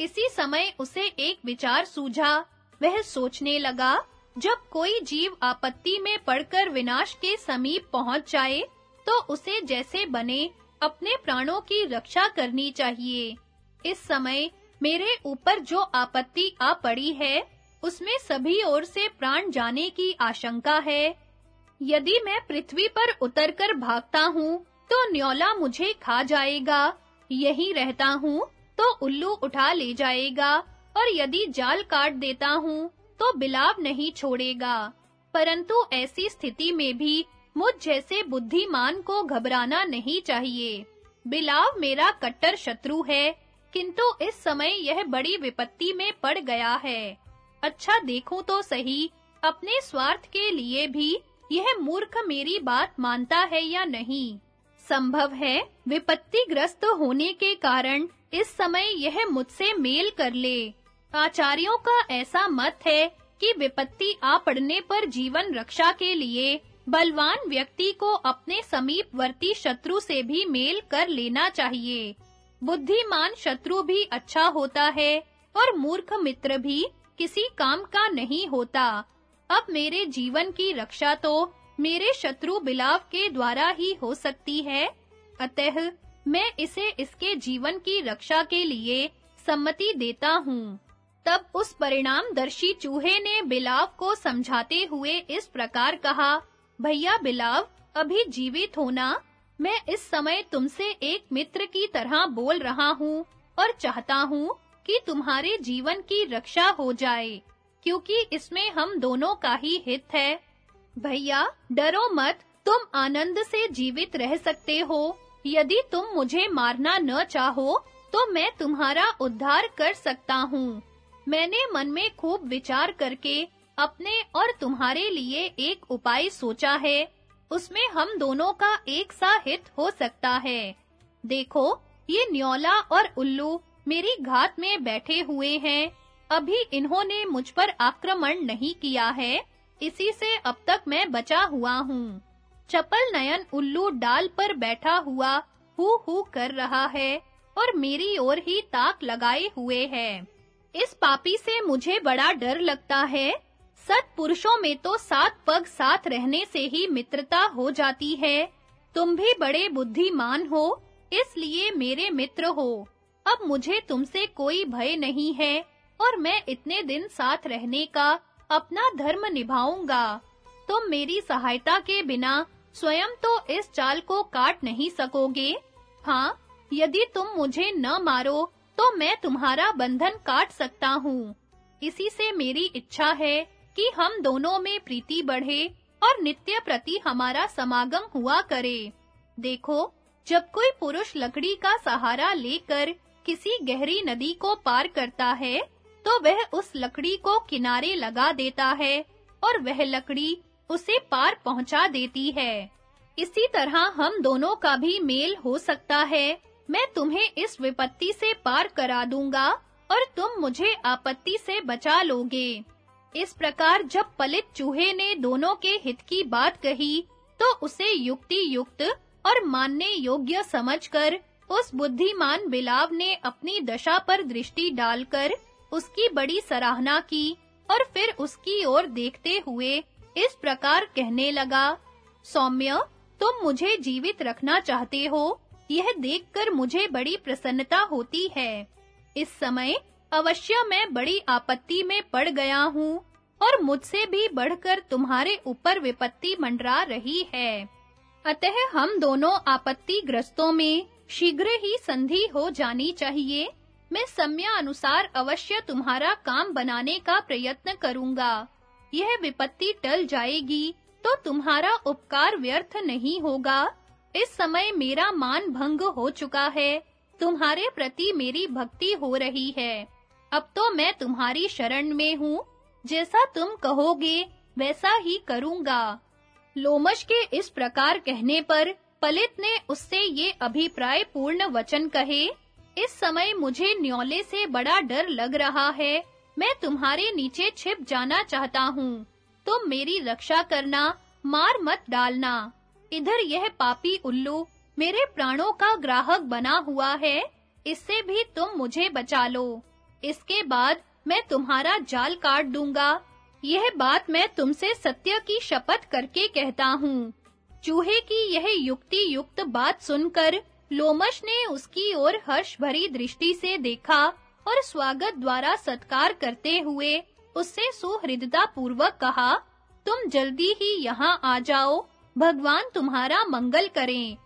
इसी समय उसे एक विचार सूझा। वह सोचने लगा, जब कोई जीव आपत्ति में पड़कर विनाश के समीप पहुँच जाए तो उसे जैसे बने अपने प्राणों की रक्षा करनी चाहिए। इस समय मेरे ऊपर जो आपत्ति आ पड़ी है, उसमें सभी ओर से प्राण जाने की आशंका है। यदि मैं पृथ्वी पर उतरकर भागता हूँ तो न्योला मुझे खा जाएगा। यही रहता हूँ तो उल्लू उठा ले जाएगा, और यदि जाल काट देता हूँ तो बिलाव नहीं छोड़ेगा। परंतु ऐसी स्थिति में भी मुझ जैसे बुद्धिमान को घबराना नहीं चाहिए। बिलाव मेरा कट्टर शत्रु है, किंतु इस समय यह बड़ी विपत्ति में पड़ गया है। अच्छा देखो तो सही, अपने स्वार्थ के लिए भी यह मूर्ख मेरी बात मानता है या नहीं? संभव है, विपत्तिग्रस्त होने के कारण इस समय यह मुझसे मेल कर ले। आचार्यों का ऐसा मत है कि विपत्ति आ पड़ने पर जीवन रक्षा के लिए बलवान व्यक्ति को अपने समीपवर्ती शत्रु से भी मेल कर लेना चाहिए। बुद्धिमान शत्रु भी अच्छा होता है और मूर्ख मित्र भी किसी काम का नहीं होता। अब मेरे जीवन की रक्षा तो मेरे शत्रु बिलाव के द्वारा ही हो सकती है। अतः मैं इसे इसके जीवन की रक्षा के लिए सम्मति देता हूँ। तब उस परिणाम दर्शी चूहे ने बिलाव को समझाते हुए इस प्रकार कहा, भैया बिलाव, अभी जीवित होना मैं इस समय तुमसे एक मित्र की तरह बोल रहा हूँ और चाहता हूँ कि तुम्हारे जीवन की रक्षा हो जाए, क्योंकि इसमें हम दोनों का ही हित है। भैया, डरो मत, तुम आनंद से जीवित रह सकते हो। यदि तुम मुझे मारना न चाहो तो मैं तुम्हारा उद्धार कर सकता हूँ। मैंने मन में खूब विचार करके अपने और तुम्हारे लिए एक उपाय सोचा है। उसमें हम दोनों का एक सा हित हो सकता है। देखो, ये न्योला और उल्लू मेरी घात में बैठे हुए हैं। अभी इन्होंने मुझ पर आक्रमण नहीं किया है। इसी से अब तक मैं बचा हुआ हूँ। चपल नयन उल्लू डाल पर बैठा हुआ हु हु कर रहा है और मेरी ओर ही ताक लगाए हुए है। इस पापी से मुझे बड़ा डर लगता है। सत पुरुषों में तो सात पग साथ रहने से ही मित्रता हो जाती है। तुम भी बड़े बुद्धिमान हो, इसलिए मेरे मित्र हो। अब मुझे तुमसे कोई भय नहीं है और मैं इतने दिन साथ रहने का अपना धर्म निभाऊँगा। तुम मेरी सहायता के बिना स्वयं तो इस चाल को काट नहीं सकोगे? हाँ यदि तुम मुझे न मारो तो मैं तुम्हारा बंधन काट सकता हूँ। इसी से मेरी इच्छा है कि हम दोनों में प्रीति बढ़े और नित्य प्रति हमारा समागम हुआ करे। देखो, जब कोई पुरुष लकड़ी का सहारा लेकर किसी गहरी नदी को पार करता है तो वह उस लकड़ी को किनारे लगा देता है और वह लकड़ी उसे पार पहुँचा देती है। इसी तरह हम दोनों का भी मेल हो सकता है। मैं तुम्हें इस विपत्ति से पार करा दूँगा और तुम मुझे आपत्ति से बचा लोगे। इस प्रकार जब पलित चूहे ने दोनों के हित की बात कही तो उसे युक्ति युक्त और मानने योग्य समझकर उस बुद्धिमान बिलाव ने अपनी दशा पर दृष्टि डालकर उसकी बड़ी सराहना की और फिर उसकी ओर देखते हुए इस प्रकार कहने लगा, सौम्य, तुम मुझे जीवित रखना चाहते हो। यह देखकर मुझे बड़ी प्रसन्नता होती है। इस समय अवश्य मैं बड़ी आपत्ति में पड़ गया हूँ और मुझसे भी बढ़कर तुम्हारे ऊपर विपत्ति मंडरा रही है। अतः हम दोनों आपत्ति ग्रस्तों में शीघ्र ही संधि हो जानी चाहिए। मैं सम्या अनुसार अवश्य तुम्हारा काम बनाने का प्रयत्न करूँगा। यह विपत्ति टल जाएगी तो तुम्हारा उपकार व्यर्थ नहीं होगा। इस समय मेरा मान भंग हो चुका है, तुम्हारे प्रति मेरी भक्ति हो रही है। अब तो मैं तुम्हारी शरण में हूँ, जैसा तुम कहोगे, वैसा ही करूँगा। लोमश के इस प्रकार कहने पर पलित ने उससे ये अभिप्राय पूर्ण वचन कहे, इस समय मुझे न्योले से बड़ा डर लग रहा है मैं तुम्हारे नीचे छिप जाना चाहता हूँ। तुम मेरी रक्षा करना, मार मत डालना। इधर यह पापी उल्लू मेरे प्राणों का ग्राहक बना हुआ है, इससे भी तुम मुझे बचा लो। इसके बाद मैं तुम्हारा जाल काट दूँगा। यह बात मैं तुमसे सत्य की शपथ करके कहता हूँ। चूहे की यह युक्ति युक्त बात सुनकर लोमश ने उसकी ओर हर्ष भरी दृष्टि से देखा। और स्वागत द्वारा सत्कार करते हुए उससे सुहृदता पूर्वक कहा, तुम जल्दी ही यहाँ आ जाओ। भगवान तुम्हारा मंगल करें।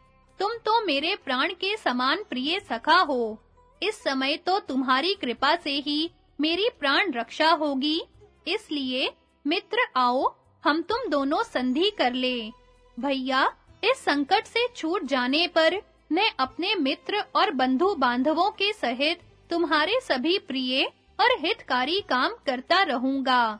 तुम तो मेरे प्राण के समान प्रिय सखा हो। इस समय तो तुम्हारी कृपा से ही मेरी प्राण रक्षा होगी। इसलिए, मित्र आओ, हम तुम दोनों संधि कर ले। भैया, इस संकट से छूट जाने पर मैं अपने मित्र और बंधु बांधवों के सहित तुम्हारे सभी प्रिय और हितकारी काम करता रहूँगा।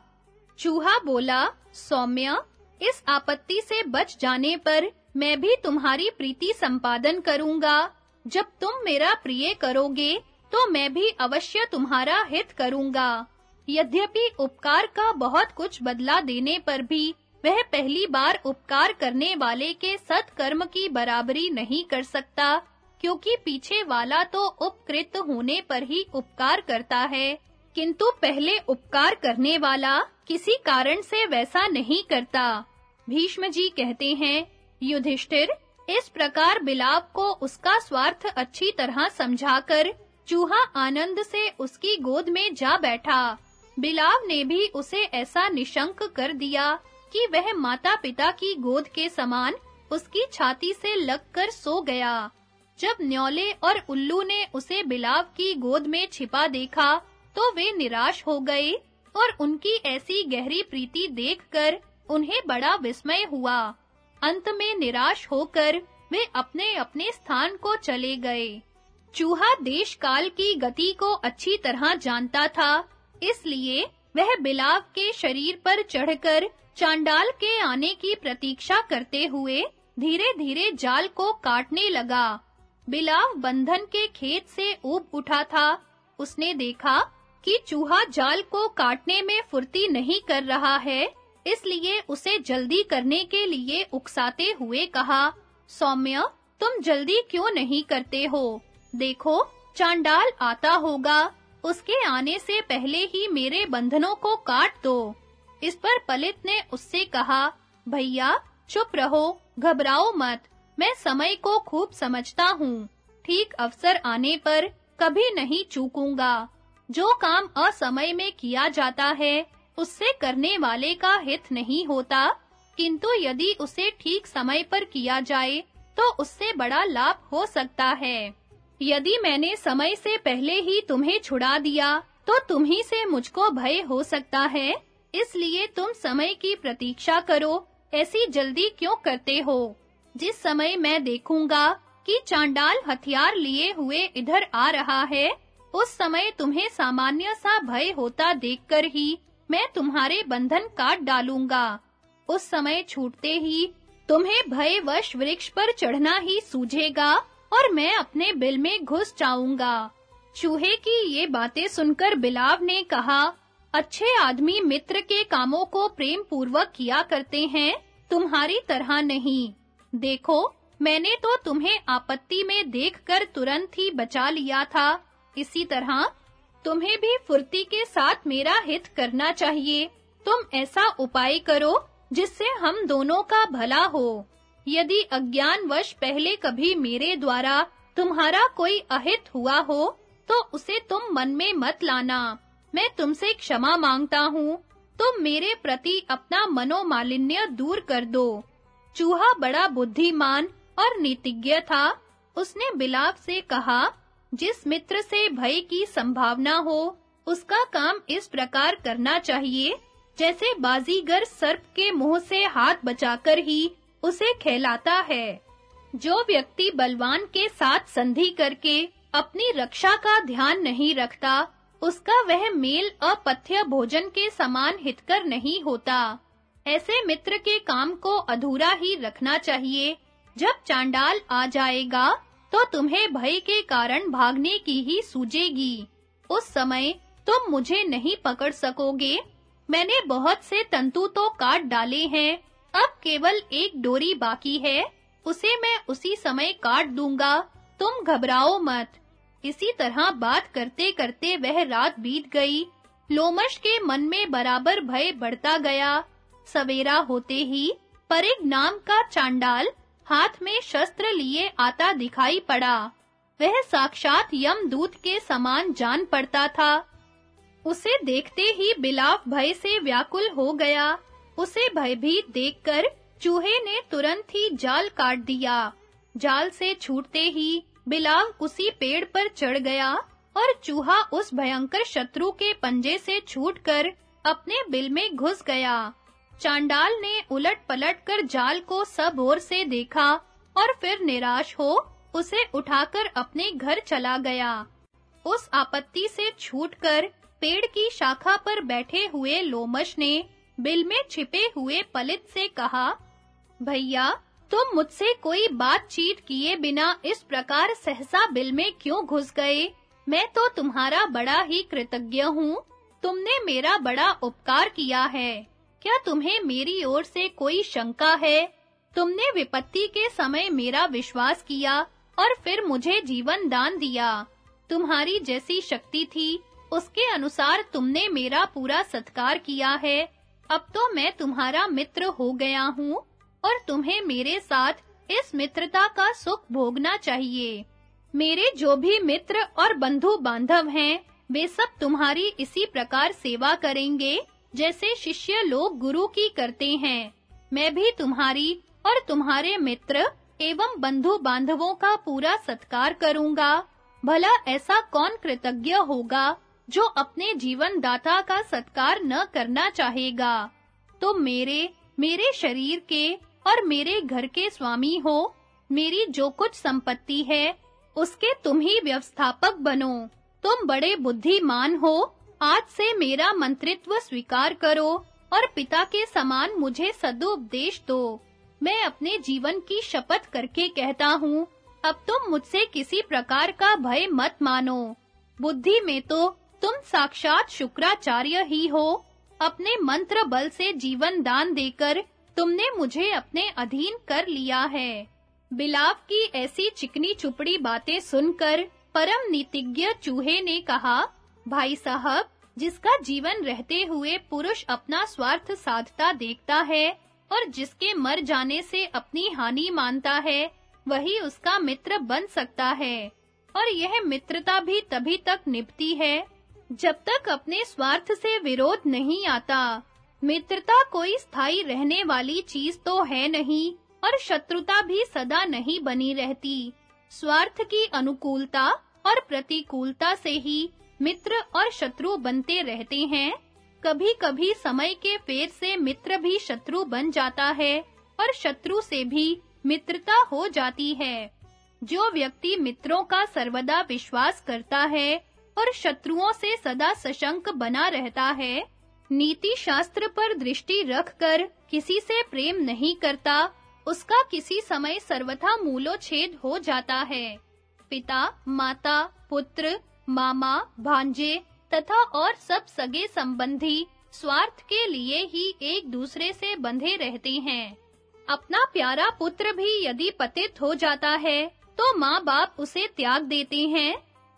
चूहा बोला, सौम्य, इस आपत्ति से बच जाने पर मैं भी तुम्हारी प्रीति संपादन करूँगा। जब तुम मेरा प्रिय करोगे तो मैं भी अवश्य तुम्हारा हित करूँगा। यद्यपि उपकार का बहुत कुछ बदला देने पर भी वह पहली बार उपकार करने वाले के सत्कर्म की बराबरी नहीं कर सकता क्योंकि पीछे वाला तो उपकृत होने पर ही उपकार करता है। किंतु पहले उपकार करने वाला किसी कारण से वैसा नहीं करता। भीष्म जी कहते हैं, युधिष्ठिर, इस प्रकार बिलाव को उसका स्वार्थ अच्छी तरह समझाकर चूहा आनंद से उसकी गोद में जा बैठा। बिलाव ने भी उसे ऐसा निशंक कर दिया कि वह माता-पिता की गोद के समान उसकी छाती से लगकर सो गया। जब न्योले और उल्लू ने उसे बिलाव की गोद में छिपा देखा तो वे निराश हो गए और उनकी ऐसी गहरी प्रीति देखकर उन्हें बड़ा विस्मय हुआ। अंत में निराश होकर वे अपने-अपने स्थान को चले गए। चूहा देश काल की गति को अच्छी तरह जानता था, इसलिए वह बिलाव के शरीर पर चढ़कर चांडाल के आने की प्रतीक्षा करते हुए धीरे-धीरे जाल को काटने लगा। बिलाव बंधन के खेत से ऊब उठा था। उसने देखा कि चूहा जाल को काटने में फुर्ती नहीं कर रहा है, इसलिए उसे जल्दी करने के लिए उकसाते हुए कहा, सौम्य, तुम जल्दी क्यों नहीं करते हो? देखो, चांडाल आता होगा। उसके आने से पहले ही मेरे बंधनों को काट दो। इस पर पलित ने उससे कहा, भैया, चुप रहो, घबराओ मत। मैं समय को खूब समझता हूँ। ठीक अवसर आने पर कभी नहीं चूकूँगा। जो काम असमय में किया जाता है, उससे करने वाले का हित नहीं होता। किंतु यदि उसे ठीक समय पर किया जाए तो उससे बड़ा लाभ हो सकता है। यदि मैंने समय से पहले ही तुम्हें छुड़ा दिया तो तुम्ही से मुझको भय हो सकता है। इसलिए तुम समय की प्रतीक्षा करो। ऐसी जल्दी क्यों करते हो? जिस समय मैं देखूँगा कि चांडाल हथियार लिए हुए इधर आ रहा है, उस समय तुम्हें सामान्य सा भय होता देखकर ही मैं तुम्हारे बंधन काट डालूँगा। उस समय छूटते ही तुम्हें भयवश वृक्ष पर चढ़ना ही सूझेगा और मैं अपने बिल में घुस जाऊँगा। चूहे की ये बातें सुनकर बिलाव ने कहा, अच्छे आदमी मित्र के कामों को प्रेम पूर्वक किया करते हैं, तुम्हारी तरह नहीं। देखो, मैंने तो तुम्हें आपत्ति में देखकर तुरंत ही बचा लिया था। इसी तरह, तुम्हें भी फुर्ती के साथ मेरा हित करना चाहिए। तुम ऐसा उपाय करो, जिससे हम दोनों का भला हो। यदि अज्ञानवश पहले कभी मेरे द्वारा तुम्हारा कोई अहित हुआ हो तो उसे तुम मन में मत लाना। मैं तुमसे क्षमा माँगता हूँ। तुम मेरे प्रति अपना मनोमालिन्य दूर कर दो। चूहा बड़ा बुद्धिमान और नीतिज्ञ था। उसने बिलाव से कहा, जिस मित्र से भय की संभावना हो, उसका काम इस प्रकार करना चाहिए। जैसे बाजीगर सर्प के मुँह से हाथ बचाकर ही उसे खेलाता है। जो व्यक्ति बलवान के साथ संधि करके अपनी रक्षा का ध्यान नहीं रखता, उसका वह मेल अपथ्य भोजन के समान हितकर नहीं होता। ऐसे मित्र के काम को अधूरा ही रखना चाहिए। जब चांडाल आ जाएगा तो तुम्हें भय के कारण भागने की ही सूझेगी। उस समय तुम मुझे नहीं पकड़ सकोगे। मैंने बहुत से तंतु तो काट डाले हैं। अब केवल एक डोरी बाकी है। उसे मैं उसी समय काट दूँगा। तुम घबराओ मत। इसी तरह बात करते-करते वह रात बीत गई। लोमश के मन में बराबर भय बढ़ता गया। सवेरा होते ही परिग नाम का चांडाल हाथ में शस्त्र लिए आता दिखाई पड़ा। वह साक्षात यमदूत के समान जान पड़ता था। उसे देखते ही बिलाव भय से व्याकुल हो गया। उसे भयभीत देखकर चूहे ने तुरंत ही जाल काट दिया। जाल से छूटते ही बिलाव उसी पेड़ पर चढ़ गया और चूहा उस भयंकर शत्रु के पंजे से छूटकर अपने बिल में घुस गया। चांडाल ने उलट-पलट कर जाल को सब ओर से देखा और फिर निराश हो उसे उठाकर अपने घर चला गया। उस आपत्ति से छूटकर पेड़ की शाखा पर बैठे हुए लोमश ने बिल में छिपे हुए पलित से कहा, भैया, तुम मुझसे कोई बातचीत किए बिना इस प्रकार सहसा बिल में क्यों घुस गए? मैं तो तुम्हारा बड़ा ही कृतज्ञ हूँ। तुमने मेरा बड़ा उपकार किया है। क्या तुम्हें मेरी ओर से कोई शंका है? तुमने विपत्ति के समय मेरा विश्वास किया और फिर मुझे जीवन दान दिया। तुम्हारी जैसी शक्ति थी, उसके अनुसार तुमने मेरा पूरा सत्कार किया है। अब तो मैं तुम्हारा मित्र हो गया हूँ और तुम्हें मेरे साथ इस मित्रता का सुख भोगना चाहिए। मेरे जो भी मित्र और बंधु बांधव हैं, वे सब तुम्हारी इसी प्रकार सेवा करेंगे। जैसे शिष्य लोग गुरु की करते हैं। मैं भी तुम्हारी और तुम्हारे मित्र एवं बंधु बांधवों का पूरा सत्कार करूँगा। भला ऐसा कौन कृतज्ञ होगा जो अपने जीवन दाता का सत्कार न करना चाहेगा? तो मेरे मेरे शरीर के और मेरे घर के स्वामी हो। मेरी जो कुछ संपत्ति है, उसके तुम ही व्यवस्थापक बनो। तुम बड़े बुद्धिमान हो आज से मेरा मंत्रित्व स्वीकार करो और पिता के समान मुझे सदुपदेश दो। मैं अपने जीवन की शपथ करके कहता हूँ, अब तुम मुझसे किसी प्रकार का भय मत मानो। बुद्धि में तो तुम साक्षात शुक्राचार्य ही हो। अपने मंत्र बल से जीवन दान देकर तुमने मुझे अपने अधीन कर लिया है। बिलाव की ऐसी चिकनी चुपड़ी बातें सुनकर परम नीतिज्ञ चूहे ने कहा भाई साहब, जिसका जीवन रहते हुए पुरुष अपना स्वार्थ साधता देखता है और जिसके मर जाने से अपनी हानि मानता है, वही उसका मित्र बन सकता है। और यह मित्रता भी तभी तक निभती है, जब तक अपने स्वार्थ से विरोध नहीं आता। मित्रता कोई स्थायी रहने वाली चीज़ तो है नहीं, और शत्रुता भी सदा नहीं बनी रहती। स्वार्थ की अनुकूलता और प्रतिकूलता से ही मित्र और शत्रु बनते रहते हैं। कभी-कभी समय के फेर से मित्र भी शत्रु बन जाता है और शत्रु से भी मित्रता हो जाती है। जो व्यक्ति मित्रों का सर्वदा विश्वास करता है और शत्रुओं से सदा सशंक बना रहता है, नीति शास्त्र पर दृष्टि रखकर किसी से प्रेम नहीं करता, उसका किसी समय सर्वथा मूलोच्छेद हो जाता है। पिता, माता, पुत्र मामा, भांजे तथा और सब सगे संबंधी स्वार्थ के लिए ही एक दूसरे से बंधे रहते हैं। अपना प्यारा पुत्र भी यदि पतित हो जाता है तो माँ-बाप उसे त्याग देते हैं।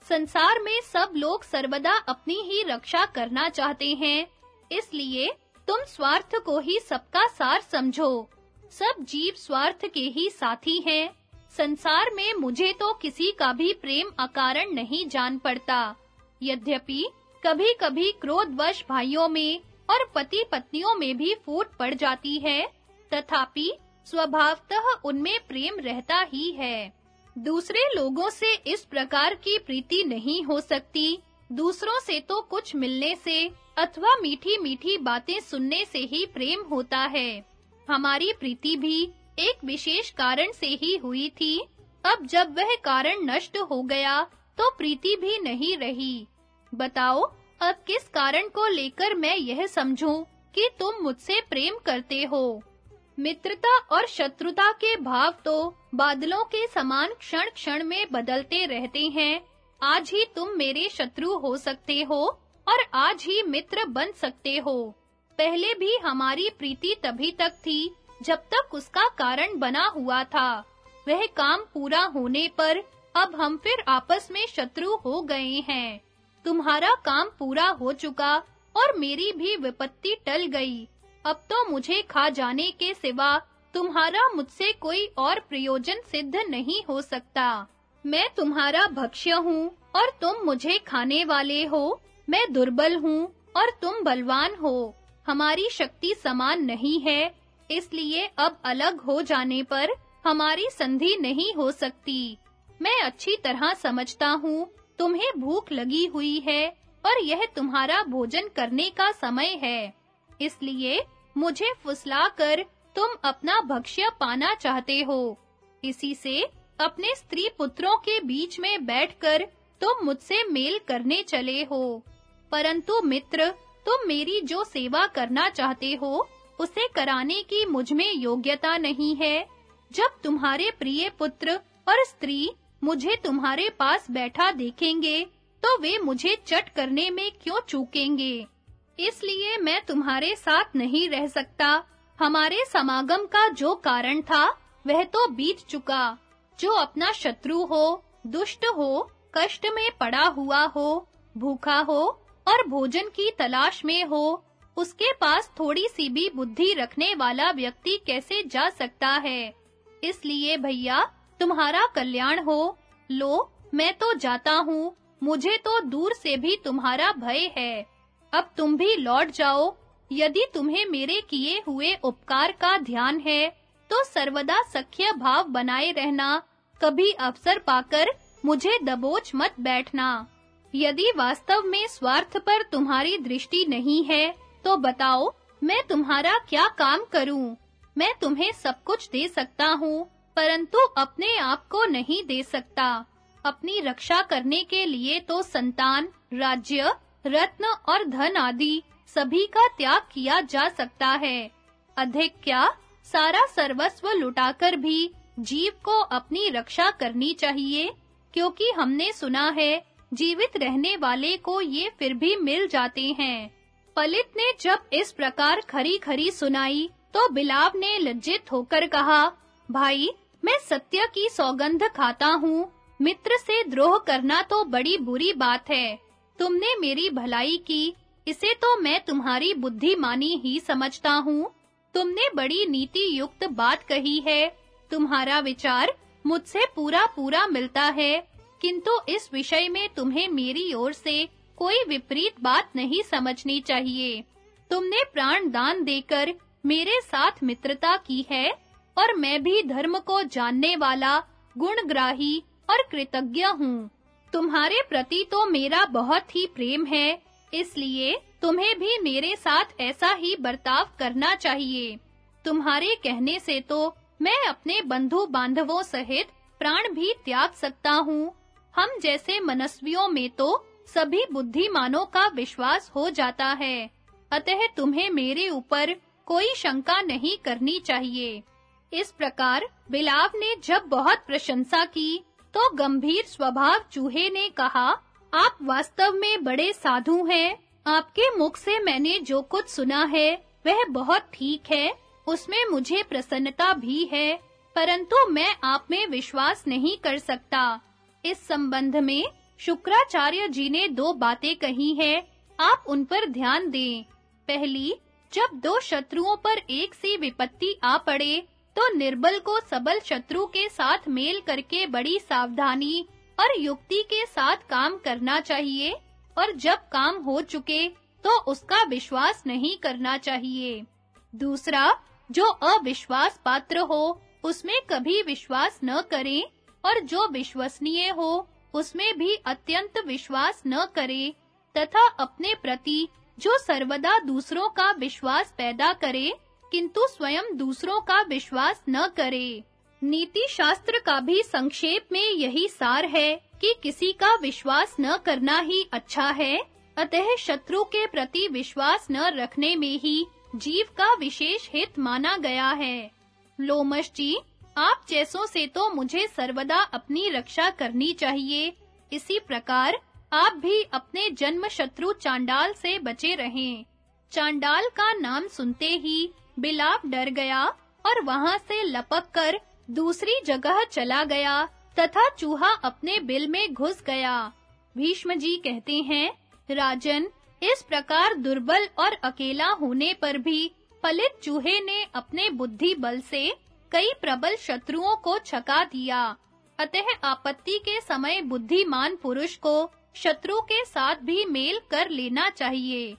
संसार में सब लोग सर्वदा अपनी ही रक्षा करना चाहते हैं, इसलिए तुम स्वार्थ को ही सबका सार समझो। सब जीव स्वार्थ के ही साथी हैं। संसार में मुझे तो किसी का भी प्रेम अकारण नहीं जान पड़ता। यद्यपि, कभी-कभी क्रोधवश भाइयों में और पति पत्नियों में भी फूट पड़ जाती है, तथापि स्वभावतः उनमें प्रेम रहता ही है। दूसरे लोगों से इस प्रकार की प्रीति नहीं हो सकती। दूसरों से तो कुछ मिलने से अथवा मीठी-मीठी बातें सुनने से ही प्रेम होता है। हमारी प्रीति भी एक विशेष कारण से ही हुई थी। अब जब वह कारण नष्ट हो गया तो प्रीति भी नहीं रही। बताओ, अब किस कारण को लेकर मैं यह समझूं कि तुम मुझसे प्रेम करते हो? मित्रता और शत्रुता के भाव तो बादलों के समान क्षण-क्षण में बदलते रहते हैं। आज ही तुम मेरे शत्रु हो सकते हो और आज ही मित्र बन सकते हो। पहले भी हमारी प्रीति तभी तक थी जब तक उसका कारण बना हुआ था। वह काम पूरा होने पर अब हम फिर आपस में शत्रु हो गए हैं। तुम्हारा काम पूरा हो चुका और मेरी भी विपत्ति टल गई। अब तो मुझे खा जाने के सिवा तुम्हारा मुझसे कोई और प्रयोजन सिद्ध नहीं हो सकता। मैं तुम्हारा भक्ष्य हूँ और तुम मुझे खाने वाले हो। मैं दुर्बल हूँ और तुम बलवान हो। हमारी शक्ति समान नहीं है इसलिए अब अलग हो जाने पर हमारी संधि नहीं हो सकती। मैं अच्छी तरह समझता हूँ, तुम्हें भूख लगी हुई है और यह तुम्हारा भोजन करने का समय है। इसलिए मुझे फुसलाकर तुम अपना भक्ष्य पाना चाहते हो। इसी से अपने स्त्री पुत्रों के बीच में बैठकर तुम मुझसे मेल करने चले हो। परंतु मित्र, तुम मेरी जो सेवा करना चाहते हो उसे कराने की मुझमें योग्यता नहीं है। जब तुम्हारे प्रिय पुत्र और स्त्री मुझे तुम्हारे पास बैठा देखेंगे तो वे मुझे चट करने में क्यों चूकेंगे? इसलिए मैं तुम्हारे साथ नहीं रह सकता। हमारे समागम का जो कारण था, वह तो बीत चुका। जो अपना शत्रु हो, दुष्ट हो, कष्ट में पड़ा हुआ हो, भूखा हो और भोजन की तलाश में हो उसके पास थोड़ी सी भी बुद्धि रखने वाला व्यक्ति कैसे जा सकता है? इसलिए भैया, तुम्हारा कल्याण हो। लो, मैं तो जाता हूँ। मुझे तो दूर से भी तुम्हारा भय है। अब तुम भी लौट जाओ। यदि तुम्हें मेरे किए हुए उपकार का ध्यान है तो सर्वदा सख्य भाव बनाए रहना। कभी अवसर पाकर मुझे दबोच मत बैठना। यदि वास्तव में स्वार्थ पर तुम्हारी दृष्टि नहीं है तो बताओ, मैं तुम्हारा क्या काम करूँ? मैं तुम्हें सब कुछ दे सकता हूँ, परंतु अपने आप को नहीं दे सकता। अपनी रक्षा करने के लिए तो संतान, राज्य, रत्न और धन आदि सभी का त्याग किया जा सकता है। अधिक क्या, सारा सर्वस्व लुटाकर भी जीव को अपनी रक्षा करनी चाहिए? क्योंकि हमने सुना है, जीवित रहने वाले को ये फिर भी मिल जाते हैं। पलित ने जब इस प्रकार खरी-खरी सुनाई तो बिलाव ने लज्जित होकर कहा, भाई, मैं सत्य की सौगंध खाता हूँ। मित्र से द्रोह करना तो बड़ी बुरी बात है। तुमने मेरी भलाई की, इसे तो मैं तुम्हारी बुद्धिमानी ही समझता हूँ। तुमने बड़ी नीति युक्त बात कही है। तुम्हारा विचार मुझसे पूरा पूरा मिलता है। किंतु इस विषय में तुम्हें मेरी ओर से कोई विपरीत बात नहीं समझनी चाहिए। तुमने प्राण दान देकर मेरे साथ मित्रता की है और मैं भी धर्म को जानने वाला, गुणग्राही और कृतज्ञ हूँ। तुम्हारे प्रति तो मेरा बहुत ही प्रेम है, इसलिए तुम्हें भी मेरे साथ ऐसा ही बर्ताव करना चाहिए। तुम्हारे कहने से तो मैं अपने बंधु बांधवों सहित प्राण भी त्याग सकता हूँ। हम जैसे मनस्वियों में तो सभी बुद्धिमानों का विश्वास हो जाता है। अतः तुम्हें मेरे ऊपर कोई शंका नहीं करनी चाहिए। इस प्रकार बिलाव ने जब बहुत प्रशंसा की तो गंभीर स्वभाव चूहे ने कहा, आप वास्तव में बड़े साधु हैं। आपके मुख से मैंने जो कुछ सुना है, वह बहुत ठीक है। उसमें मुझे प्रसन्नता भी है, परंतु मैं आप में विश्वास नहीं कर सकता। इस संबंध में शुक्राचार्य जी ने दो बातें कही हैं। आप उन पर ध्यान दें। पहली, जब दो शत्रुओं पर एक सी विपत्ति आ पड़े तो निर्बल को सबल शत्रु के साथ मेल करके बड़ी सावधानी और युक्ति के साथ काम करना चाहिए, और जब काम हो चुके तो उसका विश्वास नहीं करना चाहिए। दूसरा, जो अविश्वास पात्र हो, उसमें कभी विश्वास न करें, और जो विश्वसनीय हो उसमें भी अत्यंत विश्वास न करे, तथा अपने प्रति जो सर्वदा दूसरों का विश्वास पैदा करे, किंतु स्वयं दूसरों का विश्वास न करे। नीति शास्त्र का भी संक्षेप में यही सार है कि किसी का विश्वास न करना ही अच्छा है, अतः शत्रु के प्रति विश्वास न रखने में ही जीव का विशेष हित माना गया है। लोमश जी आप जैसों से तो मुझे सर्वदा अपनी रक्षा करनी चाहिए। इसी प्रकार आप भी अपने जन्म शत्रु चांडाल से बचे रहें। चांडाल का नाम सुनते ही बिलाप डर गया और वहाँ से लपक कर दूसरी जगह चला गया तथा चूहा अपने बिल में घुस गया। भीष्म जी कहते हैं, राजन, इस प्रकार दुर्बल और अकेला होने पर भी पलित चूहे ने अपने बुद्धि बल से कई प्रबल शत्रुओं को छका दिया। अतः आपत्ति के समय बुद्धिमान पुरुष को शत्रु के साथ भी मेल कर लेना चाहिए।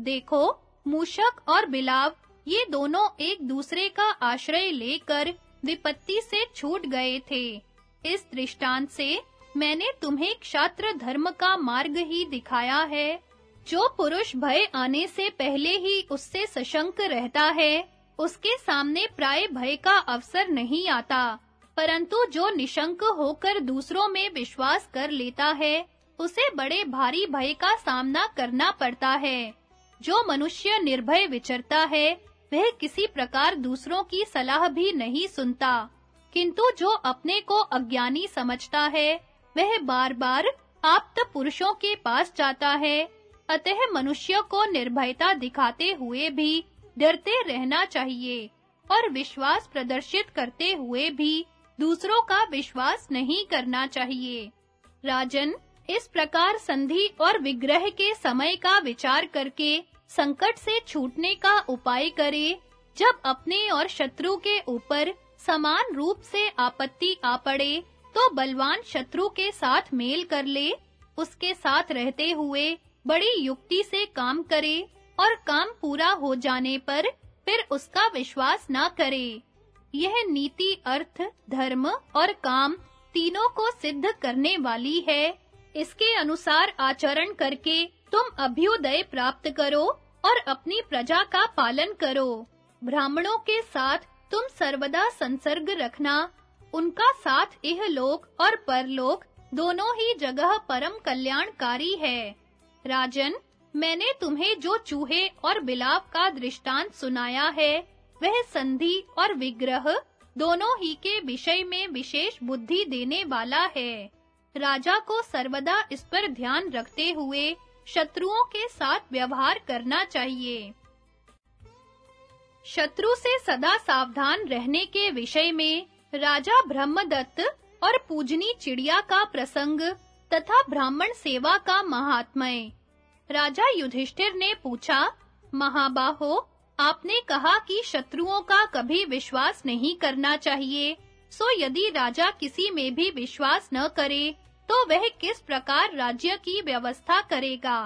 देखो, मूषक और बिलाव ये दोनों एक दूसरे का आश्रय लेकर विपत्ति से छूट गए थे। इस दृष्टांत से मैंने तुम्हें क्षात्र धर्म का मार्ग ही दिखाया है, जो पुरुष भय आने से पहले ही उससे सशंक रहता है। उसके सामने प्राय भय का अवसर नहीं आता, परंतु जो निशंक होकर दूसरों में विश्वास कर लेता है, उसे बड़े भारी भय का सामना करना पड़ता है। जो मनुष्य निर्भय विचरता है, वह किसी प्रकार दूसरों की सलाह भी नहीं सुनता। किंतु जो अपने को अज्ञानी समझता है, वह बार-बार आप्त पुरुषों के पास जाता है। अतः मनुष्य को निर्भयता दिखाते हुए भी डरते रहना चाहिए और विश्वास प्रदर्शित करते हुए भी दूसरों का विश्वास नहीं करना चाहिए। राजन, इस प्रकार संधि और विग्रह के समय का विचार करके संकट से छूटने का उपाय करे, जब अपने और शत्रु के ऊपर समान रूप से आपत्ति आ पड़े तो बलवान शत्रु के साथ मेल कर ले, उसके साथ रहते हुए बड़ी युक्ति से काम करे। और काम पूरा हो जाने पर फिर उसका विश्वास ना करे। यह नीति, अर्थ, धर्म और काम तीनों को सिद्ध करने वाली है। इसके अनुसार आचरण करके तुम अभ्युदय प्राप्त करो और अपनी प्रजा का पालन करो। ब्राह्मणों के साथ तुम सर्वदा संसर्ग रखना, उनका साथ यह लोक और परलोक दोनों ही जगह परम कल्याणकारी है। राजन मैंने तुम्हें जो चूहे और बिलाव का दृष्टांत सुनाया है, वह संधि और विग्रह दोनों ही के विषय में विशेष बुद्धि देने वाला है। राजा को सर्वदा इस पर ध्यान रखते हुए शत्रुओं के साथ व्यवहार करना चाहिए। शत्रु से सदा सावधान रहने के विषय में राजा ब्रह्मदत्त और पूजनी चिड़िया का प्रसंग तथा ब्राह्मण सेवा का महात्मय राजा युधिष्ठिर ने पूछा, महाबाहो, आपने कहा कि शत्रुओं का कभी विश्वास नहीं करना चाहिए। सो यदि राजा किसी में भी विश्वास न करे तो वह किस प्रकार राज्य की व्यवस्था करेगा?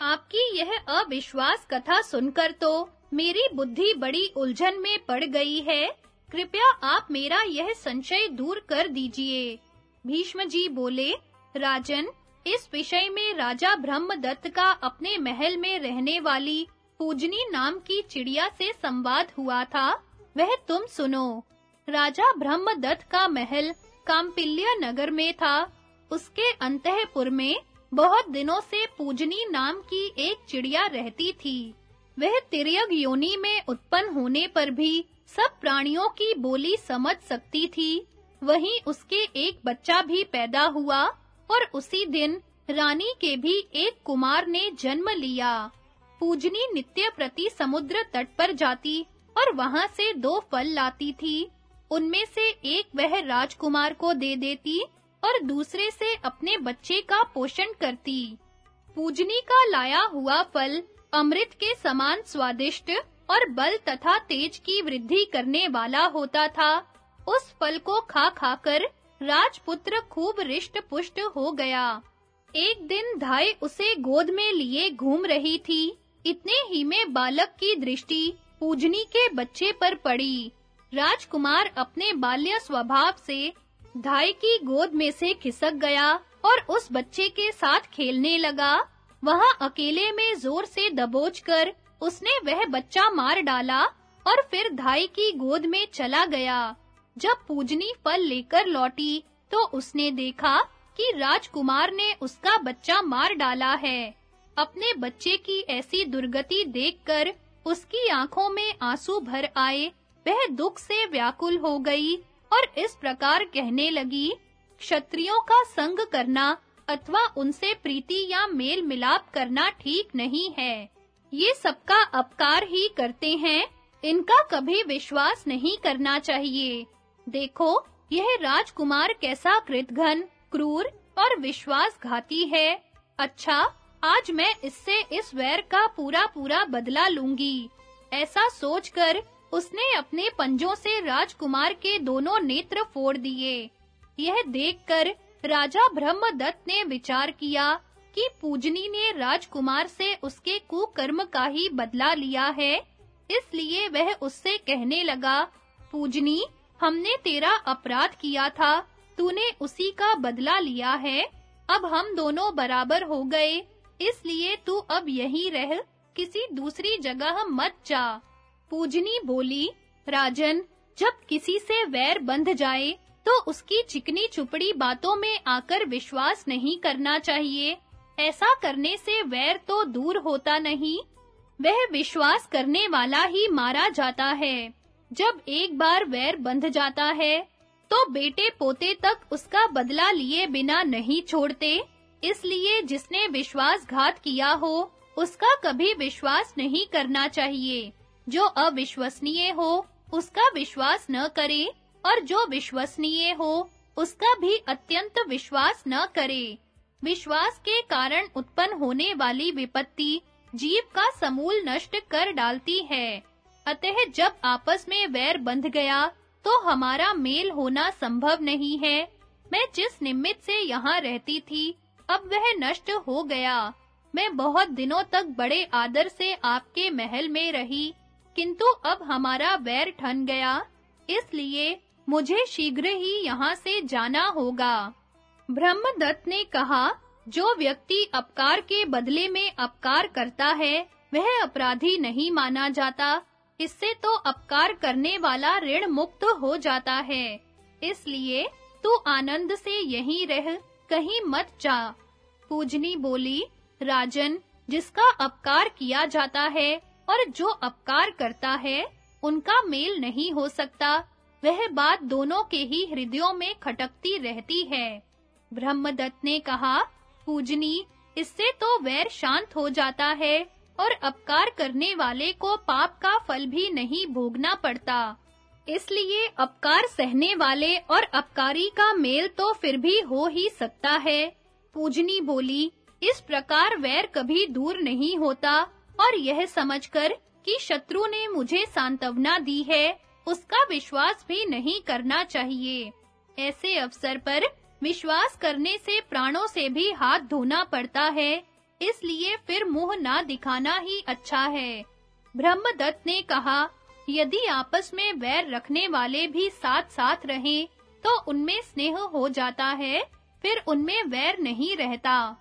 आपकी यह अविश्वास कथा सुनकर तो मेरी बुद्धि बड़ी उलझन में पड़ गई है। कृपया आप मेरा यह संशय दूर कर दीजिए। भीष्म जी बोले, राजन इस विषय में राजा ब्रह्मदत्त का अपने महल में रहने वाली पूजनी नाम की चिड़िया से संवाद हुआ था। वह तुम सुनो। राजा ब्रह्मदत्त का महल काम्पिल्य नगर में था। उसके अंतःपुर में बहुत दिनों से पूजनी नाम की एक चिड़िया रहती थी। वह तिर्यग योनि में उत्पन्न होने पर भी सब प्राणियों की बोली समझ सकती थी। वहीं उसके एक बच्चा भी पैदा हुआ। और उसी दिन रानी के भी एक कुमार ने जन्म लिया। पूजनी नित्य प्रति समुद्र तट पर जाती और वहाँ से दो फल लाती थी। उनमें से एक वह राजकुमार को दे देती और दूसरे से अपने बच्चे का पोषण करती। पूजनी का लाया हुआ फल अमृत के समान स्वादिष्ट और बल तथा तेज की वृद्धि करने वाला होता था। उस फल को खा खाकर राजपुत्र खूब रिष्ट पुष्ट हो गया। एक दिन धाय उसे गोद में लिए घूम रही थी। इतने ही में बालक की दृष्टि पूजनी के बच्चे पर पड़ी। राजकुमार अपने बाल्य स्वभाव से धाय की गोद में से खिसक गया और उस बच्चे के साथ खेलने लगा। वहाँ अकेले में ज़ोर से दबोचकर उसने वह बच्चा मार डाला और फिर धाई की गोद में चला गया। जब पूजनी फल लेकर लौटी तो उसने देखा कि राजकुमार ने उसका बच्चा मार डाला है। अपने बच्चे की ऐसी दुर्गति देखकर उसकी आँखों में आँसू भर आए, वह दुख से व्याकुल हो गई और इस प्रकार कहने लगी, क्षत्रियों का संग करना अथवा उनसे प्रीति या मेल मिलाप करना ठीक नहीं है। ये सबका अपकार ही करते हैं, इनका कभी विश्वास नहीं करना चाहिए। देखो, यह राजकुमार कैसा कृतघ्न, क्रूर और विश्वासघाती है। अच्छा आज मैं इससे इस वैर का पूरा पूरा बदला लूँगी। ऐसा सोचकर उसने अपने पंजों से राजकुमार के दोनों नेत्र फोड़ दिए। यह देखकर राजा ब्रह्मदत्त ने विचार किया कि पूजनी ने राजकुमार से उसके कुकर्म का ही बदला लिया है, इसलिए वह उससे कहने लगा, पूजनी हमने तेरा अपराध किया था, तूने उसी का बदला लिया है, अब हम दोनों बराबर हो गए, इसलिए तू अब यहीं रह, किसी दूसरी जगह मत जा। पूजनी बोली, राजन, जब किसी से वैर बंध जाए तो उसकी चिकनी चुपड़ी बातों में आकर विश्वास नहीं करना चाहिए, ऐसा करने से वैर तो दूर होता नहीं, वह विश्वास करने वाला ही मारा जाता है। जब एक बार वैर बंध जाता है तो बेटे पोते तक उसका बदला लिए बिना नहीं छोड़ते। इसलिए जिसने विश्वासघात किया हो, उसका कभी विश्वास नहीं करना चाहिए। जो अविश्वसनीय हो, उसका विश्वास न करे, और जो विश्वसनीय हो, उसका भी अत्यंत विश्वास न करे। विश्वास के कारण उत्पन्न होने वाली विपत्ति जीव का समूल नष्ट कर डालती है। अतः जब आपस में वैर बंध गया तो हमारा मेल होना संभव नहीं है। मैं जिस निमित्त से यहाँ रहती थी, अब वह नष्ट हो गया। मैं बहुत दिनों तक बड़े आदर से आपके महल में रही, किंतु अब हमारा वैर ठन गया। इसलिए मुझे शीघ्र ही यहाँ से जाना होगा। ब्रह्मदत्त ने कहा, जो व्यक्ति अपकार के बदले में अपकार करता है, वह अपराधी नहीं माना जाता। इससे तो अपकार करने वाला ऋण मुक्त हो जाता है। इसलिए तू आनंद से यहीं रह, कहीं मत जा। पूजनी बोली, राजन, जिसका अपकार किया जाता है और जो अपकार करता है, उनका मेल नहीं हो सकता। वह बात दोनों के ही हृदयों में खटकती रहती है। ब्रह्मदत्त ने कहा, पूजनी, इससे तो वैर शांत हो जाता है। और अपकार करने वाले को पाप का फल भी नहीं भोगना पड़ता। इसलिए अपकार सहने वाले और अपकारी का मेल तो फिर भी हो ही सकता है। पूजनी बोली, इस प्रकार वैर कभी दूर नहीं होता और यह समझकर कि शत्रु ने मुझे सांत्वना दी है, उसका विश्वास भी नहीं करना चाहिए। ऐसे अवसर पर विश्वास करने से प्राणों से भी हाथ धोना पड़ता है। इसलिए फिर मुँह ना दिखाना ही अच्छा है। ब्रह्मदत्त ने कहा, यदि आपस में वैर रखने वाले भी साथ-साथ रहें तो उनमें स्नेह हो जाता है, फिर उनमें वैर नहीं रहता।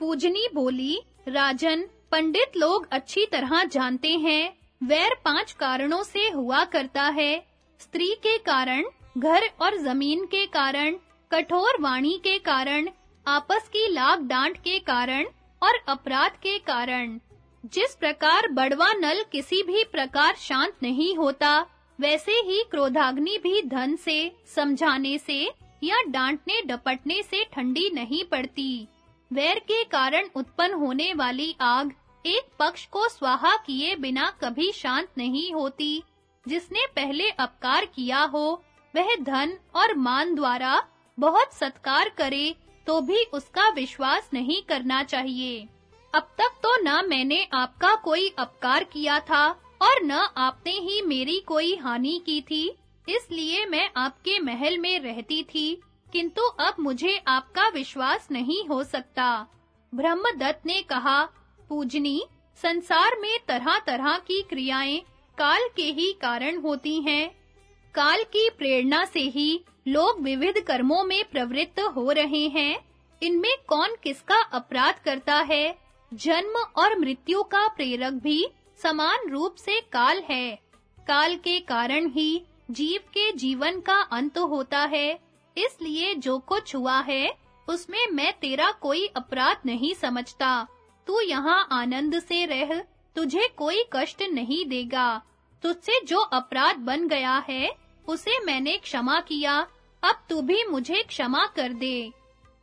पूजनी बोली, राजन, पंडित लोग अच्छी तरह जानते हैं, वैर पाँच कारणों से हुआ करता है। स्त्री के कारण, घर और ज़मीन के कारण, कठोर वाणी के कारण, आपस की लाग डांट के कारण और अपराध के कारण। जिस प्रकार बड़वा नल किसी भी प्रकार शांत नहीं होता, वैसे ही क्रोधाग्नि भी धन से, समझाने से या डांटने डपटने से ठंडी नहीं पड़ती। वैर के कारण उत्पन्न होने वाली आग एक पक्ष को स्वाहा किए बिना कभी शांत नहीं होती। जिसने पहले अपकार किया हो, वह धन और मान द्वारा बहुत सत्कार करे तो भी उसका विश्वास नहीं करना चाहिए। अब तक तो ना मैंने आपका कोई अपकार किया था, और न आपने ही मेरी कोई हानि की थी। इसलिए मैं आपके महल में रहती थी, किंतु अब मुझे आपका विश्वास नहीं हो सकता। ब्रह्मदत्त ने कहा, पूजनी, संसार में तरह-तरह की क्रियाएँ काल के ही कारण होती हैं। काल की प्रेरणा से ही लोग विविध कर्मों में प्रवृत्त हो रहे हैं। इनमें कौन किसका अपराध करता है? जन्म और मृत्यु का प्रेरक भी समान रूप से काल है। काल के कारण ही जीव के जीवन का अंत होता है। इसलिए जो कुछ हुआ है, उसमें मैं तेरा कोई अपराध नहीं समझता। तू यहाँ आनंद से रह, तुझे कोई कष्ट नहीं देगा। तुझसे जो अपराध बन गया है उसे मैंने क्षमा किया, अब तू भी मुझे क्षमा कर दे।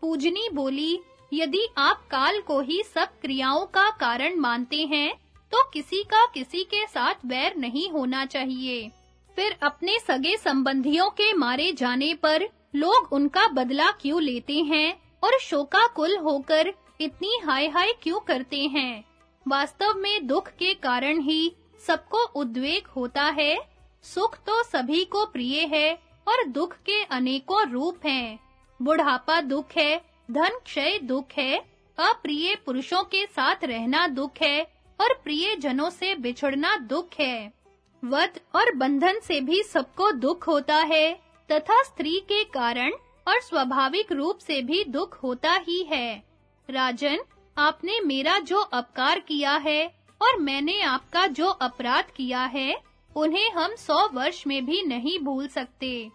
पूजनी बोली, यदि आप काल को ही सब क्रियाओं का कारण मानते हैं तो किसी का किसी के साथ वैर नहीं होना चाहिए। फिर अपने सगे संबंधियों के मारे जाने पर लोग उनका बदला क्यों लेते हैं और शोकाकुल होकर इतनी हाय हाय क्यों करते हैं? वास्तव में दुख के कारण ही सबको उद्वेग होता है। सुख तो सभी को प्रिय है और दुख के अनेकों रूप हैं। बुढ़ापा दुख है, धन क्षय दुख है, अप्रिय पुरुषों के साथ रहना दुख है और प्रिय जनों से बिछड़ना दुख है। वध और बंधन से भी सबको दुख होता है, तथा स्त्री के कारण और स्वाभाविक रूप से भी दुख होता ही है। राजन, आपने मेरा जो अपकार किया है और मैंने आपका जो अपराध किया है उन्हें हम सौ वर्ष में भी नहीं भूल सकते।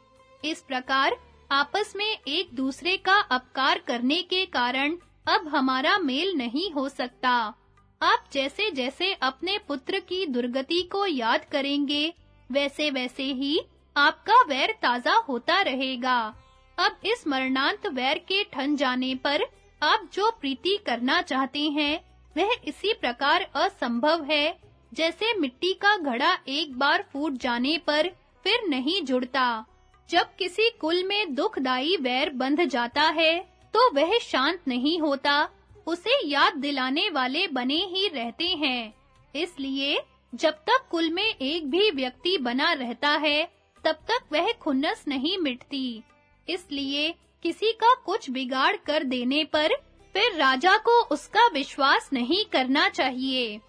इस प्रकार आपस में एक दूसरे का अपकार करने के कारण अब हमारा मेल नहीं हो सकता। आप जैसे-जैसे अपने पुत्र की दुर्गति को याद करेंगे, वैसे-वैसे ही आपका वैर ताज़ा होता रहेगा। अब इस मरणांत वैर के ठन जाने पर आप जो प्रीति करना चाहते हैं, वह इसी प्रकार असंभव है। जैसे मिट्टी का घड़ा एक बार फूट जाने पर फिर नहीं जुड़ता। जब किसी कुल में दुखदाई वैर बंध जाता है तो वह शांत नहीं होता। उसे याद दिलाने वाले बने ही रहते हैं। इसलिए जब तक कुल में एक भी व्यक्ति बना रहता है, तब तक वह खुन्नस नहीं मिटती। इसलिए किसी का कुछ बिगाड़ कर देने पर फिर राजा को उसका विश्वास नहीं करना चाहिए।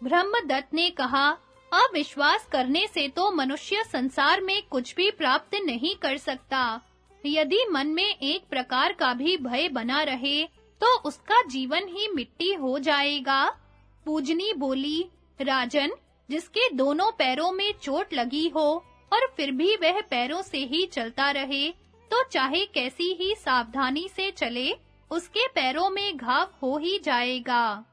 ब्रह्मदत्त ने कहा, अविश्वास करने से तो मनुष्य संसार में कुछ भी प्राप्त नहीं कर सकता। यदि मन में एक प्रकार का भी भय बना रहे तो उसका जीवन ही मिट्टी हो जाएगा। पूजनी बोली, राजन, जिसके दोनों पैरों में चोट लगी हो, और फिर भी वह पैरों से ही चलता रहे तो चाहे कैसी ही सावधानी से चले, उसके पैरों में घाव हो ही जाएगा।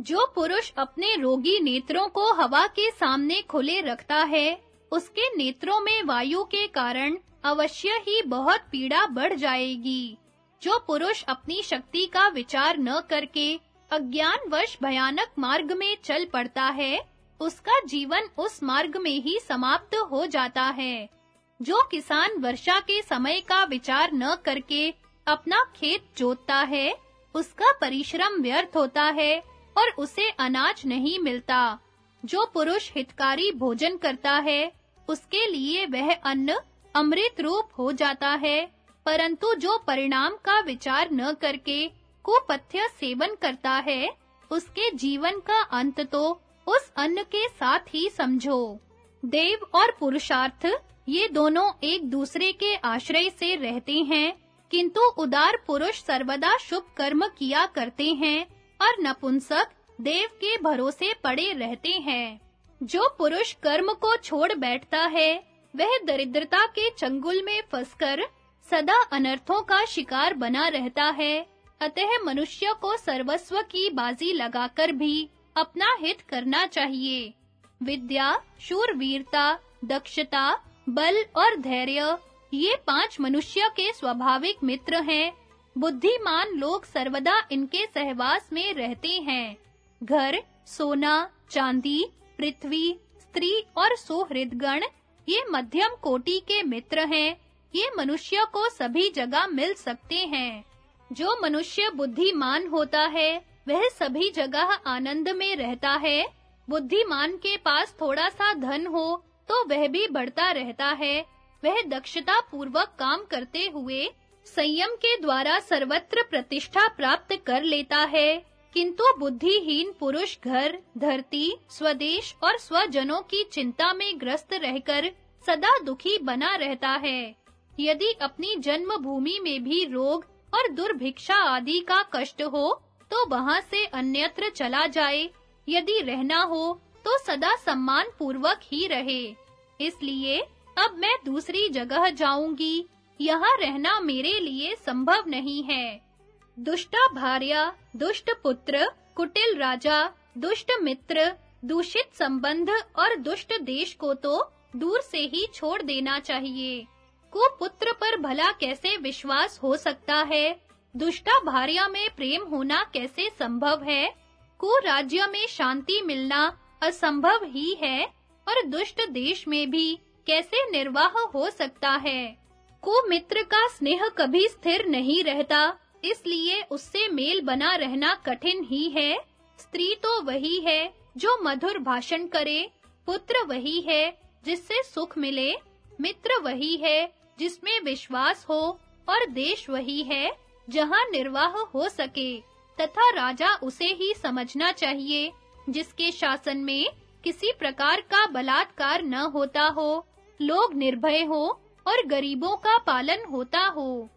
जो पुरुष अपने रोगी नेत्रों को हवा के सामने खुले रखता है, उसके नेत्रों में वायु के कारण अवश्य ही बहुत पीड़ा बढ़ जाएगी। जो पुरुष अपनी शक्ति का विचार न करके अज्ञानवश भयानक मार्ग में चल पड़ता है, उसका जीवन उस मार्ग में ही समाप्त हो जाता है। जो किसान वर्षा के समय का विचार न करके अपना खेत जोतता है, उसका परिश्रम व्यर्थ होता है और उसे अनाज नहीं मिलता। जो पुरुष हितकारी भोजन करता है, उसके लिए वह अन्न अमृत रूप हो जाता है, परंतु जो परिणाम का विचार न करके कुपथ्य सेवन करता है, उसके जीवन का अंत तो उस अन्न के साथ ही समझो। देव और पुरुषार्थ, ये दोनों एक दूसरे के आश्रय से रहते हैं, किंतु उदार पुरुष सर्वदा शुभ कर्म किया करते हैं और नपुंसक देव के भरोसे पड़े रहते हैं। जो पुरुष कर्म को छोड़ बैठता है, वह दरिद्रता के चंगुल में फंसकर सदा अनर्थों का शिकार बना रहता है। अतः मनुष्य को सर्वस्व की बाजी लगाकर भी अपना हित करना चाहिए। विद्या, शूरवीरता, दक्षता, बल और धैर्य, ये पाँच मनुष्य के स्वाभाविक मित्र हैं। बुद्धिमान लोग सर्वदा इनके सहवास में रहते हैं। घर, सोना, चांदी, पृथ्वी, स्त्री और सुहृदगण, ये मध्यम कोटि के मित्र हैं। ये मनुष्य को सभी जगह मिल सकते हैं। जो मनुष्य बुद्धिमान होता है, वह सभी जगह आनंद में रहता है। बुद्धिमान के पास थोड़ा सा धन हो तो वह भी बढ़ता रहता है। वह दक्षता पूर्वक काम करते हुए संयम के द्वारा सर्वत्र प्रतिष्ठा प्राप्त कर लेता है। किंतु बुद्धिहीन पुरुष घर, धरती, स्वदेश और स्वजनों की चिंता में ग्रस्त रहकर सदा दुखी बना रहता है। यदि अपनी जन्मभूमि में भी रोग और दुर्भिक्षा आदि का कष्ट हो तो वहाँ से अन्यत्र चला जाए। यदि रहना हो तो सदा सम्मान पूर्वक ही रहे। इसलिए अब मैं दूसरी जगह जाऊँगी। यहाँ रहना मेरे लिए संभव नहीं है। दुष्टा भार्या, दुष्ट पुत्र, कुटिल राजा, दुष्ट मित्र, दूषित संबंध और दुष्ट देश को तो दूर से ही छोड़ देना चाहिए। कुपुत्र पर भला कैसे विश्वास हो सकता है? दुष्टा भार्या में प्रेम होना कैसे संभव है? को राज्य में शांति मिलना असंभव ही है और दुष्ट देश में भी कैसे निर्वाह हो सकता है? कुमित्र का स्नेह कभी स्थिर नहीं रहता, इसलिए उससे मेल बना रहना कठिन ही है। स्त्री तो वही है जो मधुर भाषण करे, पुत्र वही है जिससे सुख मिले, मित्र वही है जिसमें विश्वास हो और देश वही है जहाँ निर्वाह हो सके, तथा राजा उसे ही समझना चाहिए, जिसके शासन में किसी प्रकार का बलात्कार न होता हो, लोग निर्भय हो और गरीबों का पालन होता हो।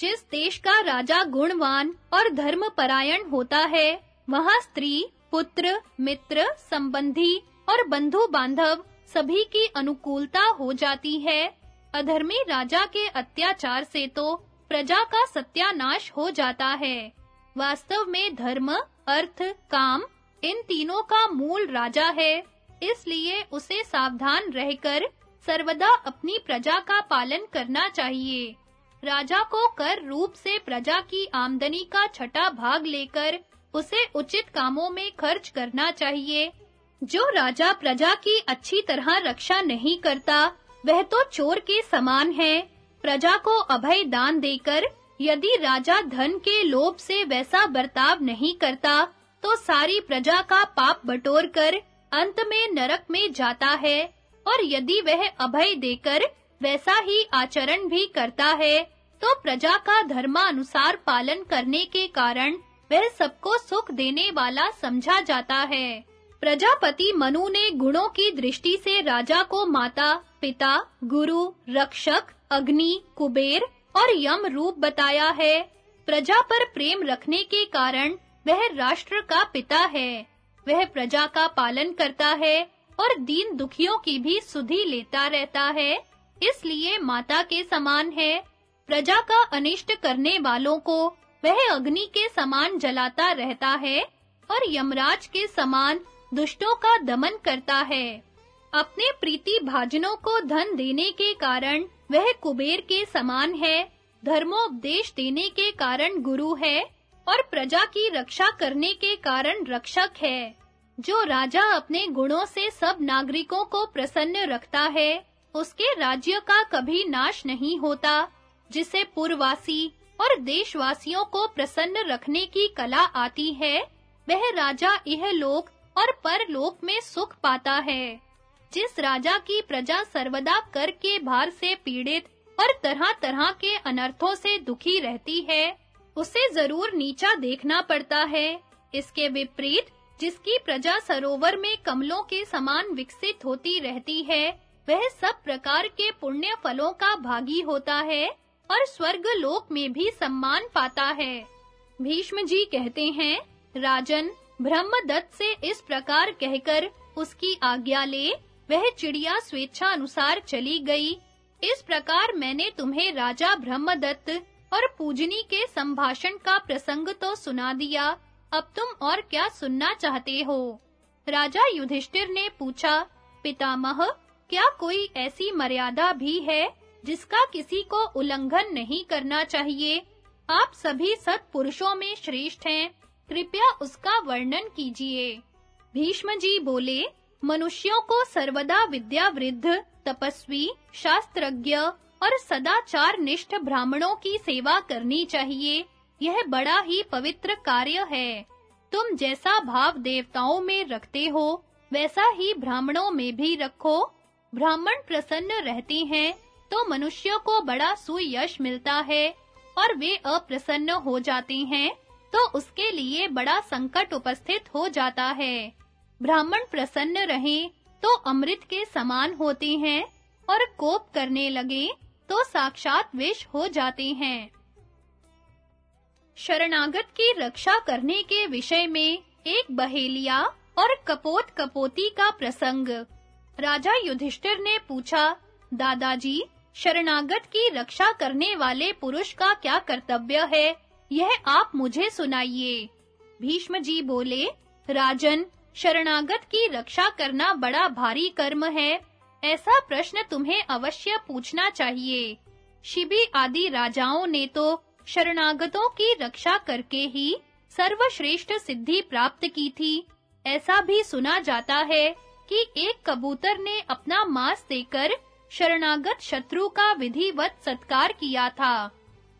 जिस देश का राजा गुणवान और धर्म धर्मपरायण होता है, वहाँ स्त्री, पुत्र, मित्र, संबंधी और बंधु बांधव सभी की अनुकूलता हो जाती है। अधर्मी राजा के अत्याचार से तो प्रजा का सत्यानाश हो जाता है। वास्तव में धर्म, अर्थ, काम, इन तीनों का मूल राजा है, इसलिए उसे सावधान रहकर सर्वदा अपनी प्रजा का पालन करना चाहिए। राजा को कर रूप से प्रजा की आमदनी का छठा भाग लेकर उसे उचित कामों में खर्च करना चाहिए। जो राजा प्रजा की अच्छी तरह रक्षा नहीं करता, वह तो चोर के समान है। प्रजा को अभय दान देकर यदि राजा धन के लोभ से वैसा बर्ताव नहीं करता तो सारी प्रजा का पाप बटोर कर अंत में नरक में जाता है। और यदि वह अभय देकर वैसा ही आचरण भी करता है तो प्रजा का धर्मानुसार पालन करने के कारण वह सबको सुख देने वाला समझा जाता है। प्रजापति मनु ने गुणों की दृष्टि से राजा को माता, पिता, गुरु, रक्षक, अग्नि, कुबेर और यम रूप बताया है। प्रजा पर प्रेम रखने के कारण वह राष्ट्र का पिता है। वह प्रजा का पालन करता है और दीन दुखियों की भी सुधि लेता रहता है, इसलिए माता के समान है। प्रजा का अनिष्ट करने वालों को वह अग्नि के समान जलाता रहता है और यमराज के समान दुष्टों का दमन करता है। अपने प्रीति भाजनों को धन देने के कारण वह कुबेर के समान है, धर्मोपदेश देने के कारण गुरु है और प्रजा की रक्षा करने के कारण रक्षक है। जो राजा अपने गुणों से सब नागरिकों को प्रसन्न रखता है, उसके राज्य का कभी नाश नहीं होता, जिसे पुरवासी और देशवासियों को प्रसन्न रखने की कला आती है, वह राजा यह लोक और परलोक में सुख पाता है। जिस राजा की प्रजा सर्वदा कर के भार से पीड़ित और तरह-तरह के अनर्थों से दुखी रहती है, उसे ज़रूर नीचा देखना पड़ता है। इसके विपरीत जिसकी प्रजा सरोवर में कमलों के समान विकसित होती रहती है, वह सब प्रकार के पुण्य फलों का भागी होता है और स्वर्ग लोक में भी सम्मान पाता है। भीष्म जी कहते हैं, राजन, ब्रह्मदत्त से इस प्रकार कहकर उसकी आज्ञा ले, वह चिड़िया स्वेच्छा अनुसार चली गई। इस प्रकार मैंने तुम्हें राजा ब्रह्मदत्त और पूजनी के संभाषण का प्रसंग तो सुना दिया अब तुम और क्या सुनना चाहते हो? राजा युधिष्ठिर ने पूछा, पितामह, क्या कोई ऐसी मर्यादा भी है जिसका किसी को उल्लंघन नहीं करना चाहिए? आप सभी सत्पुरुषों में श्रेष्ठ हैं, कृपया उसका वर्णन कीजिए। भीष्म जी बोले, मनुष्यों को सर्वदा विद्या वृद्ध तपस्वी, शास्त्रज्ञ और सदाचार निष्ठ ब्राह्मणों की सेवा करनी चाहिए। यह बड़ा ही पवित्र कार्य है। तुम जैसा भाव देवताओं में रखते हो, वैसा ही ब्राह्मणों में भी रखो। ब्राह्मण प्रसन्न रहते हैं तो मनुष्य को बड़ा सुयश मिलता है, और वे अप्रसन्न हो जाते हैं तो उसके लिए बड़ा संकट उपस्थित हो जाता है। ब्राह्मण प्रसन्न रहे तो अमृत के समान होते हैं, और कोप करने लगे तो साक्षात विष हो जाते हैं। शरणागत की रक्षा करने के विषय में एक बहेलिया और कपोत कपोती का प्रसंग। राजा युधिष्ठिर ने पूछा, दादाजी, शरणागत की रक्षा करने वाले पुरुष का क्या कर्तव्य है? यह आप मुझे सुनाइए। भीष्म जी बोले, राजन, शरणागत की रक्षा करना बड़ा भारी कर्म है। ऐसा प्रश्न तुम्हें अवश्य पूछना चाहिए। शिबी आदि राजाओं ने तो शरणागतों की रक्षा करके ही सर्वश्रेष्ठ सिद्धि प्राप्त की थी। ऐसा भी सुना जाता है कि एक कबूतर ने अपना मांस देकर शरणागत शत्रु का विधिवत सत्कार किया था।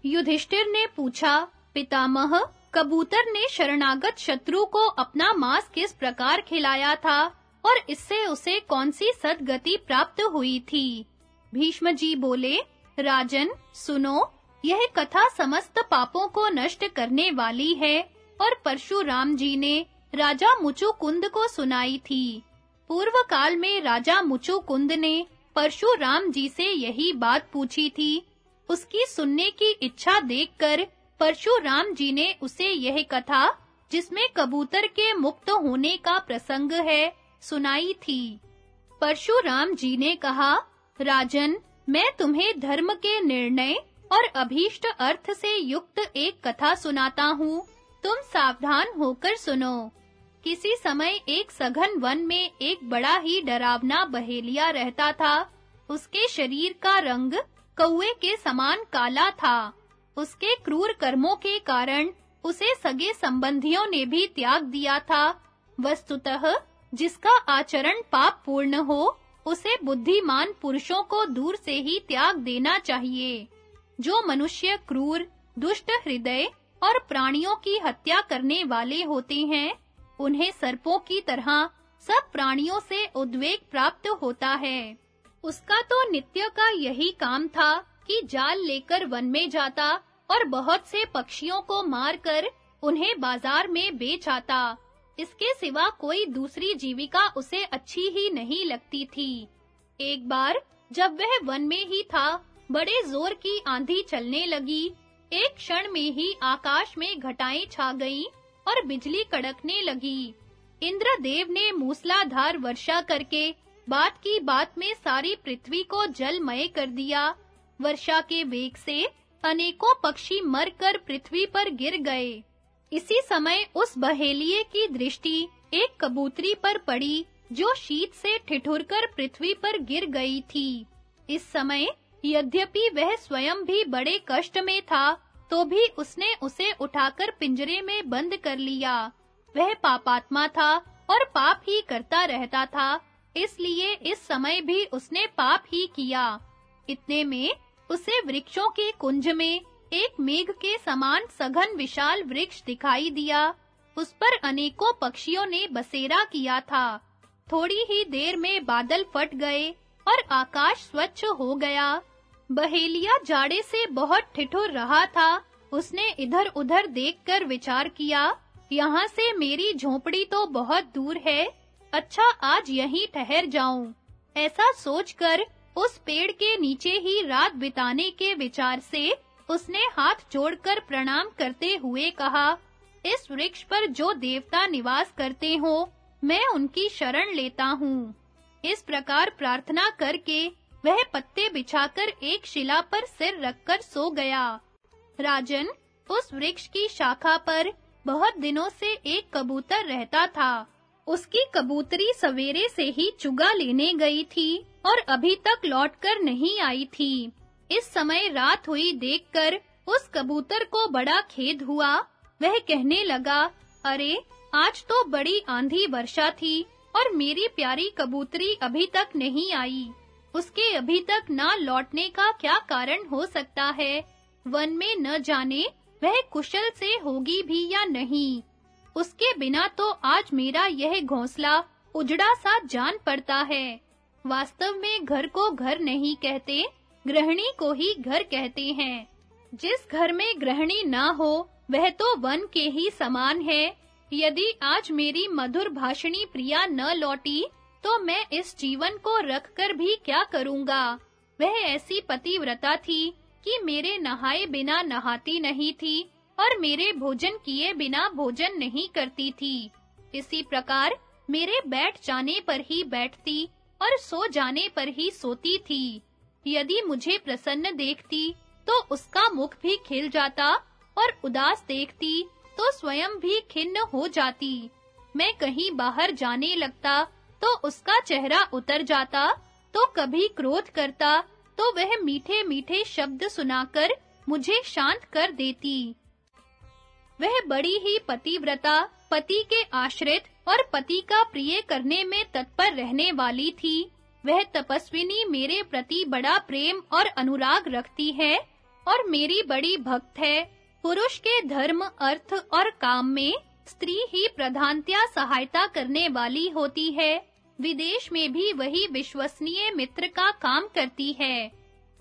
युधिष्ठिर ने पूछा, पितामह, कबूतर ने शरणागत शत्रु को अपना मांस किस प्रकार खिलाया था, और इससे उसे कौन सी सदगति प्राप्त हुई थी? भीष्म जी बोले, राजन, सुनो यह कथा समस्त पापों को नष्ट करने वाली है और परशुराम जी ने राजा मुचुकुंद को सुनाई थी। पूर्व काल में राजा मुचुकुंद ने परशुराम जी से यही बात पूछी थी। उसकी सुनने की इच्छा देखकर परशुराम जी ने उसे यह कथा, जिसमें कबूतर के मुक्त होने का प्रसंग है, सुनाई थी। परशुराम जी ने कहा, राजन, मैं तुम्हें धर्म के निर्णय और अभीष्ट अर्थ से युक्त एक कथा सुनाता हूँ। तुम सावधान होकर सुनो। किसी समय एक सघन वन में एक बड़ा ही डरावना बहेलिया रहता था। उसके शरीर का रंग कौए के समान काला था। उसके क्रूर कर्मों के कारण उसे सगे संबंधियों ने भी त्याग दिया था। वस्तुतः जिसका आचरण पाप पूर्ण हो, उसे बुद्धिमान पुरुषों को दूर से ही त्याग देना चाहिए। जो मनुष्य क्रूर, दुष्ट हृदय और प्राणियों की हत्या करने वाले होते हैं, उन्हें सर्पों की तरह सब प्राणियों से उद्वेग प्राप्त होता है। उसका तो नित्य का यही काम था कि जाल लेकर वन में जाता और बहुत से पक्षियों को मारकर उन्हें बाज़ार में बेच आता। इसके सिवा कोई दूसरी जीविका उसे अच्छी ही नहीं लगती थी। एक बार जब वह वन में ही था बड़े ज़ोर की आंधी चलने लगी। एक क्षण में ही आकाश में घटाएँ छा गईं और बिजली कड़कने लगी। इंद्रदेव ने मूसलाधार वर्षा करके बात की बात में सारी पृथ्वी को जलमय कर दिया। वर्षा के वेग से अनेकों पक्षी मरकर पृथ्वी पर गिर गए। इसी समय उस बहेलिए की दृष्टि एक कबूतरी पर पड़ी, जो शीत से ठिठुरकर पृथ्वी पर गिर गई थी। इस समय यद्यपि वह स्वयं भी बड़े कष्ट में था तो भी उसने उसे उठाकर पिंजरे में बंद कर लिया। वह पापात्मा था और पाप ही करता रहता था, इसलिए इस समय भी उसने पाप ही किया। इतने में उसे वृक्षों के कुंज में एक मेघ के समान सघन विशाल वृक्ष दिखाई दिया। उस पर अनेकों पक्षियों ने बसेरा किया था। थोड़ी ही देर में बादल फट गए और आकाश स्वच्छ हो गया। बहेलिया जाड़े से बहुत ठिठुर रहा था। उसने इधर-उधर देखकर विचार किया, यहाँ से मेरी झोपड़ी तो बहुत दूर है। अच्छा आज यहीं ठहर जाऊँ। ऐसा सोचकर उस पेड़ के नीचे ही रात बिताने के विचार से उसने हाथ जोड़कर प्रणाम करते हुए कहा, इस वृक्ष पर जो देवता निवास करते हो, मैं उनकी शरण लेता हूँ। इस प्रकार प्रार्थना करके वह पत्ते बिछाकर एक शिला पर सिर रखकर सो गया। राजन उस वृक्ष की शाखा पर बहुत दिनों से एक कबूतर रहता था। उसकी कबूतरी सवेरे से ही चुगा लेने गई थी और अभी तक लौटकर नहीं आई थी। इस समय रात हुई देखकर उस कबूतर को बड़ा खेद हुआ। वह कहने लगा, अरे, आज तो बड़ी आंधी वर्षा थी और मेरी प्यारी कबूतरी अभी तक नहीं आई। उसके अभी तक ना लौटने का क्या कारण हो सकता है? वन में न जाने वह कुशल से होगी भी या नहीं। उसके बिना तो आज मेरा यह घोंसला उजड़ा सा जान पड़ता है। वास्तव में घर को घर नहीं कहते, गृहिणी को ही घर कहते हैं। जिस घर में ग्रहणी ना हो, वह तो वन के ही समान है। यदि आज मेरी मधुर भाषणी प्रिया न लौटी तो मैं इस जीवन को रखकर भी क्या करूँगा? वह ऐसी पतिव्रता थी कि मेरे नहाए बिना नहाती नहीं थी और मेरे भोजन किए बिना भोजन नहीं करती थी। इसी प्रकार मेरे बैठ जाने पर ही बैठती और सो जाने पर ही सोती थी। यदि मुझे प्रसन्न देखती तो उसका मुख भी खिल जाता और उदास देखती तो स्वयं भी खिन्न हो जाती। मैं कहीं बाहर जाने लगता तो उसका चेहरा उतर जाता तो कभी क्रोध करता तो वह मीठे-मीठे शब्द सुनाकर मुझे शांत कर देती। वह बड़ी ही पतिव्रता, पति के आश्रित और पति का प्रिय करने में तत्पर रहने वाली थी। वह तपस्विनी मेरे प्रति बड़ा प्रेम और अनुराग रखती है और मेरी बड़ी भक्त है। पुरुष के धर्म, अर्थ और काम में स्त्री ही प्रधानतया सहायता करने वाली होती है। विदेश में भी वही विश्वसनीय मित्र का काम करती है।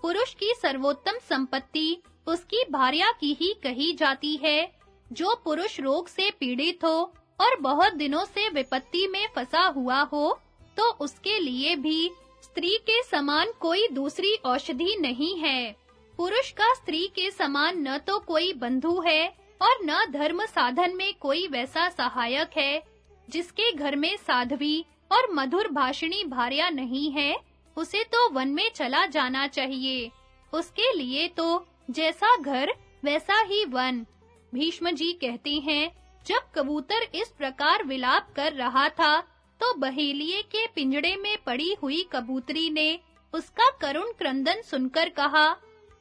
पुरुष की सर्वोत्तम संपत्ति उसकी भार्या की ही कही जाती है। जो पुरुष रोग से पीड़ित हो और बहुत दिनों से विपत्ति में फंसा हुआ हो तो उसके लिए भी स्त्री के समान कोई दूसरी औषधि नहीं है। पुरुष का स्त्री के समान न तो कोई बंधु है और न धर्म साधन में कोई वैसा सहायक है, जिसके घर में साध्वी और मधुर भाषिणी भार्या नहीं है, उसे तो वन में चला जाना चाहिए। उसके लिए तो जैसा घर, वैसा ही वन। भीष्म जी कहते हैं, जब कबूतर इस प्रकार विलाप कर रहा था तो बहेलिए के पिंजड़े में पड़ी हुई कबूतरी ने उसका करुण क्रंदन सुनकर कहा,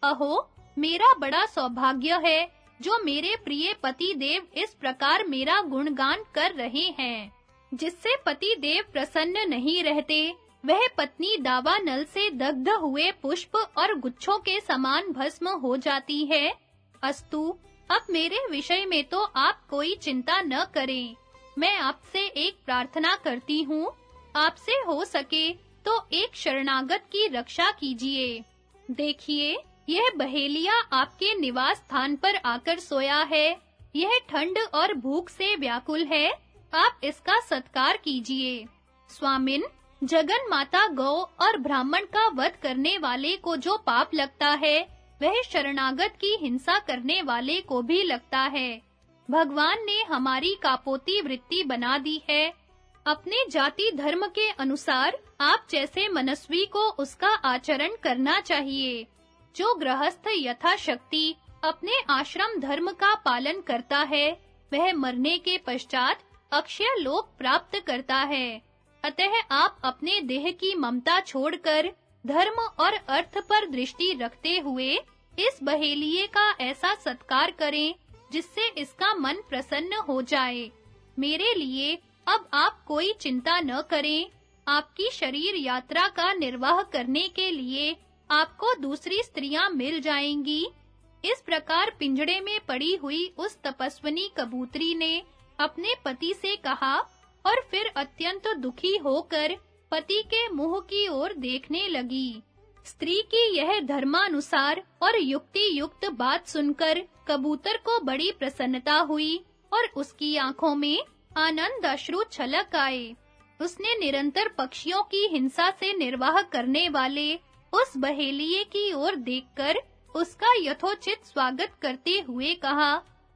अहो, मेरा बड़ा सौभाग्य है जो मेरे प्रिय पति देव इस प्रकार मेरा गुणगान कर रहे हैं। जिससे पति देव प्रसन्न नहीं रहते, वह पत्नी दावा नल से दग्ध हुए पुष्प और गुच्छों के समान भस्म हो जाती है। अस्तु, अब मेरे विषय में तो आप कोई चिंता न करें। मैं आपसे एक प्रार्थना करती हूँ। आपसे हो सके तो एक शरणागत की रक्षा कीजिए। देखिए यह बहेलिया आपके निवास स्थान पर आकर सोया है। यह ठंड और भूख से व्याकुल है। आप इसका सत्कार कीजिए। स्वामिन, जगन माता गौ और ब्राह्मण का वध करने वाले को जो पाप लगता है, वह शरणागत की हिंसा करने वाले को भी लगता है। भगवान ने हमारी कापोती वृत्ति बना दी है। अपने जाति धर्म के अनुसार आप जैसे मनस्वी को उसका आचरण करना चाहिए। जो गृहस्थ यथाशक्ति अपने आश्रम धर्म का पालन करता है, वह मरने के पश्चात अक्षय लोक प्राप्त करता है। अतः आप अपने देह की ममता छोड़कर धर्म और अर्थ पर दृष्टि रखते हुए इस बहेलिए का ऐसा सत्कार करें, जिससे इसका मन प्रसन्न हो जाए। मेरे लिए अब आप कोई चिंता न करें। आपकी शरीर यात्रा का निर्वाह करने के लिए आपको दूसरी स्त्रियाँ मिल जाएँगी। इस प्रकार पिंजड़े में पड़ी हुई उस तपस्विनी कबूतरी ने अपने पति से कहा और फिर अत्यंत दुखी होकर पति के मुँह की ओर देखने लगी। स्त्री की यह धर्मानुसार और युक्ति युक्त बात सुनकर कबूतर को बड़ी प्रसन्नता हुई और उसकी आँखों में आनंद अश्रु छलक आए। उसने निरंतर पक्षियों की हिंसा से निर्वाह करने वाले उस बहेलिए की ओर देखकर उसका यथोचित स्वागत करते हुए कहा,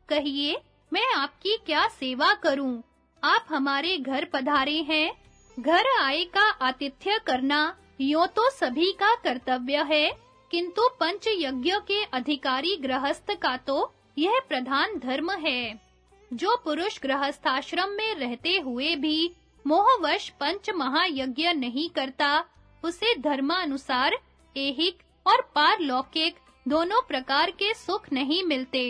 कहिए, मैं आपकी क्या सेवा करूँ? आप हमारे घर पधारे हैं। घर आए का आतिथ्य करना यो तो सभी का कर्तव्य है, किंतु पंच यज्ञ के अधिकारी गृहस्थ का तो यह प्रधान धर्म है। जो पुरुष गृहस्थाश्रम में रहते हुए भी मोहवश पंच महायज्ञ नहीं करता उसे धर्मानुसार, ऐहिक और पारलौकिक दोनों प्रकार के सुख नहीं मिलते।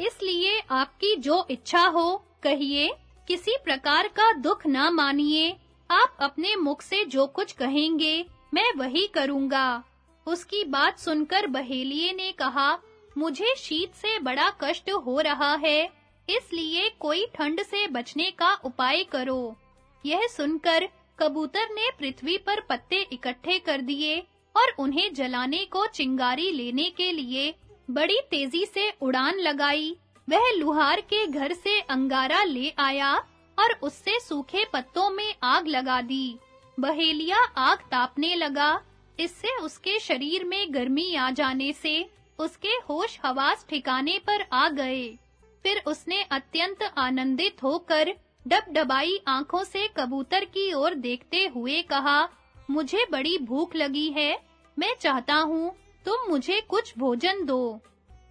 इसलिए आपकी जो इच्छा हो, कहिए, किसी प्रकार का दुख ना मानिए। आप अपने मुख से जो कुछ कहेंगे, मैं वही करूँगा। उसकी बात सुनकर बहेलिए ने कहा, मुझे शीत से बड़ा कष्ट हो रहा है, इसलिए कोई ठंड से बचने का उपाय करो। यह सुनकर कबूतर ने पृथ्वी पर पत्ते इकट्ठे कर दिए और उन्हें जलाने को चिंगारी लेने के लिए बड़ी तेज़ी से उड़ान लगाई। वह लुहार के घर से अंगारा ले आया और उससे सूखे पत्तों में आग लगा दी। बहेलिया आग तापने लगा। इससे उसके शरीर में गर्मी आ जाने से उसके होश हवास ठिकाने पर आ गए। फिर उसने अत्यंत आनंदित होकर डबडबाई आँखों से कबूतर की ओर देखते हुए कहा, मुझे बड़ी भूख लगी है। मैं चाहता हूँ तुम मुझे कुछ भोजन दो।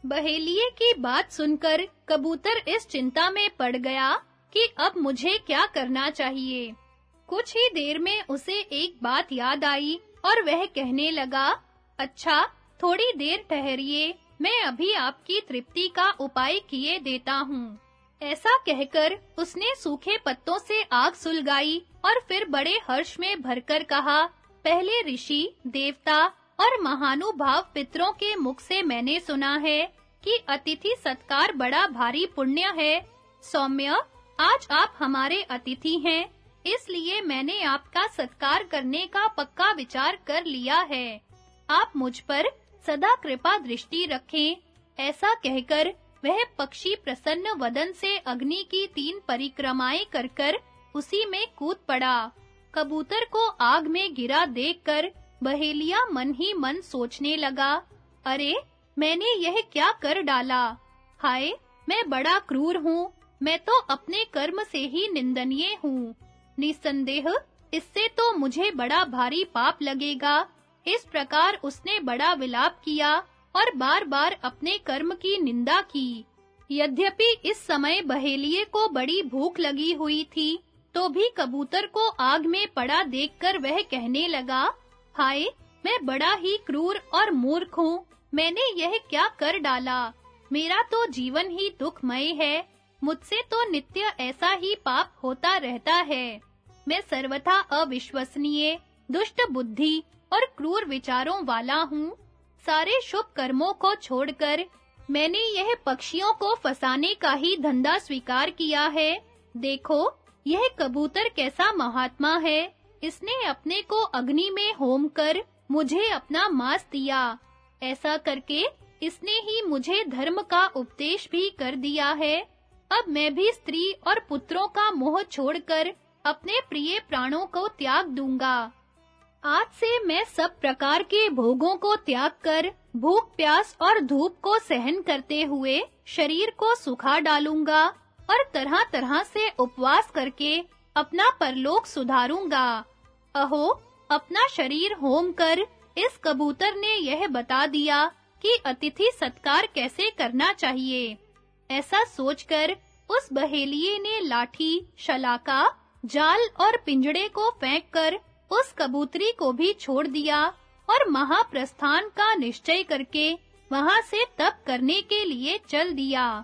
बहेलिए की बात सुनकर कबूतर इस चिंता में पड़ गया कि अब मुझे क्या करना चाहिए। कुछ ही देर में उसे एक बात याद आई और वह कहने लगा अच्छा थोड़ी देर ठहरिए, मैं अभी आपकी तृप्ति का उपाय किए देता हूँ। ऐसा कहकर उसने सूखे पत्तों से आग सुलगाई और फिर बड़े हर्ष में भरकर कहा, पहले ऋषि, देवता और महानुभाव पितरों के मुख से मैंने सुना है कि अतिथि सत्कार बड़ा भारी पुण्य है। सौम्य, आज आप हमारे अतिथि हैं, इसलिए मैंने आपका सत्कार करने का पक्का विचार कर लिया है। आप मुझ पर सदा कृपा दृष्टि रखें, ऐसा कहकर वह पक्षी प्रसन्न वदन से अग्नि की तीन परिक्रमाएँ कर उसी में कूद पड़ा। कबूतर को आग में गिरा देखकर बहेलिया मन ही मन सोचने लगा, अरे, मैंने यह क्या कर डाला? हाय, मैं बड़ा क्रूर हूँ, मैं तो अपने कर्म से ही निंदनीय हूँ। निसंदेह इससे तो मुझे बड़ा भारी पाप लगेगा। इस प्रकार उसने बड़ा विलाप किया और बार-बार अपने कर्म की निंदा की। यद्यपि इस समय बहेलिए को बड़ी भूख लगी हुई थी तो भी कबूतर को आग में पड़ा देखकर वह कहने लगा, हाय, मैं बड़ा ही क्रूर और मूर्ख हूँ, मैंने यह क्या कर डाला? मेरा तो जीवन ही दुखमय है, मुझसे तो नित्य ऐसा ही पाप होता रहता है। मैं सर्वथा अविश्वसनीय, दुष्ट बुद्धि और क्रूर विचारों वाला हूँ सारे शुभ कर्मों को छोड़कर मैंने यह पक्षियों को फसाने का ही धंधा स्वीकार किया है। देखो, यह कबूतर कैसा महात्मा है। इसने अपने को अग्नि में होम कर मुझे अपना मांस दिया। ऐसा करके इसने ही मुझे धर्म का उपदेश भी कर दिया है। अब मैं भी स्त्री और पुत्रों का मोह छोड़कर अपने प्रिय प्राणों को त्याग दूँगा। आज से मैं सब प्रकार के भोगों को त्याग कर, भूख प्यास और धूप को सहन करते हुए शरीर को सुखा डालूँगा और तरह-तरह से उपवास करके अपना परलोक सुधारूँगा। अहो, अपना शरीर होम कर, इस कबूतर ने यह बता दिया कि अतिथि सत्कार कैसे करना चाहिए। ऐसा सोचकर उस बहेलिए ने लाठी, शलाका, जाल और पिंजड़े को फेंककर उस कबूतरी को भी छोड़ दिया और महाप्रस्थान का निश्चय करके वहाँ से तप करने के लिए चल दिया।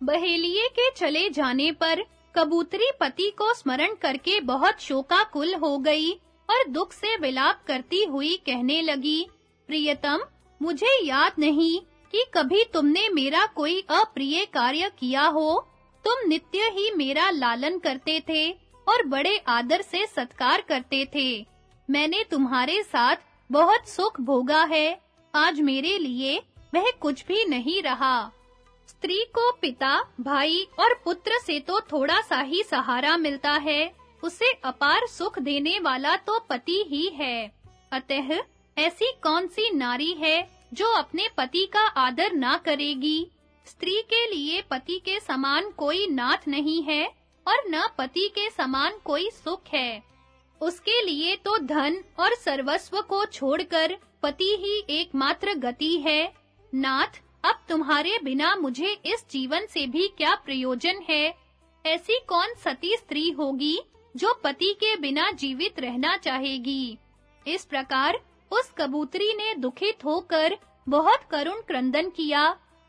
बहेलिए के चले जाने पर कबूतरी पति को स्मरण करके बहुत शोकाकुल हो गई और दुख से विलाप करती हुई कहने लगी, प्रियतम, मुझे याद नहीं कि कभी तुमने मेरा कोई अप्रिय कार्य किया हो। तुम नित्य ही मेरा लालन करते थे। और बड़े आदर से सत्कार करते थे। मैंने तुम्हारे साथ बहुत सुख भोगा है। आज मेरे लिए वह कुछ भी नहीं रहा। स्त्री को पिता, भाई और पुत्र से तो थोड़ा सा ही सहारा मिलता है। उसे अपार सुख देने वाला तो पति ही है। अतः ऐसी कौन सी नारी है जो अपने पति का आदर ना करेगी? स्त्री के लिए पति के समान कोई नाथ नहीं है। और न पति के समान कोई सुख है। उसके लिए तो धन और सर्वस्व को छोड़कर पति ही एकमात्र गति है। नाथ, अब तुम्हारे बिना मुझे इस जीवन से भी क्या प्रयोजन है? ऐसी कौन सती स्त्री होगी जो पति के बिना जीवित रहना चाहेगी? इस प्रकार उस कबूतरी ने दुखित होकर बहुत करुण क्रंदन किया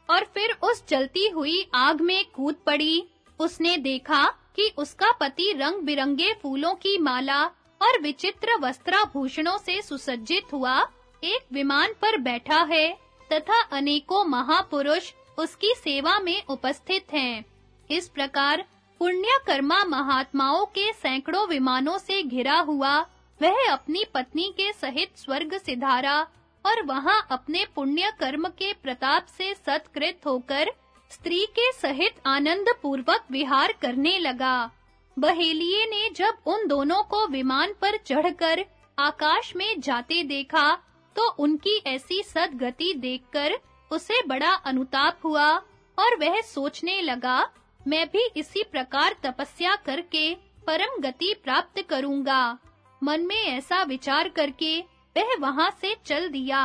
और फिर उस जलती हुई आग में कूद पड़ी। उसने देखा कि उसका पति रंग-बिरंगे फूलों की माला और विचित्र वस्त्राभूषणों से सुसज्जित हुआ, एक विमान पर बैठा है, तथा अनेकों महापुरुष उसकी सेवा में उपस्थित हैं। इस प्रकार पुण्य कर्मा महात्माओं के सैकड़ों विमानों से घिरा हुआ, वह अपनी पत्नी के सहित स्वर्ग सिधारा और वहाँ अपने पुण्य कर्म के प्रताप से सत्कृत होकर स्त्री के सहित आनंद पूर्वक विहार करने लगा। बहेलिए ने जब उन दोनों को विमान पर चढ़कर आकाश में जाते देखा तो उनकी ऐसी सदगति देखकर उसे बड़ा अनुताप हुआ और वह सोचने लगा, मैं भी इसी प्रकार तपस्या करके परम गति प्राप्त करूँगा। मन में ऐसा विचार करके वह वहाँ से चल दिया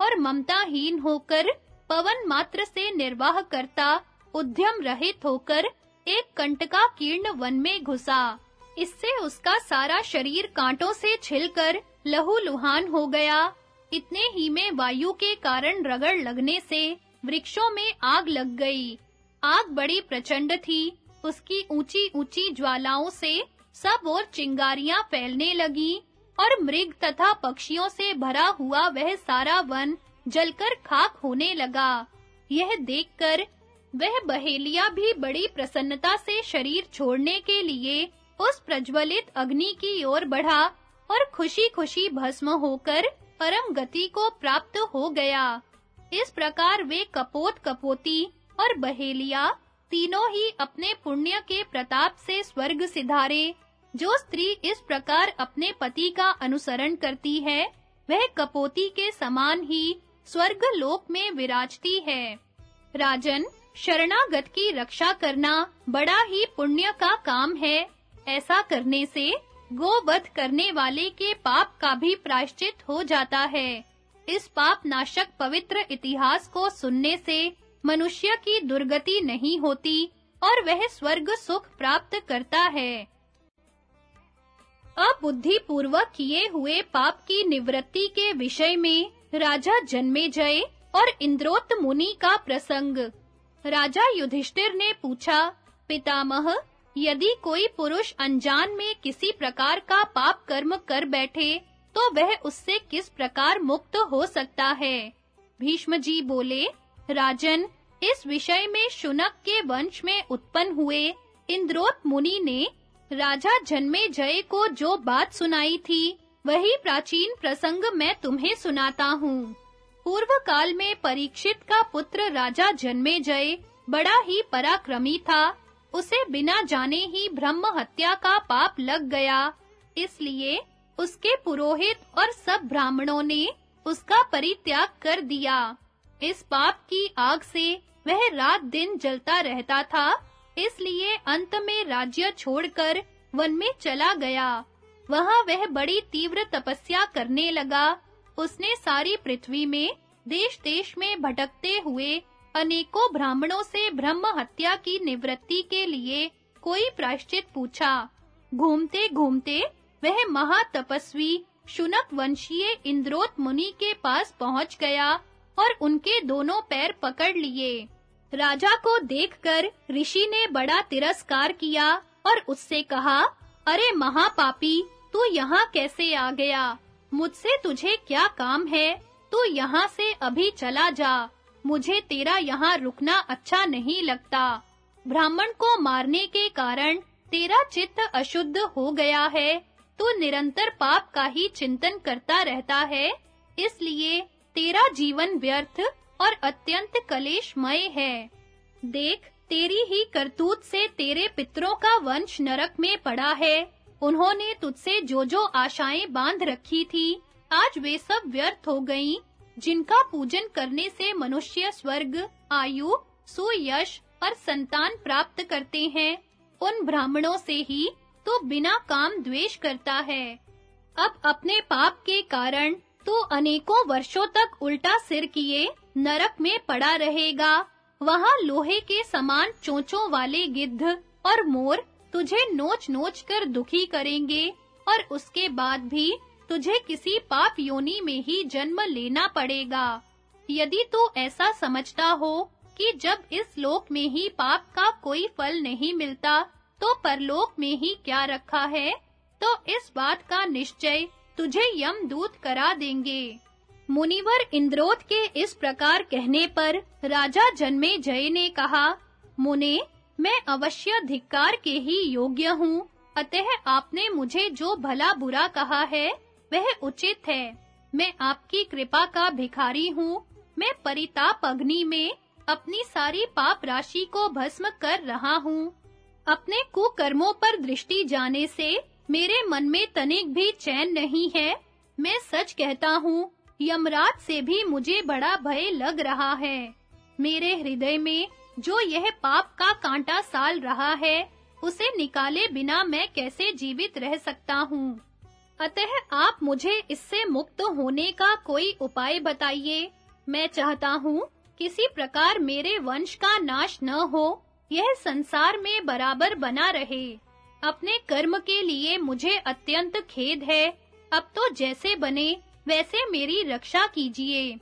और ममताहीन होकर पवन मात्र से निर्वाह करता, उद्यम रहित होकर एक कंटका कीर्ण वन में घुसा। इससे उसका सारा शरीर कांटों से छिलकर लहूलुहान हो गया। इतने ही में वायु के कारण रगड़ लगने से वृक्षों में आग लग गई। आग बड़ी प्रचंड थी। उसकी ऊंची-ऊंची ज्वालाओं से सब और चिंगारियाँ फैलने लगी और मृग तथा पक्षियों से भरा हुआ वह सारा वन जलकर खाक होने लगा। यह देखकर वह बहेलिया भी बड़ी प्रसन्नता से शरीर छोड़ने के लिए उस प्रज्वलित अग्नि की ओर बढ़ा और खुशी-खुशी भस्म होकर परम गति को प्राप्त हो गया। इस प्रकार वे कपोत कपोती और बहेलिया तीनों ही अपने पुण्य के प्रताप से स्वर्ग सिधारे। जो स्त्री इस प्रकार अपने पति का अनुसरण करती है, वह कपोती के समान ही स्वर्ग लोक में विराजती है। राजन, शरणागत की रक्षा करना बड़ा ही पुण्य का काम है। ऐसा करने से गोवध करने वाले के पाप का भी प्रायश्चित हो जाता है। इस पाप नाशक पवित्र इतिहास को सुनने से मनुष्य की दुर्गति नहीं होती और वह स्वर्ग सुख प्राप्त करता है। अबुद्धि पूर्वक किए हुए पाप की निवृत्ति के विषय में राजा जन्मेजय और इंद्रोत मुनि का प्रसंग। राजा युधिष्ठिर ने पूछा, पितामह, यदि कोई पुरुष अनजान में किसी प्रकार का पाप कर्म कर बैठे तो वह उससे किस प्रकार मुक्त हो सकता है? भीष्म जी बोले, राजन, इस विषय में शुनक के वंश में उत्पन्न हुए इंद्रोत मुनि ने राजा जन्मे जय को जो बात सुनाई थी वही प्राचीन प्रसंग मैं तुम्हें सुनाता हूँ। पूर्व काल में परीक्षित का पुत्र राजा जन्मे जय, बड़ा ही पराक्रमी था। उसे बिना जाने ही ब्रह्म हत्या का पाप लग गया। इसलिए उसके पुरोहित और सब ब्राह्मणों ने उसका परित्याग कर दिया। इस पाप की आग से वह रात दिन जलता रहता था, इसलिए अंत में राज्य छोड़कर वन में चला गया। वहाँ वह बड़ी तीव्र तपस्या करने लगा। उसने सारी पृथ्वी में, देश-देश में भटकते हुए अनेकों ब्राह्मणों से ब्रह्म हत्या की निवृत्ति के लिए कोई प्रायश्चित पूछा। घूमते-घूमते वह महातपस्वी शुनक वंशीय इंद्रोत मुनि के पास पहुँच गया और उनके दोनों पैर पकड़ लिए। राजा को देखकर ऋषि ने बड़ा तिरस्कार किया और उससे कहा, अरे महापापी तू यहाँ कैसे आ गया? मुझसे तुझे क्या काम है? तू यहाँ से अभी चला जा। मुझे तेरा यहाँ रुकना अच्छा नहीं लगता। ब्राह्मण को मारने के कारण तेरा चित्त अशुद्ध हो गया है। तू निरंतर पाप का ही चिंतन करता रहता है। इसलिए तेरा जीवन व्यर्थ और अत्यंत कलेशमय है। देख, तेरी ही करतूत से तेरे पितरों का वंश नरक में पड़ा है। उन्होंने तुझसे जो जो आशाएँ बाँध रखी थी, आज वे सब व्यर्थ हो गईं, जिनका पूजन करने से मनुष्य स्वर्ग, आयु, सुयश और संतान प्राप्त करते हैं, उन ब्राह्मणों से ही तो बिना काम द्वेष करता है। अब अपने पाप के कारण तू अनेकों वर्षों तक उल्टा सिर किए, नरक में पड़ा रहेगा, वहाँ लोहे के समान चोंचों वाले गिद्ध और मोर तुझे नोच-नोच कर दुखी करेंगे, और उसके बाद भी तुझे किसी पाप योनि में ही जन्म लेना पड़ेगा। यदि तू ऐसा समझता हो कि जब इस लोक में ही पाप का कोई फल नहीं मिलता तो परलोक में ही क्या रखा है तो इस बात का निश्चय तुझे यमदूत करा देंगे। मुनिवर इंद्रोत के इस प्रकार कहने पर राजा जन्मे जय ने कहा, मुने मैं अवश्य धिक्कार के ही योग्य हूँ। अतः आपने मुझे जो भला बुरा कहा है, वह उचित है। मैं आपकी कृपा का भिखारी हूँ। मैं परिताप अग्नि में अपनी सारी पाप राशि को भस्म कर रहा हूँ। अपने कुकर्मों पर दृष्टि जाने से मेरे मन में तनिक भी चैन नहीं है। मैं सच कहता हूँ, यमराज से भी मुझे बड़ा भय लग रहा है। मेरे हृदय में जो यह पाप का कांटा साल रहा है, उसे निकाले बिना मैं कैसे जीवित रह सकता हूँ? अतः आप मुझे इससे मुक्त होने का कोई उपाय बताइए। मैं चाहता हूँ किसी प्रकार मेरे वंश का नाश न हो, यह संसार में बराबर बना रहे। अपने कर्म के लिए मुझे अत्यंत खेद है। अब तो जैसे बने, वैसे मेरी रक्षा कीजिए।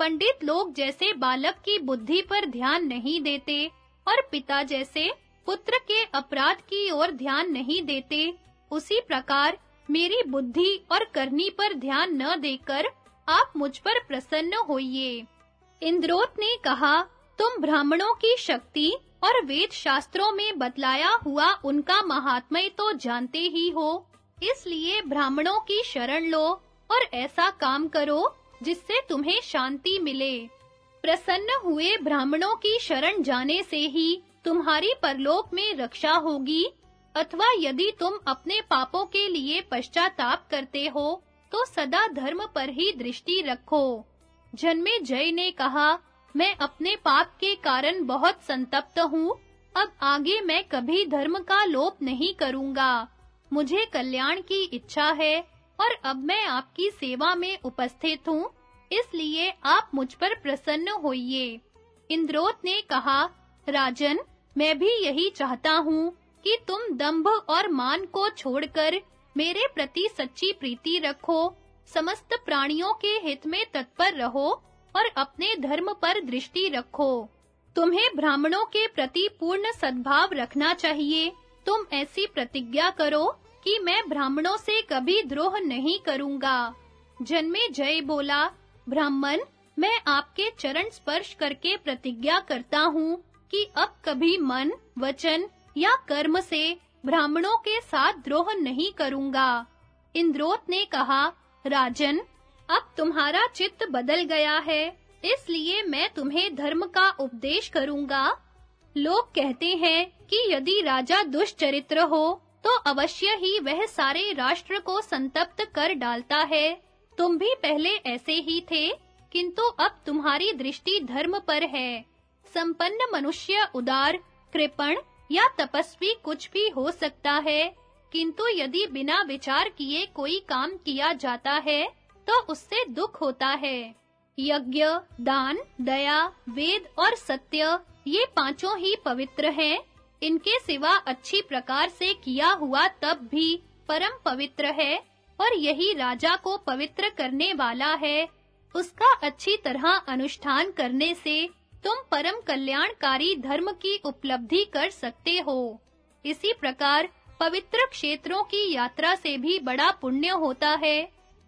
पंडित लोग जैसे बालक की बुद्धि पर ध्यान नहीं देते और पिता जैसे पुत्र के अपराध की ओर ध्यान नहीं देते, उसी प्रकार मेरी बुद्धि और करनी पर ध्यान न देकर आप मुझ पर प्रसन्न होइए। इंद्रोत ने कहा, तुम ब्राह्मणों की शक्ति और वेद शास्त्रों में बतलाया हुआ उनका महात्म्य तो जानते ही हो, इसलिए ब्राह्मणों की शरण लो और ऐसा काम करो जिससे तुम्हें शांति मिले। प्रसन्न हुए ब्राह्मणों की शरण जाने से ही तुम्हारी परलोक में रक्षा होगी, अथवा यदि तुम अपने पापों के लिए पश्चाताप करते हो तो सदा धर्म पर ही दृष्टि रखो। जन्मे जय ने कहा, मैं अपने पाप के कारण बहुत संतप्त हूँ, अब आगे मैं कभी धर्म का लोप नहीं करूँगा। मुझे कल्याण की इच्छा है और अब मैं आपकी सेवा में उपस्थित हूँ, इसलिए आप मुझ पर प्रसन्न होइए। इंद्रोत ने कहा, राजन, मैं भी यही चाहता हूँ कि तुम दंभ और मान को छोड़कर मेरे प्रति सच्ची प्रीति रखो, समस्त प्राणियों के हित में तत्पर रहो और अपने धर्म पर दृष्टि रखो। तुम्हें ब्राह्मणों के प्रति पूर्ण सद्भाव रखना चाहिए, तुम ऐसी प्रतिज्ञा करो कि मैं ब्राह्मणों से कभी द्रोह नहीं करूँगा। जन्मे जय बोला, ब्राह्मण, मैं आपके चरण स्पर्श करके प्रतिज्ञा करता हूँ कि अब कभी मन, वचन या कर्म से ब्राह्मणों के साथ द्रोह नहीं करूँगा। इंद्रोत ने कहा, राजन, अब तुम्हारा चित्त बदल गया है, इसलिए मैं तुम्हें धर्म का उपदेश करूँगा। लोग कहते हैं कि यदि राजा दुष्चरित्र हो तो अवश्य ही वह सारे राष्ट्र को संतप्त कर डालता है। तुम भी पहले ऐसे ही थे, किंतु अब तुम्हारी दृष्टि धर्म पर है। संपन्न मनुष्य उदार, कृपण या तपस्वी कुछ भी हो सकता है, किंतु यदि बिना विचार किए कोई काम किया जाता है तो उससे दुख होता है। यज्ञ, दान, दया, वेद और सत्य, ये पाँचों ही पवित्र हैं। इनके सिवा अच्छी प्रकार से किया हुआ तब भी परम पवित्र है और यही राजा को पवित्र करने वाला है। उसका अच्छी तरह अनुष्ठान करने से तुम परम कल्याणकारी धर्म की उपलब्धि कर सकते हो। इसी प्रकार पवित्र क्षेत्रों की यात्रा से भी बड़ा पुण्य होता है।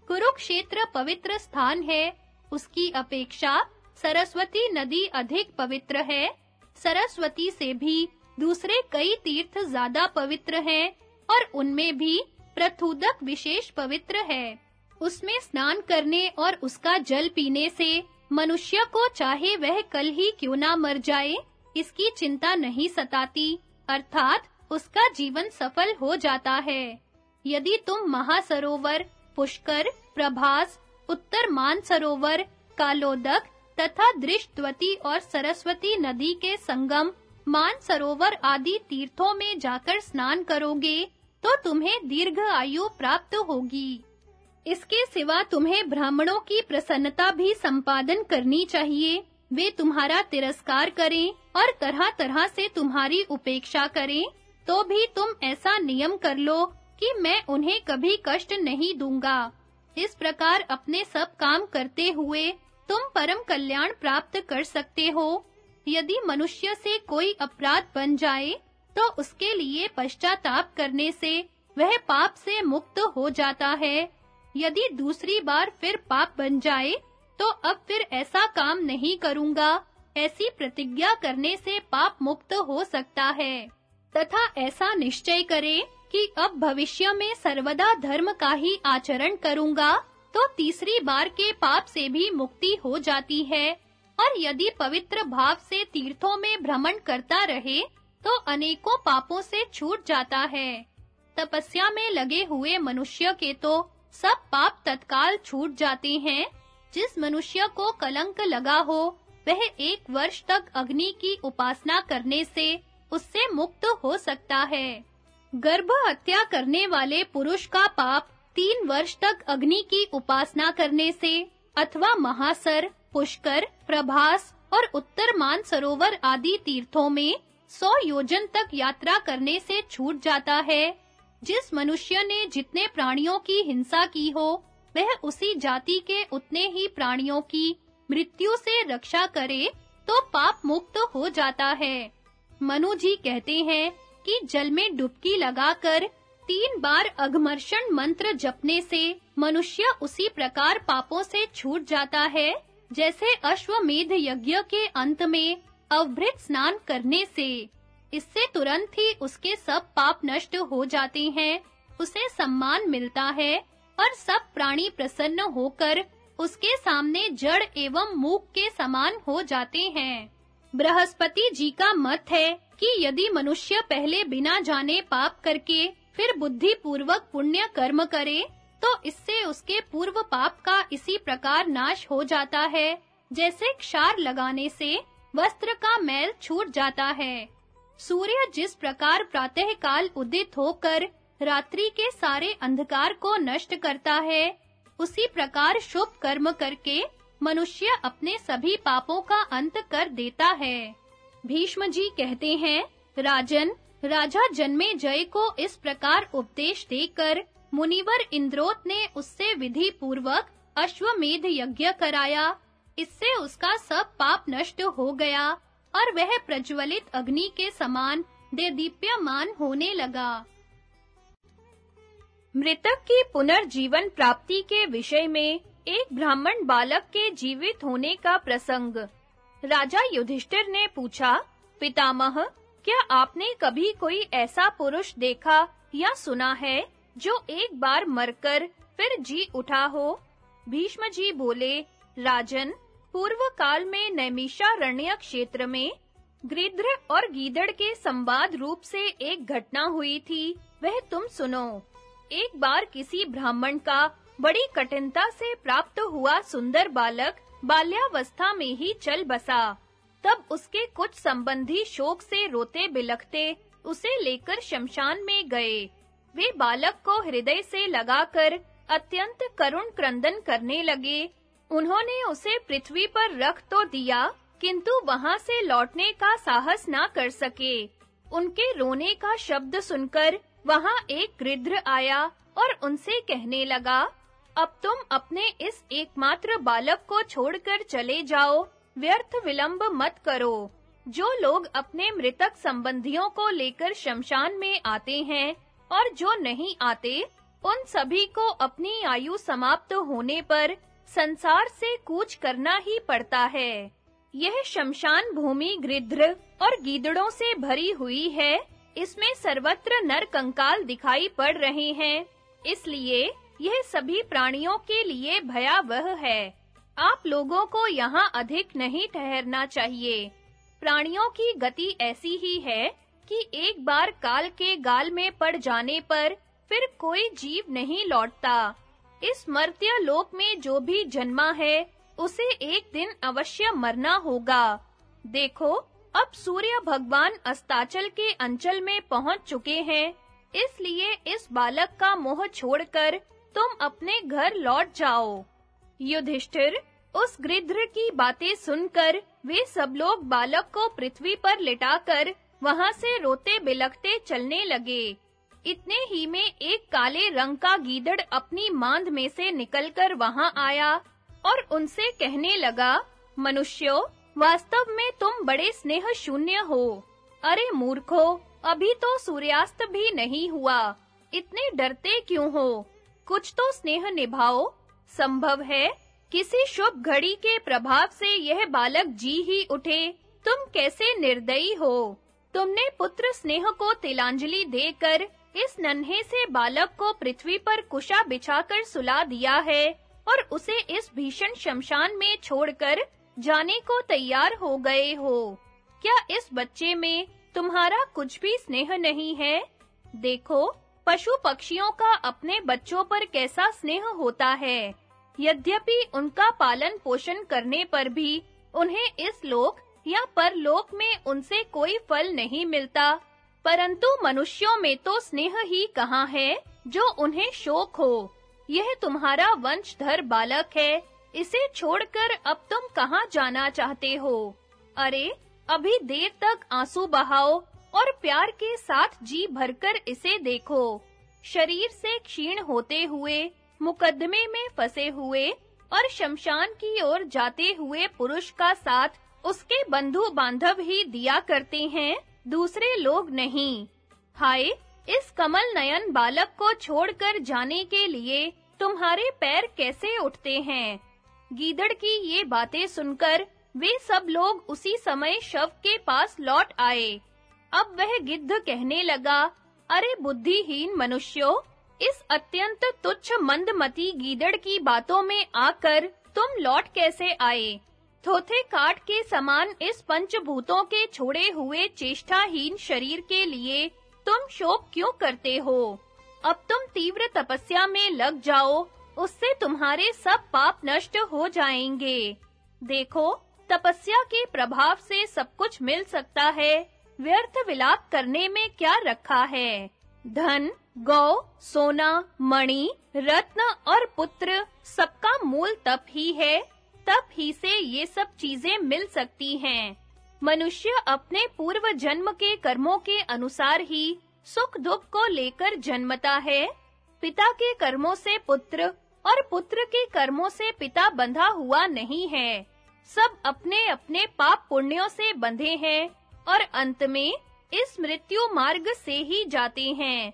कुरुक्षेत्र पवित्र स्थान है। उसकी अपेक्षा सरस्वती नदी अधिक पवित्र है। सरस्वती से भी दूसरे कई तीर्थ ज़्यादा पवित्र हैं और उनमें भी प्रथुदक विशेष पवित्र है। उसमें स्नान करने और उसका जल पीने से मनुष्य को चाहे वह कल ही क्यों ना मर जाए, इसकी चिंता नहीं सताती, अर्थात उसका जीवन सफल हो जाता है। यदि तुम महासरोवर, पुष्कर, प्रभास, उत्तर मानसरोवर, कालोदक तथा दृष्टवती और सरस्वती नदी के संगम मानसरोवर आदि तीर्थों में जाकर स्नान करोगे तो तुम्हें दीर्घ आयु प्राप्त होगी। इसके सिवा तुम्हें ब्राह्मणों की प्रसन्नता भी संपादन करनी चाहिए। वे तुम्हारा तिरस्कार करें और तरह-तरह से तुम्हारी उपेक्षा करें तो भी तुम ऐसा नियम कर लो कि मैं उन्हें कभी कष्ट नहीं दूँगा। इस प्रकार अपने सब काम करते हुए तुम परम कल्याण प्राप्त कर सकते हो। यदि मनुष्य से कोई अपराध बन जाए तो उसके लिए पश्चाताप करने से वह पाप से मुक्त हो जाता है। यदि दूसरी बार फिर पाप बन जाए तो अब फिर ऐसा काम नहीं करूँगा। ऐसी प्रतिज्ञा करने से पाप मुक्त हो सकता है। तथा ऐसा निश्चय करे कि अब भविष्य में सर्वदा धर्म का ही आचरण करूँगा तो तीसरी बार के पाप से भी मुक्ति हो जाती है। और यदि पवित्र भाव से तीर्थों में भ्रमण करता रहे तो अनेकों पापों से छूट जाता है। तपस्या में लगे हुए मनुष्य के तो सब पाप तत्काल छूट जाते हैं। जिस मनुष्य को कलंक लगा हो, वह एक वर्ष तक अग्नि की उपासना करने से उससे मुक्त हो सकता है। गर्भ हत्या करने वाले पुरुष का पाप तीन वर्ष तक अग्नि की उपासना करने से अथवा महासर पुष्कर, प्रभास और उत्तर मान सरोवर आदि तीर्थों में सौ योजन तक यात्रा करने से छूट जाता है। जिस मनुष्य ने जितने प्राणियों की हिंसा की हो, वह उसी जाति के उतने ही प्राणियों की मृत्यु से रक्षा करे तो पाप मुक्त हो जाता है। मनु जी कहते हैं कि जल में डुबकी लगाकर तीन बार अघमर्षण मंत्र जपने से मनुष्य उसी प्रकार पापों से छूट जाता है। जैसे अश्वमेध यज्ञ के अंत में अवभृत स्नान करने से। इससे तुरंत ही उसके सब पाप नष्ट हो जाते हैं। उसे सम्मान मिलता है और सब प्राणी प्रसन्न होकर उसके सामने जड़ एवं मूक के समान हो जाते हैं। बृहस्पति जी का मत है कि यदि मनुष्य पहले बिना जाने पाप करके फिर बुद्धि पूर्वक पुण्य कर्म करे तो इससे उसके पूर्व पाप का इसी प्रकार नाश हो जाता है। जैसे क्षार लगाने से वस्त्र का मैल छूट जाता है। सूर्य जिस प्रकार प्रातः काल उदित होकर रात्रि के सारे अंधकार को नष्ट करता है, उसी प्रकार शुभ कर्म करके मनुष्य अपने सभी पापों का अंत कर देता है। भीष्म जी कहते हैं, राजन, राजा जन्मे जय को इस प्रकार उपदेश देकर मुनिवर इंद्रोत ने उससे विधि पूर्वक अश्वमेध यज्ञ कराया। इससे उसका सब पाप नष्ट हो गया और वह प्रज्वलित अग्नि के समान देदीप्यमान होने लगा। मृतक की पुनर्जीवन प्राप्ति के विषय में एक ब्राह्मण बालक के जीवित होने का प्रसंग। राजा युधिष्ठिर ने पूछा, पितामह, क्या आपने कभी कोई ऐसा पुरुष देखा या सुना है? जो एक बार मरकर फिर जी उठा हो। भीष्म जी बोले, राजन, पूर्व काल में नैमिषा नैमिषारण्य क्षेत्र में गृध्र और गीदड़ के संवाद रूप से एक घटना हुई थी। वह तुम सुनो। एक बार किसी ब्राह्मण का बड़ी कठिनता से प्राप्त हुआ सुंदर बालक बाल्यावस्था में ही चल बसा। तब उसके कुछ संबंधी शोक से रोते बिलखते उसे लेकर शमशान में गए। वे बालक को हृदय से लगाकर अत्यंत करुण क्रंदन करने लगे। उन्होंने उसे पृथ्वी पर रख तो दिया, किंतु वहाँ से लौटने का साहस ना कर सके। उनके रोने का शब्द सुनकर वहाँ एक गृध्र आया और उनसे कहने लगा, अब तुम अपने इस एकमात्र बालक को छोड़कर चले जाओ, व्यर्थ विलंब मत करो। जो लोग अपने मृतक संबंधियों को लेकर शमशान में आते हैं और जो नहीं आते, उन सभी को अपनी आयु समाप्त होने पर संसार से कूच करना ही पड़ता है। यह शमशान भूमि गृध्र और गीदड़ों से भरी हुई है। इसमें सर्वत्र नर कंकाल दिखाई पड़ रहे हैं। इसलिए यह सभी प्राणियों के लिए भयावह है। आप लोगों को यहाँ अधिक नहीं ठहरना चाहिए। प्राणियों की गति ऐसी ही है कि एक बार काल के गाल में पड़ जाने पर फिर कोई जीव नहीं लौटता। इस मर्त्य लोक में जो भी जन्मा है, उसे एक दिन अवश्य मरना होगा। देखो, अब सूर्य भगवान अस्ताचल के अंचल में पहुँच चुके हैं। इसलिए इस बालक का मोह छोड़कर तुम अपने घर लौट जाओ। युधिष्ठिर, उस गृध्र की बातें सुनकर वे सब लोग बालक को पृथ्वी पर लिटाकर वहाँ से रोते बिलखते चलने लगे। इतने ही में एक काले रंग का गीदड़ अपनी मांद में से निकलकर वहाँ आया और उनसे कहने लगा, मनुष्यों, वास्तव में तुम बड़े स्नेह शून्य हो। अरे मूर्खो, अभी तो सूर्यास्त भी नहीं हुआ। इतने डरते क्यों हो? कुछ तो स्नेह निभाओ। संभव है किसी शुभ घड़ी के प्रभाव से यह बालक जी ही उठे। तुम कैसे निर्दयी हो? तुमने पुत्र स्नेह को तिलांजलि देकर इस नन्हे से बालक को पृथ्वी पर कुशा बिछाकर सुला दिया है और उसे इस भीषण शमशान में छोड़कर जाने को तैयार हो गए हो। क्या इस बच्चे में तुम्हारा कुछ भी स्नेह नहीं है? देखो, पशु पक्षियों का अपने बच्चों पर कैसा स्नेह होता है। यद्यपि उनका पालन पोषण करने पर भी उन्हें इस लोक या परलोक में उनसे कोई फल नहीं मिलता। परंतु मनुष्यों में तो स्नेह ही कहाँ है, जो उन्हें शोक हो? यह तुम्हारा वंशधर बालक है। इसे छोड़कर अब तुम कहाँ जाना चाहते हो? अरे, अभी देर तक आँसू बहाओ और प्यार के साथ जी भरकर इसे देखो। शरीर से क्षीण होते हुए, मुकदमे में फंसे हुए और शमशान की ओर जाते हुए पुरुष का साथ उसके बंधु बांधव ही दिया करते हैं, दूसरे लोग नहीं। हाय, इस कमल नयन बालक को छोड़कर जाने के लिए तुम्हारे पैर कैसे उठते हैं? गीदड़ की ये बातें सुनकर वे सब लोग उसी समय शव के पास लौट आए। अब वह गिद्ध कहने लगा, अरे बुद्धिहीन मनुष्यों, इस अत्यंत तुच्छ मंदमती गीदड़ की बातों में आकर तुम लौट कैसे आए? थोथे काट के समान इस पंचभूतों के छोड़े हुए चेष्टाहीन शरीर के लिए तुम शोक क्यों करते हो? अब तुम तीव्र तपस्या में लग जाओ, उससे तुम्हारे सब पाप नष्ट हो जाएँगे। देखो, तपस्या के प्रभाव से सब कुछ मिल सकता है, व्यर्थ विलाप करने में क्या रखा है? धन, गौ, सोना, मणि, रत्न और पुत्र सबका मूल तप ही है। तप ही से ये सब चीज़ें मिल सकती हैं। मनुष्य अपने पूर्व जन्म के कर्मों के अनुसार ही सुख दुख को लेकर जन्मता है। पिता के कर्मों से पुत्र और पुत्र के कर्मों से पिता बंधा हुआ नहीं है। सब अपने-अपने पाप पुण्यों से बंधे हैं और अंत में इस मृत्यु मार्ग से ही जाते हैं।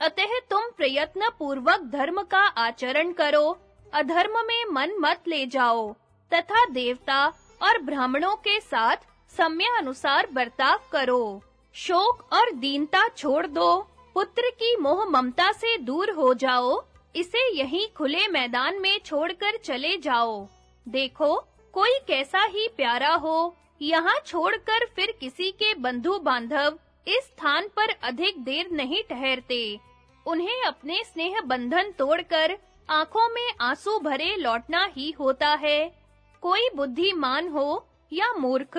अतः तुम प्रयत्न पूर्वक धर्म का आचरण करो, अधर्म में मन मत ले जाओ। तथा देवता और ब्राह्मणों के साथ समय अनुसार बर्ताव करो। शोक और दीनता छोड़ दो। पुत्र की मोह ममता से दूर हो जाओ। इसे यहीं खुले मैदान में छोड़कर चले जाओ। देखो, कोई कैसा ही प्यारा हो। यहाँ छोड़कर फिर किसी के बंधु बांधव इस स्थान पर अधिक देर नहीं ठहरते। उन्हें अपने स्नेह बंधन तोड़कर आँखों में आँसू भरे लौटना ही होता है। कोई बुद्धिमान हो या मूर्ख,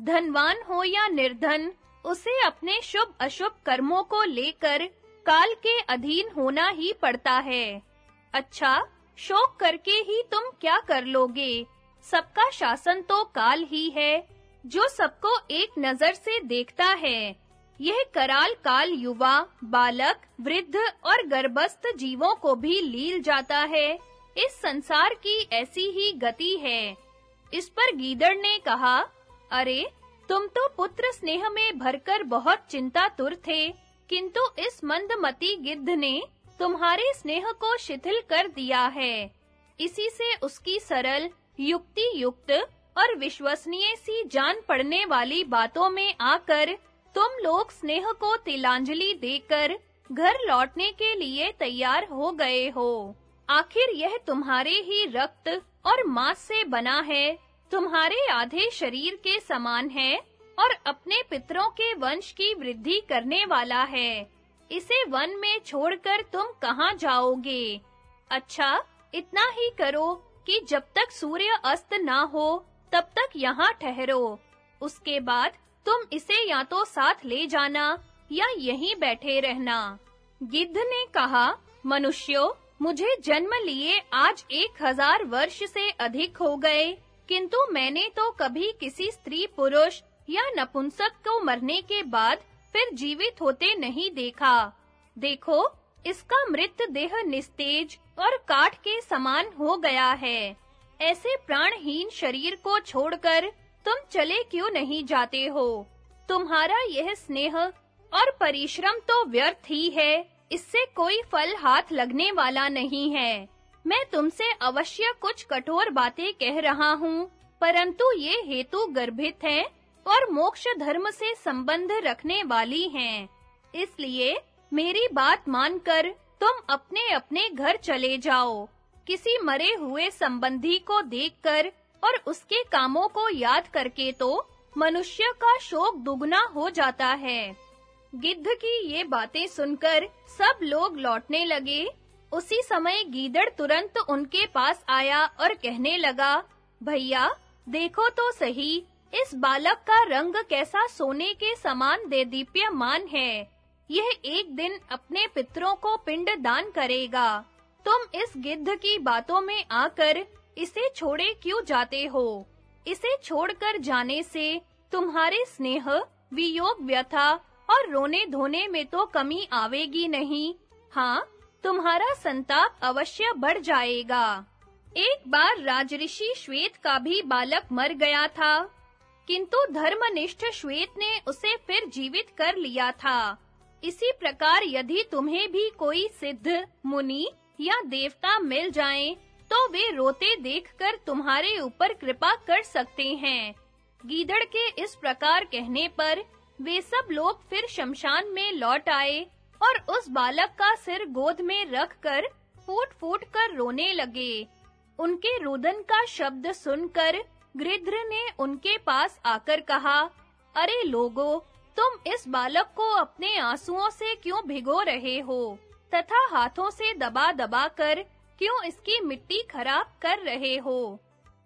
धनवान हो या निर्धन, उसे अपने शुभ अशुभ कर्मों को लेकर काल के अधीन होना ही पड़ता है। अच्छा शोक करके ही तुम क्या कर लोगे? सबका शासन तो काल ही है, जो सबको एक नज़र से देखता है। यह कराल काल युवा, बालक, वृद्ध और गर्भस्थ जीवों को भी लील जाता है। इस संसार की ऐसी ही गति है। इस पर गीदड़ ने कहा, अरे, तुम तो पुत्र स्नेह में भरकर बहुत चिंता तुर थे, किंतु इस मंदमती गिद्ध ने तुम्हारे स्नेह को शिथिल कर दिया है। इसी से उसकी सरल युक्ति युक्त और विश्वसनीय सी जान पड़ने वाली बातों में आकर तुम लोग स्नेह को तिलांजलि देकर घर लौटने के लिए तैयार हो गए हो। आखिर यह तुम्हारे ही रक्त और मांस से बना है। तुम्हारे आधे शरीर के समान है और अपने पितरों के वंश की वृद्धि करने वाला है। इसे वन में छोड़कर तुम कहाँ जाओगे? अच्छा इतना ही करो कि जब तक सूर्य अस्त ना हो, तब तक यहाँ ठहरो। उसके बाद तुम इसे या तो साथ ले जाना या यहीं बैठे रहना। गिद्ध ने कहा, मनुष्यों मुझे जन्म लिए आज एक हज़ार वर्ष से अधिक हो गए। किंतु मैंने तो कभी किसी स्त्री पुरुष या नपुंसक को मरने के बाद फिर जीवित होते नहीं देखा। देखो, इसका मृत देह निस्तेज और काठ के समान हो गया है। ऐसे प्राणहीन शरीर को छोड़कर तुम चले क्यों नहीं जाते हो? तुम्हारा यह स्नेह और परिश्रम तो व्यर्थ ही है। इससे कोई फल हाथ लगने वाला नहीं है। मैं तुमसे अवश्य कुछ कठोर बातें कह रहा हूँ, परंतु ये हेतु गर्भित हैं और मोक्ष धर्म से संबंध रखने वाली हैं। इसलिए मेरी बात मानकर तुम अपने-अपने घर चले जाओ। किसी मरे हुए संबंधी को देखकर और उसके कामों को याद करके तो मनुष्य का शोक दुगना हो जाता है। गिद्ध की ये बातें सुनकर सब लोग लौटने लगे। उसी समय गीदड़ तुरंत उनके पास आया और कहने लगा, भैया, देखो तो सही, इस बालक का रंग कैसा सोने के समान दे दीप्यमान है। यह एक दिन अपने पितरों को पिंड दान करेगा। तुम इस गिद्ध की बातों में आकर इसे छोड़े क्यों जाते हो? इसे छोड़कर जाने से तुम्हारे स्नेह, वियोग व्यथा और रोने धोने में तो कमी आवेगी नहीं। हाँ तुम्हारा संताप अवश्य बढ़ जाएगा। एक बार राजऋषि श्वेत का भी बालक मर गया था, किंतु धर्मनिष्ठ श्वेत ने उसे फिर जीवित कर लिया था। इसी प्रकार यदि तुम्हें भी कोई सिद्ध, मुनि या देवता मिल जाएँ तो वे रोते देखकर तुम्हारे ऊपर कृपा कर सकते हैं। गीदड़ के इस प्रकार कहने पर वे सब लोग फिर शमशान में लौट आए और उस बालक का सिर गोद में रखकर फूट-फूट कर रोने लगे। उनके रोदन का शब्द सुनकर गृध्र ने उनके पास आकर कहा, अरे लोगो, तुम इस बालक को अपने आंसुओं से क्यों भिगो रहे हो? तथा हाथों से दबा-दबा कर क्यों इसकी मिट्टी खराब कर रहे हो?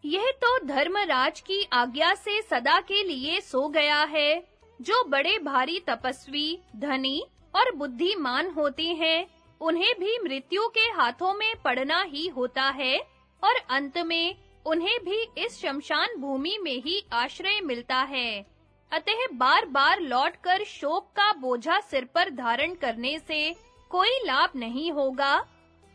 यह तो धर्मराज की आज्ञा से सदा के लिए सो गया है। जो बड़े भारी तपस्वी, धनी और बुद्धिमान होते हैं, उन्हें भी मृत्यु के हाथों में पड़ना ही होता है और अंत में उन्हें भी इस शमशान भूमि में ही आश्रय मिलता है। अतः बार-बार लौटकर शोक का बोझा सिर पर धारण करने से कोई लाभ नहीं होगा।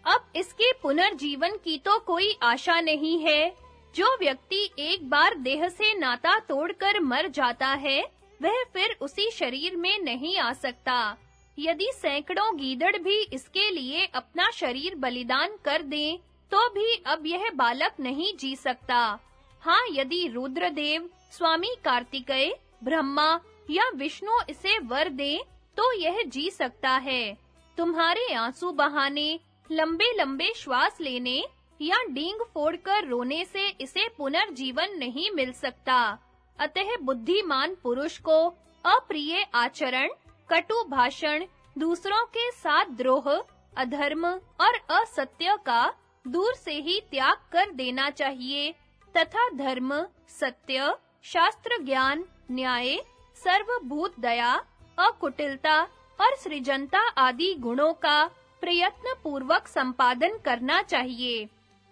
अब इसके पुनर्जीवन की तो कोई आशा नहीं है। जो व्यक्ति एक बार देह से नाता तोड़कर मर जाता है वह फिर उसी शरीर में नहीं आ सकता। यदि सैकड़ों गीदड़ भी इसके लिए अपना शरीर बलिदान कर दें तो भी अब यह बालक नहीं जी सकता। हाँ यदि रुद्रदेव, स्वामी कार्तिकेय, ब्रह्मा या विष्णु इसे वर दें तो यह जी सकता है। तुम्हारे आँसू बहाने, लंबे-लंबे श्वास लेने या डींग फोड़कर रोने से इसे पुनर्जीवन नहीं मिल सकता। अतः बुद्धिमान पुरुष को अप्रिय आचरण, कटु भाषण, दूसरों के साथ द्रोह, अधर्म और असत्य का दूर से ही त्याग कर देना चाहिए, तथा धर्म, सत्य, शास्त्र ज्ञान, न्याय, सर्वभूत दया, अकुटिलता और सृजनता आदि गुणों का प्रयत्न पूर्वक संपादन करना चाहिए।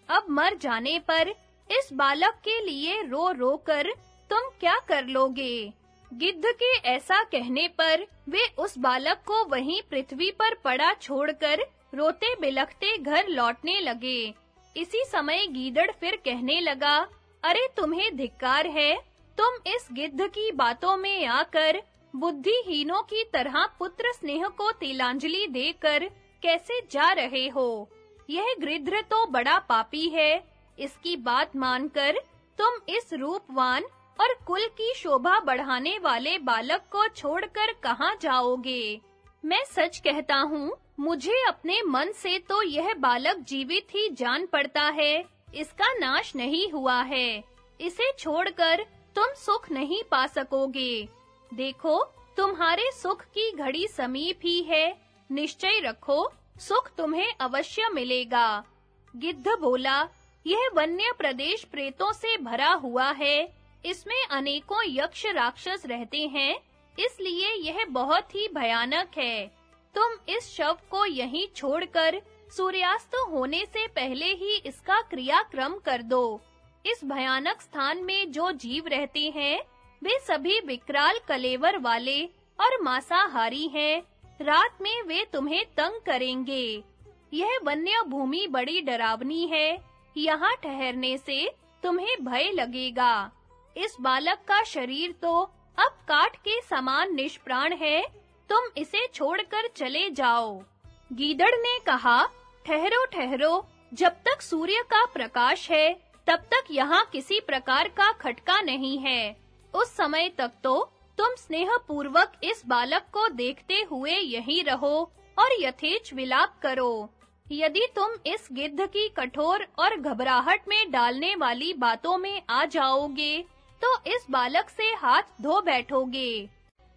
अब मर जाने पर इस बालक के लिए रो रो कर तुम क्या कर लोगे? गिद्ध के ऐसा कहने पर वे उस बालक को वहीं पृथ्वी पर पड़ा छोड़कर रोते बिलखते घर लौटने लगे। इसी समय गीदड़ फिर कहने लगा, अरे तुम्हें धिक्कार है? तुम इस गिद्ध की बातों में आकर बुद्धिहीनों की तरह पुत्र स्नेह को तिलांजलि देकर कैसे जा रहे हो? यह गृध्र तो बड़ा पापी है। इसकी बात मानकर तुम इस रूपवान और कुल की शोभा बढ़ाने वाले बालक को छोड़कर कहाँ जाओगे? मैं सच कहता हूँ, मुझे अपने मन से तो यह बालक जीवित ही जान पड़ता है। इसका नाश नहीं हुआ है। इसे छोड़कर तुम सुख नहीं पा सकोगे। देखो, तुम्हारे सुख की घड़ी समीप ही है। निश्चय रखो, सुख तुम्हें अवश्य मिलेगा। गिद्ध बोला, यह वन्य प्रदेश प्रेतों से भरा हुआ है। इसमें अनेकों यक्ष राक्षस रहते हैं, इसलिए यह बहुत ही भयानक है। तुम इस शव को यहीं छोड़कर सूर्यास्त होने से पहले ही इसका क्रियाक्रम कर दो। इस भयानक स्थान में जो जीव रहते हैं, वे सभी विकराल कलेवर वाले और मांसाहारी हैं। रात में वे तुम्हें तंग करेंगे। यह वन्य भूमि बड़ी डरावनी है। यहाँ ठहरने से तुम्हें भय लगेगा। इस बालक का शरीर तो अब काट के समान निष्प्राण है, तुम इसे छोड़कर चले जाओ। गीदड़ ने कहा, ठहरो ठहरो, जब तक सूर्य का प्रकाश है, तब तक यहाँ किसी प्रकार का खटका नहीं है। उस समय तक तो तुम स्नेह पूर्वक इस बालक को देखते हुए यहीं रहो और यथेच विलाप करो। यदि तुम इस गिद्ध की कठोर और घबराहट में डालने वाली बातों में आ जाओगे तो इस बालक से हाथ धो बैठोगे।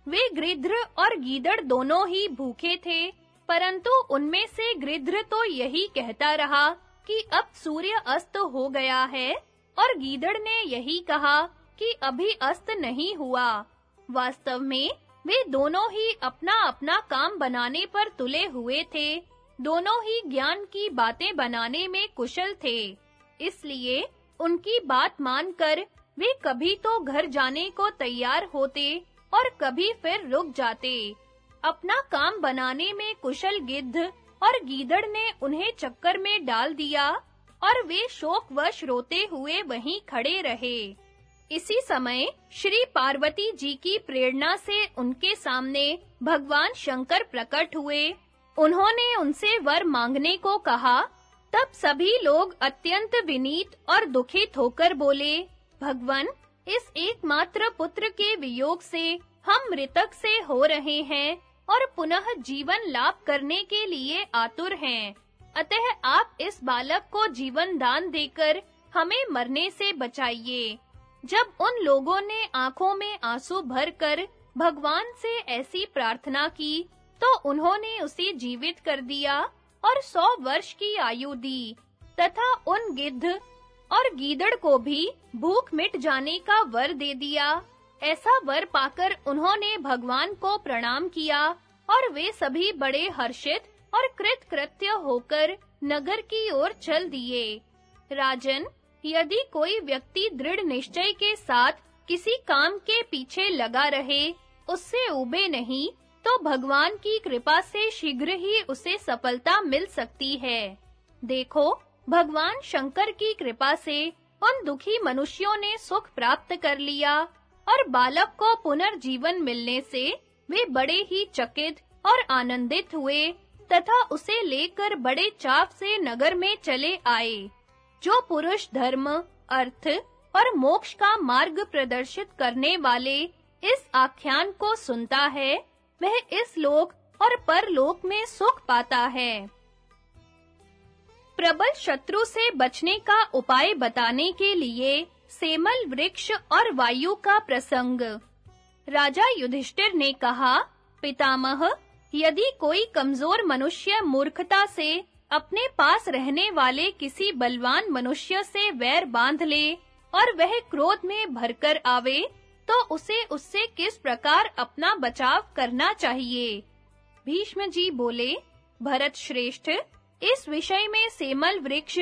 वे गृध्र और गीदड़ दोनों ही भूखे थे, परंतु उनमें से गृध्र तो यही कहता रहा कि अब सूर्य अस्त हो गया है, और गीदड़ ने यही कहा कि अभी अस्त नहीं हुआ। वास्तव में, वे दोनों ही अपना-अपना काम बनाने पर तुले हुए थे, दोनों ही ज्ञान की बातें बनाने में कुशल थे, इसलिए उनकी बात मानकर वे कभी तो घर जाने को तैयार होते और कभी फिर रुक जाते। अपना काम बनाने में कुशल गिद्ध और गीदड़ ने उन्हें चक्कर में डाल दिया और वे शोकवश रोते हुए वहीं खड़े रहे। इसी समय श्री पार्वती जी की प्रेरणा से उनके सामने भगवान शंकर प्रकट हुए। उन्होंने उनसे वर मांगने को कहा, तब सभी लोग अत्यंत विनीत और दुखित होकर बोले भगवान, इस एकमात्र पुत्र के वियोग से हम मृतक से हो रहे हैं और पुनः जीवन लाभ करने के लिए आतुर हैं। अतः आप इस बालक को जीवन दान देकर हमें मरने से बचाइए। जब उन लोगों ने आँखों में आँसू भरकर भगवान से ऐसी प्रार्थना की तो उन्होंने उसे जीवित कर दिया और सौ वर्ष की आयु दी, तथा उन गिद्ध और गीदड़ को भी भूख मिट जाने का वर दे दिया। ऐसा वर पाकर उन्होंने भगवान को प्रणाम किया और वे सभी बड़े हर्षित और कृतकृत्य होकर नगर की ओर चल दिए। राजन, यदि कोई व्यक्ति दृढ़ निश्चय के साथ किसी काम के पीछे लगा रहे, उससे उबे नहीं तो भगवान की कृपा से शीघ्र ही उसे सफलता मिल सकती है। देखो भगवान शंकर की कृपा से उन दुखी मनुष्यों ने सुख प्राप्त कर लिया और बालक को पुनर्जीवन मिलने से वे बड़े ही चकित और आनंदित हुए तथा उसे लेकर बड़े चाव से नगर में चले आए, जो पुरुष धर्म, अर्थ और मोक्ष का मार्ग प्रदर्शित करने वाले इस आख्यान को सुनता है, वह इस लोक और परलोक में सुख पाता है। प्रबल शत्रु से बचने का उपाय बताने के लिए सेमल वृक्ष और वायु का प्रसंग। राजा युधिष्ठिर ने कहा, पितामह, यदि कोई कमज़ोर मनुष्य मूर्खता से अपने पास रहने वाले किसी बलवान मनुष्य से वैर बाँध ले और वह क्रोध में भरकर आवे तो उसे उससे किस प्रकार अपना बचाव करना चाहिए? भीष्म जी बोले, भरत श्रेष्ठ इस विषय में सेमल वृक्ष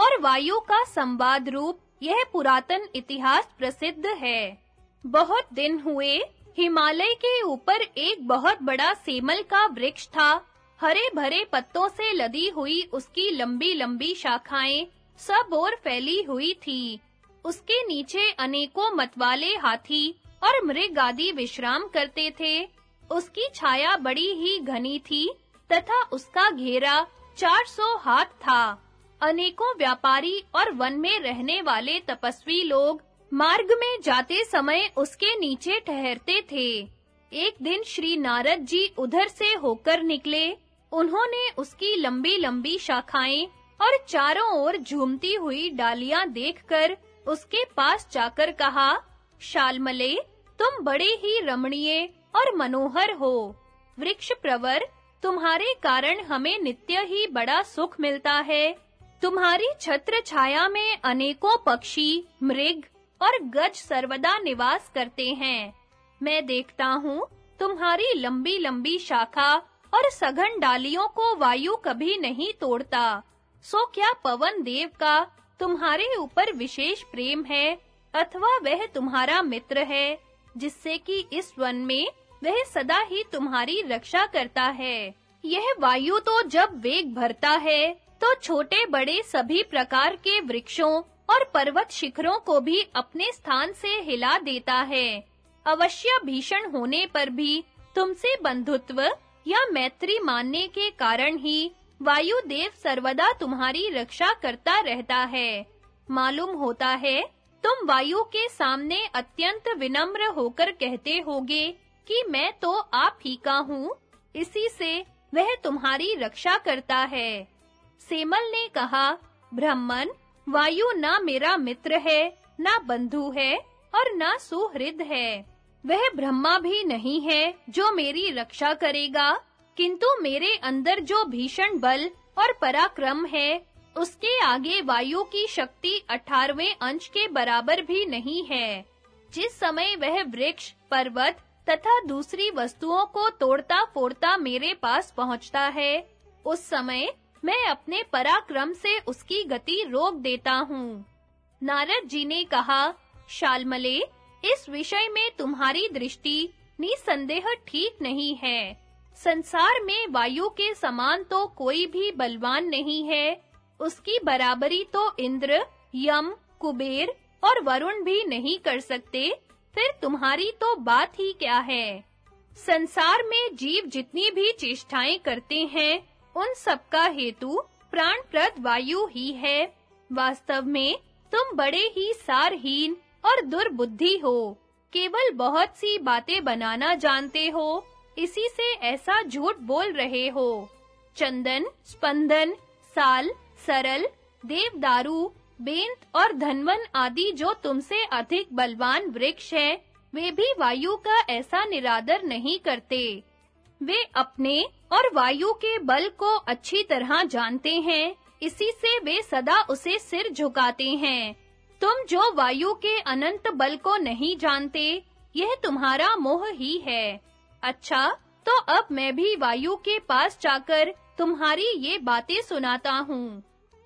और वायु का संवाद रूप यह पुरातन इतिहास प्रसिद्ध है। बहुत दिन हुए, हिमालय के ऊपर एक बहुत बड़ा सेमल का वृक्ष था। हरे भरे पत्तों से लदी हुई उसकी लंबी-लंबी शाखाएँ सब ओर फैली हुई थी। उसके नीचे अनेकों मतवाले हाथी और मृग आदि विश्राम करते थे। उसकी छाया बड़ी ही घनी थी तथा उसका घेरा 400 हाथ था। अनेकों व्यापारी और वन में रहने वाले तपस्वी लोग मार्ग में जाते समय उसके नीचे ठहरते थे। एक दिन श्री नारद जी उधर से होकर निकले। उन्होंने उसकी लंबी-लंबी शाखाएँ और चारों ओर झूमती हुई डालियाँ देखकर उसके पास जाकर कहा, शालमले, तुम बड़े ही रमणीय और मनोहर हो। वृक्ष प्रवर तुम्हारे कारण हमें नित्य ही बड़ा सुख मिलता है। तुम्हारी छत्र छाया में अनेकों पक्षी, मृग और गज सर्वदा निवास करते हैं। मैं देखता हूँ, तुम्हारी लंबी-लंबी शाखा और सघन डालियों को वायु कभी नहीं तोड़ता। सो क्या पवन देव का तुम्हारे ऊपर विशेष प्रेम है, अथवा वह तुम्हारा मित्र है, जिससे कि इस वन में वह सदा ही तुम्हारी रक्षा करता है। यह वायु तो जब वेग भरता है तो छोटे बड़े सभी प्रकार के वृक्षों और पर्वत शिखरों को भी अपने स्थान से हिला देता है। अवश्य भीषण होने पर भी तुमसे बंधुत्व या मैत्री मानने के कारण ही वायु देव सर्वदा तुम्हारी रक्षा करता रहता है। मालूम होता है, तुम वायु के सामने अत्यंत विनम्र होकर कहते होगे कि मैं तो आप ही का हूँ। इसी से वह तुम्हारी रक्षा करता है। सेमल ने कहा, ब्राह्मण, वायु ना मेरा मित्र है, ना बंधु है और ना सुहृद है। वह ब्रह्मा भी नहीं है जो मेरी रक्षा करेगा, किंतु मेरे अंदर जो भीषण बल और पराक्रम है, उसके आगे वायु की शक्ति 18वें अंश के बराबर भी नहीं है। जिस समय वह वृक्ष, पर्वत तथा दूसरी वस्तुओं को तोड़ता फोड़ता मेरे पास पहुँचता है। उस समय मैं अपने पराक्रम से उसकी गति रोक देता हूँ। नारद जी ने कहा, शालमले, इस विषय में तुम्हारी दृष्टि निसंदेह ठीक नहीं है। संसार में वायु के समान तो कोई भी बलवान नहीं है। उसकी बराबरी तो इंद्र, यम, कुबेर और वरुण भी नहीं कर सकते। फिर तुम्हारी तो बात ही क्या है? संसार में जीव जितनी भी चेष्टाएँ करते हैं, उन सब का हेतु प्राणप्रद वायु ही है। वास्तव में तुम बड़े ही सारहीन और दुर्बुद्धि हो। केवल बहुत सी बातें बनाना जानते हो, इसी से ऐसा झूठ बोल रहे हो। चंदन, स्पंदन, साल, सरल, देवदारू बेंत और धनवन आदि जो तुमसे अधिक बलवान वृक्ष है, वे भी वायु का ऐसा निरादर नहीं करते। वे अपने और वायु के बल को अच्छी तरह जानते हैं, इसी से वे सदा उसे सिर झुकाते हैं। तुम जो वायु के अनंत बल को नहीं जानते, यह तुम्हारा मोह ही है। अच्छा तो अब मैं भी वायु के पास जाकर तुम्हारी ये बातें सुनाता हूँ।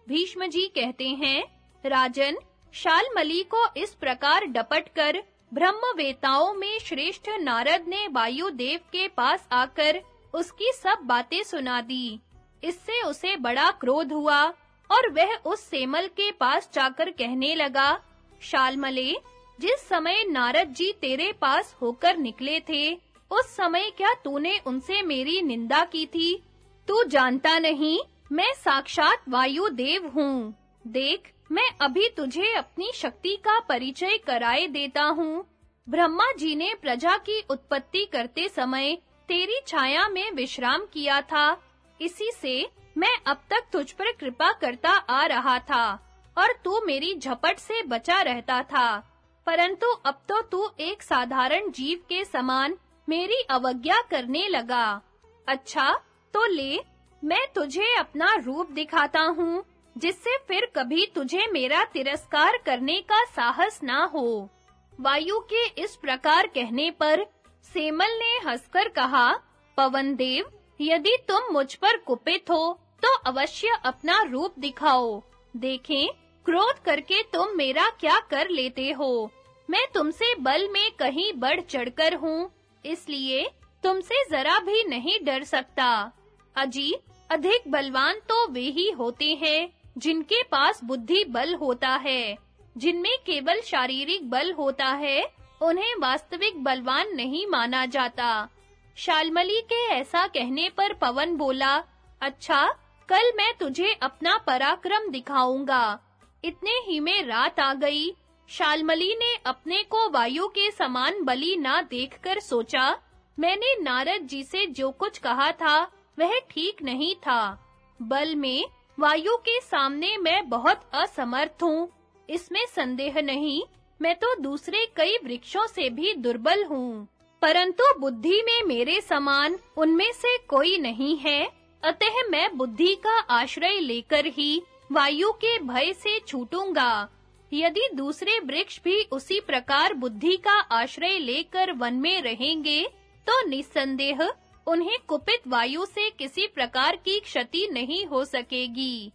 भीष्म जी कहते हैं राजन शालमली को इस प्रकार डपट डपटकर ब्रह्मवेताओं में श्रेष्ठ नारद ने वायु देव के पास आकर उसकी सब बातें सुना दी। इससे उसे बड़ा क्रोध हुआ और वह उस सेमल के पास जाकर कहने लगा शालमले जिस समय नारद जी तेरे पास होकर निकले थे, उस समय क्या तूने उनसे मेरी निंदा की थी? तू जानता नहीं, मैं साक्षात वायु देव हूँ। देख मैं अभी तुझे अपनी शक्ति का परिचय कराए देता हूँ। ब्रह्मा जी ने प्रजा की उत्पत्ति करते समय तेरी छाया में विश्राम किया था। इसी से मैं अब तक तुझ पर कृपा करता आ रहा था और तू मेरी झपट से बचा रहता था। परंतु अब तो तू एक साधारण जीव के समान मेरी अवज्ञा करने लगा। अच्छा तो ले, मैं तुझे अपना रूप दिखाता हूँ। जिससे फिर कभी तुझे मेरा तिरस्कार करने का साहस ना हो। वायु के इस प्रकार कहने पर सेमल ने हंसकर कहा, पवन देव, यदि तुम मुझ पर कुपित हो तो अवश्य अपना रूप दिखाओ। देखें, क्रोध करके तुम मेरा क्या कर लेते हो? मैं तुमसे बल में कहीं बढ़ चढ़कर हूँ, इसलिए तुमसे जरा भी नहीं डर सकता। अजी अधिक बलवान तो वे ही होते हैं। जिनके पास बुद्धि बल होता है, जिनमें केवल शारीरिक बल होता है, उन्हें वास्तविक बलवान नहीं माना जाता। शालमली के ऐसा कहने पर पवन बोला अच्छा कल मैं तुझे अपना पराक्रम दिखाऊँगा। इतने ही में रात आ गई। शालमली ने अपने को वायु के समान बली ना देखकर सोचा, मैंने नारद जी से जो कुछ कहा था, वह ठीक नहीं था। बल में वायु के सामने मैं बहुत असमर्थ हूँ। इसमें संदेह नहीं, मैं तो दूसरे कई वृक्षों से भी दुर्बल हूँ। परंतु बुद्धि में मेरे समान उनमें से कोई नहीं है। अतः मैं बुद्धि का आश्रय लेकर ही वायु के भय से छूटूँगा। यदि दूसरे वृक्ष भी उसी प्रकार बुद्धि का आश्रय लेकर वन में रहेंगे तो निसंदेह उन्हें कुपित वायु से किसी प्रकार की क्षति नहीं हो सकेगी।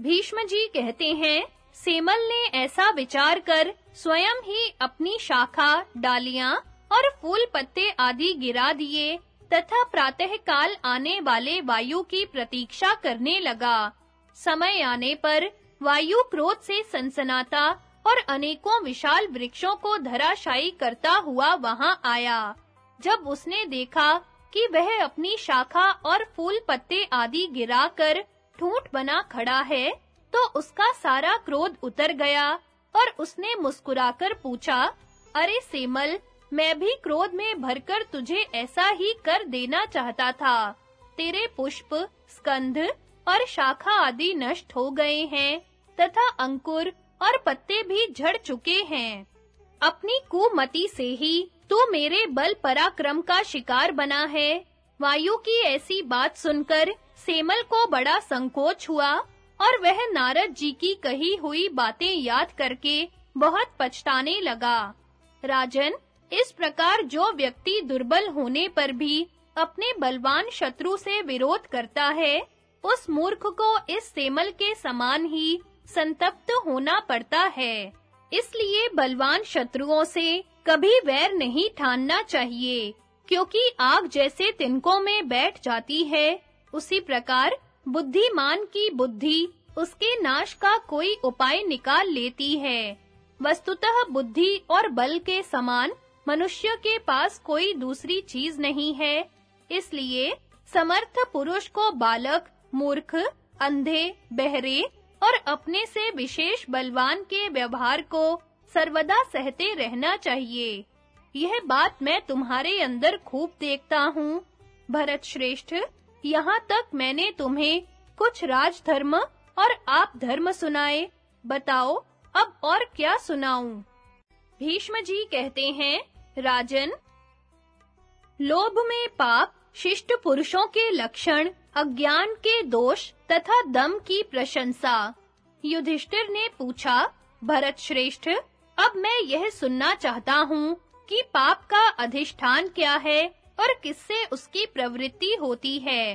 भीष्म जी कहते हैं, सेमल ने ऐसा विचार कर स्वयं ही अपनी शाखा, डालियाँ और फूल पत्ते आदि गिरा दिए तथा प्रातः काल आने वाले वायु की प्रतीक्षा करने लगा। समय आने पर वायु क्रोध से सनसनाता और अनेकों विशाल वृक्षों को धराशायी करता हुआ वहाँ आया। जब उसने देखा कि वह अपनी शाखा और फूल पत्ते आदि गिराकर ठूंठ बना खड़ा है तो उसका सारा क्रोध उतर गया और उसने मुस्कुराकर पूछा, अरे सेमल, मैं भी क्रोध में भरकर तुझे ऐसा ही कर देना चाहता था। तेरे पुष्प, स्कंध और शाखा आदि नष्ट हो गए हैं, तथा अंकुर और पत्ते भी झड़ चुके हैं। अपनी कुमति से ही तू मेरे बल पराक्रम का शिकार बना है। वायु की ऐसी बात सुनकर सेमल को बड़ा संकोच हुआ और वह नारद जी की कही हुई बातें याद करके बहुत पछताने लगा। राजन, इस प्रकार जो व्यक्ति दुर्बल होने पर भी अपने बलवान शत्रु से विरोध करता है, उस मूर्ख को इस सेमल के समान ही संतप्त होना पड़ता है। इसलिए बलवान शत्रुओं से कभी वैर नहीं ठानना चाहिए, क्योंकि आग जैसे तिनकों में बैठ जाती है। उसी प्रकार बुद्धिमान की बुद्धि उसके नाश का कोई उपाय निकाल लेती है। वस्तुतः बुद्धि और बल के समान मनुष्य के पास कोई दूसरी चीज़ नहीं है। इसलिए समर्थ पुरुष को बालक, मूर्ख, अंधे, बहरे और अपने से विशेष बलवान के व्यवहार को सर्वदा सहते रहना चाहिए। यह बात मैं तुम्हारे अंदर खूब देखता हूँ। भरत श्रेष्ठ, यहाँ तक मैंने तुम्हें कुछ राजधर्म और आप धर्म सुनाए। बताओ, अब और क्या सुनाऊं? भीष्म जी कहते हैं, राजन, लोभ में पाप शिष्ट पुरुषों के लक्षण, अज्ञान के दोष तथा दम की प्रशंसा। युधिष्ठिर ने पूछा, भरत श्रेष्ठ अब मैं यह सुनना चाहता हूँ कि पाप का अधिष्ठान क्या है और किससे उसकी प्रवृत्ति होती है।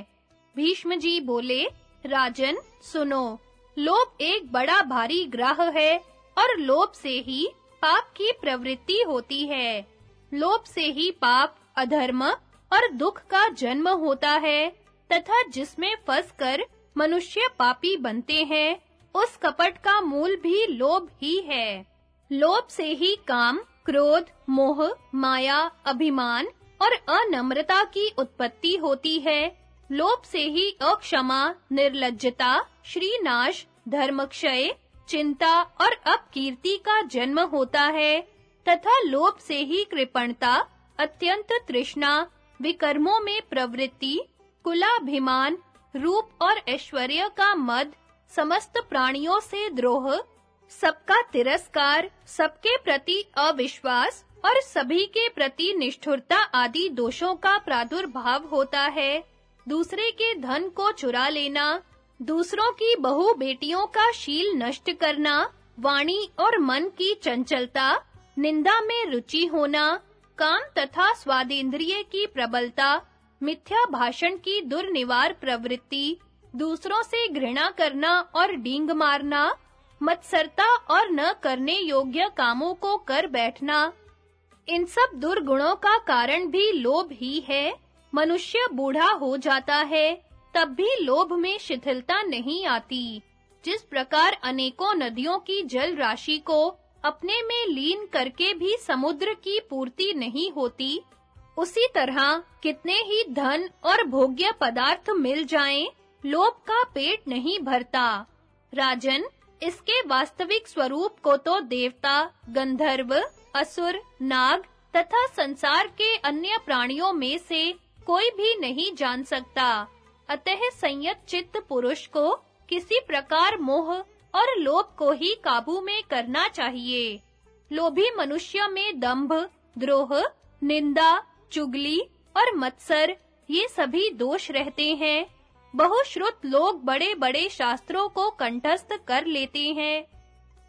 भीष्म जी बोले, राजन, सुनो, लोभ एक बड़ा भारी ग्रह है और लोभ से ही पाप की प्रवृत्ति होती है। लोभ से ही पाप, अधर्म और दुख का जन्म होता है तथा जिसमें फंसकर मनुष्य पापी बनते हैं, उस कपट का मूल भी लोभ ही है। लोभ से ही काम, क्रोध, मोह, माया, अभिमान और अनम्रता की उत्पत्ति होती है। लोभ से ही अक्षमा, निर्लज्जता, श्रीनाश, धर्मक्षय, चिंता और अपकीर्ति का जन्म होता है। तथा लोभ से ही कृपणता, अत्यंत तृष्णा, विकर्मों में प्रवृत्ति, कुलाभिमान, रूप और ऐश्वर्य का मद, समस्त प्राणियों से द्रोह सबका तिरस्कार, सबके प्रति अविश्वास और सभी के प्रति निष्ठुरता आदि दोषों का प्रादुर्भाव होता है। दूसरे के धन को चुरा लेना, दूसरों की बहु बेटियों का शील नष्ट करना, वाणी और मन की चंचलता, निंदा में रुचि होना, काम तथा स्वादेंद्रिय की प्रबलता, मिथ्या भाषण की दुर्निवार प्रवृत्ति, दूसरों से घृणा करना और डींग मारना मत्सरता और न करने योग्य कामों को कर बैठना। इन सब दुर्गुणों का कारण भी लोभ ही है। मनुष्य बूढ़ा हो जाता है, तब भी लोभ में शिथिलता नहीं आती। जिस प्रकार अनेकों नदियों की जल राशि को अपने में लीन करके भी समुद्र की पूर्ति नहीं होती, उसी तरह कितने ही धन और भोग्य पदार्थ मिल जाएँ, लोभ का पेट नहीं भरता। राजन इसके वास्तविक स्वरूप को तो देवता, गंधर्व, असुर, नाग तथा संसार के अन्य प्राणियों में से कोई भी नहीं जान सकता। अतः संयत चित्त पुरुष को किसी प्रकार मोह और लोभ को ही काबू में करना चाहिए। लोभी मनुष्य में दंभ द्रोह, निंदा, चुगली और मत्सर ये सभी दोष रहते हैं। बहुश्रुत लोग बड़े-बड़े शास्त्रों को कंठस्थ कर लेते हैं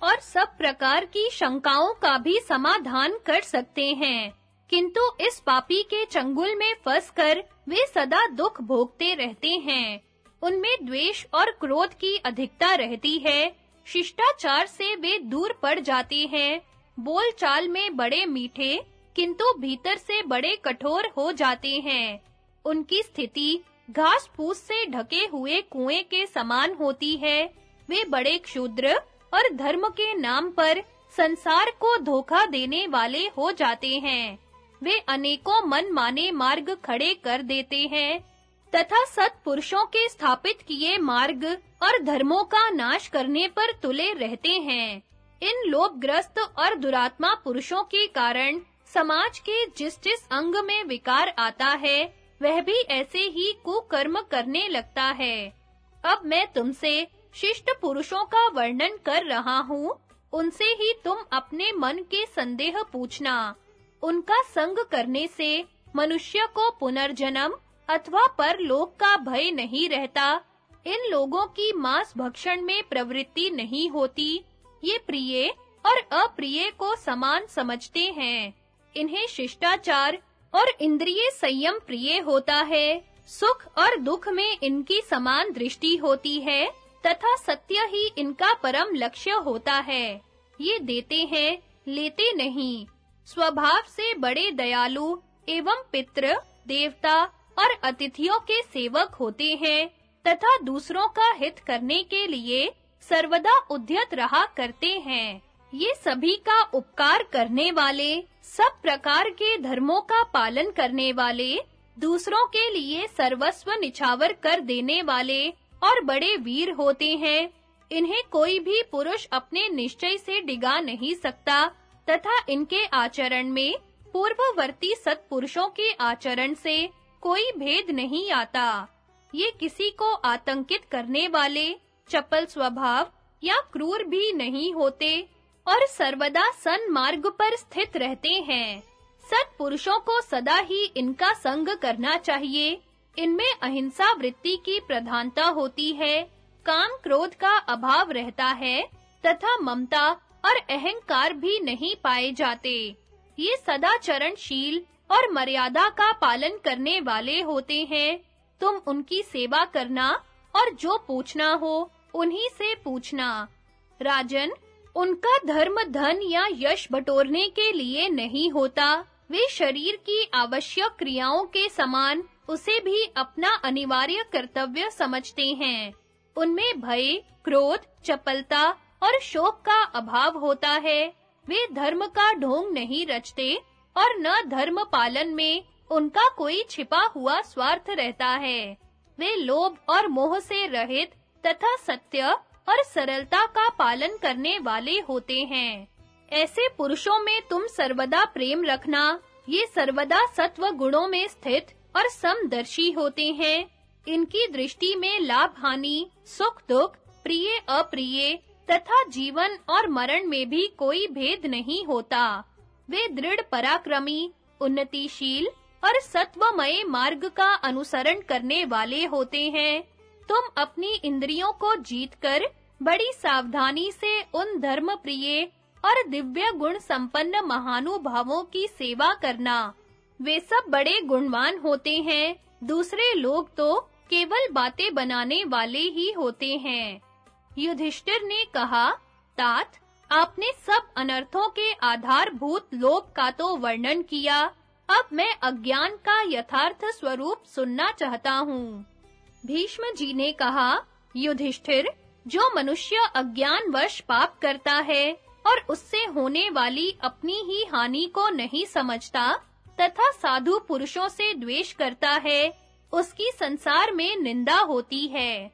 और सब प्रकार की शंकाओं का भी समाधान कर सकते हैं। किंतु इस पापी के चंगुल में फंसकर वे सदा दुख भोगते रहते हैं। उनमें द्वेष और क्रोध की अधिकता रहती है। शिष्टाचार से वे दूर पड़ जाते हैं। बोलचाल में बड़े मीठे, किंतु भीतर से बड़े कठोर हो जाते हैं। उनकी स्थिति घास फूस से ढके हुए कुएँ के समान होती है। वे बड़े क्षुद्र और धर्म के नाम पर संसार को धोखा देने वाले हो जाते हैं। वे अनेकों मन माने मार्ग खड़े कर देते हैं, तथा सत्पुरुषों के स्थापित किए मार्ग और धर्मों का नाश करने पर तुले रहते हैं। इन लोभग्रस्त और दुरात्मा पुरुषों के कारण समाज के जिस-जिस अंग में विकार आता है वह भी ऐसे ही कुकर्म करने लगता है। अब मैं तुमसे शिष्ट पुरुषों का वर्णन कर रहा हूँ। उनसे ही तुम अपने मन के संदेह पूछना। उनका संग करने से मनुष्य को पुनर्जन्म अथवा परलोक का भय नहीं रहता। इन लोगों की मांस भक्षण में प्रवृत्ति नहीं होती। ये प्रिय और अप्रिय को समान समझते हैं। इन्हें शिष्टाचार और इंद्रिय संयम प्रिय होता है, सुख और दुख में इनकी समान दृष्टि होती है, तथा सत्य ही इनका परम लक्ष्य होता है। ये देते हैं, लेते नहीं। स्वभाव से बड़े दयालु एवं पितृ, देवता और अतिथियों के सेवक होते हैं, तथा दूसरों का हित करने के लिए सर्वदा उद्यत रहा करते हैं। ये सभी का उपकार करने वाले, सब प्रकार के धर्मों का पालन करने वाले, दूसरों के लिए सर्वस्व निछावर कर देने वाले और बड़े वीर होते हैं। इन्हें कोई भी पुरुष अपने निश्चय से डिगा नहीं सकता तथा इनके आचरण में पूर्ववर्ती सत्पुरुषों के आचरण से कोई भेद नहीं आता। ये किसी को आतंकित करने वाले, चपल स्वभाव या क्रूर भी नहीं होते और सर्वदा सन्मार्ग पर स्थित रहते हैं। सत्पुरुषों को सदा ही इनका संग करना चाहिए। इनमें अहिंसा वृत्ति की प्रधानता होती है, काम क्रोध का अभाव रहता है, तथा ममता और अहंकार भी नहीं पाए जाते। ये सदा चरणशील और मर्यादा का पालन करने वाले होते हैं। तुम उनकी सेवा करना और जो पूछना हो, उन्हीं से पूछना। राजन उनका धर्म धन या यश बटोरने के लिए नहीं होता। वे शरीर की आवश्यक क्रियाओं के समान उसे भी अपना अनिवार्य कर्तव्य समझते हैं। उनमें भय, क्रोध, चपलता और शोक का अभाव होता है। वे धर्म का ढोंग नहीं रचते और न धर्म पालन में उनका कोई छिपा हुआ स्वार्थ रहता है। वे लोभ और मोह से रहित तथा सत्य और सरलता का पालन करने वाले होते हैं। ऐसे पुरुषों में तुम सर्वदा प्रेम रखना, ये सर्वदा सत्व गुणों में स्थित और समदर्शी होते हैं। इनकी दृष्टि में लाभ हानि, सुख दुख, प्रिय अप्रिय, तथा जीवन और मरण में भी कोई भेद नहीं होता। वे दृढ़ पराक्रमी, उन्नतिशील और सत्वमय मार्ग का अनुसरण करने वाले होते हैं। तुम अपनी इंद्रियों को जीतकर बड़ी सावधानी से उन धर्म प्रिय और दिव्य गुण संपन्न महानुभावों की सेवा करना। वे सब बड़े गुणवान होते हैं, दूसरे लोग तो केवल बातें बनाने वाले ही होते हैं। युधिष्ठिर ने कहा, तात, आपने सब अनर्थों के आधारभूत लोभ का तो वर्णन किया। अब मैं अज्ञान का यथार्थ स्वरूप सुनना चाहता हूँ। भीष्म जी ने कहा, युधिष्ठिर जो मनुष्य अज्ञान अज्ञानवश पाप करता है और उससे होने वाली अपनी ही हानि को नहीं समझता तथा साधु पुरुषों से द्वेष करता है, उसकी संसार में निंदा होती है।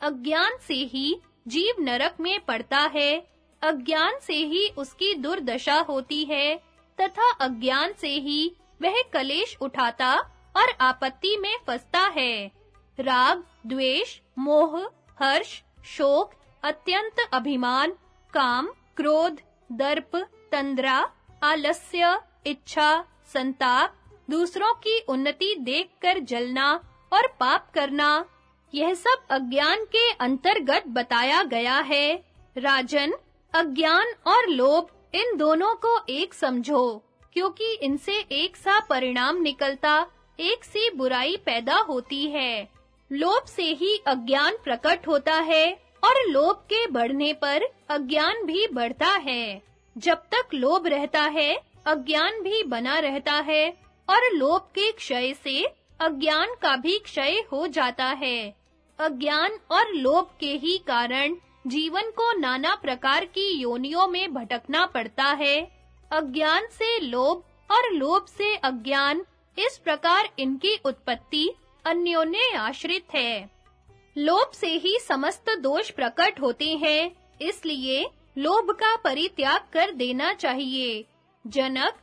अज्ञान से ही जीव नरक में पड़ता है, अज्ञान से ही उसकी दुर्दशा होती है तथा अज्ञान से ही वह कलेश उठाता और आपत्ति में फंसता है। राग, द्वेष, मोह, हर्ष शोक, अत्यंत अभिमान, काम, क्रोध, दर्प, तंद्रा, आलस्य, इच्छा, संताप, दूसरों की उन्नति देखकर जलना और पाप करना, यह सब अज्ञान के अंतर्गत बताया गया है। राजन, अज्ञान और लोभ, इन दोनों को एक समझो, क्योंकि इनसे एक सा परिणाम निकलता, एक सी बुराई पैदा होती है। लोभ से ही अज्ञान प्रकट होता है और लोभ के बढ़ने पर अज्ञान भी बढ़ता है। जब तक लोभ रहता है, अज्ञान भी बना रहता है और लोभ के क्षय से अज्ञान का भी क्षय हो जाता है। अज्ञान और लोभ के ही कारण जीवन को नाना प्रकार की योनियों में भटकना पड़ता है। अज्ञान से लोभ और लोभ से अज्ञान इस प्रकार इनकी उत्पत्ति अन्योन्य आश्रित है। लोभ से ही समस्त दोष प्रकट होते हैं, इसलिए लोभ का परित्याग कर देना चाहिए। जनक,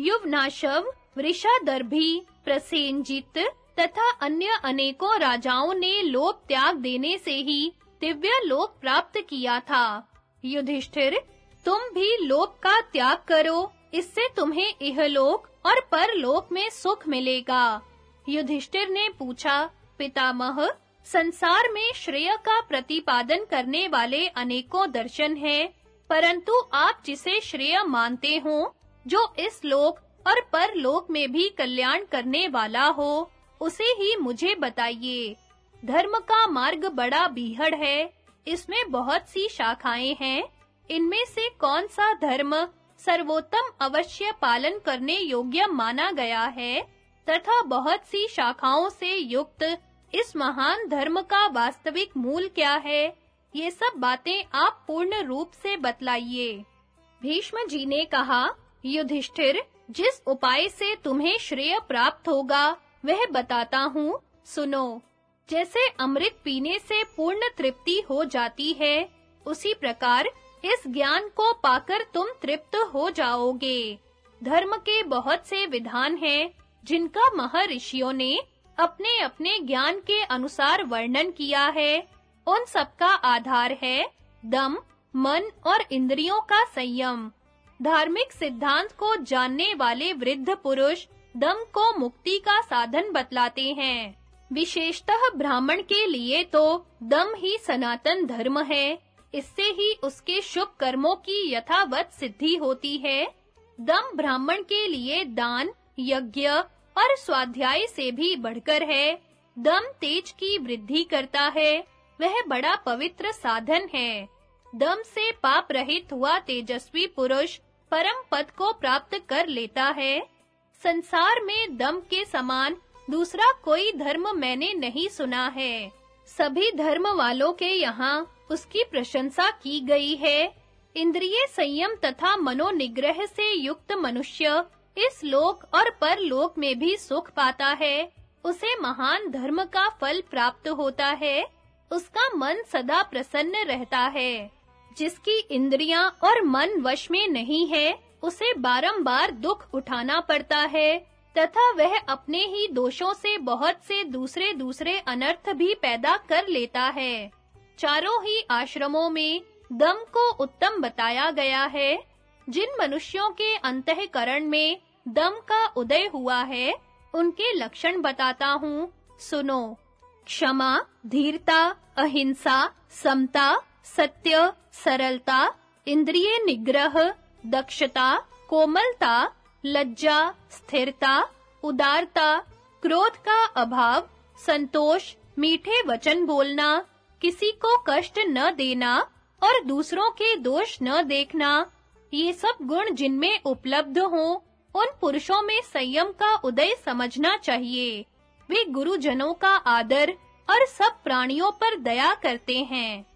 युवनाशव, वृषादर्भी, प्रसेनजित तथा अन्य अनेकों राजाओं ने लोभ त्याग देने से ही दिव्य लोक प्राप्त किया था। युधिष्ठिर, तुम भी लोभ का त्याग करो, इससे तुम्हें इहलोक और परलोक में सुख मिलेगा। युधिष्ठिर ने पूछा, पितामह, संसार में श्रेय का प्रतिपादन करने वाले अनेकों दर्शन हैं, परंतु आप जिसे श्रेय मानते हो, जो इस लोक और परलोक में भी कल्याण करने वाला हो, उसे ही मुझे बताइए। धर्म का मार्ग बड़ा बीहड़ है, इसमें बहुत सी शाखाएँ हैं, इनमें से कौन सा धर्म सर्वोत्तम अवश्य पालन करने योग्य माना गया है? तथा बहुत सी शाखाओं से युक्त इस महान धर्म का वास्तविक मूल क्या है? ये सब बातें आप पूर्ण रूप से बतलाइए। भीष्म जी ने कहा, युधिष्ठिर, जिस उपाय से तुम्हें श्रेय प्राप्त होगा, वह बताता हूँ। सुनो, जैसे अमृत पीने से पूर्ण तृप्ति हो जाती है, उसी प्रकार इस ज्ञान को पाकर तुम तृप्त हो जाओगे। धर्म के बहुत से विधान हैं जिनका महर्षियों ने अपने-अपने ज्ञान के अनुसार वर्णन किया है, उन सबका आधार है दम, मन और इंद्रियों का संयम। धार्मिक सिद्धांत को जानने वाले वृद्ध पुरुष दम को मुक्ति का साधन बतलाते हैं। विशेषतः ब्राह्मण के लिए तो दम ही सनातन धर्म है, इससे ही उसके शुभ कर्मों की यथावत सिद्धि होती है। दम ब्राह्मण के लिए दान यज्ञ और स्वाध्याय से भी बढ़कर है। दम तेज की वृद्धि करता है। वह बड़ा पवित्र साधन है। दम से पाप रहित हुआ तेजस्वी पुरुष परम पद को प्राप्त कर लेता है। संसार में दम के समान दूसरा कोई धर्म मैंने नहीं सुना है। सभी धर्म वालों के यहाँ उसकी प्रशंसा की गई है। इंद्रिय संयम तथा मनोनिग्रह से युक्त मनुष्य इस लोक और परलोक में भी सुख पाता है। उसे महान धर्म का फल प्राप्त होता है। उसका मन सदा प्रसन्न रहता है। जिसकी इंद्रियाँ और मन वश में नहीं है, उसे बारंबार दुख उठाना पड़ता है। तथा वह अपने ही दोषों से बहुत से दूसरे दूसरे अनर्थ भी पैदा कर लेता है। चारों ही आश्रमों में दम को उत्तम बताया गया है। जिन मनुष्यों के अंतःकरण में दम का उदय हुआ है, उनके लक्षण बताता हूँ। सुनो। क्षमा, धीरता, अहिंसा, समता, सत्य, सरलता, इंद्रिय निग्रह, दक्षता, कोमलता, लज्जा, स्थिरता, उदारता, क्रोध का अभाव, संतोष, मीठे वचन बोलना, किसी को कष्ट न देना और दूसरों के दोष न देखना। ये सब गुण जिनमें उपलब्ध हों, उन पुरुषों में संयम का उदय समझना चाहिए। वे गुरुजनों का आदर और सब प्राणियों पर दया करते हैं।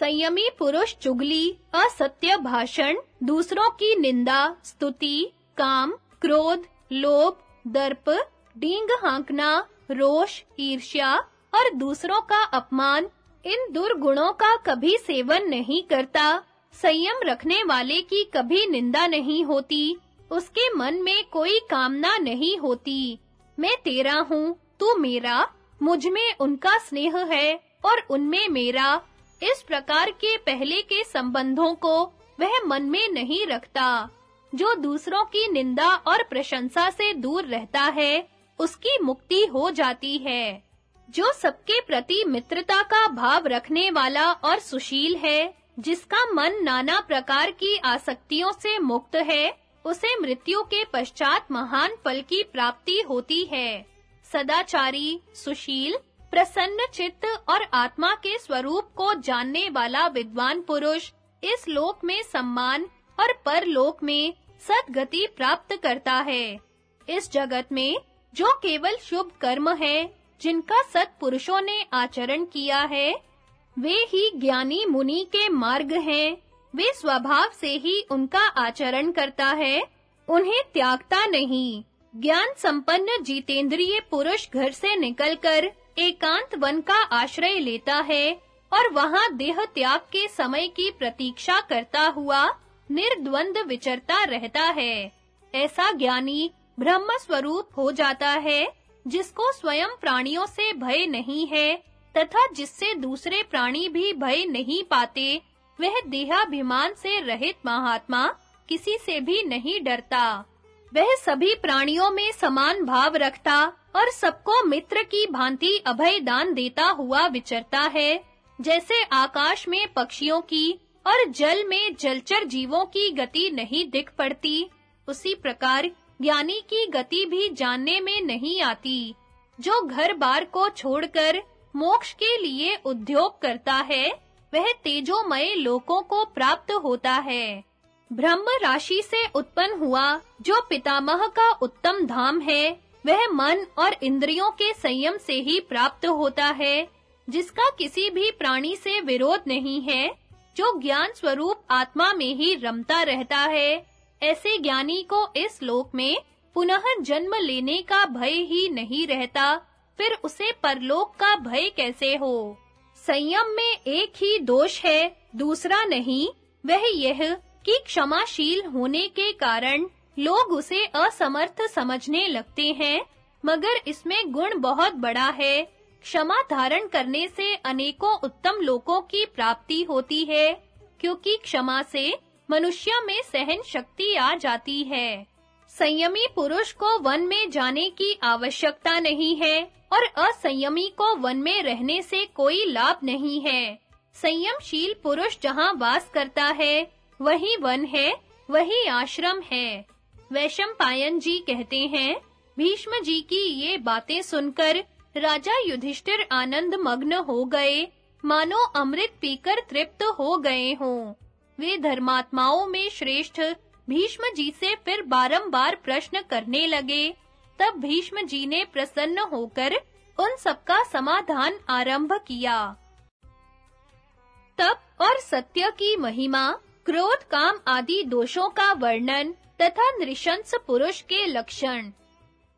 संयमी पुरुष चुगली, असत्य भाषण, दूसरों की निंदा, स्तुति, काम, क्रोध, लोभ, दर्प, डींग हांकना, रोष, ईर्ष्या और दूसरों का अपमान, इन दुर्गुणों का कभी सेवन नहीं करता। संयम रखने वाले की कभी निंदा नहीं होती। उसके मन में कोई कामना नहीं होती। मैं तेरा हूँ, तू मेरा, मुझमें उनका स्नेह है और उनमें मेरा। इस प्रकार के पहले के संबंधों को वह मन में नहीं रखता। जो दूसरों की निंदा और प्रशंसा से दूर रहता है, उसकी मुक्ति हो जाती है। जो सबके प्रति मित्रता का भाव रखने वाला और सुशील है जिसका मन नाना प्रकार की आसक्तियों से मुक्त है, उसे मृत्यु के पश्चात महान फल की प्राप्ति होती है। सदाचारी, सुशील, प्रसन्न चित्त और आत्मा के स्वरूप को जानने वाला विद्वान पुरुष इस लोक में सम्मान और परलोक में सद्गति प्राप्त करता है। इस जगत में जो केवल शुभ कर्म है, जिनका सत्पुरुषों ने आचरण किया है वे ही ज्ञानी मुनि के मार्ग हैं। वे स्वभाव से ही उनका आचरण करता है। उन्हें त्यागता नहीं। ज्ञान संपन्न जीतेंद्रिय पुरुष घर से निकलकर एकांत वन का आश्रय लेता है और वहाँ देह त्याग के समय की प्रतीक्षा करता हुआ निर्द्वंद विचरता रहता है। ऐसा ज्ञानी ब्रह्म स्वरूप हो जाता है, जिसको स्वयं प्राणियों से भय नहीं है तथा जिससे दूसरे प्राणी भी भय नहीं पाते, वह देहाभिमान से रहित महात्मा किसी से भी नहीं डरता। वह सभी प्राणियों में समान भाव रखता और सबको मित्र की भांति अभय दान देता हुआ विचरता है, जैसे आकाश में पक्षियों की और जल में जलचर जीवों की गति नहीं दिख पड़ती। उसी प्रकार ज्ञानी की गति भी जानने में नहीं आती। जो घर-बार को छोड़कर मोक्ष के लिए उद्योग करता है, वह तेजोमय लोकों को प्राप्त होता है। ब्रह्म राशि से उत्पन्न हुआ, जो पितामह का उत्तम धाम है, वह मन और इंद्रियों के संयम से ही प्राप्त होता है, जिसका किसी भी प्राणी से विरोध नहीं है, जो ज्ञान स्वरूप आत्मा में ही रमता रहता है। ऐसे ज्ञानी को इस लोक में पुनः जन्म लेने का भय ही नहीं रहता। फिर उसे परलोक का भय कैसे हो? संयम में एक ही दोष है, दूसरा नहीं। वह यह कि क्षमाशील होने के कारण लोग उसे असमर्थ समझने लगते हैं, मगर इसमें गुण बहुत बड़ा है। क्षमा धारण करने से अनेकों उत्तम लोकों की प्राप्ति होती है, क्योंकि क्षमा से मनुष्य में सहन शक्ति आ जाती है। संयमी पुरुष को वन में जाने की आवश्यकता नहीं है। और असंयमी को वन में रहने से कोई लाभ नहीं है। संयमशील पुरुष जहाँ वास करता है, वही वन है, वही आश्रम है। वैशंपायन जी कहते हैं, भीष्म जी की ये बातें सुनकर राजा युधिष्ठिर आनंद मग्न हो गए। मानो अमृत पीकर तृप्त हो गए हों। वे धर्मात्माओं में श्रेष्ठ, भीष्म जी से फिर बारंबार प्रश्न करने लगे। तब भीष्म जी ने प्रसन्न होकर उन सबका समाधान आरंभ किया। तप और सत्य की महिमा, क्रोध, काम आदि दोषों का वर्णन तथा नृशंस पुरुष के लक्षण।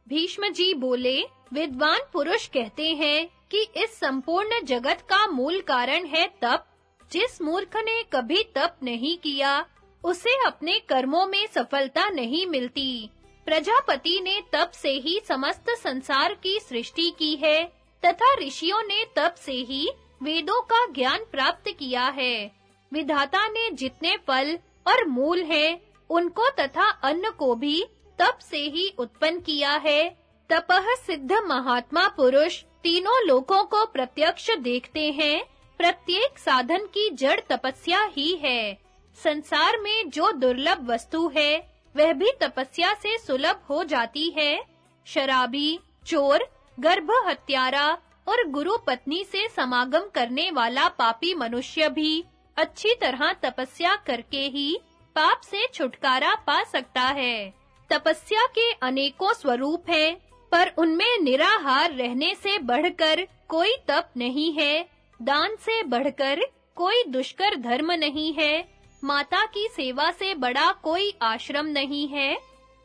भीष्म जी बोले, विद्वान पुरुष कहते हैं कि इस संपूर्ण जगत का मूल कारण है तप। जिस मूर्ख ने कभी तप नहीं किया, उसे अपने कर्मों में सफलता नहीं मिलती। प्रजापति ने तप से ही समस्त संसार की सृष्टि की है, तथा ऋषियों ने तप से ही वेदों का ज्ञान प्राप्त किया है। विधाता ने जितने फल और मूल हैं, उनको तथा अन्न को भी तप से ही उत्पन्न किया है। तपह सिद्ध महात्मा पुरुष तीनों लोकों को प्रत्यक्ष देखते हैं, प्रत्येक साधन की जड़ तपस्या ही है। संसार में जो दुर्लभ वस्तु है वह भी तपस्या से सुलभ हो जाती है। शराबी, चोर गर्भ हत्यारा और गुरु पत्नी से समागम करने वाला पापी मनुष्य भी अच्छी तरह तपस्या करके ही पाप से छुटकारा पा सकता है। तपस्या के अनेकों स्वरूप हैं, पर उनमें निराहार रहने से बढ़कर कोई तप नहीं है, दान से बढ़कर कोई दुष्कर धर्म नहीं है। माता की सेवा से बड़ा कोई आश्रम नहीं है।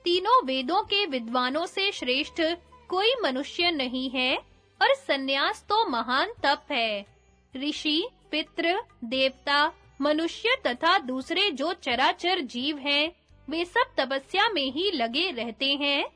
तीनों वेदों के विद्वानों से श्रेष्ठ कोई मनुष्य नहीं है, और सन्यास तो महान तप है। ऋषि, पितृ, देवता, मनुष्य तथा दूसरे जो चराचर जीव हैं, वे सब तपस्या में ही लगे रहते हैं।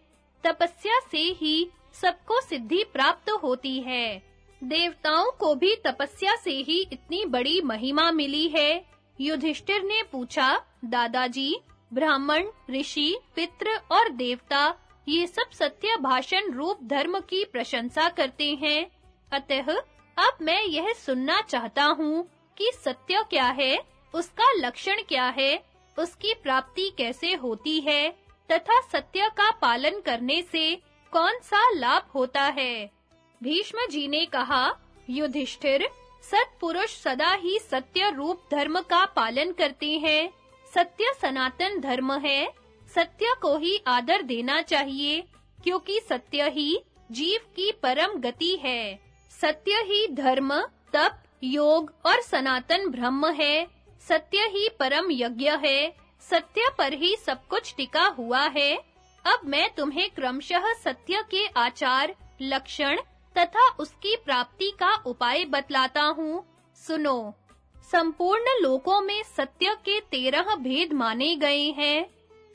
तपस्या से ही सबको सिद्धि प्राप्त होती है। देवताओं को भी तपस्या से ही इतनी बड़ी महिमा मिली है। युधिष्ठिर ने पूछा, दादाजी, ब्राह्मण, ऋषि, पितृ और देवता, ये सब सत्य भाषण रूप धर्म की प्रशंसा करते हैं। अतः अब मैं यह सुनना चाहता हूँ कि सत्य क्या है, उसका लक्षण क्या है, उसकी प्राप्ति कैसे होती है, तथा सत्य का पालन करने से कौन सा लाभ होता है? भीष्म जी ने कहा, युधिष्ठिर सत्पुरुष सदा ही सत्य रूप धर्म का पालन करते हैं। सत्य सनातन धर्म है। सत्य को ही आदर देना चाहिए, क्योंकि सत्य ही जीव की परम गति है। सत्य ही धर्म, तप, योग और सनातन ब्रह्म है। सत्य ही परम यज्ञ है। सत्य पर ही सब कुछ टिका हुआ है। अब मैं तुम्हें क्रमशः सत्य के आचार, लक्षण तथा उसकी प्राप्ति का उपाय बतलाता हूँ। सुनो। संपूर्ण लोकों में सत्य के तेरह भेद माने गए हैं।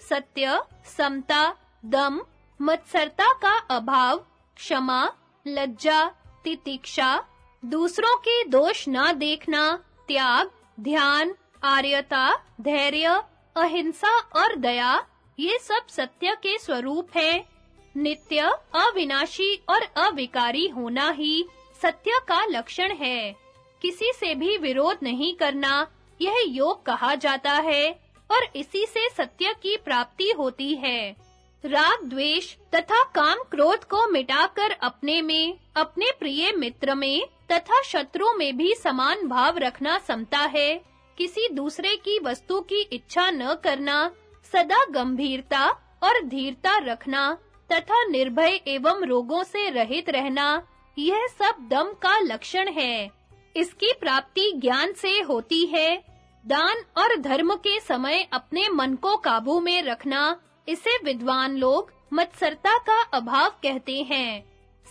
सत्य, समता, दम, मत्सरता का अभाव, क्षमा, लज्जा, तितिक्षा, दूसरों के दोष न देखना, त्याग, ध्यान, आर्यता, धैर्य, अहिंसा और दया, ये सब सत्य के स्वरूप हैं। नित्य अविनाशी और अविकारी होना ही सत्य का लक्षण है। किसी से भी विरोध नहीं करना यह योग कहा जाता है और इसी से सत्य की प्राप्ति होती है। राग, द्वेष तथा काम क्रोध को मिटाकर अपने में, अपने प्रिय मित्र में तथा शत्रु में भी समान भाव रखना समता है। किसी दूसरे की वस्तु की इच्छा न करना, सदा गंभीरता और धीरता रखना तथा निर्भय एवं रोगों से रहित रहना, यह सब दम का लक्षण है। इसकी प्राप्ति ज्ञान से होती है। दान और धर्म के समय अपने मन को काबू में रखना, इसे विद्वान लोग मत्सरता का अभाव कहते हैं।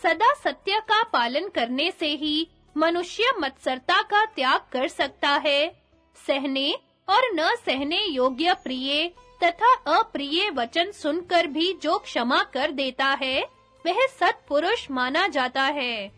सदा सत्य का पालन करने से ही मनुष्य मत्सरता का त्याग कर सकता है। सहने और न सहने योग्य प्रिय तथा अप्रिय वचन सुनकर भी जो क्षमा कर देता है, वह सत्पुरुष माना जाता है।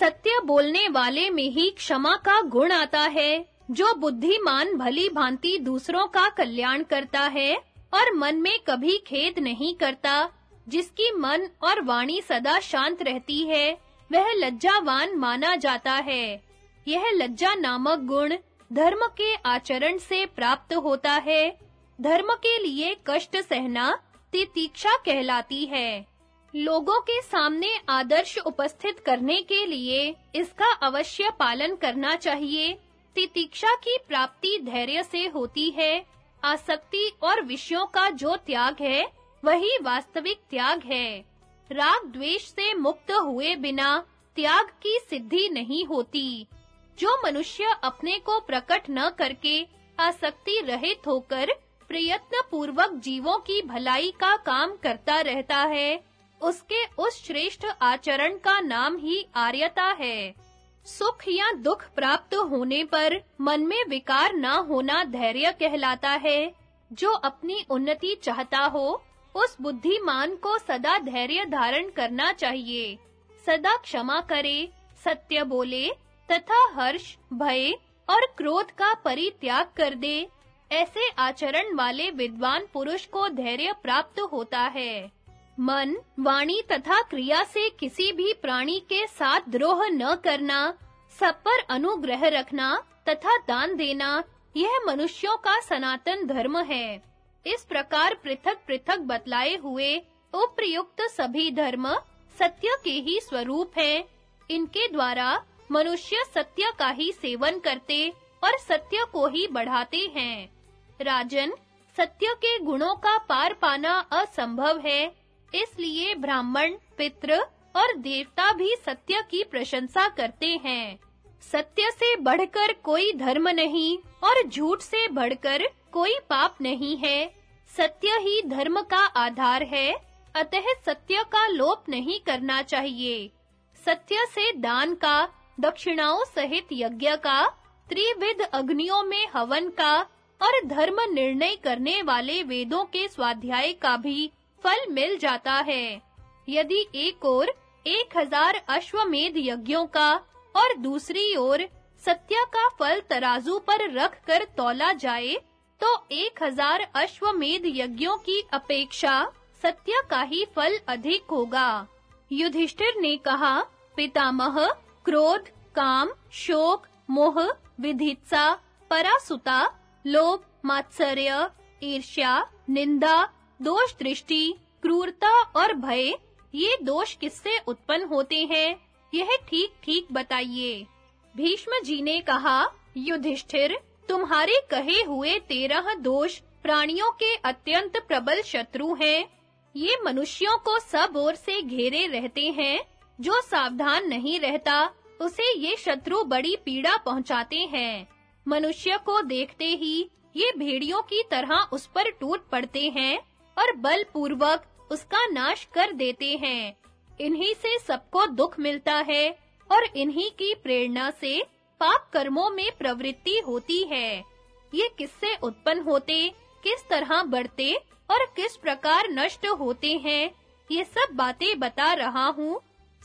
सत्य बोलने वाले में ही क्षमा का गुण आता है, जो बुद्धिमान भली भांति दूसरों का कल्याण करता है और मन में कभी खेद नहीं करता। जिसकी मन और वाणी सदा शांत रहती है, वह लज्जावान माना जाता है। यह लज्जा नामक गुण धर्म के आचरण से प्राप्त होता है। धर्म के लिए कष्ट सहना तितीक्षा कहलाती है। लोगों के सामने आदर्श उपस्थित करने के लिए इसका अवश्य पालन करना चाहिए। तितीक्षा की प्राप्ति धैर्य से होती है। आसक्ति और विषयों का जो त्याग है, वही वास्तविक त्याग है। राग द्वेष से मुक्त हुए बिना त्याग की सिद्धि नहीं होती। जो मनुष्य अपने को प्रकट न करके आसक्ति रहित होकर प्रयत्न पूर्वक जीवों की भलाई का काम करता रहता है। उसके उस श्रेष्ठ आचरण का नाम ही आर्यता है। सुख या दुख प्राप्त होने पर मन में विकार न होना धैर्य कहलाता है। जो अपनी उन्नति चाहता हो, उस बुद्धिमान को सदा धैर्य धारण करना चाहिए। सदा क्षमा करे, सत्य बोले, तथा हर्ष, भय और क्रोध का परित्याग कर दे। ऐसे आचरण वाले विद्वान पुरुष को धैर्य प्राप्त होता है। मन, वाणी तथा क्रिया से किसी भी प्राणी के साथ द्रोह न करना, सब पर अनुग्रह रखना तथा दान देना, यह मनुष्यों का सनातन धर्म है। इस प्रकार पृथक-पृथक बतलाए हुए उपयुक्त सभी धर्म सत्य के ही स्वरूप हैं। इनके द्वारा मनुष्य सत्य का ही सेवन करते और सत्य को ही बढ़ाते हैं। राजन, सत्य के गुणों का पार पाना असंभव है। इसलिए ब्राह्मण, पितृ और देवता भी सत्य की प्रशंसा करते हैं। सत्य से बढ़कर कोई धर्म नहीं और झूठ से बढ़कर कोई पाप नहीं है। सत्य ही धर्म का आधार है, अतः सत्य का लोप नहीं करना चाहिए। सत्य से दान का, दक्षिणाओं सहित यज्ञ का, त्रिविध अग्नियों में हवन का और धर्म निर्णय करने वाले वेदों के स्वाध्याय का भी फल मिल जाता है। यदि एक ओर एक हज़ार अश्वमेध यज्ञों का और दूसरी ओर सत्य का फल तराजू पर रख कर तौला जाए तो एक हज़ार अश्वमेध यज्ञों की अपेक्षा सत्य का ही फल अधिक होगा। युधिष्ठिर ने कहा, पितामह, क्रोध, काम, शोक, मोह, विधित्सा, परासुता लोभ, मात्सर्य, ईर्ष्या, निंदा दोष दृष्टि क्रूरता और भय, ये दोष किससे उत्पन्न होते हैं? यह ठीक-ठीक बताइए। भीष्म जी ने कहा, युधिष्ठिर, तुम्हारे कहे हुए तेरह दोष प्राणियों के अत्यंत प्रबल शत्रु हैं। ये मनुष्यों को सब ओर से घेरे रहते हैं। जो सावधान नहीं रहता, उसे ये शत्रु बड़ी पीड़ा पहुंचाते हैं। मनुष्य को देखते ही ये भेड़ियों की तरह उस पर टूट पड़ते हैं और बलपूर्वक उसका नाश कर देते हैं। इन्हीं से सबको दुख मिलता है और इन्हीं की प्रेरणा से पाप कर्मों में प्रवृत्ति होती है। ये किससे उत्पन्न होते, किस तरह बढ़ते और किस प्रकार नष्ट होते हैं, ये सब बातें बता रहा हूँ।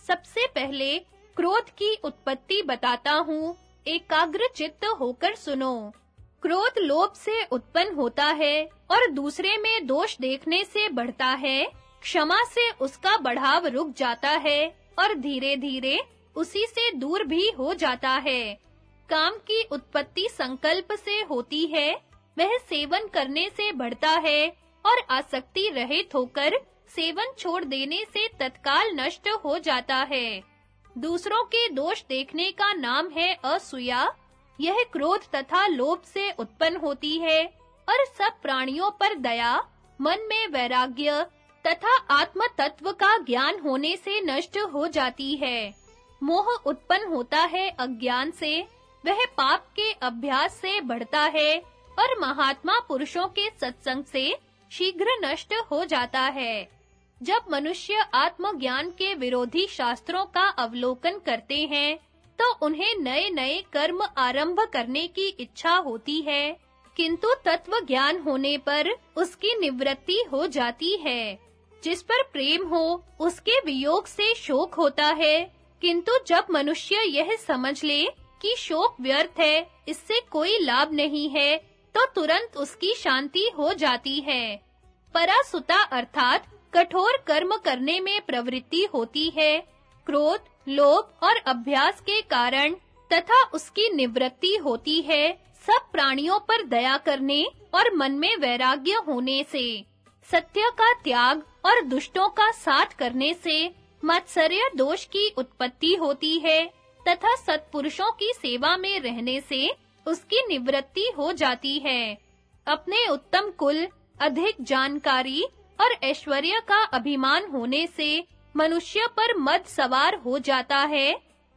सबसे पहले क्रोध की उत्पत्ति बताता हूँ। एकाग्र चित्त होकर सुनो। क्रोध लोभ से उत्पन्न होता है और दूसरे में दोष देखने से बढ़ता है। क्षमा से उसका बढ़ाव रुक जाता है और धीरे-धीरे उसी से दूर भी हो जाता है। काम की उत्पत्ति संकल्प से होती है। वह सेवन करने से बढ़ता है और आसक्ति रहित होकर सेवन छोड़ देने से तत्काल नष्ट हो जाता है। दूसरों के दोष देखने का नाम है असूया। यह क्रोध तथा लोभ से उत्पन्न होती है और सब प्राणियों पर दया, मन में वैराग्य तथा आत्म तत्व का ज्ञान होने से नष्ट हो जाती है। मोह उत्पन्न होता है अज्ञान से, वह पाप के अभ्यास से बढ़ता है और महात्मा पुरुषों के सत्संग से शीघ्र नष्ट हो जाता है। जब मनुष्य आत्मज्ञान के विरोधी शास्त्रों का अवलोकन करते हैं तो उन्हें नए-नए कर्म आरंभ करने की इच्छा होती है। किंतु तत्व ज्ञान होने पर उसकी निवृत्ति हो जाती है। जिस पर प्रेम हो, उसके वियोग से शोक होता है। किंतु जब मनुष्य यह समझ ले कि शोक व्यर्थ है, इससे कोई लाभ नहीं है तो तुरंत उसकी शांति हो जाती है। परासुता अर्थात कठोर कर्म करने में प्रवृत्ति होती है। क्रोध, लोभ और अभ्यास के कारण तथा उसकी निवृत्ति होती है। सब प्राणियों पर दया करने और मन में वैराग्य होने से, सत्य का त्याग और दुष्टों का साथ करने से मत्सर्य दोष की उत्पत्ति होती है तथा सत्पुरुषों की सेवा में रहने से उसकी निवृत्ति हो जाती है। अपने उत्तम कुल, अधिक जानकारी और ऐश्वर्य का अभिमान होने से मनुष्य पर मद सवार हो जाता है,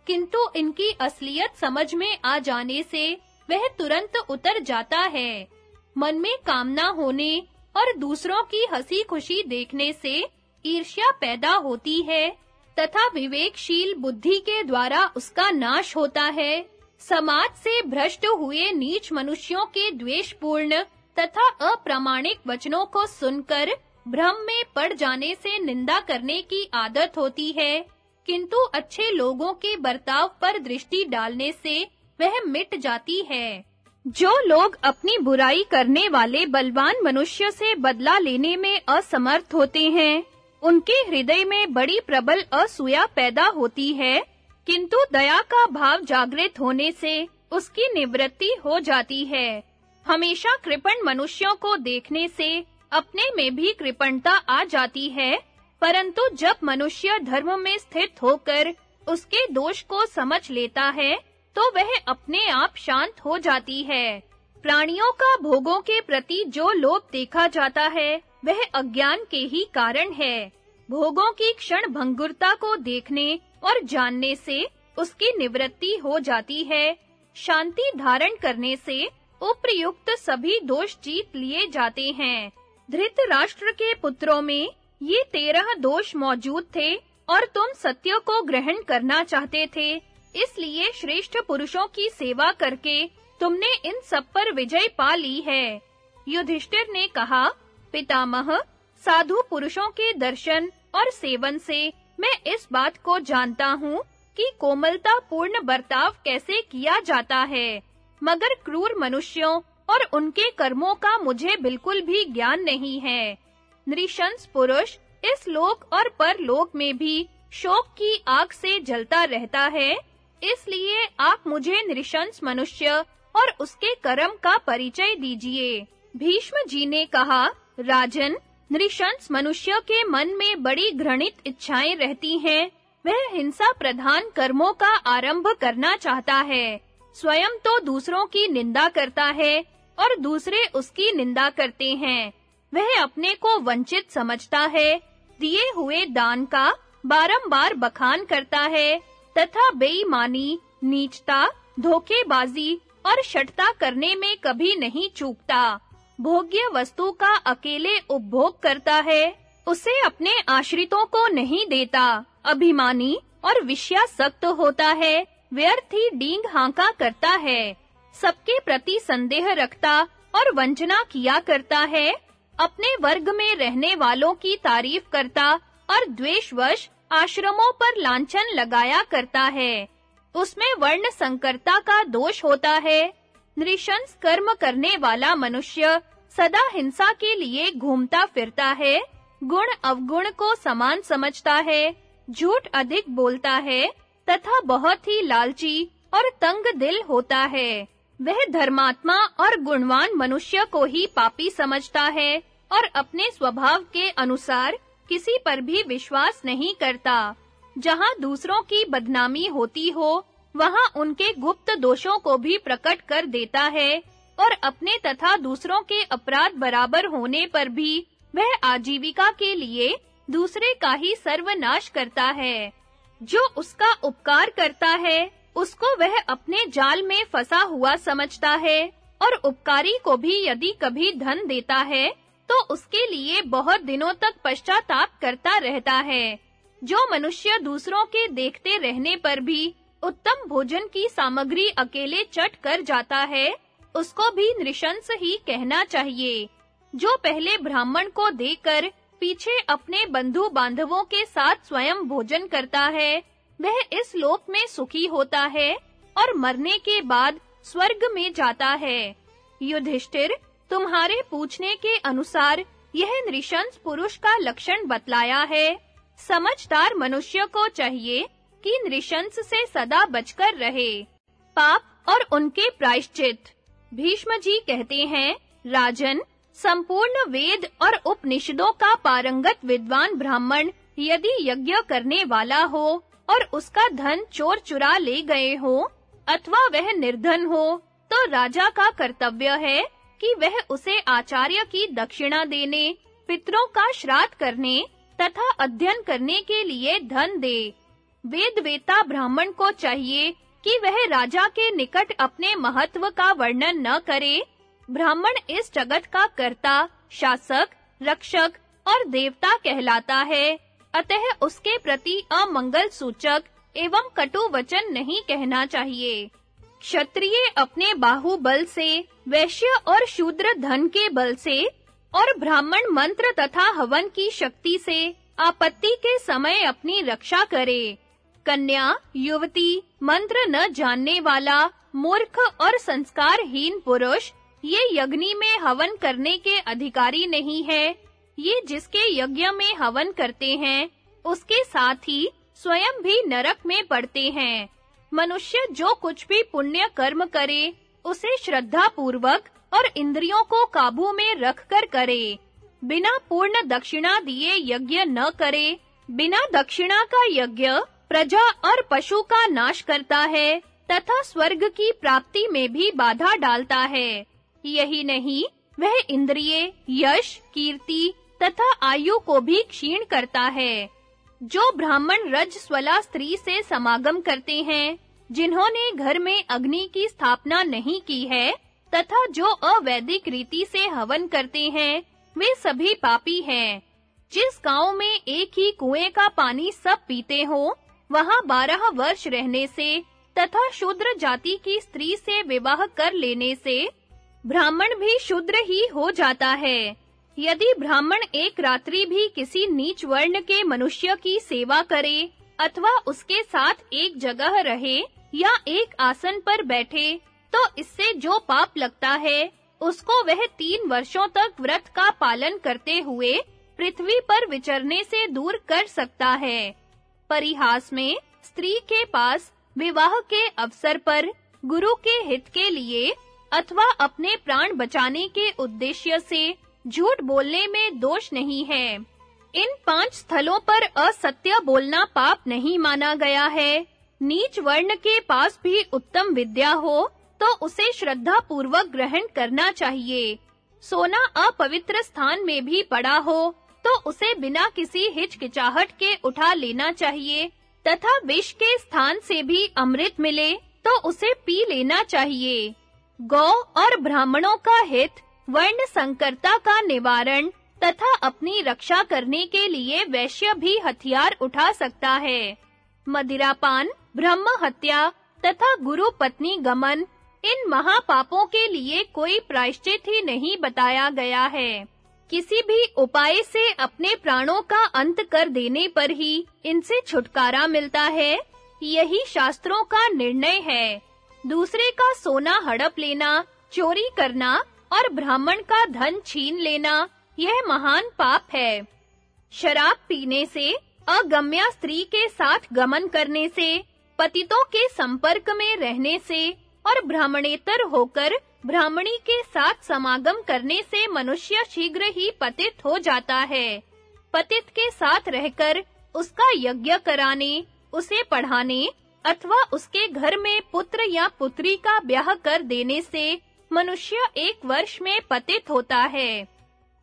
किंतु इनकी असलियत समझ में आ जाने से वह तुरंत उतर जाता है। मन में कामना होने और दूसरों की हँसी खुशी देखने से ईर्ष्या पैदा होती है, तथा विवेकशील बुद्धि के द्वारा उसका नाश होता है। समाज से भ्रष्ट हुए नीच मनुष्यों के द्वेषपूर्ण तथा अप्रामाणिक वचनों को सुनकर भ्रम में पड़ जाने से निंदा करने की आदत होती है, किंतु अच्छे लोगों के बर्ताव पर दृष्टि डालने से वह मिट जाती है। जो लोग अपनी बुराई करने वाले बलवान मनुष्य से बदला लेने में असमर्थ होते हैं, उनके हृदय में बड़ी प्रबल असूया पैदा होती है, किंतु दया का भाव जागृत होने से उसकी निवृत्ति हो जाती है। हमेशा कृपण मनुष्यों को देखने से अपने में भी कृपणता आ जाती है, परंतु जब मनुष्य धर्म में स्थित होकर उसके दोष को समझ लेता है तो वह अपने आप शांत हो जाती है। प्राणियों का भोगों के प्रति जो लोभ देखा जाता है, वह अज्ञान के ही कारण है। भोगों की क्षण भंगुरता को देखने और जानने से उसकी निवृत्ति हो जाती है। शांति धारण करने से उपयुक्त सभी दोष जीत लिए जाते हैं। धृतराष्ट्र के पुत्रों में ये तेरह दोष मौजूद थे और तुम सत्य को ग्रहण करना चाहते थे। इसलिए श्रेष्ठ पुरुषों की सेवा करके तुमने इन सब पर विजय पा ली है। युधिष्ठिर ने कहा, पितामह, साधु पुरुषों के दर्शन और सेवन से मैं इस बात को जानता हूँ कि कोमलता पूर्ण बर्ताव कैसे किया जाता है। मगर क्रूर मनुष्यों और उनके कर्मों का मुझे बिल्कुल भी ज्ञान नहीं है। नृशंस पुरुष, इस लोक और परलोक में भी शोक की आग से जलता रहता है, इसलिए आप मुझे नृशंस मनुष्य और उसके कर्म का परिचय दीजिए। भीष्म जी ने कहा, राजन, नृशंस मनुष्य के मन में बड़ी घृणित इच्छाएँ रहती हैं। वह हिंसा प्रधान कर्मों का आरंभ करना चाहता है। स्वयं तो दूसरों की निंदा करता है और दूसरे उसकी निंदा करते हैं। वह अपने को वंचित समझता है। दिए हुए दान का बारंबार बखान करता है तथा बेईमानी, नीचता, धोखेबाजी और शटता करने में कभी नहीं चूकता। भोग्य वस्तु का अकेले उपभोग करता है। उसे अपने आश्रितों को नहीं देता। अभिमानी और विषयासक्त होता है। व्यर्थ ही डींग हांका करता है। सबके प्रति संदेह रखता और वंचना किया करता है, अपने वर्ग में रहने वालों की तारीफ़ करता और द्वेषवश आश्रमों पर लांछन लगाया करता है। उसमें वर्ण संकरता का दोष होता है। नृशंस कर्म करने वाला मनुष्य सदा हिंसा के लिए घूमता फिरता है, गुण अवगुण को समान समझता है, झूठ अधिक बोलता है, तथा बहुत ही लालची और तंग दिल होता है। वह धर्मात्मा और गुणवान मनुष्य को ही पापी समझता है और अपने स्वभाव के अनुसार किसी पर भी विश्वास नहीं करता। जहाँ दूसरों की बदनामी होती हो, वहाँ उनके गुप्त दोषों को भी प्रकट कर देता है और अपने तथा दूसरों के अपराध बराबर होने पर भी वह आजीविका के लिए दूसरे का ही सर्वनाश करता है। जो उसका उपकार करता है उसको वह अपने जाल में फंसा हुआ समझता है और उपकारी को भी यदि कभी धन देता है तो उसके लिए बहुत दिनों तक पश्चाताप करता रहता है। जो मनुष्य दूसरों के देखते रहने पर भी उत्तम भोजन की सामग्री अकेले चट कर जाता है, उसको भी नृशंस ही कहना चाहिए। जो पहले ब्राह्मण को देकर पीछे अपने बंधु बांधवों के साथ स्वयं भोजन करता है वह इस लोक में सुखी होता है और मरने के बाद स्वर्ग में जाता है। युधिष्ठिर, तुम्हारे पूछने के अनुसार यह नृशंस पुरुष का लक्षण बतलाया है। समझदार मनुष्य को चाहिए कि नृशंस से सदा बचकर रहे। पाप और उनके प्रायश्चित। भीष्म जी कहते हैं, राजन, संपूर्ण वेद और उपनिषदों का पारंगत विद्वान ब्राह्मण यदि यज्ञ करने वाला हो और उसका धन चोर चुरा ले गए हो, अथवा वह निर्धन हो तो राजा का कर्तव्य है कि वह उसे आचार्य की दक्षिणा देने, पितरों का श्राद्ध करने, तथा अध्ययन करने के लिए धन दे। वेद वेता ब्राह्मण को चाहिए कि वह राजा के निकट अपने महत्व का वर्णन न करे। ब्राह्मण इस जगत का कर्ता, शासक, रक्षक और देवता कहलाता है। अतः उसके प्रति अमंगल सूचक एवं कटु वचन नहीं कहना चाहिए। क्षत्रिय अपने बाहु बल से, वैश्य और शूद्र धन के बल से और ब्राह्मण मंत्र तथा हवन की शक्ति से आपत्ति के समय अपनी रक्षा करे। कन्या, युवती, मंत्र न जानने वाला, मूर्ख और संस्कारहीन पुरुष, ये यज्ञ में हवन करने के अधिकारी नहीं है। ये जिसके यज्ञ में हवन करते हैं, उसके साथ ही स्वयं भी नरक में पड़ते हैं। मनुष्य जो कुछ भी पुण्य कर्म करे, उसे श्रद्धा पूर्वक और इंद्रियों को काबू में रखकर करे। बिना पूर्ण दक्षिणा दिए यज्ञ न करे, बिना दक्षिणा का यज्ञ प्रजा और पशु का नाश करता है, तथा स्वर्ग की प्राप्ति में भी बाधा डालता है। यही नहीं, वह इंद्रिय, यश, कीर्ति तथा आयु को भी क्षीण करता है, जो ब्राह्मण रजस्वला स्त्री से समागम करते हैं, जिन्होंने घर में अग्नि की स्थापना नहीं की है, तथा जो अवैदिक रीति से हवन करते हैं, वे सभी पापी हैं। जिस गाँव में एक ही कुएँ का पानी सब पीते हो, वहाँ बारह वर्ष रहने से तथा शूद्र जाति की स्त्री से विवाह कर लेने से, ब्राह्मण भी शूद्र ही हो जाता है। यदि ब्राह्मण एक रात्रि भी किसी नीच वर्ण के मनुष्य की सेवा करे, अथवा उसके साथ एक जगह रहे, या एक आसन पर बैठे तो इससे जो पाप लगता है, उसको वह तीन वर्षों तक व्रत का पालन करते हुए, पृथ्वी पर विचरने से दूर कर सकता है। परिहास में, स्त्री के पास, विवाह के अवसर पर, गुरु के हित के लिए, अथवा अपने प्राण बचाने के उद्देश्य से झूठ बोलने में दोष नहीं है। इन पाँच स्थलों पर असत्य बोलना पाप नहीं माना गया है। नीच वर्ण के पास भी उत्तम विद्या हो तो उसे श्रद्धा पूर्वक ग्रहण करना चाहिए। सोना अपवित्र स्थान में भी पड़ा हो तो उसे बिना किसी हिचकिचाहट के उठा लेना चाहिए, तथा विष के स्थान से भी अमृत मिले तो उसे पी लेना चाहिए। गौ और ब्राह्मणों का हित वर्ण संकरता का निवारण तथा अपनी रक्षा करने के लिए वैश्य भी हथियार उठा सकता है। मदिरापान ब्रह्म हत्या तथा गुरु पत्नी गमन, इन महापापों के लिए कोई प्रायश्चित ही नहीं बताया गया है। किसी भी उपाय से अपने प्राणों का अंत कर देने पर ही इनसे छुटकारा मिलता है। यही शास्त्रों का निर्णय है। दूसरे का सोना हड़प लेना, चोरी करना और ब्राह्मण का धन छीन लेना, यह महान पाप है। शराब पीने से, अगम्या स्त्री के साथ गमन करने से, पतितों के संपर्क में रहने से, और ब्राह्मणेतर होकर ब्राह्मणी के साथ समागम करने से मनुष्य शीघ्र ही पतित हो जाता है। पतित के साथ रहकर उसका यज्ञ कराने, उसे पढ़ाने, अथवा उसके घर में पुत्र या पुत्री का ब्याह कर देने से मनुष्य एक वर्ष में पतित होता है।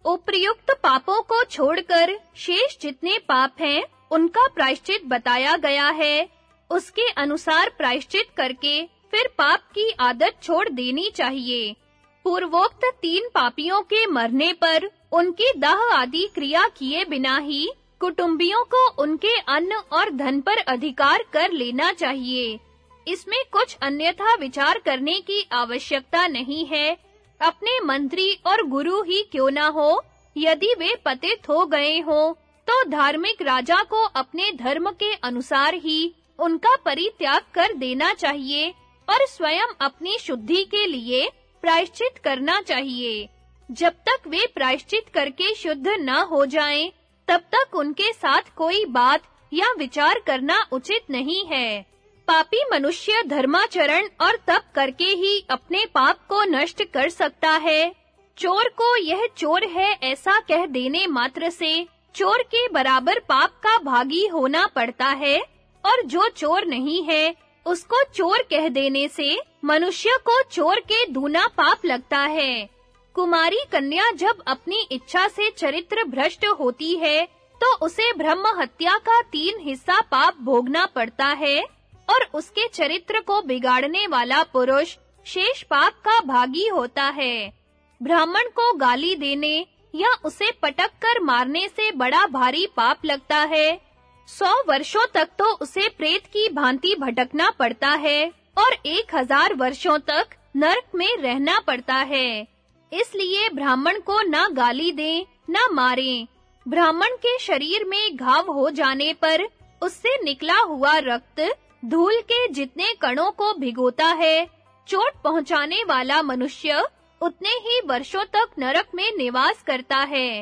उपर्युक्त पापों को छोड़कर शेष जितने पाप हैं, उनका प्रायश्चित बताया गया है। उसके अनुसार प्रायश्चित करके फिर पाप की आदत छोड़ देनी चाहिए। पूर्वोक्त तीन पापियों के मरने पर उनकी दाह आदि क्रिया किए बिना ही कुटुंबियों को उनके अन्न और धन पर अधिकार कर लेना चाहिए। इसमें कुछ अन्यथा विचार करने की आवश्यकता नहीं है। अपने मंत्री और गुरु ही क्यों ना हो? यदि वे पतित हो गए हो तो धार्मिक राजा को अपने धर्म के अनुसार ही उनका परित्याग कर देना चाहिए और स्वयं अपनी शुद्धि के लिए प्रायश्चित करना चाहिए। जब तक वे प्रायश्चित करके शुद्ध न हो जाएँ, तब तक उनके साथ कोई बात या विचार करना उचित नहीं है। पापी मनुष्य धर्माचरण और तप करके ही अपने पाप को नष्ट कर सकता है। चोर को यह चोर है ऐसा कह देने मात्र से चोर के बराबर पाप का भागी होना पड़ता है और जो चोर नहीं है, उसको चोर कह देने से मनुष्य को चोर के दूना पाप लगता है। कुमारी कन्या जब अपनी इच्छा से चरित्र भ्रष्ट होती है तो उसे ब्रह्म हत्या का तीन हिस्सा पाप भोगना पड़ता है। और उसके चरित्र को बिगाड़ने वाला पुरुष शेष पाप का भागी होता है। ब्राह्मण को गाली देने या उसे पटक कर मारने से बड़ा भारी पाप लगता है। सौ वर्षों तक तो उसे प्रेत की भांति भटकना पड़ता है और एक हज़ार वर्षों तक नरक में रहना पड़ता है। इसलिए ब्राह्मण को ना गाली दें, ना मारें। ब्राह्मण के शरीर में घाव हो जाने पर उससे निकला हुआ रक्त धूल के जितने कणों को भिगोता है, चोट पहुँचाने वाला मनुष्य उतने ही वर्षों तक नरक में निवास करता है।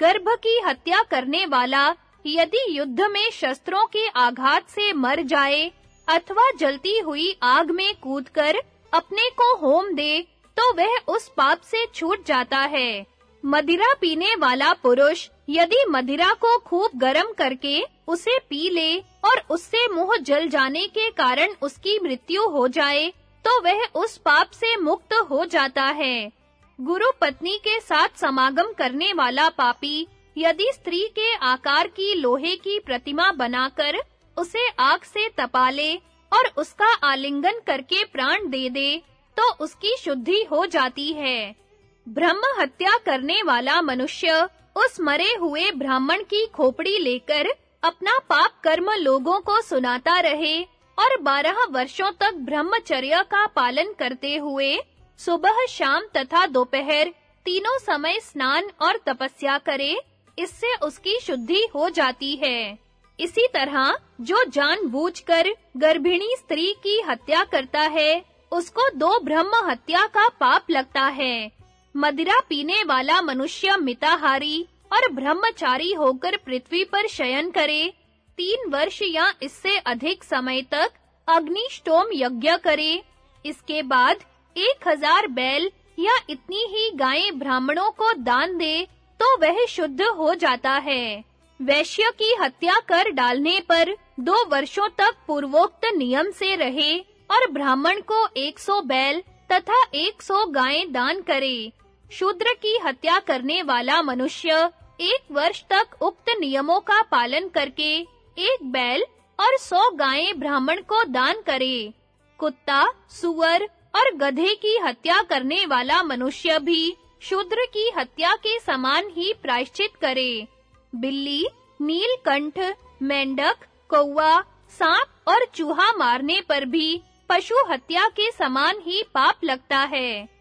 गर्भ की हत्या करने वाला यदि युद्ध में शस्त्रों के आघात से मर जाए अथवा जलती हुई आग में कूदकर अपने को होम दे तो वह उस पाप से छूट जाता है। मदिरा पीने वाला पुरुष यदि मदिरा को खूब गर्म करके उसे पी ले और उससे मुँह जल जाने के कारण उसकी मृत्यु हो जाए तो वह उस पाप से मुक्त हो जाता है। गुरु पत्नी के साथ समागम करने वाला पापी, यदि स्त्री के आकार की लोहे की प्रतिमा बनाकर उसे आग से तपा ले और उसका आलिंगन करके प्राण दे दे तो उसकी शुद्धि हो जाती है। ब्रह्म हत्या करने वाला मनुष्य उस मरे हुए ब्राह्मण की खोपड़ी लेकर अपना पाप कर्म लोगों को सुनाता रहे और बारह वर्षों तक ब्रह्मचर्य का पालन करते हुए सुबह शाम तथा दोपहर तीनों समय स्नान और तपस्या करे, इससे उसकी शुद्धि हो जाती है। इसी तरह जो जानबूझकर गर्भिणी स्त्री की हत्या करता है, उसको दो ब्रह्म हत्या का पाप लगता है। मदिरा पीने वाला मनुष्य मिताहारी और ब्रह्मचारी होकर पृथ्वी पर शयन करे। तीन वर्ष या इससे अधिक समय तक अग्निष्टोम यज्ञ करे। इसके बाद एक हज़ार बैल या इतनी ही गायें ब्राह्मणों को दान दे तो वह शुद्ध हो जाता है। वैश्य की हत्या कर डालने पर दो वर्षों तक पूर्वोक्त नियम से रहे और ब्राह्मण को 100 बैल तथा 100 गायें दान करे। शूद्र की हत्या करने वाला मनुष्य एक वर्ष तक उक्त नियमों का पालन करके एक बैल और सौ गायें ब्राह्मण को दान करे। कुत्ता, सुअर और गधे की हत्या करने वाला मनुष्य भी शूद्र की हत्या के समान ही प्रायश्चित करे। बिल्ली, नीलकंठ, मेंढक, कौवा, सांप और चूहा मारने पर भी पशु हत्या के समान ही पाप लगता है।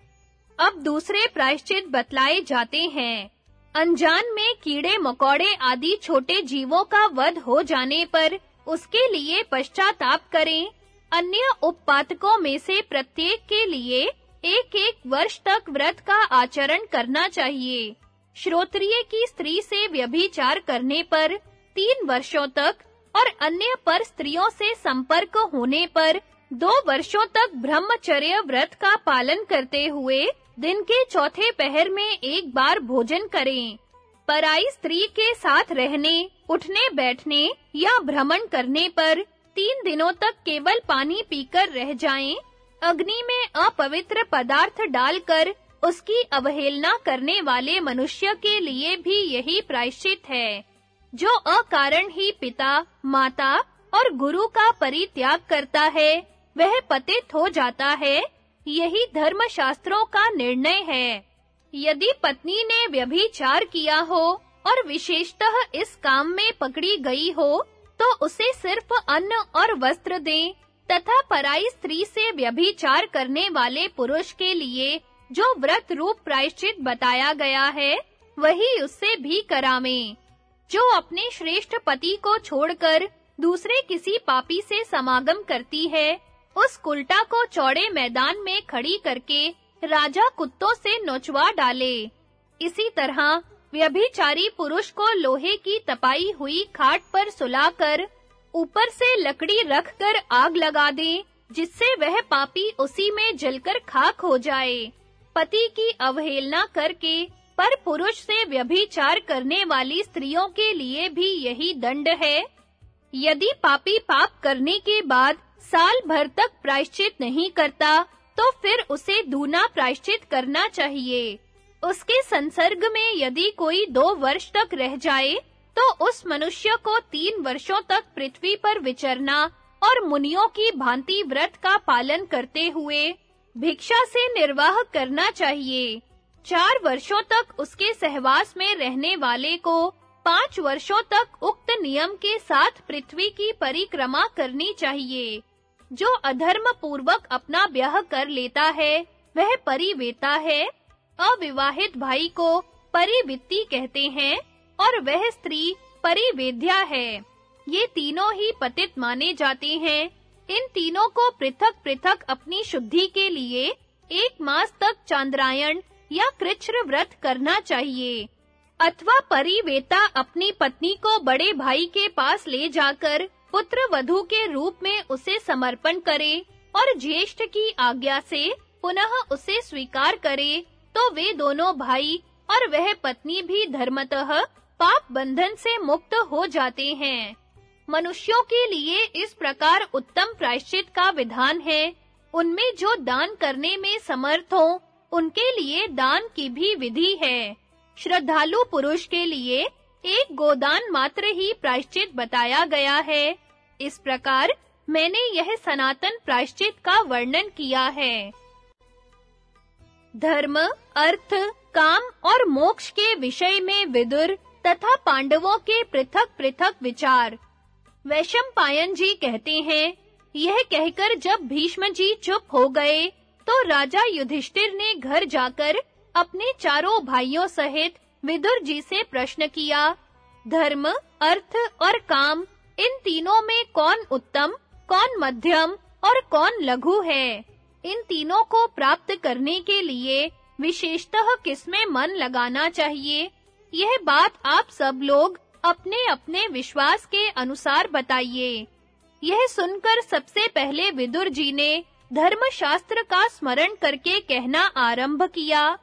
अब दूसरे प्रायश्चित बतलाए जाते हैं। अनजान में कीड़े, मकोड़े आदि छोटे जीवों का वध हो जाने पर उसके लिए पश्चाताप करें। अन्य उपपातकों में से प्रत्येक के लिए एक-एक वर्ष तक व्रत का आचरण करना चाहिए। श्रोत्रिय की स्त्री से व्यभिचार करने पर तीन वर्षों तक और अन्य पर स्त्रियों से संपर्क होने पर दो वर्षों तक ब्रह्मचर्य व्रत का पालन करते हुए दिन के चौथे पहर में एक बार भोजन करें। पराई स्त्री के साथ रहने, उठने, बैठने या भ्रमण करने पर तीन दिनों तक केवल पानी पीकर रह जाएँ। अग्नि में अपवित्र पदार्थ डालकर उसकी अवहेलना करने वाले मनुष्य के लिए भी यही प्रायश्चित है, जो अकारण ही पिता, माता और गुरु का परित्याग करता है, वह पतित हो जाता है यही धर्मशास्त्रों का निर्णय है। यदि पत्नी ने व्यभिचार किया हो और विशेषतः इस काम में पकड़ी गई हो तो उसे सिर्फ़ अन्न और वस्त्र दें तथा पराई स्त्री से व्यभिचार करने वाले पुरुष के लिए जो व्रत रूप प्रायश्चित बताया गया है, वही उससे भी करावें। जो अपने श्रेष्ठ पति को छोड़कर दूसरे किसी पापी से समागम करती है उस कुलटा को चौड़े मैदान में खड़ी करके राजा कुत्तों से नोचवा डाले। इसी तरह व्यभिचारी पुरुष को लोहे की तपाई हुई खाट पर सुलाकर ऊपर से लकड़ी रखकर आग लगा दे, जिससे वह पापी उसी में जलकर खाक हो जाए। पति की अवहेलना करके पर पुरुष से व्यभिचार करने वाली स्त्रियों के लिए भी यही दंड है। यदि पापी पाप करने के बाद साल भर तक प्रायश्चित नहीं करता तो फिर उसे दूना प्रायश्चित करना चाहिए। उसके संसर्ग में यदि कोई दो वर्ष तक रह जाए तो उस मनुष्य को तीन वर्षों तक पृथ्वी पर विचरना और मुनियों की भांति व्रत का पालन करते हुए भिक्षा से निर्वाह करना चाहिए। चार वर्षों तक उसके सहवास में रहने वाले को पाँच वर्षों तक उक्त नियम के साथ पृथ्वी की परिक्रमा करनी चाहिए। जो अधर्म पूर्वक अपना ब्याह कर लेता है, वह परिवेता है। अविवाहित भाई को परिवित्ती कहते हैं और वह स्त्री परिवेद्या है। ये तीनों ही पतित माने जाते हैं। इन तीनों को पृथक-पृथक अपनी शुद्धि के लिए एक मास तक चांद्रायण या कृच्छ्र व्रत करना चाहिए। अथवा परिवेता अपनी पत्नी को बड़े भाई के पास ले जाकर पुत्र वधु के रूप में उसे समर्पण करे और ज्येष्ठ की आज्ञा से पुनः उसे स्वीकार करे तो वे दोनों भाई और वह पत्नी भी धर्मतः पाप बंधन से मुक्त हो जाते हैं। मनुष्यों के लिए इस प्रकार उत्तम प्रायश्चित का विधान है। उनमें जो दान करने में समर्थ हो, उनके लिए दान की भी विधि है। श्रद्धालु पुरुष के लिए एक गोदान मात्र ही प्रायश्चित बताया गया है। इस प्रकार मैंने यह सनातन प्रायश्चित का वर्णन किया है। धर्म, अर्थ, काम और मोक्ष के विषय में विदुर तथा पांडवों के पृथक-पृथक विचार। वैशंपायन जी कहते हैं, यह कहकर जब भीष्म जी चुप हो गए तो राजा युधिष्ठिर ने घर जाकर अपने चारों भाइयों सहित विदुर जी से प्रश्न किया, धर्म, अर्थ और काम, इन तीनों में कौन उत्तम, कौन मध्यम और कौन लघु है? इन तीनों को प्राप्त करने के लिए विशेषतः किसमें मन लगाना चाहिए? यह बात आप सब लोग अपने-अपने विश्वास के अनुसार बताइए। यह सुनकर सबसे पहले विदुर जी ने धर्मशास्त्र का स्मरण करके कहना आरंभ किया।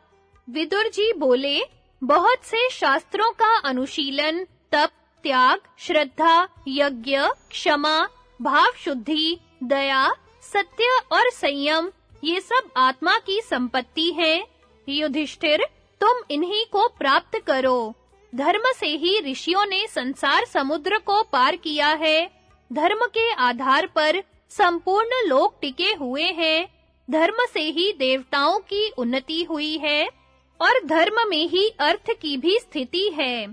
विदुर जी बोले बहुत से शास्त्रों का अनुशीलन, तप, त्याग, श्रद्धा, यज्ञ, क्षमा भाव शुद्धि दया, सत्य और संयम, ये सब आत्मा की संपत्ति है। युधिष्ठिर, तुम इन्हीं को प्राप्त करो। धर्म से ही ऋषियों ने संसार समुद्र को पार किया है। धर्म के आधार पर संपूर्ण लोक टिके हुए हैं। धर्म से ही देवताओं की उन्नति हुई है। और धर्म में ही अर्थ की भी स्थिति है।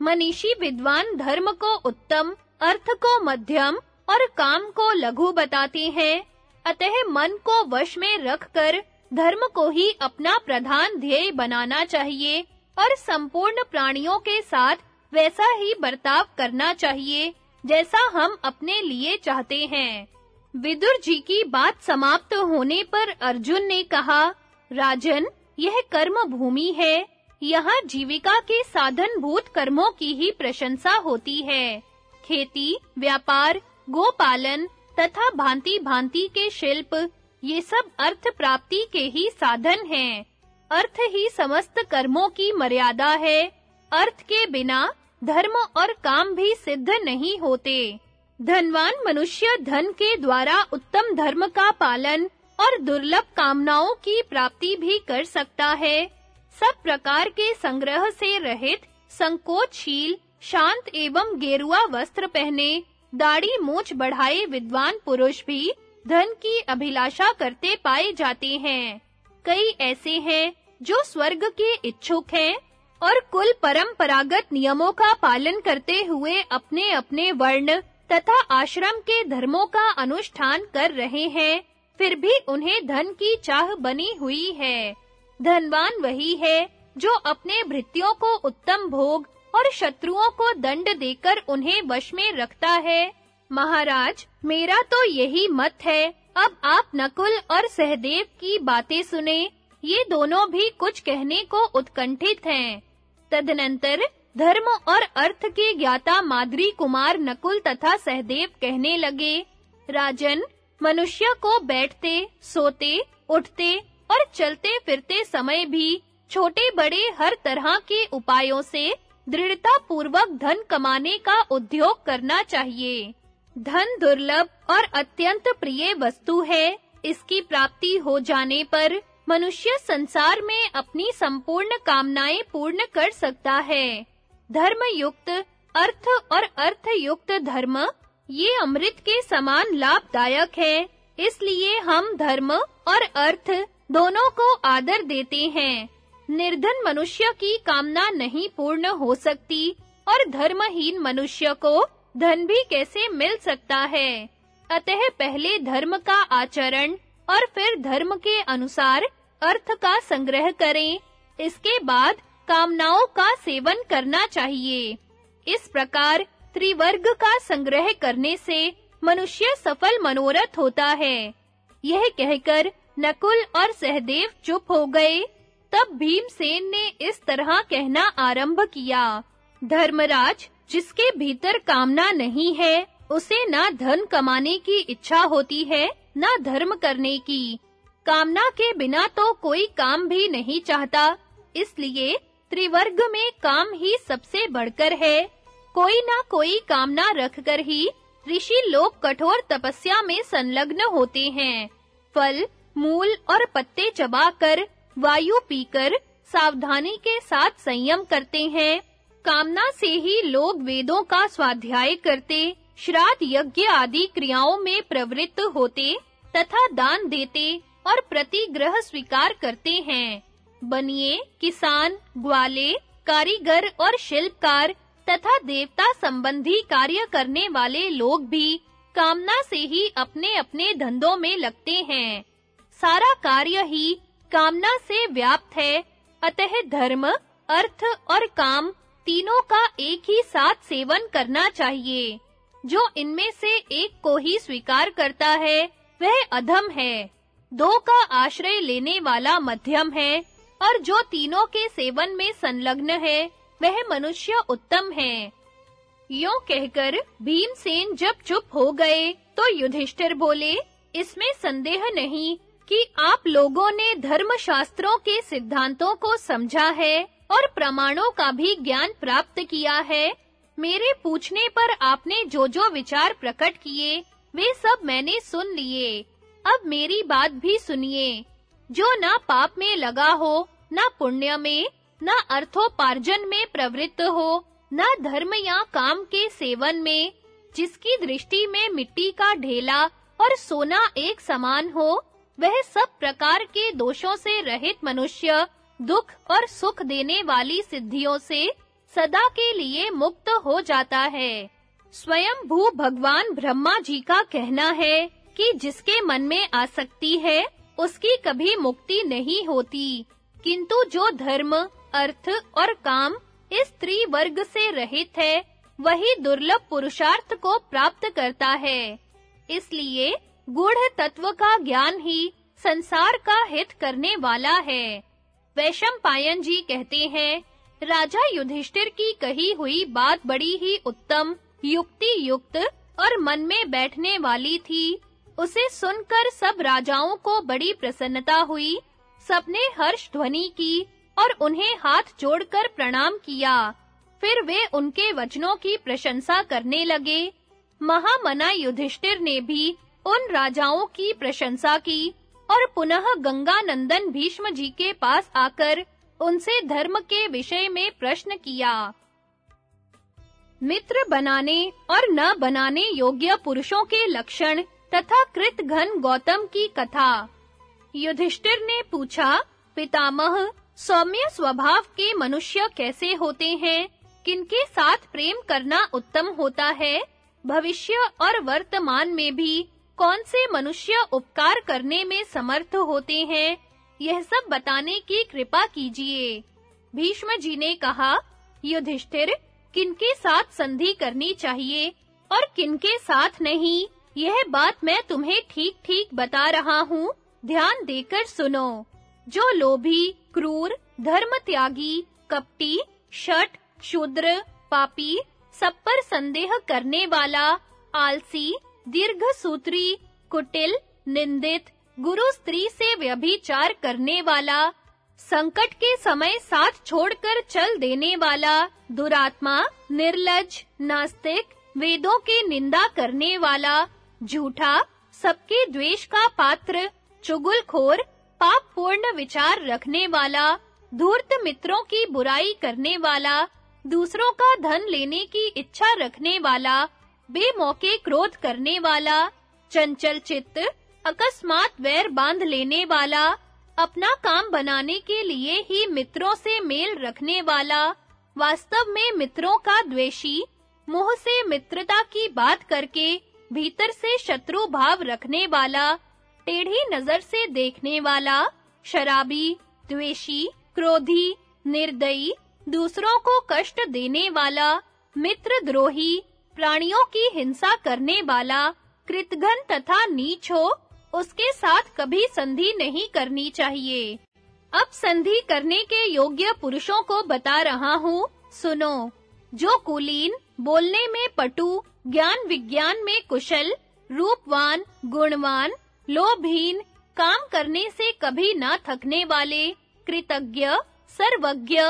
मनीषी विद्वान धर्म को उत्तम, अर्थ को मध्यम और काम को लघु बताते हैं। अतः मन को वश में रखकर धर्म को ही अपना प्रधान ध्येय बनाना चाहिए और संपूर्ण प्राणियों के साथ वैसा ही बर्ताव करना चाहिए, जैसा हम अपने लिए चाहते हैं। विदुर जी की बात समाप्त होने पर अर्जुन ने कहा, राजन यह कर्म भूमि है। यहाँ जीविका के साधन भूत कर्मों की ही प्रशंसा होती है। खेती, व्यापार, गोपालन तथा भांति-भांति के शिल्प, ये सब अर्थ प्राप्ति के ही साधन हैं। अर्थ ही समस्त कर्मों की मर्यादा है। अर्थ के बिना धर्म और काम भी सिद्ध नहीं होते। धनवान मनुष्य धन के द्वारा उत्तम धर्म का पालन और दुर्लभ कामनाओं की प्राप्ति भी कर सकता है। सब प्रकार के संग्रह से रहित, संकोचशील, शांत एवं गेरुआ वस्त्र पहने, दाढ़ी मूछ बढ़ाए विद्वान पुरुष भी धन की अभिलाषा करते पाए जाते हैं। कई ऐसे हैं जो स्वर्ग के इच्छुक हैं और कुल परंपरागत नियमों का पालन करते हुए अपने-अपने वर्ण तथा आश्रम के धर्मों का अनुष्ठान कर रहे हैं। फिर भी उन्हें धन की चाह बनी हुई है। धनवान वही है जो अपने भृत्यों को उत्तम भोग और शत्रुओं को दंड देकर उन्हें वश में रखता है। महाराज, मेरा तो यही मत है। अब आप नकुल और सहदेव की बातें सुने। ये दोनों भी कुछ कहने को उत्कंठित हैं। तदनंतर धर्म और अर्थ के ज्ञाता माद्री कुमार नकुल तथा सहदेव कहने लगे, राजन मनुष्य को बैठते, सोते, उठते और चलते फिरते समय भी छोटे बड़े हर तरह के उपायों से दृढ़ता पूर्वक धन कमाने का उद्योग करना चाहिए। धन दुर्लभ और अत्यंत प्रिय वस्तु है। इसकी प्राप्ति हो जाने पर मनुष्य संसार में अपनी संपूर्ण कामनाएँ पूर्ण कर सकता है। धर्म युक्त अर्थ और अर्थ युक्त धर्म ये अमृत के समान लाभदायक है, इसलिए हम धर्म और अर्थ दोनों को आदर देते हैं। निर्धन मनुष्य की कामना नहीं पूर्ण हो सकती और धर्महीन मनुष्य को धन भी कैसे मिल सकता है? अतः पहले धर्म का आचरण और फिर धर्म के अनुसार अर्थ का संग्रह करें। इसके बाद कामनाओं का सेवन करना चाहिए। इस प्रकार त्रिवर्ग का संग्रह करने से मनुष्य सफल मनोरथ होता है। यह कहकर नकुल और सहदेव चुप हो गए। तब भीमसेन ने इस तरह कहना आरंभ किया, धर्मराज, जिसके भीतर कामना नहीं है, उसे ना धन कमाने की इच्छा होती है, ना धर्म करने की। कामना के बिना तो कोई काम भी नहीं चाहता, इसलिए त्रिवर्ग में काम ही सबसे बढ़कर है। कोई ना कोई कामना रखकर ही ऋषि लोग कठोर तपस्या में संलग्न होते हैं। फल, मूल और पत्ते चबाकर, वायु पीकर, सावधानी के साथ संयम करते हैं। कामना से ही लोग वेदों का स्वाध्याय करते, श्राद्ध यज्ञ आदि क्रियाओं में प्रवृत्त होते, तथा दान देते और प्रतिग्रह स्वीकार करते हैं। बनिए किसान, ग्वाले, कारीगर और शिल्पकार तथा देवता संबंधी कार्य करने वाले लोग भी कामना से ही अपने-अपने धंधों में लगते हैं। सारा कार्य ही कामना से व्याप्त है। अतः धर्म, अर्थ और काम तीनों का एक ही साथ सेवन करना चाहिए। जो इनमें से एक को ही स्वीकार करता है, वह अधम है। दो का आश्रय लेने वाला मध्यम है, और जो तीनों के सेवन में संलग्न है वह मनुष्य उत्तम है। यों कहकर भीमसेन जब चुप हो गए तो युधिष्ठिर बोले, इसमें संदेह नहीं कि आप लोगों ने धर्म शास्त्रों के सिद्धांतों को समझा है और प्रमाणों का भी ज्ञान प्राप्त किया है। मेरे पूछने पर आपने जो जो विचार प्रकट किए, वे सब मैंने सुन लिए। अब मेरी बात भी सुनिए। जो ना पाप में लगा हो, ना पुण्य में ना अर्थोपार्जन में प्रवृत्त हो, ना धर्म या काम के सेवन में, जिसकी दृष्टि में मिट्टी का ढेला और सोना एक समान हो, वह सब प्रकार के दोषों से रहित मनुष्य, दुख और सुख देने वाली सिद्धियों से सदा के लिए मुक्त हो जाता है। स्वयं भू भगवान ब्रह्मा जी का कहना है कि जिसके मन में आसक्ति है, उसकी कभी मुक्ति नहीं होती। किंतु जो धर्म अर्थ और काम इस त्रिवर्ग से रहित है, वही दुर्लभ पुरुषार्थ को प्राप्त करता है। इसलिए गूढ़ तत्व का ज्ञान ही संसार का हित करने वाला है। वैशम पायन जी कहते हैं, राजा युधिष्ठिर की कही हुई बात बड़ी ही उत्तम युक्ति युक्त और मन में बैठने वाली थी। उसे सुनकर सब राजाओं को बड़ी प्रसन्नता हुई, सबने हर्ष ध्वनि की और उन्हें हाथ जोड़कर प्रणाम किया। फिर वे उनके वचनों की प्रशंसा करने लगे। महामना युधिष्ठिर ने भी उन राजाओं की प्रशंसा की और पुनः गंगा नंदन भीष्म जी के पास आकर उनसे धर्म के विषय में प्रश्न किया। मित्र बनाने और न बनाने योग्य पुरुषों के लक्षण तथा कृतघन गौतम की कथा। युधिष्ठिर ने पूछा, पितामह सौम्य स्वभाव के मनुष्य कैसे होते हैं? किनके साथ प्रेम करना उत्तम होता है? भविष्य और वर्तमान में भी कौन से मनुष्य उपकार करने में समर्थ होते हैं? यह सब बताने की कृपा कीजिए। भीष्म जी ने कहा, युधिष्ठिर, किनके साथ संधि करनी चाहिए और किनके साथ नहीं? यह बात मैं तुम्हें ठीक-ठीक बता रहा हूँ। ध्यान देकर सुनो। जो लोभी, क्रूर धर्म त्यागी कपटी शठ शूद्र, पापी, सब पर संदेह करने वाला, आलसी दीर्घ सूत्री कुटिल, निंदित, गुरु स्त्री से व्यभिचार करने वाला, संकट के समय साथ छोड़कर चल देने वाला, दुरात्मा, निर्लज, नास्तिक, वेदों की निंदा करने वाला, झूठा, सबके द्वेष का पात्र, चुगलखोर पाप पूर्ण विचार रखने वाला, धूर्त मित्रों की बुराई करने वाला, दूसरों का धन लेने की इच्छा रखने वाला, बेमौके क्रोध करने वाला, चंचल चित्त, अकस्मात वैर बाँध लेने वाला, अपना काम बनाने के लिए ही मित्रों से मेल रखने वाला, वास्तव में मित्रों का द्वेषी, मोह से मित्रता की बात करके, भीतर से शत्रु भाव रखने वाला टेढ़ी नज़र से देखने वाला, शराबी, द्वेषी, क्रोधी, निर्दयी, दूसरों को कष्ट देने वाला, मित्र द्रोही, प्राणियों की हिंसा करने वाला, कृतघ्न तथा नीच हो, उसके साथ कभी संधि नहीं करनी चाहिए। अब संधि करने के योग्य पुरुषों को बता रहा हूँ, सुनो। जो कुलीन, बोलने में पटु, ज्ञान विज्ञान में कुशल, रूपवान, गुणवान लोभहीन काम करने से कभी ना थकने वाले, कृतज्ञ, सर्वज्ञ,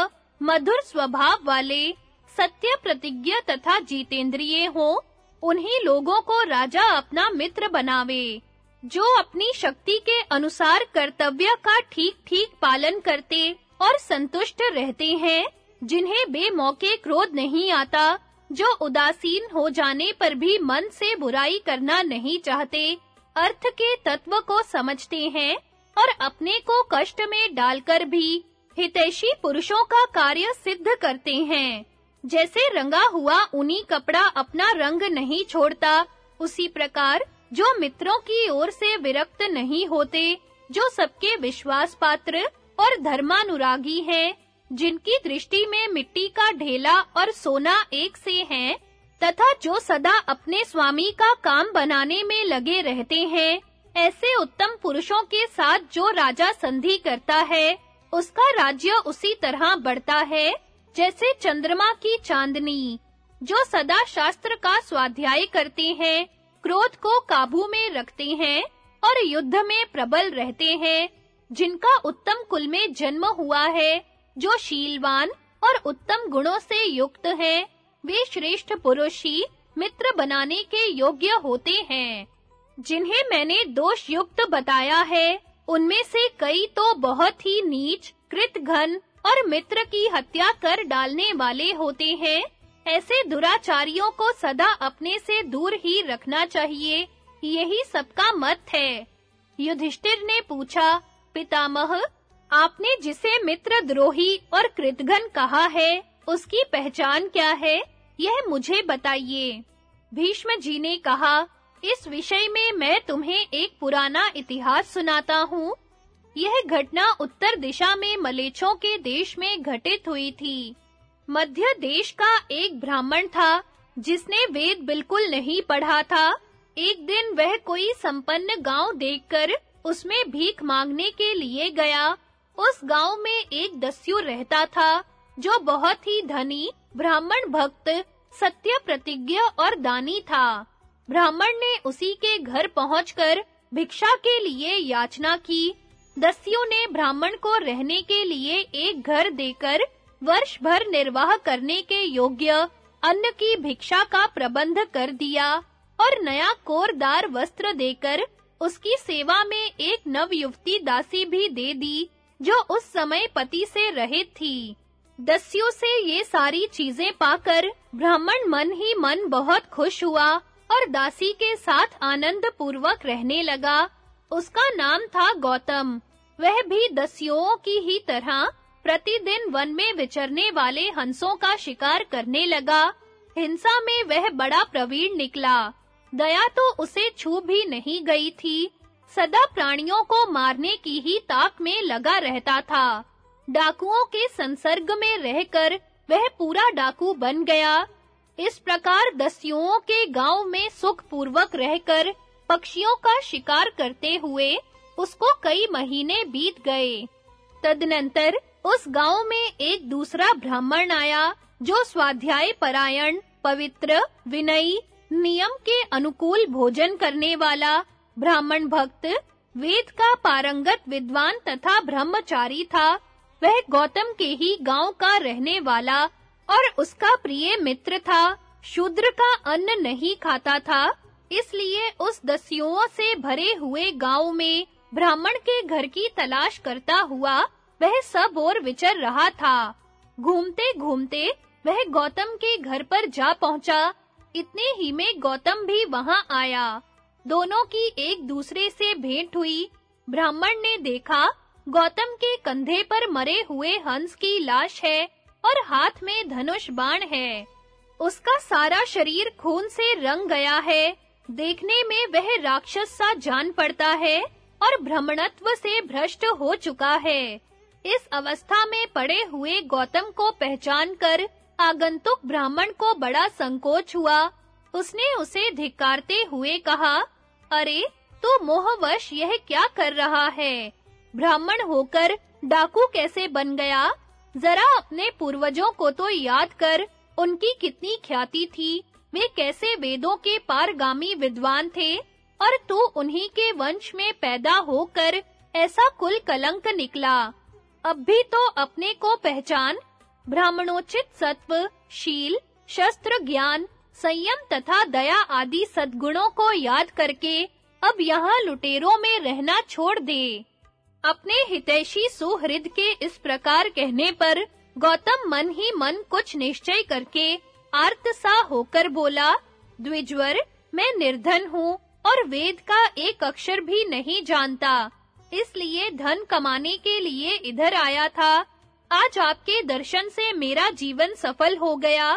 मधुर स्वभाव वाले, सत्य प्रतिज्ञ तथा जीतेंद्रिय हो, उन्हीं लोगों को राजा अपना मित्र बनावे, जो अपनी शक्ति के अनुसार कर्तव्य का ठीक-ठीक पालन करते और संतुष्ट रहते हैं, जिन्हें बेमौके क्रोध नहीं आता, जो उदासीन हो जाने पर भी मन से बुराई करना नहीं चाहते अर्थ के तत्व को समझते हैं और अपने को कष्ट में डालकर भी हितैषी पुरुषों का कार्य सिद्ध करते हैं। जैसे रंगा हुआ ऊनी कपड़ा अपना रंग नहीं छोड़ता, उसी प्रकार जो मित्रों की ओर से विरक्त नहीं होते, जो सबके विश्वास पात्र और धर्मानुरागी हैं, जिनकी दृष्टि में मिट्टी का ढेला और सोना एक से हैं तथा जो सदा अपने स्वामी का काम बनाने में लगे रहते हैं, ऐसे उत्तम पुरुषों के साथ जो राजा संधि करता है, उसका राज्य उसी तरह बढ़ता है, जैसे चंद्रमा की चांदनी। जो सदा शास्त्र का स्वाध्याय करते हैं, क्रोध को काबू में रखते हैं और युद्ध में प्रबल रहते हैं, जिनका उत्तम कुल में जन्म हुआ है, जो शीलवान और उत्तम गुणों से युक्त हैं। वे श्रेष्ठ पुरुष ही मित्र बनाने के योग्य होते हैं। जिन्हें मैंने दोष युक्त बताया है, उनमें से कई तो बहुत ही नीच, कृतघ्न और मित्र की हत्या कर डालने वाले होते हैं। ऐसे दुराचारियों को सदा अपने से दूर ही रखना चाहिए, यही सबका मत है। युधिष्ठिर ने पूछा, पितामह, आपने जिसे मित्र द्रोही और कृतघ्न कहा है उसकी पहचान क्या है, यह मुझे बताइए। भीष्म जी ने कहा, इस विषय में मैं तुम्हें एक पुराना इतिहास सुनाता हूँ। यह घटना उत्तर दिशा में मलेच्छों के देश में घटित हुई थी। मध्य देश का एक ब्राह्मण था, जिसने वेद बिल्कुल नहीं पढ़ा था। एक दिन वह कोई संपन्न गाँव देखकर उसमें भीख मांगने के लिए गया। उस गाँव में एक दस्यु रहता था जो बहुत ही धनी, ब्राह्मण भक्त, सत्य प्रतिज्ञ और दानी था। ब्राह्मण ने उसी के घर पहुंचकर भिक्षा के लिए याचना की। दस्यु ने ब्राह्मण को रहने के लिए एक घर देकर वर्ष भर निर्वाह करने के योग्य अन्न की भिक्षा का प्रबंध कर दिया और नया कोरदार वस्त्र देकर उसकी सेवा में एक नवयुवती दासी भी दे दी, जो उस समय पति से रहित थी। दस्यु से ये सारी चीज़ें पाकर ब्राह्मण मन ही मन बहुत खुश हुआ और दासी के साथ आनंद पूर्वक रहने लगा। उसका नाम था गौतम। वह भी दस्युओं की ही तरह प्रतिदिन वन में विचरने वाले हंसों का शिकार करने लगा। हिंसा में वह बड़ा प्रवीण निकला। दया तो उसे छू भी नहीं गई थी। सदा प्राणियों को मारने की ही ताक में लगा रहता था। डाकुओं के संसर्ग में रहकर वह पूरा डाकू बन गया। इस प्रकार दस्युओं के गाँव में सुख पूर्वक रहकर पक्षियों का शिकार करते हुए उसको कई महीने बीत गए। तदनंतर उस गाँव में एक दूसरा ब्राह्मण आया, जो स्वाध्याय परायण, पवित्र, विनयी, नियम के अनुकूल भोजन करने वाला ब्राह्मण भक्त, वेद का पारंगत विद्वान तथा ब्रह्मचारी था। वह गौतम के ही गाँव का रहने वाला और उसका प्रिय मित्र था। शूद्र का अन्न नहीं खाता था, इसलिए उस दस्युओं से भरे हुए गाँव में ब्राह्मण के घर की तलाश करता हुआ वह सब और विचर रहा था। घूमते घूमते वह गौतम के घर पर जा पहुँचा। इतने ही में गौतम भी वहाँ आया। दोनों की एक दूसरे से भेंट हुई। ब्राह्मण ने देखा गौतम के कंधे पर मरे हुए हंस की लाश है और हाथ में धनुष बाण है। उसका सारा शरीर खून से रंग गया है। देखने में वह राक्षस सा जान पड़ता है और भ्रमणत्व से भ्रष्ट हो चुका है। इस अवस्था में पड़े हुए गौतम को पहचान कर आगंतुक ब्राह्मण को बड़ा संकोच हुआ। उसने उसे धिक्कारते हुए कहा, अरे, तू मोहवश यह क्या कर रहा है? ब्राह्मण होकर डाकू कैसे बन गया? जरा अपने पूर्वजों को तो याद कर, उनकी कितनी ख्याति थी। वे कैसे वेदों के पारगामी विद्वान थे? और तू उन्हीं के वंश में पैदा होकर ऐसा कुल कलंक निकला। अब भी तो अपने को पहचान, ब्राह्मणोचित सत्व, शील, शस्त्र ज्ञान, संयम तथा दया आदि सद्गुणों को याद करके अब यहाँ लुटेरों में रहना छोड़ दे। अपने हितैषी सुहृद के इस प्रकार कहने पर गौतम मन ही मन कुछ निश्चय करके आर्त सा होकर बोला, द्विजवर, मैं निर्धन हूँ और वेद का एक अक्षर भी नहीं जानता। इसलिए धन कमाने के लिए इधर आया था। आज आपके दर्शन से मेरा जीवन सफल हो गया।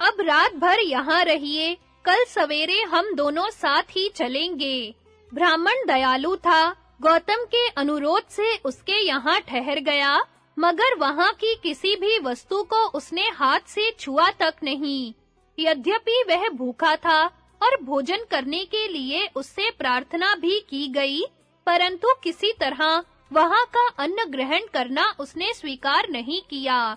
अब रात भर यहाँ रहिए, कल सवेरे हम दोनों साथ ही चलेंगे। ब्राह्मण दयालु था गौतम के अनुरोध से उसके यहाँ ठहर गया, मगर वहाँ की किसी भी वस्तु को उसने हाथ से छुआ तक नहीं। यद्यपि वह भूखा था और भोजन करने के लिए उससे प्रार्थना भी की गई, परंतु किसी तरह वहाँ का अन्न ग्रहण करना उसने स्वीकार नहीं किया।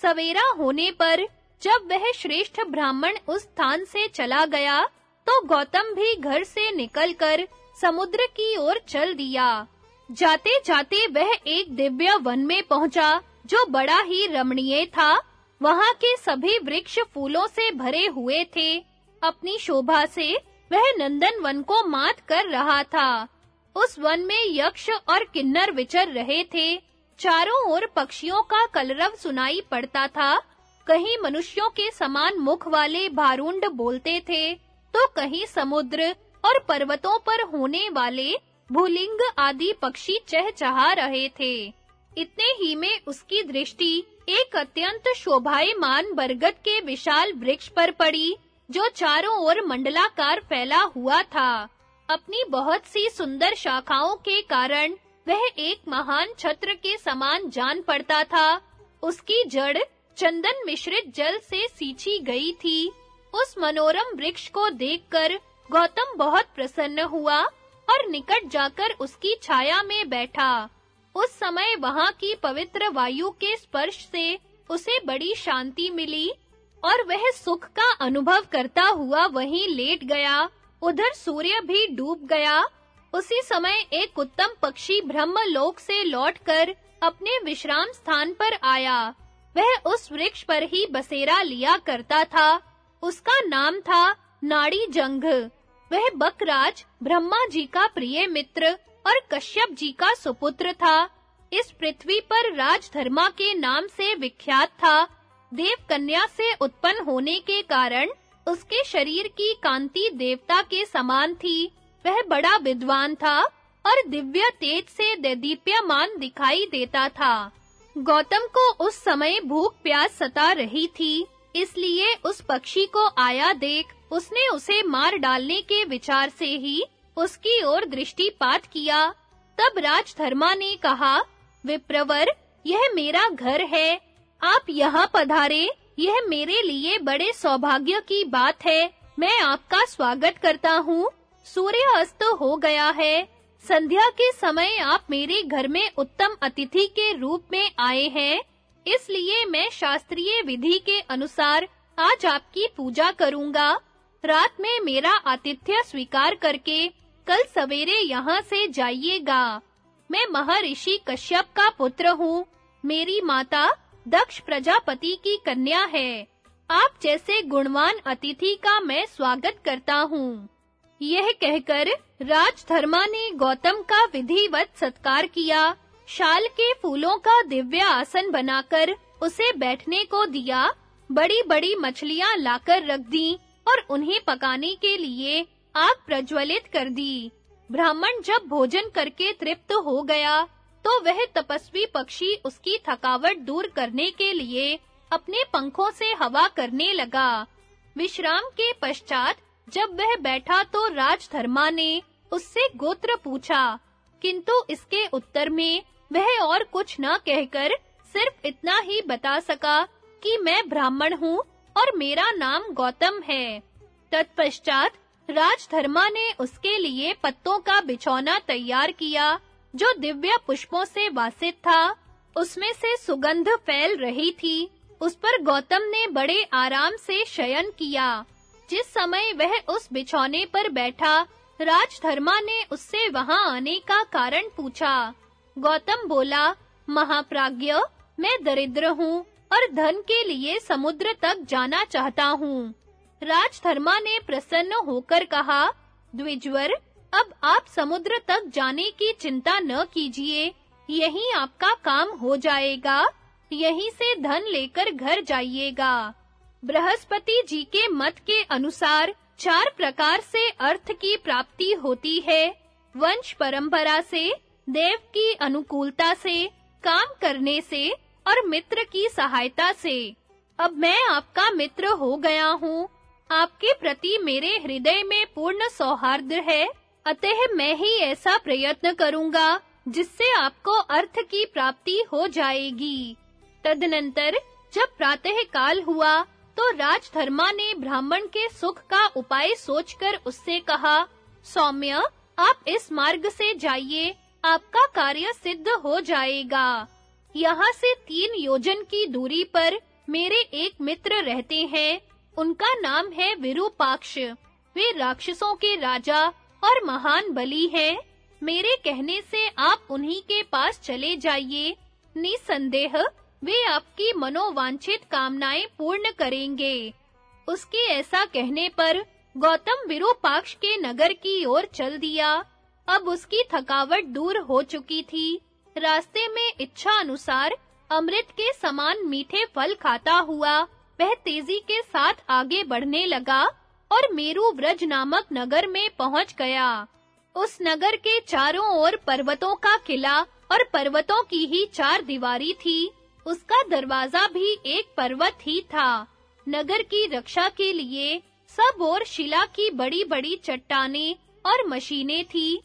सवेरा होने पर जब वह श्रेष्ठ ब्राह्मण उस स्थान से चला गया तो गौतम भी घर से निकलकर समुद्र की ओर चल दिया। जाते-जाते वह एक दिव्य वन में पहुँचा, जो बड़ा ही रमणीय था। वहाँ के सभी वृक्ष फूलों से भरे हुए थे। अपनी शोभा से वह नंदन वन को मात कर रहा था। उस वन में यक्ष और किन्नर विचर रहे थे। चारों ओर पक्षियों का कलरव सुनाई पड़ता था। कहीं मनुष्यों के समान मुख वाले भारुंड बोलते थे तो कहीं समुद्र और पर्वतों पर होने वाले भूलिंग आदि पक्षी चहचहा रहे थे। इतने ही में उसकी दृष्टि एक अत्यंत शोभायमान बरगद के विशाल वृक्ष पर पड़ी, जो चारों ओर मंडलाकार फैला हुआ था। अपनी बहुत सी सुंदर शाखाओं के कारण वह एक महान छत्र के समान जान पड़ता था। उसकी जड़ चंदन मिश्रित जल से सींची गई थी। उस मनोरम वृक्ष को देखकर गौतम बहुत प्रसन्न हुआ और निकट जाकर उसकी छाया में बैठा। उस समय वहाँ की पवित्र वायु के स्पर्श से उसे बड़ी शांति मिली और वह सुख का अनुभव करता हुआ वहीं लेट गया। उधर सूर्य भी डूब गया। उसी समय एक उत्तम पक्षी ब्रह्मलोक से लौटकर अपने विश्राम स्थान पर आया। वह उस वृक्ष पर ही बसेरा लिया करता था। उसका नाम था नाड़ी जंघ। वह बकराज ब्रह्मा जी का प्रिय मित्र और कश्यप जी का सुपुत्र था। इस पृथ्वी पर राजधर्मा के नाम से विख्यात था। देव कन्या से उत्पन्न होने के कारण उसके शरीर की कांति देवता के समान थी। वह बड़ा विद्वान था और दिव्य तेज से दीप्यमान दिखाई देता था। गौतम को उस समय भूख प्यास सता रही थी, इसलिए उस पक्षी को आया देख उसने उसे मार डालने के विचार से ही उसकी ओर दृष्टिपात किया। तब राजधर्मा ने कहा, विप्रवर, यह मेरा घर है। आप यहाँ पधारे, यह मेरे लिए बड़े सौभाग्य की बात है। मैं आपका स्वागत करता हूँ। सूर्य अस्त हो गया है। संध्या के समय आप मेरे घर में उत्तम अतिथि के रूप में आए हैं। इसलिए मैं शास्त्रीय विधि के अनुसार आज आपकी पूजा करूँगा। रात में मेरा आतिथ्य स्वीकार करके कल सवेरे यहाँ से जाइएगा। मैं महर्षि कश्यप का पुत्र हूँ। मेरी माता दक्ष प्रजापति की कन्या है। आप जैसे गुणवान अतिथि का मैं स्वागत करता हूँ। यह कहकर राजधर्मा ने गौतम का विधिवत सत्कार किया। शाल के फूलों का दिव्य आसन बनाकर उसे बैठने को दिया। बड़ी-बड़ी मछलियाँ लाकर रख दी। और उन्हें पकाने के लिए आग प्रज्वलित कर दी। ब्राह्मण जब भोजन करके तृप्त हो गया तो वह तपस्वी पक्षी उसकी थकावट दूर करने के लिए अपने पंखों से हवा करने लगा। विश्राम के पश्चात जब वह बैठा तो राजधर्मा ने उससे गोत्र पूछा, किंतु इसके उत्तर में वह और कुछ न कहकर सिर्फ़ इतना ही बता सका कि मैं ब्राह्मण हूँ और मेरा नाम गौतम है। तत्पश्चात राजधर्मा ने उसके लिए पत्तों का बिछौना तैयार किया, जो दिव्य पुष्पों से वासित था। उसमें से सुगंध फैल रही थी। उस पर गौतम ने बड़े आराम से शयन किया। जिस समय वह उस बिछौने पर बैठा, राजधर्मा ने उससे वहाँ आने का कारण पूछा। गौतम बोला, महाप्राज्ञ, मैं दरिद्र हूँ। और धन के लिए समुद्र तक जाना चाहता हूँ। राजधर्मा ने प्रसन्न होकर कहा, द्विजवर, अब आप समुद्र तक जाने की चिंता न कीजिए। यहीं आपका काम हो जाएगा। यहीं से धन लेकर घर जाइएगा। बृहस्पति जी के मत के अनुसार चार प्रकार से अर्थ की प्राप्ति होती है। वंश परंपरा से, देव की अनुकूलता से, काम करने से और मित्र की सहायता से। अब मैं आपका मित्र हो गया हूँ। आपके प्रति मेरे हृदय में पूर्ण सौहार्द है। अतः मैं ही ऐसा प्रयत्न करूँगा, जिससे आपको अर्थ की प्राप्ति हो जाएगी। तदनंतर, जब प्रातः काल हुआ तो राजधर्मा ने ब्राह्मण के सुख का उपाय सोचकर उससे कहा, सौम्य, आप इस मार्ग से जाइए। आपका कार्य सिद्ध हो जाएगा। यहाँ से तीन योजन की दूरी पर मेरे एक मित्र रहते हैं। उनका नाम है विरूपाक्ष। वे राक्षसों के राजा और महान बली हैं। मेरे कहने से आप उन्हीं के पास चले जाइए। निसंदेह, वे आपकी मनोवांछित कामनाएँ पूर्ण करेंगे। उसके ऐसा कहने पर गौतम विरूपाक्ष के नगर की ओर चल दिया। अब उसकी थकावट दूर हो चुकी थी। रास्ते में इच्छा अनुसार अमृत के समान मीठे फल खाता हुआ, वह तेज़ी के साथ आगे बढ़ने लगा और मेरु व्रज नामक नगर में पहुँच गया। उस नगर के चारों ओर पर्वतों का किला और पर्वतों की ही चार दीवारी थी। उसका दरवाज़ा भी एक पर्वत ही था। नगर की रक्षा के लिए सब ओर शिला की बड़ी-बड़ी चट्टानें और मशीनें थी।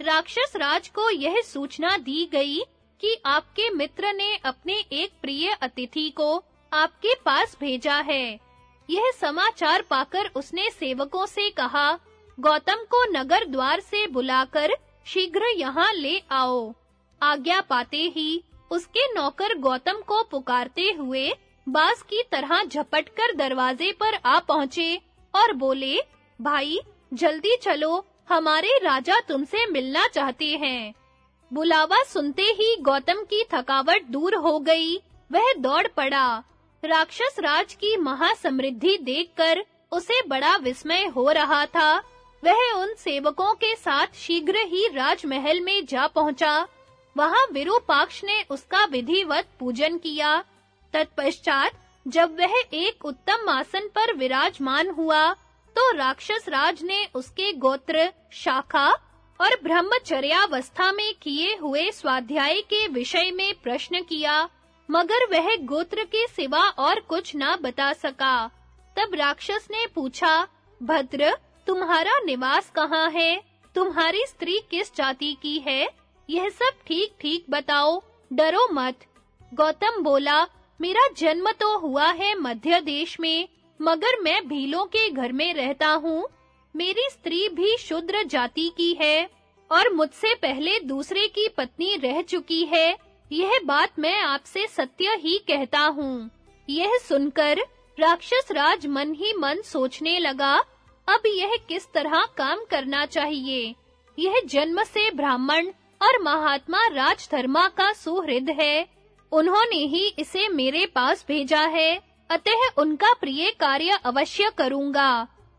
राक्षस राज को यह सूचना दी गई कि आपके मित्र ने अपने एक प्रिय अतिथि को आपके पास भेजा है। यह समाचार पाकर उसने सेवकों से कहा, गौतम को नगर द्वार से बुलाकर शीघ्र यहाँ ले आओ। आज्ञा पाते ही उसके नौकर गौतम को पुकारते हुए बास की तरह झपटकर दरवाजे पर आ पहुँचे और बोले, भाई, जल्दी चलो हमारे राजा तुमसे मिलना चाहते हैं। बुलावा सुनते ही गौतम की थकावट दूर हो गई, वह दौड़ पड़ा। राक्षस राज की महासमृद्धि देखकर उसे बड़ा विस्मय हो रहा था। वह उन सेवकों के साथ शीघ्र ही राजमहल में जा पहुँचा। वहाँ विरूपाक्ष ने उसका विधिवत पूजन किया। तत्पश्चात जब वह एक उत्तम आसन पर विराजमान हुआ तो राक्षस राज ने उसके गोत्र, शाखा और ब्रह्मचर्यावस्था में किए हुए स्वाध्याय के विषय में प्रश्न किया, मगर वह गोत्र के सिवा और कुछ ना बता सका। तब राक्षस ने पूछा, भद्र, तुम्हारा निवास कहाँ है? तुम्हारी स्त्री किस जाति की है? यह सब ठीक-ठीक बताओ, डरो मत। गौतम बोला, मेरा जन्म तो हुआ है मध्य देश में मगर मैं भीलों के घर में रहता हूँ। मेरी स्त्री भी शूद्र जाति की है और मुझसे पहले दूसरे की पत्नी रह चुकी है। यह बात मैं आपसे सत्य ही कहता हूँ। यह सुनकर राक्षस राज मन ही मन सोचने लगा, अब यह किस तरह काम करना चाहिए? यह जन्म से ब्राह्मण और महात्मा राजधर्मा का सुहृद है। उन्होंने ही इसे मेरे पास भेजा है। अतः उनका प्रिय कार्य अवश्य करूँगा।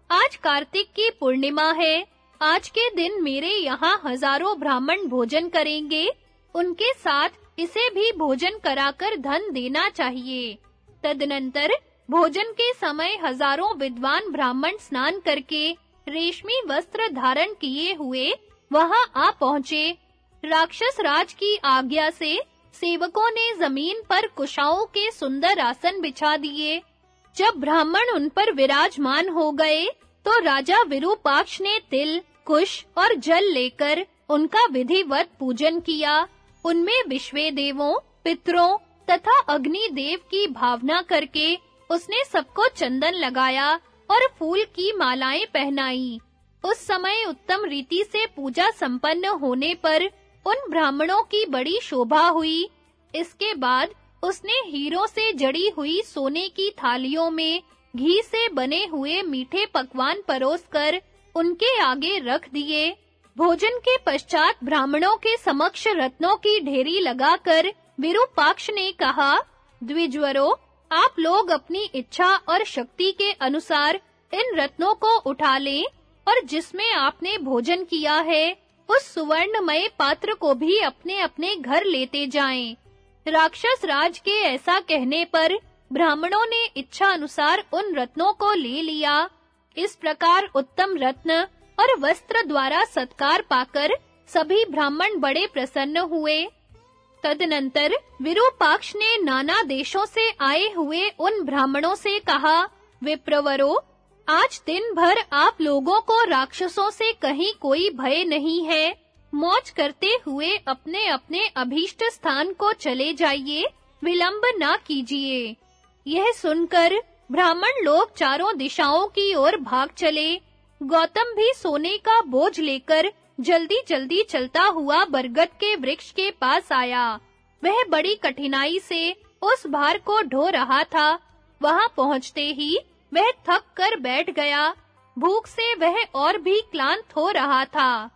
आज कार्तिक की पूर्णिमा है। आज के दिन मेरे यहाँ हज़ारों ब्राह्मण भोजन करेंगे। उनके साथ इसे भी भोजन कराकर धन देना चाहिए। तदनंतर भोजन के समय हज़ारों विद्वान ब्राह्मण स्नान करके रेशमी वस्त्र धारण किए हुए वहाँ आ पहुँचे। राक्षस राज की आज्ञा से सेवकों ने ज़मीन पर कुशाओं के सुंदर आसन बिछा दिए। जब ब्राह्मण उन पर विराजमान हो गए तो राजा विरूपाक्ष ने तिल, कुश और जल लेकर उनका विधिवत पूजन किया। उनमें विश्वे देवों पितरों तथा अग्नि देव की भावना करके उसने सबको चंदन लगाया और फूल की मालाएँ पहनाई। उस समय उत्तम रीति से पूजा संपन्न होने पर उन ब्राह्मणों की बड़ी शोभा हुई। इसके बाद उसने हीरों से जड़ी हुई सोने की थालियों में घी से बने हुए मीठे पकवान परोसकर उनके आगे रख दिए। भोजन के पश्चात ब्राह्मणों के समक्ष रत्नों की ढेरी लगाकर विरूपाक्ष ने कहा, द्विजवरो, आप लोग अपनी इच्छा और शक्ति के अनुसार इन रत्नों को उठा लें और जिसमें आपने भोजन किया है उस सुवर्णमय पात्र को भी अपने-अपने घर लेते जाएँ। राक्षस राज के ऐसा कहने पर ब्राह्मणों ने इच्छा अनुसार उन रत्नों को ले लिया। इस प्रकार उत्तम रत्न और वस्त्र द्वारा सत्कार पाकर सभी ब्राह्मण बड़े प्रसन्न हुए। तदनंतर विरूपाक्ष ने नाना देशों से आए हुए उन ब्राह्मणों से कहा, विप्रवरो आज दिन भर आप लोगों को राक्षसों से कहीं कोई भय नहीं है। मौज करते हुए अपने-अपने अभीष्ट स्थान को चले जाइए। विलंब ना कीजिए। यह सुनकर ब्राह्मण लोग चारों दिशाओं की ओर भाग चले। गौतम भी सोने का बोझ लेकर जल्दी-जल्दी चलता हुआ बरगद के वृक्ष के पास आया। वह बड़ी कठिनाई से उस भार को ढो रहा था। वहाँ पहुँचते ही वह थक कर बैठ गया। भूख से वह और भी क्लांत हो रहा था।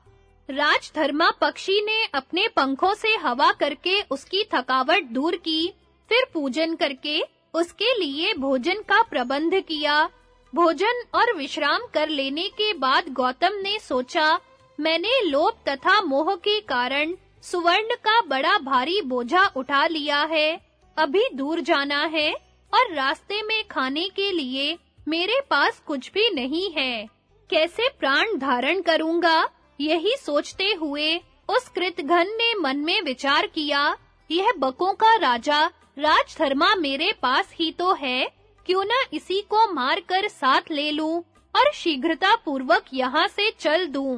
राजधर्मा पक्षी ने अपने पंखों से हवा करके उसकी थकावट दूर की, फिर पूजन करके उसके लिए भोजन का प्रबंध किया। भोजन और विश्राम कर लेने के बाद गौतम ने सोचा, मैंने लोभ तथा मोह के कारण सुवर्ण का बड़ा भारी बोझा उठा लिया है। अभी दूर जाना है और रास्ते में खाने के लिए मेरे पास कुछ भी नहीं है। कैसे प्राण धारण करूँगा? यही सोचते हुए उस कृतघन ने मन में विचार किया, यह बकों का राजा, राजधर्मा मेरे पास ही तो है, क्यों ना इसी को मार कर साथ ले लूँ और शीघ्रता पूर्वक यहाँ से चल दूँ?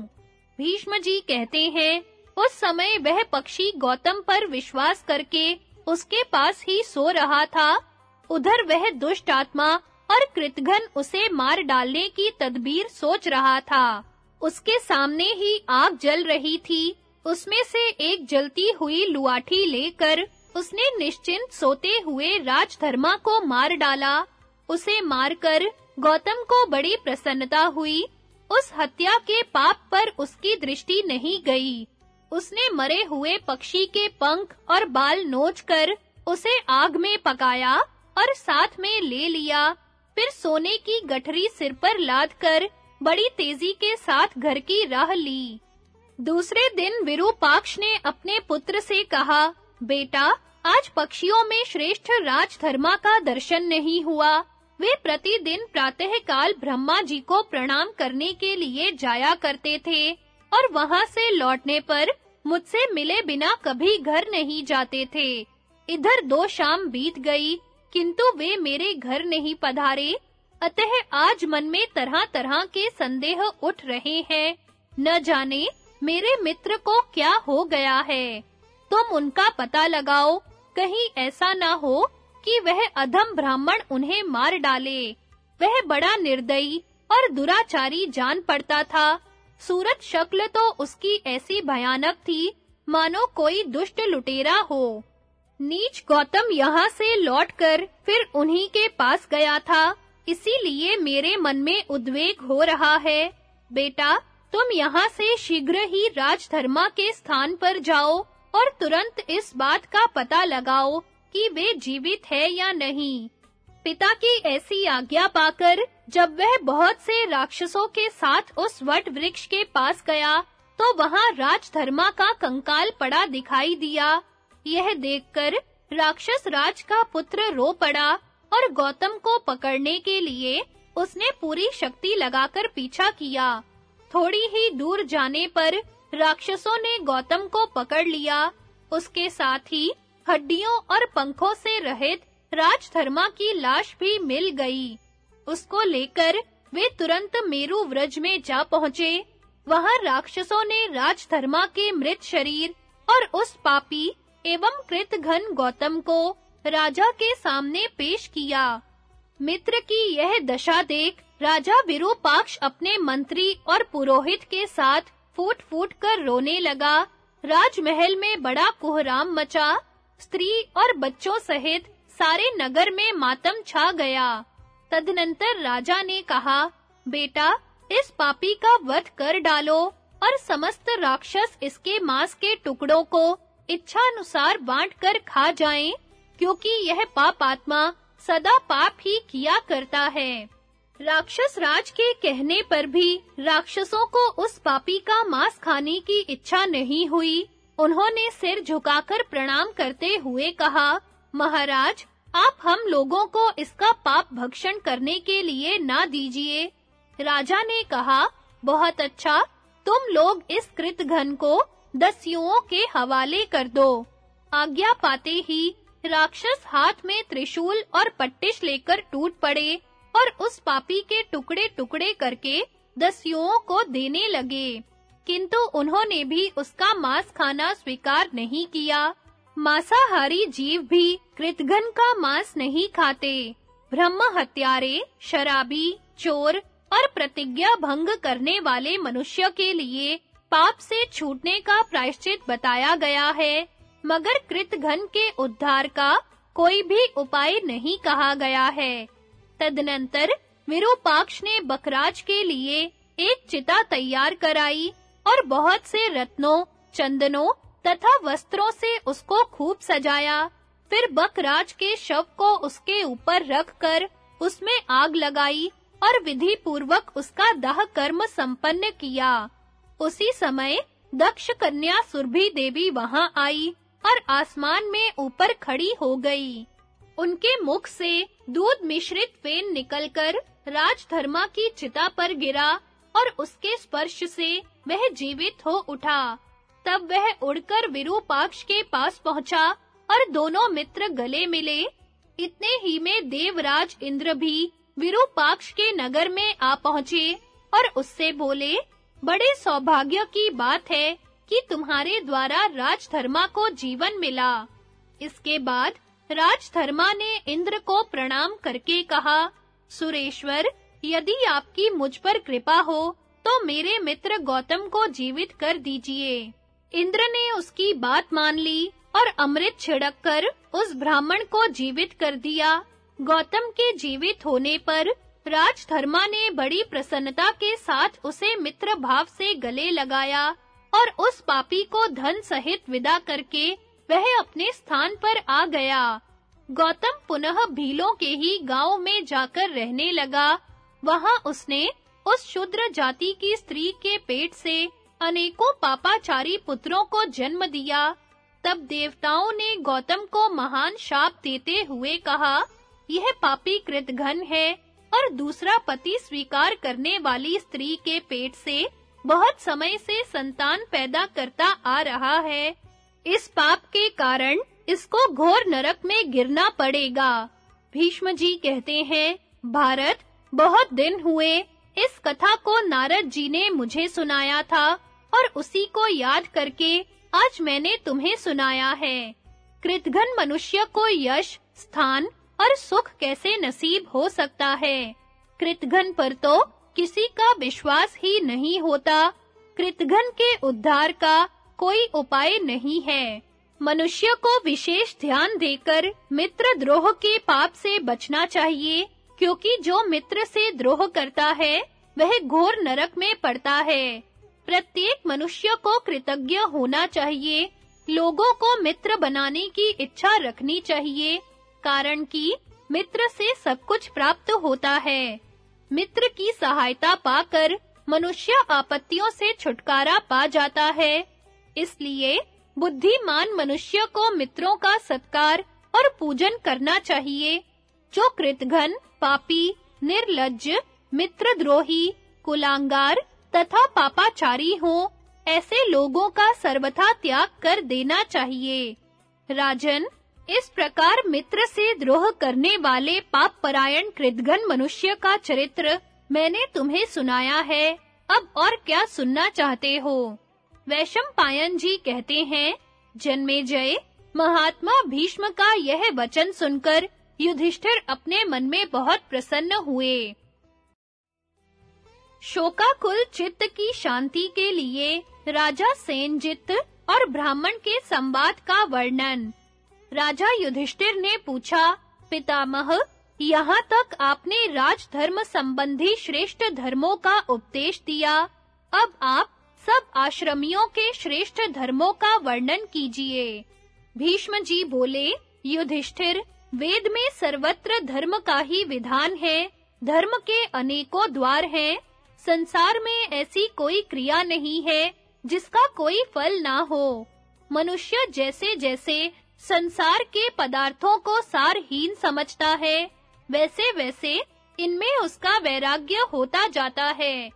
भीष्म जी कहते हैं, उस समय वह पक्षी गौतम पर विश्वास करके उसके पास ही सो रहा था। उधर वह दुष्ट आत्मा और कृतघन उसे मार डालने की तदबीर सोच रहा था। उसके सामने ही आग जल रही थी। उसमें से एक जलती हुई लुआठी लेकर उसने निश्चिंत सोते हुए राजधर्मा को मार डाला। उसे मारकर गौतम को बड़ी प्रसन्नता हुई। उस हत्या के पाप पर उसकी दृष्टि नहीं गई। उसने मरे हुए पक्षी के पंख और बाल नोचकर उसे आग में पकाया और साथ में ले लिया। फिर सोने की गठरी सिर पर लादकर बड़ी तेज़ी के साथ घर की राह ली। दूसरे दिन विरूपाक्ष ने अपने पुत्र से कहा, बेटा, आज पक्षियों में श्रेष्ठ राजधर्मा का दर्शन नहीं हुआ। वे प्रतिदिन प्रातःकाल ब्रह्मा जी को प्रणाम करने के लिए जाया करते थे और वहाँ से लौटने पर मुझसे मिले बिना कभी घर नहीं जाते थे। इधर दो शाम बीत गई किंतु वे मेरे घर नहीं पधारे। अतः आज मन में तरह-तरह के संदेह उठ रहे हैं। न जाने मेरे मित्र को क्या हो गया है। तुम उनका पता लगाओ। कहीं ऐसा ना हो कि वह अधम ब्राह्मण उन्हें मार डाले। वह बड़ा निर्दयी और दुराचारी जान पड़ता था। सूरत शक्ल तो उसकी ऐसी भयानक थी। मानो कोई दुष्ट लुटेरा हो। नीच गौतम यहाँ से लौटकर फिर उन्हीं के पास गया था। इसीलिए मेरे मन में उद्वेग हो रहा है। बेटा, तुम यहाँ से शीघ्र ही राजधर्मा के स्थान पर जाओ और तुरंत इस बात का पता लगाओ कि वे जीवित है या नहीं। पिता की ऐसी आज्ञा पाकर जब वह बहुत से राक्षसों के साथ उस वट वृक्ष के पास गया तो वहाँ राजधर्मा का कंकाल पड़ा दिखाई दिया। यह देखकर राक्षस राज का पुत्र रो पड़ा और गौतम को पकड़ने के लिए उसने पूरी शक्ति लगाकर पीछा किया। थोड़ी ही दूर जाने पर राक्षसों ने गौतम को पकड़ लिया। उसके साथ ही हड्डियों और पंखों से रहित राजधर्मा की लाश भी मिल गई। उसको लेकर वे तुरंत मेरु व्रज में जा पहुँचे। वहाँ राक्षसों ने राजधर्मा के मृत शरीर और उस पापी एवं कृतघन गौतम को राजा के सामने पेश किया। मित्र की यह दशा देख राजा विरूपाक्ष अपने मंत्री और पुरोहित के साथ फूट-फूट कर रोने लगा। राजमहल में बड़ा कोहराम मचा। स्त्री और बच्चों सहित सारे नगर में मातम छा गया। तदनंतर राजा ने कहा, बेटा, इस पापी का वध कर डालो और समस्त राक्षस इसके मांस के टुकड़ों को इच्छा अनुसार बांट कर खा जाएँ, क्योंकि यह पाप आत्मा सदा पाप ही किया करता है। राक्षस राज के कहने पर भी राक्षसों को उस पापी का मांस खाने की इच्छा नहीं हुई। उन्होंने सिर झुकाकर प्रणाम करते हुए कहा, महाराज, आप हम लोगों को इसका पाप भक्षण करने के लिए ना दीजिए। राजा ने कहा, बहुत अच्छा तुम लोग इस कृतघन को दस्युओं के हवाले कर दो। आज्ञा पाते ही राक्षस हाथ में त्रिशूल और पट्टिश लेकर टूट पड़े और उस पापी के टुकड़े-टुकड़े करके दस्युओं को देने लगे। किंतु उन्होंने भी उसका मांस खाना स्वीकार नहीं किया। मांसाहारी जीव भी कृतघ्न का मांस नहीं खाते। ब्रह्म हत्यारे, शराबी, चोर और प्रतिज्ञा भंग करने वाले मनुष्य के लिए पाप से छूटने का प्रायश्चित बताया गया है, मगर कृतघन के उद्धार का कोई भी उपाय नहीं कहा गया है। तदनंतर विरूपाक्ष ने बकराज के लिए एक चिता तैयार कराई और बहुत से रत्नों, चंदनों तथा वस्त्रों से उसको खूब सजाया। फिर बकराज के शव को उसके ऊपर रखकर उसमें आग लगाई और विधि पूर्वक उसका दाह कर्म संपन्न किया। उसी समय दक्ष कन्या सुरभि देवी वहाँ आई और आसमान में ऊपर खड़ी हो गई। उनके मुख से दूध मिश्रित फेन निकलकर राजधर्मा की चिता पर गिरा और उसके स्पर्श से वह जीवित हो उठा। तब वह उड़कर विरूपाक्ष के पास पहुँचा और दोनों मित्र गले मिले। इतने ही में देवराज इंद्र भी विरूपाक्ष के नगर में आ पहुँचे और उससे बोले बड़े सौभाग्य की बात है कि तुम्हारे द्वारा राजधर्मा को जीवन मिला। इसके बाद राजधर्मा ने इंद्र को प्रणाम करके कहा, सुरेश्वर, यदि आपकी मुझ पर कृपा हो तो मेरे मित्र गौतम को जीवित कर दीजिए। इंद्र ने उसकी बात मान ली और अमृत छिड़ककर उस ब्राह्मण को जीवित कर दिया। गौतम के जीवित होने पर राजधर्मा ने बड़ी प्रसन्नता के साथ उसे मित्र भाव से गले लगाया और उस पापी को धन सहित विदा करके वह अपने स्थान पर आ गया। गौतम पुनः भीलों के ही गाँव में जाकर रहने लगा। वहाँ उसने उस शूद्र जाति की स्त्री के पेट से अनेकों पापाचारी पुत्रों को जन्म दिया। तब देवताओं ने गौतम को महान शाप देते हुए कहा, यह पापी कृतघन है। और दूसरा पति स्वीकार करने वाली स्त्री के पेट से बहुत समय से संतान पैदा करता आ रहा है। इस पाप के कारण इसको घोर नरक में गिरना पड़ेगा। भीष्म जी कहते हैं, भारत, बहुत दिन हुए, इस कथा को नारद जी ने मुझे सुनाया था, और उसी को याद करके आज मैंने तुम्हें सुनाया है। कृतघन मनुष्य को यश, स्थान और सुख कैसे नसीब हो सकता है? कृतघन पर तो किसी का विश्वास ही नहीं होता। कृतघन के उद्धार का कोई उपाय नहीं है। मनुष्य को विशेष ध्यान देकर मित्र द्रोह के पाप से बचना चाहिए, क्योंकि जो मित्र से द्रोह करता है, वह घोर नरक में पड़ता है। प्रत्येक मनुष्य को कृतज्ञ होना चाहिए। लोगों को मित्र बनाने की इच्छा रखनी चाहिए। कारण कि मित्र से सब कुछ प्राप्त होता है। मित्र की सहायता पाकर मनुष्य आपत्तियों से छुटकारा पा जाता है। इसलिए बुद्धिमान मनुष्य को मित्रों का सत्कार और पूजन करना चाहिए, जो कृतघ्न, पापी, निर्लज्ज, मित्रद्रोही, कुलांगार तथा पापाचारी हो, ऐसे लोगों का सर्वथा त्याग कर देना चाहिए। राजन इस प्रकार मित्र से द्रोह करने वाले पाप परायण कृतघ्न मनुष्य का चरित्र मैंने तुम्हें सुनाया है। अब और क्या सुनना चाहते हो? वैशम पायन जी कहते हैं, जन्मे जय, महात्मा भीष्म का यह वचन सुनकर युधिष्ठिर अपने मन में बहुत प्रसन्न हुए। शोकाकुल चित्त की शांति के लिए राजा सेनजित और ब्राह्मण के संवाद का वर्णन। राजा युधिष्ठिर ने पूछा, पितामह, यहाँ तक आपने राजधर्म संबंधी श्रेष्ठ धर्मों का उपदेश दिया। अब आप सब आश्रमियों के श्रेष्ठ धर्मों का वर्णन कीजिए। भीष्म जी बोले, युधिष्ठिर, वेद में सर्वत्र धर्म का ही विधान है। धर्म के अनेकों द्वार हैं। संसार में ऐसी कोई क्रिया नहीं है, जिसका कोई फल ना हो। मनुष्य जैसे जैसे संसार के पदार्थों को सारहीन समझता है। वैसे वैसे इनमें उसका वैराग्य होता जाता है।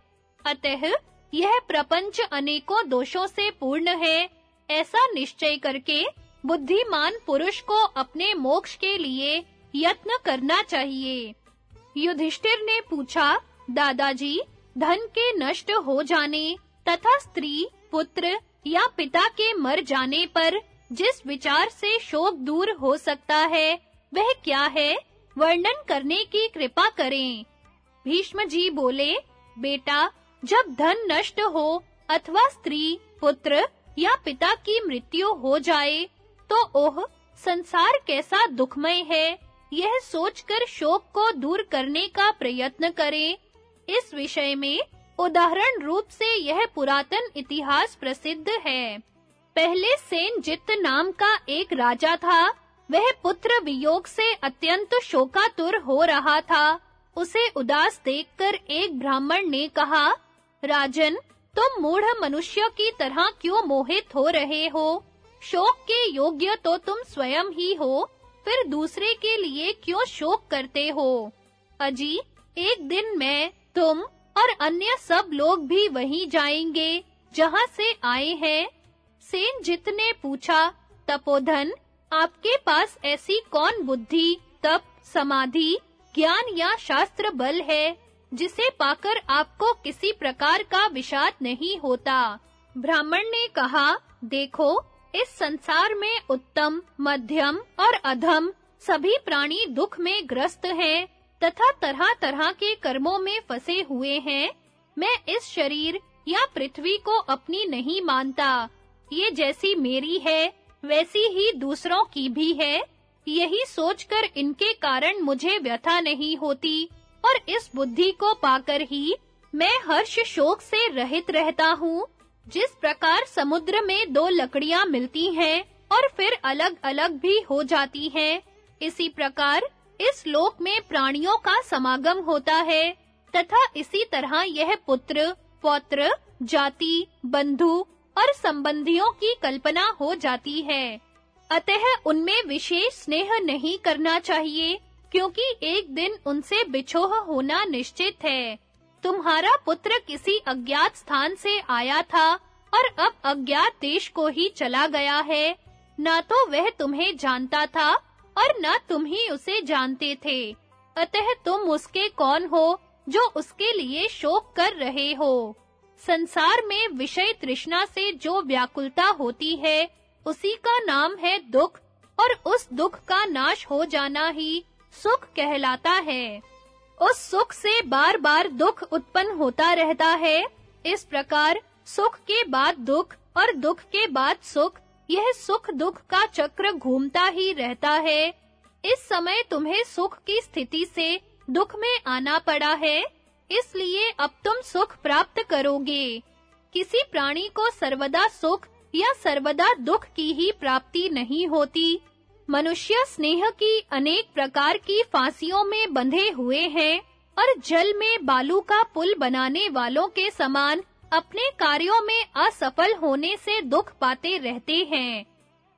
अतः, यह प्रपंच अनेकों दोषों से पूर्ण है। ऐसा निश्चय करके, बुद्धिमान पुरुष को अपने मोक्ष के लिए यत्न करना चाहिए। युधिष्ठिर ने पूछा, दादाजी, धन के नष्ट हो जाने तथा स्त्री, पुत्र या पिता के मर जाने पर जिस विचार से शोक दूर हो सकता है, वह क्या है? वर्णन करने की कृपा करें। भीष्म जी बोले, बेटा, जब धन नष्ट हो अथवा स्त्री, पुत्र या पिता की मृत्यु हो जाए तो ओह, संसार कैसा दुखमय है। यह सोचकर शोक को दूर करने का प्रयत्न करें। इस विषय में उदाहरण रूप से यह पुरातन इतिहास प्रसिद्ध है। पहले सेनजित नाम का एक राजा था। वह पुत्र वियोग से अत्यंत शोकातुर हो रहा था। उसे उदास देखकर एक ब्राह्मण ने कहा, राजन, तुम मूढ़ मनुष्य की तरह क्यों मोहित हो रहे हो? शोक के योग्य तो तुम स्वयं ही हो, फिर दूसरे के लिए क्यों शोक करते हो? अजी, एक दिन मैं, तुम और अन्य सब लोग भी वहीं जाएँगे, जहाँ से आए हैं। सेनजित ने पूछा, तपोधन, आपके पास ऐसी कौन बुद्धि, तप, समाधि, ज्ञान या शास्त्र बल है, जिसे पाकर आपको किसी प्रकार का विषाद नहीं होता? ब्राह्मण ने कहा, देखो, इस संसार में उत्तम, मध्यम और अधम सभी प्राणी दुख में ग्रस्त हैं, तथा तरह-तरह के कर्मों में फंसे हुए हैं। मैं इस शरीर या पृथ्वी को अपनी नहीं मानता। ये जैसी मेरी है, वैसी ही दूसरों की भी है। यही सोचकर इनके कारण मुझे व्यथा नहीं होती। और इस बुद्धि को पाकर ही मैं हर्ष शोक से रहित रहता हूँ। जिस प्रकार समुद्र में दो लकड़ियाँ मिलती हैं और फिर अलग-अलग भी हो जाती हैं, इसी प्रकार इस लोक में प्राणियों का समागम होता है। तथा इसी तरह यह पुत्र, पौत्र, जाति, बंधु और संबंधियों की कल्पना हो जाती है। अतः उनमें विशेष स्नेह नहीं करना चाहिए, क्योंकि एक दिन उनसे बिछोह होना निश्चित है। तुम्हारा पुत्र किसी अज्ञात स्थान से आया था और अब अज्ञात देश को ही चला गया है। ना तो वह तुम्हें जानता था और न तुम ही उसे जानते थे। अतः तुम उसके कौन हो जो उसके लिए शोक कर रहे हो? संसार में विषय तृष्णा से जो व्याकुलता होती है, उसी का नाम है दुख, और उस दुख का नाश हो जाना ही सुख कहलाता है। उस सुख से बार-बार दुख उत्पन्न होता रहता है। इस प्रकार सुख के बाद दुख और दुख के बाद सुख, यह सुख दुख का चक्र घूमता ही रहता है। इस समय तुम्हें सुख की स्थिति से दुख में आना पड़ा है। इसलिए अब तुम सुख प्राप्त करोगे। किसी प्राणी को सर्वदा सुख या सर्वदा दुख की ही प्राप्ति नहीं होती। मनुष्य स्नेह की अनेक प्रकार की फांसियों में बंधे हुए हैं और जल में बालू का पुल बनाने वालों के समान अपने कार्यों में असफल होने से दुख पाते रहते हैं।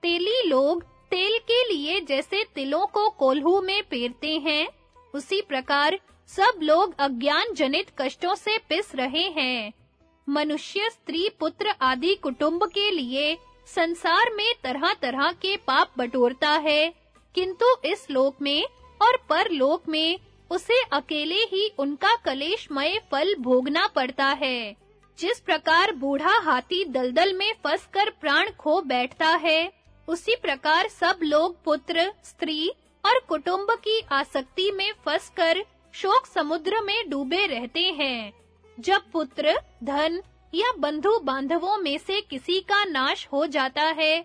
तेली लोग तेल के लिए जैसे तिलों को कोल्हू में पेरते हैं, उसी प्रकार सब लोग अज्ञान जनित कष्टों से पिस रहे हैं। मनुष्य, स्त्री, पुत्र आदि कुटुंब के लिए संसार में तरह-तरह के पाप बटोरता है। किंतु इस लोक में और परलोक में उसे अकेले ही उनका कलेशमय फल भोगना पड़ता है। जिस प्रकार बूढ़ा हाथी दलदल में फंसकर प्राण खो बैठता है, उसी प्रकार सब लोग पुत्र, स्त्री और कुटुंब की आसक्ति में फंसकर शोक समुद्र में डूबे रहते हैं। जब पुत्र, धन या बंधु बांधवों में से किसी का नाश हो जाता है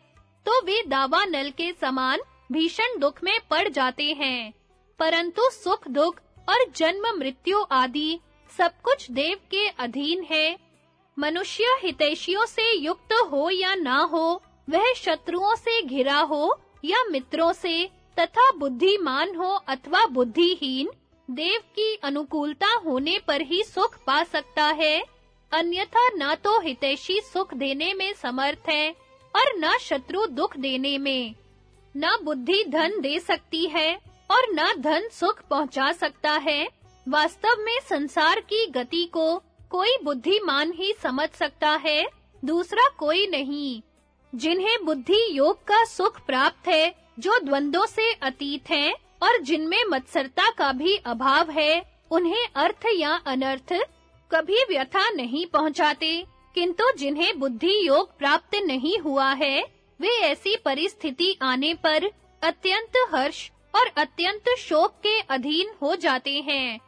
तो वे दावा नल के समान भीषण दुख में पड़ जाते हैं। परंतु सुख दुख और जन्म मृत्यु आदि सब कुछ देव के अधीन है। मनुष्य हितैषियों से युक्त हो या ना हो, वह शत्रुओं से घिरा हो या मित्रों से तथा बुद्धिमान हो अथवा बुद्धिहीन देव की अनुकूलता होने पर ही सुख पा सकता है। अन्यथा ना तो हितैषी सुख देने में समर्थ है, और ना शत्रु दुख देने में। ना बुद्धि धन दे सकती है, और ना धन सुख पहुँचा सकता है। वास्तव में संसार की गति को कोई बुद्धिमान ही समझ सकता है, दूसरा कोई नहीं। जिन्हें बुद्धि योग का सुख प्राप्त है, जो द्वंद्वों से अतीत हैं और जिनमें मत्सरता का भी अभाव है, उन्हें अर्थ या अनर्थ कभी व्यथा नहीं पहुंचाते, किंतु जिन्हें बुद्धि योग प्राप्त नहीं हुआ है, वे ऐसी परिस्थिति आने पर अत्यंत हर्ष और अत्यंत शोक के अधीन हो जाते हैं।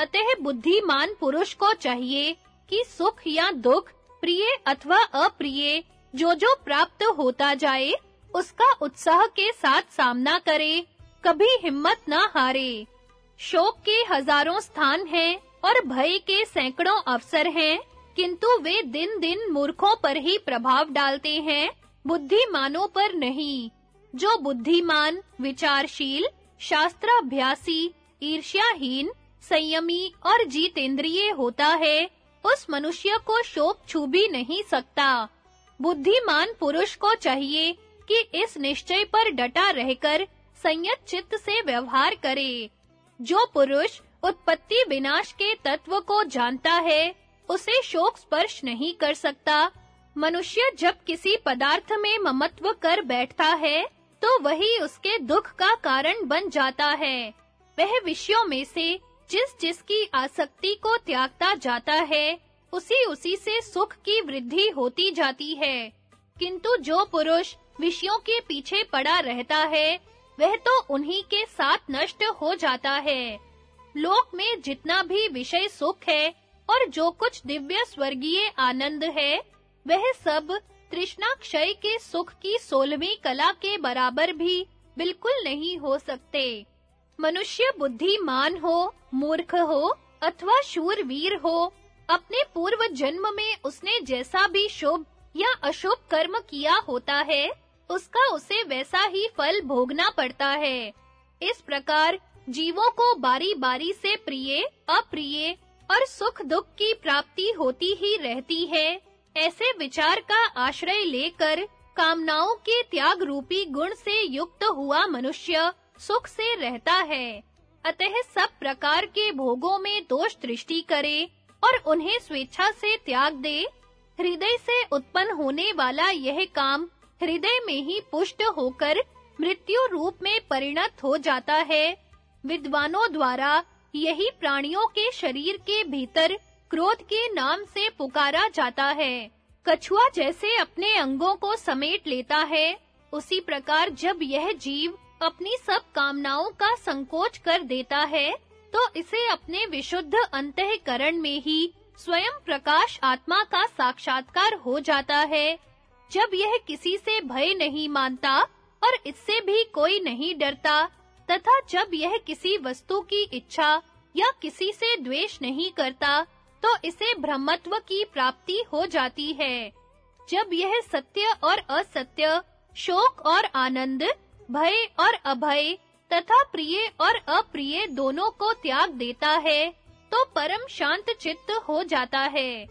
अतः बुद्धिमान पुरुष को चाहिए कि सुख या दुख, प्रिय अथवा अप्रिय जो जो प्राप्त होता जाए, उसका उत्साह के साथ सामना करे। कभी हिम्मत ना हारे। शोक के हज़ारों स्थान हैं और भय के सैकड़ों अवसर हैं, किंतु वे दिन-दिन मूर्खों पर ही प्रभाव डालते हैं, बुद्धिमानों पर नहीं। जो बुद्धिमान, विचारशील, शास्त्राभ्यासी, ईर्ष्याहीन, संयमी और जीतेंद्रिय होता है, उस मनुष्य को शोक छू भी नहीं सकता। बुद्धिमान पुरुष को चाहिए कि इस निश्चय पर डटा रहकर संयत चित्त से व्यवहार करे। जो पुरुष उत्पत्ति विनाश के तत्व को जानता है, उसे शोक स्पर्श नहीं कर सकता। मनुष्य जब किसी पदार्थ में ममत्व कर बैठता है तो वही उसके दुख का कारण बन जाता है। वह विषयों में से जिस जिसकी आसक्ति को त्यागता जाता है, उसी उसी से सुख की वृद्धि होती जाती है। किंतु जो पुरुष विषयों के पीछे पड़ा रहता है वह तो उन्हीं के साथ नष्ट हो जाता है। लोक में जितना भी विषय सुख है और जो कुछ दिव्य स्वर्गीय आनंद है, वह सब तृष्णा क्षय के सुख की सोलहवीं कला के बराबर भी बिल्कुल नहीं हो सकते। मनुष्य बुद्धिमान हो, मूर्ख हो अथवा शूरवीर हो, अपने पूर्व जन्म में उसने जैसा भी शुभ या अशुभ कर्म किया होता है उसका उसे वैसा ही फल भोगना पड़ता है। इस प्रकार जीवों को बारी-बारी से प्रिय, अप्रिय और सुख दुख की प्राप्ति होती ही रहती है। ऐसे विचार का आश्रय लेकर कामनाओं के त्याग रूपी गुण से युक्त हुआ मनुष्य सुख से रहता है। अतः सब प्रकार के भोगों में दोष दृष्टि करे और उन्हें स्वेच्छा से त्याग दे। हृदय से उत्पन्न होने वाला यह काम हृदय में ही पुष्ट होकर मृत्यु रूप में परिणत हो जाता है। विद्वानों द्वारा यही प्राणियों के शरीर के भीतर क्रोध के नाम से पुकारा जाता है। कछुआ जैसे अपने अंगों को समेट लेता है। उसी प्रकार जब यह जीव अपनी सब कामनाओं का संकोच कर देता है तो इसे अपने विशुद्ध अंतःकरण में ही स्वयं प्रकाश आत्मा का साक्षात्कार हो जाता है। जब यह किसी से भय नहीं मानता और इससे भी कोई नहीं डरता, तथा जब यह किसी वस्तु की इच्छा या किसी से द्वेष नहीं करता तो इसे ब्रह्मत्व की प्राप्ति हो जाती है। जब यह सत्य और असत्य, शोक और आनंद, भय और अभय तथा प्रिय और अप्रिय दोनों को त्याग देता है तो परम शांत चित्त हो जाता है।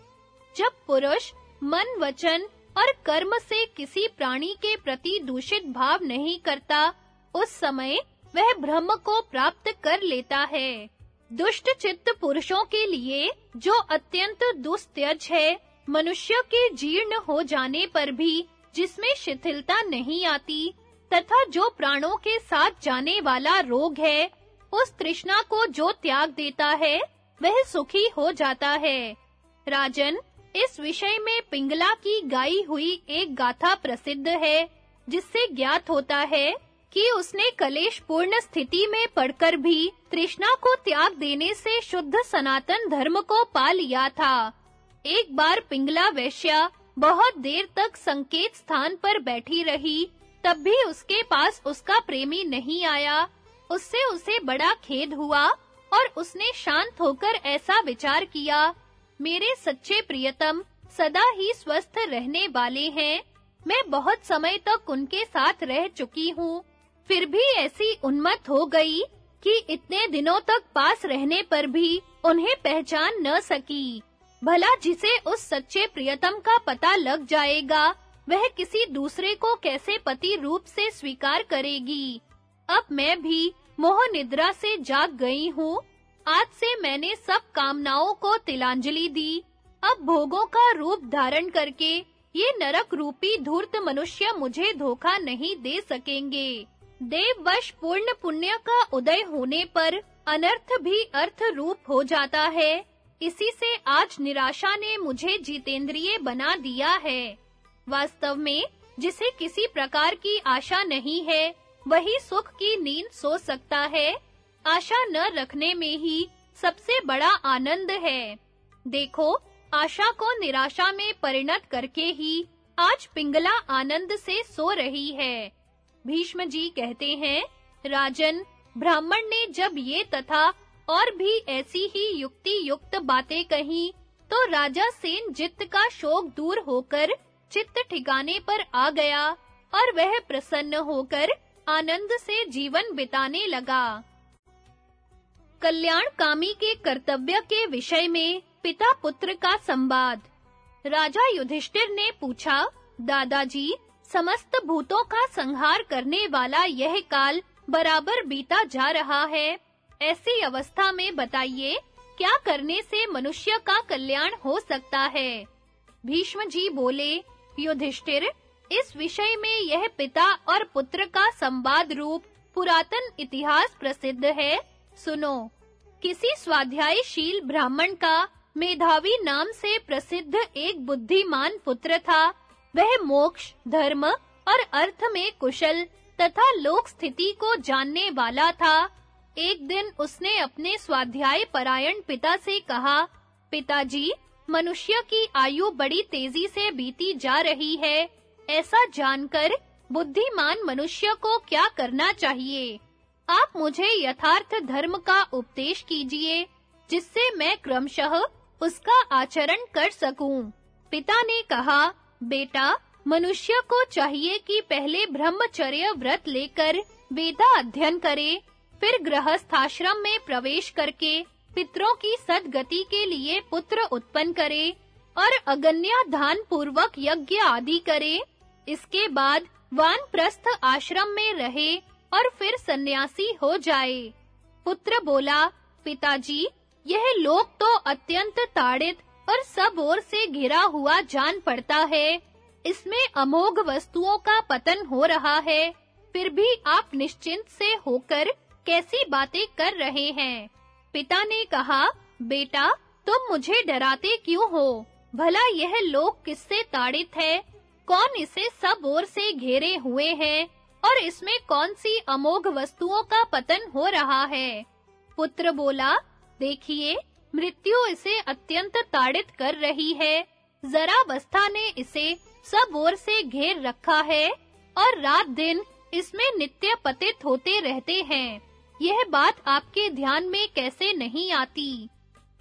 जब पुरुष मन वचन और कर्म से किसी प्राणी के प्रति दूषित भाव नहीं करता, उस समय वह ब्रह्म को प्राप्त कर लेता है। दुष्ट चित्त पुरुषों के लिए, जो अत्यंत दुस्त्यज है, मनुष्य के जीर्ण हो जाने पर भी, जिसमें शिथिलता नहीं आती, तथा जो प्राणों के साथ जाने वाला रोग है, उस तृष्णा को जो त्याग देता है, वह सुखी हो जाता है। राजन इस विषय में पिंगला की गाई हुई एक गाथा प्रसिद्ध है, जिससे ज्ञात होता है कि उसने कलेश पूर्ण स्थिति में पड़कर भी तृष्णा को त्याग देने से शुद्ध सनातन धर्म को पा लिया था। एक बार पिंगला वैश्या बहुत देर तक संकेत स्थान पर बैठी रही, तब भी उसके पास उसका प्रेमी नहीं आया। उससे उसे बड़ा खेद हुआ और उसने शांत होकर ऐसा विचार किया मेरे सच्चे प्रियतम सदा ही स्वस्थ रहने वाले हैं। मैं बहुत समय तक उनके साथ रह चुकी हूँ। फिर भी ऐसी उन्मत्त हो गई कि इतने दिनों तक पास रहने पर भी उन्हें पहचान न सकी। भला जिसे उस सच्चे प्रियतम का पता लग जाएगा, वह किसी दूसरे को कैसे पति रूप से स्वीकार करेगी? अब मैं भी मोह निद्रा से जाग गई हूँ। आज से मैंने सब कामनाओं को तिलांजलि दी। अब भोगों का रूप धारण करके ये नरक रूपी धूर्त मनुष्य मुझे धोखा नहीं दे सकेंगे। देववश पूर्ण पुण्य का उदय होने पर अनर्थ भी अर्थ रूप हो जाता है। इसी से आज निराशा ने मुझे जितेंद्रिय बना दिया है। वास्तव में जिसे किसी प्रकार की आशा नहीं है, वही सुख की नींद सो सकता है। आशा न रखने में ही सबसे बड़ा आनंद है। देखो, आशा को निराशा में परिणत करके ही आज पिंगला आनंद से सो रही है। भीष्म जी कहते हैं, राजन, ब्राह्मण ने जब ये तथा और भी ऐसी ही युक्ति युक्त बातें कही तो राजा सेन जित का शोक दूर होकर चित्त ठिकाने पर आ गया और वह प्रसन्न होकर आनंद से जीवन बिताने लगा। कल्याण कामी के कर्तव्य के विषय में पिता पुत्र का संवाद। राजा युधिष्ठिर ने पूछा, दादाजी, समस्त भूतों का संहार करने वाला यह काल बराबर बीता जा रहा है। ऐसी अवस्था में बताइए, क्या करने से मनुष्य का कल्याण हो सकता है? भीष्म जी बोले, युधिष्ठिर, इस विषय में यह पिता और पुत्र का संवाद रूप पुरातन इतिहास प्रसिद्ध है। सुनो, किसी स्वाध्यायशील ब्राह्मण का मेधावी नाम से प्रसिद्ध एक बुद्धिमान पुत्र था। वह मोक्ष, धर्म और अर्थ में कुशल तथा लोक स्थिति को जानने वाला था। एक दिन उसने अपने स्वाध्याय परायण पिता से कहा, पिताजी, मनुष्य की आयु बड़ी तेज़ी से बीती जा रही है। ऐसा जानकर बुद्धिमान मनुष्य को क्या करना चाहिए? आप मुझे यथार्थ धर्म का उपदेश कीजिए, जिससे मैं क्रमशः उसका आचरण कर सकूँ। पिता ने कहा, बेटा, मनुष्य को चाहिए कि पहले ब्रह्मचर्य व्रत लेकर वेदा अध्ययन करे, फिर गृहस्थाश्रम में प्रवेश करके पितरों की सदगति के लिए पुत्र उत्पन्न करे और अगन्या धान पूर्वक यज्ञ आदि करे। इसके बाद वानप्रस्थ आश्रम में रहे और फिर सन्यासी हो जाए। पुत्र बोला, पिताजी, यह लोक तो अत्यंत ताड़ित और सब ओर से घिरा हुआ जान पड़ता है। इसमें अमोघ वस्तुओं का पतन हो रहा है। फिर भी आप निश्चिंत से होकर कैसी बातें कर रहे हैं? पिता ने कहा, बेटा, तुम मुझे डराते क्यों हो? भला यह लोक किससे ताड़ित है? कौन इसे सब ओर से घेरे हुए हैं? और इसमें कौन सी अमोघ वस्तुओं का पतन हो रहा है? पुत्र बोला, देखिए, मृत्यु इसे अत्यंत ताड़ित कर रही है। जरा अवस्था ने इसे सब ओर से घेर रखा है और रात दिन इसमें नित्य पतित होते रहते हैं। यह बात आपके ध्यान में कैसे नहीं आती?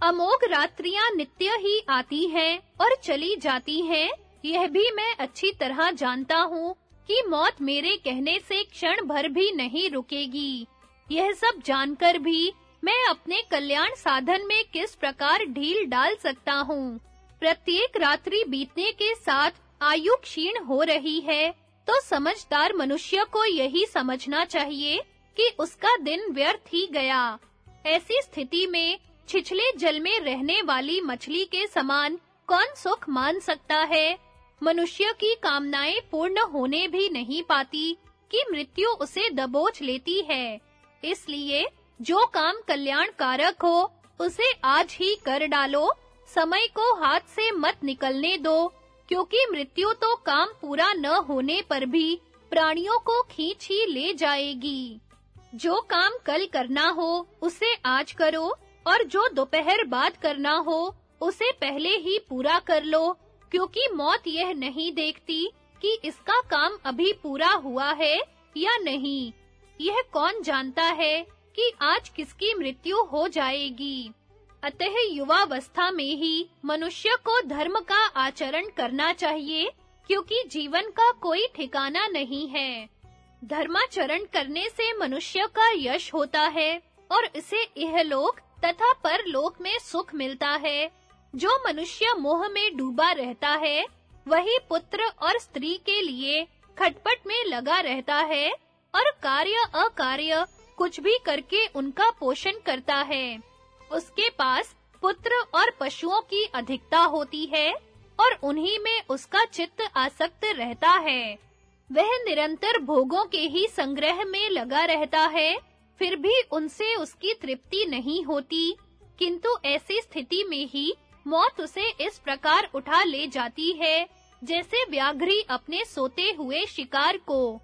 अमोघ रात्रियाँ नित्य ही आती हैं और चली जाती हैं, यह भी मैं अच्छी तरह जानता हूँ। कि मौत मेरे कहने से क्षण भर भी नहीं रुकेगी। यह सब जानकर भी मैं अपने कल्याण साधन में किस प्रकार ढील डाल सकता हूँ। प्रत्येक रात्रि बीतने के साथ आयु क्षीण हो रही है तो समझदार मनुष्य को यही समझना चाहिए कि उसका दिन व्यर्थ ही गया। ऐसी स्थिति में छिछले जल में रहने वाली मछली के समान कौन सुख मान सकता है? मनुष्य की कामनाएँ पूर्ण होने भी नहीं पाती कि मृत्यु उसे दबोच लेती है। इसलिए जो काम कल्याण कारक हो, उसे आज ही कर डालो, समय को हाथ से मत निकलने दो, क्योंकि मृत्यु तो काम पूरा न होने पर भी प्राणियों को खींच ही ले जाएगी। जो काम कल करना हो, उसे आज करो, और जो दोपहर बाद करना हो, उसे पहले ही पूरा कर लो क्योंकि मौत यह नहीं देखती कि इसका काम अभी पूरा हुआ है या नहीं। यह कौन जानता है कि आज किसकी मृत्यु हो जाएगी? अतः युवावस्था में ही मनुष्य को धर्म का आचरण करना चाहिए, क्योंकि जीवन का कोई ठिकाना नहीं है। धर्माचरण करने से मनुष्य का यश होता है और इसे इहलोक तथा परलोक में सुख मिलता है। जो मनुष्य मोह में डूबा रहता है, वही पुत्र और स्त्री के लिए खटपट में लगा रहता है और कार्य अकार्य कुछ भी करके उनका पोषण करता है। उसके पास पुत्र और पशुओं की अधिकता होती है और उन्हीं में उसका चित्त आसक्त रहता है। वह निरंतर भोगों के ही संग्रह में लगा रहता है, फिर भी उनसे उसकी तृप्ति नहीं होती, किंतु ऐसी स्थिति में ही मौत उसे इस प्रकार उठा ले जाती है जैसे व्याघ्री अपने सोते हुए शिकार को।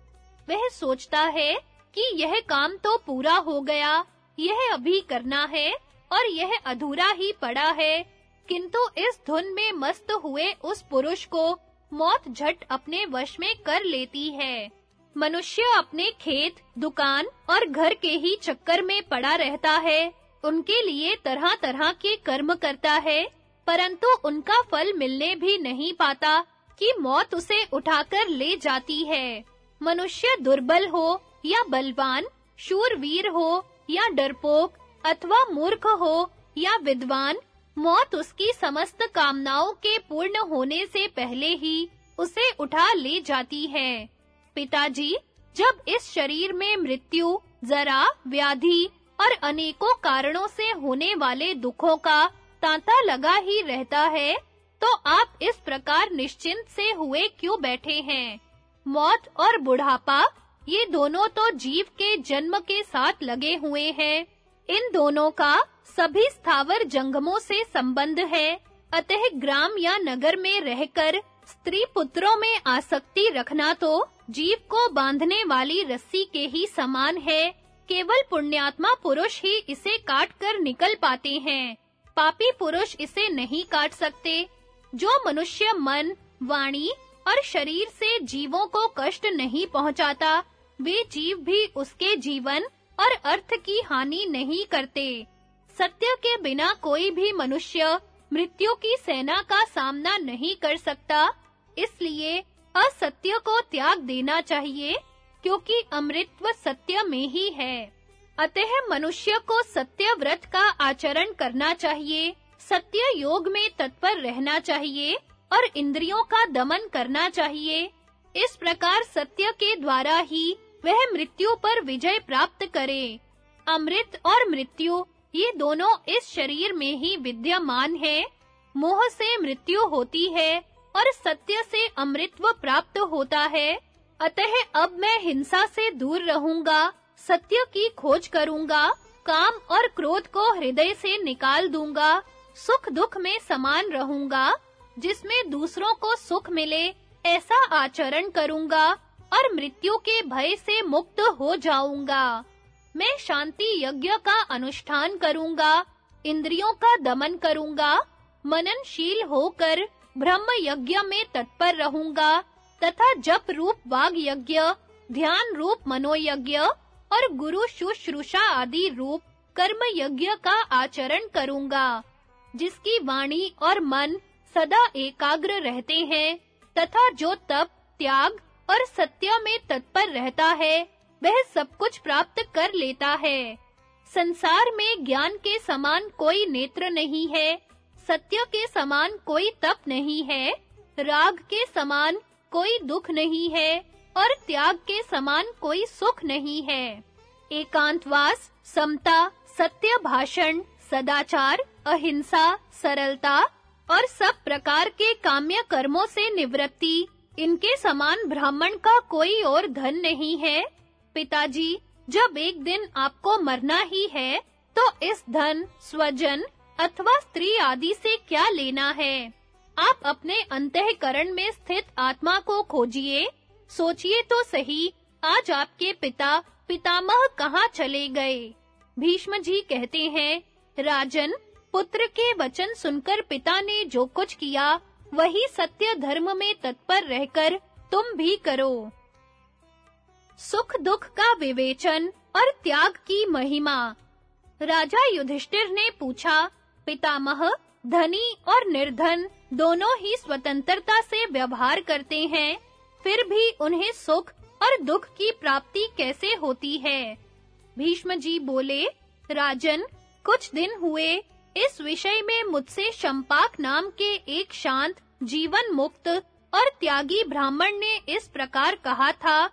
वह सोचता है कि यह काम तो पूरा हो गया यह अभी करना है और यह अधूरा ही पड़ा है। किंतु इस धुन में मस्त हुए उस पुरुष को मौत झट अपने वश में कर लेती है। मनुष्य अपने खेत, दुकान और घर के ही चक्कर में पड़ा रहता है उनके लिए तरह-तरह के कर्म करता है परंतु उनका फल मिलने भी नहीं पाता कि मौत उसे उठाकर ले जाती है। मनुष्य दुर्बल हो या बलवान, शूरवीर हो या डरपोक अथवा मूर्ख हो या विद्वान, मौत उसकी समस्त कामनाओं के पूर्ण होने से पहले ही उसे उठा ले जाती है। पिताजी, जब इस शरीर में मृत्यु, जरा, व्याधि और अनेकों कारणों से होने वाले दुखों का तांता लगा ही रहता है तो आप इस प्रकार निश्चिंत से हुए क्यों बैठे हैं? मौत और बुढ़ापा, ये दोनों तो जीव के जन्म के साथ लगे हुए हैं। इन दोनों का सभी स्थावर जंगमों से संबंध है। अतः ग्राम या नगर में रहकर स्त्री पुत्रों में आसक्ति रखना तो जीव को बांधने वाली रस्सी के ही समान है। केवल पुण्यात्मा पुरुष ही इसे काट कर निकल पाते हैं। पापी पुरुष इसे नहीं काट सकते। जो मनुष्य मन, वाणी और शरीर से जीवों को कष्ट नहीं पहुंचाता, वे जीव भी उसके जीवन और अर्थ की हानि नहीं करते। सत्य के बिना कोई भी मनुष्य मृत्यु की सेना का सामना नहीं कर सकता, इसलिए असत्य को त्याग देना चाहिए, क्योंकि अमृतत्व सत्य में ही है। अतः मनुष्य को सत्य व्रत का आचरण करना चाहिए सत्य योग में तत्पर रहना चाहिए और इंद्रियों का दमन करना चाहिए। इस प्रकार सत्य के द्वारा ही वह मृत्यु पर विजय प्राप्त करे। अमृत और मृत्यु, ये दोनों इस शरीर में ही विद्यमान है। मोह से मृत्यु होती है और सत्य से अमृतत्व प्राप्त होता है। अतः अब मैं हिंसा से दूर रहूँगा। सत्य की खोज करूँगा, काम और क्रोध को हृदय से निकाल दूँगा, सुख दुख में समान रहूँगा, जिसमें दूसरों को सुख मिले, ऐसा आचरण करूँगा और मृत्यु के भय से मुक्त हो जाऊँगा। मैं शांति यज्ञ का अनुष्ठान करूँगा, इंद्रियों का दमन करूँगा, मननशील होकर ब्रह्म यज्ञ में तत्पर रहूँगा, तथा जप रूप वाग यज्ञ ध्यान रूप मनोयज्ञ और गुरु शुश्रूषा आदि रूप कर्म यज्ञ का आचरण करूँगा, जिसकी वाणी और मन सदा एकाग्र रहते हैं, तथा जो तप, त्याग और सत्य में तत्पर रहता है, वह सब कुछ प्राप्त कर लेता है। संसार में ज्ञान के समान कोई नेत्र नहीं है, सत्य के समान कोई तप नहीं है, राग के समान कोई दुख नहीं है और त्याग के समान कोई सुख नहीं है। एकांतवास, समता, सत्य भाषण, सदाचार, अहिंसा, सरलता और सब प्रकार के काम्य कर्मों से निवृत्ति, इनके समान ब्राह्मण का कोई और धन नहीं है। पिताजी, जब एक दिन आपको मरना ही है तो इस धन, स्वजन अथवा स्त्री आदि से क्या लेना है? आप अपने अंतःकरण में स्थित आत्मा को खोजिए सोचिए तो सही, आज आपके पिता, पितामह कहाँ चले गए? भीष्म जी कहते हैं, राजन, पुत्र के वचन सुनकर पिता ने जो कुछ किया, वही सत्य धर्म में तत्पर रहकर तुम भी करो। सुख दुख का विवेचन और त्याग की महिमा। राजा युधिष्ठिर ने पूछा, पितामह, धनी और निर्धन दोनों ही स्वतंत्रता से व्यवहार करते हैं? फिर भी उन्हें सुख और दुख की प्राप्ति कैसे होती है? भीष्म जी बोले, राजन, कुछ दिन हुए, इस विषय में मुझसे शंपाक नाम के एक शांत जीवन मुक्त और त्यागी ब्राह्मण ने इस प्रकार कहा था,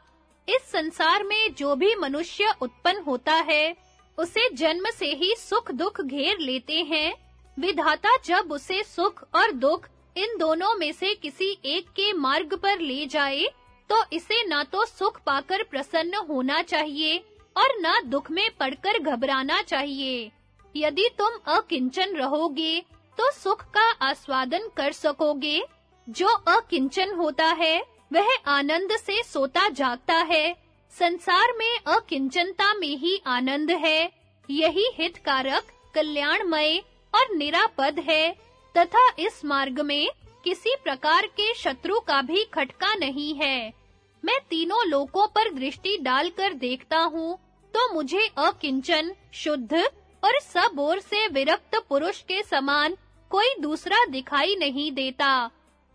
इस संसार में जो भी मनुष्य उत्पन्न होता है, उसे जन्म से ही सुख दुख घेर लेते हैं। विधाता जब उसे सुख और दुख इन दोनों में से किसी एक के मार्ग पर ले जाए तो इसे ना तो सुख पाकर प्रसन्न होना चाहिए और ना दुख में पड़कर घबराना चाहिए। यदि तुम अकिंचन रहोगे तो सुख का आस्वादन कर सकोगे। जो अकिंचन होता है, वह आनंद से सोता जागता है। संसार में अकिंचनता में ही आनंद है। यही हितकारक, कल्याणमय और निरापद है। तथा इस मार्ग में किसी प्रकार के शत्रु का भी खटका नहीं है। मैं तीनों लोकों पर दृष्टि डालकर देखता हूँ तो मुझे अकिंचन, शुद्ध और सब ओर से विरक्त पुरुष के समान कोई दूसरा दिखाई नहीं देता।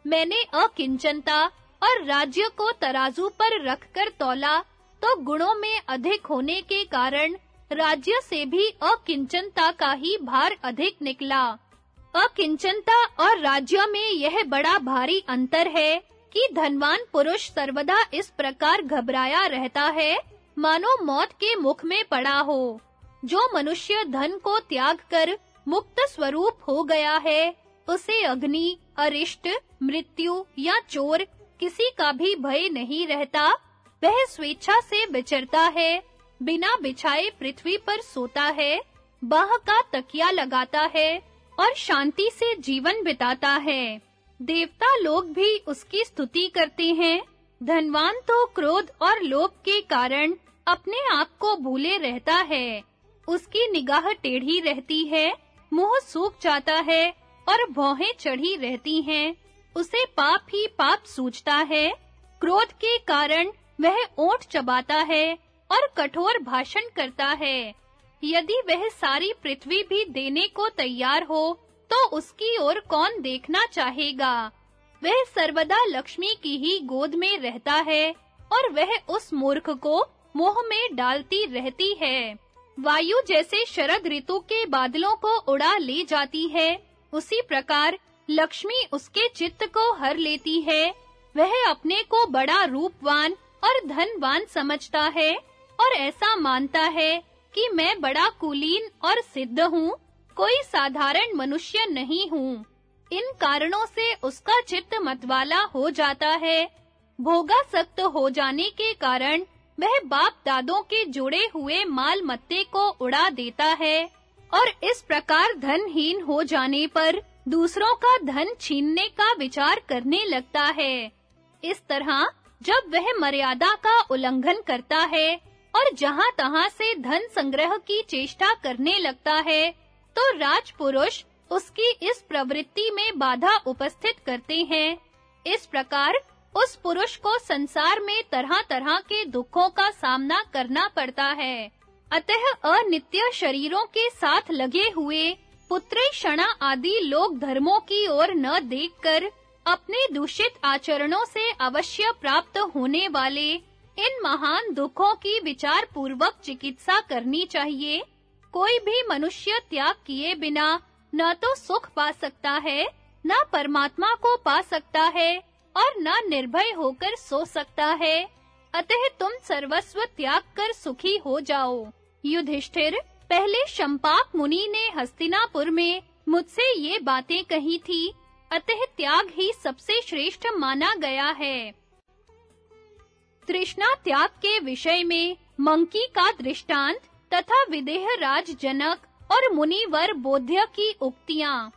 मैंने अकिंचनता और राज्य को तराजू पर रखकर तौला तो गुणों में अधिक होने के कारण राज्य से भी अकिंचनता का ही भार अधिक निकला। अकिंचनता और राज्य में यह बड़ा भारी अंतर है कि धनवान पुरुष सर्वदा इस प्रकार घबराया रहता है। मानो मौत के मुख में पड़ा हो। जो मनुष्य धन को त्याग कर मुक्त स्वरूप हो गया है, उसे अग्नि, अरिष्ट, मृत्यु या चोर किसी का भी भय नहीं रहता। वह स्वेच्छा से विचरता है, बिना बिछाए पृथ्वी पर सोता है, बाह का तकिया लगाता है। और शांति से जीवन बिताता है। देवता लोग भी उसकी स्तुति करते हैं। धनवान तो क्रोध और लोभ के कारण अपने आप को भूले रहता है। उसकी निगाह टेढ़ी रहती है, मुँह सूख जाता है और भौहें चढ़ी रहती हैं। उसे पाप ही पाप सूझता है। क्रोध के कारण वह ओंठ चबाता है और कठोर भाषण करता है। यदि वह सारी पृथ्वी भी देने को तैयार हो तो उसकी ओर कौन देखना चाहेगा? वह सर्वदा लक्ष्मी की ही गोद में रहता है और वह उस मूर्ख को मोह में डालती रहती है। वायु जैसे शरद ऋतु के बादलों को उड़ा ले जाती है। उसी प्रकार लक्ष्मी उसके चित्त को हर लेती है। वह अपने को बड़ा रूपवान और धनवान समझता है और ऐसा मानता है कि मैं बड़ा कुलीन और सिद्ध हूँ, कोई साधारण मनुष्य नहीं हूँ। इन कारणों से उसका चित्त मतवाला हो जाता है। भोगा सक्त हो जाने के कारण वह बाप दादों के जुड़े हुए माल मत्ते को उड़ा देता है और इस प्रकार धनहीन हो जाने पर दूसरों का धन छीनने का विचार करने लगता है। इस तरह जब वह मर्यादा का उल्लंघन करता है और जहां-तहां से धन संग्रह की चेष्टा करने लगता है तो राजपुरुष उसकी इस प्रवृत्ति में बाधा उपस्थित करते हैं। इस प्रकार उस पुरुष को संसार में तरह-तरह के दुखों का सामना करना पड़ता है। अतः अनित्य शरीरों के साथ लगे हुए पुत्रेषणा आदि लोक धर्मों की ओर न देखकर अपने दूषित आचरणों से अवश्य प्राप्त होने वाले इन महान दुखों की विचार पूर्वक चिकित्सा करनी चाहिए। कोई भी मनुष्य त्याग किए बिना न तो सुख पा सकता है, न परमात्मा को पा सकता है और न निर्भय होकर सो सकता है। अतः तुम सर्वस्व त्याग कर सुखी हो जाओ। युधिष्ठिर, पहले शंपाक मुनि ने हस्तिनापुर में मुझसे ये बातें कही थी। अतः त्याग ही सबसे श्रेष्ठ माना गया है। तृष्णा त्याग के विषय में मंकी का दृष्टांत तथा विदेह राज जनक और मुनिवर बोध्य की उक्तियाँ।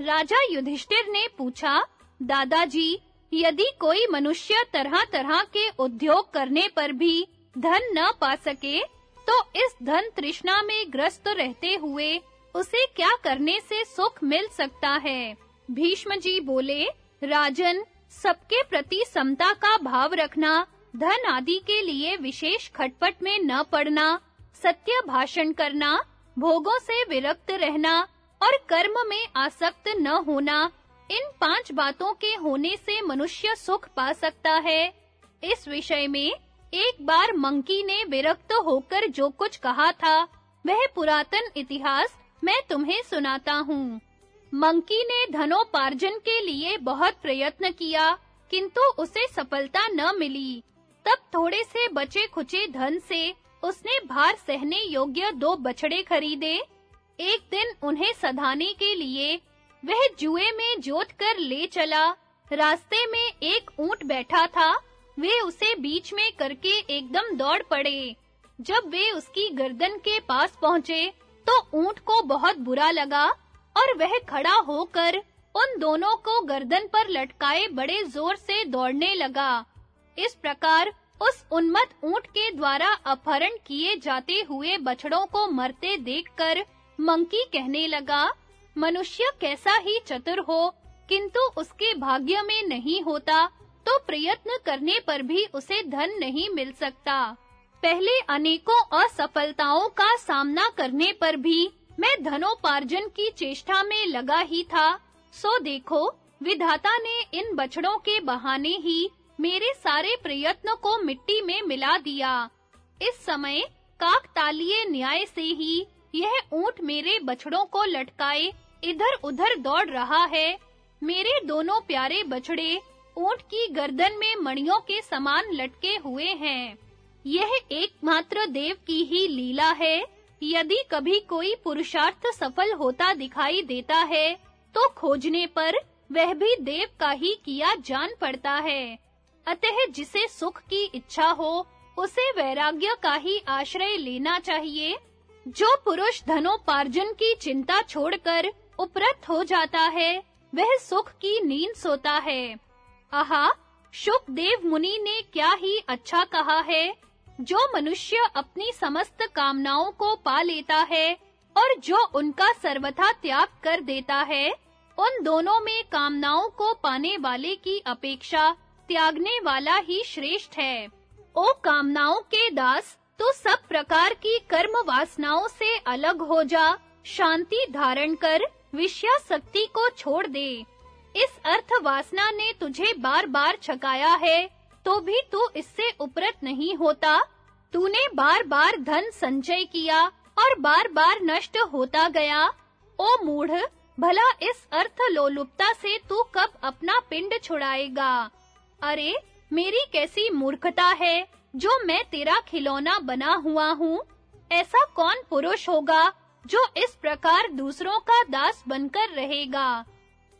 राजा युधिष्ठिर ने पूछा, दादाजी, यदि कोई मनुष्य तरह-तरह के उद्योग करने पर भी धन न पा सके तो इस धन तृष्णा में ग्रस्त रहते हुए उसे क्या करने से सुख मिल सकता है? भीष्म जी बोले, राजन, सबके प्रति समता का भाव रखना धन आदि के लिए विशेष खटपट में न पड़ना, सत्य भाषण करना, भोगों से विरक्त रहना और कर्म में आसक्त न होना, इन पाँच बातों के होने से मनुष्य सुख पा सकता है। इस विषय में एक बार मंकी ने विरक्त होकर जो कुछ कहा था, वह पुरातन इतिहास मैं तुम्हें सुनाता हूँ। मंकी ने धनोपार्जन के लिए बहुत प्रयत्न किया, किंतु उसे सफलता न मिली। तब थोड़े से बचे खुचे धन से उसने भार सहने योग्य दो बछड़े खरीदे। एक दिन उन्हें सधाने के लिए वह जुए में जोत कर ले चला। रास्ते में एक ऊँट बैठा था। वे उसे बीच में करके एकदम दौड़ पड़े। जब वे उसकी गर्दन के पास पहुँचे तो ऊँट को बहुत बुरा लगा और वह खड़ा होकर उन दोनों को गर्दन पर लटकाए बड़े ज़ोर से दौड़ने लगा। इस प्रकार उस उन्मत ऊँट के द्वारा अपहरण किए जाते हुए बछड़ों को मरते देखकर मंकी कहने लगा, मनुष्य कैसा ही चतुर हो, किंतु उसके भाग्य में नहीं होता तो प्रयत्न करने पर भी उसे धन नहीं मिल सकता। पहले अनेकों असफलताओं का सामना करने पर भी मैं धनोपार्जन की चेष्टा में लगा ही था। सो देखो, विधाता ने इन बछड़ों के बहाने ही मेरे सारे प्रयत्नों को मिट्टी में मिला दिया। इस समय काकतालीय न्याय से ही यह ऊँट मेरे बछड़ों को लटकाए, इधर-उधर दौड़ रहा है। मेरे दोनों प्यारे बछड़े ऊँट की गर्दन में मणियों के समान लटके हुए हैं। यह एकमात्र देव की ही लीला है। यदि कभी कोई पुरुषार्थ सफल होता दिखाई देता है तो खोजने पर वह भी देव का ही किया जान पड़ता है। अतः जिसे सुख की इच्छा हो, उसे वैराग्य का ही आश्रय लेना चाहिए। जो पुरुष धनोपार्जन की चिंता छोड़कर उपरत हो जाता है, वह सुख की नींद सोता है। आहा देव मुनि ने क्या ही अच्छा कहा है? जो मनुष्य अपनी समस्त कामनाओं को पा लेता है और जो उनका सर्वथा त्याग कर देता है, उन दोनों में कामनाओं को पाने वाले की अपेक्षा त्यागने वाला ही श्रेष्ठ है। ओ कामनाओं के दास तो सब प्रकार की कर्म वासनाओं से अलग हो जा, शांति धारण कर, विषया शक्ति को छोड़ दे। इस अर्थ वासना ने तुझे बार-बार छकाया है तो भी तू इससे उपरत नहीं होता। तूने बार-बार धन संचय किया और बार-बार नष्ट होता गया। ओ मूढ़, भला इस अर्थ लोलुपता से तू कब अपना पिंड छुड़ाएगा? अरे, मेरी कैसी मूर्खता है जो मैं तेरा खिलौना बना हुआ हूँ? ऐसा कौन पुरुष होगा जो इस प्रकार दूसरों का दास बनकर रहेगा?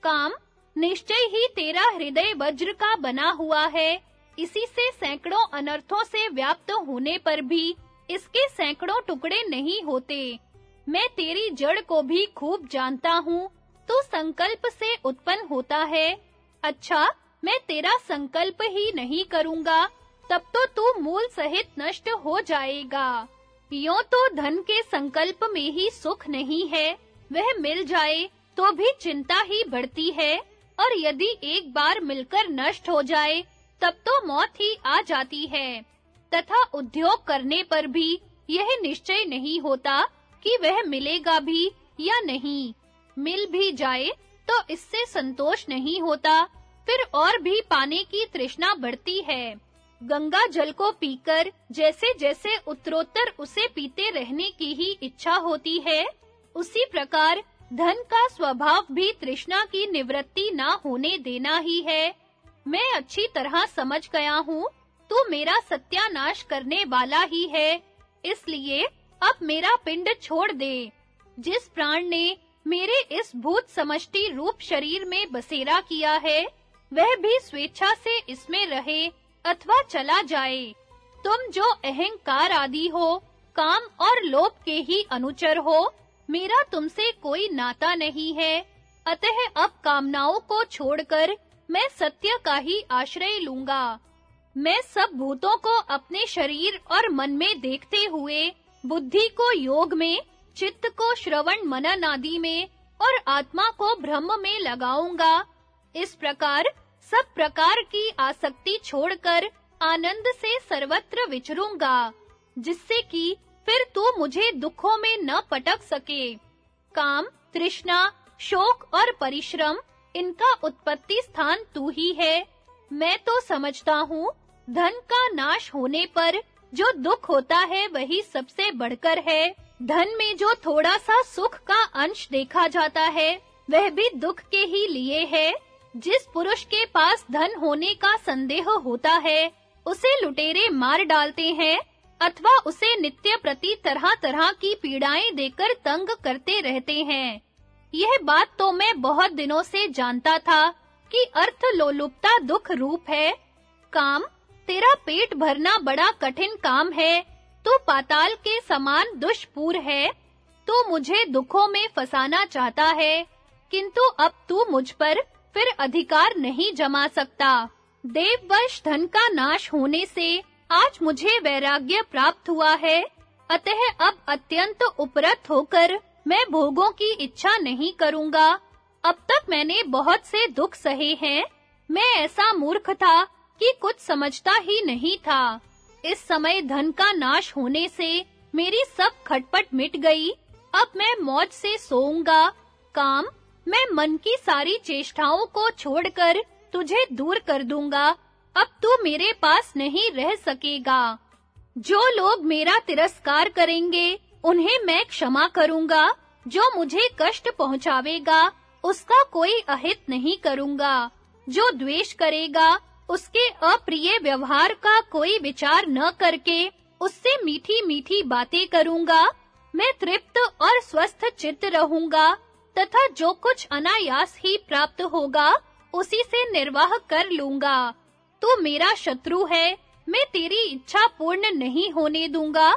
काम, निश्चय ही तेरा हृदय वज्र का बना हुआ है। इसी से सैकड़ों अनर्थों से व्याप्त होने पर भी इसके सैकड़ों टुकड़े नहीं होते। मैं तेरी जड़ को भी खूब जानता हूँ तो संकल्प से उत्पन्न होता है। अच्छा मैं तेरा संकल्प ही नहीं करूँगा, तब तो तू मूल सहित नष्ट हो जाएगा। यो तो धन के संकल्प में ही सुख नहीं है, वह मिल जाए तो भी चिंता ही बढ़ती है, और यदि एक बार मिलकर नष्ट हो जाए, तब तो मौत ही आ जाती है। तथा उद्योग करने पर भी यह निश्चय नहीं होता कि वह मिलेगा भी या नहीं। मिल भी जाए तो इससे संतोष नहीं होता फिर और भी पाने की तृष्णा बढ़ती है। गंगा जल को पीकर जैसे-जैसे उत्तरोत्तर उसे पीते रहने की ही इच्छा होती है, उसी प्रकार धन का स्वभाव भी तृष्णा की निवृत्ति ना होने देना ही है। मैं अच्छी तरह समझ गया हूँ, तू मेरा सत्यानाश करने वाला ही है, इसलिए अब मेरा पिंड छोड़ दे। जिस प्राण ने मेरे इस भूत समष्टि रूप शरीर में बसेरा किया है वह भी स्वेच्छा से इसमें रहे अथवा चला जाए। तुम जो अहंकार आदि हो, काम और लोभ के ही अनुचर हो, मेरा तुमसे कोई नाता नहीं है। अतः अब कामनाओं को छोड़कर मैं सत्य का ही आश्रय लूँगा। मैं सब भूतों को अपने शरीर और मन में देखते हुए, बुद्धि को योग में, चित्त को श्रवण मनन आदि में और आत्मा को ब्रह्म में लगाऊँगा। इस प्रकार सब प्रकार की आसक्ति छोड़कर आनंद से सर्वत्र विचरूँगा, जिससे कि फिर तू मुझे दुखों में न पटक सके। काम, तृष्णा, शोक और परिश्रम, इनका उत्पत्ति स्थान तू ही है। मैं तो समझता हूँ, धन का नाश होने पर जो दुख होता है वही सबसे बढ़कर है। धन में जो थोड़ा सा सुख का अंश देखा जाता है, वह भी दुख के ही लिए है। जिस पुरुष के पास धन होने का संदेह होता है, उसे लुटेरे मार डालते हैं, अथवा उसे नित्य प्रति तरह-तरह की पीड़ाएँ देकर तंग करते रहते हैं। यह बात तो मैं बहुत दिनों से जानता था कि अर्थ लोलुपता दुख रूप है। काम, तेरा पेट भरना बड़ा कठिन काम है, तू पाताल के समान दुष्पूर है, तू मुझे दुखों में फंसाना चाहता है, किंतु अब तू मुझ पर फिर अधिकार नहीं जमा सकता। देववश धन का नाश होने से आज मुझे वैराग्य प्राप्त हुआ है। अतः अब अत्यंत उपरत होकर मैं भोगों की इच्छा नहीं करूँगा। अब तक मैंने बहुत से दुख सहे हैं। मैं ऐसा मूर्ख था कि कुछ समझता ही नहीं था। इस समय धन का नाश होने से मेरी सब खटपट मिट गई। अब मैं मौज से सोऊँगा। काम मैं मन की सारी चेष्टाओं को छोड़कर तुझे दूर कर दूँगा। अब तू मेरे पास नहीं रह सकेगा। जो लोग मेरा तिरस्कार करेंगे, उन्हें मैं क्षमा करूँगा। जो मुझे कष्ट पहुंचावेगा, उसका कोई अहित नहीं करूँगा। जो द्वेष करेगा, उसके अप्रिय व्यवहार का कोई विचार न करके, उससे मीठी-मीठी बातें करूँगा। मैं तृप्त और स्वस्थ चित्त रहूँगा। तथा जो कुछ अनायास ही प्राप्त होगा, उसी से निर्वाह कर लूँगा। तू मेरा शत्रु है, मैं तेरी इच्छा पूर्ण नहीं होने दूँगा।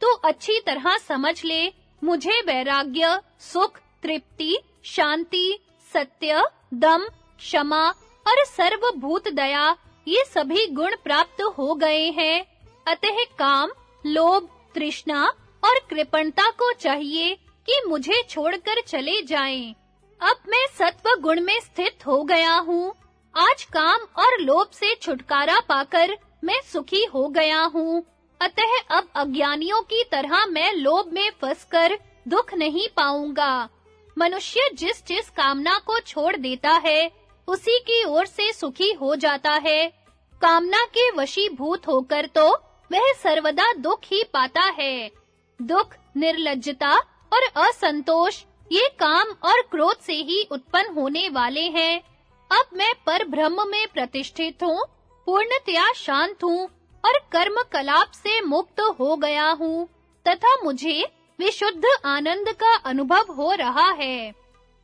तू अच्छी तरह समझ ले, मुझे वैराग्य, सुख, तृप्ति, शांति, सत्य, दम, क्षमा और सर्वभूत दया, ये सभी गुण प्राप्त हो गए हैं। अतः काम, लोभ, तृष्णा और कृपणता को चाहिए। कि मुझे छोड़कर चले जाएँ। अब मैं सत्व गुण में स्थित हो गया हूँ। आज काम और लोभ से छुटकारा पाकर मैं सुखी हो गया हूँ। अतः अब अज्ञानियों की तरह मैं लोभ में फंसकर दुख नहीं पाऊँगा। मनुष्य जिस जिस कामना को छोड़ देता है, उसी की ओर से सुखी हो जाता है। कामना के वशीभूत होकर तो वह सर्वदा दुख ही पाता है। दुख, निर्लज्जता और असंतोष, ये काम और क्रोध से ही उत्पन्न होने वाले हैं। अब मैं पर ब्रह्म में प्रतिष्ठित हूँ, पूर्णतया शांत हूँ और कर्म कलाप से मुक्त हो गया हूँ, तथा मुझे विशुद्ध आनंद का अनुभव हो रहा है।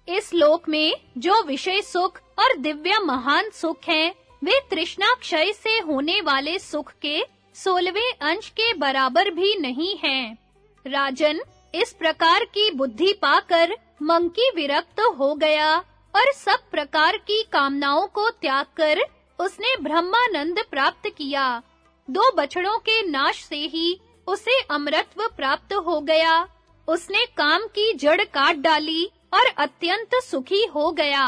इस लोक में जो विषय सुख और दिव्य महान सुख हैं, वे तृष्णा क्षय से होने वाले सुख के सोलवें अंश के बराबर भी नहीं हैं। राजन इस प्रकार की बुद्धि पाकर मंकी विरक्त हो गया और सब प्रकार की कामनाओं को त्याग कर उसने ब्रह्मानंद प्राप्त किया। दो बछड़ों के नाश से ही उसे अमृतत्व प्राप्त हो गया। उसने काम की जड़ काट डाली और अत्यंत सुखी हो गया।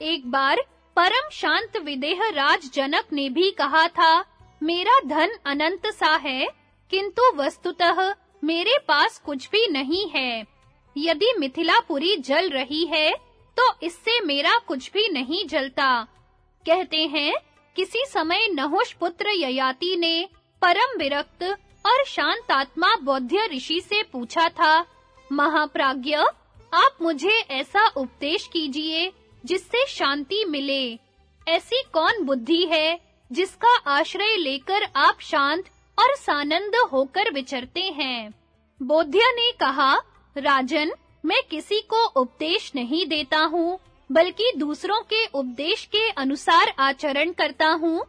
एक बार परम शांत विदेह राज जनक ने भी कहा था, मेरा धन अनंत सा है, किंतु वस्तुतः मेरे पास कुछ भी नहीं है। यदि मिथिलापुरी जल रही है तो इससे मेरा कुछ भी नहीं जलता। कहते हैं, किसी समय नहुष पुत्र ययाति ने परम विरक्त और शांत आत्मा बौद्ध ऋषि से पूछा था, महाप्राज्ञ, आप मुझे ऐसा उपदेश कीजिए, जिससे शांति मिले। ऐसी कौन बुद्धि है, जिसका आश्रय लेकर आप शांत और सानंद होकर विचरते हैं। बोध्य ने कहा, राजन, मैं किसी को उपदेश नहीं देता हूँ, बल्कि दूसरों के उपदेश के अनुसार आचरण करता हूँ।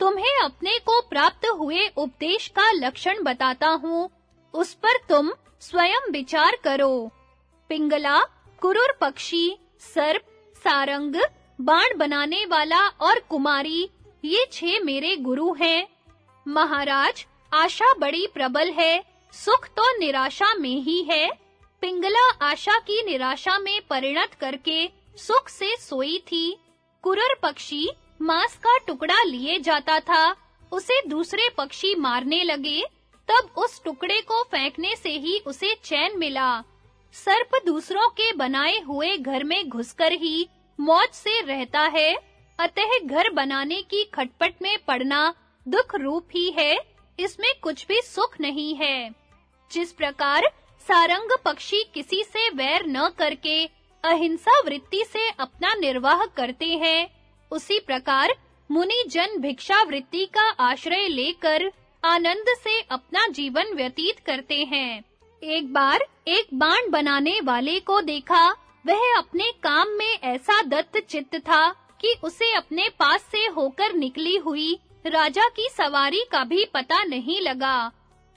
तुम्हें अपने को प्राप्त हुए उपदेश का लक्षण बताता हूँ। उस पर तुम स्वयं विचार करो। पिंगला, कुरुर पक्षी, सर्प, सारंग, बाण बनाने वाला और कुमारी, ये छह मेरे गुरु हैं। महाराज आशा बड़ी प्रबल है, सुख तो निराशा में ही है। पिंगला आशा की निराशा में परिणत करके सुख से सोई थी। कुरर पक्षी मांस का टुकड़ा लिए जाता था, उसे दूसरे पक्षी मारने लगे, तब उस टुकड़े को फेंकने से ही उसे चैन मिला। सर्प दूसरों के बनाए हुए घर में घुसकर ही मौत से रहता है, अतः घर बनाने की खटपट में पड़ना दुख रूप ही है। इसमें कुछ भी सुख नहीं है। जिस प्रकार सारंग पक्षी किसी से वैर न करके अहिंसा वृत्ति से अपना निर्वाह करते हैं, उसी प्रकार मुनि जन भिक्षा वृत्ति का आश्रय लेकर आनंद से अपना जीवन व्यतीत करते हैं। एक बार एक बाण बनाने वाले को देखा, वह अपने काम में ऐसा दत्त चित्त था कि उसे अपने पास से होकर निकली हुई राजा की सवारी का भी पता नहीं लगा।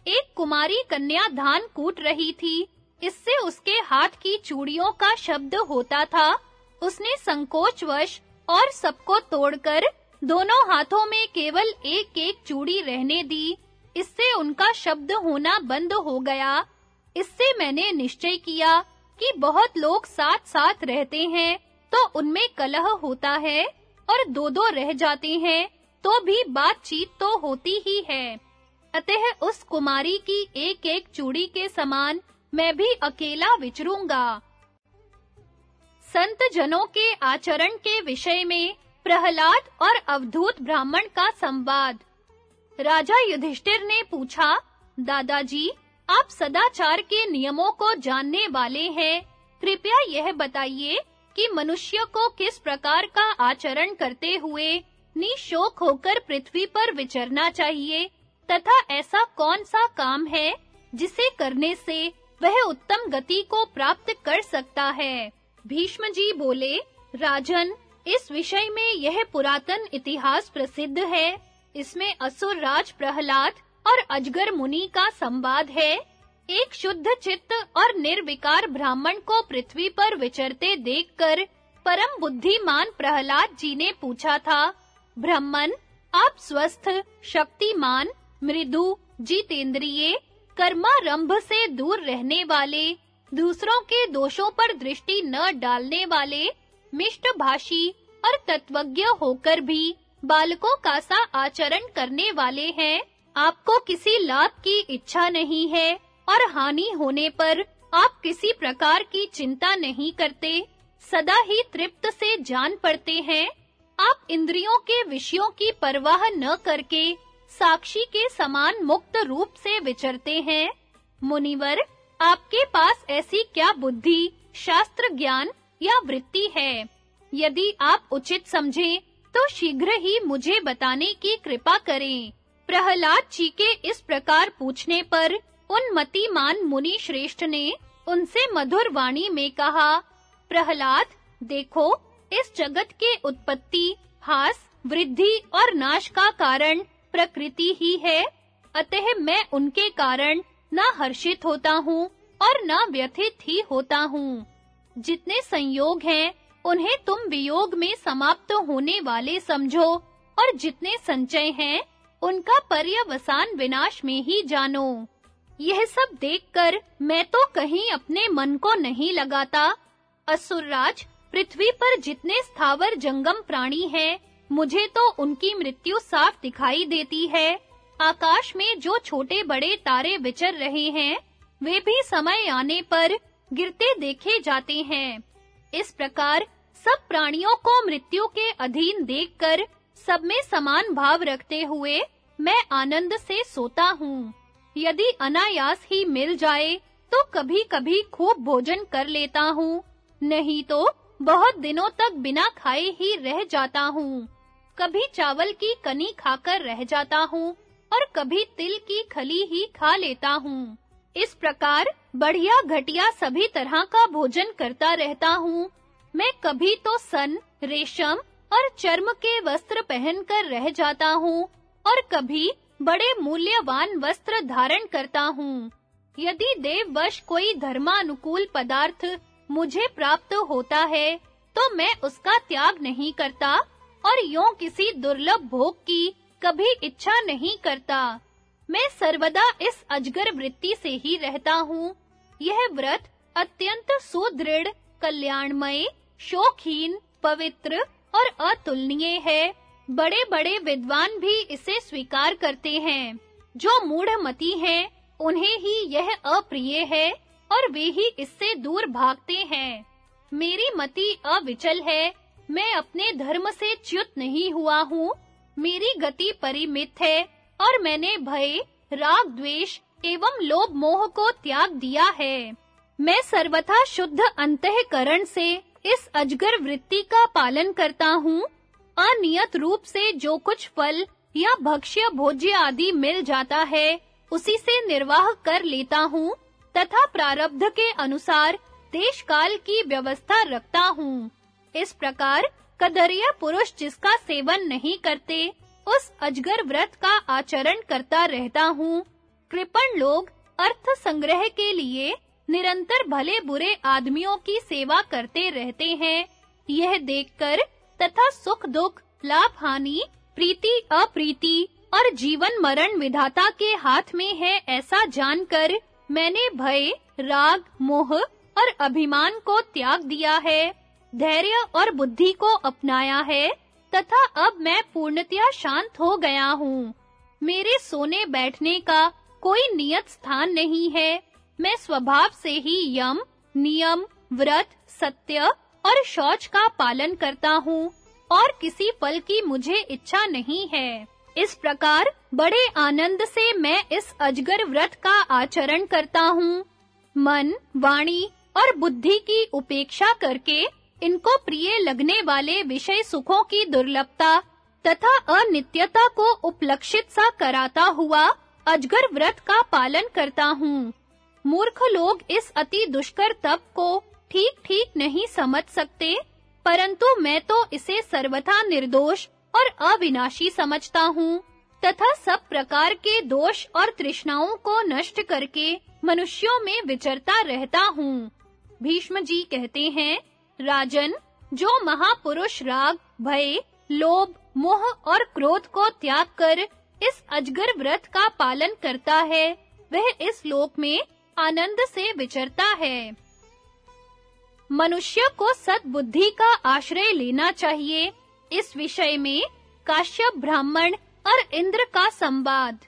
एक कुमारी कन्या धान कूट रही थी। इससे उसके हाथ की चूड़ियों का शब्द होता था। उसने संकोचवश और सबको तोड़कर दोनों हाथों में केवल एक-एक चूड़ी रहने दी। इससे उनका शब्द होना बंद हो गया। इससे मैंने निश्चय किया कि बहुत लोग साथ-साथ रहते हैं तो उनमें कलह होता है और दो-दो रह जाते हैं। तो भी बातचीत तो होती ही है। अतः उस कुमारी की एक-एक चूड़ी के समान मैं भी अकेला विचरूँगा। संत जनों के आचरण के विषय में प्रहलाद और अवधूत ब्राह्मण का संवाद। राजा युधिष्ठिर ने पूछा, दादाजी, आप सदाचार के नियमों को जानने वाले हैं। कृपया यह बताइए कि मनुष्य को किस प्रकार का आचरण करते हुए निशोक होकर पृथ्वी पर विचरना चाहिए, तथा ऐसा कौन सा काम है जिसे करने से वह उत्तम गति को प्राप्त कर सकता है? भीष्म जी बोले, राजन, इस विषय में यह पुरातन इतिहास प्रसिद्ध है। इसमें असुर राज प्रहलाद और अजगर मुनि का संवाद है। एक शुद्ध चित्त और निर्विकार ब्राह्मण को पृथ्वी पर विचरते देखकर परम बुद्धिमान प्रहलाद जी ने पूछा था ब्राह्मण, आप स्वस्थ, शक्तिमान, मृदु, जितेंद्रिय, कर्मारंभ से दूर रहने वाले, दूसरों के दोषों पर दृष्टि न डालने वाले मिष्ट भाषी और तत्वज्ञ होकर भी बालकों का सा आचरण करने वाले हैं। आपको किसी लाभ की इच्छा नहीं है और हानि होने पर आप किसी प्रकार की चिंता नहीं करते। सदा ही तृप्त से जान पड़ते हैं। आप इंद्रियों के विषयों की परवाह न करके साक्षी के समान मुक्त रूप से विचरते हैं। मुनिवर, आपके पास ऐसी क्या बुद्धि, शास्त्र ज्ञान या वृत्ति है? यदि आप उचित समझें तो शीघ्र ही मुझे बताने की कृपा करें। प्रहलाद जी के इस प्रकार पूछने पर उन मतिमान मुनि श्रेष्ठ ने उनसे मधुर वाणी में कहा, प्रहलाद, देखो इस जगत के उत्पत्ति, हास, वृद्धि और नाश का कारण प्रकृति ही है। अतः मैं उनके कारण न हर्षित होता हूँ और न व्यथित ही होता हूँ। जितने संयोग हैं, उन्हें तुम वियोग में समाप्त होने वाले समझो और जितने संचय हैं, उनका पर्यवसान विनाश में ही जानो। यह सब देखकर मैं तो कहीं अपने मन को नहीं लगाता। असुरराज पृथ्वी पर जितने स्थावर जंगम प्राणी हैं, मुझे तो उनकी मृत्यु साफ़ दिखाई देती है। आकाश में जो छोटे बड़े तारे विचर रहे हैं, वे भी समय आने पर गिरते देखे जाते हैं। इस प्रकार सब प्राणियों को मृत्यु के अधीन देखकर सब में समान भाव रखते हुए मैं आनंद से सोता हूँ। यदि अनायास ही मिल जाए तो कभी-कभी खूब भोजन कर लेता हूँ, नहीं तो बहुत दिनों तक बिना खाए ही रह जाता हूँ। कभी चावल की कनी खाकर रह जाता हूँ और कभी तिल की खली ही खा लेता हूँ। इस प्रकार बढ़िया घटिया सभी तरह का भोजन करता रहता हूँ। मैं कभी तो सन, रेशम और चर्म के वस्त्र पहनकर रह जाता हूँ और कभी बड़े मूल्यवान वस्त्र धारण करता हूँ। यदि देववश कोई धर्मानुकूल पदार्थ मुझे प्राप्त होता है तो मैं उसका त्याग नहीं करता और यूँ किसी दुर्लभ भोग की कभी इच्छा नहीं करता। मैं सर्वदा इस अजगर वृत्ति से ही रहता हूँ। यह व्रत अत्यंत सुदृढ़, कल्याणमय, शोकहीन, पवित्र और अतुलनीय है। बड़े-बड़े विद्वान भी इसे स्वीकार करते हैं। जो मूढ़मती हैं, उन्हें ही यह अप्रिय है। और वे ही इससे दूर भागते हैं। मेरी मति अविचल है। मैं अपने धर्म से च्युत नहीं हुआ हूँ। मेरी गति परिमित है और मैंने भय, राग, द्वेष एवं लोभ मोह को त्याग दिया है। मैं सर्वथा शुद्ध अंतःकरण से इस अजगर वृत्ति का पालन करता हूँ। अनियत रूप से जो कुछ फल या भक्ष्य, भोज्य आदि मिल जाता है, उसी से निर्वाह कर लेता हूँ। तथा प्रारब्ध के अनुसार देश काल की व्यवस्था रखता हूँ। इस प्रकार कदरिया पुरुष जिसका सेवन नहीं करते, उस अजगर व्रत का आचरण करता रहता हूँ। कृपण लोग अर्थ संग्रह के लिए निरंतर भले बुरे आदमियों की सेवा करते रहते हैं। यह देखकर तथा सुख दुख, लाभ हानि, प्रीति, अप्रीति और जीवन मरण विधाता के हाथ में है ऐसा जानकर मैंने भय, राग, मोह और अभिमान को त्याग दिया है। धैर्य और बुद्धि को अपनाया है, तथा अब मैं पूर्णतया शांत हो गया हूँ। मेरे सोने बैठने का कोई नियत स्थान नहीं है। मैं स्वभाव से ही यम, नियम, व्रत, सत्य और शौच का पालन करता हूँ, और किसी फल की मुझे इच्छा नहीं है। इस प्रकार बड़े आनंद से मैं इस अजगर व्रत का आचरण करता हूँ। मन, वाणी और बुद्धि की उपेक्षा करके इनको प्रिय लगने वाले विषय सुखों की दुर्लभता तथा अनित्यता को उपलक्षित सा कराता हुआ अजगर व्रत का पालन करता हूँ। मूर्ख लोग इस अति दुष्कर तप को ठीक-ठीक नहीं समझ सकते, परंतु मैं तो इसे सर्वथा निर्दोष और अविनाशी समझता हूँ, तथा सब प्रकार के दोष और तृष्णाओं को नष्ट करके मनुष्यों में विचरता रहता हूँ। भीष्म जी कहते हैं, राजन, जो महापुरुष राग, भय, लोभ, मोह और क्रोध को त्याग कर इस अजगर व्रत का पालन करता है, वह इस लोक में आनंद से विचरता है। मनुष्य को सद्बुद्धि का आश्रय लेना चाहिए इस विषय में काश्यप ब्राह्मण और इंद्र का संवाद।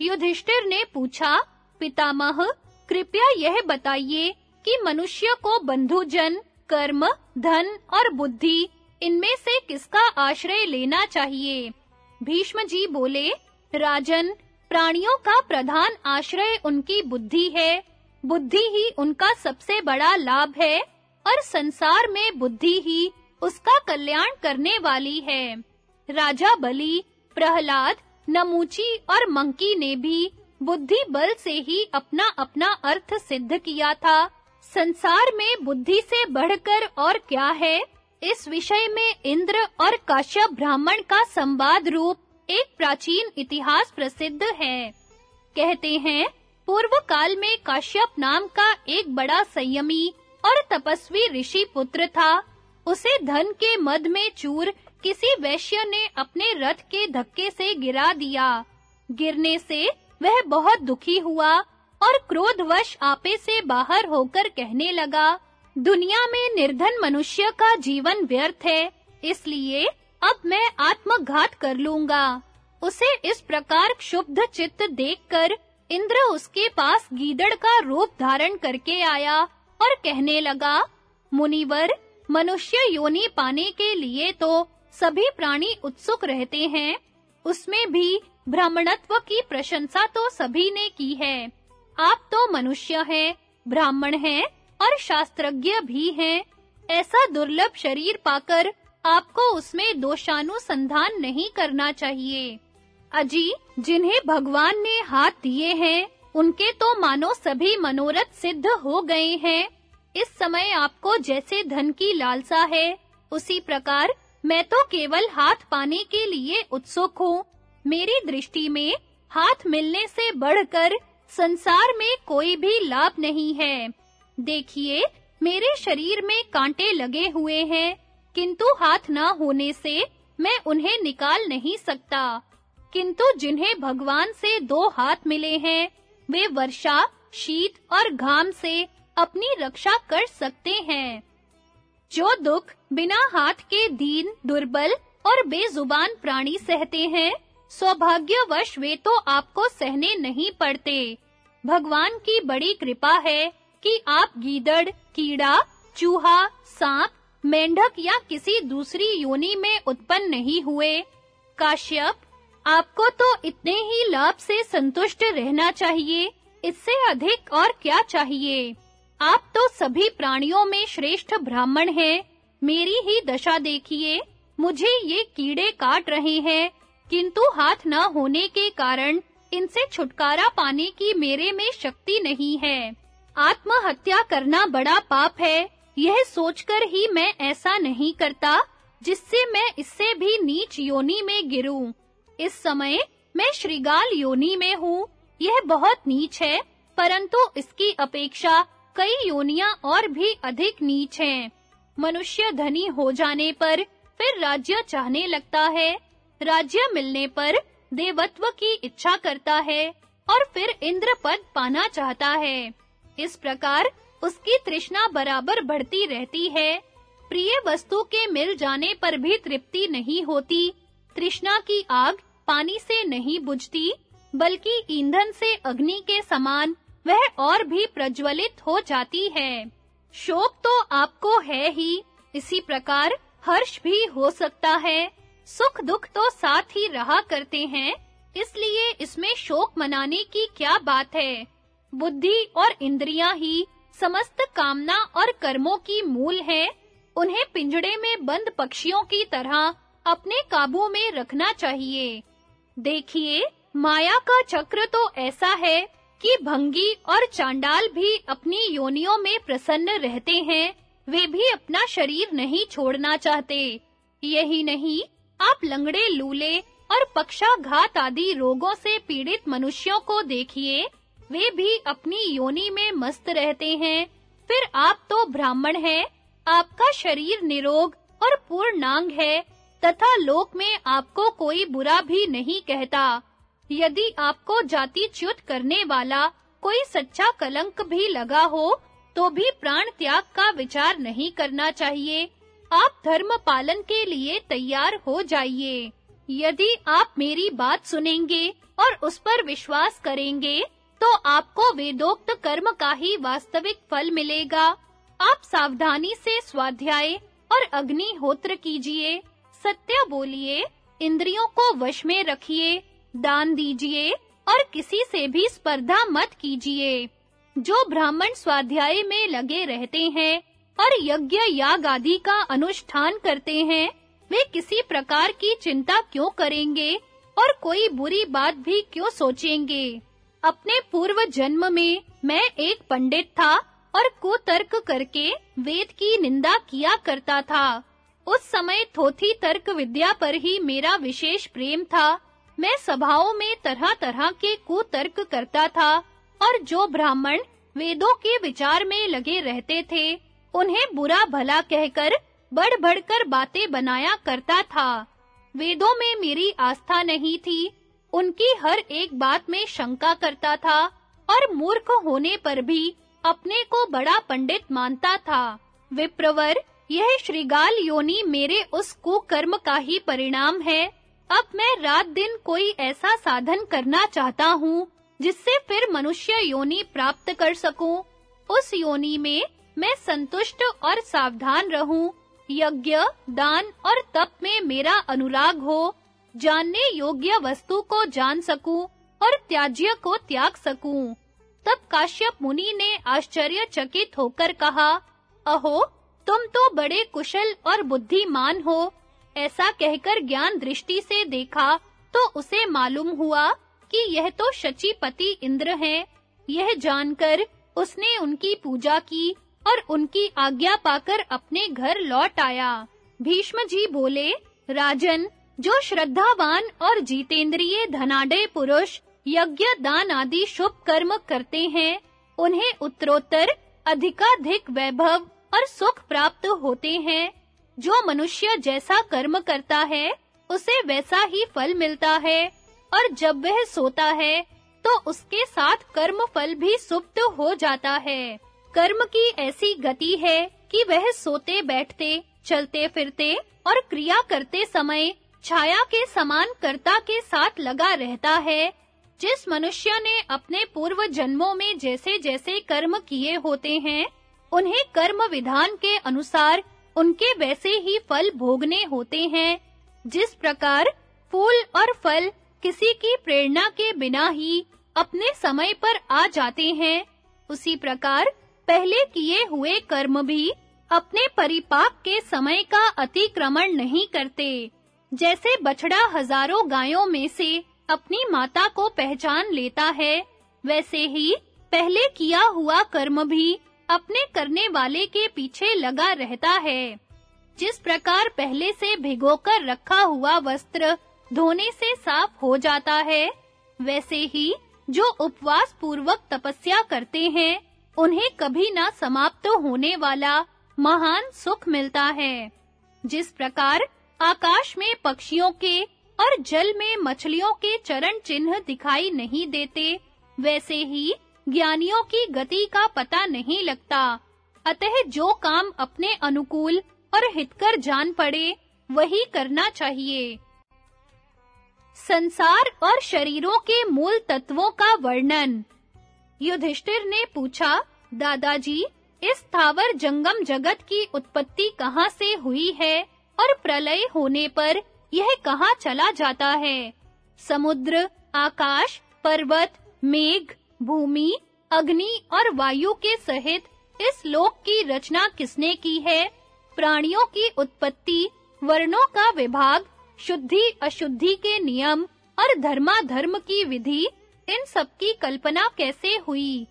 युधिष्ठिर ने पूछा, पितामह, कृपया यह बताइए कि मनुष्य को बंधुजन कर्म, धन और बुद्धि, इनमें से किसका आश्रय लेना चाहिए? भीष्म जी बोले, राजन, प्राणियों का प्रधान आश्रय उनकी बुद्धि है। बुद्धि ही उनका सबसे बड़ा लाभ है और संसार में बुद्धि ही उसका कल्याण करने वाली है। राजा बलि, प्रहलाद, नमूची और मंकी ने भी बुद्धि बल से ही अपना अपना अर्थ सिद्ध किया था। संसार में बुद्धि से बढ़कर और क्या है? इस विषय में इंद्र और काश्यप ब्राह्मण का संवाद रूप एक प्राचीन इतिहास प्रसिद्ध है। कहते हैं, पूर्व काल में काश्यप नाम का एक बड़ा संयमी और तपस्वी ऋषि पुत्र था। उसे धन के मद में चूर किसी वैश्य ने अपने रथ के धक्के से गिरा दिया। गिरने से वह बहुत दुखी हुआ और क्रोधवश आपे से बाहर होकर कहने लगा, दुनिया में निर्धन मनुष्य का जीवन व्यर्थ है, इसलिए अब मैं आत्मघात कर लूँगा। उसे इस प्रकार क्षुब्ध चित्त देखकर इंद्र उसके पास गीदड़ का रूप धारण करके आया और कहने लगा, मुनिवर मनुष्य योनि पाने के लिए तो सभी प्राणी उत्सुक रहते हैं। उसमें भी ब्राह्मणत्व की प्रशंसा तो सभी ने की है। आप तो मनुष्य हैं, ब्राह्मण हैं और शास्त्रज्ञ भी हैं। ऐसा दुर्लभ शरीर पाकर आपको उसमें दोषानुसंधान नहीं करना चाहिए। अजी, जिन्हें भगवान ने हाथ दिए हैं, उनके तो मानो सभी मनोरथ सिद्ध हो गए हैं। इस समय आपको जैसे धन की लालसा है, उसी प्रकार मैं तो केवल हाथ पाने के लिए उत्सुक हूँ। मेरी दृष्टि में हाथ मिलने से बढ़कर संसार में कोई भी लाभ नहीं है। देखिए, मेरे शरीर में कांटे लगे हुए हैं, किंतु हाथ ना होने से मैं उन्हें निकाल नहीं सकता। किंतु जिन्हें भगवान से दो हाथ मिले हैं, वे वर्षा, शीत और घाम से अपनी रक्षा कर सकते हैं। जो दुख बिना हाथ के दीन, दुर्बल और बेजुबान प्राणी सहते हैं, सौभाग्यवश वे तो आपको सहने नहीं पड़ते। भगवान की बड़ी कृपा है कि आप गीदड़, कीड़ा, चूहा, सांप, मेंढक या किसी दूसरी योनि में उत्पन्न नहीं हुए। काश्यप, आपको तो इतने ही लाभ से संतुष्ट रहना चाहिए, इससे अधिक और क्या चाहिए? आप तो सभी प्राणियों में श्रेष्ठ ब्राह्मण हैं। मेरी ही दशा देखिए। मुझे ये कीड़े काट रहे हैं। किंतु हाथ न होने के कारण इनसे छुटकारा पाने की मेरे में शक्ति नहीं है। आत्महत्या करना बड़ा पाप है। यह सोचकर ही मैं ऐसा नहीं करता, जिससे मैं इससे भी नीच योनि में गिरूं। इस समय मैं श्रीगाल योनि में हूँ। यह बहुत नीच है, परंतु इसकी अपेक्षा कई योनियाँ और भी अधिक नीच हैं। मनुष्य धनी हो जाने पर फिर राज्य चाहने लगता है। राज्य मिलने पर देवत्व की इच्छा करता है और फिर इंद्र पद पाना चाहता है। इस प्रकार उसकी तृष्णा बराबर बढ़ती रहती है। प्रिय वस्तु के मिल जाने पर भी तृप्ति नहीं होती। तृष्णा की आग पानी से नहीं बुझती, बल्कि ईंधन से अग्नि के समान वह और भी प्रज्वलित हो जाती है। शोक तो आपको है ही। इसी प्रकार हर्ष भी हो सकता है। सुख दुख तो साथ ही रहा करते हैं। इसलिए इसमें शोक मनाने की क्या बात है? बुद्धि और इंद्रियाँ ही समस्त कामना और कर्मों की मूल है। उन्हें पिंजड़े में बंद पक्षियों की तरह अपने काबू में रखना चाहिए। देखिए, माया का चक्र तो ऐसा है कि भंगी और चांडाल भी अपनी योनियों में प्रसन्न रहते हैं, वे भी अपना शरीर नहीं छोड़ना चाहते। यही नहीं, आप लंगड़े, लूले और पक्षाघात आदि रोगों से पीड़ित मनुष्यों को देखिए, वे भी अपनी योनि में मस्त रहते हैं। फिर आप तो ब्राह्मण हैं, आपका शरीर निरोग और पूर्णांग है, तथा लोक में आपको कोई बुरा भी नहीं कहता। यदि आपको जाति च्युत करने वाला कोई सच्चा कलंक भी लगा हो तो भी प्राण त्याग का विचार नहीं करना चाहिए। आप धर्म पालन के लिए तैयार हो जाइए। यदि आप मेरी बात सुनेंगे और उस पर विश्वास करेंगे तो आपको वेदोक्त कर्म का ही वास्तविक फल मिलेगा। आप सावधानी से स्वाध्याय और अग्निहोत्र कीजिए। सत्य बोलिए, इंद्रियों को वश में रखिए। दान दीजिए और किसी से भी स्पर्धा मत कीजिए। जो ब्राह्मण स्वाध्याय में लगे रहते हैं और यज्ञ याग आदि का अनुष्ठान करते हैं, वे किसी प्रकार की चिंता क्यों करेंगे और कोई बुरी बात भी क्यों सोचेंगे? अपने पूर्व जन्म में मैं एक पंडित था और कुतर्क करके वेद की निंदा किया करता था। उस समय थोथी तर्क विद्या पर ही मेरा विशेष प्रेम था। मैं सभाओं में तरह-तरह के कुतर्क करता था और जो ब्राह्मण वेदों के विचार में लगे रहते थे, उन्हें बुरा भला कहकर बढ़-बढ़कर बातें बनाया करता था। वेदों में मेरी आस्था नहीं थी, उनकी हर एक बात में शंका करता था और मूर्ख होने पर भी अपने को बड़ा पंडित मानता था। विप्रवर, यह श्रीगाल योनि मेरे उस कुकर्म का ही परिणाम है। अब मैं रात दिन कोई ऐसा साधन करना चाहता हूँ, जिससे फिर मनुष्य योनि प्राप्त कर सकूँ। उस योनि में मैं संतुष्ट और सावधान रहूँ। यज्ञ, दान और तप में मेरा अनुराग हो। जानने योग्य वस्तु को जान सकूँ और त्याज्य को त्याग सकूँ। तब काश्यप मुनि ने आश्चर्यचकित होकर कहा, अहो, तुम तो बड़े कुशल और बुद्धिमान हो। ऐसा कहकर ज्ञान दृष्टि से देखा तो उसे मालूम हुआ कि यह तो शचीपति इंद्र हैं। यह जानकर उसने उनकी पूजा की और उनकी आज्ञा पाकर अपने घर लौट आया। भीष्म जी बोले, राजन, जो श्रद्धावान और जीतेंद्रिय धनाढ्य पुरुष, यज्ञ, दान आदि शुभ कर्म करते हैं, उन्हें उत्तरोत्तर, अधिकाधिक वैभव और सुख प्राप्त होते हैं। जो मनुष्य जैसा कर्म करता है, उसे वैसा ही फल मिलता है। और जब वह सोता है तो उसके साथ कर्म फल भी सुप्त हो जाता है। कर्म की ऐसी गति है कि वह सोते, बैठते, चलते, फिरते और क्रिया करते समय छाया के समान कर्ता के साथ लगा रहता है, जिस मनुष्य ने अपने पूर्व जन्मों में जैसे-जैसे कर्म किए होते हैं, उन्हें कर्म विधान के अनुसार उनके वैसे ही फल भोगने होते हैं, जिस प्रकार फूल और फल किसी की प्रेरणा के बिना ही अपने समय पर आ जाते हैं, उसी प्रकार पहले किए हुए कर्म भी अपने परिपाक के समय का अतिक्रमण नहीं करते। जैसे बछड़ा हज़ारों गायों में से अपनी माता को पहचान लेता है, वैसे ही पहले किया हुआ कर्म भी अपने करने वाले के पीछे लगा रहता है। जिस प्रकार पहले से भिगोकर रखा हुआ वस्त्र धोने से साफ़ हो जाता है, वैसे ही जो उपवास पूर्वक तपस्या करते हैं, उन्हें कभी ना समाप्त होने वाला महान सुख मिलता है। जिस प्रकार आकाश में पक्षियों के और जल में मछलियों के चरण चिन्ह दिखाई नहीं देते, वैसे ही ज्ञानियों की गति का पता नहीं लगता। अतः जो काम अपने अनुकूल और हितकर जान पड़े, वही करना चाहिए। संसार और शरीरों के मूल तत्वों का वर्णन। युधिष्ठिर ने पूछा, दादाजी, इस थावर जंगम जगत की उत्पत्ति कहाँ से हुई है और प्रलय होने पर यह कहाँ चला जाता है? समुद्र, आकाश, पर्वत, मेघ भूमि, अग्नि और वायु के सहित इस लोक की रचना किसने की है? प्राणियों की उत्पत्ति, वर्णों का विभाग, शुद्धि, अशुद्धि के नियम और धर्मा धर्म की विधि, इन सब की कल्पना कैसे हुई?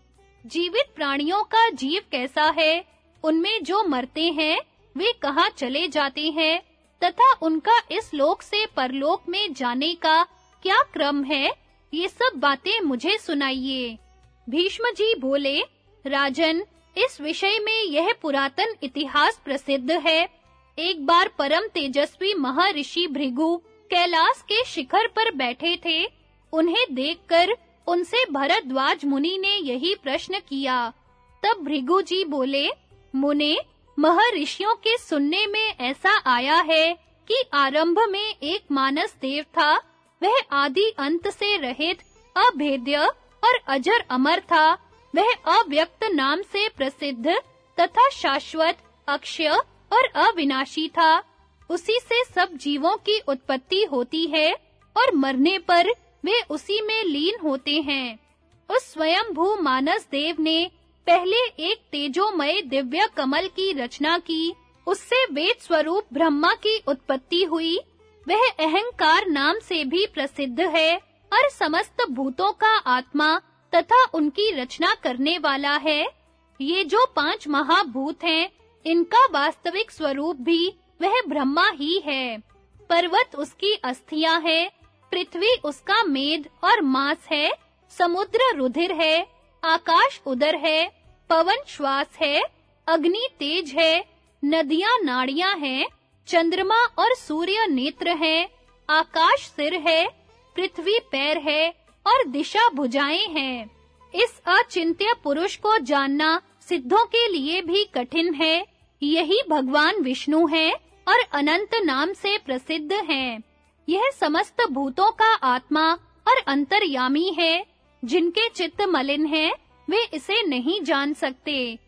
जीवित प्राणियों का जीव कैसा है? उनमें जो मरते हैं, वे कहाँ चले जाते हैं? तथा उनका इस लोक से परलोक में जाने का क्या क्रम है? ये सब बातें मुझे सुनाइए। भीष्म जी बोले, राजन, इस विषय में यह पुरातन इतिहास प्रसिद्ध है। एक बार परम तेजस्वी महर्षि भृगु कैलाश के शिखर पर बैठे थे। उन्हें देखकर उनसे भरद्वाज मुनि ने यही प्रश्न किया। तब भृगु जी बोले, मुने, महर्षियों के सुनने में ऐसा आया है कि आरंभ में एक मानस देव था वह आदि अंत से रहित, अभेद्य और अजर अमर था। वह अव्यक्त नाम से प्रसिद्ध तथा शाश्वत, अक्षय और अविनाशी था। उसी से सब जीवों की उत्पत्ति होती है और मरने पर वे उसी में लीन होते हैं। उस स्वयंभू मानस देव ने पहले एक तेजोमय दिव्य कमल की रचना की। उससे वेद स्वरूप ब्रह्मा की उत्पत्ति हुई वह अहंकार नाम से भी प्रसिद्ध है और समस्त भूतों का आत्मा तथा उनकी रचना करने वाला है। ये जो पाँच महाभूत हैं, इनका वास्तविक स्वरूप भी वह ब्रह्मा ही है। पर्वत उसकी अस्थियाँ है, पृथ्वी उसका मेद और मांस है, समुद्र रुधिर है, आकाश उदर है, पवन श्वास है, अग्नि तेज है, नदियाँ नाड़ियाँ हैं चंद्रमा और सूर्य नेत्र हैं, आकाश सिर है, पृथ्वी पैर है और दिशा भुजाएँ हैं। इस अचिंत्य पुरुष को जानना सिद्धों के लिए भी कठिन है। यही भगवान विष्णु हैं और अनंत नाम से प्रसिद्ध हैं। यह समस्त भूतों का आत्मा और अंतर्यामी है। जिनके चित्त मलिन हैं, वे इसे नहीं जान सकते।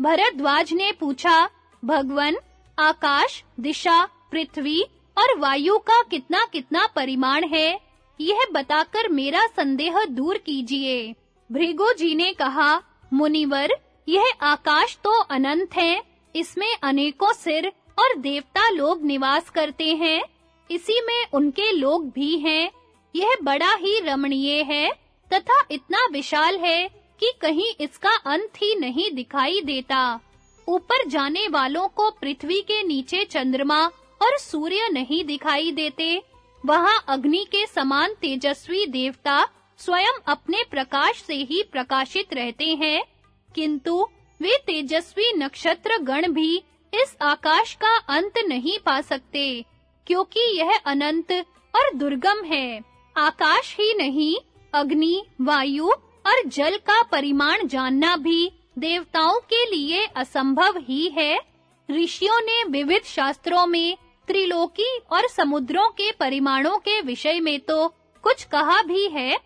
भरद्वाज ने पूछा, भगवन आकाश, दिशा, पृथ्वी और वायु का कितना कितना परिमाण है, यह बताकर मेरा संदेह दूर कीजिए। भृगु जी ने कहा, मुनिवर, यह आकाश तो अनंत है, इसमें अनेकों सिर और देवता लोग निवास करते हैं, इसी में उनके लोग भी हैं। यह बड़ा ही रमणीय है, तथा इतना विशाल है कि कहीं इसका अंत ही नहीं दिखाई देता। ऊपर जाने वालों को पृथ्वी के नीचे चंद्रमा और सूर्य नहीं दिखाई देते। वहाँ अग्नि के समान तेजस्वी देवता स्वयं अपने प्रकाश से ही प्रकाशित रहते हैं, किंतु वे तेजस्वी नक्षत्र गण भी इस आकाश का अंत नहीं पा सकते, क्योंकि यह अनंत और दुर्गम है। आकाश ही नहीं, अग्नि, वायु और जल का परिमाण जानना भी देवताओं के लिए असंभव ही है। ऋषियों ने विविध शास्त्रों में, त्रिलोकी और समुद्रों के परिमाणों के विषय में तो कुछ कहा भी है,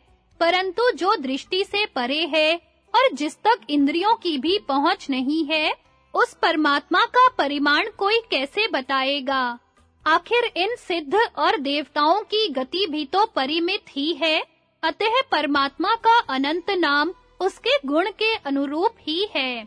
परंतु जो दृष्टि से परे है और जिस तक इंद्रियों की भी पहुँच नहीं है, उस परमात्मा का परिमाण कोई कैसे बताएगा? आखिर इन सिद्ध और देवताओं की गति भी तो परिमित ही है। अतः परमात्मा का अनंत नाम उसके गुण के अनुरूप ही है।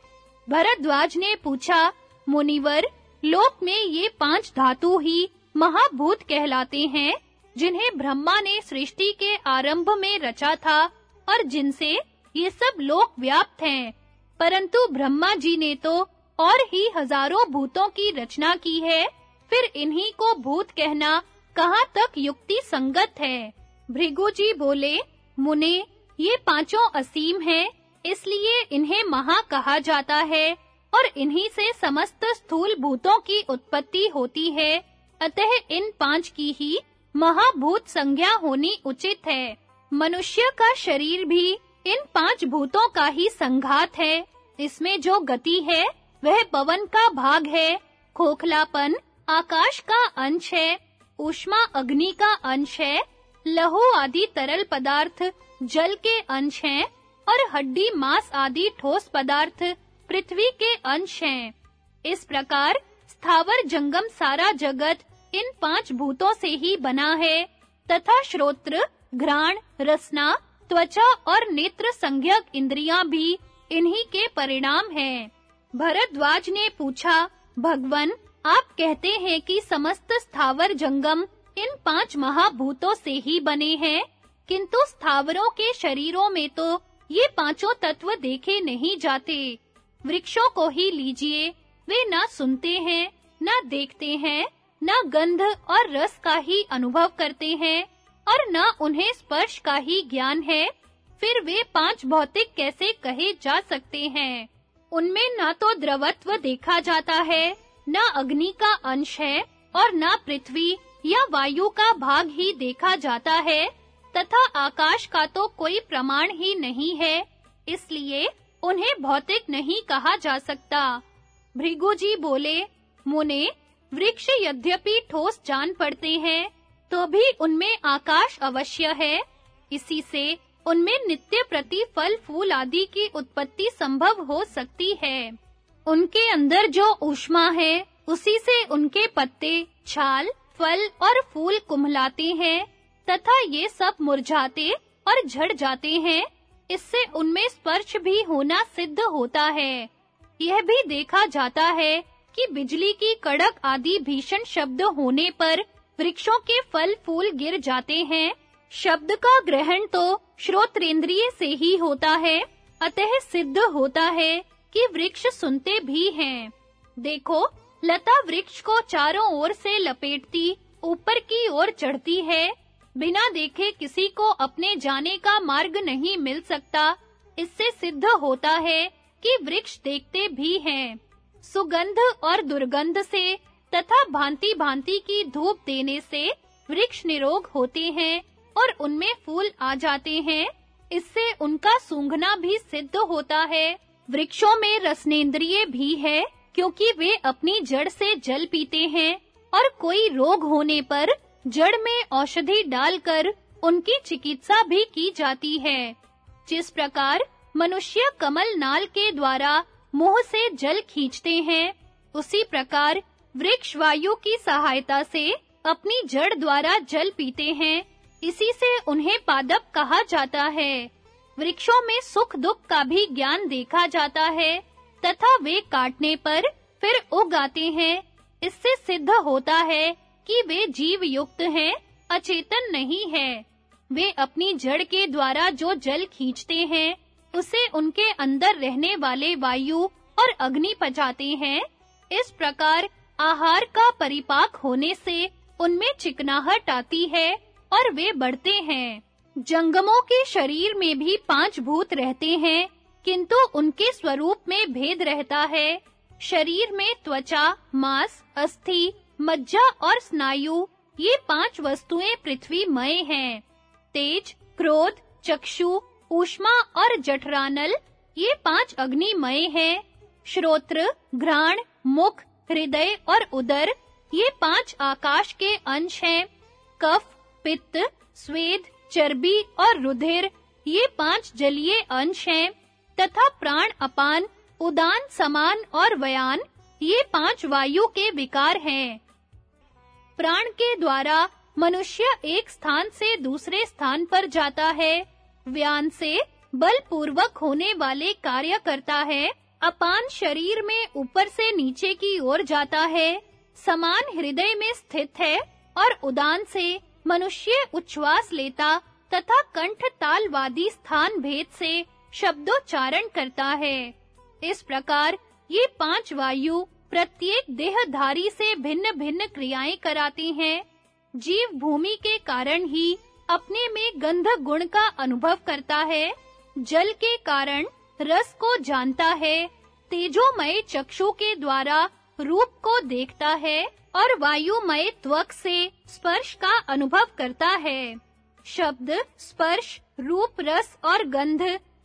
भरद्वाज ने पूछा, मुनिवर, लोक में ये पाँच धातु ही महाभूत कहलाते हैं, जिन्हें ब्रह्मा ने सृष्टि के आरंभ में रचा था और जिनसे ये सब लोक व्याप्त हैं। परंतु ब्रह्मा जी ने तो और ही हज़ारों भूतों की रचना की है, फिर इन्हीं को भूत कहना कहाँ तक युक्ति संगत है? भृगु जी बोले, मुने ये पाँचों असीम हैं, इसलिए इन्हें महा कहा जाता है और इन्हीं से समस्त स्थूल भूतों की उत्पत्ति होती है। अतः इन पाँच की ही महाभूत संज्ञा होनी उचित है। मनुष्य का शरीर भी इन पाँच भूतों का ही संघात है। इसमें जो गति है, वह पवन का भाग है, खोखलापन आकाश का अंश है ऊष्मा अग्नि का अंश है, लहु आदि तरल पदार्थ जल के अंश हैं और हड्डी, मांस आदि ठोस पदार्थ पृथ्वी के अंश हैं। इस प्रकार स्थावर जंगम सारा जगत इन पाँच भूतों से ही बना है, तथा श्रोत्र, घ्राण, रसना, त्वचा और नेत्र संज्ञक इंद्रियाँ भी इन्हीं के परिणाम हैं। भरद्वाज ने पूछा, भगवन, आप कहते हैं कि समस्त स्थावर जंगम इन पाँच महाभूतों से ही बने हैं? किंतु स्थावरों के शरीरों में तो ये पाँचों तत्व देखे नहीं जाते। वृक्षों को ही लीजिए, वे ना सुनते हैं, ना देखते हैं, ना गंध और रस का ही अनुभव करते हैं, और ना उन्हें स्पर्श का ही ज्ञान है, फिर वे पाँच भौतिक कैसे कहे जा सकते हैं? उनमें ना तो द्रवत्व देखा जाता है, ना अग्नि का अंश है, और ना पृथ्वी या वायु का भाग ही देखा जाता है तथा आकाश का तो कोई प्रमाण ही नहीं है, इसलिए उन्हें भौतिक नहीं कहा जा सकता। भृगु जी बोले, मुने, वृक्ष यद्यपि ठोस जान पड़ते हैं तो भी उनमें आकाश अवश्य है। इसी से उनमें नित्य प्रति फल, फूल आदि की उत्पत्ति संभव हो सकती है। उनके अंदर जो ऊष्मा है, उसी से उनके पत्ते, छाल, फल और फूल कुम्हलाते हैं। तथा ये सब मुरझाते और झड़ जाते हैं। इससे उनमें स्पर्श भी होना सिद्ध होता है। यह भी देखा जाता है कि बिजली की कड़क आदि भीषण शब्द होने पर वृक्षों के फल फूल गिर जाते हैं। शब्द का ग्रहण तो श्रोत्रेंद्रिय से ही होता है। अतः सिद्ध होता है कि वृक्ष सुनते भी हैं। देखो, लता वृक्ष को चारों ओर से लपेटती, ऊपर की ओर चढ़ती है। बिना देखे किसी को अपने जाने का मार्ग नहीं मिल सकता। इससे सिद्ध होता है कि वृक्ष देखते भी हैं। सुगंध और दुर्गंध से तथा भांति-भांति की धूप देने से वृक्ष निरोग होते हैं और उनमें फूल आ जाते हैं। इससे उनका सूंघना भी सिद्ध होता है। वृक्षों में रसनेंद्रिय भी है, क्योंकि वे अपनी जड़ से जल पीते हैं और कोई रोग होने पर जड़ में औषधि डालकर उनकी चिकित्सा भी की जाती है। जिस प्रकार मनुष्य कमल नाल के द्वारा मुँह से जल खींचते हैं, उसी प्रकार वृक्ष वायु की सहायता से अपनी जड़ द्वारा जल पीते हैं। इसी से उन्हें पादप कहा जाता है। वृक्षों में सुख दुख का भी ज्ञान देखा जाता है, तथा वे काटने पर फिर उग आते हैं। इससे सिद्ध होता है कि वे जीव युक्त हैं, अचेतन नहीं है। वे अपनी जड़ के द्वारा जो जल खींचते हैं, उसे उनके अंदर रहने वाले वायु और अग्नि पचाते हैं। इस प्रकार आहार का परिपाक होने से उनमें चिकनाहट आती है और वे बढ़ते हैं। जंगमों के शरीर में भी पाँच भूत रहते हैं, किंतु उनके स्वरूप में भेद रहता है। शरीर में त्वचा, मांस, अस्थि मज्जा और स्नायु, ये पाँच वस्तुएँ पृथ्वी मय हैं। तेज, क्रोध, चक्षु, ऊष्मा और जठरानल, ये पाँच अग्निमय हैं। श्रोत्र, घ्राण, मुख, हृदय और उदर, ये पाँच आकाश के अंश हैं। कफ, पित्त, स्वेद, चर्बी और रुधिर, ये पाँच जलीय अंश हैं। तथा प्राण अपान, उदान, समान और वयान, ये पाँच वायु के विकार हैं। प्राण के द्वारा मनुष्य एक स्थान से दूसरे स्थान पर जाता है। व्यान से बलपूर्वक होने वाले कार्य करता है। अपान शरीर में ऊपर से नीचे की ओर जाता है। समान हृदय में स्थित है और उदान से मनुष्य उच्छ्वास लेता तथा कंठ तालवादी स्थान भेद से शब्दोच्चारण करता है। इस प्रकार ये पाँच वायु प्रत्येक देहधारी से भिन्न-भिन्न क्रियाएँ कराते हैं। जीव भूमि के कारण ही अपने में गंध गुण का अनुभव करता है। जल के कारण रस को जानता है। तेजोमय चक्षु के द्वारा रूप को देखता है और वायुमय त्वक से स्पर्श का अनुभव करता है। शब्द, स्पर्श, रूप, रस और गंध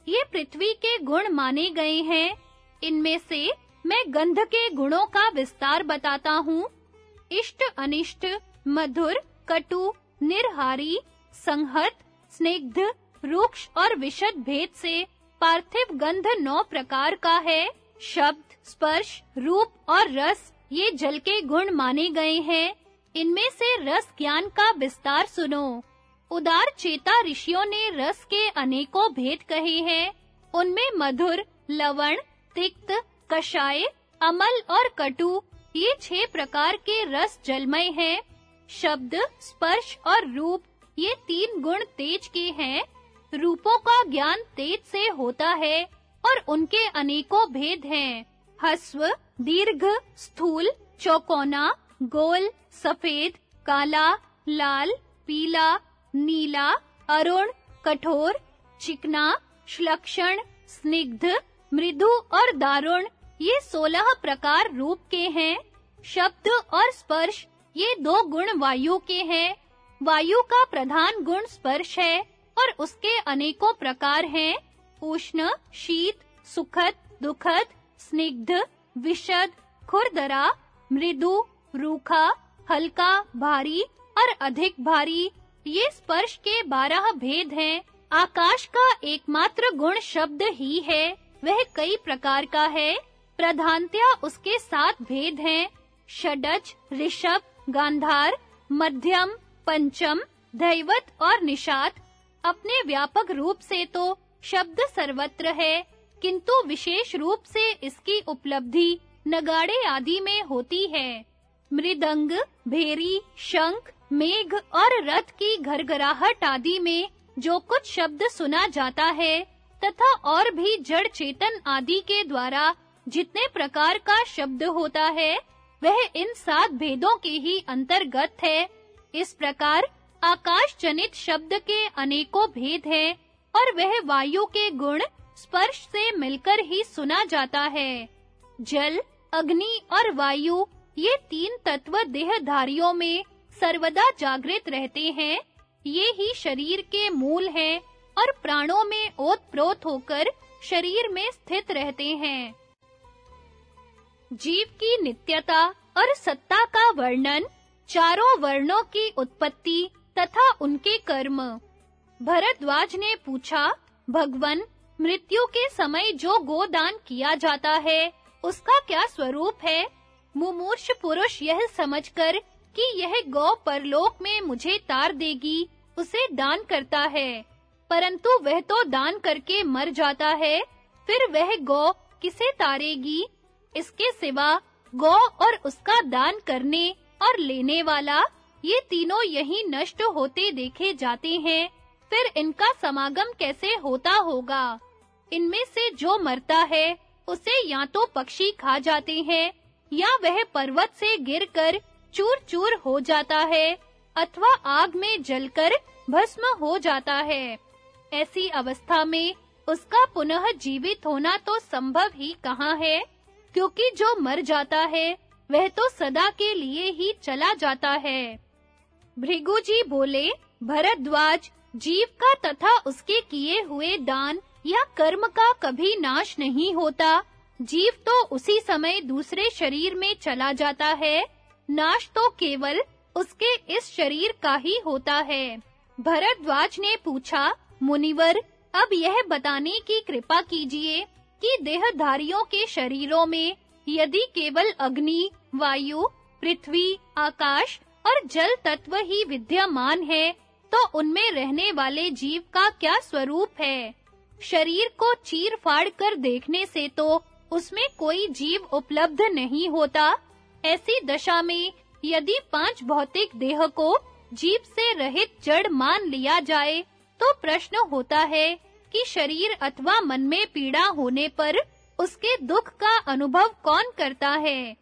ये पृथ्वी के गुण माने गए हैं। इनमें से मैं गंध के गुणों का विस्तार बताता हूँ। इष्ट, अनिष्ट, मधुर, कटु, निर्हारी संहत स्निग्ध, रूक्ष और विशद भेद से पार्थिव गंध नौ प्रकार का है। शब्द, स्पर्श, रूप और रस, ये जल के गुण माने गए हैं। इनमें से रस ज्ञान का विस्तार सुनो। उदार चेता ऋषियों ने रस के अनेकों भेद कहे हैं। उनमें मधुर, लवण, तिक्त कषाय, अमल और कटु, ये छह प्रकार के रस जलमय हैं। शब्द, स्पर्श और रूप, ये तीन गुण तेज के हैं। रूपों का ज्ञान तेज से होता है और उनके अनेकों भेद हैं। हस्व, दीर्घ, स्थूल, चौकोना, गोल, सफ़ेद, काला, लाल, पीला, नीला, अरुण, कठोर, चिकना, श्लक्षण, स्निग्ध, मृदु और दारुण। ये सोलह प्रकार रूप के हैं। शब्द और स्पर्श ये दो गुण वायु के हैं। वायु का प्रधान गुण स्पर्श है और उसके अनेकों प्रकार हैं। उष्ण, शीत, सुखद, दुखद, स्निग्ध विशद खुरदरा, मृदु, रूखा, हल्का, भारी और अधिक भारी। ये स्पर्श के बारह भेद हैं। आकाश का एकमात्र गुण शब्द ही है। वह कई प्रकार का है। प्रधानतया उसके सात भेद हैं। षडज, ऋषभ, गांधार, मध्यम, पंचम, दैवत और निषाद। अपने व्यापक रूप से तो शब्द सर्वत्र है, किंतु विशेष रूप से इसकी उपलब्धि नगाड़े आदि में होती है। मृदंग, भेरी, शंख, मेघ और रथ की घरघराहट आदि में जो कुछ शब्द सुना जाता है, तथा और भी जड़ चेतन आदि के द्वारा जितने प्रकार का शब्द होता है, वह इन सात भेदों के ही अंतर्गत है। इस प्रकार आकाश जनित शब्द के अनेकों भेद हैं और वह वायु के गुण स्पर्श से मिलकर ही सुना जाता है। जल, अग्नि और वायु, ये तीन तत्व देहधारियों में सर्वदा जागृत रहते हैं। ये ही शरीर के मूल हैं और प्राणों में ओत-प्रोत होकर शरीर में स्थित रहते हैं। जीव की नित्यता और सत्ता का वर्णन, चारों वर्णों की उत्पत्ति तथा उनके कर्म। भरद्वाज ने पूछा, भगवन, मृत्यु के समय जो गोदान किया जाता है, उसका क्या स्वरूप है? मुमूर्ष पुरुष यह समझकर कि यह गौ परलोक में मुझे तार देगी, उसे दान करता है। परंतु वह तो दान करके मर जाता है, फिर वह गौ किसे तारेगी? इसके सिवा गौ और उसका दान करने और लेने वाला ये तीनों यही नष्ट होते देखे जाते हैं। फिर इनका समागम कैसे होता होगा? इनमें से जो मरता है, उसे या तो पक्षी खा जाते हैं, या वह पर्वत से गिरकर चूर-चूर हो जाता है, अथवा आग में जलकर भस्म हो जाता है। ऐसी अवस्था में उसका पुनः जीवित होना तो संभव ही कहाँ है? क्योंकि जो मर जाता है, वह तो सदा के लिए ही चला जाता है। भृगु जी बोले, भरद्वाज, जीव का तथा उसके किए हुए दान या कर्म का कभी नाश नहीं होता। जीव तो उसी समय दूसरे शरीर में चला जाता है। नाश तो केवल उसके इस शरीर का ही होता है। भरद्वाज ने पूछा, मुनिवर, अब यह बताने की कृपा कीजिए कि देहधारियों के शरीरों में यदि केवल अग्नि, वायु, पृथ्वी, आकाश और जल तत्व ही विद्यमान है तो उनमें रहने वाले जीव का क्या स्वरूप है? शरीर को चीर फाड़ कर देखने से तो उसमें कोई जीव उपलब्ध नहीं होता। ऐसी दशा में यदि पाँच भौतिक देह को जीव से रहित जड़ मान लिया जाए तो प्रश्न होता है कि शरीर अथवा मन में पीड़ा होने पर उसके दुख का अनुभव कौन करता है?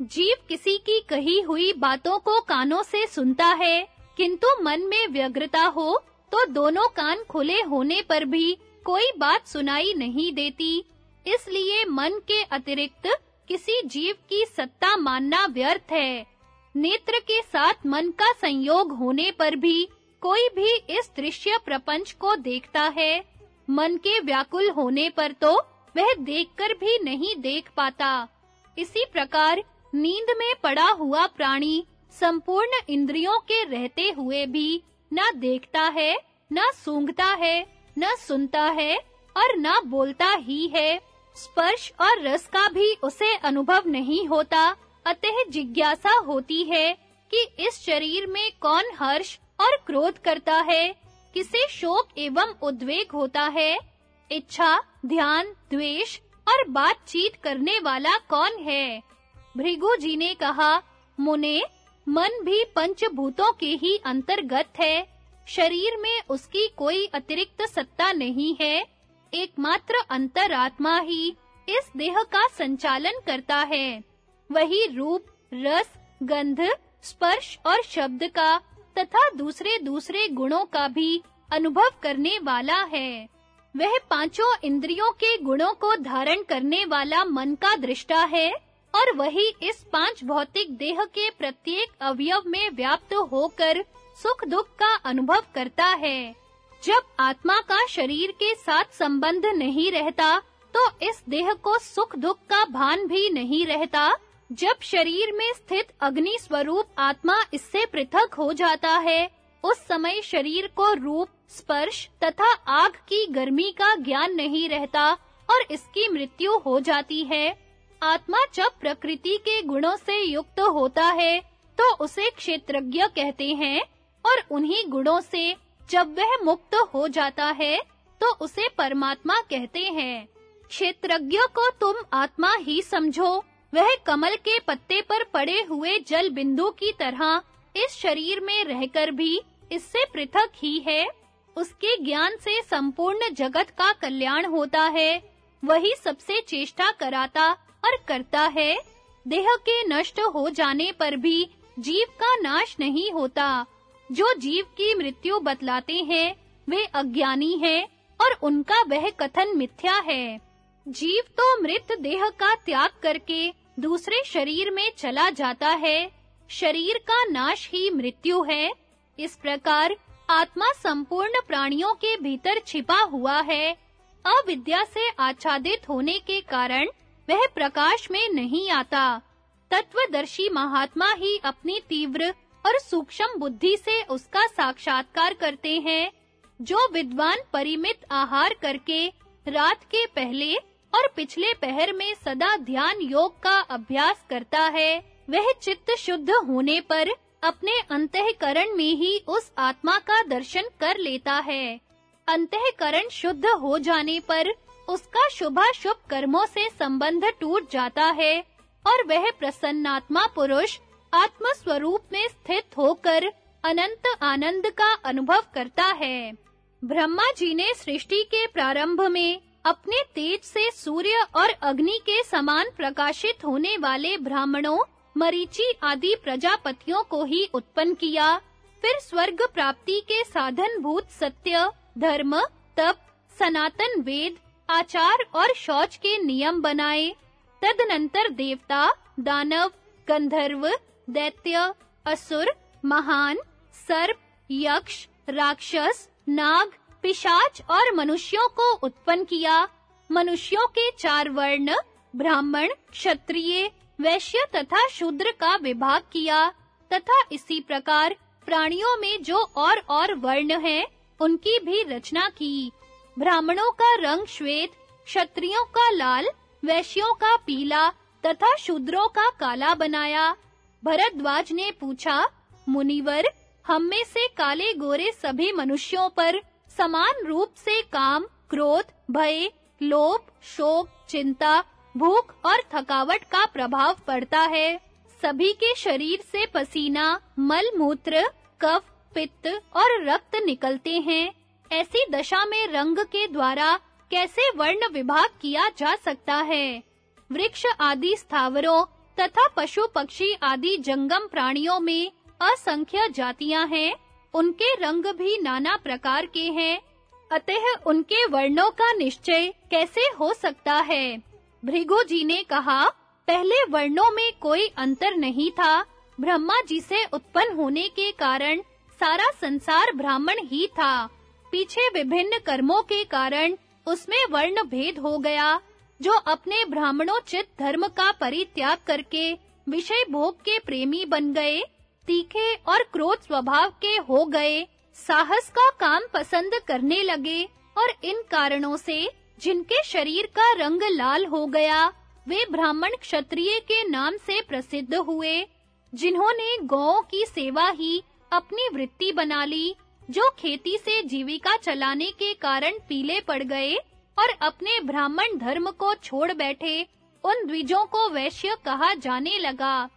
जीव किसी की कही हुई बातों को कानों से सुनता है, किंतु मन में व्यग्रता हो तो दोनों कान खुले होने पर भी कोई बात सुनाई नहीं देती। इसलिए मन के अतिरिक्त किसी जीव की सत्ता मानना व्यर्थ है। नेत्र के साथ मन का संयोग होने पर भी कोई भी इस दृश्य प्रपंच को देखता है। मन के व्याकुल होने पर तो वह देखकर भी नहीं देख पाता। इसी प्रकार नींद में पड़ा हुआ प्राणी संपूर्ण इंद्रियों के रहते हुए भी ना देखता है, ना सूंघता है, ना सुनता है और ना बोलता ही है। स्पर्श और रस का भी उसे अनुभव नहीं होता, अतः जिज्ञासा होती है कि इस शरीर में कौन हर्ष और क्रोध करता है। किसे शोक एवं उद्वेग होता है? इच्छा, ध्यान, द्वेष और बातचीत करने वाला कौन है? भृगु जी ने कहा, मुने, मन भी पंचभूतों के ही अंतर्गत है। शरीर में उसकी कोई अतिरिक्त सत्ता नहीं है। एकमात्र अंतरात्मा ही इस देह का संचालन करता है। वही रूप, रस, गंध, स्पर्श और शब्द का तथा दूसरे दूसरे गुणों का भी अनुभव करने वाला है। वह पाँचों इंद्रियों के गुणों को धारण करने वाला मन का दृष्टा है और वही इस पाँच भौतिक देह के प्रत्येक अवयव में व्याप्त होकर सुख दुख का अनुभव करता है। जब आत्मा का शरीर के साथ संबंध नहीं रहता तो इस देह को सुख दुख का भान भी नहीं रहता जब शरीर में स्थित अग्नि स्वरूप आत्मा इससे पृथक हो जाता है, उस समय शरीर को रूप, स्पर्श तथा आग की गर्मी का ज्ञान नहीं रहता और इसकी मृत्यु हो जाती है। आत्मा जब प्रकृति के गुणों से युक्त होता है तो उसे क्षेत्रज्ञ कहते हैं और उन्हीं गुणों से जब वह मुक्त हो जाता है तो उसे परमात्मा कहते हैं। क्षेत्रज्ञ को तुम आत्मा ही समझो वह कमल के पत्ते पर पड़े हुए जल बिंदु की तरह इस शरीर में रहकर भी इससे पृथक ही है। उसके ज्ञान से संपूर्ण जगत का कल्याण होता है। वही सबसे चेष्टा कराता और करता है। देह के नष्ट हो जाने पर भी जीव का नाश नहीं होता। जो जीव की मृत्यु बतलाते हैं, वे अज्ञानी हैं और उनका वह कथन मिथ्या है। जीव तो मृत देह का त्याग करके दूसरे शरीर में चला जाता है। शरीर का नाश ही मृत्यु है। इस प्रकार आत्मा संपूर्ण प्राणियों के भीतर छिपा हुआ है। अविद्या से आच्छादित होने के कारण वह प्रकाश में नहीं आता। तत्वदर्शी महात्मा ही अपनी तीव्र और सूक्ष्म बुद्धि से उसका साक्षात्कार करते हैं, जो विद्वान परिमित आहार करके रात के पहले और पिछले पहर में सदा ध्यान योग का अभ्यास करता है, वह चित्त शुद्ध होने पर अपने अंतःकरण में ही उस आत्मा का दर्शन कर लेता है। अंतःकरण शुद्ध हो जाने पर उसका शुभा शुभ कर्मों से संबंध टूट जाता है और वह प्रसन्नात्मा पुरुष आत्म स्वरूप में स्थित होकर अनंत आनंद का अनुभव करता है। ब्रह्मा जी ने सृष्टि के प्रारंभ में अपने तेज से सूर्य और अग्नि के समान प्रकाशित होने वाले ब्राह्मणों, मरीचि आदि प्रजापतियों को ही उत्पन्न किया। फिर स्वर्ग प्राप्ति के साधन भूत सत्य, धर्म, तप, सनातन वेद, आचार और शौच के नियम बनाए। तदनंतर देवता, दानव, गंधर्व, दैत्य, असुर, महान, सर्प, यक्ष, राक्षस, नाग पिशाच और मनुष्यों को उत्पन्न किया। मनुष्यों के चार वर्ण, ब्राह्मण, क्षत्रिय, वैश्य तथा शूद्र का विभाग किया। तथा इसी प्रकार प्राणियों में जो और और वर्ण हैं, उनकी भी रचना की। ब्राह्मणों का रंग श्वेत, क्षत्रियों का लाल, वैश्यों का पीला तथा शूद्रों का काला बनाया। भरद्वाज ने पूछा, मुनिवर, हम में से काले गोरे सभी मनुष्यों पर समान रूप से काम, क्रोध, भय, लोभ, शोक, चिंता, भूख और थकावट का प्रभाव पड़ता है। सभी के शरीर से पसीना, मल मूत्र, कफ, पित्त और रक्त निकलते हैं। ऐसी दशा में रंग के द्वारा कैसे वर्ण विभाग किया जा सकता है? वृक्ष आदि स्थावरों तथा पशु पक्षी आदि जंगम प्राणियों में असंख्य जातियाँ हैं। उनके रंग भी नाना प्रकार के हैं। अतः उनके वर्णों का निश्चय कैसे हो सकता है? भृगु जी ने कहा, पहले वर्णों में कोई अंतर नहीं था। ब्रह्मा जी से उत्पन्न होने के कारण सारा संसार ब्राह्मण ही था। पीछे विभिन्न कर्मों के कारण उसमें वर्ण भेद हो गया, जो अपने ब्राह्मणोचित धर्म का परित्याग करके विषय भोग के प्रेमी बन गए। तीखे और क्रोध स्वभाव के हो गए, साहस का काम पसंद करने लगे, और इन कारणों से जिनके शरीर का रंग लाल हो गया, वे ब्राह्मण क्षत्रिय के नाम से प्रसिद्ध हुए, जिन्होंने गौ की सेवा ही अपनी वृत्ति बना ली, जो खेती से जीविका चलाने के कारण पीले पड़ गए, और अपने ब्राह्मण धर्म को छोड़ बैठे, उन द्विजों को वैश्य कहा जाने लगा।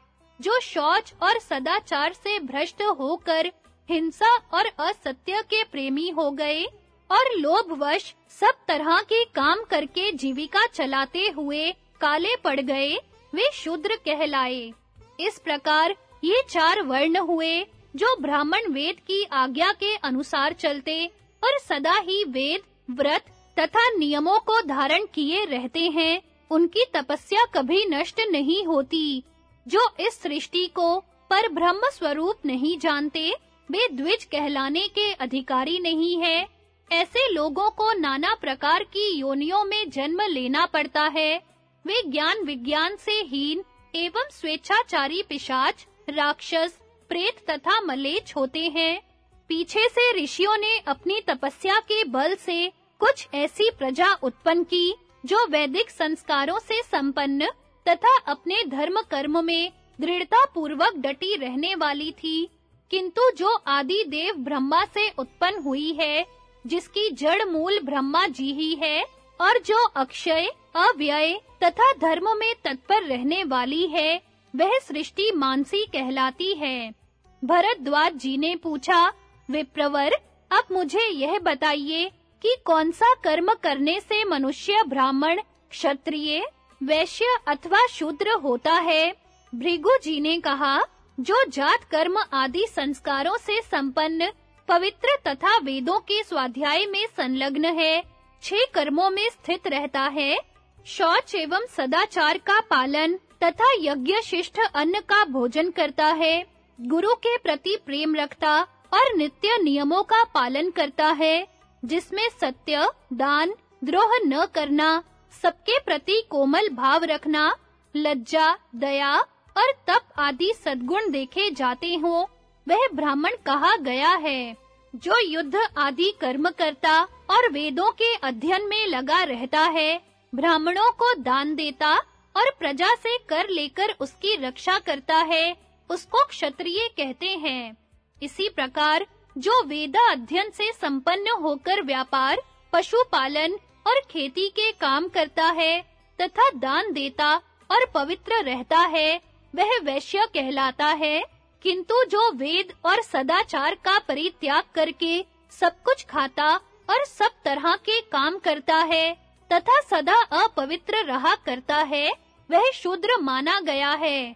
जो शौच और सदाचार से भ्रष्ट होकर हिंसा और असत्य के प्रेमी हो गए और लोभवश सब तरह के काम करके जीविका चलाते हुए काले पड़ गए, वे शूद्र कहलाए। इस प्रकार ये चार वर्ण हुए, जो ब्राह्मण वेद की आज्ञा के अनुसार चलते और सदा ही वेद, व्रत तथा नियमों को धारण किए रहते हैं, उनकी तपस्या कभी नष्ट नहीं होती। जो इस सृष्टि को पर ब्रह्म स्वरूप नहीं जानते, वे द्विज कहलाने के अधिकारी नहीं है। ऐसे लोगों को नाना प्रकार की योनियों में जन्म लेना पड़ता है। वे ज्ञान विज्ञान से हीन एवं स्वेच्छाचारी पिशाच, राक्षस, प्रेत तथा मलेच होते हैं। पीछे से ऋषियों ने अपनी तपस्या के बल से कुछ ऐसी प्रजा उत्पन्न की, जो वैदिक संस्कारों से संपन्न तथा अपने धर्म कर्म में दृढ़ता पूर्वक डटी रहने वाली थी। किंतु जो आदि देव ब्रह्मा से उत्पन्न हुई है, जिसकी जड़ मूल ब्रह्मा जी ही है, और जो अक्षय, अव्यय तथा धर्म में तत्पर रहने वाली है, वह सृष्टि मानसी कहलाती है। भरद्वाज जी ने पूछा, विप्रवर, अब मुझे यह बताइए कि कौन सा कर्म करने से मनुष्य ब्राह्मण क्षत्रिय वैश्य अथवा शूद्र होता है। भृगु जी ने कहा, जो जात कर्म आदि संस्कारों से संपन्न, पवित्र तथा वेदों के स्वाध्याय में संलग्न है, छह कर्मों में स्थित रहता है, शौच एवं सदाचार का पालन तथा यज्ञ शिष्ट अन्न का भोजन करता है, गुरु के प्रति प्रेम रखता और नित्य नियमों का पालन करता है, जिसमें सत्य, दान, द्रोह न करना सबके प्रति कोमल भाव रखना, लज्जा, दया और तप आदि सद्गुण देखे जाते हो, वह ब्राह्मण कहा गया है, जो युद्ध आदि कर्म करता और वेदों के अध्ययन में लगा रहता है, ब्राह्मणों को दान देता और प्रजा से कर लेकर उसकी रक्षा करता है, उसको क्षत्रिय कहते हैं। इसी प्रकार, जो वेदा अध्ययन से संपन्न होकर व्यापार, पशुपालन और खेती के काम करता है, तथा दान देता और पवित्र रहता है, वह वैश्य कहलाता है। किंतु जो वेद और सदाचार का परित्याग करके सब कुछ खाता और सब तरह के काम करता है, तथा सदा अपवित्र रहा करता है, वह शूद्र माना गया है।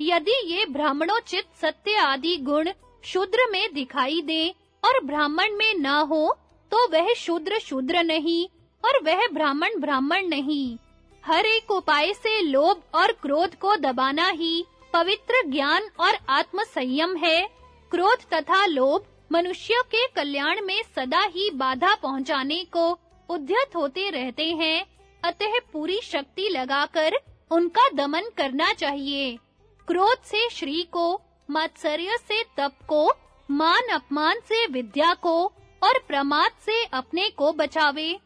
यदि ये ब्राह्मणोचित सत्य आदि गुण शूद्र में दिखाई दे और ब्राह्मण में न हो तो वह शूद्र शूद्र नहीं और वह ब्राह्मण ब्राह्मण नहीं। हर एक उपाय से लोभ और क्रोध को दबाना ही पवित्र ज्ञान और आत्म संयम है। क्रोध तथा लोभ मनुष्य के कल्याण में सदा ही बाधा पहुँचाने को उद्यत होते रहते हैं। अतः पूरी शक्ति लगाकर उनका दमन करना चाहिए। क्रोध से श्री को, मात्सर्य से तप को, मान अपमान से विद्या को और प्रमाद से अपने को बचावे।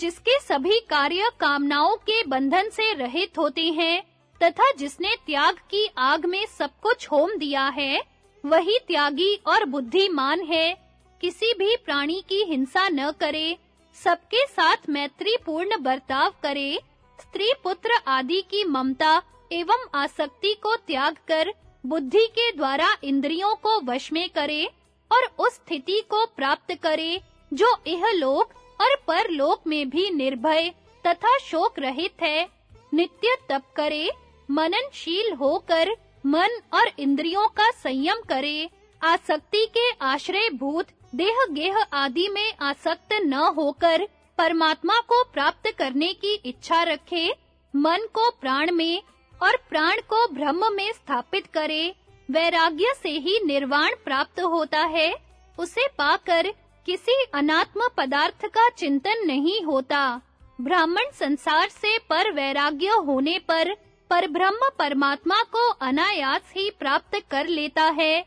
जिसके सभी कार्य कामनाओं के बंधन से रहित होते हैं, तथा जिसने त्याग की आग में सब कुछ होम दिया है, वही त्यागी और बुद्धिमान है। किसी भी प्राणी की हिंसा न करे, सबके साथ मैत्री पूर्ण बर्ताव करे, स्त्री पुत्र आदि की ममता एवं आसक्ति को त्याग कर, बुद्धि के द्वारा इंद्रियों को वश में करे और उस स्थिति को प्राप्त करे, जो इहलोक और परलोक में भी निर्भय तथा शोक रहित है। नित्य तप करे, मननशील होकर मन और इंद्रियों का संयम करे। आसक्ति के आश्रय भूत, देह गेह आदि में आसक्त न होकर परमात्मा को प्राप्त करने की इच्छा रखे, मन को प्राण में और प्राण को ब्रह्म में स्थापित करे। वैराग्य से ही निर्वाण प्राप्त होता है। उसे पाकर किसी अनात्म पदार्थ का चिंतन नहीं होता। ब्राह्मण संसार से पर वैराग्य होने पर परब्रह्म परमात्मा को अनायास ही प्राप्त कर लेता है।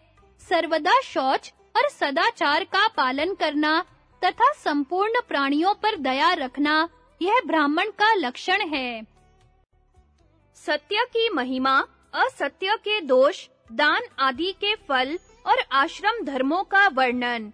सर्वदा शौच और सदाचार का पालन करना तथा संपूर्ण प्राणियों पर दया रखना, यह ब्राह्मण का लक्षण है। सत्य की महिमा, असत्य के दोष, दान आदि के फल और आश्रम धर्मों का वर्णन।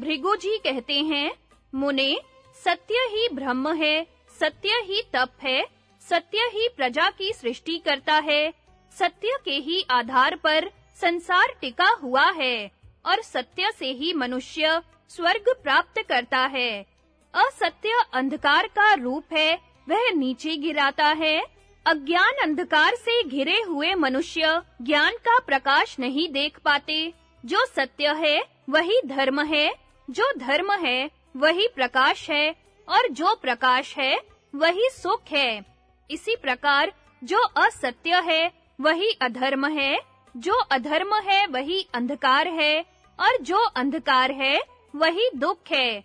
भृगु जी कहते हैं, मुने, सत्य ही ब्रह्म है, सत्य ही तप है, सत्य ही प्रजा की सृष्टि करता है, सत्य के ही आधार पर संसार टिका हुआ है, और सत्य से ही मनुष्य स्वर्ग प्राप्त करता है। असत्य अंधकार का रूप है, वह नीचे गिराता है। अज्ञान अंधकार से घिरे हुए मनुष्य ज्ञान का प्रकाश नहीं देख पाते। जो सत्य है, वही धर्म है जो धर्म है, वही प्रकाश है, और जो प्रकाश है, वही सुख है। इसी प्रकार, जो असत्य है, वही अधर्म है, जो अधर्म है, वही अंधकार है, और जो अंधकार है, वही दुख है।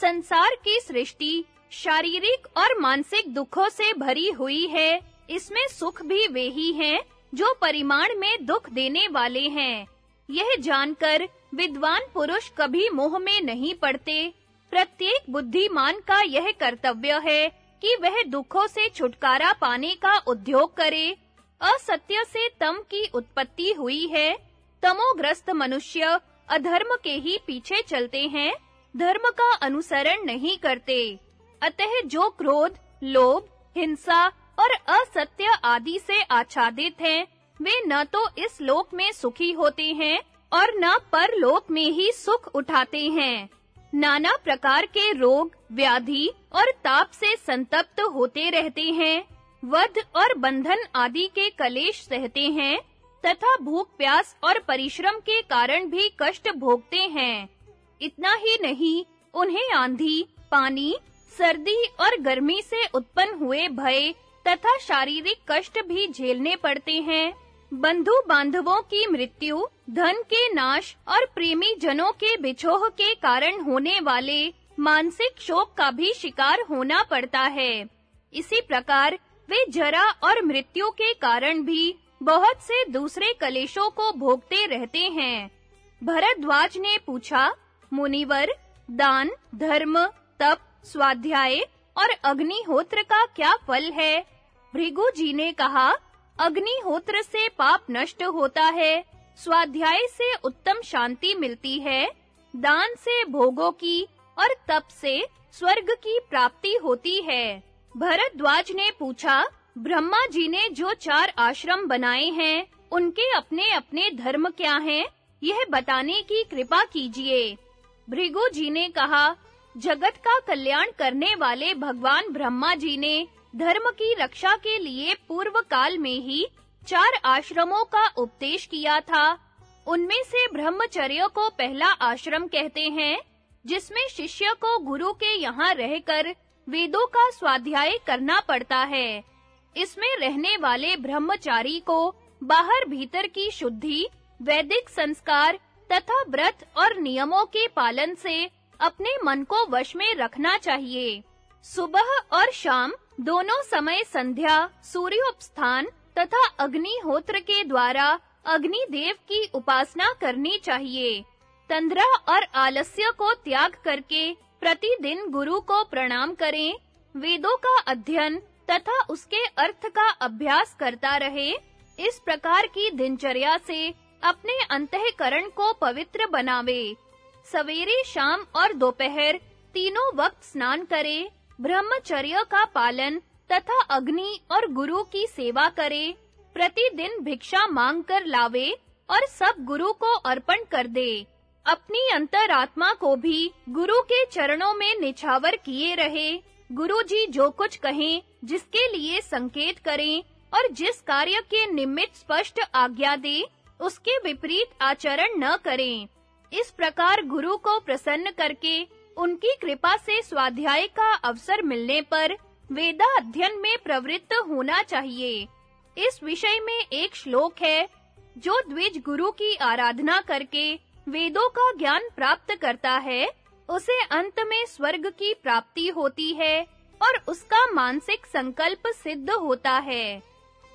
संसार की सृष्टि शारीरिक और मानसिक दुखों से भरी हुई है। इसमें सुख भी वे ही हैं, जो परिमाण में दुख देने वाले हैं। यह जानकर विद्वान पुरुष कभी मोह में नहीं पड़ते। प्रत्येक बुद्धिमान का यह कर्तव्य है कि वह दुखों से छुटकारा पाने का उद्योग करे। असत्य से तम की उत्पत्ति हुई है। तमोग्रस्त मनुष्य अधर्म के ही पीछे चलते हैं, धर्म का अनुसरण नहीं करते। अतः जो क्रोध, लोभ, हिंसा और असत्य आदि से आच्छादित हैं, वे न तो इस लोक में सुखी होते हैं और न परलोक में ही सुख उठाते हैं। नाना प्रकार के रोग, व्याधि और ताप से संतप्त होते रहते हैं। वध और बंधन आदि के कलेश सहते हैं, तथा भूख प्यास और परिश्रम के कारण भी कष्ट भोगते हैं। इतना ही नहीं, उन्हें आंधी, पानी, सर्दी और गर्मी से उत्पन्न हुए भय तथा शारीरिक कष्ट भी झेलने पड़ते हैं। बंधु बांधवों की मृत्यु, धन के नाश और प्रेमी जनों के बिछोह के कारण होने वाले मानसिक शोक का भी शिकार होना पड़ता है। इसी प्रकार, वे जरा और मृत्यु के कारण भी बहुत से दूसरे कलेशों को भोगते रहते हैं। भरद्वाज ने पूछा, मुनिवर, दान, धर्म, तप, स्वाध्याय और अग्निहोत्र का क्या फल है? भृगु जी ने कहा अग्निहोत्र से पाप नष्ट होता है, स्वाध्याय से उत्तम शांति मिलती है, दान से भोगों की और तप से स्वर्ग की प्राप्ति होती है। भरद्वाज ने पूछा, ब्रह्मा जी ने जो चार आश्रम बनाए हैं, उनके अपने-अपने धर्म क्या हैं? यह बताने की कृपा कीजिए। भृगु जी ने कहा, जगत का कल्याण करने वाले भगवान ब्रह्मा जी ने धर्म की रक्षा के लिए पूर्व काल में ही चार आश्रमों का उपदेश किया था। उनमें से ब्रह्मचर्य को पहला आश्रम कहते हैं, जिसमें शिष्य को गुरु के यहाँ रहकर वेदों का स्वाध्याय करना पड़ता है। इसमें रहने वाले ब्रह्मचारी को बाहर भीतर की शुद्धि, वैदिक संस्कार तथा व्रत और नियमों के पालन से अपने मन को वश में रखना चाहिए। सुबह और शाम दोनों समय संध्या, सूर्योपस्थान तथा अग्निहोत्र के द्वारा अग्नि देव की उपासना करनी चाहिए। तंद्रा और आलस्य को त्याग करके प्रतिदिन गुरु को प्रणाम करें, वेदों का अध्ययन तथा उसके अर्थ का अभ्यास करता रहे, इस प्रकार की दिनचर्या से अपने अंतःकरण को पवित्र बनावे। सवेरे, शाम और दोपहर तीनों वक्त स्नान करे ब्रह्मचर्य का पालन तथा अग्नि और गुरु की सेवा करे, प्रतिदिन भिक्षा मांग कर लावे और सब गुरु को अर्पण कर दे। अपनी अंतरात्मा को भी गुरु के चरणों में निछावर किए रहे। गुरु जी जो कुछ कहें, जिसके लिए संकेत करें और जिस कार्य के निमित्त स्पष्ट आज्ञा दे, उसके विपरीत आचरण न करें। इस प्रकार गुरु को प्रसन्न करके उनकी कृपा से स्वाध्याय का अवसर मिलने पर वेदा अध्ययन में प्रवृत्त होना चाहिए। इस विषय में एक श्लोक है, जो द्विज गुरु की आराधना करके वेदों का ज्ञान प्राप्त करता है, उसे अंत में स्वर्ग की प्राप्ति होती है और उसका मानसिक संकल्प सिद्ध होता है।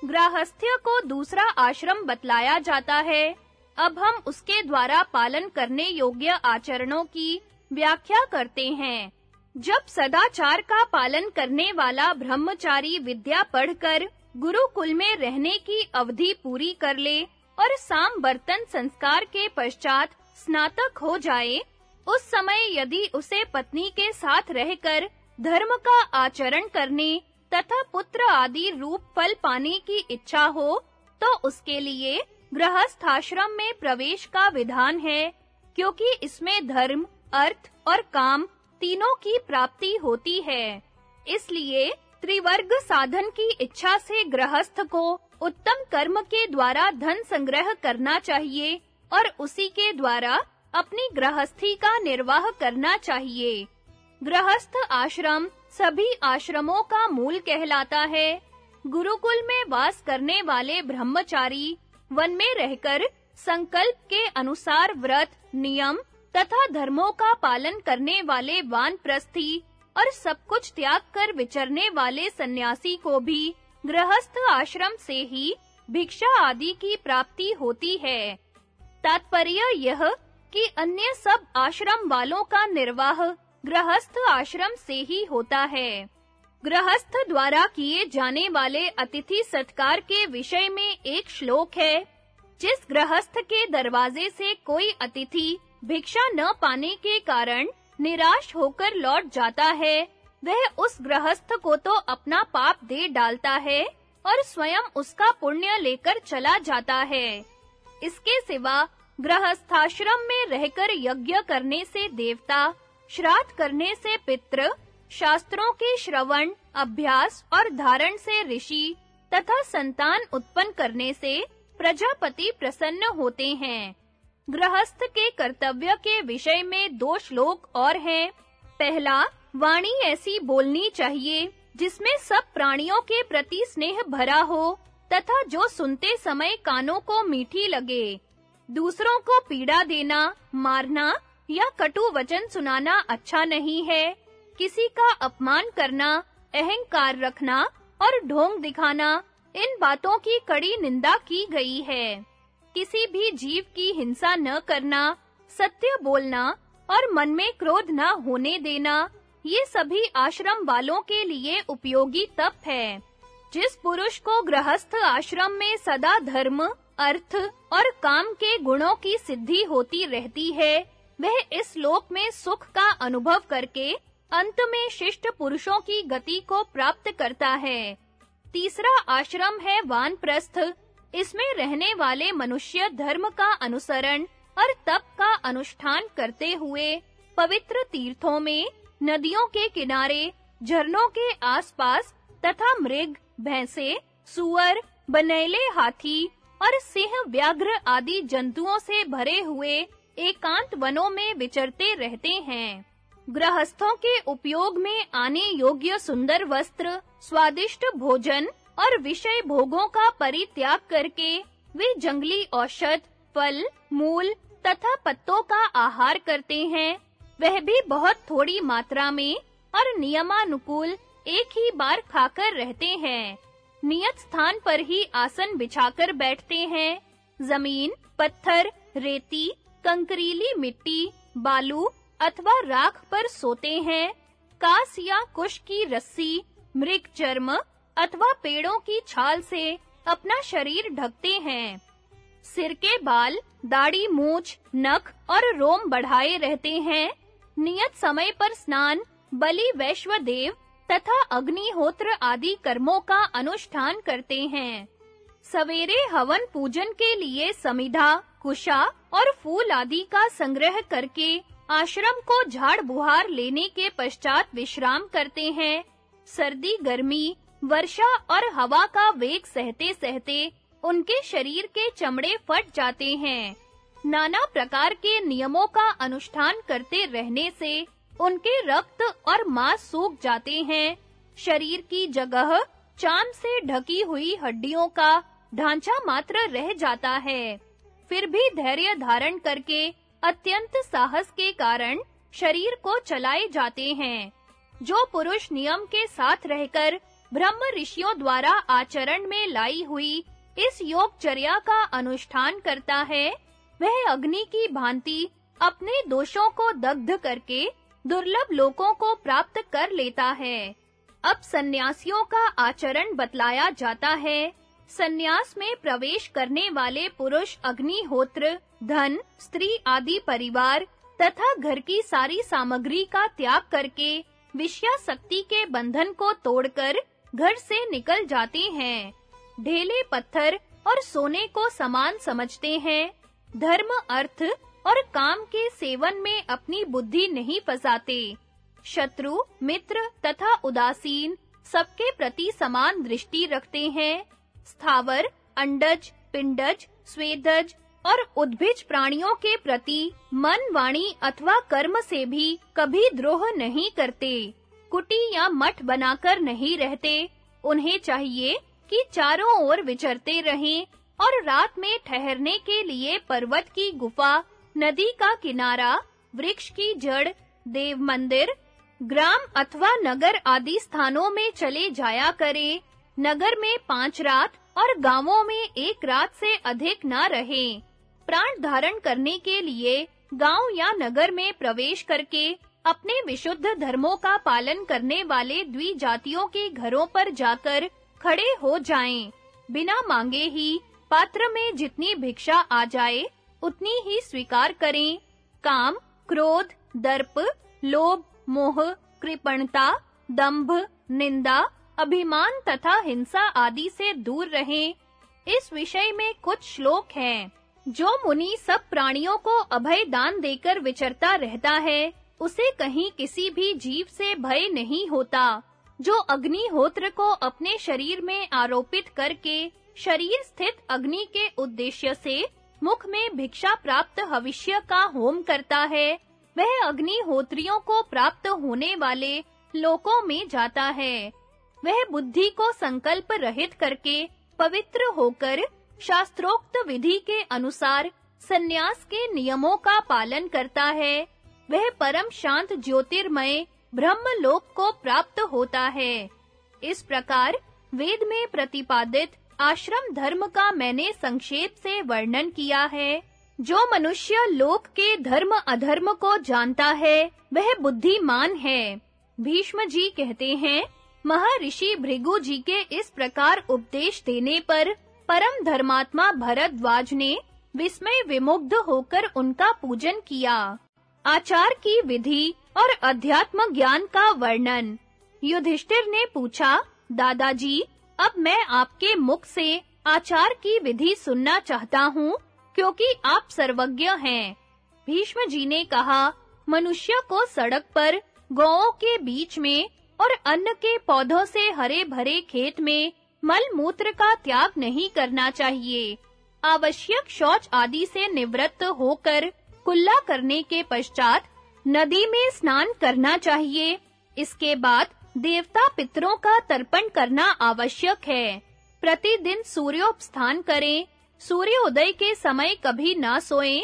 गृहस्थ्य को दूसरा आश्रम बतलाया जाता है। अब हम उसके द्वारा पालन करने योग्य आचरणों की व्याख्या करते हैं। जब सदाचार का पालन करने वाला ब्रह्मचारी विद्या पढ़कर गुरुकुल में रहने की अवधि पूरी कर ले और साम बर्तन संस्कार के पश्चात स्नातक हो जाए, उस समय यदि उसे पत्नी के साथ रहकर धर्म का आचरण करने तथा पुत्र आदि रूप फल पाने की इच्छा हो तो उसके लिए गृहस्थ आश्रम में प्रवेश का विधान है, क्योंकि इसमें धर्म अर्थ और काम तीनों की प्राप्ति होती है। इसलिए त्रिवर्ग साधन की इच्छा से गृहस्थ को उत्तम कर्म के द्वारा धन संग्रह करना चाहिए और उसी के द्वारा अपनी गृहस्थी का निर्वाह करना चाहिए। गृहस्थ आश्रम सभी आश्रमों का मूल कहलाता है। गुरुकुल में वास करने वाले ब्रह्मचारी वन में रहकर संकल्प के अनुसार व्रत, नियम तथा धर्मों का पालन करने वाले वानप्रस्थी और सब कुछ त्याग कर विचरने वाले सन्यासी को भी गृहस्थ आश्रम से ही भिक्षा आदि की प्राप्ति होती है। तात्पर्य यह कि अन्य सब आश्रम वालों का निर्वाह गृहस्थ आश्रम से ही होता है। गृहस्थ द्वारा किए जाने वाले अतिथि सत्कार के विषय में एक श्लोक है, जिस गृहस्थ के दरवाजे से कोई अतिथि भिक्षा न पाने के कारण निराश होकर लौट जाता है। वह उस गृहस्थ को तो अपना पाप दे डालता है और स्वयं उसका पुण्य लेकर चला जाता है। इसके सिवा गृहस्थाश्रम में रहकर यज्ञ करने से देवता, श्राद्ध करने से पितृ, शास्त्रों के श्रवण, अभ्यास और धारण से ऋषि तथा संतान उत्पन्न करने से प्रजापति प्रसन्न होते हैं। गृहस्थ के कर्तव्य के विषय में दो श्लोक और हैं। पहला, वाणी ऐसी बोलनी चाहिए, जिसमें सब प्राणियों के प्रति स्नेह भरा हो, तथा जो सुनते समय कानों को मीठी लगे। दूसरों को पीड़ा देना, मारना, या कटु वचन सुनाना अच्छा नहीं है। किसी का अपमान करना, अहंकार रखना, और ढोंग दिखाना, इन बातों की कड़ी निंदा की गई है। किसी भी जीव की हिंसा न करना, सत्य बोलना और मन में क्रोध न होने देना, ये सभी आश्रम वालों के लिए उपयोगी तप है। जिस पुरुष को गृहस्थ आश्रम में सदा धर्म, अर्थ और काम के गुणों की सिद्धि होती रहती है, वह इस लोक में सुख का अनुभव करके अंत में शिष्ट पुरुषों की गति को प्राप्त करता है। तीसरा आश्रम है वानप्रस्थ इसमें रहने वाले मनुष्य धर्म का अनुसरण और तप का अनुष्ठान करते हुए पवित्र तीर्थों में, नदियों के किनारे, झरनों के आसपास तथा मृग, भैंसे, सुअर, बनेले हाथी और सिंह, व्याघ्र आदि जंतुओं से भरे हुए एकांत वनों में विचरते रहते हैं। गृहस्थों के उपयोग में आने योग्य सुंदर वस्त्र, स्वादिष्ट भोजन और विषय भोगों का परित्याग करके वे जंगली औषध, फल, मूल तथा पत्तों का आहार करते हैं। वह भी बहुत थोड़ी मात्रा में और नियमानुकूल एक ही बार खाकर रहते हैं। नियत स्थान पर ही आसन बिछाकर बैठते हैं। ज़मीन, पत्थर, रेती, कंकरीली मिट्टी, बालू अथवा राख पर सोते हैं। कास या कुश की रस्सी मृग चर्म अथवा पेड़ों की छाल से अपना शरीर ढकते हैं। सिर के बाल, दाढ़ी, मूछ, नख और रोम बढ़ाए रहते हैं। नियत समय पर स्नान, बलि, वैश्व देव तथा अग्निहोत्र आदि कर्मों का अनुष्ठान करते हैं। सवेरे हवन पूजन के लिए समिधा, कुशा और फूल आदि का संग्रह करके आश्रम को झाड़ बुहार लेने के पश्चात विश्राम करते हैं। सर्दी, गर्मी वर्षा और हवा का वेग सहते सहते उनके शरीर के चमड़े फट जाते हैं। नाना प्रकार के नियमों का अनुष्ठान करते रहने से उनके रक्त और मांस सूख जाते हैं। शरीर की जगह चाम से ढकी हुई हड्डियों का ढांचा मात्र रह जाता है। फिर भी धैर्य धारण करके अत्यंत साहस के कारण शरीर को चलाए जाते हैं। जो पुरुष नियम के साथ रहकर ब्रह्म ऋषियों द्वारा आचरण में लाई हुई इस योगचर्या का अनुष्ठान करता है। वह अग्नि की भांति अपने दोषों को दग्ध करके दुर्लभ लोकों को प्राप्त कर लेता है। अब सन्यासियों का आचरण बतलाया जाता है। सन्यास में प्रवेश करने वाले पुरुष, अग्निहोत्र, धन, स्त्री आदि परिवार तथा घर की सारी सामग्री का त्याग करके विषया शक्ति के बंधन को तोड़कर घर से निकल जाते हैं। ढेले पत्थर और सोने को समान समझते हैं। धर्म, अर्थ और काम के सेवन में अपनी बुद्धि नहीं फसाते। शत्रु, मित्र तथा उदासीन सबके प्रति समान दृष्टि रखते हैं। स्थावर, अंडज, पिंडज, स्वेदज और उद्भिज प्राणियों के प्रति मन वाणी अथवा कर्म से भी कभी द्रोह नहीं करते। कुटी या मठ बनाकर नहीं रहते। उन्हें चाहिए कि चारों ओर विचरते रहें और रात में ठहरने के लिए पर्वत की गुफा, नदी का किनारा, वृक्ष की जड़, देव मंदिर, ग्राम अथवा नगर आदि स्थानों में चले जाया करें। नगर में पाँच रात और गाँवों में एक रात से अधिक न रहें। प्राण धारण करने के लिए गाँव या नगर में प्रवेश करके अपने विशुद्ध धर्मों का पालन करने वाले द्विजातियों के घरों पर जाकर खड़े हो जाएँ। बिना मांगे ही पात्र में जितनी भिक्षा आ जाए, उतनी ही स्वीकार करें। काम, क्रोध, दर्प, लोभ, मोह, कृपणता, दंभ, निंदा, अभिमान तथा हिंसा आदि से दूर रहें। इस विषय में कुछ श्लोक हैं, जो मुनि सब प्राणियों को अभय दान देकर विचरता रहता है। उसे कहीं किसी भी जीव से भय नहीं होता, जो अग्निहोत्र को अपने शरीर में आरोपित करके शरीर स्थित अग्नि के उद्देश्य से मुख में भिक्षा प्राप्त हविष्य का होम करता है, वह अग्निहोत्रियों को प्राप्त होने वाले लोकों में जाता है। वह बुद्धि को संकल्प रहित करके पवित्र होकर शास्त्रोक्त विधि के अनुसार सन्यास के नियमों का पालन करता है वह परम शांत ज्योतिर्मय ब्रह्म लोक को प्राप्त होता है। इस प्रकार वेद में प्रतिपादित आश्रम धर्म का मैंने संक्षेप से वर्णन किया है। जो मनुष्य लोक के धर्म अधर्म को जानता है, वह बुद्धिमान है। भीष्म जी कहते हैं, महर्षि भृगु जी के इस प्रकार उपदेश देने पर परम धर्मात्मा भरद्वाज ने विस्मय विमुग्ध होकर उनका पूजन किया। आचार की विधि और अध्यात्म ज्ञान का वर्णन। युधिष्ठिर ने पूछा, दादाजी, अब मैं आपके मुख से आचार की विधि सुनना चाहता हूँ, क्योंकि आप सर्वज्ञ हैं। भीष्म जी ने कहा, मनुष्य को सड़क पर, गौओं के बीच में और अन्न के पौधों से हरे भरे खेत में मल मूत्र का त्याग नहीं करना चाहिए। आवश्यक शौच आदि से निवृत्त होकर कुल्ला करने के पश्चात नदी में स्नान करना चाहिए। इसके बाद देवता पितरों का तर्पण करना आवश्यक है। प्रतिदिन सूर्योपस्थान करें। सूर्योदय के समय कभी ना सोएँ।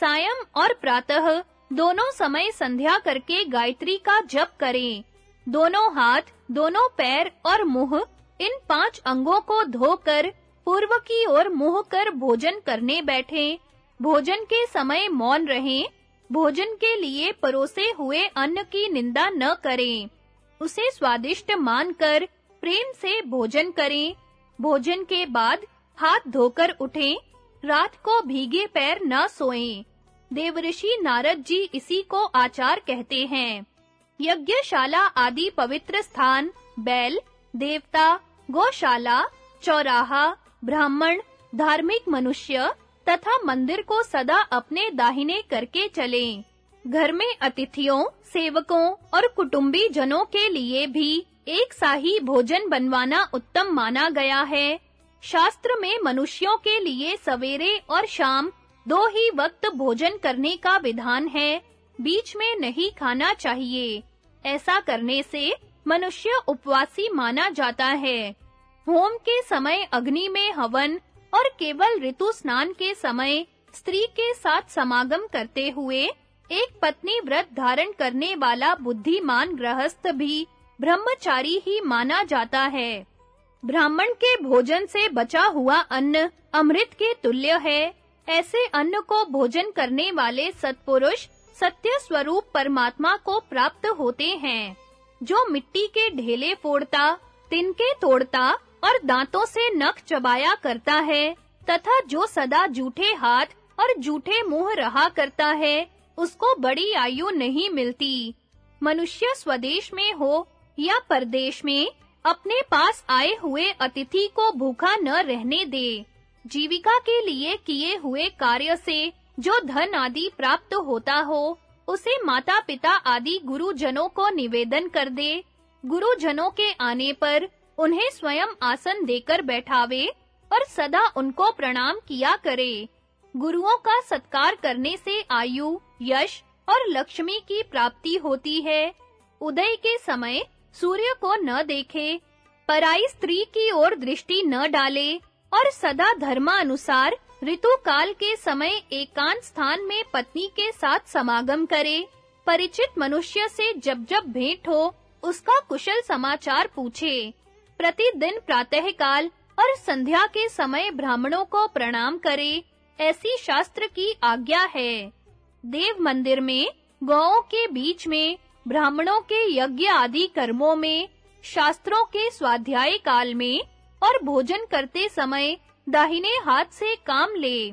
सायं और प्रातः दोनों समय संध्या करके गायत्री का जप करें। दोनों हाथ, दोनों पैर और मुँह इन पाँच अंगों को धोकर पूर्व की ओर मुँह कर भोजन करने बैठें। भोजन के समय मौन रहें, भोजन के लिए परोसे हुए अन्न की निंदा न करें। उसे स्वादिष्ट मानकर प्रेम से भोजन करें। भोजन के बाद हाथ धोकर उठें, रात को भीगे पैर न सोएँ। देवऋषि नारद जी इसी को आचार कहते हैं। यज्ञशाला आदि पवित्र स्थान, बैल, देवता, गौशाला, चौराहा, ब्राह्मण, धार्मिक मनुष्य तथा मंदिर को सदा अपने दाहिने करके चलें। घर में अतिथियों, सेवकों और कुटुंबी जनों के लिए भी एक साही भोजन बनवाना उत्तम माना गया है। शास्त्र में मनुष्यों के लिए सवेरे और शाम दो ही वक्त भोजन करने का विधान है। बीच में नहीं खाना चाहिए। ऐसा करने से मनुष्य उपवासी माना जाता है। होम के समय अग्नि में हवन और केवल ऋतु स्नान के समय स्त्री के साथ समागम करते हुए एक पत्नी व्रत धारण करने वाला बुद्धिमान गृहस्थ भी ब्रह्मचारी ही माना जाता है। ब्राह्मण के भोजन से बचा हुआ अन्न अमृत के तुल्य है। ऐसे अन्न को भोजन करने वाले सत्पुरुष सत्य स्वरूप परमात्मा को प्राप्त होते हैं। जो मिट्टी के ढेले फोड़ता, तिनके तोड़ता और दांतों से नख चबाया करता है, तथा जो सदा जूठे हाथ और जूठे मुँह रहा करता है, उसको बड़ी आयु नहीं मिलती। मनुष्य स्वदेश में हो या परदेश में, अपने पास आए हुए अतिथि को भूखा न रहने दे। जीविका के लिए किए हुए कार्य से जो धन आदि प्राप्त होता हो, उसे माता-पिता आदि गुरुजनों को निवेदन कर दे। गुरुजनों के आने पर उन्हें स्वयं आसन देकर बैठावे और सदा उनको प्रणाम किया करे। गुरुओं का सत्कार करने से आयु, यश और लक्ष्मी की प्राप्ति होती है। उदय के समय सूर्य को न देखे, पराई स्त्री की ओर दृष्टि न डाले और सदा धर्मानुसार ऋतु काल के समय एकांत स्थान में पत्नी के साथ समागम करे। परिचित मनुष्य से जब जब भेंट हो, उसका कुशल समाचार पूछे। प्रतिदिन प्रातः काल और संध्या के समय ब्राह्मणों को प्रणाम करे, ऐसी शास्त्र की आज्ञा है। देव मंदिर में, गौओं के बीच में, ब्राह्मणों के यज्ञ आदि कर्मों में, शास्त्रों के स्वाध्याय काल में और भोजन करते समय दाहिने हाथ से काम ले।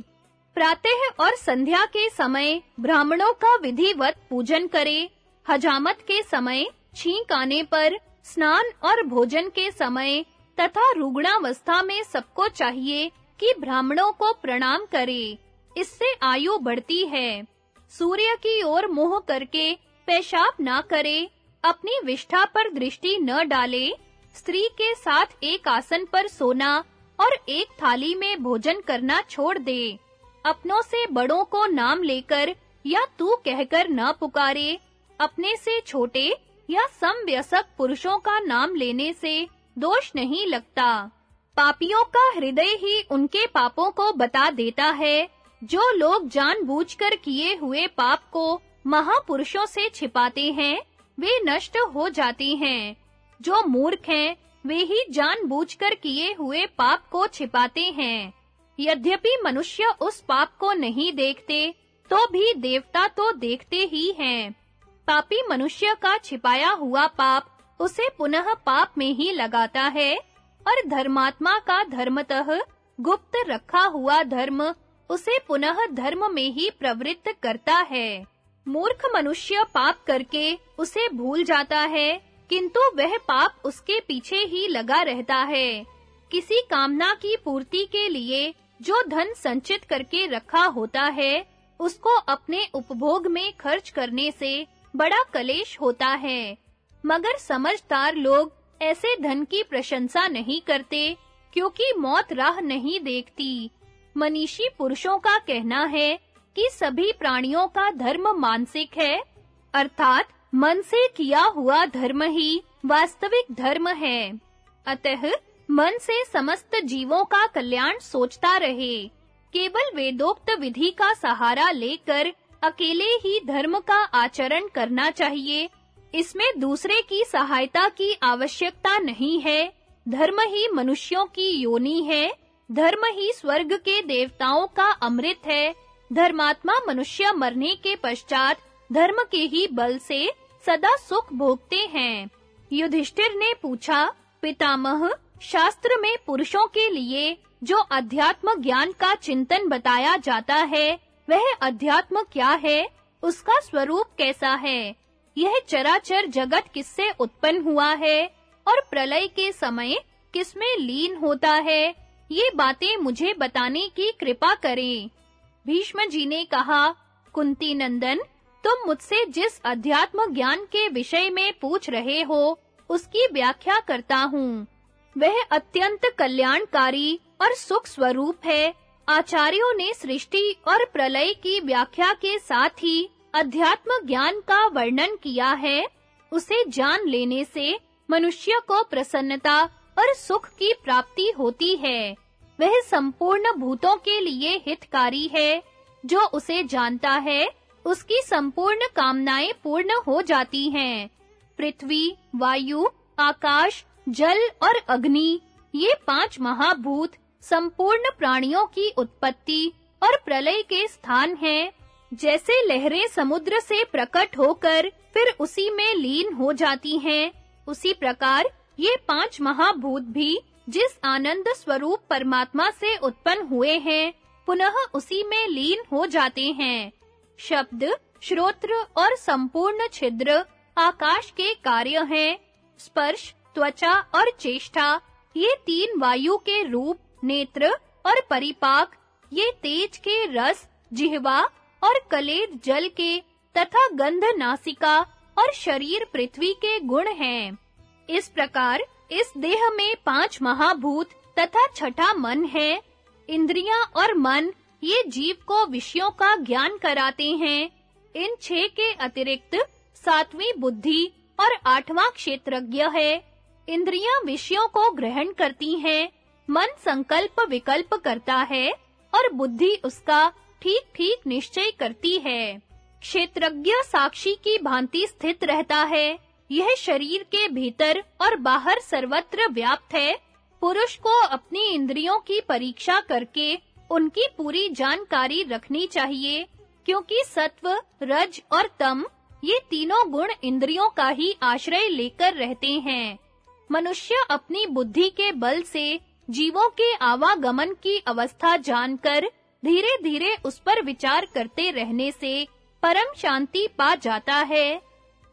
प्रातः और संध्या के समय ब्राह्मणों का विधिवत पूजन करे, हजामत के समय छींक आने पर स्नान और भोजन के समय तथा रुग्णावस्था में सबको चाहिए कि ब्राह्मणों को प्रणाम करे। इससे आयु बढ़ती है। सूर्य की ओर मुँह करके पेशाब ना करे, अपनी विष्ठा पर दृष्टि न डाले, स्त्री के साथ एक आसन पर सोना और एक थाली में भोजन करना छोड़ दे। अपनों से बड़ों को नाम लेकर या तू कहकर न पुकारे, अपने से छोटे या समव्यसक पुरुषों का नाम लेने से दोष नहीं लगता। पापियों का हृदय ही उनके पापों को बता देता है, जो लोग जानबूझकर किए हुए पाप को महापुरुषों से छिपाते हैं, वे नष्ट हो जाते हैं। जो मूर्ख हैं, वे ही जानबूझकर किए हुए पाप को छिपाते हैं। यद्यपि मनुष्य उस पाप को नहीं देखते तो भी देवता तो देखते ही हैं। पापी मनुष्य का छिपाया हुआ पाप उसे पुनः पाप में ही लगाता है और धर्मात्मा का धर्मतः गुप्त रखा हुआ धर्म उसे पुनः धर्म में ही प्रवृत्त करता है। मूर्ख मनुष्य पाप करके उसे भूल जाता है, किंतु वह पाप उसके पीछे ही लगा रहता है। किसी कामना की पूर्ति के लिए जो धन संचित करके रखा होता है, उसको अपने उपभोग में खर्च करने से बड़ा कलेश होता है। मगर समझदार लोग ऐसे धन की प्रशंसा नहीं करते, क्योंकि मौत राह नहीं देखती। मनीषी पुरुषों का कहना है कि सभी प्राणियों का धर्म मानसिक है, अर्थात मन से किया हुआ धर्म ही वास्तविक धर्म है। अतः मन से समस्त जीवों का कल्याण सोचता रहे। केवल वेदोक्त विधि का सहारा लेकर अकेले ही धर्म का आचरण करना चाहिए। इसमें दूसरे की सहायता की आवश्यकता नहीं है। धर्म ही मनुष्यों की योनि है। धर्म ही स्वर्ग के देवताओं का अमृत है। धर्मात्मा मनुष्य मरने के पश्चात धर्म के ही बल से सदा सुख भोगते हैं। युधिष्ठिर ने पूछा, पितामह, शास्त्र में पुरुषों के लिए जो अध्यात्म ज्ञान का चिंतन बताया जाता है वह अध्यात्म क्या है? उसका स्वरूप कैसा है? यह चराचर जगत किससे उत्पन्न हुआ है? और प्रलय के समय किसमें लीन होता है? ये बातें मुझे बताने की कृपा करें। भीष्म जी ने कहा, कुंती नंदन, तुम मुझसे जिस अध्यात्म ज्ञान के विषय में पूछ रहे हो, उसकी व्याख्या करता हूँ। वह अत्यंत कल्याणकारी और सुख स्वरूप है। आचार्यों ने सृष्टि और प्रलय की व्याख्या के साथ ही अध्यात्म ज्ञान का वर्णन किया है। उसे जान लेने से मनुष्य को प्रसन्नता और सुख की प्राप्ति होती है। वह संपूर्ण भूतों के लिए हितकारी है। जो उसे जानता है, उसकी संपूर्ण कामनाएँ पूर्ण हो जाती हैं। पृथ्वी, वायु, आकाश, जल और अग्नि, ये पाँच महाभूत संपूर्ण प्राणियों की उत्पत्ति और प्रलय के स्थान हैं। जैसे लहरें समुद्र से प्रकट होकर फिर उसी में लीन हो जाती हैं। उसी प्रकार ये पाँच महाभूत भी जिस आनंद स्वरूप परमात्मा से उत्पन्न हुए हैं, पुनः उसी में लीन हो जाते हैं। शब्द, श्रोत्र और संपूर्ण छिद्र आकाश के कार्य हैं। स्पर्श, त्वचा और चेष्टा ये तीन वायु के रूप नेत्र और परिपाक, ये तेज के रस, जिह्वा और कलेद जल के तथा गंध नासिका और शरीर पृथ्वी के गुण हैं। इस प्रकार इस देह में पाँच महाभूत तथा छठा मन है। इंद्रियाँ और मन ये जीव को विषयों का ज्ञान कराते हैं। इन छह के अतिरिक्त सातवीं बुद्धि और आठवां क्षेत्रज्ञ है। इंद्रियाँ विषयों को ग्रहण करती हैं। मन संकल्प विकल्प करता है और बुद्धि उसका ठीक-ठीक निश्चय करती है। क्षेत्रज्ञ साक्षी की भांति स्थित रहता है। यह शरीर के भीतर और बाहर सर्वत्र व्याप्त है। पुरुष को अपनी इंद्रियों की परीक्षा करके उनकी पूरी जानकारी रखनी चाहिए, क्योंकि सत्व, रज और तम, ये तीनों गुण इंद्रियों का ही आश्रय लेकर रहते हैं। मनुष्य अपनी बुद्धि के बल से जीवों के आवागमन की अवस्था जानकर धीरे-धीरे उस पर विचार करते रहने से परम शांति पा जाता है।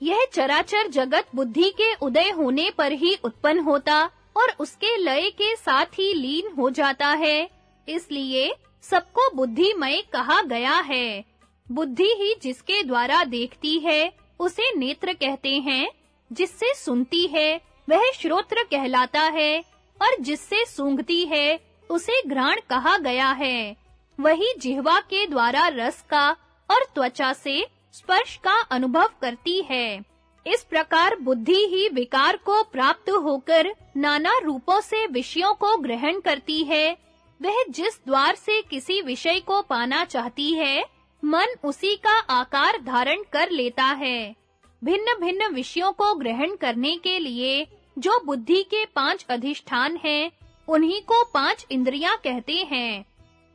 यह चराचर जगत बुद्धि के उदय होने पर ही उत्पन्न होता और उसके लय के साथ ही लीन हो जाता है। इसलिए सबको बुद्धिमय कहा गया है। बुद्धि ही जिसके द्वारा देखती है, उसे नेत्र कहते हैं, जिससे सुनती है, वह श्रोत्र कहलाता है। और जिससे सूंघती है, उसे घ्राण कहा गया है। वही जिह्वा के द्वारा रस का और त्वचा से स्पर्श का अनुभव करती है। इस प्रकार बुद्धि ही विकार को प्राप्त होकर नाना रूपों से विषयों को ग्रहण करती है। वह जिस द्वार से किसी विषय को पाना चाहती है, मन उसी का आकार धारण कर लेता है। भिन्न-भिन्न विषयों को ग्रहण करने के लिए जो बुद्धि के पाँच अधिष्ठान हैं, उन्हीं को पाँच इंद्रियाँ कहते हैं।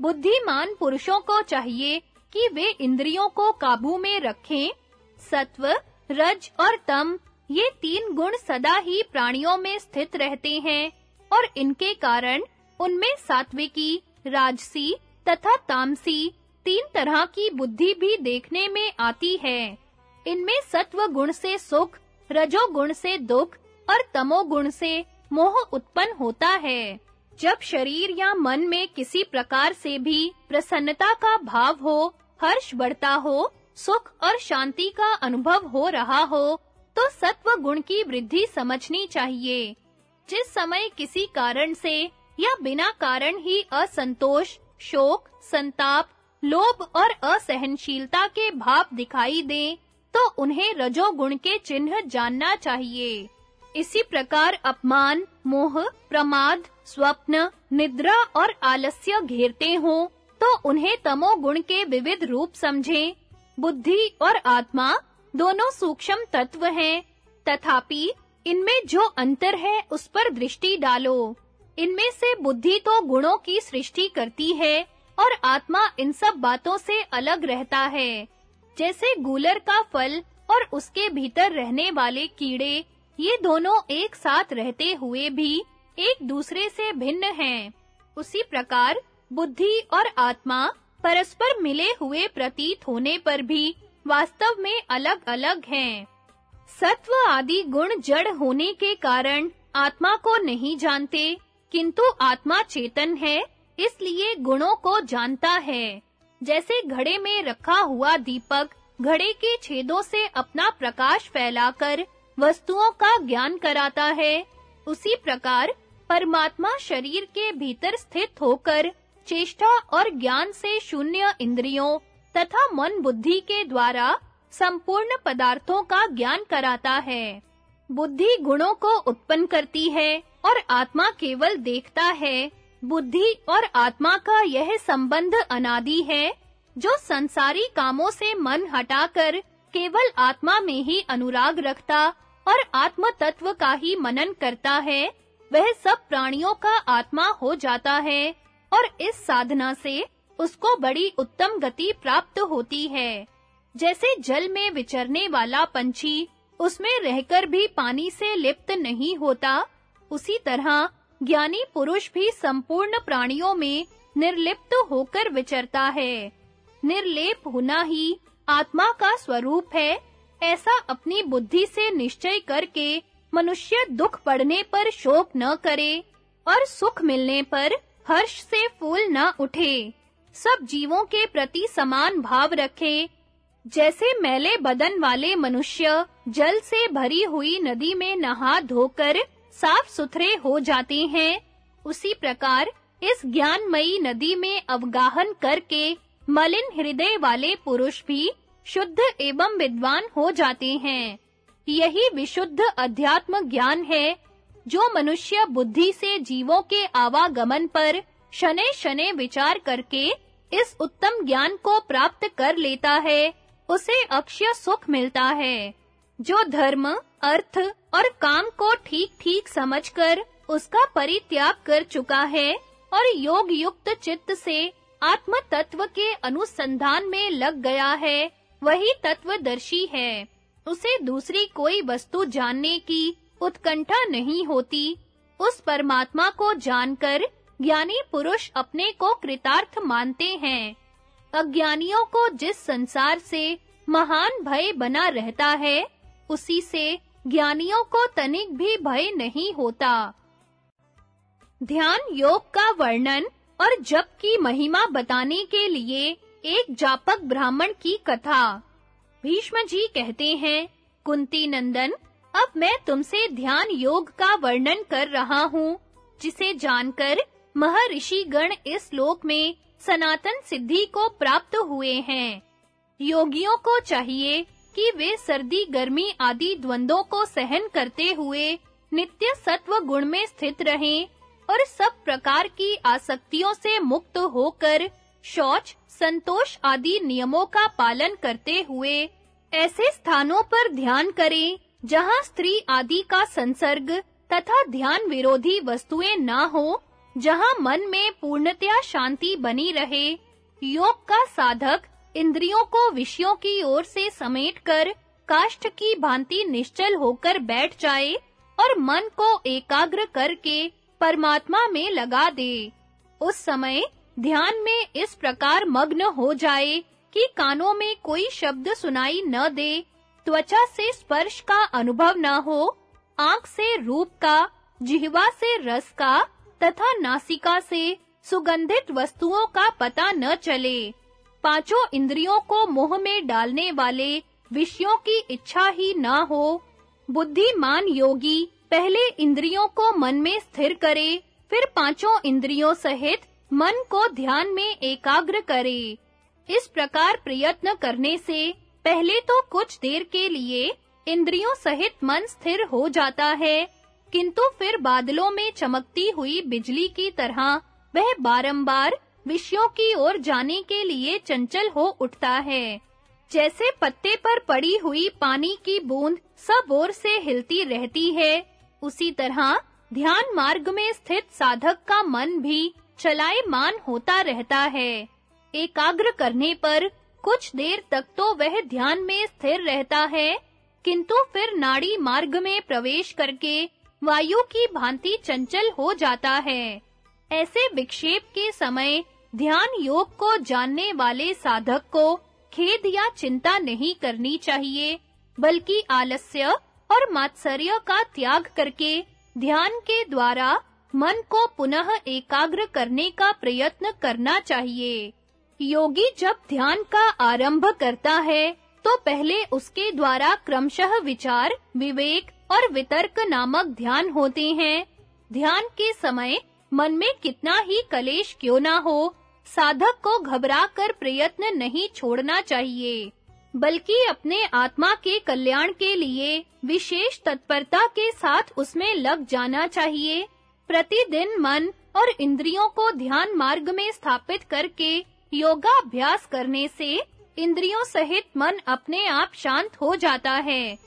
बुद्धिमान पुरुषों को चाहिए कि वे इंद्रियों को काबू में रखें। सत्व, रज और तम, ये तीन गुण सदा ही प्राणियों में स्थित रहते हैं, और इनके कारण उनमें सात्विकी, राजसी तथा तामसी तीन तरह की बुद्धि भी देखने में आती है। इनमें सत्व गुण से सुख रजो गुण से दुख और तमो गुण से मोह उत्पन्न होता है। जब शरीर या मन में किसी प्रकार से भी प्रसन्नता का भाव हो, हर्ष बढ़ता हो, सुख और शांति का अनुभव हो रहा हो तो सत्व गुण की वृद्धि समझनी चाहिए। जिस समय किसी कारण से या बिना कारण ही असंतोष, शोक, संताप, लोभ और असहनशीलता के भाव दिखाई दें तो उन्हें रजोगुण के चिन्ह जानना चाहिए। इसी प्रकार अपमान, मोह, प्रमाद, स्वप्न, निद्रा और आलस्य घेरते हो तो उन्हें तमो गुण के विविध रूप समझें। बुद्धि और आत्मा दोनों सूक्ष्म तत्व हैं। तथापि इनमें जो अंतर है उस पर दृष्टि डालो। इनमें से बुद्धि तो गुणों की सृष्टि करती है और आत्मा इन सब बातों से अलग रहता है। जैसे गूलर का फल और उसके भीतर रहने वाले कीड़े ये दोनों एक साथ रहते हुए भी एक दूसरे से भिन्न हैं। उसी प्रकार बुद्धि और आत्मा परस्पर मिले हुए प्रतीत होने पर भी वास्तव में अलग-अलग हैं। सत्व आदि गुण जड़ होने के कारण आत्मा को नहीं जानते, किंतु आत्मा चेतन है, इसलिए गुणों को जानता है। जैसे घड़े में रखा हुआ दीपक घड़े के छेदों से अपना प्रकाश फैलाकर वस्तुओं का ज्ञान कराता है। उसी प्रकार परमात्मा शरीर के भीतर स्थित होकर चेष्टा और ज्ञान से शून्य इंद्रियों तथा मन बुद्धि के द्वारा संपूर्ण पदार्थों का ज्ञान कराता है। बुद्धि गुणों को उत्पन्न करती है और आत्मा केवल देखता है। बुद्धि और आत्मा का यह संबंध अनादि है, जो संसारी कामों से मन हटाकर केवल आत्मा में ही अनुराग रखता और आत्म तत्व का ही मनन करता है, वह सब प्राणियों का आत्मा हो जाता है, और इस साधना से उसको बड़ी उत्तम गति प्राप्त होती है। जैसे जल में विचरने वाला पंछी उसमें रहकर भी पानी से लिप्त नहीं होता, उसी तरह ज्ञानी पुरुष भी संपूर्ण प्राणियों में निर्लिप्त होकर विचरता है। निर्लेप होना ही आत्मा का स्वरूप है ऐसा अपनी बुद्धि से निश्चय करके मनुष्य दुख पड़ने पर शोक न करे और सुख मिलने पर हर्ष से फूल न उठे। सब जीवों के प्रति समान भाव रखे। जैसे मैले बदन वाले मनुष्य जल से भरी हुई नदी में नहा धोकर साफ़ सुथरे हो जाते हैं, उसी प्रकार इस ज्ञानमयी नदी में अवगाहन करके मलिन हृदय वाले पुरुष भी शुद्ध एवं विद्वान हो जाते हैं। यही विशुद्ध अध्यात्म ज्ञान है, जो मनुष्य बुद्धि से जीवों के आवागमन पर शने शने विचार करके इस उत्तम ज्ञान को प्राप्त कर लेता है, उसे अक्षय सुख मिलता है, जो धर्म, अर्थ और काम को ठीक-ठीक समझकर उसका परित्याग कर चुका है और योग युक्त चित्त से आत्म तत्व के अनुसंधान में लग गया है। वही तत्वदर्शी है। उसे दूसरी कोई वस्तु जानने की उत्कंठा नहीं होती। उस परमात्मा को जानकर ज्ञानी पुरुष अपने को कृतार्थ मानते हैं। अज्ञानियों को जिस संसार से महान भय बना रहता है, उसी से ज्ञानियों को तनिक भी भय नहीं होता। ध्यान योग का वर्णन और जप की महिमा बताने के लिए एक जापक ब्राह्मण की कथा। भीष्म जी कहते हैं, कुंती नंदन, अब मैं तुमसे ध्यान योग का वर्णन कर रहा हूँ, जिसे जानकर महर्षि गण इस लोक में सनातन सिद्धि को प्राप्त हुए हैं। योगियों को चाहिए कि वे सर्दी, गर्मी आदि द्वंद्वों को सहन करते हुए नित्य सत्व गुण में स्थित रहें और सब प्रकार की आसक्तियों से मुक्त होकर शौच संतोष आदि नियमों का पालन करते हुए ऐसे स्थानों पर ध्यान करें, जहाँ स्त्री आदि का संसर्ग तथा ध्यान विरोधी वस्तुएँ ना हो, जहाँ मन में पूर्णतया शांति बनी रहे। योग का साधक इंद्रियों को विषयों की ओर से समेटकर काष्ठ की भांति निश्चल होकर बैठ जाए और मन को एकाग्र करके परमात्मा में लगा दे। उस समय ध्यान में इस प्रकार मग्न हो जाए कि कानों में कोई शब्द सुनाई न दे, त्वचा से स्पर्श का अनुभव न हो, आँख से रूप का, जिह्वा से रस का, तथा नासिका से सुगंधित वस्तुओं का पता न चले। पाँचों इंद्रियों को मोह में डालने वाले विषयों की इच्छा ही न हो, बुद्धिमान योगी पहले इंद्रियों को मन में स्थिर करे, फिर पाँचों इंद्रियों सहित मन को ध्यान में एकाग्र करे। इस प्रकार प्रयत्न करने से पहले तो कुछ देर के लिए इंद्रियों सहित मन स्थिर हो जाता है, किंतु फिर बादलों में चमकती हुई बिजली की तरह वह बारंबार विषयों की ओर जाने के लिए चंचल हो उठता है। जैसे पत्ते पर पड़ी हुई पानी की बूंद सब ओर से हिलती रहती है, उसी तरह ध्यान मार्ग में स्थित साधक का मन भी चलायमान होता रहता है। एकाग्र करने पर कुछ देर तक तो वह ध्यान में स्थिर रहता है, किंतु फिर नाड़ी मार्ग में प्रवेश करके वायु की भांति चंचल हो जाता है। ऐसे विक्षेप के समय ध्यान योग को जानने वाले साधक को खेद या चिंता नहीं करनी चाहिए, बल्कि आलस्य और मात्सर्य का त्याग करके ध्यान के द्वारा मन को पुनः एकाग्र करने का प्रयत्न करना चाहिए। योगी जब ध्यान का आरंभ करता है तो पहले उसके द्वारा क्रमशः विचार, विवेक और वितर्क नामक ध्यान होते हैं। ध्यान के समय मन में कितना ही कलेश क्यों ना हो, साधक को घबरा कर प्रयत्न नहीं छोड़ना चाहिए, बल्कि अपने आत्मा के कल्याण के लिए विशेष तत्परता के साथ उसमें लग जाना चाहिए। प्रतिदिन मन और इंद्रियों को ध्यान मार्ग में स्थापित करके योगा अभ्यास करने से इंद्रियों सहित मन अपने आप शांत हो जाता है।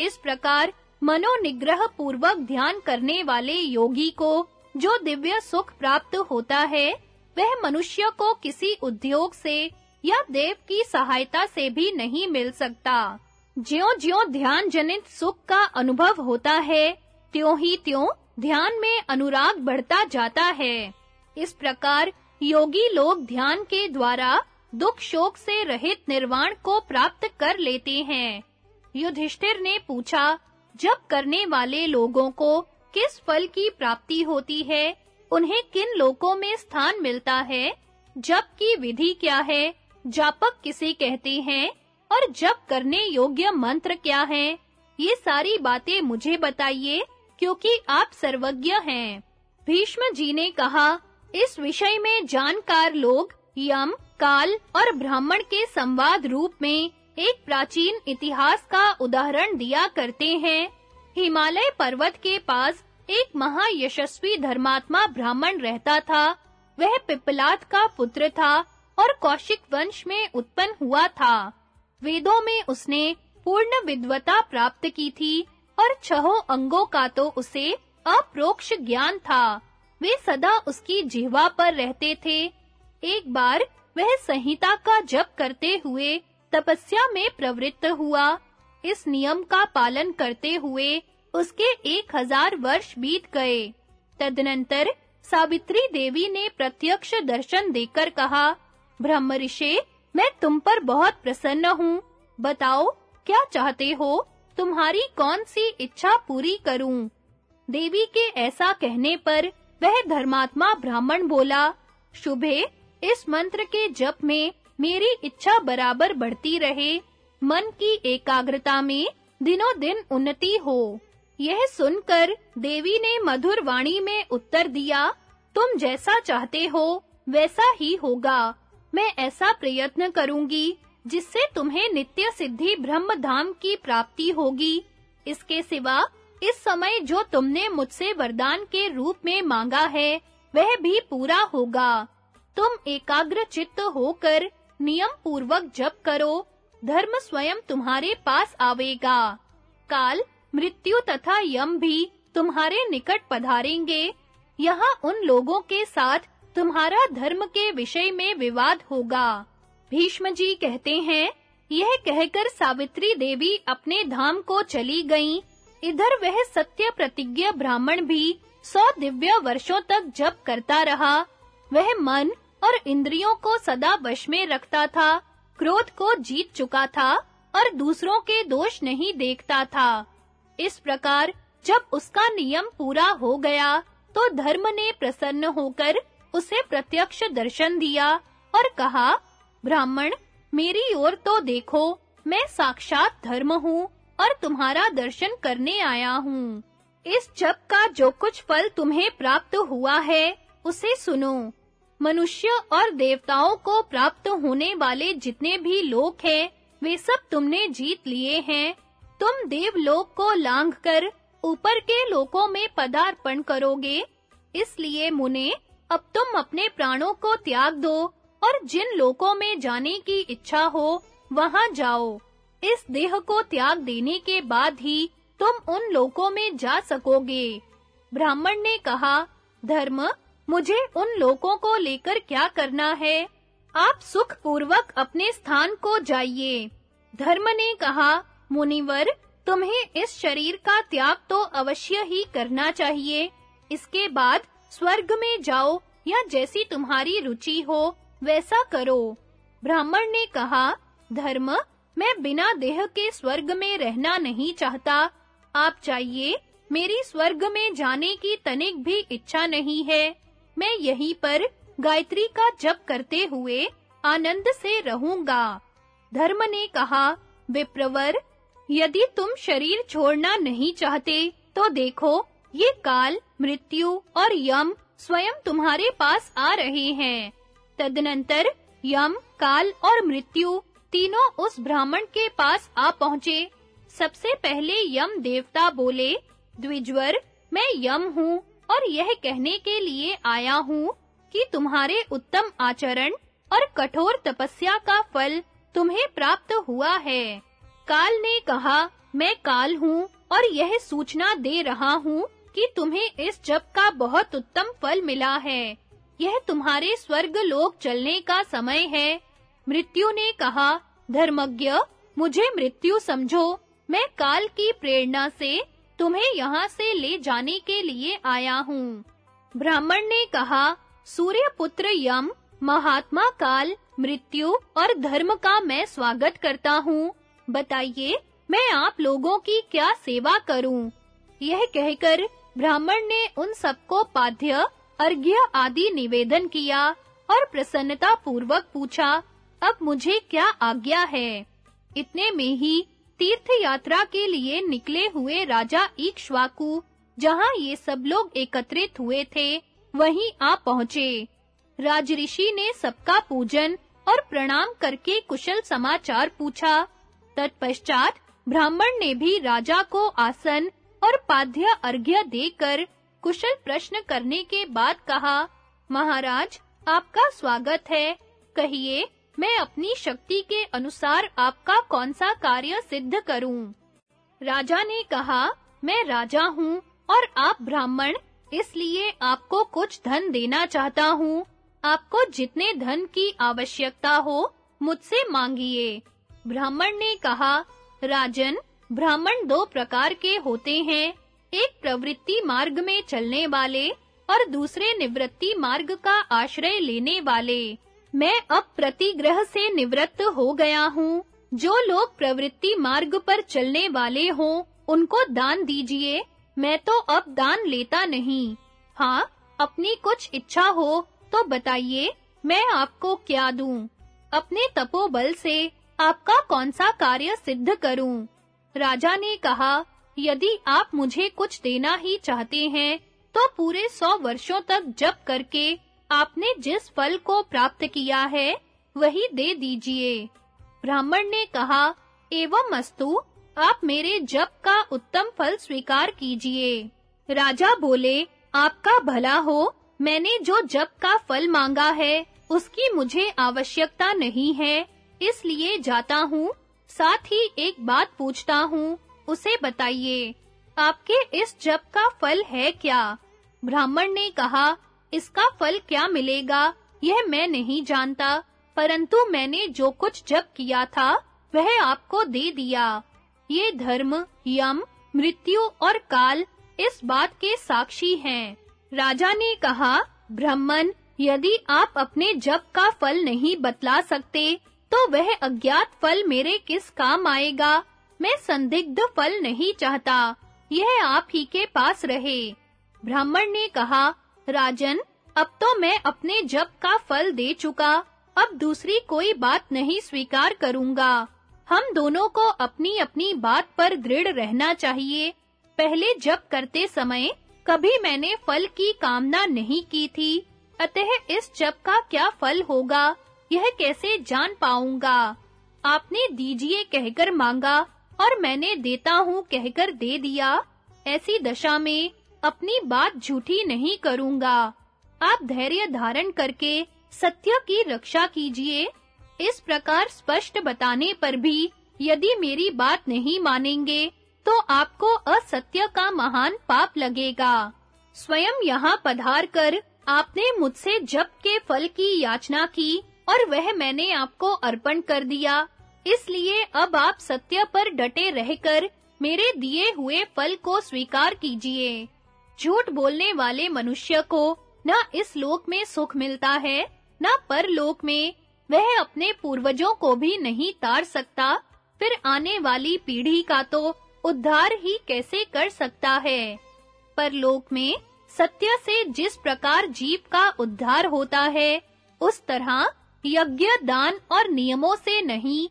इस प्रकार मनोनिग्रह पूर्वक ध्यान करने वाले योगी को जो दिव्य सुख प्राप्त होता है, वह मनुष्य को किसी उद्योग से या देव की सहायता से भी नहीं मिल सकता। ज्यों-ज्यों ध्यान जनित सुख का अनुभव होता है, त्यों ही त्यों ध्यान में अनुराग बढ़ता जाता है। इस प्रकार योगी लोग ध्यान के द्वारा दुख शोक से रहित निर्वाण को प्राप्त कर लेते हैं। युधिष्ठिर ने पूछा, जब करने वाले लोगों को किस फल की प्राप्ति होती है? उन्हें किन लोकों में स्थान मिलता है? जब की विधि क्या है? जापक किसे कहते हैं? और जब करने योग्य मंत्र क्या है? ये सारी बातें मुझे बताइए। क्योंकि आप सर्वज्ञ हैं। भीष्म जी ने कहा, इस विषय में जानकार लोग यम, काल और ब्राह्मण के संवाद रूप में एक प्राचीन इतिहास का उदाहरण दिया करते हैं। हिमालय पर्वत के पास एक महायशस्वी धर्मात्मा ब्राह्मण रहता था। वह पिपलाद का पुत्र था और कौशिक वंश में उत्पन्न हुआ था। वेदों में उसने पूर्ण विद्वता प्राप्त की थी और छहों अंगों का तो उसे अप्रोक्ष ज्ञान था। वे सदा उसकी जीवा पर रहते थे। एक बार वह संहिता का जप करते हुए तपस्या में प्रवृत्त हुआ। इस नियम का पालन करते हुए उसके एक हज़ार वर्ष बीत गए। तदनंतर सावित्री देवी ने प्रत्यक्ष दर्शन देकर कहा ब्रह्मऋषि मैं तुम पर बहुत प्रसन्न हूँ। बताओ, क्या चाहते हो? तुम्हारी कौन सी इच्छा पूरी करूँ? देवी के ऐसा कहने पर वह धर्मात्मा ब्राह्मण बोला, शुभे, इस मंत्र के जप में मेरी इच्छा बराबर बढ़ती रहे। मन की एकाग्रता में दिनों दिन उन्नति हो। यह सुनकर देवी ने मधुर वाणी में उत्तर दिया, तुम जैसा चाहते हो, वैसा ही होगा। मैं ऐसा प्रयत्न करूँगी जिससे तुम्हें नित्य सिद्धि ब्रह्म धाम की प्राप्ति होगी। इसके सिवा इस समय जो तुमने मुझसे वरदान के रूप में मांगा है, वह भी पूरा होगा। तुम एकाग्र चित्त होकर नियम पूर्वक जप करो। धर्म स्वयं तुम्हारे पास आवेगा। काल, मृत्यु तथा यम भी तुम्हारे निकट पधारेंगे। यहाँ उन लोगों के साथ तुम्हारा धर्म के विषय में विवाद होगा। भीष्म जी कहते हैं, यह कहकर सावित्री देवी अपने धाम को चली गईं। इधर वह सत्य प्रतिज्ञा ब्राह्मण भी सौ दिव्य वर्षों तक जप करता रहा। वह मन और इंद्रियों को सदा वश में रखता था, क्रोध को जीत चुका था और दूसरों के दोष नहीं देखता था। इस प्रकार जब उसका नियम पूरा हो गया तो धर्म ने प्रसन्न होकर उसे प्रत्यक्ष दर्शन दिया और कहा ब्राह्मण, मेरी ओर तो देखो, मैं साक्षात धर्म हूँ और तुम्हारा दर्शन करने आया हूँ। इस जप का जो कुछ फल तुम्हें प्राप्त हुआ है, उसे सुनो। मनुष्य और देवताओं को प्राप्त होने वाले जितने भी लोक हैं, वे सब तुमने जीत लिए हैं। तुम देवलोक को लांघकर ऊपर के लोकों में पदार्पण करोगे। इसलिए मुने, अब तुम अपने प्राणों को त्याग दो और जिन लोकों में जाने की इच्छा हो, वहाँ जाओ। इस देह को त्याग देने के बाद ही तुम उन लोकों में जा सकोगे। ब्राह्मण ने कहा, धर्म, मुझे उन लोकों को लेकर क्या करना है? आप सुख पूर्वक अपने स्थान को जाइए। धर्म ने कहा, मुनिवर, तुम्हें इस शरीर का त्याग तो अवश्य ही करना चाहिए। इसके बाद स्वर्ग में जाओ या जैसी तुम्हारी रुचि हो वैसा करो। ब्राह्मण ने कहा, धर्म, मैं बिना देह के स्वर्ग में रहना नहीं चाहता। आप चाहिए मेरी स्वर्ग में जाने की तनिक भी इच्छा नहीं है। मैं यहीं पर गायत्री का जप करते हुए आनंद से रहूँगा। धर्म ने कहा, विप्रवर, यदि तुम शरीर छोड़ना नहीं चाहते तो देखो, ये काल, मृत्यु और यम स्वयं तुम्हारे पास आ रहे हैं। तदनंतर यम, काल और मृत्यु तीनों उस ब्राह्मण के पास आ पहुँचे। सबसे पहले यम देवता बोले, द्विजवर, मैं यम हूँ और यह कहने के लिए आया हूँ कि तुम्हारे उत्तम आचरण और कठोर तपस्या का फल तुम्हें प्राप्त हुआ है। काल ने कहा, मैं काल हूँ और यह सूचना दे रहा हूँ कि तुम्हें इस जप का बहुत उत्तम फल मिला है। यह तुम्हारे स्वर्ग लोक चलने का समय है। मृत्यु ने कहा, धर्मज्ञ, मुझे मृत्यु समझो। मैं काल की प्रेरणा से तुम्हें यहाँ से ले जाने के लिए आया हूँ। ब्राह्मण ने कहा सूर्य पुत्र यम, महात्मा काल, मृत्यु और धर्म का मैं स्वागत करता हूँ। बताइए, मैं आप लोगों की क्या सेवा करूँ? यह कहकर ब्राह्मण ने उन सबको पाद्य अर्घ्य आदि निवेदन किया और प्रसन्नता पूर्वक पूछा, अब मुझे क्या आज्ञा है? इतने में ही तीर्थ यात्रा के लिए निकले हुए राजा इक्ष्वाकु जहाँ ये सब लोग एकत्रित हुए थे, वहीं आ पहुँचे। राजऋषि ने सबका पूजन और प्रणाम करके कुशल समाचार पूछा। तत्पश्चात ब्राह्मण ने भी राजा को आसन और पाद्य अर्घ्य देकर कुशल प्रश्न करने के बाद कहा, महाराज, आपका स्वागत है। कहिए, मैं अपनी शक्ति के अनुसार आपका कौन सा कार्य सिद्ध करूँ? राजा ने कहा, मैं राजा हूँ और आप ब्राह्मण, इसलिए आपको कुछ धन देना चाहता हूँ। आपको जितने धन की आवश्यकता हो, मुझसे मांगिए। ब्राह्मण ने कहा, राजन, ब्राह्मण दो प्रकार के होते हैं। एक प्रवृत्ति मार्ग में चलने वाले और दूसरे निवृत्ति मार्ग का आश्रय लेने वाले। मैं अब प्रतिग्रह से निवृत्त हो गया हूँ। जो लोग प्रवृत्ति मार्ग पर चलने वाले हों, उनको दान दीजिए। मैं तो अब दान लेता नहीं। हाँ अपनी कुछ इच्छा हो तो बताइए, मैं आपको क्या दूँ? अपने तपोबल से आपका कौन सा कार्य सिद्ध करूँ? राजा ने कहा यदि आप मुझे कुछ देना ही चाहते हैं तो पूरे सौ वर्षों तक जप करके आपने जिस फल को प्राप्त किया है, वही दे दीजिए। ब्राह्मण ने कहा, एवं अस्तु, आप मेरे जप का उत्तम फल स्वीकार कीजिए। राजा बोले, आपका भला हो, मैंने जो जप का फल मांगा है, उसकी मुझे आवश्यकता नहीं है, इसलिए जाता हूँ, साथ ही एक बात पूछता हूँ उसे बताइए, आपके इस जप का फल है क्या? ब्राह्मण ने कहा, इसका फल क्या मिलेगा? यह मैं नहीं जानता, परंतु मैंने जो कुछ जप किया था, वह आपको दे दिया। ये धर्म, यम, मृत्यु और काल इस बात के साक्षी हैं। राजा ने कहा, ब्राह्मण, यदि आप अपने जप का फल नहीं बतला सकते तो वह अज्ञात फल मेरे किस काम आएगा? मैं संदिग्ध फल नहीं चाहता। यह आप ही के पास रहे। ब्राह्मण ने कहा, राजन, अब तो मैं अपने जप का फल दे चुका। अब दूसरी कोई बात नहीं स्वीकार करूँगा। हम दोनों को अपनी-अपनी बात पर दृढ़ रहना चाहिए। पहले जप करते समय कभी मैंने फल की कामना नहीं की थी। अतः इस जप का क्या फल होगा? यह कैसे जान पाऊँगा? आपने दीजिए कहकर मांगा और मैंने देता हूँ कहकर दे दिया। ऐसी दशा में अपनी बात झूठी नहीं करूँगा। आप धैर्य धारण करके सत्य की रक्षा कीजिए। इस प्रकार स्पष्ट बताने पर भी यदि मेरी बात नहीं मानेंगे तो आपको असत्य का महान पाप लगेगा। स्वयं यहाँ पधार कर आपने मुझसे जप के फल की याचना की और वह मैंने आपको अर्पण कर दिया। इसलिए अब आप सत्य पर डटे रहकर मेरे दिए हुए फल को स्वीकार कीजिए। झूठ बोलने वाले मनुष्य को न इस लोक में सुख मिलता है, न परलोक में। वह अपने पूर्वजों को भी नहीं तार सकता। फिर आने वाली पीढ़ी का तो उद्धार ही कैसे कर सकता है? परलोक में सत्य से जिस प्रकार जीव का उद्धार होता है, उस तरह यज्ञ दान और नियमों से नहीं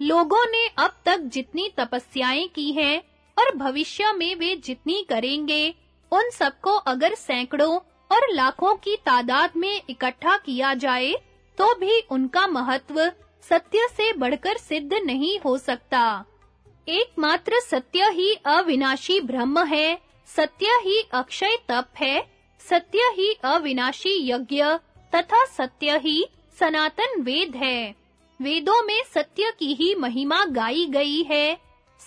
लोगों ने अब तक जितनी तपस्याएँ की हैं और भविष्य में वे जितनी करेंगे, उन सबको अगर सैकड़ों और लाखों की तादाद में इकट्ठा किया जाए तो भी उनका महत्व सत्य से बढ़कर सिद्ध नहीं हो सकता। एकमात्र सत्य ही अविनाशी ब्रह्म है, सत्य ही अक्षय तप है, सत्य ही अविनाशी यज्ञ तथा सत्य ही सनातन वेद है। वेदों में सत्य की ही महिमा गाई गई है।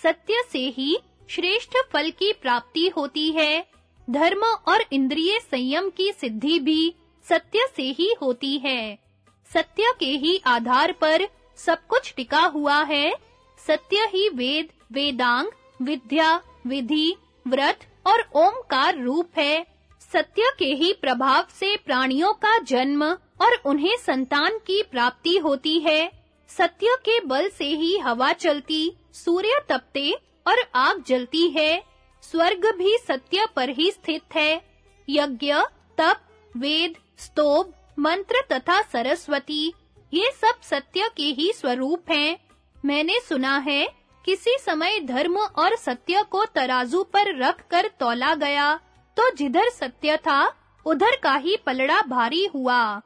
सत्य से ही श्रेष्ठ फल की प्राप्ति होती है। धर्म और इंद्रिय संयम की सिद्धि भी सत्य से ही होती है। सत्य के ही आधार पर सब कुछ टिका हुआ है। सत्य ही वेद, वेदांग, विद्या, विधि, व्रत और ओमकार रूप है। सत्य के ही प्रभाव से प्राणियों का जन्म और उन्हें संतान की प्राप्ति होती है। सत्य के बल से ही हवा चलती, सूर्य तपते और आग जलती है। स्वर्ग भी सत्य पर ही स्थित है। यज्ञ, तप, वेद, स्तोभ, मंत्र तथा सरस्वती, ये सब सत्य के ही स्वरूप हैं। मैंने सुना है, किसी समय धर्म और सत्य को तराजू पर रख कर तौला गया तो जिधर सत्य था, उधर का ही पलड़ा भारी हुआ।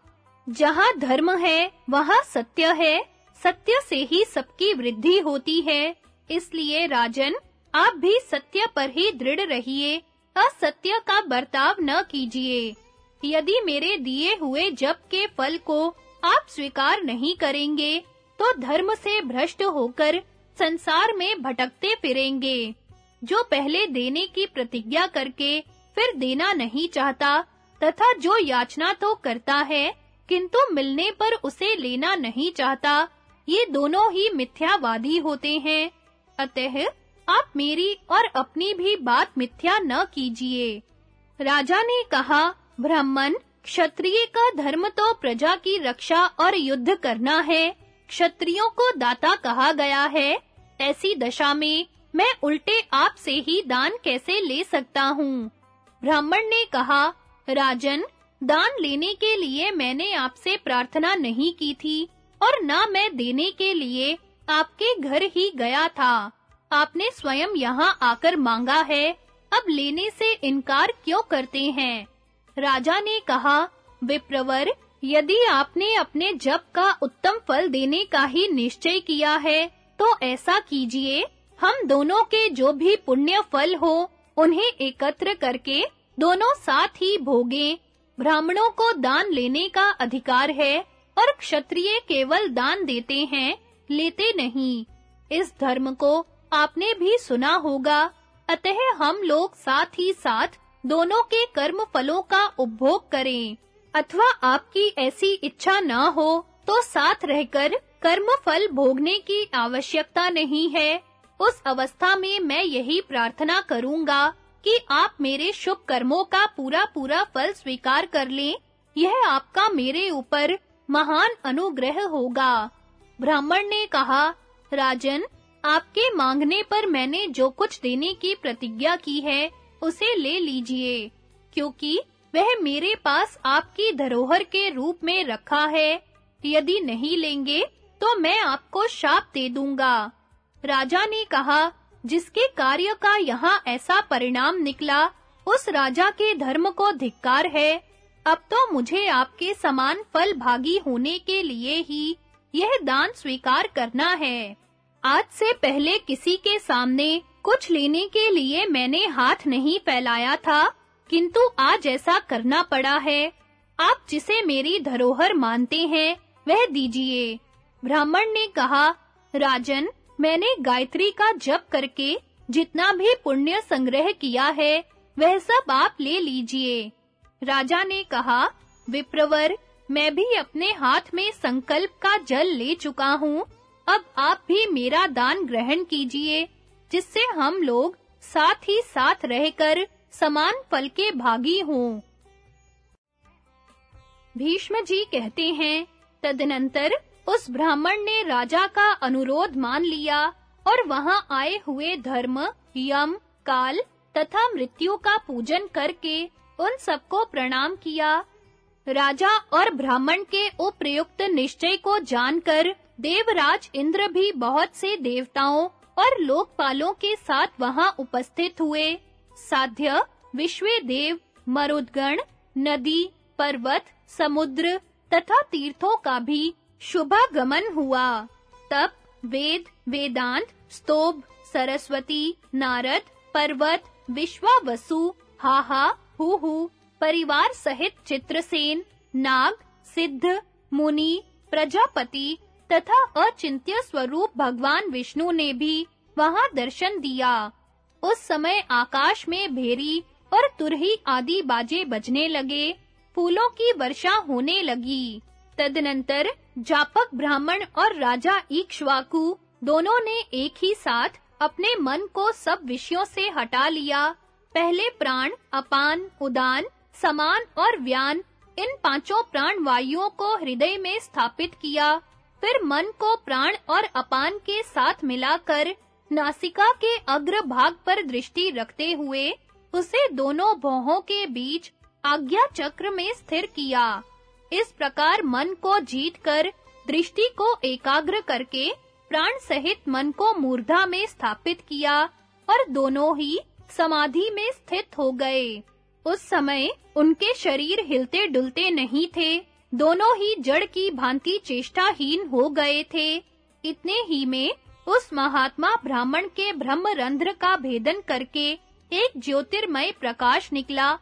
जहाँ धर्म है, वहाँ सत्य है सत्य से ही सबकी वृद्धि होती है। इसलिए राजन, आप भी सत्य पर ही दृढ़ रहिए। असत्य का बर्ताव न कीजिए। यदि मेरे दिए हुए जप के फल को आप स्वीकार नहीं करेंगे तो धर्म से भ्रष्ट होकर संसार में भटकते फिरेंगे। जो पहले देने की प्रतिज्ञा करके फिर देना नहीं चाहता, तथा जो याचना तो करता है, किंतु मिलने पर उसे लेना नहीं चाहता ये दोनों ही मिथ्यावादी होते हैं। अतः आप मेरी और अपनी भी बात मिथ्या न कीजिए। राजा ने कहा, ब्राह्मण, क्षत्रिय का धर्म तो प्रजा की रक्षा और युद्ध करना है। क्षत्रियों को दाता कहा गया है। ऐसी दशा में मैं उल्टे आप से ही दान कैसे ले सकता हूँ? ब्राह्मण ने कहा, राजन, दान लेने के लिए मैंने आपसे प्रार्थना नहीं की थी। और ना मैं देने के लिए आपके घर ही गया था। आपने स्वयं यहाँ आकर मांगा है। अब लेने से इनकार क्यों करते हैं? राजा ने कहा, विप्रवर, यदि आपने अपने जप का उत्तम फल देने का ही निश्चय किया है तो ऐसा कीजिए, हम दोनों के जो भी पुण्य फल हो, उन्हें एकत्र करके दोनों साथ ही भोगें। ब्राह्मणों को दान लेने का अधिकार है और क्षत्रिय केवल दान देते हैं, लेते नहीं। इस धर्म को आपने भी सुना होगा। अतः हम लोग साथ ही साथ दोनों के कर्म फलों का उपभोग करें। अथवा आपकी ऐसी इच्छा न हो तो साथ रहकर कर्म फल भोगने की आवश्यकता नहीं है। उस अवस्था में मैं यही प्रार्थना करूँगा कि आप मेरे शुभ कर्मों का पूरा पूरा फल स्वीकार कर लें। यह आपका मेरे ऊपर महान अनुग्रह होगा। ब्राह्मण ने कहा, राजन, आपके मांगने पर मैंने जो कुछ देने की प्रतिज्ञा की है, उसे ले लीजिए, क्योंकि वह मेरे पास आपकी धरोहर के रूप में रखा है। यदि नहीं लेंगे तो मैं आपको शाप दे दूँगा। राजा ने कहा, जिसके कार्य का यहाँ ऐसा परिणाम निकला, उस राजा के धर्म को धिक्कार है। अब तो मुझे आपके समान फल भागी होने के लिए ही यह दान स्वीकार करना है। आज से पहले किसी के सामने कुछ लेने के लिए मैंने हाथ नहीं फैलाया था, किंतु आज ऐसा करना पड़ा है। आप जिसे मेरी धरोहर मानते हैं, वह दीजिए। ब्राह्मण ने कहा, राजन, मैंने गायत्री का जप करके जितना भी पुण्य संग्रह किया है, वह सब आप ले लीजिए। राजा ने कहा, विप्रवर, मैं भी अपने हाथ में संकल्प का जल ले चुका हूँ। अब आप भी मेरा दान ग्रहण कीजिए, जिससे हम लोग साथ ही साथ रहकर समान फल के भागी हों। भीष्म जी कहते हैं, तदनंतर उस ब्राह्मण ने राजा का अनुरोध मान लिया और वहाँ आए हुए धर्म, यम, काल तथा मृत्यु का पूजन करके उन सबको प्रणाम किया। राजा और ब्राह्मण के उपयुक्त निश्चय को जानकर देवराज इंद्र भी बहुत से देवताओं और लोकपालों के साथ वहाँ उपस्थित हुए। साध्य, विश्वे देव, मरुदगण, नदी, पर्वत, समुद्र तथा तीर्थों का भी शुभागमन हुआ। तब वेद, वेदांत, स्तोभ, सरस्वती, नारद, पर्वत, विश्वावसु, हाहा हु परिवार सहित चित्रसेन, नाग, सिद्ध, मुनि, प्रजापति तथा अचिंत्य स्वरूप भगवान विष्णु ने भी वहाँ दर्शन दिया। उस समय आकाश में भेरी और तुरही आदि बाजे बजने लगे, फूलों की वर्षा होने लगी। तदनंतर जापक ब्राह्मण और राजा ईक्ष्वाकु दोनों ने एक ही साथ अपने मन को सब विषयों से हटा लिया। पहले प्राण, अपान, उदान, समान और व्यान, इन पाँचों प्राण वायुओं को हृदय में स्थापित किया। फिर मन को प्राण और अपान के साथ मिलाकर नासिका के अग्र भाग पर दृष्टि रखते हुए उसे दोनों भौहों के बीच आज्ञा चक्र में स्थिर किया। इस प्रकार मन को जीतकर दृष्टि को एकाग्र करके प्राण सहित मन को मूर्धा में स्थापित किया और दोनों ही समाधि में स्थित हो गए। उस समय उनके शरीर हिलते डुलते नहीं थे। दोनों ही जड़ की भांति चेष्टाहीन हो गए थे। इतने ही में उस महात्मा ब्राह्मण के ब्रह्म रंध्र का भेदन करके एक ज्योतिर्मय प्रकाश निकला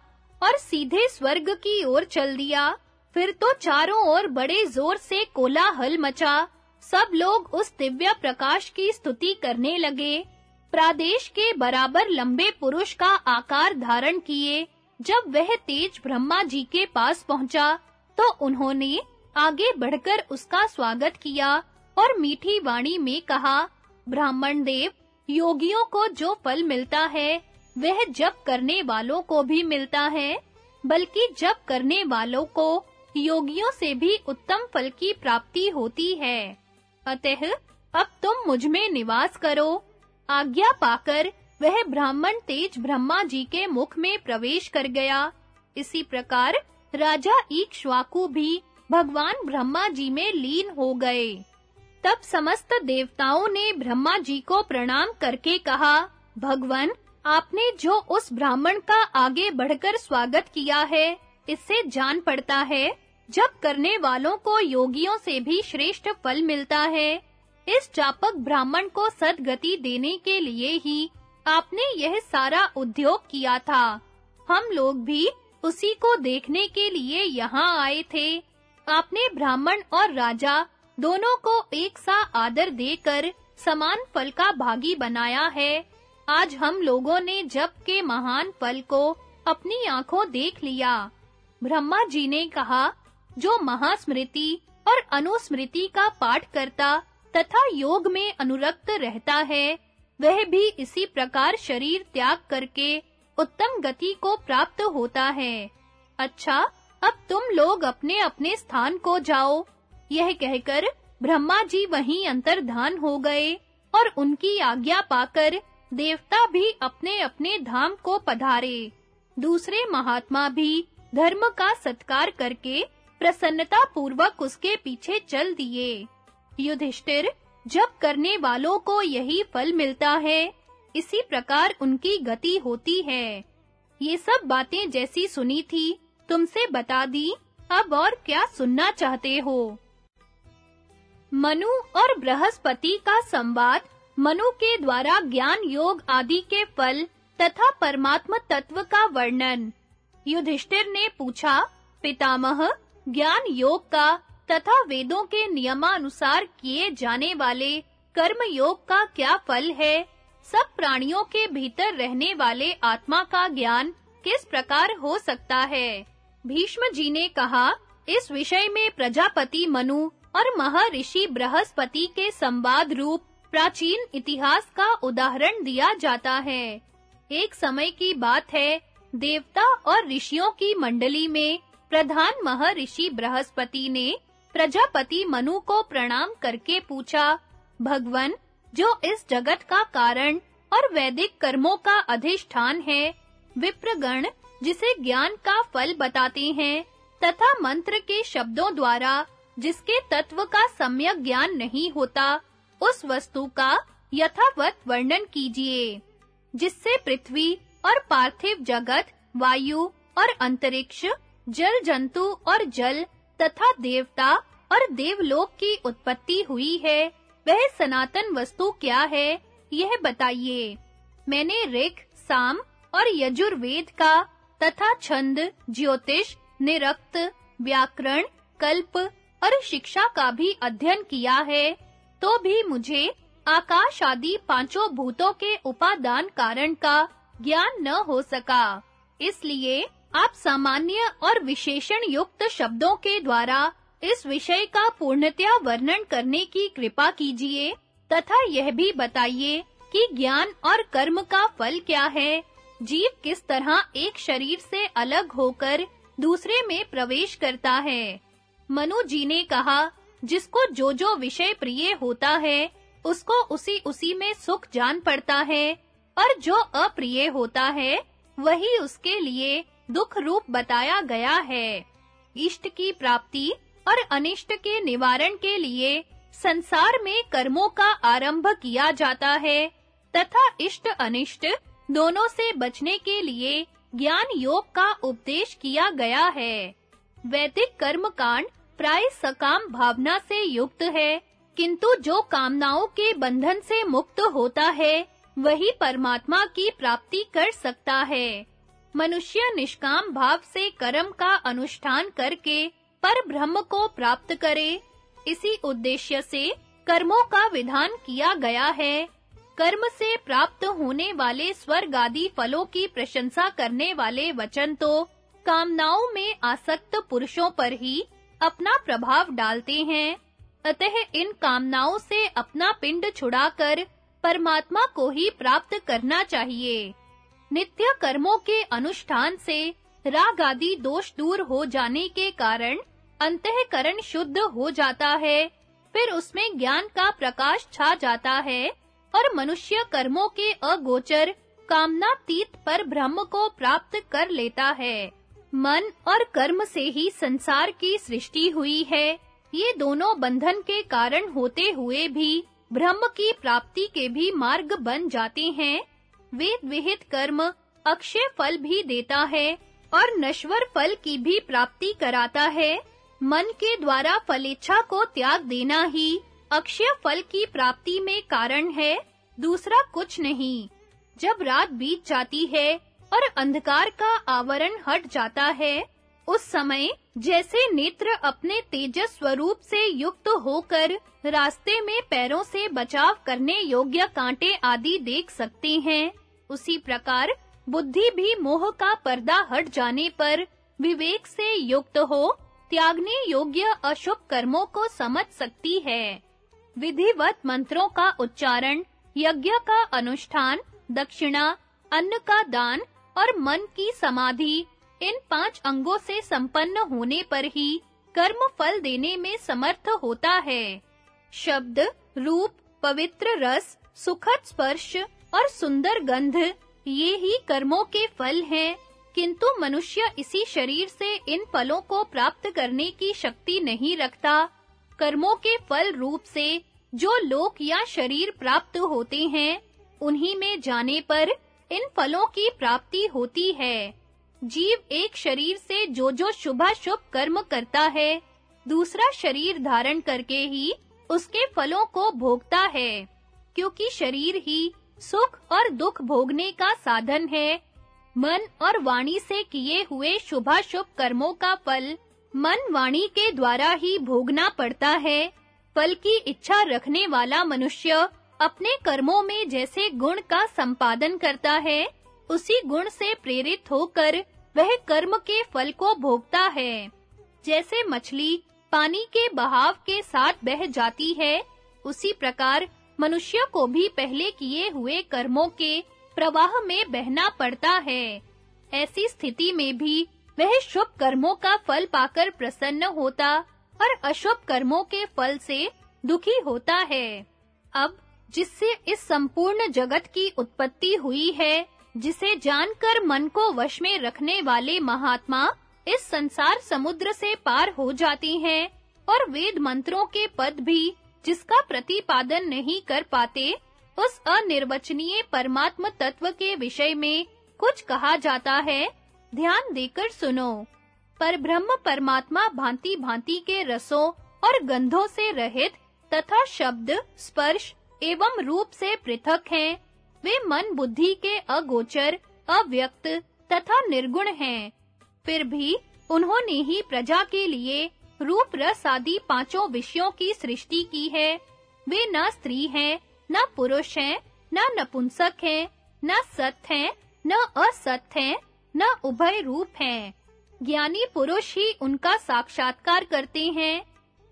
और सीधे स्वर्ग की ओर चल दिया। फिर तो चारों ओर बड़े ज़ोर से कोलाहल मचा। सब लोग उस दिव्य प्रकाश की स्तुति करने लगे। प्रादेश के बराबर लंबे पुरुष का आकार धारण किए। जब वह तेज ब्रह्मा जी के पास पहुँचा तो उन्होंने आगे बढ़कर उसका स्वागत किया और मीठी वाणी में कहा, ब्राह्मण देव, योगियों को जो फल मिलता है, वह जप करने वालों को भी मिलता है। बल्कि जप करने वालों को योगियों से भी उत्तम फल की प्राप्ति होती है। अतः, अब तुम मुझमें निवास करो। आज्ञा पाकर वह ब्राह्मण तेज ब्रह्मा जी के मुख में प्रवेश कर गया। इसी प्रकार राजा ईक्ष्वाकु भी भगवान ब्रह्मा जी में लीन हो गए। तब समस्त देवताओं ने ब्रह्मा जी को प्रणाम करके कहा, भगवन, आपने जो उस ब्राह्मण का आगे बढ़कर स्वागत किया है, इससे जान पड़ता है, जब करने वालों को योगियों से भी श्रेष्ठ फल मिलता है इस चापक ब्राह्मण को सदगति देने के लिए ही आपने यह सारा उद्योग किया था। हम लोग भी उसी को देखने के लिए यहाँ आए थे। आपने ब्राह्मण और राजा दोनों को एक सा आदर देकर समान फल का भागी बनाया है। आज हम लोगों ने जप के महान फल को अपनी आँखों देख लिया। ब्रह्मा जी ने कहा, जो महास्मृति और अनुस्मृति का पाठ करता तथा योग में अनुरक्त रहता है, वह भी इसी प्रकार शरीर त्याग करके उत्तम गति को प्राप्त होता है। अच्छा अब तुम लोग अपने-अपने स्थान को जाओ। यह कहकर ब्रह्मा जी वहीं अंतर्धान हो गए और उनकी आज्ञा पाकर देवता भी अपने-अपने धाम को पधारे। दूसरे महात्मा भी धर्म का सत्कार करके प्रसन्नता पूर्वक उसके पीछे चल दिए। युधिष्ठिर, जब करने वालों को यही फल मिलता है, इसी प्रकार उनकी गति होती है। ये सब बातें जैसी सुनी थी, तुमसे बता दी, अब और क्या सुनना चाहते हो? मनु और बृहस्पति का संवाद, मनु के द्वारा ज्ञान योग आदि के फल तथा परमात्म तत्व का वर्णन। युधिष्ठिर ने पूछा, पितामह, ज्ञान योग का तथा वेदों के नियमानुसार किए जाने वाले कर्म योग का क्या फल है? सब प्राणियों के भीतर रहने वाले आत्मा का ज्ञान किस प्रकार हो सकता है? भीष्म जी ने कहा, इस विषय में प्रजापति मनु और महर्षि बृहस्पति के संवाद रूप प्राचीन इतिहास का उदाहरण दिया जाता है। एक समय की बात है, देवता और ऋषियों की मंडली में प्रधान महर्षि बृहस्पति ने प्रजापति मनु को प्रणाम करके पूछा, भगवन, जो इस जगत का कारण और वैदिक कर्मों का अधिष्ठान है, विप्रगण, जिसे ज्ञान का फल बताते हैं, तथा मंत्र के शब्दों द्वारा, जिसके तत्व का सम्यक ज्ञान नहीं होता, उस वस्तु का यथावत वर्णन कीजिए, जिससे पृथ्वी और पार्थिव जगत, वायु और अंतरिक्ष, जल जंतु और जल तथा देवता और देवलोक की उत्पत्ति हुई है। वह सनातन वस्तु क्या है, यह बताइए। मैंने ऋक साम और यजुर्वेद का तथा छंद, ज्योतिष, निरक्त, व्याकरण, कल्प और शिक्षा का भी अध्ययन किया है तो भी मुझे आकाश आदि पाँचों भूतों के उपादान कारण का ज्ञान न हो सका। इसलिए आप सामान्य और विशेषण युक्त शब्दों के द्वारा इस विषय का पूर्णतया वर्णन करने की कृपा कीजिए, तथा यह भी बताइए कि ज्ञान और कर्म का फल क्या है। जीव किस तरह एक शरीर से अलग होकर दूसरे में प्रवेश करता है? मनु जी ने कहा, जिसको जो जो विषय प्रिय होता है, उसको उसी उसी में सुख जान पड़ता है, और जो अप्रिय होता है, वही उसके लिए दुख रूप बताया गया है। इष्ट की प्राप्ति और अनिष्ट के निवारण के लिए संसार में कर्मों का आरंभ किया जाता है तथा इष्ट अनिष्ट दोनों से बचने के लिए ज्ञान योग का उपदेश किया गया है। वैदिक कर्म कांड प्राय सकाम भावना से युक्त है, किंतु जो कामनाओं के बंधन से मुक्त होता है, वही परमात्मा की प्राप्ति कर सकता है। मनुष्य निष्काम भाव से कर्म का अनुष्ठान करके पर ब्रह्म को प्राप्त करे। इसी उद्देश्य से कर्मों का विधान किया गया है। कर्म से प्राप्त होने वाले स्वर्ग आदि फलों की प्रशंसा करने वाले वचन तो कामनाओं में आसक्त पुरुषों पर ही अपना प्रभाव डालते हैं। अतः इन कामनाओं से अपना पिंड छुड़ाकर परमात्मा को ही प्राप्त करना चाहिए। नित्य कर्मों के अनुष्ठान से राग आदि दोष दूर हो जाने के कारण अंतःकरण शुद्ध हो जाता है। फिर उसमें ज्ञान का प्रकाश छा जाता है और मनुष्य कर्मों के अगोचर कामनातीत पर ब्रह्म को प्राप्त कर लेता है। मन और कर्म से ही संसार की सृष्टि हुई है। ये दोनों बंधन के कारण होते हुए भी ब्रह्म की प्राप्ति के भी मार्ग बन जाते हैं। वेद विहित कर्म अक्षय फल भी देता है और नश्वर फल की भी प्राप्ति कराता है। मन के द्वारा फलेच्छा को त्याग देना ही अक्षय फल की प्राप्ति में कारण है, दूसरा कुछ नहीं। जब रात बीत जाती है और अंधकार का आवरण हट जाता है, उस समय जैसे नेत्र अपने तेजस स्वरूप से युक्त होकर रास्ते में पैरों से बचाव करने योग्य कांटे आदि देख सकते हैं। उसी प्रकार बुद्धि भी मोह का पर्दा हट जाने पर विवेक से युक्त हो, त्यागने योग्य अशुभ कर्मों को समझ सकती है। विधिवत मंत्रों का उच्चारण, यज्ञ का अनुष्ठान, दक्षिणा, अन्न का दान और मन की समाधि, इन पाँच अंगों से संपन्न होने पर ही कर्म फल देने में समर्थ होता है। शब्द, रूप, पवित्र रस, सुखद स्पर्श और सुंदर गंध, ये ही कर्मों के फल हैं। किंतु मनुष्य इसी शरीर से इन फलों को प्राप्त करने की शक्ति नहीं रखता। कर्मों के फल रूप से जो लोक या शरीर प्राप्त होते हैं, उन्हीं में जाने पर इन फलों की प्राप्ति होती है। जीव एक शरीर से जो जो शुभ शुभ कर्म करता है, दूसरा शरीर धारण करके ही उसके फलों को भोगता है। क्योंकि शरीर ही सुख और दुख भोगने का साधन है। मन और वाणी से किए हुए शुभ शुभ कर्मों का फल मन वाणी के द्वारा ही भोगना पड़ता है। फल की इच्छा रखने वाला मनुष्य अपने कर्मों में जैसे गुण का संपादन करता है, उसी गुण से प्रेरित होकर वह कर्म के फल को भोगता है। जैसे मछली पानी के बहाव के साथ बह जाती है, उसी प्रकार मनुष्य को भी पहले किए हुए कर्मों के प्रवाह में बहना पड़ता है। ऐसी स्थिति में भी वह शुभ कर्मों का फल पाकर प्रसन्न होता और अशुभ कर्मों के फल से दुखी होता है। अब जिससे इस संपूर्ण जगत की उत्पत्ति हुई है, जिसे जानकर मन को वश में रखने वाले महात्मा इस संसार समुद्र से पार हो जाती हैं और वेद मंत्रों के पद भी जिसका प्रतिपादन नहीं कर पाते, उस अनिर्वचनीय परमात्म तत्व के विषय में कुछ कहा जाता है। ध्यान देकर सुनो। पर ब्रह्म परमात्मा भांति-भांति के रसों और गंधों से रहित तथा शब्द, स्पर्श एवं रूप से पृथक हैं। वे मन बुद्धि के अगोचर, अव्यक्त तथा निर्गुण हैं। फिर भी उन्होंने ही प्रजा के लिए रूप रस आदि पाँचों विषयों की सृष्टि की है। वे न स्त्री हैं, न पुरुष हैं, न नपुंसक हैं, न सत हैं, न असत हैं, न उभय रूप हैं। ज्ञानी पुरुष ही उनका साक्षात्कार करते हैं।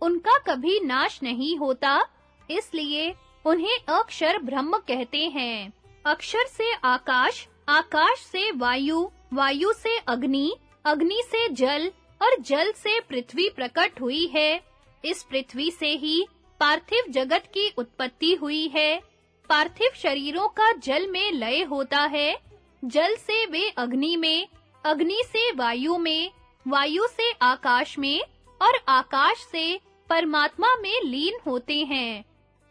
उनका कभी नाश नहीं होता, इसलिए उन्हें अक्षर ब्रह्म कहते हैं। अक्षर से आकाश आकाश से वायु वायु से अग्नि अग्नि से जल और जल से पृथ्वी प्रकट हुई है। इस पृथ्वी से ही पार्थिव जगत की उत्पत्ति हुई है। पार्थिव शरीरों का जल में लय होता है। जल से वे अग्नि में, अग्नि से वायु में, वायु से आकाश में और आकाश से परमात्मा में लीन होते हैं।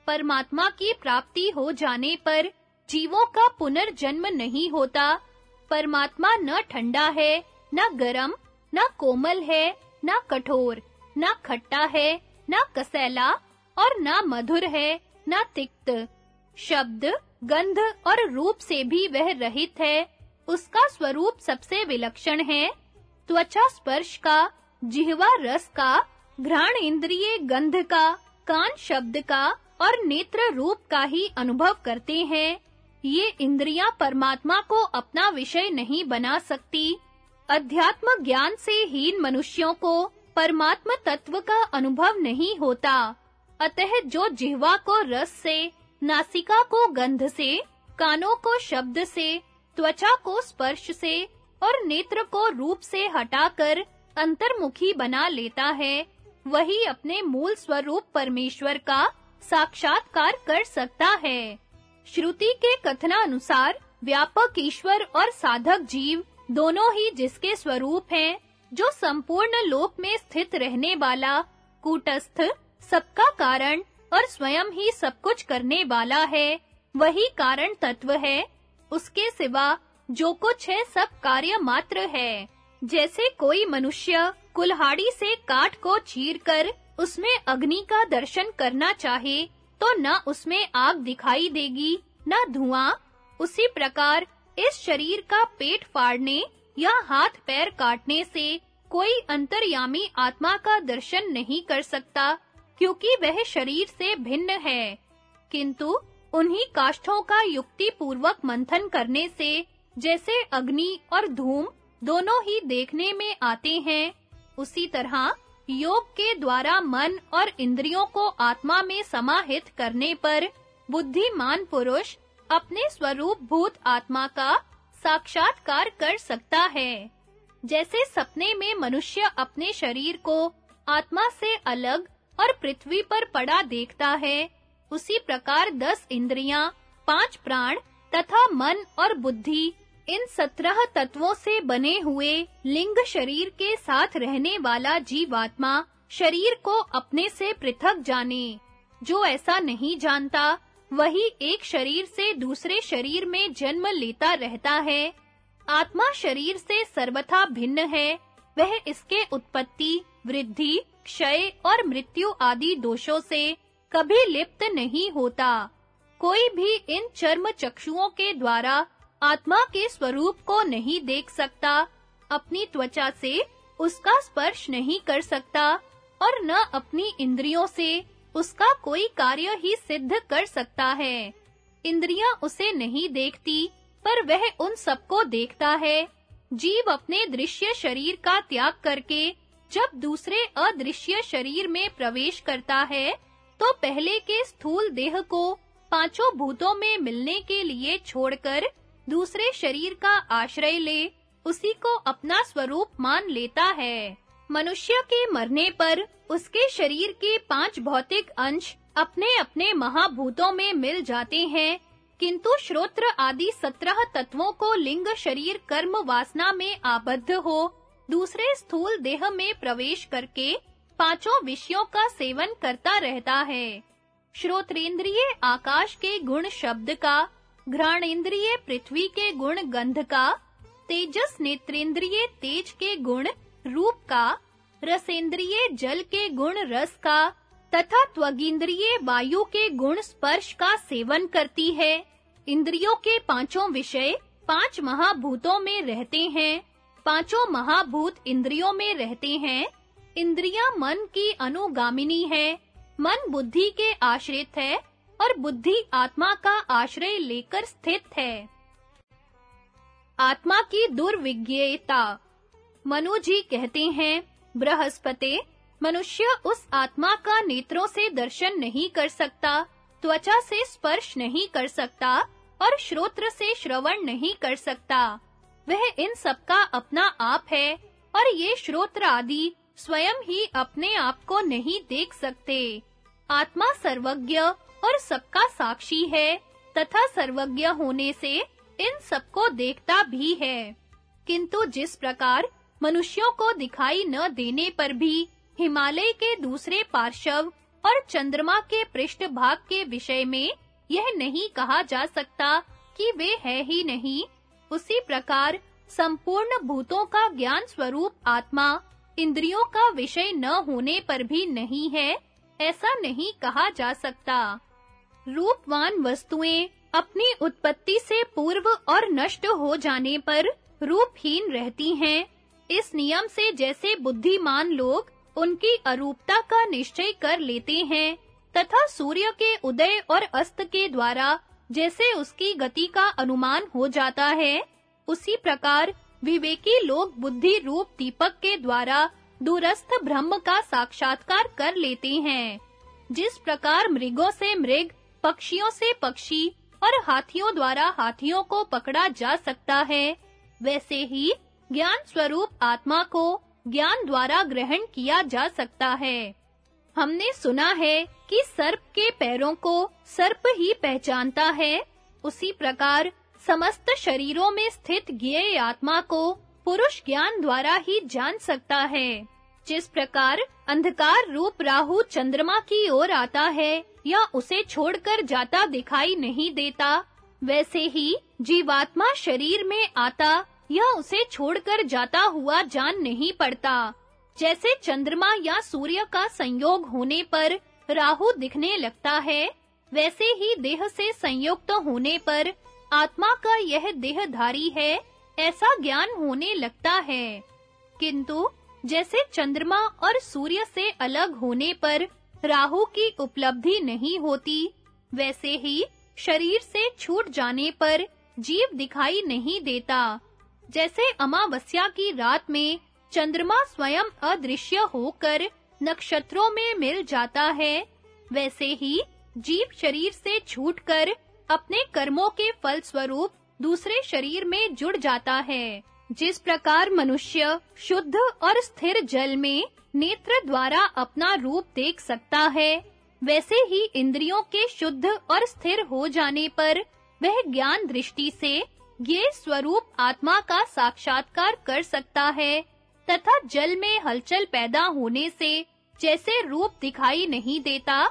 परमात्मा की प्राप्ति हो जाने पर जीवों का पुनर्जन्म नहीं होता। परमात्मा न ठंडा है, न गरम न कोमल है, न कठोर, न खट्टा है, न कसैला और न मधुर है, न तिक्त। शब्द, गंध और रूप से भी वह रहित है। उसका स्वरूप सबसे विलक्षण है। त्वचा स्पर्श का, जिह्वा रस का, घ्राण इंद्रिय गंध का, कान शब्द का और नेत्र रूप का ही अनुभव करते हैं। ये इंद्रियाँ परमात्मा को अपना विषय नहीं बना सकती। अध्यात्म ज्ञान से हीन मनुष्यों को परमात्म तत्व का अनुभव नहीं होता। अतः जो जिह्वा को रस से, नासिका को गंध से, कानों को शब्द से, त्वचा को स्पर्श से और नेत्र को रूप से हटाकर अंतर्मुखी बना लेता है, वही अपने मूल स्वरूप परमेश्वर का साक्षात्कार कर सकता है। श्रुति के कथनानुसार व्यापक ईश्वर और साधक जीव दोनों ही जिसके स्वरूप हैं, जो संपूर्ण लोक में स्थित रहने वाला, कूटस्थ, सबका कारण और स्वयं ही सब कुछ करने वाला है, वही कारण तत्व है। उसके सिवा जो कुछ है सब कार्य मात्र है। जैसे कोई मनुष्य कुल्हाड़ी से काट को चीरकर उसमें अग्नि का दर्शन करना चाहे तो न उसमें आग दिखाई देगी, न धुआँ, उसी प्रकार इस शरीर का पेट फाड़ने या हाथ पैर काटने से कोई अंतर्यामी आत्मा का दर्शन नहीं कर सकता, क्योंकि वह शरीर से भिन्न है। किंतु उन्हीं काष्ठों का युक्ति पूर्वक मंथन करने से जैसे अग्नि और धूम दोनों ही देखने में आते हैं, उसी तरह योग के द्वारा मन और इंद्रियों को आत्मा में समाहित करने पर बुद्धिमान पुरुष अपने स्वरूप भूत आत्मा का साक्षात्कार कर सकता है। जैसे सपने में मनुष्य अपने शरीर को आत्मा से अलग और पृथ्वी पर पड़ा देखता है उसी प्रकार दस इंद्रियाँ, पाँच प्राण तथा मन और बुद्धि इन सत्रह तत्वों से बने हुए लिंग शरीर के साथ रहने वाला जीवात्मा शरीर को अपने से पृथक जाने जो ऐसा नहीं जानता वही एक शरीर से दूसरे शरीर में जन्म लेता रहता है। आत्मा शरीर से सर्वथा भिन्न है। वह इसके उत्पत्ति, वृद्धि, क्षय और मृत्यु आदि दोषों से कभी लिप्त नहीं होता। कोई भी इन चर्म चक्षुओं के द्वारा आत्मा के स्वरूप को नहीं देख सकता, अपनी त्वचा से उसका स्पर्श नहीं कर सकता और न अपनी इंद्रियों से उसका कोई कार्य ही सिद्ध कर सकता है। इंद्रियाँ उसे नहीं देखती, पर वह उन सबको देखता है। जीव अपने दृश्य शरीर का त्याग करके जब दूसरे अदृश्य शरीर में प्रवेश करता है तो पहले के स्थूल देह को पाँचों भूतों में मिलने के लिए छोड़कर दूसरे शरीर का आश्रय ले, उसी को अपना स्वरूप मान लेता है। मनुष्य के मरने पर उसके शरीर के पाँच भौतिक अंश अपने-अपने महाभूतों में मिल जाते हैं, किंतु श्रोत्र आदि सत्रह तत्वों को लिंग, शरीर, कर्म, वासना में आबद्ध हो, दूसरे स्थूल देह में प्रवेश करके पाँचों विषयों का सेवन करता रहता है। श्रोत्रेंद्रिय आकाश के गुण शब्द का, घ्राणेंद्रिय पृथ्वी के गुण गंध का, तेजस नेत्रेंद्रिय तेज के गुण रूप का, रसेंद्रिय जल के गुण रस का, तथा त्वगिंद्रिय वायु के गुण स्पर्श का सेवन करती है। इंद्रियों के पाँचों विषय, पाँच महाभूतों में रहते हैं। पाँचों महाभूत इंद्रियों में रहते हैं। इंद्रियाँ मन की अनुगामिनी है। मन बुद्धि के आश्रित है और बुद्धि आत्मा का आश्रय लेकर स्थित है। आत्मा की दुर्विज्ञता मनु जी कहते हैं, बृहस्पति, मनुष्य उस आत्मा का नेत्रों से दर्शन नहीं कर सकता, त्वचा से स्पर्श नहीं कर सकता और श्रोत्र से श्रवण नहीं कर सकता। वह इन सब का अपना आप है और ये श्रोत्र आदि स्वयं ही अपने आप को नहीं देख सकते। आत्मा सर्वज्ञ और सबका साक्षी है, तथा सर्वज्ञ होने से इन सबको देखता भी है। किंतु जिस प्रकार मनुष्यों को दिखाई न देने पर भी हिमालय के दूसरे पार्श्व और चंद्रमा के पृष्ठ भाग के विषय में यह नहीं कहा जा सकता कि वे है ही नहीं। उसी प्रकार संपूर्ण भूतों का ज्ञान स्वरूप आत्मा इंद्रियों का विषय न होने पर भी नहीं है, ऐसा नहीं कहा जा सकता। रूपवान वस्तुएँ अपनी उत्पत्ति से पूर्व और नष्ट हो जाने पर रूपहीन रहती हैं। इस नियम से जैसे बुद्धिमान लोग उनकी अरूपता का निश्चय कर लेते हैं, तथा सूर्य के उदय और अस्त के द्वारा जैसे उसकी गति का अनुमान हो जाता है, उसी प्रकार विवेकी लोग बुद्धि रूप दीपक के द्वारा दूरस्थ ब्रह्म का साक्षात्कार कर लेते हैं। जिस प्रकार मृगों से मृग, पक्षियों से पक्षी और हाथियों द्वारा हाथियों को पकड़ा जा सकता है, वैसे ही ज्ञान स्वरूप आत्मा को ज्ञान द्वारा ग्रहण किया जा सकता है। हमने सुना है कि सर्प के पैरों को सर्प ही पहचानता है। उसी प्रकार समस्त शरीरों में स्थित ज्ञेय आत्मा को पुरुष ज्ञान द्वारा ही जान सकता है। जिस प्रकार अंधकार रूप राहु चंद्रमा की ओर आता है या उसे छोड़कर जाता दिखाई नहीं देता, वैसे ही जीवात्मा शरीर में आता या उसे छोड़कर जाता हुआ जान नहीं पड़ता। जैसे चंद्रमा या सूर्य का संयोग होने पर राहु दिखने लगता है, वैसे ही देह से संयुक्त होने पर आत्मा का यह देहधारी है, ऐसा ज्ञान होने लगता है। किंतु जैसे चंद्रमा और सूर्य से अलग होने पर राहु की उपलब्धि नहीं होती, वैसे ही शरीर से छूट जाने पर जीव दिखाई नहीं देता। जैसे अमावस्या की रात में चंद्रमा स्वयं अदृश्य होकर नक्षत्रों में मिल जाता है, वैसे ही जीव शरीर से छूटकर अपने कर्मों के फल स्वरूप दूसरे शरीर में जुड़ जाता है। जिस प्रकार मनुष्य शुद्ध और स्थिर जल में नेत्र द्वारा अपना रूप देख सकता है, वैसे ही इंद्रियों के शुद्ध और स्थिर हो जाने पर वह ज्ञान दृष्टि से ये स्वरूप आत्मा का साक्षात्कार कर सकता है, तथा जल में हलचल पैदा होने से जैसे रूप दिखाई नहीं देता,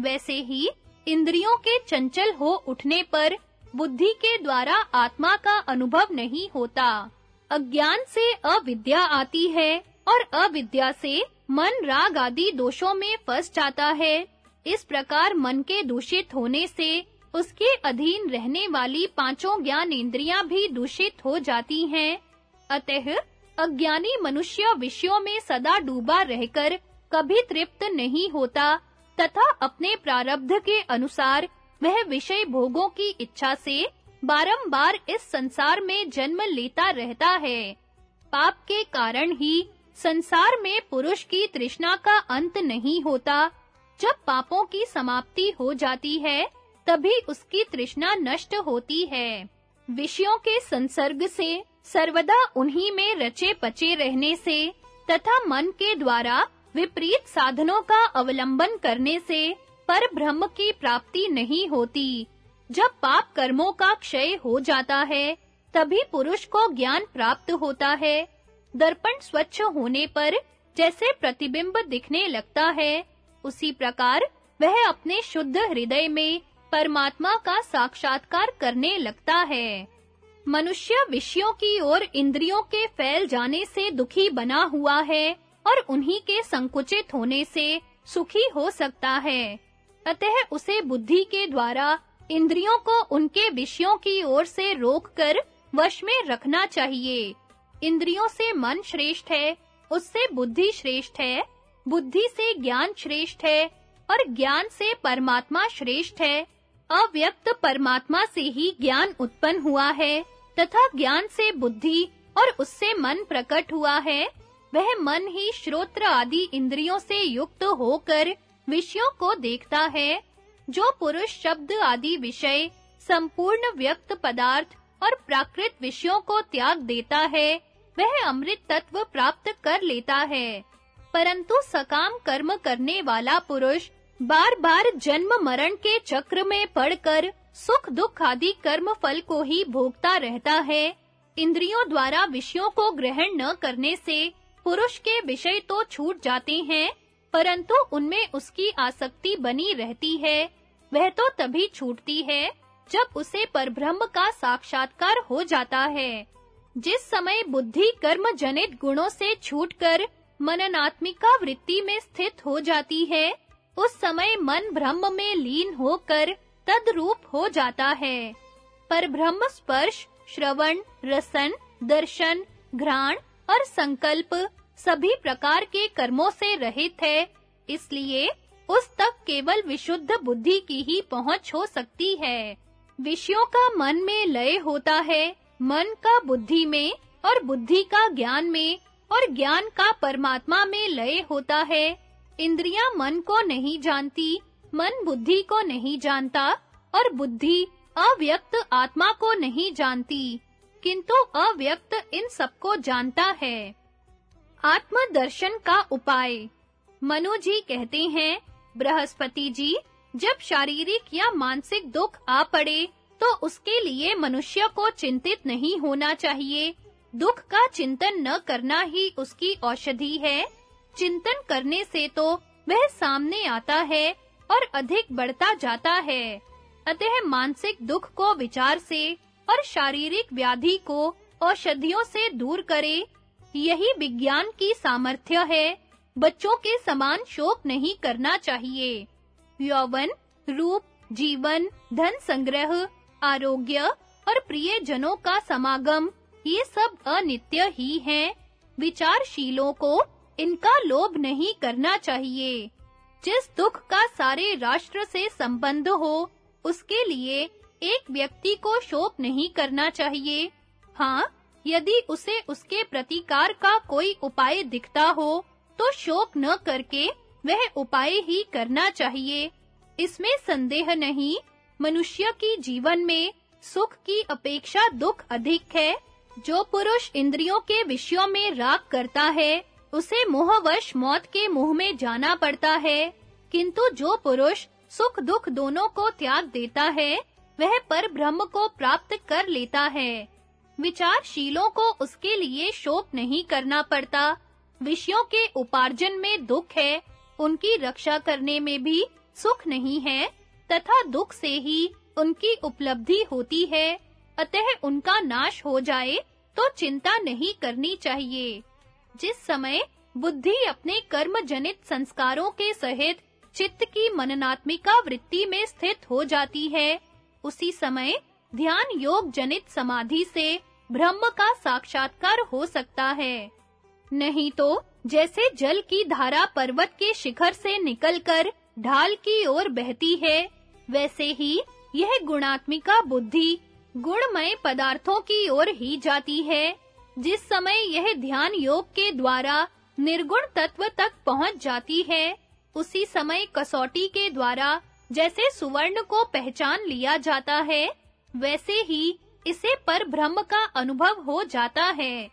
वैसे ही इंद्रियों के चंचल हो उठने पर बुद्धि के द्वारा आत्मा का अनुभव नहीं होता। अज्ञान से अविद्या आती है और अविद्या से मन राग आदि दोषों में फंस जाता है। इस प्रकार मन के दूषित होने से उसके अधीन रहने वाली पाँचों ज्ञान इंद्रियाँ भी दूषित हो जाती हैं। अतः अज्ञानी मनुष्य विषयों में सदा डूबा रहकर कभी तृप्त नहीं होता, तथा अपने प्रारब्ध के अनुसार वह विषय भोगों की इच्छा से बारंबार इस संसार में जन्म लेता रहता है। पाप के कारण ही संसार में पुरुष की तृष्णा का अंत नहीं होता, जब पापों की समाप्ति हो जाती है तभी उसकी तृष्णा नष्ट होती है। विषयों के संसर्ग से, सर्वदा उन्हीं में रचे पचे रहने से, तथा मन के द्वारा विपरीत साधनों का अवलंबन करने से, पर ब्रह्म की प्राप्ति नहीं होती। जब पाप कर्मों का क्षय हो जाता है, तभी पुरुष को ज्ञान प्राप्त होता है। दर्पण स्वच्छ होने पर जैसे प्रतिबिंब दिखने लगता है, उसी प्रकार वह अपने शुद्ध हृदय में परमात्मा का साक्षात्कार करने लगता है। मनुष्य विषयों की ओर इंद्रियों के फैल जाने से दुखी बना हुआ है और उन्हीं के संकुचित होने से सुखी हो सकता है। अतः उसे बुद्धि के द्वारा इंद्रियों को उनके विषयों की ओर से रोककर वश में रखना चाहिए। इंद्रियों से मन श्रेष्ठ है, उससे बुद्धि श्रेष्ठ है, बुद्धि से ज्ञान श्रेष्ठ है और ज्ञान से परमात्मा श्रेष्ठ है। अव्यक्त परमात्मा से ही ज्ञान उत्पन्न हुआ है, तथा ज्ञान से बुद्धि और उससे मन प्रकट हुआ है। वह मन ही श्रोत्र आदि इंद्रियों से युक्त होकर विषयों को देखता है, जो पुरुष शब्द आदि विषय, संपूर्ण व्यक्त पदार्थ और प्राकृत विषयों को त्याग देता है, वह अमृत तत्व प्राप्त कर लेता है। परंतु सकाम कर्म करने वाला पुरुष बार-बार जन्म मरण के चक्र में पड़कर सुख दुख आदि कर्म फल को ही भोगता रहता है। इंद्रियों द्वारा विषयों को ग्रहण न करने से पुरुष के विषय तो छूट जाते हैं, परंतु उनमें उसकी आसक्ति बनी रहती है। वह तो तभी छूटती है जब उसे परब्रह्म का साक्षात्कार हो जाता है। जिस समय बुद्धि कर्म जनित गुणों से छूटकर मननात्मिका वृत्ति में स्थित हो जाती है उस समय मन ब्रह्म में लीन होकर तद रूप हो जाता है। पर ब्रह्म स्पर्श, श्रवण, रसन, दर्शन, घ्राण और संकल्प सभी प्रकार के कर्मों से रहित है, इसलिए उस तक केवल विशुद्ध बुद्धि की ही पहुँच हो सकती है। विषयों का मन में लय होता है, मन का बुद्धि में और बुद्धि का ज्ञान में और ज्ञान का परमात्मा में लय होता है इंद्रियाँ मन को नहीं जानती, मन बुद्धि को नहीं जानता, और बुद्धि अव्यक्त आत्मा को नहीं जानती, किंतु अव्यक्त इन सबको जानता है। आत्म दर्शन का उपाय। मनु जी कहते हैं, बृहस्पति जी, जब शारीरिक या मानसिक दुख आ पड़े तो उसके लिए मनुष्य को चिंतित नहीं होना चाहिए। दुख का चिंतन न करना ही उसकी औषधि है। चिंतन करने से तो वह सामने आता है और अधिक बढ़ता जाता है। अतः मानसिक दुख को विचार से और शारीरिक व्याधि को औषधियों से दूर करे। यही विज्ञान की सामर्थ्य है। बच्चों के समान शोक नहीं करना चाहिए। यौवन, रूप, जीवन, धन संग्रह, आरोग्य और प्रिय जनों का समागम, ये सब अनित्य ही हैं। विचारशीलों को इनका लोभ नहीं करना चाहिए। जिस दुख का सारे राष्ट्र से संबंध हो, उसके लिए एक व्यक्ति को शोक नहीं करना चाहिए। हाँ यदि उसे उसके प्रतिकार का कोई उपाय दिखता हो तो शोक न करके वह उपाय ही करना चाहिए। इसमें संदेह नहीं, मनुष्य की जीवन में सुख की अपेक्षा दुख अधिक है, जो पुरुष इंद्रियों के विषयों में राग करता है। उसे मोहवश मौत के मुँह में जाना पड़ता है। किंतु जो पुरुष सुख दुख दोनों को त्याग देता है, वह पर ब्रह्म को प्राप्त कर लेता है। विचारशीलों को उसके लिए शोक नहीं करना पड़ता। विषयों के उपार्जन में दुख है, उनकी रक्षा करने में भी सुख नहीं है, तथा दुख से ही उनकी उपलब्धि होती है। अतः उनका नाश हो जाए तो चिंता नहीं करनी चाहिए। जिस समय बुद्धि अपने कर्म जनित संस्कारों के सहित चित्त की मननात्मिका वृत्ति में स्थित हो जाती है, उसी समय ध्यान योग जनित समाधि से ब्रह्म का साक्षात्कार हो सकता है। नहीं तो जैसे जल की धारा पर्वत के शिखर से निकलकर ढाल की ओर बहती है, वैसे ही यह गुणात्मिका बुद्धि गुणमय पदार्थों की ओर ही जाती है। जिस समय यह ध्यान योग के द्वारा निर्गुण तत्व तक पहुँच जाती है, उसी समय कसौटी के द्वारा जैसे सुवर्ण को पहचान लिया जाता है, वैसे ही इसे पर ब्रह्म का अनुभव हो जाता है।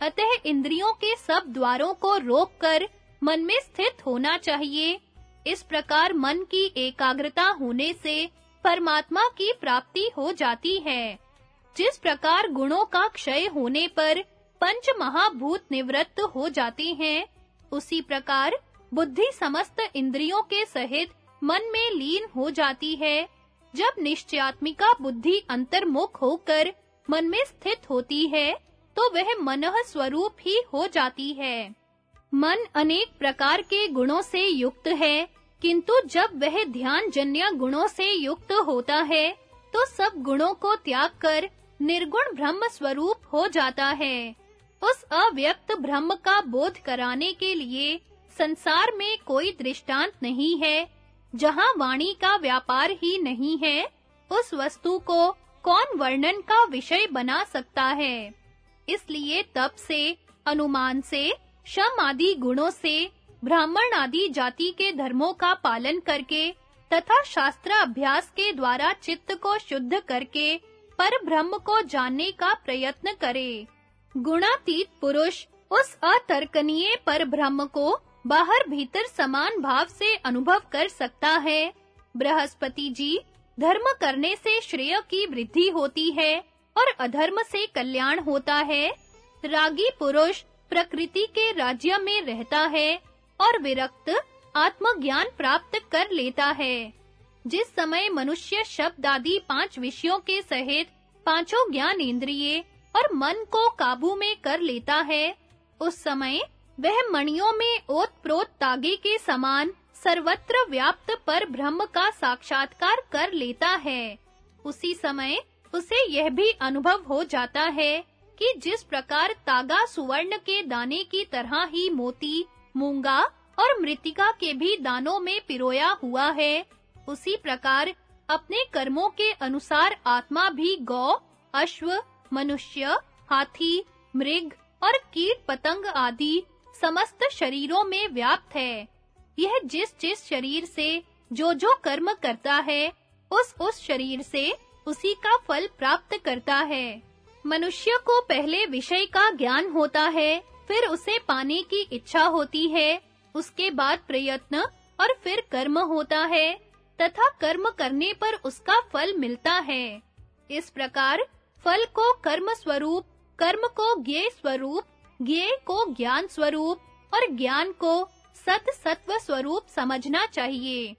अतः इंद्रियों के सब द्वारों को रोककर मन में स्थित होना चाहिए। इस प्रकार मन की एकाग्रता होने से परमात्मा की प्राप्ति हो जाती है। जिस प्रकार गुणों का क्षय होने पर पंच महाभूत निवृत्त हो जाते हैं, उसी प्रकार बुद्धि समस्त इंद्रियों के सहित मन में लीन हो जाती है। जब निश्चयात्मिका बुद्धि अंतर्मुख होकर मन में स्थित होती है तो वह मनः स्वरूप ही हो जाती है। मन अनेक प्रकार के गुणों से युक्त है, किंतु जब वह ध्यान जन्य गुणों से युक्त होता है तो सब गुणों को त्याग कर निर्गुण ब्रह्म स्वरूप हो जाता है। उस अव्यक्त ब्रह्म का बोध कराने के लिए संसार में कोई दृष्टांत नहीं है। जहाँ वाणी का व्यापार ही नहीं है, उस वस्तु को कौन वर्णन का विषय बना सकता है? इसलिए तप से अनुमान से, शम आदि गुणों से, ब्राह्मण आदि जाति के धर्मों का पालन करके, तथा शास्त्र अभ्यास के द्वारा चित्त को शुद्ध करके पर ब्रह्म को जानने का प्रयत्न करे। गुणातीत पुरुष उस अतर्कनीय पर ब्रह्म को बाहर भीतर समान भाव से अनुभव कर सकता है। बृहस्पति जी, धर्म करने से श्रेय की वृद्धि होती है और अधर्म से कल्याण होता है। रागी पुरुष प्रकृति के राज्य में रहता है और विरक्त आत्मज्ञान प्राप्त कर लेता है। जिस समय मनुष्य शब्द आदि पाँच विषयों के सहित पाँचों ज्ञान इंद्रिय और मन को काबू में कर लेता है, उस समय वह मणियों में ओत-प्रोत तागे के समान सर्वत्र व्याप्त पर ब्रह्म का साक्षात्कार कर लेता है। उसी समय उसे यह भी अनुभव हो जाता है कि जिस प्रकार तागा सुवर्ण के दाने की तरह ही मोती, मूँगा और मृतिका के भी दानों में पिरोया हुआ है उसी प्रकार अपने कर्मों के अनुसार आत्मा भी गौ, अश्व, मनुष्य, हाथी, मृग और कीट पतंग आदि समस्त शरीरों में व्याप्त है। यह जिस जिस शरीर से जो जो कर्म करता है, उस उस शरीर से उसी का फल प्राप्त करता है। मनुष्य को पहले विषय का ज्ञान होता है, फिर उसे पाने की इच्छा होती है, उसके बाद प्रयत्न और फिर कर्म होता है। तथा कर्म करने पर उसका फल मिलता है। इस प्रकार फल को कर्म स्वरूप, कर्म को ज्ञेय स्वरूप, ज्ञेय को ज्ञान स्वरूप और ज्ञान को सत सत्व स्वरूप समझना चाहिए।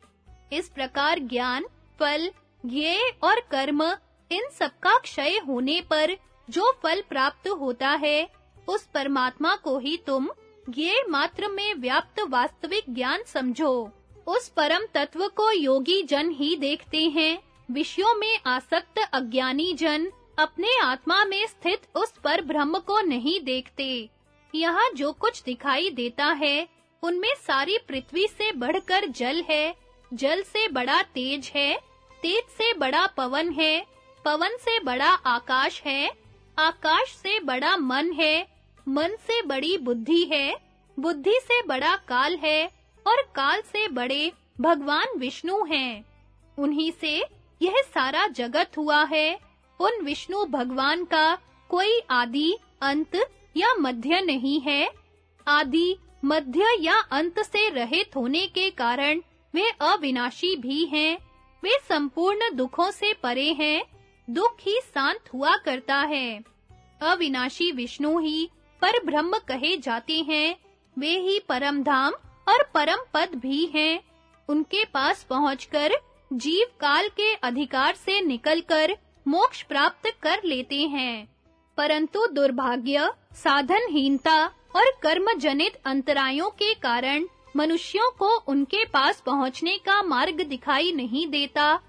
इस प्रकार ज्ञान, फल, ज्ञेय और कर्म इन सबका क्षय होने पर जो फल प्राप्त होता है, उस परमात्मा को ही तुम ज्ञेय मात्र में व्याप्त वास्तविक ज्ञान समझो। उस परम तत्व को योगी जन ही देखते हैं। विषयों में आसक्त अज्ञानी जन अपने आत्मा में स्थित उस पर ब्रह्म को नहीं देखते। यहाँ जो कुछ दिखाई देता है, उनमें सारी पृथ्वी से बढ़कर जल है। जल से बड़ा तेज है, तेज से बड़ा पवन है, पवन से बड़ा आकाश है, आकाश से बड़ा मन है, मन से बड़ी बुद्धि है, बुद्धि से बड़ा काल है और काल से बड़े भगवान विष्णु हैं। उन्हीं से यह सारा जगत हुआ है। उन विष्णु भगवान का कोई आदि, अंत या मध्य नहीं है। आदि, मध्य या अंत से रहित होने के कारण वे अविनाशी भी हैं। वे संपूर्ण दुखों से परे हैं। दुख ही शांत हुआ करता है। अविनाशी विष्णु ही पर ब्रह्म कहे जाते हैं। वे ही परम धाम और परम पद भी हैं। उनके पास पहुंचकर जीव काल के अधिकार से निकलकर मोक्ष प्राप्त कर लेते हैं। परंतु दुर्भाग्य, साधनहीनता और कर्म जनित अंतरायों के कारण मनुष्यों को उनके पास पहुँचने का मार्ग दिखाई नहीं देता।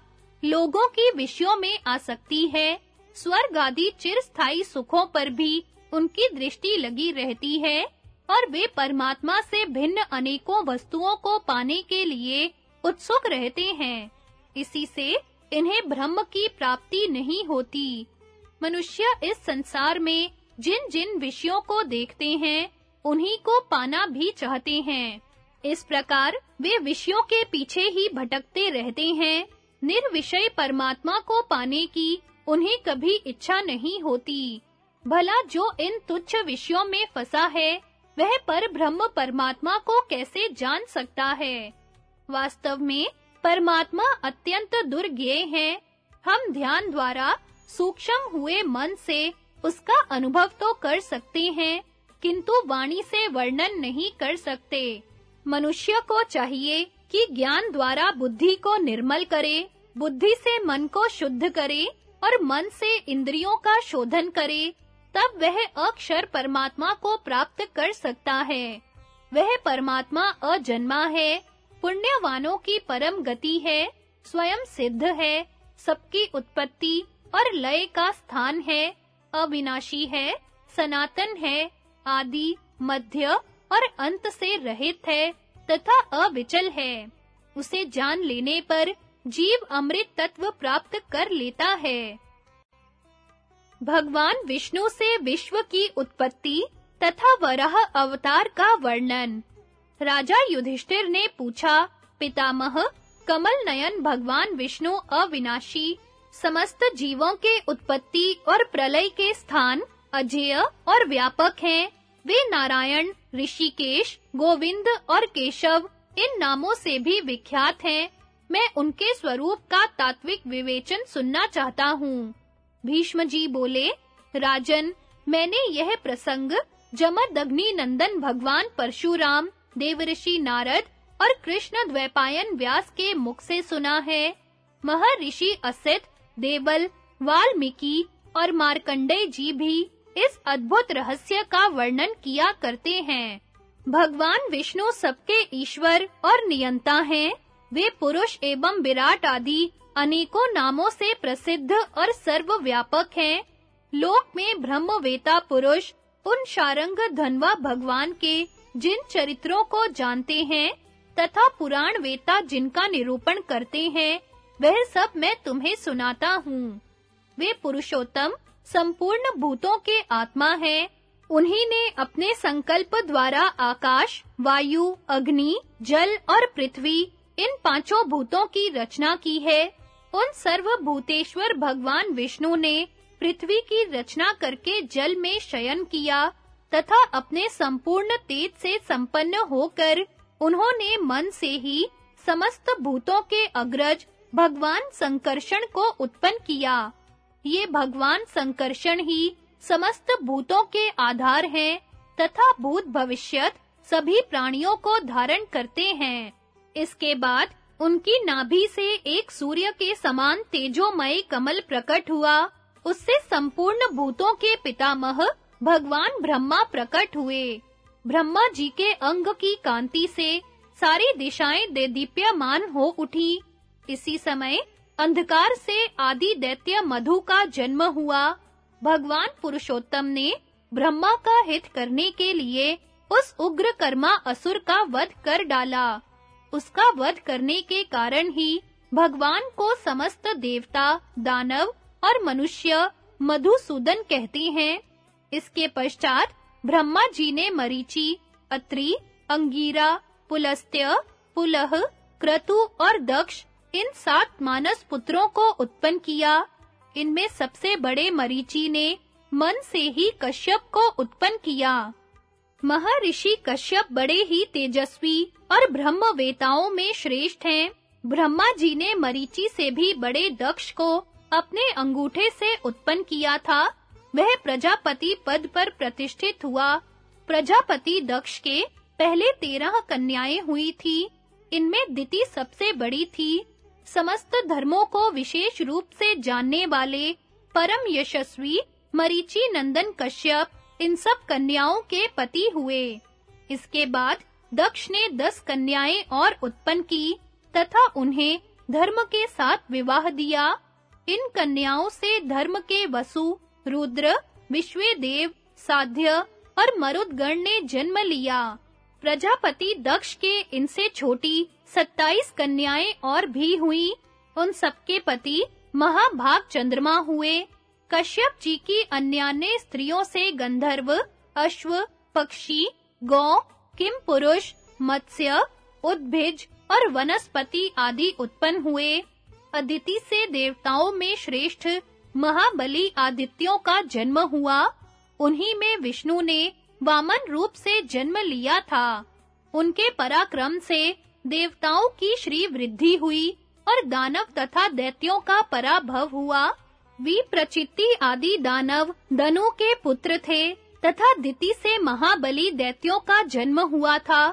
लोगों की विषयों में आसक्ति है। स्वर्ग आदि चिरस्थायी सुखों पर भी उनकी दृष्टि लगी रहती है। और वे परमात्मा से भिन्न अनेकों वस्तुओं को पाने के लिए उत्सुक रहते हैं। इसी से इन्हें ब्रह्म की प्राप्ति नहीं होती। मनुष्य इस संसार में जिन-जिन विषयों को देखते हैं, उन्हीं को पाना भी चाहते हैं। इस प्रकार वे विषयों के पीछे ही भटकते रहते हैं। निर्विषय परमात्मा को पाने की उन्हें कभी इच्छा नहीं होती। भला जो इन तुच्छ विषयों में फंसा है वह पर ब्रह्म परमात्मा को कैसे जान सकता है? वास्तव में, परमात्मा अत्यंत दुर्ज्ञेय है। हम ध्यान द्वारा सूक्ष्म हुए मन से उसका अनुभव तो कर सकते हैं, किंतु वाणी से वर्णन नहीं कर सकते। मनुष्य को चाहिए कि ज्ञान द्वारा बुद्धि को निर्मल करे, बुद्धि से मन को शुद्ध करे और मन से इंद्रियों का शोधन करे तब वह अक्षर परमात्मा को प्राप्त कर सकता है। वह परमात्मा अजन्मा है, पुण्यवानों की परम गति है, स्वयं सिद्ध है, सबकी उत्पत्ति और लय का स्थान है, अविनाशी है, सनातन है, आदि, मध्य और अंत से रहित है तथा अविचल है। उसे जान लेने पर जीव अमृत तत्व प्राप्त कर लेता है। भगवान विष्णु से विश्व की उत्पत्ति तथा वराह अवतार का वर्णन। राजा युधिष्ठिर ने पूछा, पितामह, कमल नयन भगवान विष्णु अविनाशी, समस्त जीवों के उत्पत्ति और प्रलय के स्थान अजेय और व्यापक हैं। वे नारायण, ऋषिकेश, गोविंद और केशव, इन नामों से भी विख्यात हैं। मैं उनके स्वरूप का तात्विक विवेचन सुनना चाहता हूँ। भीष्म जी बोले, राजन, मैंने यह प्रसंग जमदग्नि नंदन भगवान परशुराम देवऋषि नारद और कृष्ण द्वैपायन व्यास के मुख से सुना है। महर्षि असित, देवल, वाल्मीकि और मार्कंडेय जी भी इस अद्भुत रहस्य का वर्णन किया करते हैं। भगवान विष्णु सबके ईश्वर और नियंता हैं। वे पुरुष एवं विराट आदि अनेकों नामों से प्रसिद्ध और सर्वव्यापक हैं। लोक में ब्रह्मवेता पुरुष, उन शारंग धनवा भगवान के, जिन चरित्रों को जानते हैं, तथा पुराण वेता जिनका निरूपण करते हैं, वह सब मैं तुम्हें सुनाता हूँ। वे पुरुषोत्तम, संपूर्ण भूतों के आत्मा हैं। उन्हीं ने अपने संकल्प द्वारा आकाश, वायु, अग्नि, जल और पृथ्वी, इन पाँचों भूतों की रचना की है। उन सर्वभूतेश्वर भगवान विष्णु ने पृथ्वी की रचना करके जल में शयन किया तथा अपने संपूर्ण तेज से संपन्न होकर उन्होंने मन से ही समस्त भूतों के अग्रज भगवान संकर्षण को उत्पन्न किया। ये भगवान संकर्षण ही समस्त भूतों के आधार हैं तथा भूत भविष्यत सभी प्राणियों को धारण करते हैं। इसके बाद उनकी नाभि से एक सूर्य के समान तेजोमय कमल प्रकट हुआ। उससे संपूर्ण भूतों के पितामह भगवान ब्रह्मा प्रकट हुए। ब्रह्मा जी के अंग की कांति से सारी दिशाएँ देदीप्यमान हो उठी। इसी समय अंधकार से आदि दैत्य मधु का जन्म हुआ। भगवान पुरुषोत्तम ने ब्रह्मा का हित करने के लिए उस उग्र कर्मा असुर का वध कर डाला। उसका वध करने के कारण ही भगवान को समस्त देवता, दानव और मनुष्य मधुसूदन कहते हैं। इसके पश्चात ब्रह्मा जी ने मरीचि, अत्रि, अंगीरा, पुलस्त्य, पुलह, क्रतु और दक्ष इन सात मानस पुत्रों को उत्पन्न किया। इनमें सबसे बड़े मरीचि ने मन से ही कश्यप को उत्पन्न किया। महर्षि कश्यप बड़े ही तेजस्वी और ब्रह्मवेताओं में श्रेष्ठ हैं। ब्रह्मा जी ने मरीचि से भी बड़े दक्ष को अपने अंगूठे से उत्पन्न किया था। वह प्रजापति पद पर प्रतिष्ठित हुआ। प्रजापति दक्ष के पहले तेरह कन्याएँ हुई थी। इनमें दिति सबसे बड़ी थी। समस्त धर्मों को विशेष रूप से जानने वाले परम यशस्वी मरीचि नंदन कश्यप इन सब कन्याओं के पति हुए। इसके बाद दक्ष ने दस कन्याएँ और उत्पन्न की तथा उन्हें धर्म के साथ विवाह दिया। इन कन्याओं से धर्म के वसु, रुद्र, विश्वेदेव, साध्य और मरुदगण ने जन्म लिया। प्रजापति दक्ष के इनसे छोटी सत्ताईस कन्याएँ और भी हुई। उन सबके पति महाभाग चंद्रमा हुए। कश्यप जी की अन्यान्य स्त्रियों से गंधर्व, अश्व, पक्षी, गौ, किम पुरुष, मत्स्य, उद्भिज और वनस्पति आदि उत्पन्न हुए। अदिति से देवताओं में श्रेष्ठ महाबली आदित्यों का जन्म हुआ। उन्हीं में विष्णु ने वामन रूप से जन्म लिया था। उनके पराक्रम से देवताओं की श्री वृद्धि हुई और दानव तथा दैत्यों का पराभव हुआ। विप्रचिति आदि दानव दनु के पुत्र थे, तथा दिति से महाबली दैत्यों का जन्म हुआ था।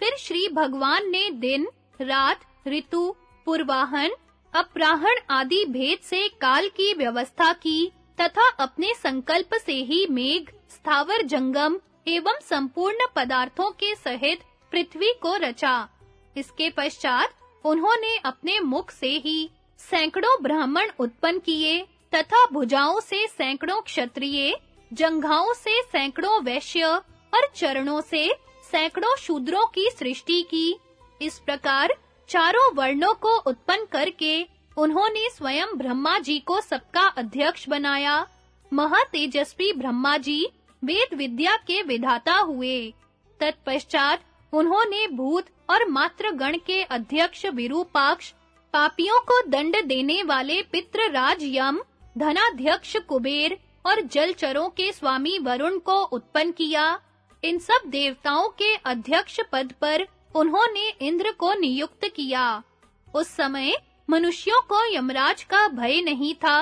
फिर श्री भगवान ने दिन, रात, ऋतु, पूर्वाहन अपराहन आदि भेद से काल की व्यवस्था की, तथा अपने संकल्प से ही मेघ, स्थावर जंगम एवं संपूर्ण पदार्थों के सहित पृथ्वी को रचा। इसके पश्चात उन्होंने अपने मुख से ही सैकड़ों ब्राह्मण उत्पन्न किए। तथा भुजाओं से सैकड़ों क्षत्रिय, जंघाओं से सैकड़ों वैश्य और चरणों से सैकड़ों शूद्रों की सृष्टि की। इस प्रकार चारों वर्णों को उत्पन्न करके उन्होंने स्वयं ब्रह्मा जी को सबका अध्यक्ष बनाया। महातेजस्वी ब्रह्मा जी वेद विद्या के विधाता हुए। तत्पश्चात उन्होंने भूत और मात्र गण के अध्यक्ष विरूपाक्ष, पापियों को दंड देने वाले पितृराज यम धनाध्यक्ष कुबेर और जलचरों के स्वामी वरुण को उत्पन्न किया। इन सब देवताओं के अध्यक्ष पद पर उन्होंने इंद्र को नियुक्त किया। उस समय मनुष्यों को यमराज का भय नहीं था।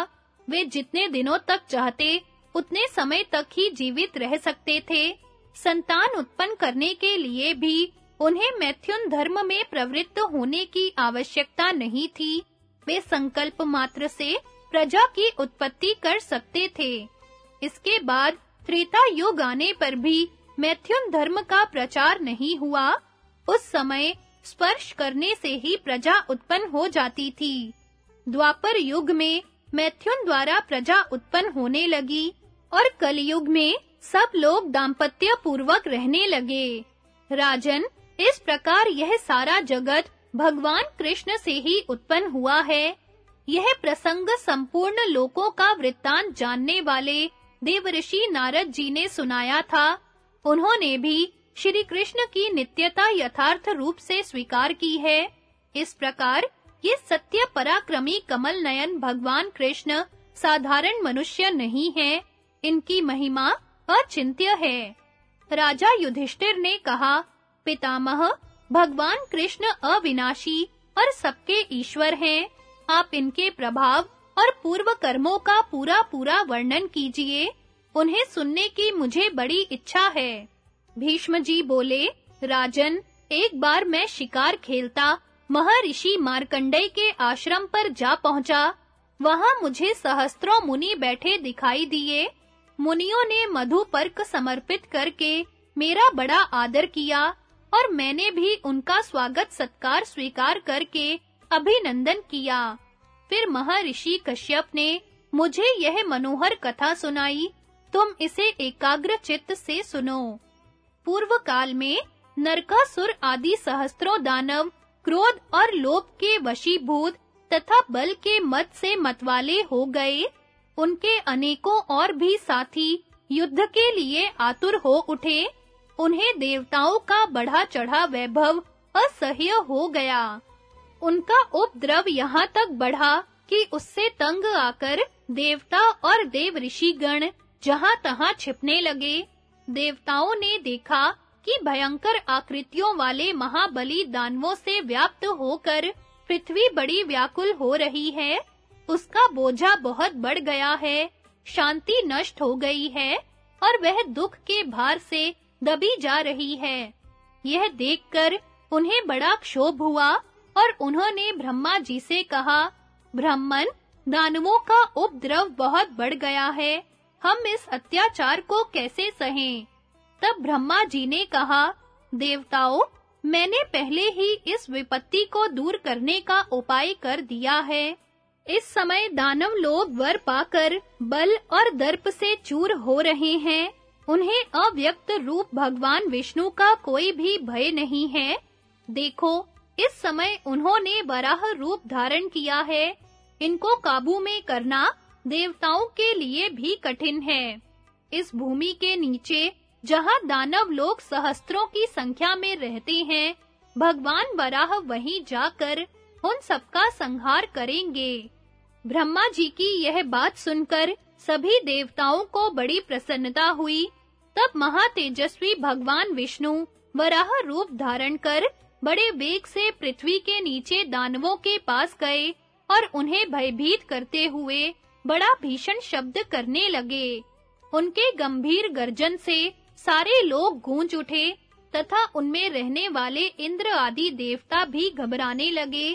वे जितने दिनों तक चाहते, उतने समय तक ही जीवित रह सकते थे। संतान उत्पन्न करने के लिए भी उन्हें मैथुन धर्म में प्रवृत्त होने की आवश्यकता नहीं थी। वे संकल्प मात्र से प्रजा की उत्पत्ति कर सकते थे। इसके बाद त्रेता युग आने पर भी मैथुन धर्म का प्रचार नहीं हुआ। उस समय स्पर्श करने से ही प्रजा उत्पन्न हो जाती थी। द्वापर युग में मैथुन द्वारा प्रजा उत्पन्न होने लगी और कलयुग में सब लोग दाम्पत्य पूर्वक रहने लगे। राजन, इस प्रकार यह सारा जगत भगवान कृष्ण से ही उत्पन्न हुआ है। यह प्रसंग संपूर्ण लोकों का वृत्तांत जानने वाले देवऋषि नारद जी ने सुनाया था। उन्होंने भी श्री कृष्ण की नित्यता यथार्थ रूप से स्वीकार की है। इस प्रकार ये सत्य पराक्रमी कमल नयन भगवान कृष्ण साधारण मनुष्य नहीं है। इनकी महिमा अचिंत्य है। राजा युधिष्ठिर ने कहा, पितामह, भगवान कृष्ण अविनाशी और सबके ईश्वर हैं। आप इनके प्रभाव और पूर्व कर्मों का पूरा पूरा वर्णन कीजिए। उन्हें सुनने की मुझे बड़ी इच्छा है। भीष्म जी बोले, राजन, एक बार मैं शिकार खेलता, महर्षि मार्कंडेय के आश्रम पर जा पहुँचा। वहाँ मुझे सहस्त्रों मुनि बैठे दिखाई दिए। मुनियों ने मधुपर्क समर्पित करके मेरा बड़ा आदर किया और मैंने भी उनका स्वागत सत्कार स्वीकार करके अभिनंदन किया। फिर महर्षि कश्यप ने मुझे यह मनोहर कथा सुनाई, तुम इसे एकाग्र चित्त से सुनो। पूर्व काल में नरकासुर आदि सहस्त्रों दानव क्रोध और लोभ के वशीभूत तथा बल के मत से मतवाले हो गए। उनके अनेकों और भी साथी युद्ध के लिए आतुर हो उठे। उन्हें देवताओं का बढ़ा चढ़ा वैभव असह्य हो गया। उनका उपद्रव यहाँ तक बढ़ा कि उससे तंग आकर देवता और देव ऋषिगण जहाँ तहाँ छिपने लगे। देवताओं ने देखा कि भयंकर आकृतियों वाले महाबली दानवों से व्याप्त होकर पृथ्वी बड़ी व्याकुल हो रही है। उसका बोझा बहुत बढ़ गया है, शांति नष्ट हो गई है और वह दुख के भार से दबी जा रही है। यह देखकर उन्हें बड़ा क्षोभ हुआ और उन्होंने ब्रह्मा जी से कहा, ब्राह्मण, दानवों का उपद्रव बहुत बढ़ गया है। हम इस अत्याचार को कैसे सहें? तब ब्रह्मा जी ने कहा, देवताओं, मैंने पहले ही इस विपत्ति को दूर करने का उपाय कर दिया है। इस समय दानव लोग वर पाकर बल और दर्प से चूर हो रहे हैं। उन्हें अव्यक्त रूप भगवान विष्णु का कोई भी भय नहीं है। देखो इस समय उन्होंने बराह रूप धारण किया है। इनको काबू में करना देवताओं के लिए भी कठिन है। इस भूमि के नीचे, जहाँ दानव लोग सहस्त्रों की संख्या में रहते हैं, भगवान वराह वहीं जाकर उन सबका संहार करेंगे। ब्रह्मा जी की यह बात सुनकर सभी देवताओं को बड़ी प्रसन्नता हुई। तब महातेजस्वी भगवान विष्णु वराह रूप धारण कर बड़े वेग से पृथ्वी के नीचे दानवों के पास गए और उन्हें भयभीत करते हुए बड़ा भीषण शब्द करने लगे। उनके गंभीर गर्जन से सारे लोग गूंज उठे तथा उनमें रहने वाले इंद्र आदि देवता भी घबराने लगे।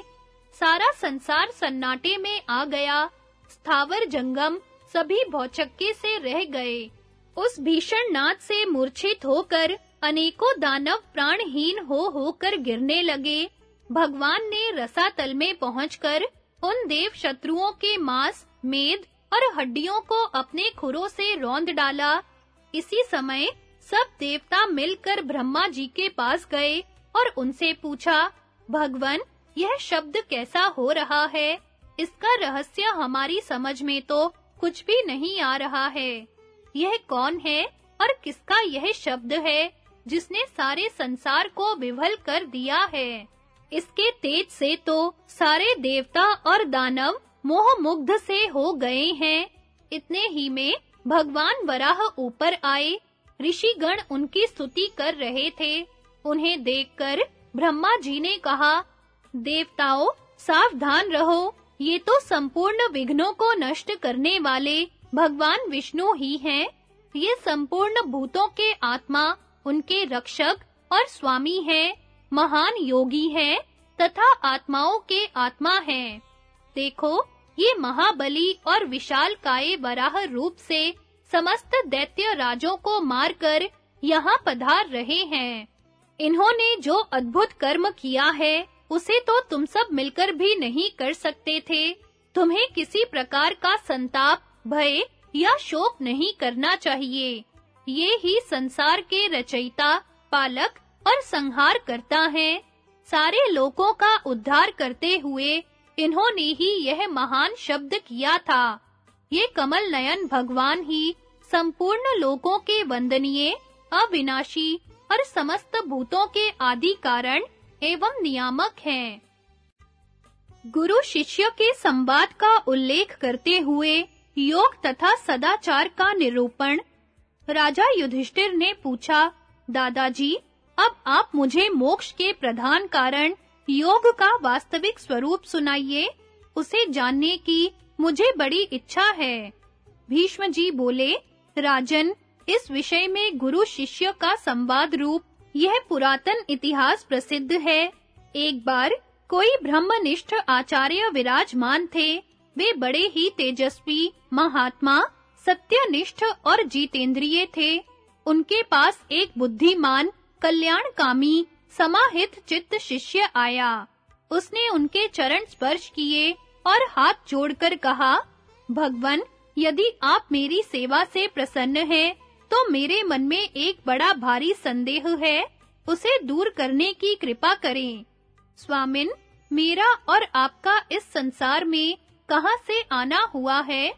सारा संसार सन्नाटे में आ गया। स्थावर जंगम सभी भौचक्के से रह गए। उस भीषण नाद से मूर्छित होकर अनेकों दानव प्राणहीन हो होकर गिरने लगे। भगवान ने रसातल में पहुंचकर उन देव शत्रुओं के मांस, मेद और हड्डियों को अपने खुरों से रौंद डाला। इसी समय सब देवता मिलकर ब्रह्मा जी के पास गए और उनसे पूछा, भगवन, यह शब्द कैसा हो रहा है? इसका रहस्य हमारी समझ में तो कुछ भी नहीं आ रहा है। यह कौन है और किसका यह शब्द है? जिसने सारे संसार को विभल कर दिया है। इसके तेज से तो सारे देवता और दानव मोह मुग्ध से हो गए हैं। इतने ही में भगवान वराह ऊपर आए। ऋषिगण उनकी स्तुति कर रहे थे। उन्हें देखकर ब्रह्मा जी ने कहा, देवताओं, सावधान रहो। ये तो संपूर्ण विघ्नों को नष्ट करने वाले भगवान विष्णु ही हैं। ये संपूर्ण भूतों के आत्मा उनके रक्षक और स्वामी हैं, महान योगी हैं तथा आत्माओं के आत्मा हैं। देखो, ये महाबली और विशाल काय बराह रूप से समस्त दैत्य राजों को मारकर यहाँ पधार रहे हैं। इन्होंने जो अद्भुत कर्म किया है, उसे तो तुम सब मिलकर भी नहीं कर सकते थे। तुम्हें किसी प्रकार का संताप, भय या शोक नहीं करना चाहिए। ये ही संसार के रचयिता, पालक और संहार करता है। सारे लोगों का उद्धार करते हुए इन्होंने ही यह महान शब्द किया था। ये कमल नयन भगवान ही संपूर्ण लोगों के वंदनीय, अविनाशी और समस्त भूतों के आदि कारण एवं नियामक हैं। गुरु शिष्य के संवाद का उल्लेख करते हुए योग तथा सदाचार का निरूपण राजा युधिष्ठिर ने पूछा, दादाजी, अब आप मुझे मोक्ष के प्रधान कारण योग का वास्तविक स्वरूप सुनाइए। उसे जानने की मुझे बड़ी इच्छा है। भीष्म जी बोले, राजन, इस विषय में गुरु शिष्य का संवाद रूप यह पुरातन इतिहास प्रसिद्ध है। एक बार कोई ब्रह्मनिष्ठ आचार्य विराजमान थे। वे बड़े ही तेजस्वी, महात्मा सत्यनिष्ठ और जीतेंद्रिय थे। उनके पास एक बुद्धिमान, कल्याणकामी, समाहित चित्त शिष्य आया। उसने उनके चरण स्पर्श किए और हाथ जोड़कर कहा, भगवन, यदि आप मेरी सेवा से प्रसन्न हैं तो मेरे मन में एक बड़ा भारी संदेह है। उसे दूर करने की कृपा करें। स्वामिन, मेरा और आपका इस संसार में कहाँ से आना हुआ है?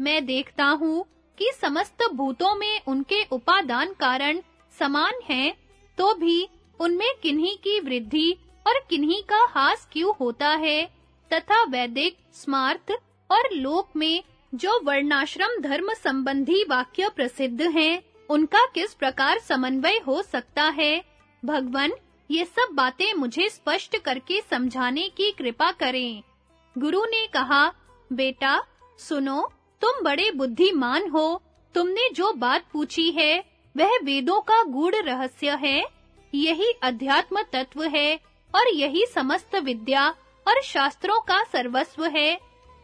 मैं देखता हूँ कि समस्त भूतों में उनके उपादान कारण समान हैं तो भी उनमें किन्हीं की वृद्धि और किन्हीं का हास क्यों होता है, तथा वैदिक, स्मार्त और लोक में जो वर्णाश्रम धर्म संबंधी वाक्य प्रसिद्ध हैं, उनका किस प्रकार समन्वय हो सकता है? भगवन, ये सब बातें मुझे स्पष्ट करके समझाने की कृपा करें। गुरु ने कहा, बेटा, सुनो तुम बड़े बुद्धिमान हो। तुमने जो बात पूछी है, वह वेदों का गूढ़ रहस्य है। यही अध्यात्म तत्व है और यही समस्त विद्या और शास्त्रों का सर्वस्व है।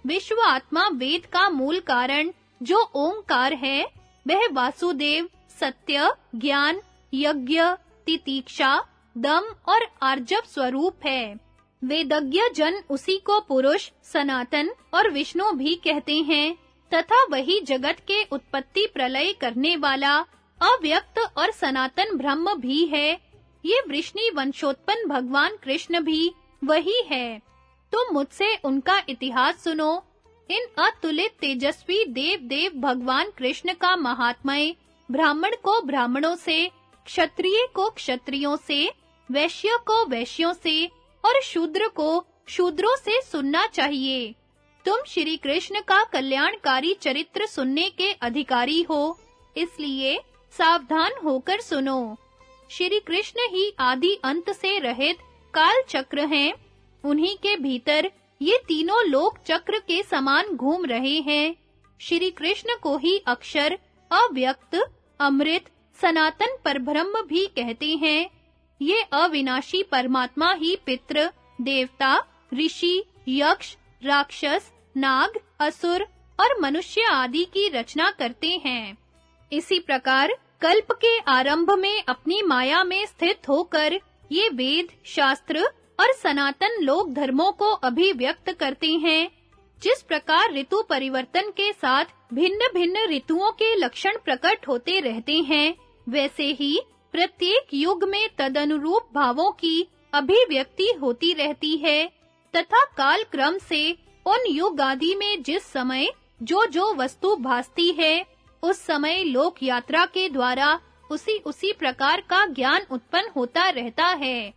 विश्व आत्मा वेद का मूल कारण जो ओंकार है, वह वासुदेव, सत्य, ज्ञान, यज्ञ, तितीक्षा, दम और आर्जव स्वरूप है। वेदज्ञ जन उसी को पुरुष, सनातन और विष्णु भी कहते हैं। तथा वही जगत के उत्पत्ति प्रलय करने वाला अव्यक्त और सनातन ब्रह्म भी है। ये वृष्णि वंशोत्पन्न भगवान कृष्ण भी वही है। तुम मुझसे उनका इतिहास सुनो। इन अतुलित तेजस्वी देव देव भगवान कृष्ण का महात्मय, ब्राह्मण को ब्राह्मणों से, क्षत्रिय को क्षत्रियों से, वैश्य को वैश्यों से और शूद्र को शूद्रों से सुनना चाहिए। तुम श्री कृष्ण का कल्याणकारी चरित्र सुनने के अधिकारी हो, इसलिए सावधान होकर सुनो। श्री कृष्ण ही आदि अंत से रहित काल चक्र हैं। उन्हीं के भीतर ये तीनों लोक चक्र के समान घूम रहे हैं। श्री कृष्ण को ही अक्षर, अव्यक्त, अमृत, सनातन परब्रह्म भी कहते हैं। ये अविनाशी परमात्मा ही पितृ, देवता, ऋषि, यक्ष राक्षस, नाग, असुर और मनुष्य आदि की रचना करते हैं। इसी प्रकार कल्प के आरंभ में अपनी माया में स्थित होकर ये वेद, शास्त्र और सनातन लोक धर्मों को अभिव्यक्त करते हैं, जिस प्रकार ऋतु परिवर्तन के साथ भिन्न-भिन्न ऋतुओं के लक्षण प्रकट होते रहते हैं, वैसे ही प्रत्येक युग में तदनुरूप भावों की अभिव्यक्ति होती रहती है। तथा काल क्रम से उन युग आदि में जिस समय जो जो वस्तु भासती है, उस समय लोक यात्रा के द्वारा उसी उसी प्रकार का ज्ञान उत्पन्न होता रहता है।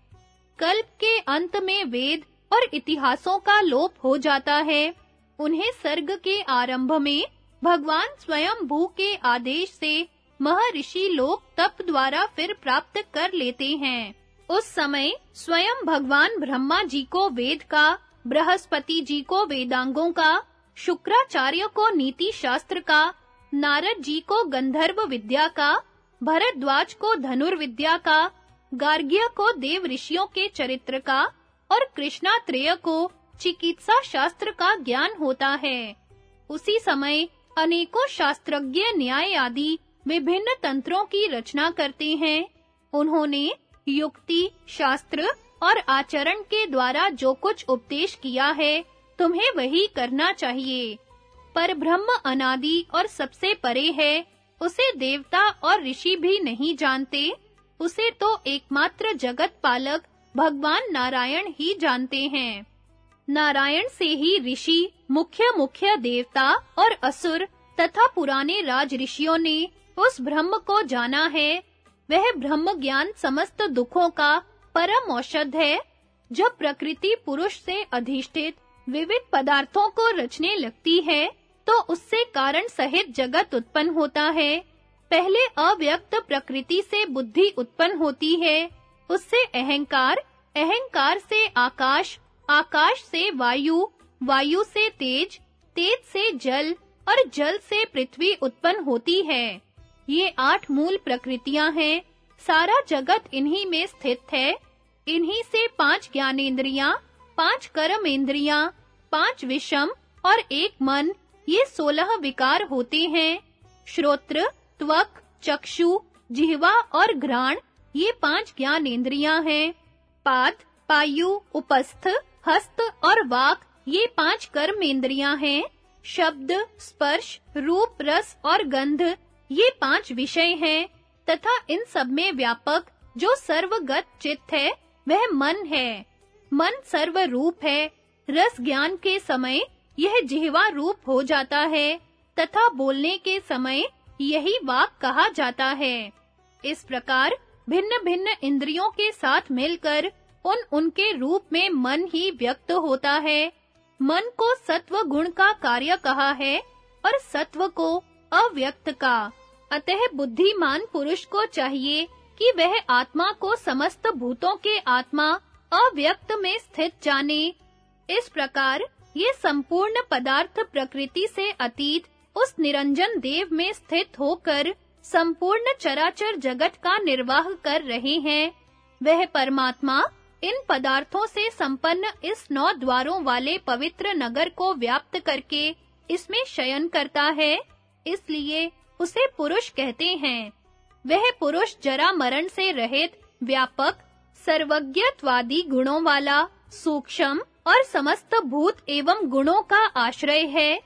कल्प के अंत में वेद और इतिहासों का लोप हो जाता है। उन्हें सर्ग के आरंभ में भगवान स्वयं भू के आदेश से महर्षि लोग तप द्वारा फिर प्राप्त कर लेते हैं। उस समय स्वयं भगवान ब्रह्मा जी को वेद का, बृहस्पति जी को वेदांगों का, शुक्राचार्य को नीति शास्त्र का, नारद जी को गंधर्व विद्या का, भरद्वाज को धनुर्विद्या का, गार्ग्य को देव ऋषियों के चरित्र का और कृष्णा कृष्णात्रेय को चिकित्सा शास्त्र का ज्ञान होता है। उसी समय अनेकों शास्त्रज्ञ, न्याय आदि विभिन्न तंत्रों की रचना करते हैं। उन्होंने युक्ति, शास्त्र और आचरण के द्वारा जो कुछ उपदेश किया है, तुम्हें वही करना चाहिए। पर ब्रह्म अनादि और सबसे परे है, उसे देवता और ऋषि भी नहीं जानते। उसे तो एकमात्र जगत पालक भगवान नारायण ही जानते हैं। नारायण से ही ऋषि, मुख्य मुख्य देवता और असुर तथा पुराने राज ऋषियों ने उस ब्रह्म को जाना है वह ब्रह्म ज्ञान समस्त दुखों का परम औषध है जब प्रकृति पुरुष से अधिष्ठित विविध पदार्थों को रचने लगती है तो उससे कारण सहित जगत उत्पन्न होता है। पहले अव्यक्त प्रकृति से बुद्धि उत्पन्न होती है, उससे अहंकार अहंकार से आकाश आकाश से वायु वायु से तेज तेज से जल और जल से पृथ्वी उत्पन्न होती है। ये आठ मूल प्रकृतियाँ हैं। सारा जगत इन्हीं में स्थित है। इन्हीं से पाँच ज्ञानेंद्रियाँ पाँच कर्मेंद्रियाँ, पाँच विषम और एक मन, ये सोलह विकार होते हैं। श्रोत्र, त्वक, चक्षु, जिह्वा और घ्राण, ये पाँच ज्ञानेंद्रियाँ हैं। पाद, पायु, उपस्थ, हस्त और वाक, ये पाँच कर्म कर्मेंद्रियाँ हैं। शब्द, स्पर्श, रूप, रस और गंध ये पाँच विषय हैं, तथा इन सब में व्यापक जो सर्वगत चित्त है, वह मन है। मन सर्व रूप है। रस ज्ञान के समय यह जिह्वा रूप हो जाता है, तथा बोलने के समय यही वाक कहा जाता है। इस प्रकार भिन्न-भिन्न इंद्रियों के साथ मिलकर उन उनके रूप में मन ही व्यक्त होता है। मन को सत्व गुण का कार्य कहा है, और सत्व को अव्यक्त का। अतः बुद्धिमान पुरुष को चाहिए कि वह आत्मा को समस्त भूतों के आत्मा अव्यक्त में स्थित जाने। इस प्रकार ये संपूर्ण पदार्थ प्रकृति से अतीत उस निरंजन देव में स्थित होकर संपूर्ण चराचर जगत का निर्वाह कर रहे हैं। वह परमात्मा इन पदार्थों से संपन्न इस नौ द्वारों वाले पवित्र नगर को व्याप्त करके इसमें शयन करता है। इसलिए उसे पुरुष कहते हैं। वह पुरुष जरा मरण से रहित, व्यापक, सर्वज्ञत्वादी गुणों वाला, सूक्ष्म और समस्त भूत एवं गुणों का आश्रय है,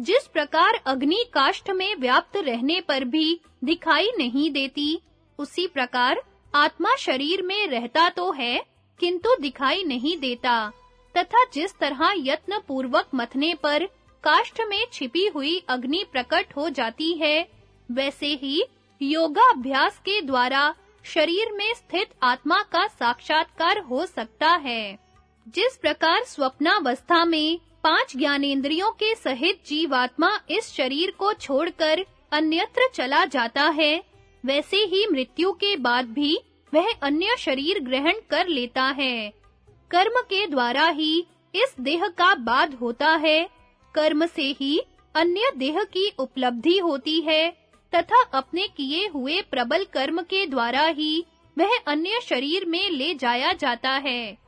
जिस प्रकार अग्नि काष्ठ में व्याप्त रहने पर भी दिखाई नहीं देती, उसी प्रकार आत्मा शरीर में रहता तो है, किंतु दिखाई नहीं देता, तथा जिस तरह यत्न पूर्वक मथने पर काष्ठ में छिपी हुई अग्नि प्रकट हो जाती है। वैसे ही योगा अभ्यास के द्वारा शरीर में स्थित आत्मा का साक्षात्कार हो सकता है। जिस प्रकार स्वप्नावस्था में पाँच ज्ञानेंद्रियों के सहित जीवात्मा इस शरीर को छोड़कर अन्यत्र चला जाता है, वैसे ही मृत्यु के बाद भी वह अन्य शरीर ग्रहण कर लेता है। कर्म के द्वारा ही इस देह का बाद होता है कर्म से ही अन्य देह की उपलब्धि होती है, तथा अपने किए हुए प्रबल कर्म के द्वारा ही वह अन्य शरीर में ले जाया जाता है।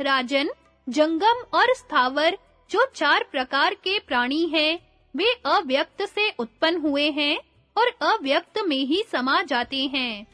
राजन, जंगम और स्थावर जो चार प्रकार के प्राणी हैं, वे अव्यक्त से उत्पन्न हुए हैं और अव्यक्त में ही समा जाते हैं।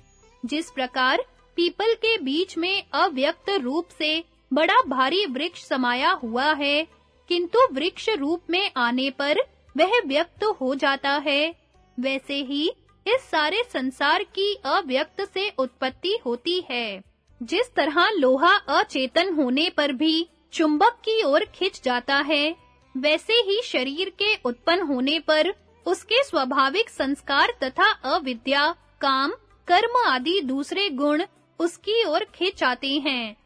जिस प्रकार पीपल के बीच में अव्यक्त रूप से बड़ा भारी वृक्ष समाया हुआ है किंतु वृक्ष रूप में आने पर वह व्यक्त हो जाता है। वैसे ही इस सारे संसार की अव्यक्त से उत्पत्ति होती है। जिस तरह लोहा अचेतन होने पर भी चुंबक की ओर खिंच जाता है, वैसे ही शरीर के उत्पन्न होने पर उसके स्वाभाविक संस्कार तथा अविद्या, काम, कर्म आदि दूसरे गुण उसकी ओर खिंच आते हैं।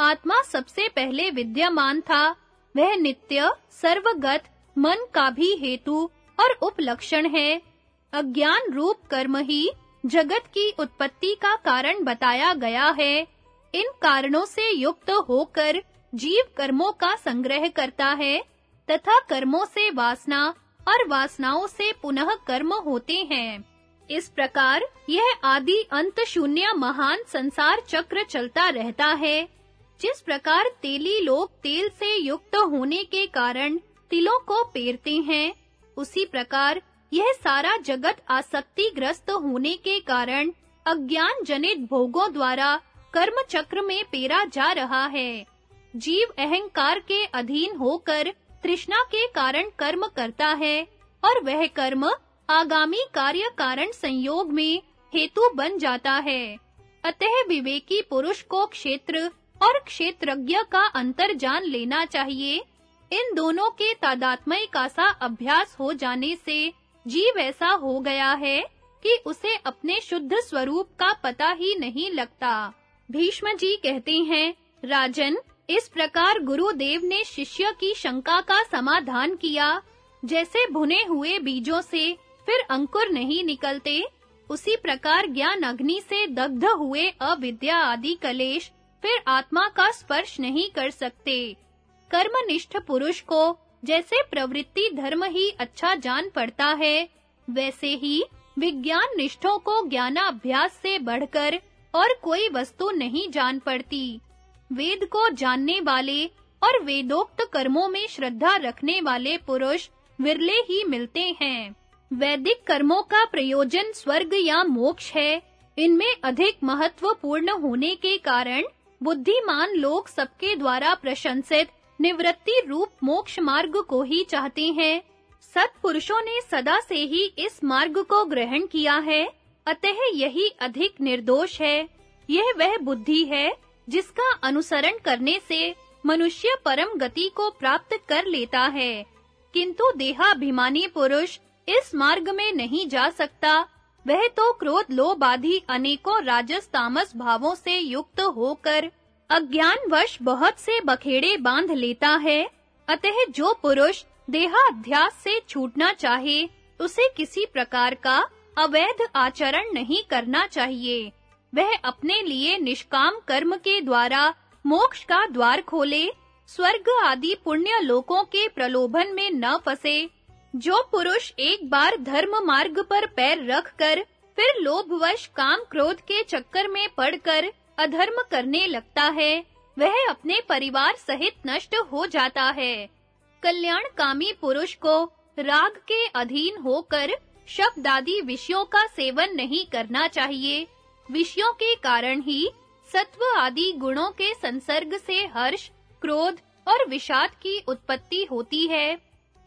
आत्मा सबसे पहले विद्यमान था वह नित्य, सर्वगत, मन का भी हेतु और उपलक्षण है। अज्ञान रूप कर्म ही जगत की उत्पत्ति का कारण बताया गया है। इन कारणों से युक्त होकर जीव कर्मों का संग्रह करता है तथा कर्मों से वासना और वासनाओं से पुनः कर्म होते हैं। इस प्रकार यह आदि अंत शून्य महान संसार चक्र चलता रहता है। जिस प्रकार तेली लोग तेल से युक्त होने के कारण तिलों को पेरते हैं, उसी प्रकार यह सारा जगत आसक्ति ग्रस्त होने के कारण अज्ञान जनित भोगों द्वारा कर्म चक्र में पेरा जा रहा है। जीव अहंकार के अधीन होकर तृष्णा के कारण कर्म करता है और वह कर्म आगामी कार्य कारण संयोग में हेतु बन जाता है। अतः विवेकी पुरुष को क्षेत्र और क्षेत्रज्ञ का अंतर जान लेना चाहिए। इन दोनों के तादात्म्य का सा अभ्यास हो जाने से जीव ऐसा हो गया है कि उसे अपने शुद्ध स्वरूप का पता ही नहीं लगता। भीष्म जी कहते हैं, राजन, इस प्रकार गुरुदेव ने शिष्य की शंका का समाधान किया। जैसे भुने हुए बीजों से फिर अंकुर नहीं निकलते, उसी प्रकार ज्ञान अग्नि से दग्ध हुए अविद्या आदि कलेश फिर आत्मा का स्पर्श नहीं कर सकते। कर्मनिष्ठ पुरुष को जैसे प्रवृत्ति धर्म ही अच्छा जान पड़ता है, वैसे ही विज्ञान निष्ठों को ज्ञानाभ्यास से बढ़कर और कोई वस्तु नहीं जान पड़ती। वेद को जानने वाले और वेदोक्त कर्मों में श्रद्धा रखने वाले पुरुष विरले ही मिलते हैं। वैदिक कर्मों का प्रयोजन स्वर्ग या मोक्ष है, इनमें अधिक महत्वपूर्ण होने के कारण बुद्धिमान लोग सबके द्वारा प्रशंसित, निवृत्ति रूप मोक्ष मार्ग को ही चाहते हैं। सत्पुरुषों ने सदा से ही इस मार्ग को ग्रहण किया है। अतः यही अधिक निर्दोष है। यह वह बुद्धि है, जिसका अनुसरण करने से मनुष्य परम गति को प्राप्त कर लेता है। किंतु देहाभिमानी पुरुष इस मार्ग में नहीं जा सकता। वह तो क्रोध, लोभ आदि अनेकों राजस तामस भावों से युक्त होकर अज्ञानवश बहुत से बखेड़े बाँध लेता है। अतः जो पुरुष देहाध्यास से छूटना चाहे, उसे किसी प्रकार का अवैध आचरण नहीं करना चाहिए। वह अपने लिए निष्काम कर्म के द्वारा मोक्ष का द्वार खोले, स्वर्ग आदि पुण्य लोकों के प्रलोभन में न फंसे। जो पुरुष एक बार धर्म मार्ग पर पैर रखकर, फिर लोभवश काम क्रोध के चक्कर में पड़कर अधर्म करने लगता है, वह अपने परिवार सहित नष्ट हो जाता है। कल्याणकामी पुरुष को राग के अधीन होकर शब्द आदि विषयों का सेवन नहीं करना चाहिए। विषयों के कारण ही सत्व आदि गुणों के संसर्ग से हर्ष, क्रोध और विषाद की उत्पत्ति होती है।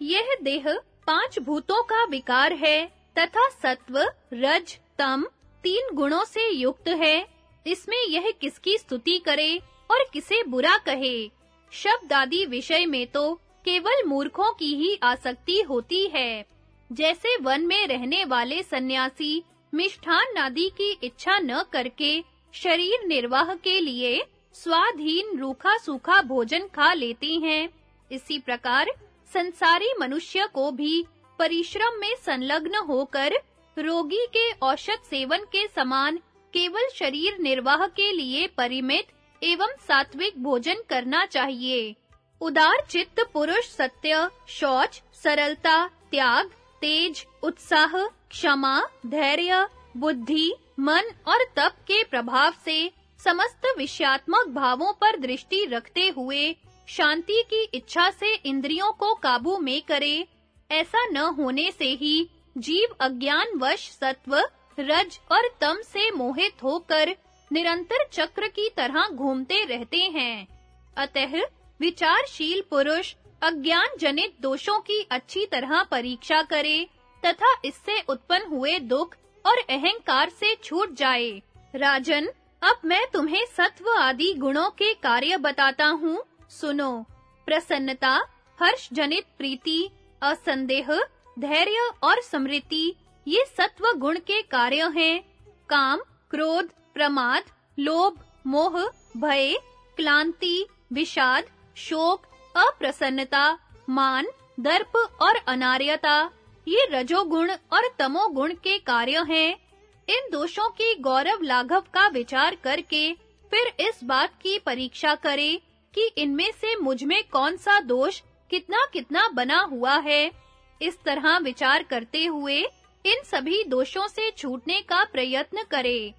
यह देह पाँच भूतों का विकार है तथा सत्व, रज, तम तीन गुणों से युक्त है। इसमें यह किसकी स्तुति करे और किसे बुरा कहे? शब्द आदि विषय में तो केवल मूर्खों की ही आसक्ति होती है। जैसे वन में रहने वाले सन्यासी मिष्ठान आदि की इच्छा न करके शरीर निर्वाह के लिए स्वाधीन रूखा सूखा भोजन खा लेते हैं। इसी प्रकार संसारी मनुष्य को भी परिश्रम में संलग्न होकर रोगी के औषध सेवन के समान केवल शरीर निर्वाह के लिए परिमित एवं सात्विक भोजन करना चाहिए। उदार चित्त, पुरुष सत्य, शौच, सरलता, त्याग, तेज, उत्साह, क्षमा, धैर्य, बुद्धि, मन और तप के प्रभाव से समस्त विषयात्मक भावों पर दृष्टि रखते हुए शांति की इच्छा से इंद्रियों को काबू में करे। ऐसा न होने से ही जीव अज्ञान वश सत्व, रज और तम से मोहित होकर निरंतर चक्र की तरह घूमते रहते हैं। अतः विचारशील पुरुष अज्ञान जनित दोषों की अच्छी तरह परीक्षा करे तथा इससे उत्पन्न हुए दुख और अहंकार से छूट जाए। राजन, अब मैं तुम्हें सत्व आदि गुणों के कार्य बताता हूँ। सुनो। प्रसन्नता, हर्ष जनित प्रीति, असंदेह, धैर्य और समृद्धि, ये सत्व गुण के कार्य हैं। काम, क्रोध, प्रमाद, लोभ, मोह, भय, क्लांति, विषाद, शोक, अप्रसन्नता, मान, दर्प और अनार्यता, ये रजोगुण और तमोगुण के कार्य हैं। इन दोषों की गौरव लाघव का विचार करके फिर इस बात की परीक्षा करें कि इनमें से मुझमें कौन सा दोष कितना-कितना बना हुआ है। इस तरह विचार करते हुए इन सभी दोषों से छूटने का प्रयत्न करें।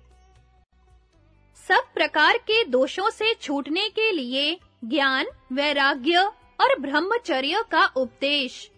सब प्रकार के दोषों से छूटने के लिए ज्ञान, वैराग्य और ब्रह्मचर्य का उपदेश।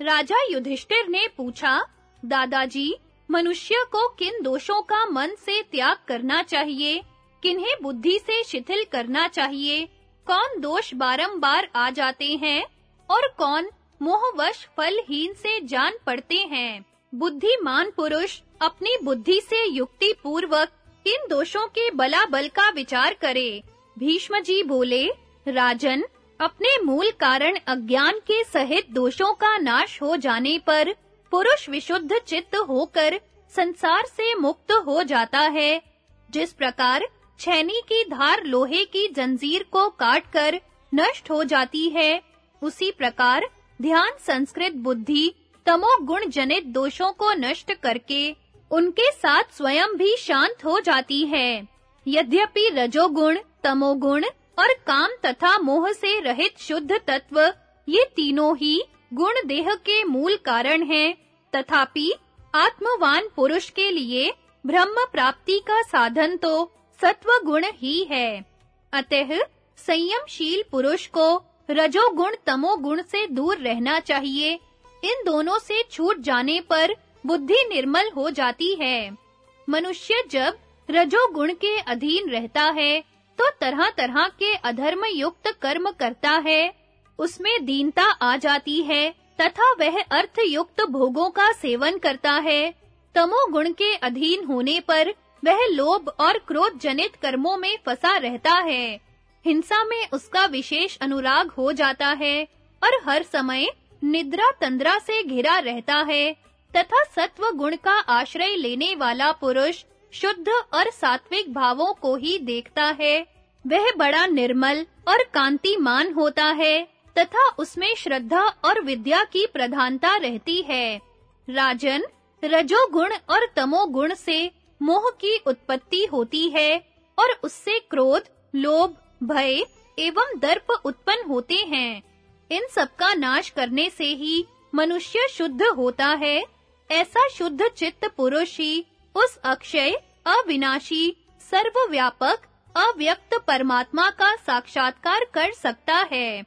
राजा युधिष्ठिर ने पूछा, दादाजी, मनुष्य को किन दोषों का मन से त्याग करना चाहिए? किन्हें बुद्धि से शिथिल करना चाहिए? कौन दोष बारंबार आ जाते हैं और कौन मोहवश फलहीन से जान पड़ते हैं? बुद्धिमान पुरुष अपनी बुद्धि से युक्ति पूर्वक इन दोषों के बलाबल का विचार करे। भीष्म जी बोले, राजन, अपने मूल कारण अज्ञान के सहित दोषों का नाश हो जाने पर पुरुष विशुद्ध चित्त होकर संसार से मुक्त हो जाता है। जिस प्रकार छैनी की धार लोहे की जंजीर को काटकर नष्ट हो जाती है। उसी प्रकार ध्यान संस्कृत बुद्धि तमोगुण जनित दोषों को नष्ट करके उनके साथ स्वयं भी शांत हो जाती है। यद्यपि रजोगुण, तमोगुण और काम तथा मोह से रहित शुद्ध तत्व ये तीनों ही गुण देह के मूल कारण हैं, तथापि आत्मवान पुरुष के लिए ब्रह्म प्राप्ति का साधन तो सत्व गुण ही है। अतः संयमशील पुरुष को रजोगुण तमोगुण से दूर रहना चाहिए। इन दोनों से छूट जाने पर बुद्धि निर्मल हो जाती है। मनुष्य जब रजोगुण के अधीन रहता है तो तरह-तरह के अधर्म युक्त कर्म करता है। उसमें दीनता आ जाती है, तथा वह अर्थ युक्त भोगों का सेवन करता है। तमोगुण के अधीन होने पर वह लोभ और क्रोध जनित कर्मों में फंसा रहता है। हिंसा में उसका विशेष अनुराग हो जाता है और हर समय निद्रा तंद्रा से घिरा रहता है तथा सत्व गुण का आश्रय लेने वाला पुरुष शुद्ध और सात्विक भावों को ही देखता है। वह बड़ा निर्मल और कांतिमान होता है तथा उसमें श्रद्धा और विद्या की प्रधानता रहती है। राजन रजोगुण और तमोगुण से मोह की उत्पत्ति होती है और उससे क्रोध, लोभ, भय एवं दर्प उत्पन्न होते हैं। इन सब का नाश करने से ही मनुष्य शुद्ध होता है। ऐसा शुद्ध चित्त पुरुष ही उस अक्षय, अविनाशी, सर्वव्यापक, अव्यक्त परमात्मा का साक्षात्कार कर सकता है।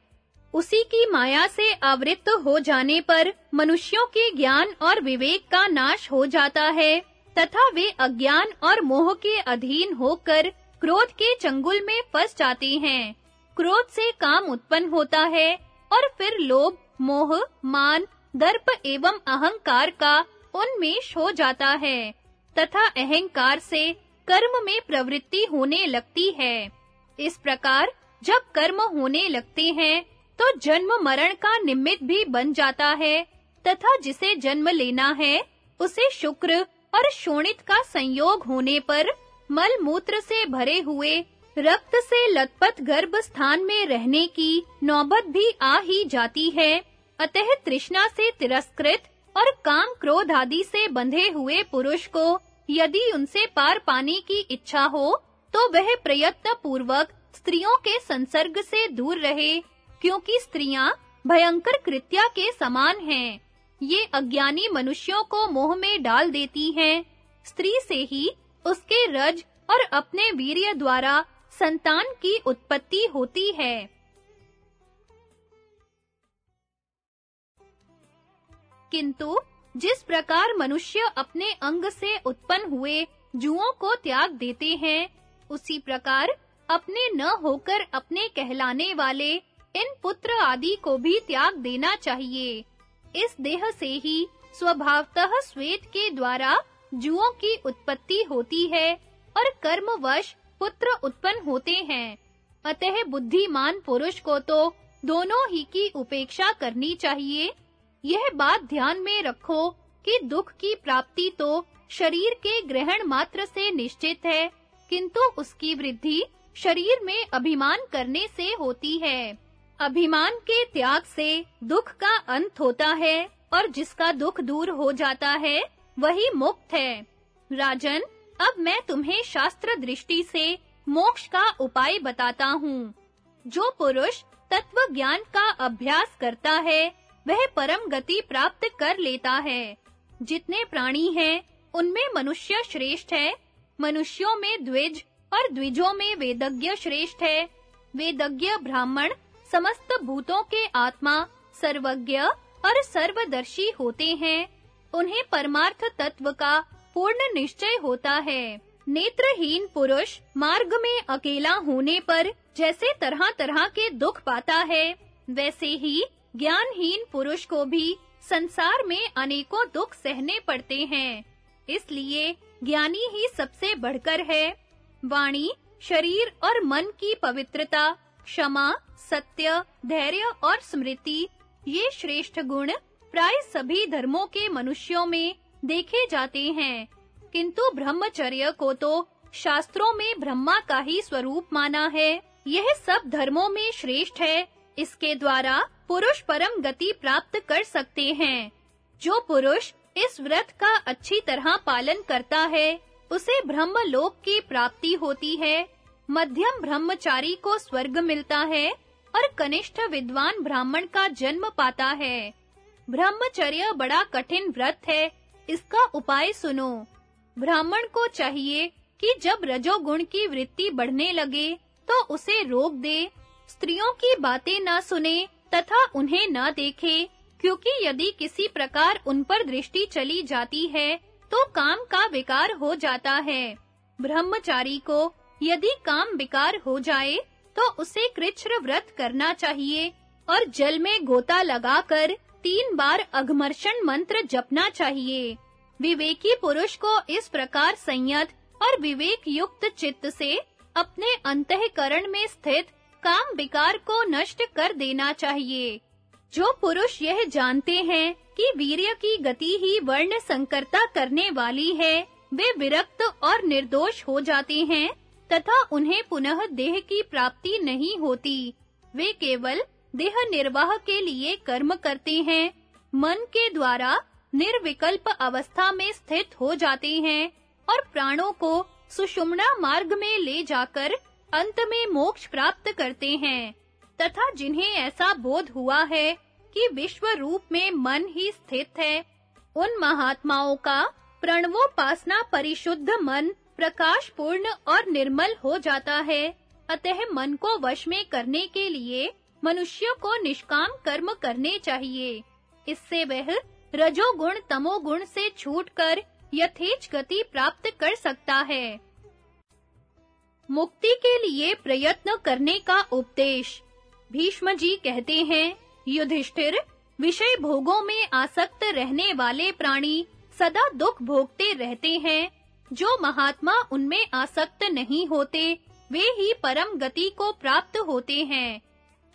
उसी की माया से आवृत्त हो जाने पर मनुष्यों के ज्ञान और विवेक का नाश हो जाता है। तथा वे अज्ञान और मोह के अधीन होकर क्रोध के चंगुल में फंस जाते हैं। क्रोध से काम उत्पन्न होता है और फिर लोभ, मोह, मान, दर्प एवं अहंकार का उन्मेष हो जाता है तथा अहंकार से कर्म में प्रवृत्ति होने लगती है। इस प्रकार जब कर्म होने लगते हैं तो जन्म मरण का निमित्त भी बन जाता है तथा जिसे जन्म लेना है, उसे शुक्र और शोणित का संयोग होने पर मल मूत्र से भरे हुए, रक्त से लतपथ गर्भ स्थान में रहने की नौबत भी आ ही जाती है। अतः तृष्णा से तिरस्कृत और काम क्रोध आदि से बंधे हुए पुरुष को यदि उनसे पार पाने की इच्छा हो तो वह प्रयत्न पूर्वक स्त्रियों के संसर्ग से दूर रहे, क्योंकि स्त्रियाँ भयंकर कृत्या के समान हैं। ये अज्ञानी मनुष्यों को मोह में डाल देती हैं। स्त्री से ही उसके रज और अपने वीर्य द्वारा संतान की उत्पत्ति होती है। किंतु जिस प्रकार मनुष्य अपने अंग से उत्पन्न हुए जुओं को त्याग देते हैं, उसी प्रकार अपने न होकर अपने कहलाने वाले इन पुत्र आदि को भी त्याग देना चाहिए। इस देह से ही स्वभावतः श्वेत के द्वारा जुओं की उत्पत्ति होती है और कर्मवश पुत्र उत्पन्न होते हैं। अतः बुद्धिमान पुरुष को तो दोनों ही की उपेक्षा करनी चाहिए। यह बात ध्यान में रखो कि दुख की प्राप्ति तो शरीर के ग्रहण मात्र से निश्चित है, किंतु उसकी वृद्धि शरीर में अभिमान करने से होती है। अभिमान के त्याग से दुख का अंत होता है और जिसका दुख दूर हो जाता है, वही मुक्त है। राजन, अब मैं तुम्हें शास्त्र दृष्टि से मोक्ष का उपाय बताता हूँ। जो पुरुष तत्व ज्ञान का अभ्यास करता है, वह परम गति प्राप्त कर लेता है। जितने प्राणी हैं, उनमें मनुष्य श्रेष्ठ है। मनुष्यों में द्विज और द्विजों में वेदज्ञ श्रेष्ठ है। वेदज्ञ ब्राह्मण समस्त भूतों के आत्मा सर्वज्ञ और सर्वदर्शी होते हैं। उन्हें परमार्थ तत्व का पूर्ण निश्चय होता है। नेत्रहीन पुरुष मार्ग में अकेला होने पर जैसे तरह-तरह के दुख पाता है, वैसे ही ज्ञानहीन पुरुष को भी संसार में अनेकों दुख सहने पड़ते हैं। इसलिए ज्ञानी ही सबसे बढ़कर है। वाणी, शरीर और मन की पवित्रता, क्षमा सत्य, धैर्य और स्मृति, ये श्रेष्ठ गुण प्राय सभी धर्मों के मनुष्यों में देखे जाते हैं। किंतु ब्रह्मचर्य को तो शास्त्रों में ब्रह्मा का ही स्वरूप माना है। यह सब धर्मों में श्रेष्ठ है। इसके द्वारा पुरुष परम गति प्राप्त कर सकते हैं। जो पुरुष इस व्रत का अच्छी तरह पालन करता है, उसे ब्रह्मलोक की प्राप्ति होती है। मध्यम ब्रह्मचारी को स्वर्ग मिलता है। और कनिष्ठ विद्वान ब्राह्मण का जन्म पाता है। ब्रह्मचर्य बड़ा कठिन व्रत है, इसका उपाय सुनो। ब्राह्मण को चाहिए कि जब रजोगुण की वृत्ति बढ़ने लगे तो उसे रोक दे, स्त्रियों की बातें ना सुने तथा उन्हें ना देखे, क्योंकि यदि किसी प्रकार उन पर दृष्टि चली जाती है तो काम का विकार हो जाता है। ब्रह्मचारी को यदि काम विकार हो जाए तो उसे कृच्छ्र व्रत करना चाहिए और जल में गोता लगाकर तीन बार अघमर्षण मंत्र जपना चाहिए। विवेकी पुरुष को इस प्रकार संयत और विवेक युक्त चित्त से अपने अंतःकरण में स्थित काम विकार को नष्ट कर देना चाहिए। जो पुरुष यह जानते हैं कि वीर्य की गति ही वर्ण संकरता करने वाली है, वे विरक्त और निर्दोष हो जाते हैं तथा उन्हें पुनः देह की प्राप्ति नहीं होती। वे केवल देह निर्वाह के लिए कर्म करते हैं। मन के द्वारा निर्विकल्प अवस्था में स्थित हो जाते हैं और प्राणों को सुषुम्ना मार्ग में ले जाकर अंत में मोक्ष प्राप्त करते हैं। तथा जिन्हें ऐसा बोध हुआ है कि विश्व रूप में मन ही स्थित है, उन महात्माओं का प्रणवोपासना परिशुद्ध मन प्रकाश पूर्ण और निर्मल हो जाता है। अतः मन को वश में करने के लिए मनुष्य को निष्काम कर्म करने चाहिए। इससे वह रजोगुण तमोगुण से छूटकर यथेच गति प्राप्त कर सकता है। मुक्ति के लिए प्रयत्न करने का उपदेश। भीष्म जी कहते हैं, युधिष्ठिर, विषय भोगों में आसक्त रहने वाले प्राणी सदा दुख भोगते रहते हैं। जो महात्मा उनमें आसक्त नहीं होते, वे ही परम गति को प्राप्त होते हैं।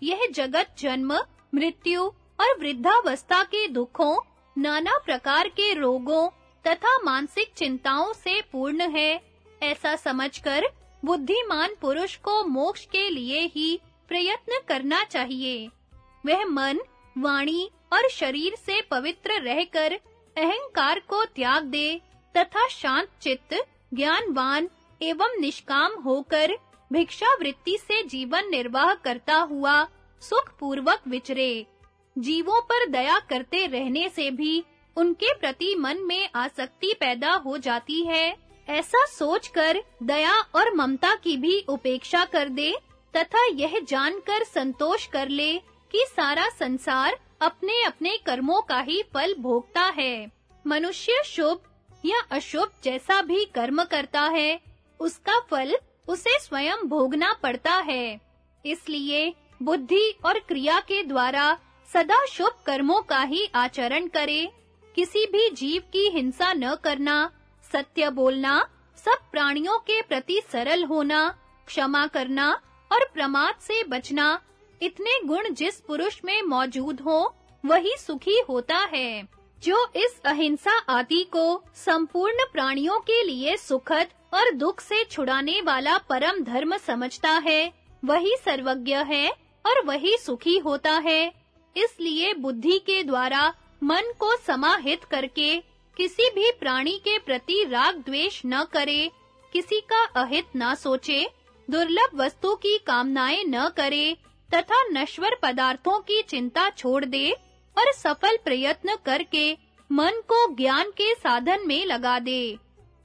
यह जगत जन्म, मृत्यु और वृद्धावस्था के दुखों, नाना प्रकार के रोगों तथा मानसिक चिंताओं से पूर्ण है। ऐसा समझकर बुद्धिमान पुरुष को मोक्ष के लिए ही प्रयत्न करना चाहिए। वह मन, वाणी और शरीर से पवित्र रहकर अहंकार को त्याग दे। तथा शांत चित्त, ज्ञानवान एवं निष्काम होकर भिक्षा वृत्ति से जीवन निर्वाह करता हुआ सुख पूर्वक विचरे। जीवों पर दया करते रहने से भी उनके प्रति मन में आसक्ति पैदा हो जाती है। ऐसा सोचकर दया और ममता की भी उपेक्षा कर दे तथा यह जानकर संतोष कर ले कि सारा संसार अपने-अपने कर्मों का ही फल भोगता है। मनुष्य शुभ या अशुभ जैसा भी कर्म करता है, उसका फल उसे स्वयं भोगना पड़ता है। इसलिए बुद्धि और क्रिया के द्वारा सदा शुभ कर्मों का ही आचरण करे। किसी भी जीव की हिंसा न करना, सत्य बोलना, सब प्राणियों के प्रति सरल होना, क्षमा करना और प्रमाद से बचना, इतने गुण जिस पुरुष में मौजूद हो, वही सुखी होता है। जो इस अहिंसा आदि को संपूर्ण प्राणियों के लिए सुखद और दुख से छुड़ाने वाला परम धर्म समझता है, वही सर्वज्ञ है और वही सुखी होता है। इसलिए बुद्धि के द्वारा मन को समाहित करके किसी भी प्राणी के प्रति राग द्वेष न करे, किसी का अहित न सोचे, दुर्लभ वस्तु की कामनाएँ न करे, तथा नश्वर पदार्थों की चिंता छोड़ दे और सफल प्रयत्न करके मन को ज्ञान के साधन में लगा दे।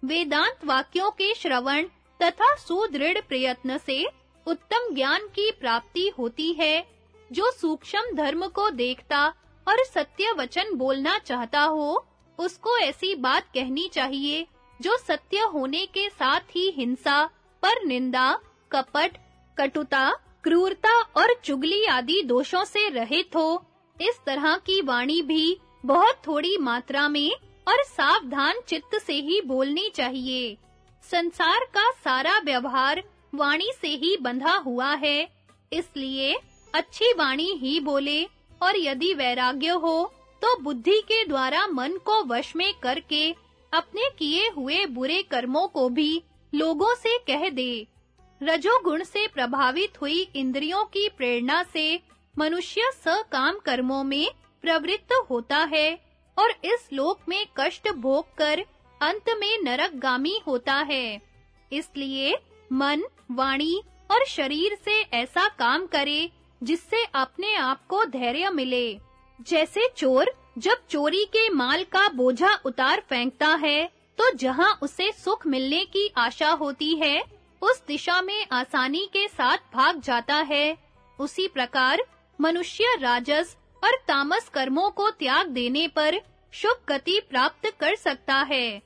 वेदांत वाक्यों के श्रवण तथा सुदृढ़ प्रयत्न से उत्तम ज्ञान की प्राप्ति होती है, जो सूक्ष्म धर्म को देखता और सत्य वचन बोलना चाहता हो, उसको ऐसी बात कहनी चाहिए, जो सत्य होने के साथ ही हिंसा, पर निंदा, कपट, कटुता, क्रूरता और चुगली आदि दोषों से रहित हो। इस तरह की वाणी भी बहुत थोड़ी मात्रा में और सावधान चित्त से ही बोलनी चाहिए। संसार का सारा व्यवहार वाणी से ही बंधा हुआ है, इसलिए अच्छी वाणी ही बोले और यदि वैराग्य हो तो बुद्धि के द्वारा मन को वश में करके अपने किए हुए बुरे कर्मों को भी लोगों से कह दे। रजोगुण से प्रभावित हुई इंद्रियों की प्रेरणा से मनुष्य सकाम कर्मों में प्रवृत्त होता है और इस लोक में कष्ट भोग कर अंत में नरकगामी होता है। इसलिए मन, वाणी और शरीर से ऐसा काम करे जिससे अपने आप को धैर्य मिले। जैसे चोर, जब चोरी के माल का बोझा उतार फेंकता है तो जहाँ उसे सुख मिलने की आशा होती है, उस दिशा में आसानी के साथ भाग जाता है। उसी प्रकार मनुष्य राजस और तामस कर्मों को त्याग देने पर शुभ गति प्राप्त कर सकता है,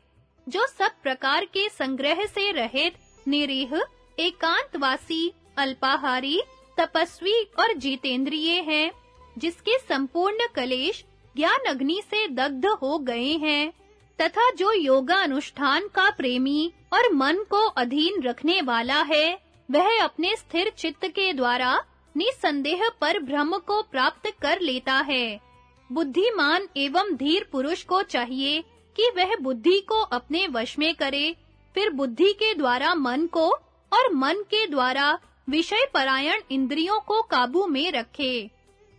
जो सब प्रकार के संग्रह से रहित निरीह, एकांतवासी, अल्पाहारी, तपस्वी और जीतेंद्रिय हैं, जिसके संपूर्ण कलेश ज्ञान अग्नि से दग्ध हो गए हैं, तथा जो योगा अनुष्ठान का प्रेमी और मन को अधीन रखने वाला है, वह अपने स्थिर चित्त के द्वारा निसंदेह पर ब्रह्म को प्राप्त कर लेता है। बुद्धिमान एवं धीर पुरुष को चाहिए कि वह बुद्धि को अपने वश में करे, फिर बुद्धि के द्वारा मन को और मन के द्वारा विषय परायण इंद्रियों को काबू में रखे।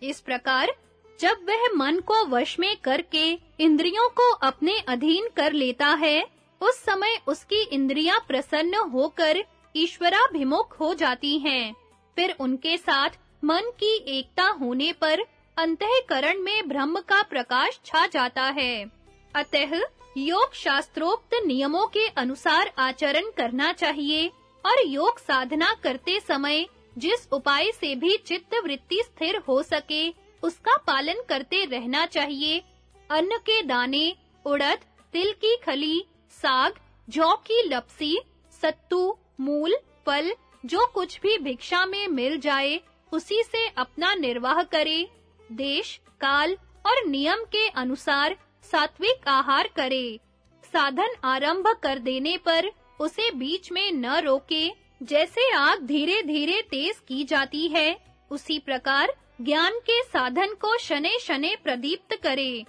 इस प्रकार, जब वह मन को वश में करके इंद्रियों को अपने अधीन कर लेता है, उस समय उसकी इंद्रियाँ प्रसन्न होकर ईश्वराभिमुख हो जाती हैं। फिर उनके साथ मन की एकता होने पर अंतःकरण में ब्रह्म का प्रकाश छा जाता है। अतः योग शास्त्रोक्त नियमों के अनुसार आचरण करना चाहिए और योग साधना करते समय जिस उपाय से भी चित्त वृत्ति स्थिर हो सके, उसका पालन करते रहना चाहिए। अन्न के दाने, उड़द, तिल की खली, साग, जौ की लपसी, सत्तू, मूल, फल जो कुछ भी भिक्षा में मिल जाए, उसी से अपना निर्वाह करे। देश, काल और नियम के अनुसार सात्विक आहार करे। साधन आरंभ कर देने पर उसे बीच में न रोके। जैसे आग धीरे-धीरे तेज की जाती है, उसी प्रकार ज्ञान के साधन को शने-शने प्रदीप्त करे।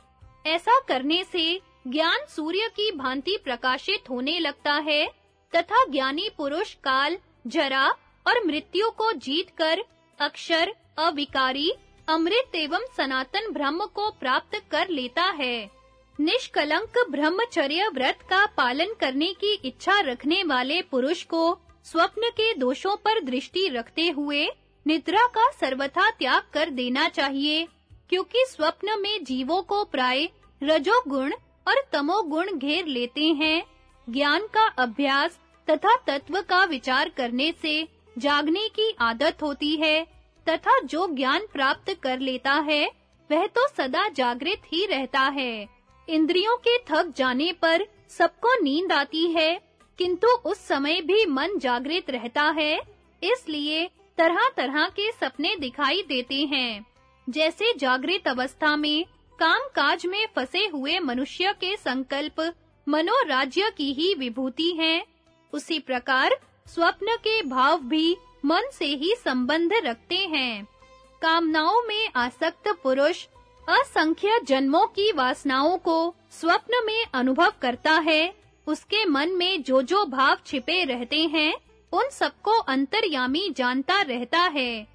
ऐसा करने से ज्ञान सूर्य की भांति प्रकाशित होने लगता है, तथा ज्ञानी पुरुष काल जरा और मृत्यु को जीतकर अक्षर, अविकारी, अमृत एवं सनातन ब्रह्म को प्राप्त कर लेता है। निष्कलंक ब्रह्मचर्य व्रत का पालन करने की इच्छा रखने वाले पुरुष को स्वप्न के दोषों पर दृष्टि रखते हुए निद्रा का सर्वथा त्याग कर देना चाहिए, क्योंकि स्वप्न में जीवों को प्राय रजोगुण और तमोगुण घेर लेते हैं। ज्ञान का अभ्यास तथा तत्व का विचार करने से जागने की आदत होती है, तथा जो ज्ञान प्राप्त कर लेता है, वह तो सदा जागृत ही रहता है। इंद्रियों के थक जाने पर सबको नींद आती है, किंतु उस समय भी मन जागृत रहता है, इसलिए तरह-तरह के सपने दिखाई देते हैं। जैसे जागृत अवस्था में काम-काज में फंसे हुए मनुष्य के संकल्प मनोराज्य की ही विभूति हैं उसी प्रकार स्वप्न के भाव भी मन से ही संबंध रखते हैं। कामनाओं में आसक्त पुरुष असंख्य जन्मों की वासनाओं को स्वप्न में अनुभव करता है। उसके मन में जो जो भाव छिपे रहते हैं, उन सबको अंतर्यामी जानता रहता है।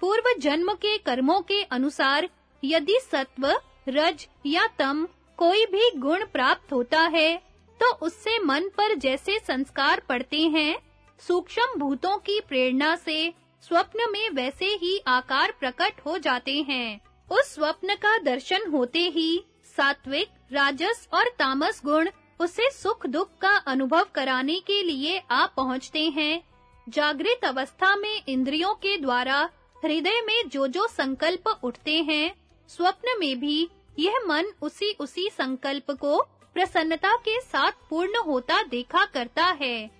पूर्व जन्म के कर्मों के अनुसार यदि सत्व, रज या तम कोई भी गुण प्राप्त होता है तो उससे मन पर जैसे संस्कार पड़ते हैं, सूक्ष्म भूतों की प्रेरणा से स्वप्न में वैसे ही आकार प्रकट हो जाते हैं। उस स्वप्न का दर्शन होते ही सात्विक, राजस और तामस गुण उसे सुख दुख का अनुभव कराने के लिए आ पहुँचते हैं। जागृत अवस्था में इंद्रियों के द्वारा हृदय में जो जो संकल्प उठते हैं, स्वप्न में भी यह मन उसी उसी संकल्प को प्रसन्नता के साथ पूर्ण होता देखा करता है।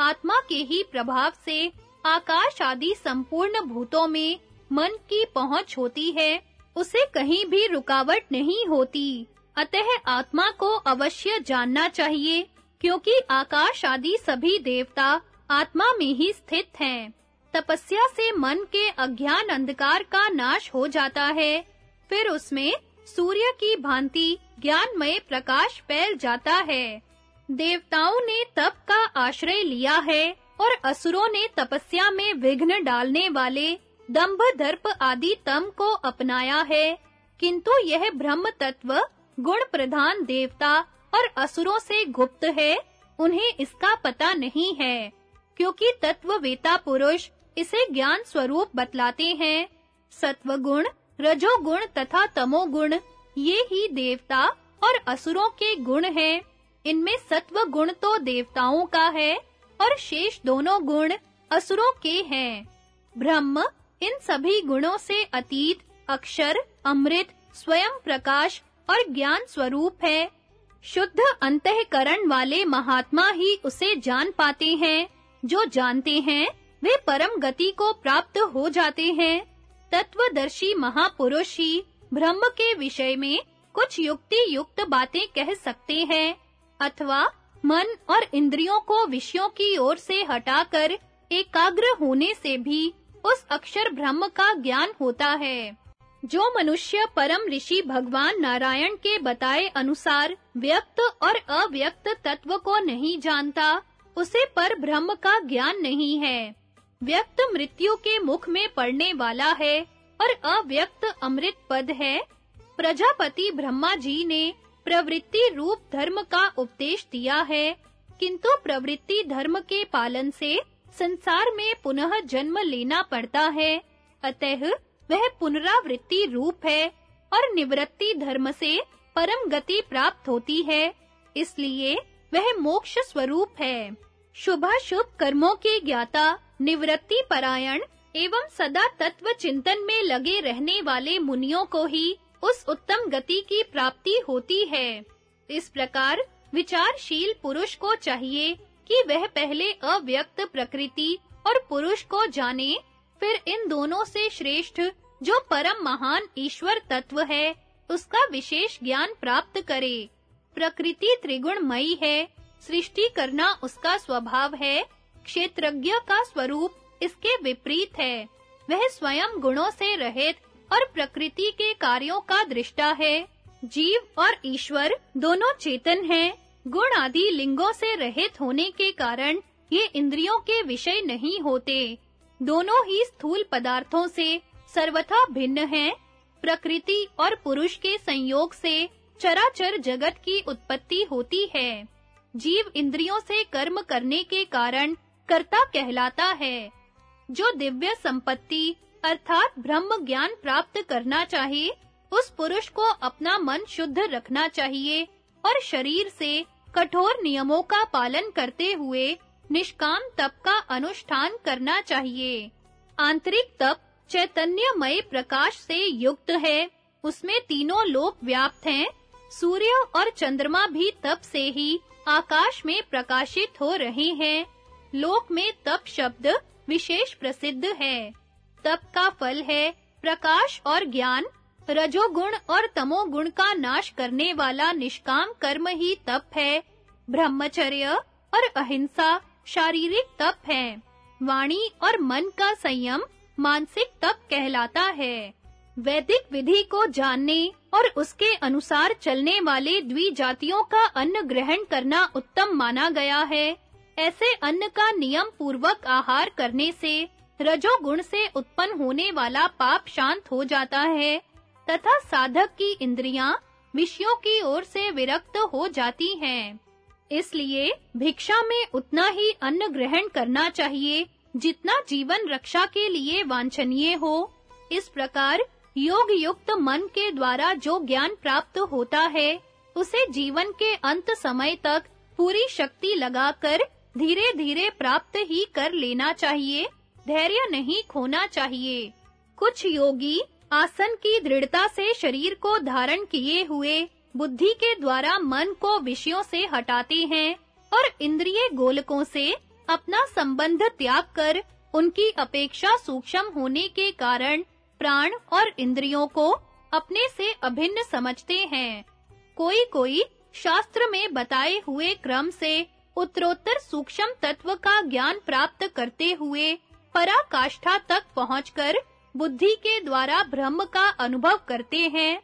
आत्मा के ही प्रभाव से आकाश आदि संपूर्ण भूतों में मन की पहुँच होती है, उसे कहीं भी रुकावट नहीं होती। अतः आत्मा को अवश्य जानना चाहिए, क्योंकि आकाश आदि सभी देवता आत्मा में ही स्थित हैं। तपस्या से मन के अज्ञान अंधकार का नाश हो जाता है, फिर उसमें सूर्य की भांति ज्ञानमय प्रकाश फैल जाता है। देवताओं ने तप का आश्रय लिया है और असुरों ने तपस्या में विघ्न डालने वाले दंभ दर्प आदि तम को अपनाया है। किंतु यह ब्रह्म तत्व गुण प्रधान देवता और असुरों से गुप्त है, उन्हें इसका पता नहीं है। क्योंकि तत्ववेता पुरुष इसे ज्ञान स्वरूप बतलाते हैं। सत्व गुण रजोगुण तथा तमोगुण ये ही देवता और असुरों के गुण हैं। इनमें सत्व गुण तो देवताओं का है और शेष दोनों गुण असुरों के हैं। ब्रह्म इन सभी गुणों से अतीत, अक्षर, अमृत, स्वयं प्रकाश और ज्ञान स्वरूप है। शुद्ध अंतःकरण वाले महात्मा ही उसे जान पाते हैं। जो जानते हैं, वे परम गति को प्राप्त हो जाते हैं। तत्वदर्शी महापुरुष ही ब्रह्म के विषय में कुछ युक्ति युक्त बातें कह सकते हैं, अथवा मन और इंद्रियों को विषयों की ओर से हटाकर एकाग्र होने से भी उस अक्षर ब्रह्म का ज्ञान होता है। जो मनुष्य परम ऋषि भगवान नारायण के बताए अनुसार व्यक्त और अव्यक्त तत्व को नहीं जानता, उसे पर ब्रह्म का ज्ञान नहीं है। व्यक्त मृत्यु के मुख में पड़ने वाला है और अव्यक्त अमृत पद है। प्रजापति ब्रह्मा जी ने प्रवृत्ति रूप धर्म का उपदेश दिया है, किंतु प्रवृत्ति धर्म के पालन से संसार में पुनः जन्म लेना पड़ता है। अतः वह पुनरावृत्ति रूप है और निवृत्ति धर्म से परम गति प्राप्त होती है, इसलिए वह मोक्ष स्वरूप है। शुभ शुभ कर्मों के ज्ञाता निवृत्ति परायण एवं सदा तत्व चिंतन में लगे रहने वाले मुनियों को ही उस उत्तम गति की प्राप्ति होती है। इस प्रकार विचारशील पुरुष को चाहिए कि वह पहले अव्यक्त प्रकृति और पुरुष को जाने, फिर इन दोनों से श्रेष्ठ जो परम महान ईश्वर तत्व है, उसका विशेष ज्ञान प्राप्त करे। प्रकृति त्रिगुणमयी है, सृष्टि करना उसका स्वभाव है, क्षेत्रज्ञ का स्वरूप इसके विपरीत है। वह स्वयं गुणों से रहित और प्रकृति के कार्यों का दृष्टा है। जीव और ईश्वर दोनों चेतन हैं। गुण आदि लिंगों से रहित होने के कारण ये इंद्रियों के विषय नहीं होते। दोनों ही स्थूल पदार्थों से सर्वथा भिन्न हैं। प्रकृति और पुरुष के संयोग से चराचर जगत की उत्पत्ति होती है। जीव इंद्रियों से कर्म करने के कारण कर्ता कहलाता है। जो दिव्य संपत्ति अर्थात ब्रह्म ज्ञान प्राप्त करना चाहे उस पुरुष को अपना मन शुद्ध रखना चाहिए और शरीर से कठोर नियमों का पालन करते हुए निष्काम तप का अनुष्ठान करना चाहिए। आंतरिक तप चैतन्यमय प्रकाश से युक्त है। उसमें तीनों लोक व्याप्त हैं। सूर्य और चंद्रमा भी तप से ही आकाश में प्रकाशित हो रहे हैं। लोक में तप शब्द विशेष प्रसिद्ध है। तप का फल है, प्रकाश और ज्ञान, रजोगुण और तमोगुण का नाश करने वाला निष्काम कर्म ही तप है। ब्रह्मचर्य और अहिंसा शारीरिक तप है। वाणी और मन का संयम मानसिक तप कहलाता है। वैदिक विधि को जानने और उसके अनुसार चलने वाले द्विजातियों का अन्न ग्रहण करना उत्तम माना गया है। ऐसे अन्न का नियम पूर्वक आहार करने से रजोगुण से उत्पन्न होने वाला पाप शांत हो जाता है, तथा साधक की इंद्रियाँ विषयों की ओर से विरक्त हो जाती हैं। इसलिए भिक्षा में उतना ही अन्न ग्रहण करना चाहिए, जितना जीवन रक्षा के लिए वांछनीय हो। इस प्रकार योग युक्त मन के द्वारा जो ज्ञान प्राप्त होता है, उसे जीवन के अंत समय तक पूरी शक्ति लगाकर धीरे-धीरे प्राप्त ही कर लेना चाहिए। धैर्य नहीं खोना चाहिए। कुछ योगी आसन की दृढ़ता से शरीर को धारण किए हुए, बुद्धि के द्वारा मन को विषयों से हटाते हैं और इंद्रिय गोलकों से अपना संबंध त्याग कर उनकी अपेक्षा सूक्ष्म होने के कारण प्राण और इंद्रियों को अपने से अभिन्न समझते हैं। कोई-कोई शास्त्र में बताए हुए क्रम से उत्तरोत्तर सूक्ष्म तत्व का ज्ञान प्राप्त करते हुए पराकाष्ठा तक पहुंचकर बुद्धि के द्वारा ब्रह्म का अनुभव करते हैं।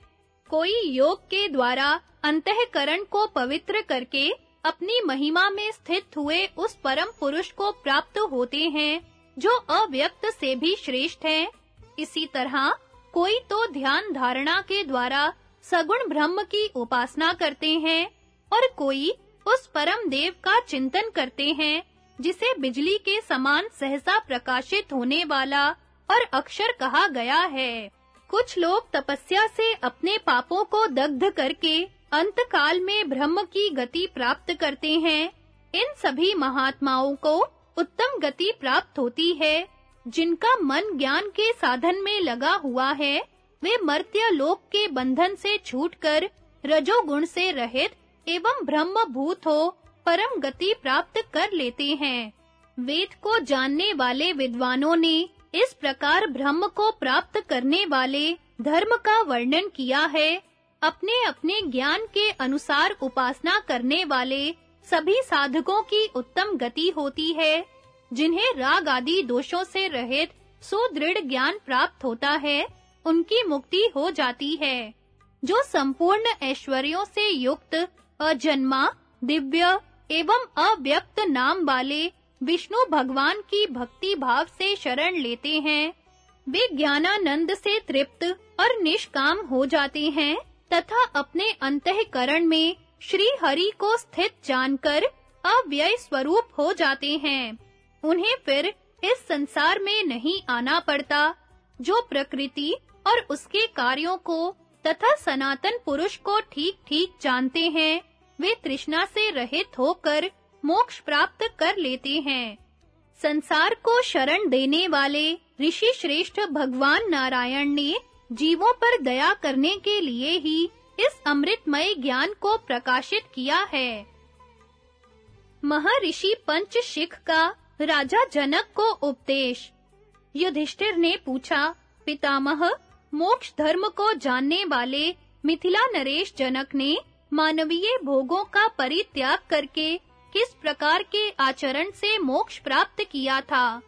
कोई योग के द्वारा अंतःकरण को पवित्र करके अपनी महिमा में स्थित हुए उस परम पुरुष को प्राप्त होते हैं, जो अव्यक्त से भी श्रेष्ठ है। इसी तरह कोई तो ध्यान धारणा के द्वारा सगुण ब्रह्म की उपासना करते हैं और कोई उस परम देव का चिंतन करते हैं, जिसे बिजली के समान सहसा प्रकाशित होने वाला और अक्षर कहा गया है। कुछ लोग तपस्या से अपने पापों को दग्ध करके अंत काल में ब्रह्म की गति प्राप्त करते हैं। इन सभी महात्माओं को उत्तम गति प्राप्त होती है। जिनका मन ज्ञान के साधन में लगा हुआ है, वे मर्त्य लोक के बंधन से छूटकर रजोगुण से रहित एवं ब्रह्म भूत हो, परम गति प्राप्त कर लेते हैं। वेद को जानने वाले विद्वानों ने इस प्रकार ब्रह्म को प्राप्त करने वाले धर्म का वर्णन किया है। अपने-अपने ज्ञान के अनुसार उपासना करने वाले सभी साधकों की उत्तम गति होती है, जिन्हें राग आदि दोषों से रहित सुदृढ़ ज्ञान प्राप्त होता है, उनकी मुक्ति हो जाती है, जो संपूर्ण ऐश्वर्यों से युक्त अजन्मा, दिव्य एवं अव्यक्त नाम वाले विष्णु भगवान की भक्ति भाव से शरण लेते हैं। वे ज्ञानानंद से तृप्त और निष्काम हो जाते हैं तथा अपने अंतःकरण में श्री हरि को स्थित जानकर अव्यय स्वरूप हो जाते हैं। उन्हें फिर इस संसार में नहीं आना पड़ता, जो प्रकृति और उसके कार्यों को तथा सनातन पुरुष को ठीक-ठीक जानते हैं। वे तृष्णा से रहित होकर मोक्ष प्राप्त कर लेते हैं। संसार को शरण देने वाले ऋषि श्रेष्ठ भगवान नारायण ने जीवों पर दया करने के लिए ही इस अमृतमय ज्ञान को प्रकाशित किया है। महर्षि पंचशिख का राजा जनक को उपदेश। युधिष्ठिर ने पूछा, पितामह, मोक्ष धर्म को जानने वाले मिथिला नरेश जनक ने मानवीय भोगों का परित्याग करके किस प्रकार के आचरण से मोक्ष प्राप्त किया था?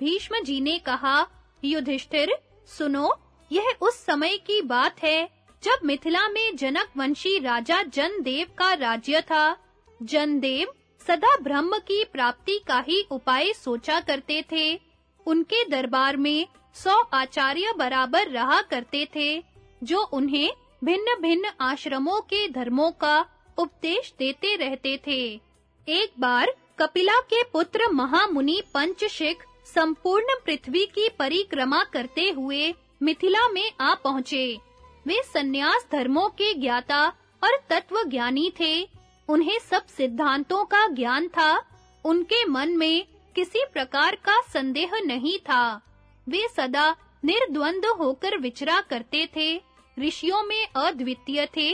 भीष्म जी ने कहा, युधिष्ठिर, सुनो, यह उस समय की बात है जब मिथिला में जनक वंशी राजा जनदेव का राज्य था। जनदेव सदा ब्रह्म की प्राप्ति का ही उपाय सोचा करते थे। उनके दरबार में सौ आचार्य बराबर रहा करते थे, जो उन्हें भिन्न-भिन्न आश्रमों के धर्मों का उपदेश देते रहते थे। एक बार कपिला के पुत्र महामुनि पंचशिख संपूर्ण पृथ्वी की परिक्रमा करते हुए मिथिला में आ पहुँचे। वे सन्यास धर्मों के ज्ञाता और तत्व ज्ञानी थे। उन्हें सब सिद्धांतों का ज्ञान था। उनके मन में किसी प्रकार का संदेह नहीं था। वे सदा निर्द्वंद होकर विचरा करते थे। ऋषियों में अद्वितीय थे।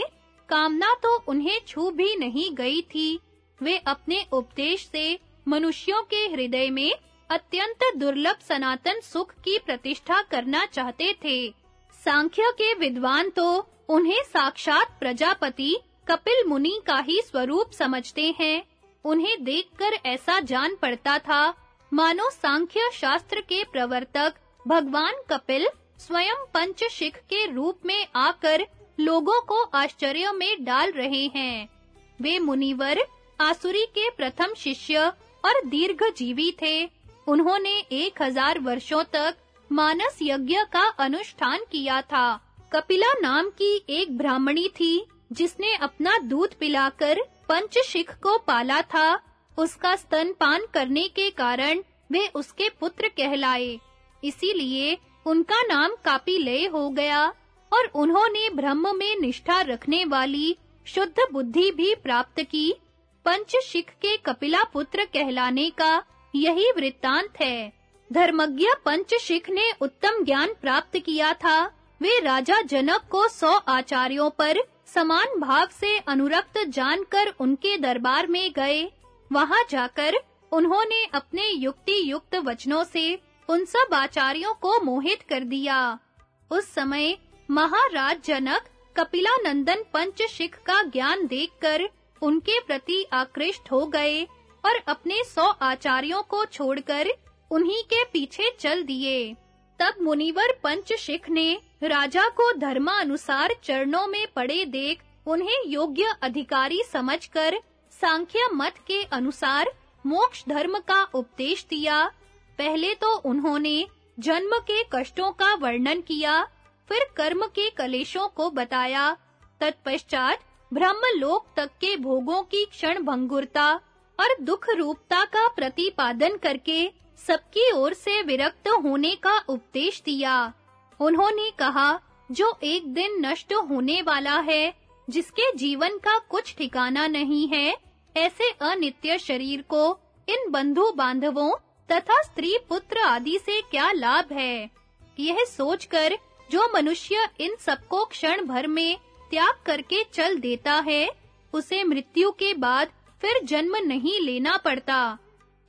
कामना तो उन्हें छू भी नहीं गई थी। वे अपने उपदेश से मनुष्यों के हृदय में अत्यंत दुर्लभ सनातन सुख की प्रतिष्ठा करना चाहते थे। सांख्य के विद्वान तो उन्हें साक्षात प्रजापति कपिल मुनि का ही स्वरूप समझते हैं। उन्हें देखकर ऐसा जान पड़ता था, मानो सांख्य शास्त्र के प्रवर्तक भगवान कपिल स्वयं पंचशिख के रूप में आकर लोगों को आश्चर्य में डाल रहे हैं। वे मुनिवर, आसुरी के प्रथम शिष्य और दीर्घ जीवी थे। उन्होंने एक हज़ार वर्षों तक मानस यज्ञ का अनुष्ठान किया था। कपिला नाम की एक ब्राह्मणी थी, जिसने अपना दूध पिलाकर पंचशिख को पाला था। उसका स्तनपान करने के कारण वे उसके पुत्र कहलाए। इसीलिए उनका नाम कापिले हो गया और उन्होंने ब्रह्म में निष्ठा रखने वाली शुद्ध बुद्धि भी प्राप्त की। पंच पंचशिख के कपिला पुत्र कहलाने का यही वृत्तांत है। धर्मज्ञ पंचशिख ने उत्तम ज्ञान प्राप्त किया था। वे राजा जनक को सौ आचार्यों पर समान भाव से अनुरक्त जानकर उनके दरबार में गए। वहाँ जाकर उन्होंने अपने युक्ति युक्त वचनों से उन सब आचार्यों को मोहित कर दिया। उस समय महाराज जनक कपिला नंदन पंचशिख का ज्ञान देखकर उनके प्रति आकृष्ट हो गए और अपने सौ आचार्यों को छोड़कर उन्हीं के पीछे चल दिए। तब मुनिवर पंच पंचशिख ने राजा को धर्मानुसार चरणों में पड़े देख उन्हें योग्य अधिकारी समझकर सांख्य मत के अनुसार मोक्ष धर्म का उपदेश दिया पहले तो उन्होंने जन्म के कष्टों का वर्णन किया, फिर कर्म के कलेशों को बताया। तत्पश्चात ब्रह्मलोक तक के भोगों की क्षण भंगुरता और दुख रूपता का प्रतिपादन करके सबकी ओर से विरक्त होने का उपदेश दिया। उन्होंने कहा, जो एक दिन नष्ट होने वाला है, जिसके जीवन का कुछ ठिकाना नहीं है, ऐसे अनित्य शरीर को इन बंधु बांधवों तथा स्त्री पुत्र आदि से क्या लाभ है? यह सोचकर जो मनुष्य इन सबको क्षण भर में त्याग करके चल देता है, उसे मृत्यु के बाद फिर जन्म नहीं लेना पड़ता।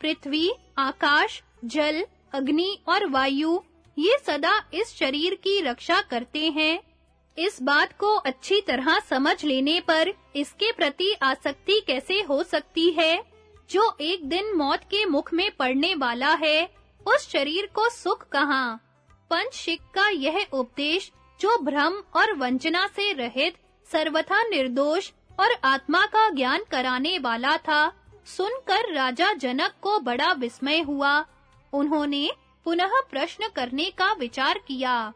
पृथ्वी, आकाश, जल, अग्नि और वायु, ये सदा इस शरीर की रक्षा करते हैं। इस बात को अच्छी तरह समझ लेने पर इसके प्रति आसक्ति कैसे हो सकती है? जो एक दिन मौत के मुख में पड़ने वाला है, उस शरीर को सुख कहाँ? पंचशिक का यह उपदेश, जो भ्रम और वंचना से रहित, सर्वथा निर्दोष और आत्मा का ज्ञान कराने वाला था, सुनकर राजा जनक को बड़ा विस्मय हुआ। उन्होंने पुनः प्रश्न करने का विचार किया।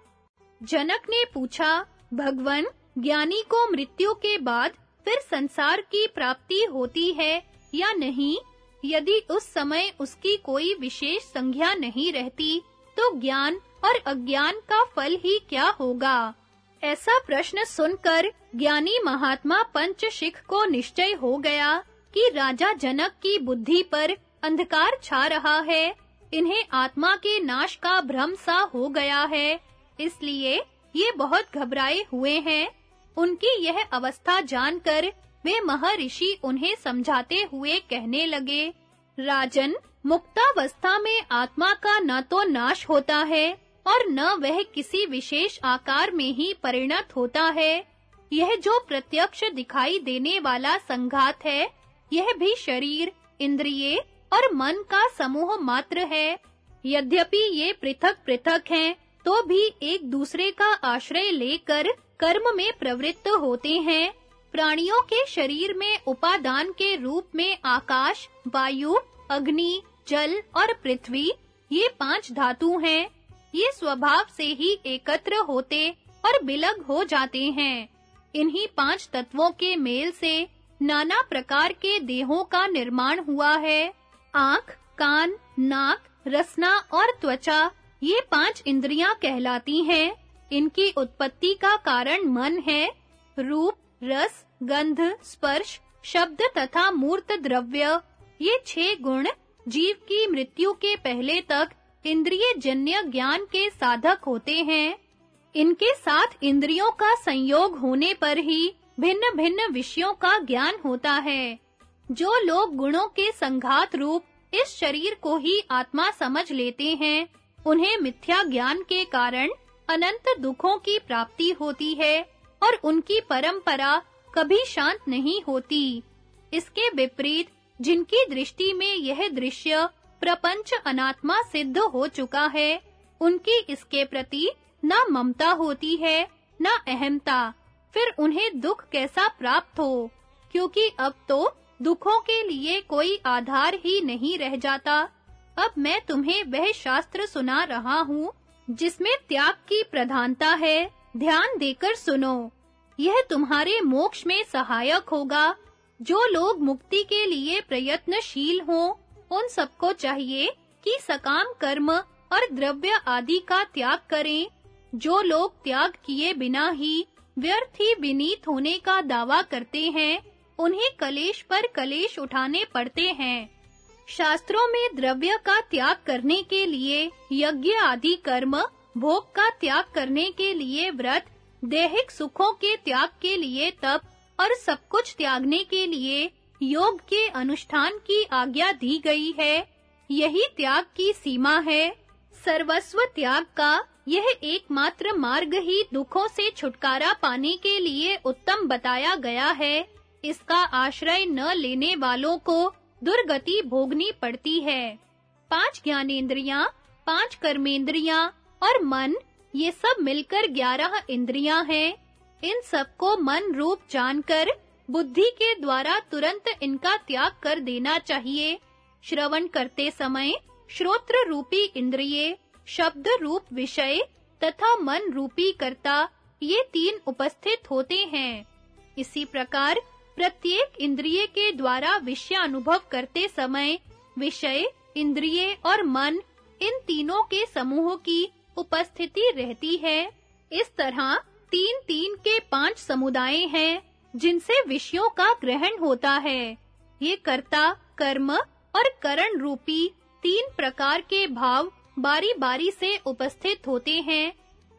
जनक ने पूछा, भगवन, ज्ञानी को मृत्यु के बाद फिर संसार की प्राप्ति होती है या नहीं? यदि उस समय उसकी कोई विशेष संज्ञा नहीं रहती तो ज्ञान और अज्ञान का फल ही क्या होगा? ऐसा प्रश्न सुनकर ज्ञानी महात्मा पंचशिख को निश्चय हो गया कि राजा जनक की बुद्धि पर अंधकार छा रहा है। इन्हें आत्मा के नाश का भ्रम सा हो गया है। इसलिए ये बहुत घबराए हुए हैं। उनकी यह अवस्था जानकर वे महर्षि उन्हें समझाते हुए कहने लगे, राजन, मुक्तावस्था में आत्मा का न तो नाश होता है और न वह किसी विशेष आकार में ही परिणत होता है। यह जो प्रत्यक्ष दिखाई देने वाला संघात है, यह भी शरीर, इंद्रिय और मन का समूह मात्र है। यद्यपि ये पृथक-पृथक हैं तो भी एक दूसरे का आश्रय लेकर कर्म में प्रवृत्त होते हैं। प्राणियों के शरीर में उपादान के रूप में आकाश वायु अग्नि जल और पृथ्वी ये पाँच धातु हैं। ये स्वभाव से ही एकत्र होते और बिलग हो जाते हैं। इन्हीं पाँच तत्वों के मेल से नाना प्रकार के देहों का निर्माण हुआ है। आँख, कान नाक रसना और त्वचा ये पाँच इंद्रियाँ कहलाती हैं। इनकी उत्पत्ति का कारण मन है रूप रस, गंध, स्पर्श, शब्द तथा मूर्त द्रव्य। ये छह गुण जीव की मृत्यु के पहले तक इंद्रिय जन्य ज्ञान के साधक होते हैं। इनके साथ इंद्रियों का संयोग होने पर ही भिन्न-भिन्न विषयों का ज्ञान होता है। जो लोग गुणों के संघात रूप इस शरीर को ही आत्मा समझ लेते हैं, उन्हें मिथ्या ज्ञान के कारण अनंत दुखों की प्राप्ति होती है। और उनकी परंपरा कभी शांत नहीं होती। इसके विपरीत, जिनकी दृष्टि में यह दृश्य प्रपंच अनात्मा सिद्ध हो चुका है, उनकी इसके प्रति न ममता होती है, न अहमता। फिर उन्हें दुख कैसा प्राप्त हो? क्योंकि अब तो दुखों के लिए कोई आधार ही नहीं रह जाता। अब मैं तुम्हें वह शास्त्र सुना रहा हूँ, जिसमें त्याग की प्रधानता है। ध्यान देकर सुनो। यह तुम्हारे मोक्ष में सहायक होगा। जो लोग मुक्ति के लिए प्रयत्नशील हों, उन सबको चाहिए कि सकाम कर्म और द्रव्य आदि का त्याग करें। जो लोग त्याग किए बिना ही व्यर्थ ही विनीत होने का दावा करते हैं, उन्हें कलेश पर कलेश उठाने पड़ते हैं। शास्त्रों में द्रव्य का त्याग करने के लिए यज्ञ आदि कर्म, भोग का त्याग करने के लिए व्रत देहिक सुखों के त्याग के लिए तप और सब कुछ त्यागने के लिए योग के अनुष्ठान की आज्ञा दी गई है। यही त्याग की सीमा है। सर्वस्व त्याग का यह एकमात्र मार्ग ही दुखों से छुटकारा पाने के लिए उत्तम बताया गया है। इसका आश्रय न लेने वालों को दुर्गति भोगनी पड़ती है। पाँच ज्ञानेंद्रियाँ, पाँच कर्मेंद्रियाँ और मन ये सब मिलकर ग्यारह इंद्रियाँ हैं। इन सबको मन रूप जानकर, बुद्धि के द्वारा तुरंत इनका त्याग कर देना चाहिए। श्रवण करते समय श्रोत्र रूपी इंद्रिय, शब्द रूप विषय तथा मन रूपी कर्ता ये तीन उपस्थित होते हैं। इसी प्रकार प्रत्येक इंद्रिय के द्वारा विषय अनुभव करते समय विषय, इंद्रिय और मन इन तीनों के समूह की उपस्थिति रहती है। इस तरह तीन तीन के पाँच समुदाय हैं, जिनसे विषयों का ग्रहण होता है। ये कर्ता, कर्म और करण रूपी तीन प्रकार के भाव बारी-बारी से उपस्थित होते हैं।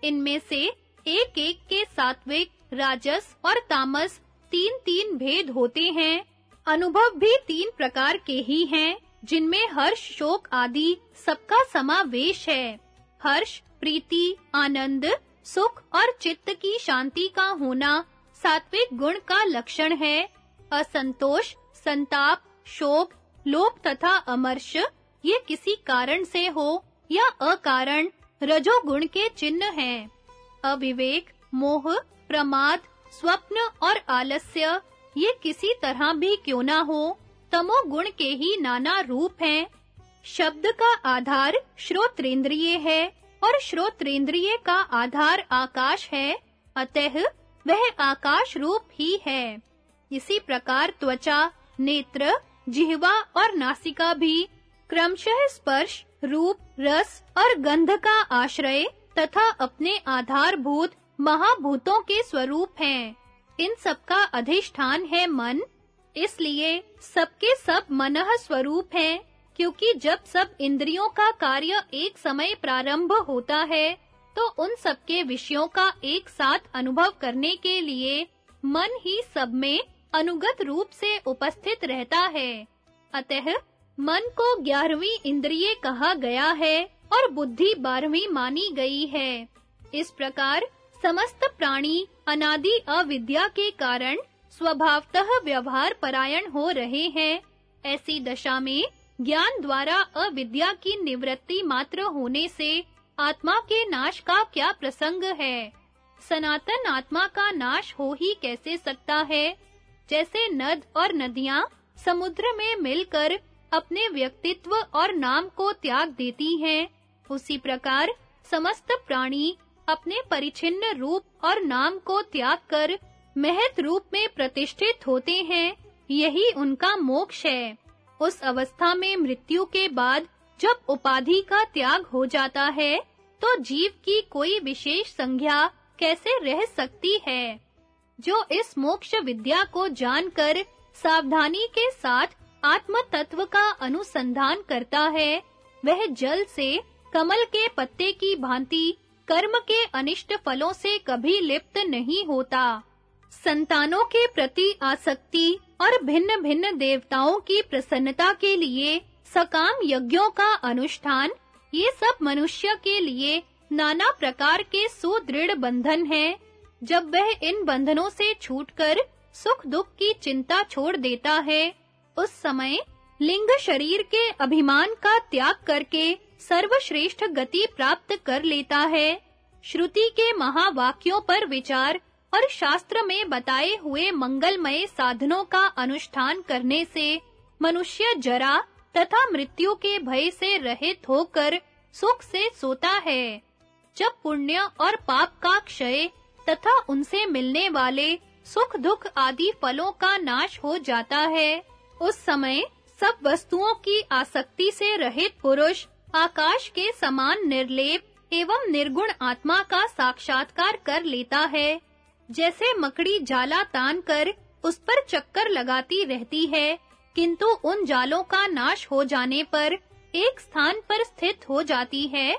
इनमें से एक-एक के सात्विक, राजस और तामस तीन-तीन भेद होते हैं। अनुभव भी तीन प्रकार के ही हैं, जिनमें हर्ष, शोक आदि सबका समावेश है। हर्ष प्रीति, आनंद, सुख और चित्त की शांति का होना सात्विक गुण का लक्षण है। असंतोष, संताप, शोक, लोभ तथा अमर्ष ये किसी कारण से हो या अकारण रजोगुण के चिन्ह हैं। अविवेक, मोह, प्रमाद, स्वप्न और आलस्य, ये किसी तरह भी क्यों ना हो, तमोगुण के ही नाना रूप हैं। शब्द का आधार श्रोत्रेंद्रिय है। और श्रोत्रेंद्रिय का आधार आकाश है, अतः वह आकाश रूप ही है। इसी प्रकार त्वचा, नेत्र, जिह्वा और नासिका भी क्रमशः स्पर्श, रूप, रस और गंध का आश्रय तथा अपने आधारभूत महाभूतों के स्वरूप हैं। इन सब का अधिष्ठान है मन, इसलिए सबके सब मनः स्वरूप हैं। क्योंकि जब सब इंद्रियों का कार्य एक समय प्रारंभ होता है तो उन सब के विषयों का एक साथ अनुभव करने के लिए मन ही सब में अनुगत रूप से उपस्थित रहता है। अतः मन को ग्यारहवीं इंद्रिय कहा गया है और बुद्धि बारहवीं मानी गई है। इस प्रकार समस्त प्राणी अनादि अविद्या के कारण स्वभावतः व्यवहार परायण हो रहे हैं। ऐसी दशा में ज्ञान द्वारा अविद्या की निवृत्ति मात्र होने से आत्मा के नाश का क्या प्रसंग है? सनातन आत्मा का नाश हो ही कैसे सकता है? जैसे नद और नदियाँ समुद्र में मिलकर अपने व्यक्तित्व और नाम को त्याग देती हैं, उसी प्रकार समस्त प्राणी अपने परिचिन्न रूप और नाम को त्याग कर महत रूप में प्रतिष्ठित होते हैं, यही उनका मोक्ष है। उस अवस्था में मृत्यु के बाद जब उपाधि का त्याग हो जाता है तो जीव की कोई विशेष संज्ञा कैसे रह सकती है? जो इस मोक्ष विद्या को जानकर सावधानी के साथ आत्म तत्व का अनुसंधान करता है, वह जल से कमल के पत्ते की भांति कर्म के अनिष्ट फलों से कभी लिप्त नहीं होता। संतानों के प्रति आसक्ति और भिन्न-भिन्न देवताओं की प्रसन्नता के लिए सकाम यज्ञों का अनुष्ठान, ये सब मनुष्य के लिए नाना प्रकार के सुदृढ़ बंधन हैं। जब वह इन बंधनों से छूटकर सुख दुख की चिंता छोड़ देता है, उस समय लिंग शरीर के अभिमान का त्याग करके सर्वश्रेष्ठ गति प्राप्त कर लेता है। श्रुति के महावाक्यों पर विचार और शास्त्र में बताए हुए मंगलमय साधनों का अनुष्ठान करने से मनुष्य जरा तथा मृत्यु के भय से रहित होकर सुख से सोता है। जब पुण्य और पाप का क्षय तथा उनसे मिलने वाले सुख दुख आदि फलों का नाश हो जाता है, उस समय सब वस्तुओं की आसक्ति से रहित पुरुष आकाश के समान निर्लेप एवं निर्गुण आत्मा का साक्षात्कार कर लेता है। जैसे मकड़ी जाला तान कर उस पर चक्कर लगाती रहती है, किंतु उन जालों का नाश हो जाने पर एक स्थान पर स्थित हो जाती है।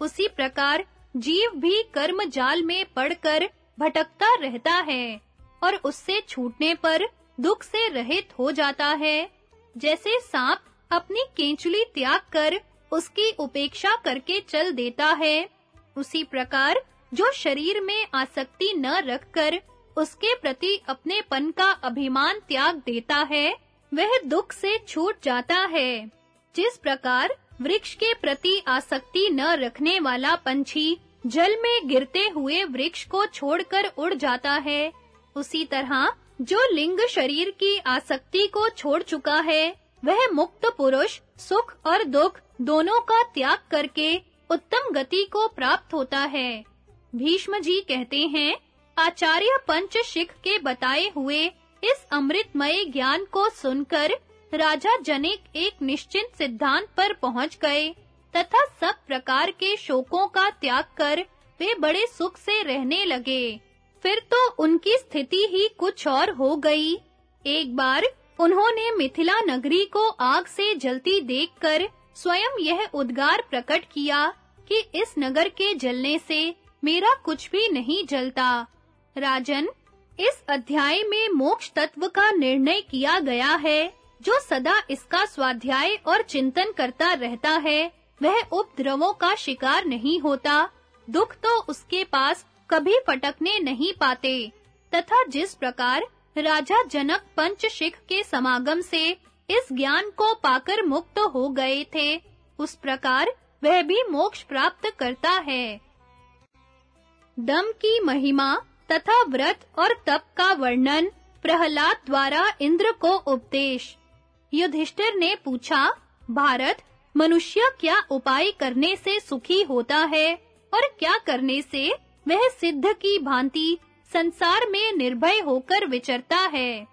उसी प्रकार जीव भी कर्म जाल में पड़कर भटकता रहता है और उससे छूटने पर दुख से रहित हो जाता है। जैसे सांप अपनी केंचुली त्याग कर उसकी उपेक्षा करके चल देता है, उसी प्रकार जो शरीर में आसक्ति न रखकर उसके प्रति अपने पन का अभिमान त्याग देता है, वह दुख से छूट जाता है। जिस प्रकार वृक्ष के प्रति आसक्ति न रखने वाला पंछी जल में गिरते हुए वृक्ष को छोड़कर उड़ जाता है, उसी तरह जो लिंग शरीर की आसक्ति को छोड़ चुका है, वह मुक्त पुरुष सुख और दुख दोनों का त्याग करके उत्तम गति को प्राप्त होता है। भीष्म जी कहते हैं, आचार्य पंचशिख के बताए हुए इस अमृतमय ज्ञान को सुनकर राजा जनिक एक निश्चित सिद्धांत पर पहुँच गए, तथा सब प्रकार के शोकों का त्याग कर वे बड़े सुख से रहने लगे। फिर तो उनकी स्थिति ही कुछ और हो गई। एक बार उन्होंने मिथिला नगरी को आग से जलती देखकर स्वयं यह उद्गार प्रकट किया कि इस नगर के जलने से मेरा कुछ भी नहीं जलता। राजन, इस अध्याय में मोक्ष तत्व का निर्णय किया गया है। जो सदा इसका स्वाध्याय और चिंतन करता रहता है, वह उपद्रवों का शिकार नहीं होता। दुख तो उसके पास कभी फटकने नहीं पाते। तथा जिस प्रकार राजा जनक पंचशिख के समागम से इस ज्ञान को पाकर मुक्त हो गए थे, उस प्रकार वह भी मोक्ष प्राप्त करता है। दम की महिमा तथा व्रत और तप का वर्णन प्रहलाद द्वारा इंद्र को उपदेश। युधिष्ठिर ने पूछा, भारत, मनुष्य क्या उपाय करने से सुखी होता है और क्या करने से वह सिद्ध की भांति संसार में निर्भय होकर विचरता है?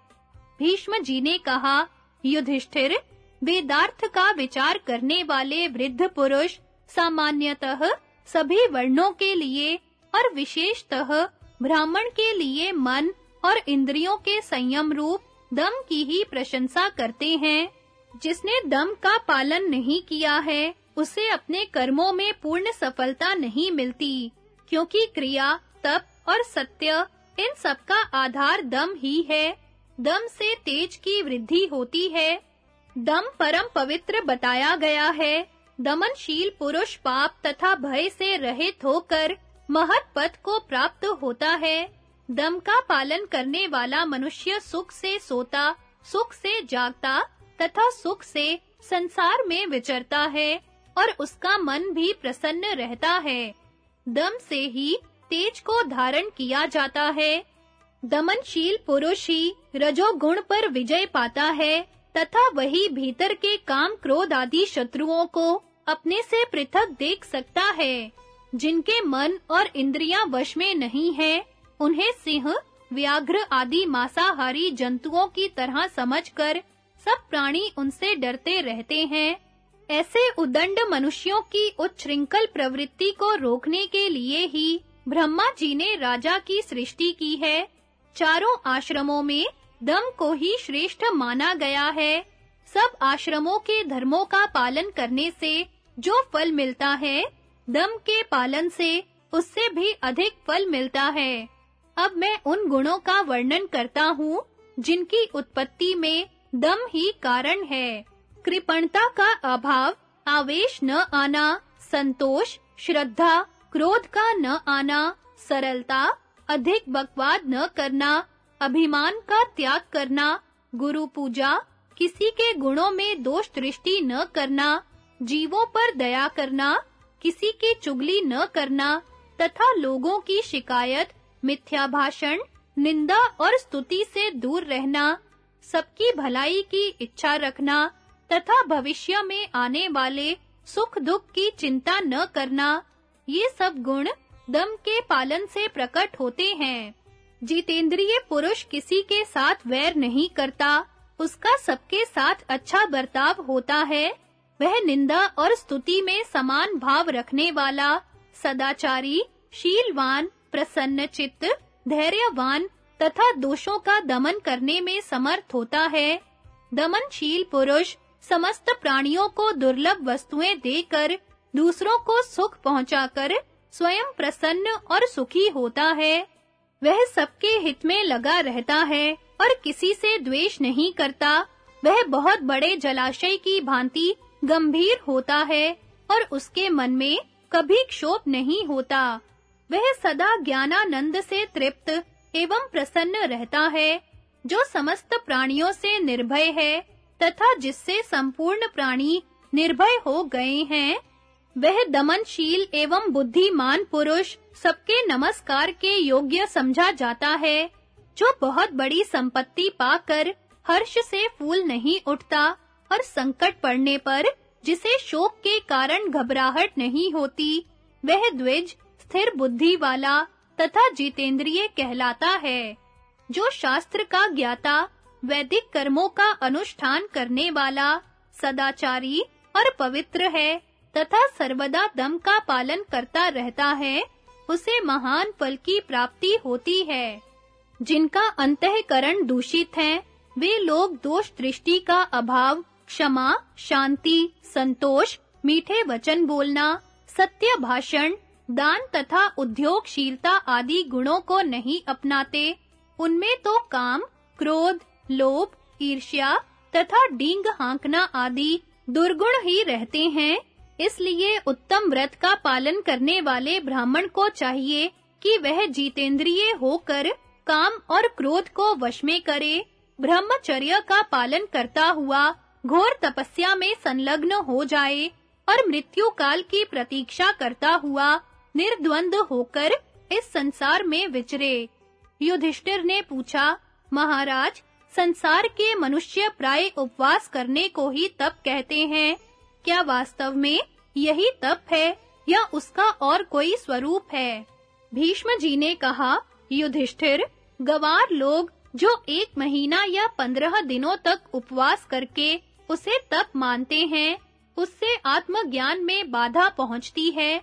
भीष्म जी ने कहा, युधिष्ठिर, वेदार्थ का विचार करने वाले वृद्ध पुरुष सामान्यतः सभी वर्णों के लिए और विशेषतः ब्राह्मण के लिए मन और इंद्रियों के संयम रूप दम की ही प्रशंसा करते हैं। जिसने दम का पालन नहीं किया है, उसे अपने कर्मों में पूर्ण सफलता नहीं मिलती, क्योंकि क्रिया, तप और सत्य, इन सब का आधार दम ही है। दम से तेज की वृद्धि होती है। दम परम पवित्र बताया गया है। दमनशील पुरुष पाप तथा भय से रहित होकर महत पद को प्राप्त होता है। दम का पालन करने वाला मनुष्य सुख से सोता, सुख से जागता तथा सुख से संसार में विचरता है और उसका मन भी प्रसन्न रहता है। दम से ही तेज को धारण किया जाता है। दमनशील पुरुष ही रजोगुण पर विजय पाता है तथा वही भीतर के काम क्रोध आदि शत्रुओं को अपने से पृथक देख सकता है। जिनके मन और इंद्रियाँ वश में नहीं है, उन्हें सिंह, व्याघ्र आदि मांसाहारी जंतुओं की तरह समझकर सब प्राणी उनसे डरते रहते हैं। ऐसे उदंड मनुष्यों की उच्छृंखल प्रवृत्ति को रोकने के लिए ही ब्रह्मा जी ने राजा की सृष्टि की है। चारों आश्रमों में दम को ही श्रेष्ठ माना गया है। सब आश्रमों के धर्मों का पालन करने से जो फल मिलता है दम के पालन से उससे भी अधिक फल मिलता है। अब मैं उन गुणों का वर्णन करता हूँ, जिनकी उत्पत्ति में दम ही कारण है। कृपणता का अभाव, आवेश न आना, संतोष, श्रद्धा, क्रोध का न आना, सरलता, अधिक बकवाद न करना, अभिमान का त्याग करना, गुरु पूजा, किसी के गुणों में दोष दृष्टि न करना, जीवों पर दया करना किसी की चुगली न करना तथा लोगों की शिकायत मिथ्या भाषण निंदा और स्तुति से दूर रहना, सबकी भलाई की इच्छा रखना तथा भविष्य में आने वाले सुख दुख की चिंता न करना, ये सब गुण दम के पालन से प्रकट होते हैं। जितेंद्रिय पुरुष किसी के साथ वैर नहीं करता, उसका सबके साथ अच्छा बर्ताव होता है। वह निंदा और स्तुति में समान भाव रखने वाला, सदाचारी, शीलवान, प्रसन्न चित्त, धैर्यवान तथा दोषों का दमन करने में समर्थ होता है। दमनशील पुरुष समस्त प्राणियों को दुर्लभ वस्तुएँ देकर दूसरों को सुख पहुंचाकर स्वयं प्रसन्न और सुखी होता है। वह सबके हित में लगा रहता है और किसी से द्वेष नहीं करता। वह बहुत बड़े जलाशय की भांति गंभीर होता है और उसके मन में कभी क्षोभ नहीं होता। वह सदा ज्ञानानंद से तृप्त एवं प्रसन्न रहता है, जो समस्त प्राणियों से निर्भय है तथा जिससे संपूर्ण प्राणी निर्भय हो गए हैं, वह दमनशील एवं बुद्धिमान पुरुष सबके नमस्कार के योग्य समझा जाता है, जो बहुत बड़ी संपत्ति पाकर हर्ष से फूल नहीं उठता और संकट पड़ने पर जिसे शोक के कारण घबराहट नहीं होती, वह द्विज स्थिर बुद्धि वाला तथा जितेंद्रिय कहलाता है, जो शास्त्र का ज्ञाता, वैदिक कर्मों का अनुष्ठान करने वाला, सदाचारी और पवित्र है तथा सर्वदा दम का पालन करता रहता है, उसे महान फल की प्राप्ति होती है। जिनका अंतःकरण दूषित है, वे लोग दोष दृष्टि का अभाव क्षमा, शांति, संतोष, मीठे वचन बोलना, सत्य भाषण, दान तथा उद्योगशीलता आदि गुणों को नहीं अपनाते। उनमें तो काम, क्रोध, लोभ, ईर्ष्या तथा डींग हांकना आदि दुर्गुण ही रहते हैं। इसलिए उत्तम व्रत का पालन करने वाले ब्राह्मण को चाहिए कि वह जीतेंद्रिय होकर काम और क्रोध को वश में करे। ब्रह्मचर्य का पालन करता हुआ घोर तपस्या में संलग्न हो जाए और मृत्यु काल की प्रतीक्षा करता हुआ निर्द्वंद होकर इस संसार में विचरे। युधिष्ठिर ने पूछा, महाराज, संसार के मनुष्य प्राय उपवास करने को ही तप कहते हैं। क्या वास्तव में यही तप है या उसका और कोई स्वरूप है? भीष्म जी ने कहा, युधिष्ठिर, गवार लोग जो एक महीना या पंद्रह दिनों तक उपवास करके उसे तप मानते हैं, उससे आत्मज्ञान में बाधा पहुँचती है।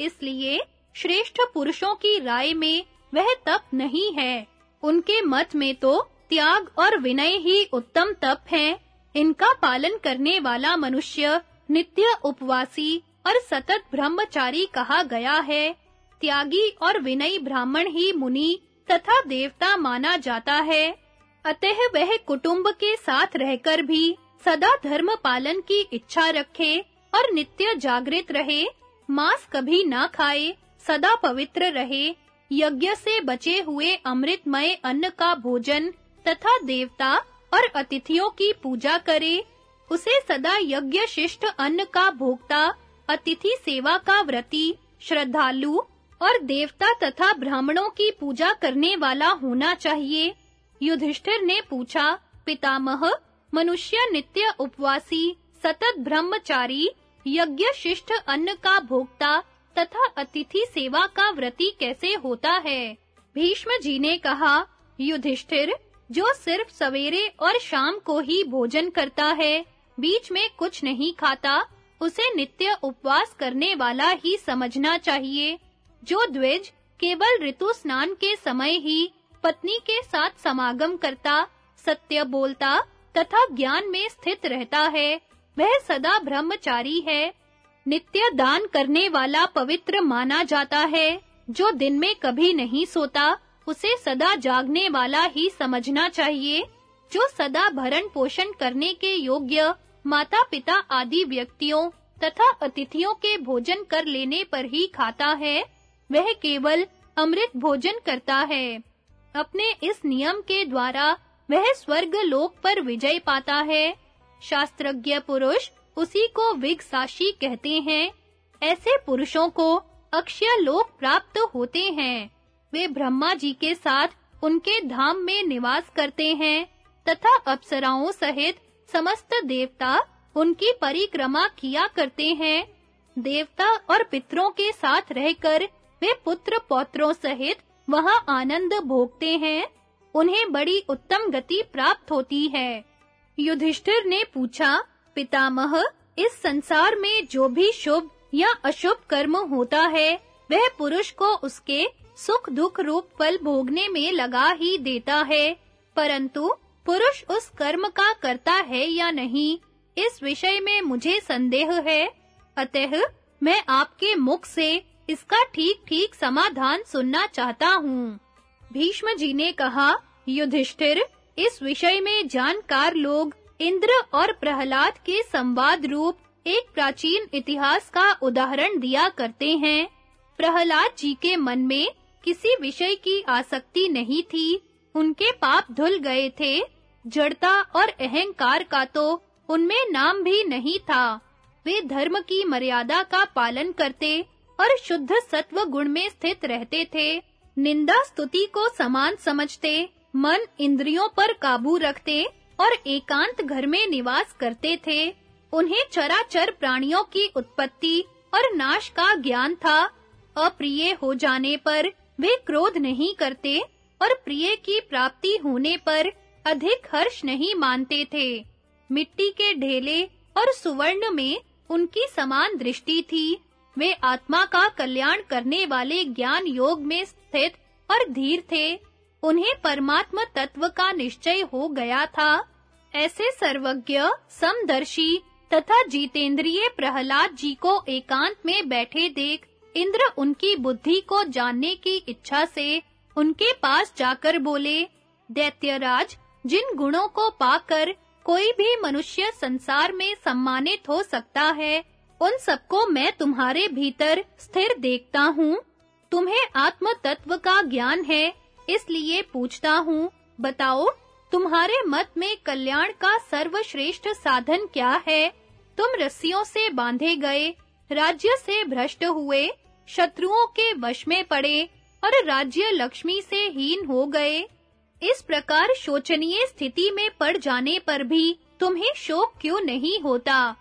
इसलिए श्रेष्ठ पुरुषों की राय में वह तप नहीं है। उनके मत में तो त्याग और विनय ही उत्तम तप है। इनका पालन करने वाला मनुष्य नित्य उपवासी और सतत ब्रह्मचारी कहा गया है। त्यागी और विनयी ब्राह्मण ही मुनि तथा देवता माना जाता है। अतः वह कुटुंब के साथ रहकर भी सदा धर्म पालन की इच्छा रखे और नित्य जागृत रहे, मांस कभी ना खाए, सदा पवित्र रहे, यज्ञ से बचे हुए अमृतमय अन्न का भोजन तथा देवता और अतिथियों की पूजा करे। उसे सदा यज्ञ शिष्ट अन्न का भोक्ता, अतिथि सेवा का व्रती, श्रद्धालु और देवता तथा ब्राह्मणों की पूजा करने वाला होना चाहिए। युधिष्ठिर ने पूछा, पितामह मनुष्य नित्य उपवासी, सतत ब्रह्मचारी यज्ञ शिष्ट अन्न का भोक्ता तथा अतिथि सेवा का व्रती कैसे होता है? भीष्म जी ने कहा, युधिष्ठिर, जो सिर्फ़ सवेरे और शाम को ही भोजन करता है, बीच में कुछ नहीं खाता, उसे नित्य उपवास करने वाला ही समझना चाहिए। जो द्विज केवल ऋतु स्नान के समय ही पत्नी के साथ समागम करता, सत्य बोलता तथा ज्ञान में स्थित रहता है। वह सदा ब्रह्मचारी है। नित्य दान करने वाला पवित्र माना जाता है। जो दिन में कभी नहीं सोता, उसे सदा जागने वाला ही समझना चाहिए। जो सदा भरण पोषण करने के योग्य माता-पिता आदि व्यक्तियों तथा अतिथियों के भोजन कर लेने पर ही खाता है, वह केवल अमृत भोजन करता है। अपने इस नियम के द्वारा वह स्वर्ग लोक पर विजय पाता है। शास्त्रज्ञ पुरुष उसी को विगसाशी कहते हैं। ऐसे पुरुषों को अक्षय लोक प्राप्त होते हैं। वे ब्रह्मा जी के साथ उनके धाम में निवास करते हैं तथा अप्सराओं सहित समस्त देवता उनकी परिक्रमा किया करते हैं। देवता और पितरों के साथ रहकर वे पुत्र पौत्रों सहित वहाँ आनंद भोगते हैं। उन्हें बड़ी उत्तम गति प्राप्त होती है। युधिष्ठिर ने पूछा, पितामह, इस संसार में जो भी शुभ या अशुभ कर्म होता है, वह पुरुष को उसके सुख दुख रूप फल भोगने में लगा ही देता है, परंतु पुरुष उस कर्म का करता है या नहीं, इस विषय में मुझे संदेह है। अतः मैं आपके मुख से इसका ठीक-ठीक समाधान सुनना चाहता हूँ। भीष्म जी ने कहा, युधिष्ठिर, इस विषय में जानकार लोग इंद्र और प्रहलाद के संवाद रूप एक प्राचीन इतिहास का उदाहरण दिया करते हैं। प्रहलाद जी के मन में किसी विषय की आसक्ति नहीं थी। उनके पाप धुल गए थे। जड़ता और अहंकार का तो उनमें नाम भी नहीं था। वे धर्म की मर्यादा का पालन करते और शुद्ध सत्व गुण में स्थित रहते थे। निंदा स्तुति को समान समझते, मन इंद्रियों पर काबू रखते और एकांत घर में निवास करते थे। उन्हें चराचर प्राणियों की उत्पत्ति और नाश का ज्ञान था। अप्रिय हो जाने पर वे क्रोध नहीं करते और प्रिय की प्राप्ति होने पर अधिक हर्ष नहीं मानते थे। मिट्टी के ढेले और सुवर्ण में उनकी समान दृष्टि थी। वे आत्मा का कल्याण करने वाले ज्ञान योग में स्थित और धीर थे। उन्हें परमात्मा तत्व का निश्चय हो गया था। ऐसे सर्वज्ञ, समदर्शी तथा जीतेंद्रिय प्रहलाद जी को एकांत में बैठे देख इंद्र उनकी बुद्धि को जानने की इच्छा से उनके पास जाकर बोले, दैत्यराज, जिन गुणों को पाकर कोई भी मनुष्य संसार में सम्मानित हो सकता है उन सबको मैं तुम्हारे भीतर स्थिर देखता हूँ। तुम्हें आत्म तत्व का ज्ञान है, इसलिए पूछता हूँ, बताओ, तुम्हारे मत में कल्याण का सर्वश्रेष्ठ साधन क्या है? तुम रस्सियों से बांधे गए, राज्य से भ्रष्ट हुए, शत्रुओं के वश में पड़े, और राज्य लक्ष्मी से हीन हो गए। इस प्रकार शोचनीय स्थिति में पड़ जाने पर भी तुम्हें शोक क्यों नहीं होता?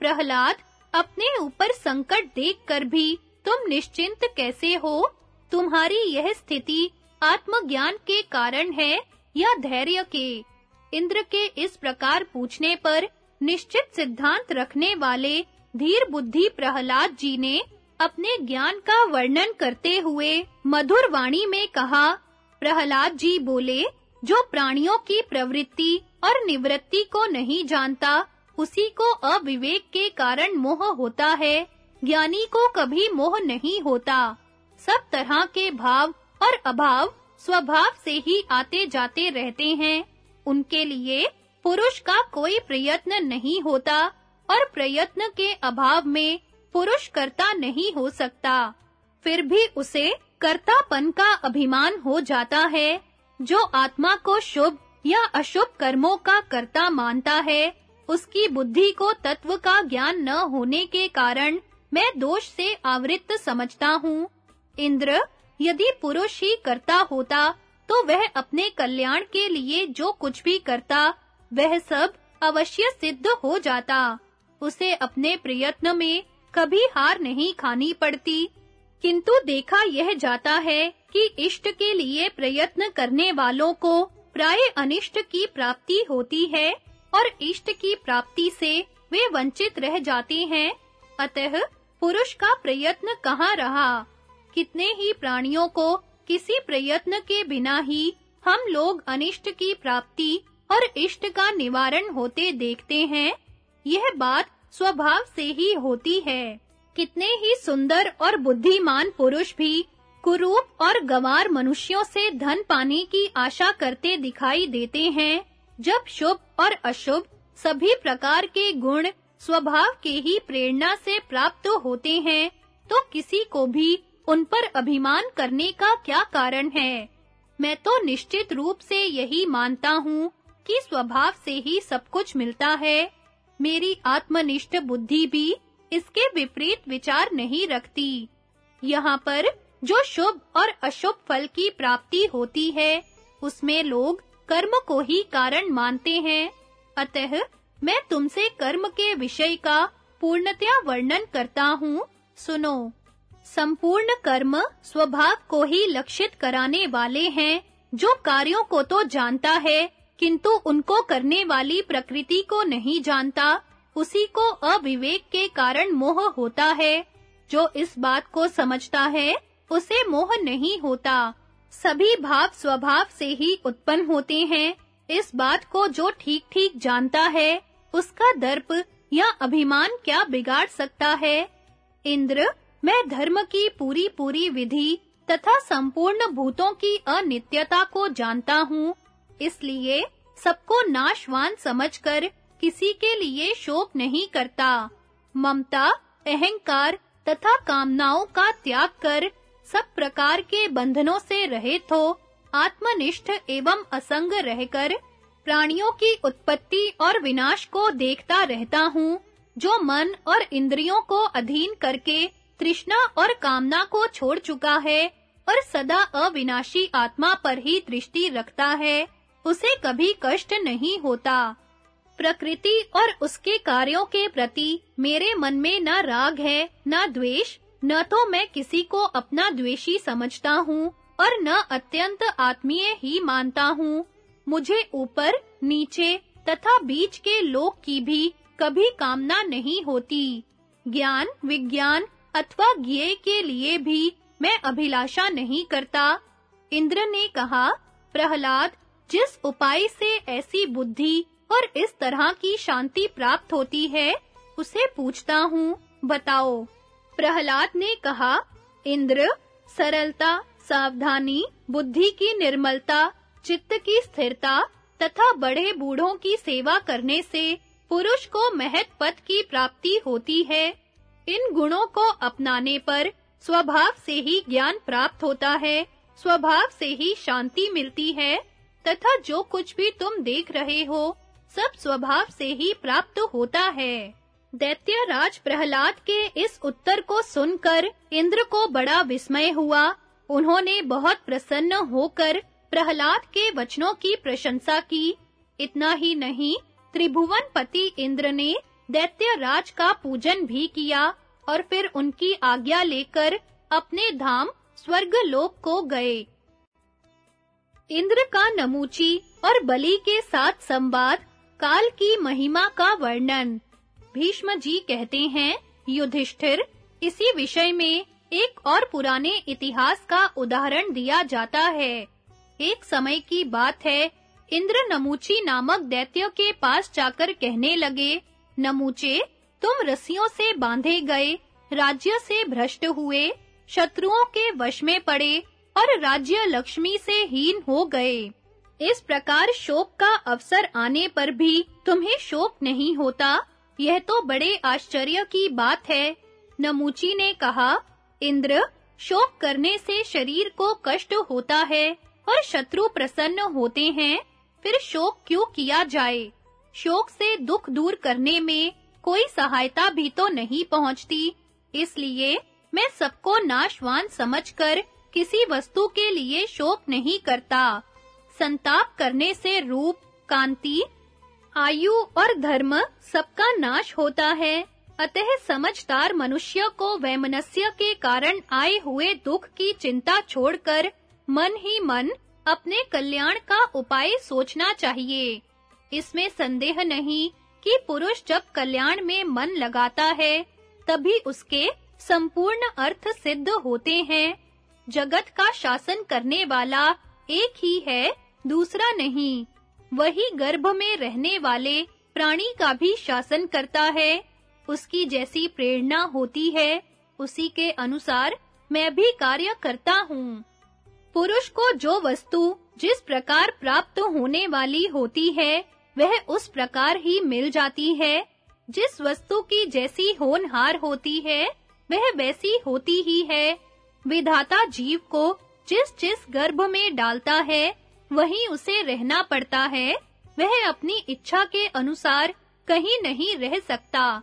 प्रहलाद अपने ऊपर संकट देखकर भी तुम निश्चिंत कैसे हो? तुम्हारी यह स्थिति आत्मज्ञान के कारण है या धैर्य के? इंद्र के इस प्रकार पूछने पर निश्चित सिद्धांत रखने वाले धीर बुद्धि प्रहलाद जी ने अपने ज्ञान का वर्णन करते हुए मधुर वाणी में कहा, प्रहलाद जी बोले, जो प्राणियों की प्रवृत्ति और निवृत्ति को नहीं जानता उसी को अविवेक के कारण मोह होता है, ज्ञानी को कभी मोह नहीं होता। सब तरह के भाव और अभाव स्वभाव से ही आते जाते रहते हैं। उनके लिए पुरुष का कोई प्रयत्न नहीं होता और प्रयत्न के अभाव में पुरुष कर्ता नहीं हो सकता। फिर भी उसे कर्तापन का अभिमान हो जाता है, जो आत्मा को शुभ या अशुभ कर्मों का कर्ता मानता है। उसकी बुद्धि को तत्व का ज्ञान न होने के कारण मैं दोष से आवृत्त समझता हूँ। इंद्र, यदि पुरुष ही करता होता तो वह अपने कल्याण के लिए जो कुछ भी करता, वह सब अवश्य सिद्ध हो जाता। उसे अपने प्रयत्न में कभी हार नहीं खानी पड़ती। किंतु देखा यह जाता है कि इष्ट के लिए प्रयत्न करने वालों को प्राय अनिष्ट की प्राप्ति होती है। और इष्ट की प्राप्ति से वे वंचित रह जाते हैं। अतः पुरुष का प्रयत्न कहाँ रहा? कितने ही प्राणियों को किसी प्रयत्न के बिना ही हम लोग अनिष्ट की प्राप्ति और इष्ट का निवारण होते देखते हैं। यह बात स्वभाव से ही होती है। कितने ही सुंदर और बुद्धिमान पुरुष भी कुरूप और गवार मनुष्यों से धन पाने की आशा करते दिखाई देते हैं, जब शुभ और अशुभ, सभी प्रकार के गुण स्वभाव के ही प्रेरणा से प्राप्त होते हैं। तो किसी को भी उन पर अभिमान करने का क्या कारण है? मैं तो निश्चित रूप से यही मानता हूँ कि स्वभाव से ही सब कुछ मिलता है। मेरी आत्मनिष्ठ बुद्धि भी इसके विपरीत विचार नहीं रखती। यहाँ पर जो शुभ और अशुभ फल की प्राप्ति होती है, उसमें लोग कर्म को ही कारण मानते हैं। अतः मैं तुमसे कर्म के विषय का पूर्णतया वर्णन करता हूँ। सुनो। संपूर्ण कर्म स्वभाव को ही लक्षित कराने वाले हैं। जो कार्यों को तो जानता है, किंतु उनको करने वाली प्रकृति को नहीं जानता, उसी को अविवेक के कारण मोह होता है। जो इस बात को समझता है, उसे मोह नहीं होता। सभी भाव स्वभाव से ही उत्पन्न होते हैं। इस बात को जो ठीक-ठीक जानता है, उसका दर्प या अभिमान क्या बिगाड़ सकता है? इंद्र, मैं धर्म की पूरी पूरी विधि तथा संपूर्ण भूतों की अनित्यता को जानता हूँ। इसलिए सबको नाशवान समझकर किसी के लिए शोक नहीं करता। ममता, अहंकार तथा कामनाओं का त्याग कर सब प्रकार के बंधनों से रहित हो, आत्मनिष्ठ एवं असंग रहकर प्राणियों की उत्पत्ति और विनाश को देखता रहता हूँ, जो मन और इंद्रियों को अधीन करके तृष्णा और कामना को छोड़ चुका है और सदा अविनाशी आत्मा पर ही दृष्टि रखता है, उसे कभी कष्ट नहीं होता। प्रकृति और उसके कार्यों के प्रति मेरे मन में न राग है, न द्वेष न तो मैं किसी को अपना द्वेषी समझता हूँ और न अत्यंत आत्मीय ही मानता हूँ। मुझे ऊपर, नीचे तथा बीच के लोक की भी कभी कामना नहीं होती। ज्ञान, विज्ञान अथवा ज्ञेय के लिए भी मैं अभिलाषा नहीं करता। इंद्र ने कहा, प्रहलाद, जिस उपाय से ऐसी बुद्धि और इस तरह की शांति प्राप्त होती है, उसे पूछता हूँ। बताओ। प्रहलाद ने कहा, इंद्र, सरलता, सावधानी, बुद्धि की निर्मलता, चित्त की स्थिरता तथा बड़े बूढ़ों की सेवा करने से पुरुष को महत पद की प्राप्ति होती है। इन गुणों को अपनाने पर स्वभाव से ही ज्ञान प्राप्त होता है, स्वभाव से ही शांति मिलती है, तथा जो कुछ भी तुम देख रहे हो, सब स्वभाव से ही प्राप्त होता है। दैत्य राज प्रहलाद के इस उत्तर को सुनकर इंद्र को बड़ा विस्मय हुआ। उन्होंने बहुत प्रसन्न होकर प्रहलाद के वचनों की प्रशंसा की। इतना ही नहीं त्रिभुवन पति इंद्र ने दैत्य राज का पूजन भी किया और फिर उनकी आज्ञा लेकर अपने धाम स्वर्ग लोक को गए। इंद्र का नमूची और बलि के साथ संवाद, काल की महिमा का वर्णन। भीष्म जी कहते हैं, युधिष्ठिर, इसी विषय में एक और पुराने इतिहास का उदाहरण दिया जाता है। एक समय की बात है, इंद्र नमूची नामक दैत्य के पास जाकर कहने लगे, नमूचे, तुम रस्सियों से बांधे गए, राज्य से भ्रष्ट हुए, शत्रुओं के वश में पड़े और राज्य लक्ष्मी से हीन हो गए। इस प्रकार शोक का अवसर आने पर भी तुम्हें शोक नहीं होता यह तो बड़े आश्चर्य की बात है। नमूची ने कहा, इंद्र, शोक करने से शरीर को कष्ट होता है और शत्रु प्रसन्न होते हैं। फिर शोक क्यों किया जाए? शोक से दुख दूर करने में कोई सहायता भी तो नहीं पहुँचती। इसलिए मैं सबको नाशवान समझकर किसी वस्तु के लिए शोक नहीं करता। संताप करने से रूप, कांति आयु और धर्म सबका नाश होता है। अतः समझदार मनुष्य को वैमनस्य के कारण आए हुए दुख की चिंता छोड़कर मन ही मन अपने कल्याण का उपाय सोचना चाहिए। इसमें संदेह नहीं कि पुरुष जब कल्याण में मन लगाता है, तभी उसके संपूर्ण अर्थ सिद्ध होते हैं। जगत का शासन करने वाला एक ही है, दूसरा नहीं। वही गर्भ में रहने वाले प्राणी का भी शासन करता है। उसकी जैसी प्रेरणा होती है, उसी के अनुसार मैं भी कार्य करता हूँ। पुरुष को जो वस्तु जिस प्रकार प्राप्त होने वाली होती है, वह उस प्रकार ही मिल जाती है। जिस वस्तु की जैसी होनहार होती है, वह वैसी होती ही है। विधाता जीव को जिस जिस गर्भ में डालता है वहीं उसे रहना पड़ता है। वह अपनी इच्छा के अनुसार कहीं नहीं रह सकता।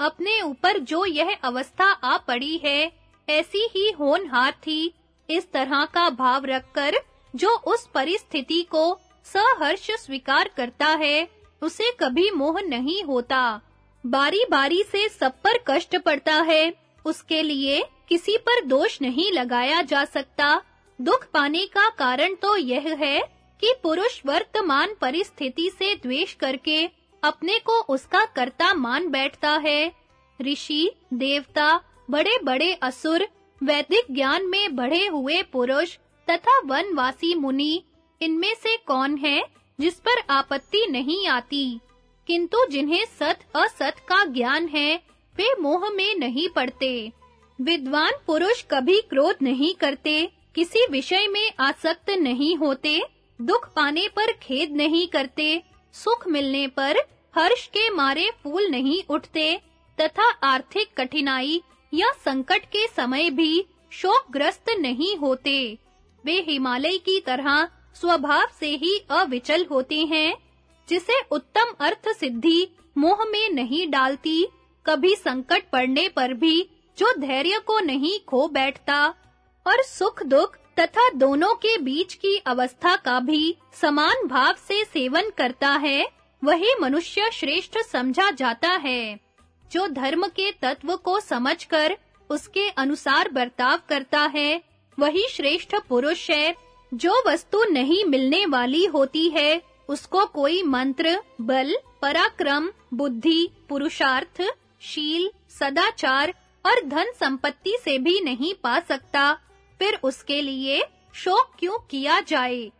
अपने ऊपर जो यह अवस्था आ पड़ी है, ऐसी ही होनहार थी। इस तरह का भाव रखकर जो उस परिस्थिति को सहर्ष स्वीकार करता है, उसे कभी मोह नहीं होता। बारी-बारी से सब पर कष्ट पड़ता है। उसके लिए किसी पर दोष नहीं लगाया जा सकता। दुख पाने का कारण तो यह है कि पुरुष वर्तमान परिस्थिति से द्वेष करके अपने को उसका कर्ता मान बैठता है। ऋषि, देवता, बड़े-बड़े असुर, वैदिक ज्ञान में बढ़े हुए पुरुष तथा वनवासी मुनि, इनमें से कौन है जिस पर आपत्ति नहीं आती? किंतु जिन्हें सत असत का ज्ञान है, वे मोह में नहीं पड़ते। विद्वान पुरुष कभी क्रोध नहीं करते किसी विषय में आसक्त नहीं होते, दुख पाने पर खेद नहीं करते, सुख मिलने पर हर्ष के मारे फूल नहीं उठते, तथा आर्थिक कठिनाई या संकट के समय भी शोकग्रस्त नहीं होते। वे हिमालय की तरह स्वभाव से ही अविचल होते हैं, जिसे उत्तम अर्थ सिद्धि मोह में नहीं डालती, कभी संकट पड़ने पर भी जो धैर्य को नहीं खो बैठता और सुख दुख तथा दोनों के बीच की अवस्था का भी समान भाव से सेवन करता है, वही मनुष्य श्रेष्ठ समझा जाता है। जो धर्म के तत्व को समझकर उसके अनुसार बर्ताव करता है, वही श्रेष्ठ पुरुष है। जो वस्तु नहीं मिलने वाली होती है, उसको कोई मंत्र, बल, पराक्रम, बुद्धि, पुरुषार्थ, शील, सदाचार और धन संपत्ति से भी नहीं पा सकता। फिर उसके लिए शोक क्यों किया जाए?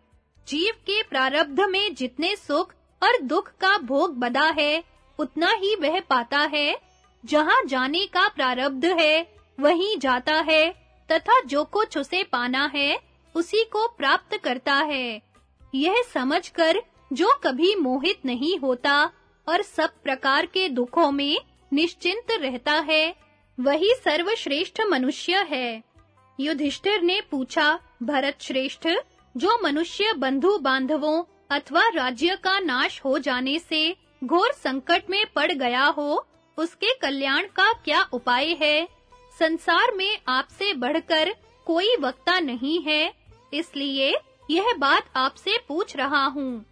जीव के प्रारब्ध में जितने सुख और दुख का भोग बदा है, उतना ही वह पाता है। जहाँ जाने का प्रारब्ध है, वहीं जाता है, तथा जो कुछ उसे पाना है, उसी को प्राप्त करता है। यह समझकर जो कभी मोहित नहीं होता और सब प्रकार के दुखों में निश्चिंत रहता है, वही सर्वश्रेष्ठ मनुष्य है। युधिष्ठिर ने पूछा, भरत श्रेष्ठ, जो मनुष्य बंधु बांधवों अथवा राज्य का नाश हो जाने से घोर संकट में पड़ गया हो, उसके कल्याण का क्या उपाय है? संसार में आपसे बढ़कर कोई वक्ता नहीं है, इसलिए यह बात आपसे पूछ रहा हूँ।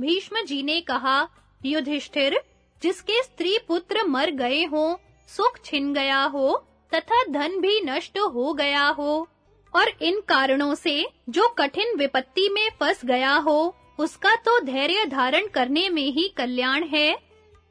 भीष्म जी ने कहा, युधिष्ठिर, जिसके स्त्री पुत्र मर गए हो, सुख छिन गया हो तथा धन भी नष्ट हो गया हो, और इन कारणों से जो कठिन विपत्ति में फंस गया हो, उसका तो धैर्य धारण करने में ही कल्याण है।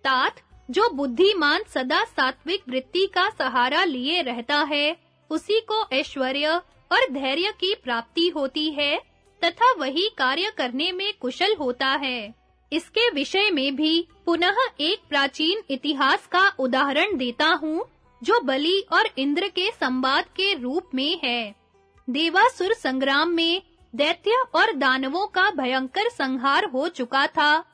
तात, जो बुद्धिमान सदा सात्विक वृत्ति का सहारा लिए रहता है, उसी को ऐश्वर्य और धैर्य की प्राप्ति होती है, तथा वही कार्य करने में कुशल होता है। इसके विषय में भी पुनः एक प्राचीन इतिहास का उदाहरण देता हूँ जो बलि और इंद्र के संवाद के रूप में है। देवासुर संग्राम में दैत्य और दानवों का भयंकर संहार हो चुका था।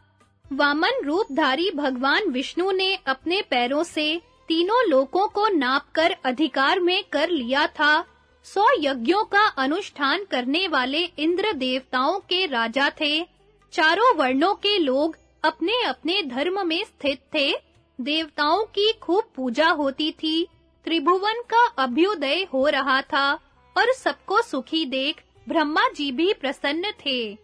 वामन रूपधारी भगवान विष्णु ने अपने पैरों से तीनों लोकों को नापकर अधिकार में कर लिया था। सौ यज्ञों का अनुष्ठान करने वाले इंद्र देवताओं के राजा थे। चारों वर्णों के लोग अपने-अपने धर्म में स्थित थे। देवताओं की खूब पूजा होती थी। त्रिभुवन का अभ्युदय हो रहा था और सबको सुखी देख ब्रह्मा जी भी प्रसन्न थे।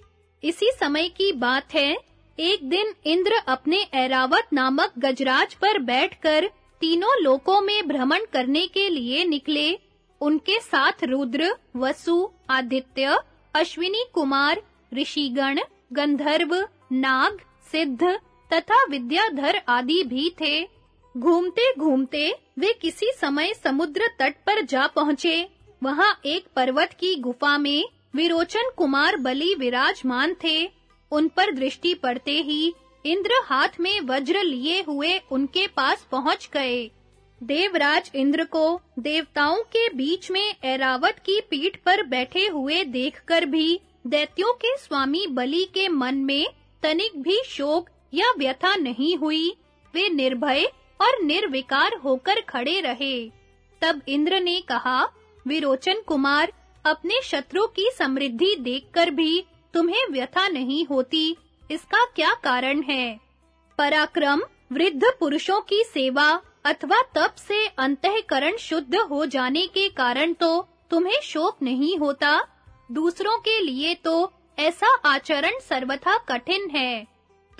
इसी समय की बात है, एक दिन इंद्र अपने ऐरावत नामक गजराज पर बैठकर तीनों लोकों में भ्रमण करने के लिए निकले। उनके साथ रुद्र, वसु, आदित्य, अश्विनी कुमार, ऋषिगण, गंधर्व, नाग, सिद्ध तथा विद्याधर आदि भी थे। घूमते-घूमते वे किसी समय समुद्र तट पर जा पहुँचे। वहाँ एक पर्वत की गुफा में विरोचन कुमार बलि विराजमान थे। उन पर दृष्टि पड़ते ही इंद्र हाथ में वज्र लिए हुए उनके पास पहुँच गए। देवराज इंद्र को देवताओं के बीच में ऐरावत की पीठ पर बैठे हुए देखकर भी दैत्यों के स्वामी बलि के मन में तनिक भी शोक या व्यथा नहीं हुई। वे निर्भय और निर्विकार होकर खड़े रहे। तब इंद्र ने कहा, विरोचन कुमार, अपने शत्रु की समृद्धि देखकर भी तुम्हें व्यथा नहीं होती। इसका क्या कारण है? पराक्रम, वृद्ध पुरुषों की सेवा अथवा तप से अंतःकरण शुद्ध हो जाने के कारण तो तुम्हें शोक नहीं होता। दूसरों के लिए तो ऐसा आचरण सर्वथा कठिन है।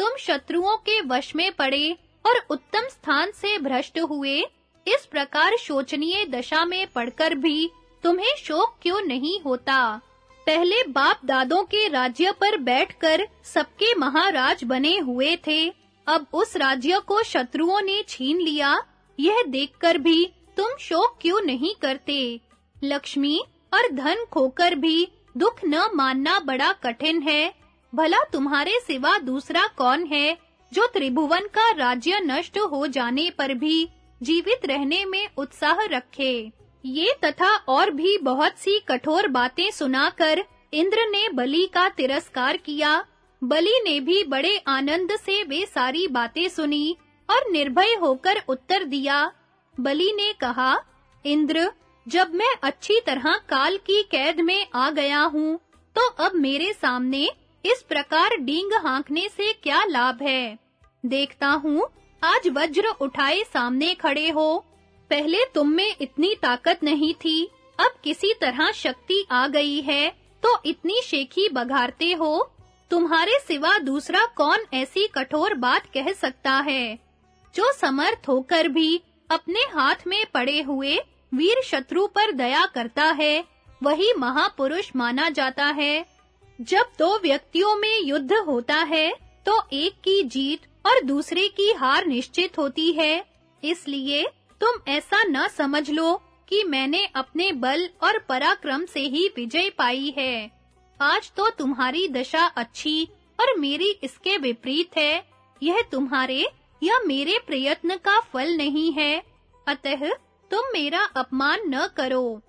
तुम शत्रुओं के वश में पड़े और उत्तम स्थान से भ्रष्ट हुए, इस प्रकार शोचनीय दशा में पड़कर भी तुम्हें शोक क्यों नहीं होता? पहले बाप दादों के राज्य पर बैठकर सबके महाराज बने हुए थे। अब उस राज्य को शत्रुओं ने छीन लिया। यह देखकर भी तुम शोक क्यों नहीं करते? लक्ष्मी और धन खोकर भी दुख न मानना बड़ा कठिन है। भला तुम्हारे सिवा दूसरा कौन है, जो त्रिभुवन का राज्य नष्ट हो जाने पर भी जीवित रहने में उत्साह रखे? ये तथा और भी बहुत सी कठोर बातें सुनाकर इंद्र ने बलि का तिरस्कार किया। बलि ने भी बड़े आनंद से वे सारी बातें सुनी और निर्भय होकर उत्तर दिया। बलि ने कहा, इंद्र, जब मैं अच्छी तरह काल की कैद में आ गया हूँ तो अब मेरे सामने इस प्रकार डींग हाँकने से क्या लाभ है? देखता हूँ, आज वज्र उठाए सामने खड़े हो। पहले तुम में इतनी ताकत नहीं थी, अब किसी तरह शक्ति आ गई है तो इतनी शेखी बघारते हो। तुम्हारे सिवा दूसरा कौन ऐसी कठोर बात कह सकता है? जो समर्थ होकर भी अपने हाथ में पड़े हुए वीर शत्रु पर दया करता है, वही महापुरुष माना जाता है। जब दो व्यक्तियों में युद्ध होता है तो एक की जीत और दूसरे की हार निश्चित होती है। इसलिए तुम ऐसा न समझ लो कि मैंने अपने बल और पराक्रम से ही विजय पाई है। आज तो तुम्हारी दशा अच्छी और मेरी इसके विपरीत है। यह तुम्हारे या मेरे प्रयत्न का फल नहीं है। अतः तुम मेरा अपमान न करो।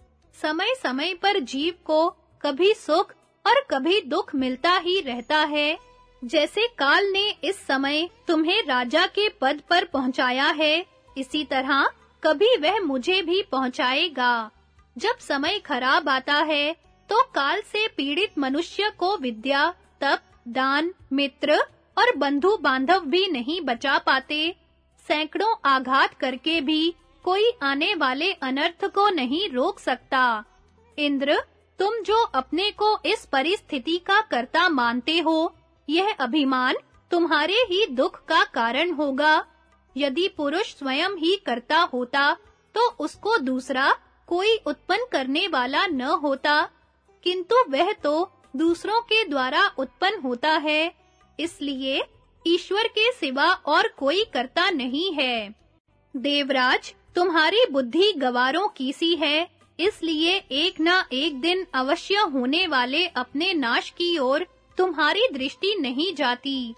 समय-समय पर जीव को कभी सुख और कभी दुख मिलता ही रहता है। जैसे काल ने इस समय तुम्हें राजा के पद पर पहुँचाया है, इसी तरह कभी वह मुझे भी पहुंचाएगा। जब समय खराब आता है तो काल से पीड़ित मनुष्य को विद्या, तप, दान, मित्र और बंधु बांधव भी नहीं बचा पाते। सैकड़ों आघात करके भी कोई आने वाले अनर्थ को नहीं रोक सकता। इंद्र तुम जो अपने को इस परिस्थिति का कर्ता मानते हो, यह अभिमान तुम्हारे ही दुख का कारण होगा। यदि पुरुष स्वयं ही करता होता तो उसको दूसरा कोई उत्पन्न करने वाला न होता। किंतु वह तो दूसरों के द्वारा उत्पन्न होता है, इसलिए ईश्वर के सिवा और कोई करता नहीं है। देवराज, तुम्हारी बुद्धि गवारों की सी है। इसलिए एक ना एक दिन अवश्य होने वाले अपने नाश की ओर तुम्हारी दृष्टि नहीं जाती।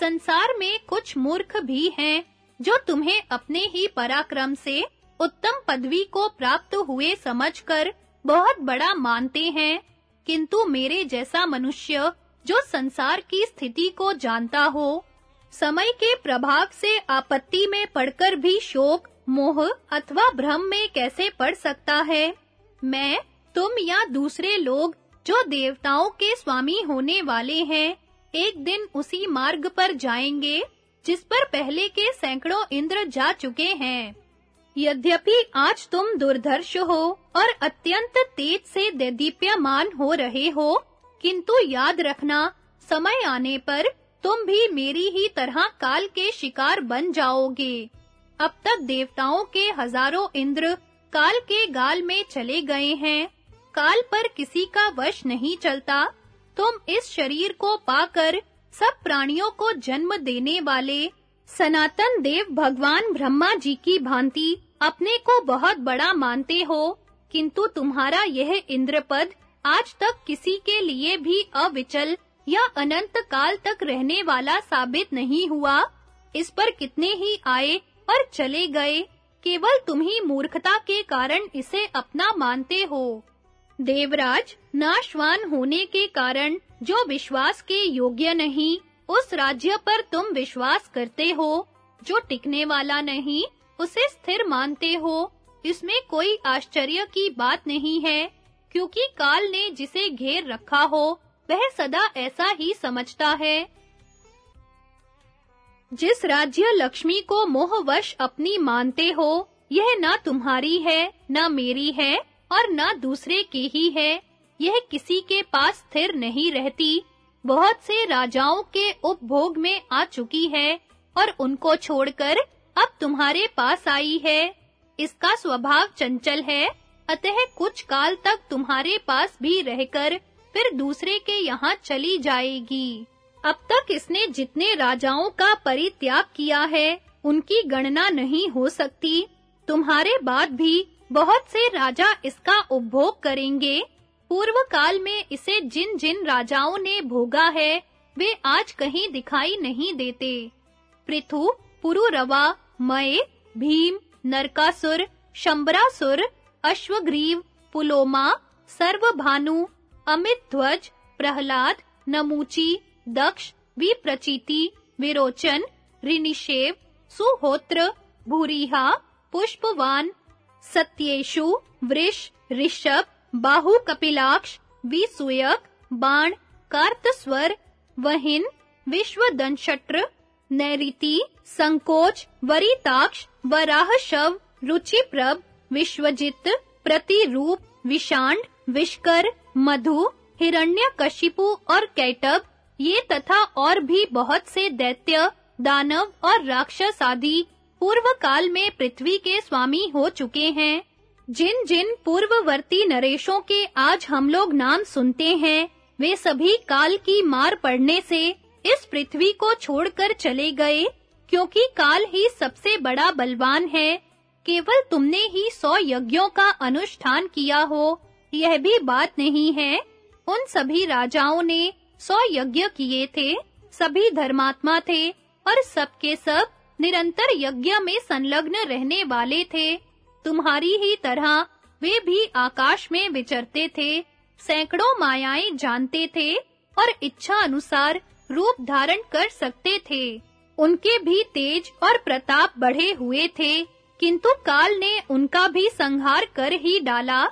संसार में कुछ मूर्ख भी हैं, जो तुम्हें अपने ही पराक्रम से उत्तम पदवी को प्राप्त हुए समझकर बहुत बड़ा मानते हैं। किंतु मेरे जैसा मनुष्य, जो संसार की स्थिति को जानता हो, समय के प्रभाव से आपत्ति में पड़कर भी शोक मोह अथवा भ्रम में कैसे पड़ सकता है? मैं, तुम या दूसरे लोग जो देवताओं के स्वामी होने वाले हैं, एक दिन उसी मार्ग पर जाएँगे, जिस पर पहले के सैकड़ों इंद्र जा चुके हैं। यद्यपि आज तुम दुर्धर्ष हो और अत्यंत तेज से दीप्यमान हो रहे हो, किंतु याद रखना, समय आने पर तुम भी मेरी ही तरह काल के शिकार बन जाओगे। अब तक देवताओं के हज़ारों इंद्र काल के गाल में चले गए हैं। काल पर किसी का वश नहीं चलता। तुम इस शरीर को पाकर सब प्राणियों को जन्म देने वाले सनातन देव भगवान ब्रह्मा जी की भांति अपने को बहुत बड़ा मानते हो, किंतु तुम्हारा यह इंद्रपद आज तक किसी के लिए भी अविचल या अनंत काल तक रहने वाला साबित नहीं हुआ। इस पर कितने ही आए और चले गए। केवल तुम ही मूर्खता के कारण इसे अपना मानते हो। देवराज नाशवान होने के कारण जो विश्वास के योग्य नहीं, उस राज्य पर तुम विश्वास करते हो। जो टिकने वाला नहीं, उसे स्थिर मानते हो। इसमें कोई आश्चर्य की बात नहीं है, क्योंकि काल ने जिसे घेर रखा हो, वह सदा ऐसा ही समझता है। जिस राज्य लक्ष्मी को मोहवश अपनी मानते हो, यह ना तुम्हारी है, ना मेरी है, और ना दूसरे की ही है। यह किसी के पास स्थिर नहीं रहती। बहुत से राजाओं के उपभोग में आ चुकी है, और उनको छोड़कर अब तुम्हारे पास आई है। इसका स्वभाव चंचल है, अतः कुछ काल तक तुम्हारे पास भी रहकर फिर दूसरे के यहाँ चली जाएगी। अब तक इसने जितने राजाओं का परित्याग किया है, उनकी गणना नहीं हो सकती। तुम्हारे बाद भी बहुत से राजा इसका उपभोग करेंगे। पूर्व काल में इसे जिन जिन राजाओं ने भोगा है, वे आज कहीं दिखाई नहीं देते। पृथु, पुरुरवा मय भीम, नरकासुर, शंबरासुर, अश्वग्रीव, पुलोमा, सर्वभानु अमित ध्वज प्रहलाद, नमूची दक्ष, विप्रचिति, विरोचन ऋनिषेव सुहोत्र, भूरिहा, पुष्पवान, सत्येषु, वृष, ऋषभ, बाहु कपिलाक्ष, विसुयक, बाण, कार्तस्वर, वहिन, विश्वदंशट्र नैरिति संकोच, वरिताक्ष, वराहशव, रुचिप्रभ, विश्वजित, प्रतिरूप विषांड विष्कर, मधु, हिरण्यकशिपु और कैटब ये तथा और भी बहुत से दैत्य, दानव और राक्षस आदि पूर्व काल में पृथ्वी के स्वामी हो चुके हैं। जिन जिन पूर्ववर्ती नरेशों के आज हम लोग नाम सुनते हैं, वे सभी काल की मार पड़ने से इस पृथ्वी को छोड़कर चले गए, क्योंकि काल ही सबसे बड़ा बलवान है। केवल तुमने ही सौ यज्ञों का अनुष्ठान किया हो, यह भी बात नहीं है। उन सभी राजाओं ने सौ यज्ञ किए थे। सभी धर्मात्मा थे और सबके सब निरंतर यज्ञ में संलग्न रहने वाले थे। तुम्हारी ही तरह वे भी आकाश में विचरते थे, सैकड़ों मायाएँ जानते थे और इच्छा अनुसार रूप धारण कर सकते थे। उनके भी तेज और प्रताप बढ़े हुए थे, किंतु काल ने उनका भी संहार कर ही डाला।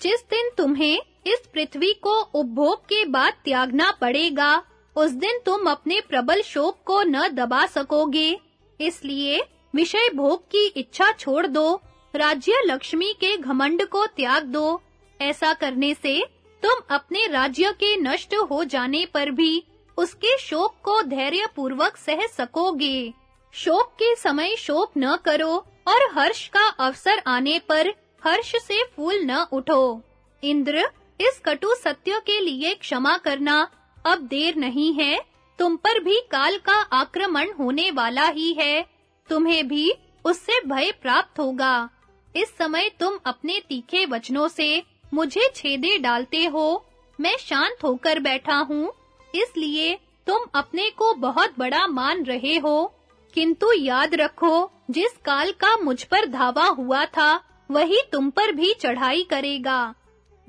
जिस दिन तुम्हें इस पृथ्वी को उपभोग के बाद त्यागना पड़ेगा। उस दिन तुम अपने प्रबल शोक को न दबा सकोगे। इसलिए विषय भोग की इच्छा छोड़ दो। राज्य लक्ष्मी के घमंड को त्याग दो। ऐसा करने से तुम अपने राज्य के नष्ट हो जाने पर भी उसके शोक को धैर्य पूर्वक सह सकोगे। शोक के समय शोक न करो और हर्ष का अवसर आने पर हर्ष से फूल न उठो। इंद्र इस कटु सत्य के लिए क्षमा करना अब देर नहीं है। तुम पर भी काल का आक्रमण होने वाला ही है। तुम्हें भी उससे भय प्राप्त होगा। इस समय तुम अपने तीखे वचनों से मुझे छेदे डालते हो। मैं शांत होकर बैठा हूँ। इसलिए तुम अपने को बहुत बड़ा मान रहे हो। किंतु याद रखो, जिस काल का मुझ पर धावा हुआ था, वही तुम पर भी चढ़ाई करेगा।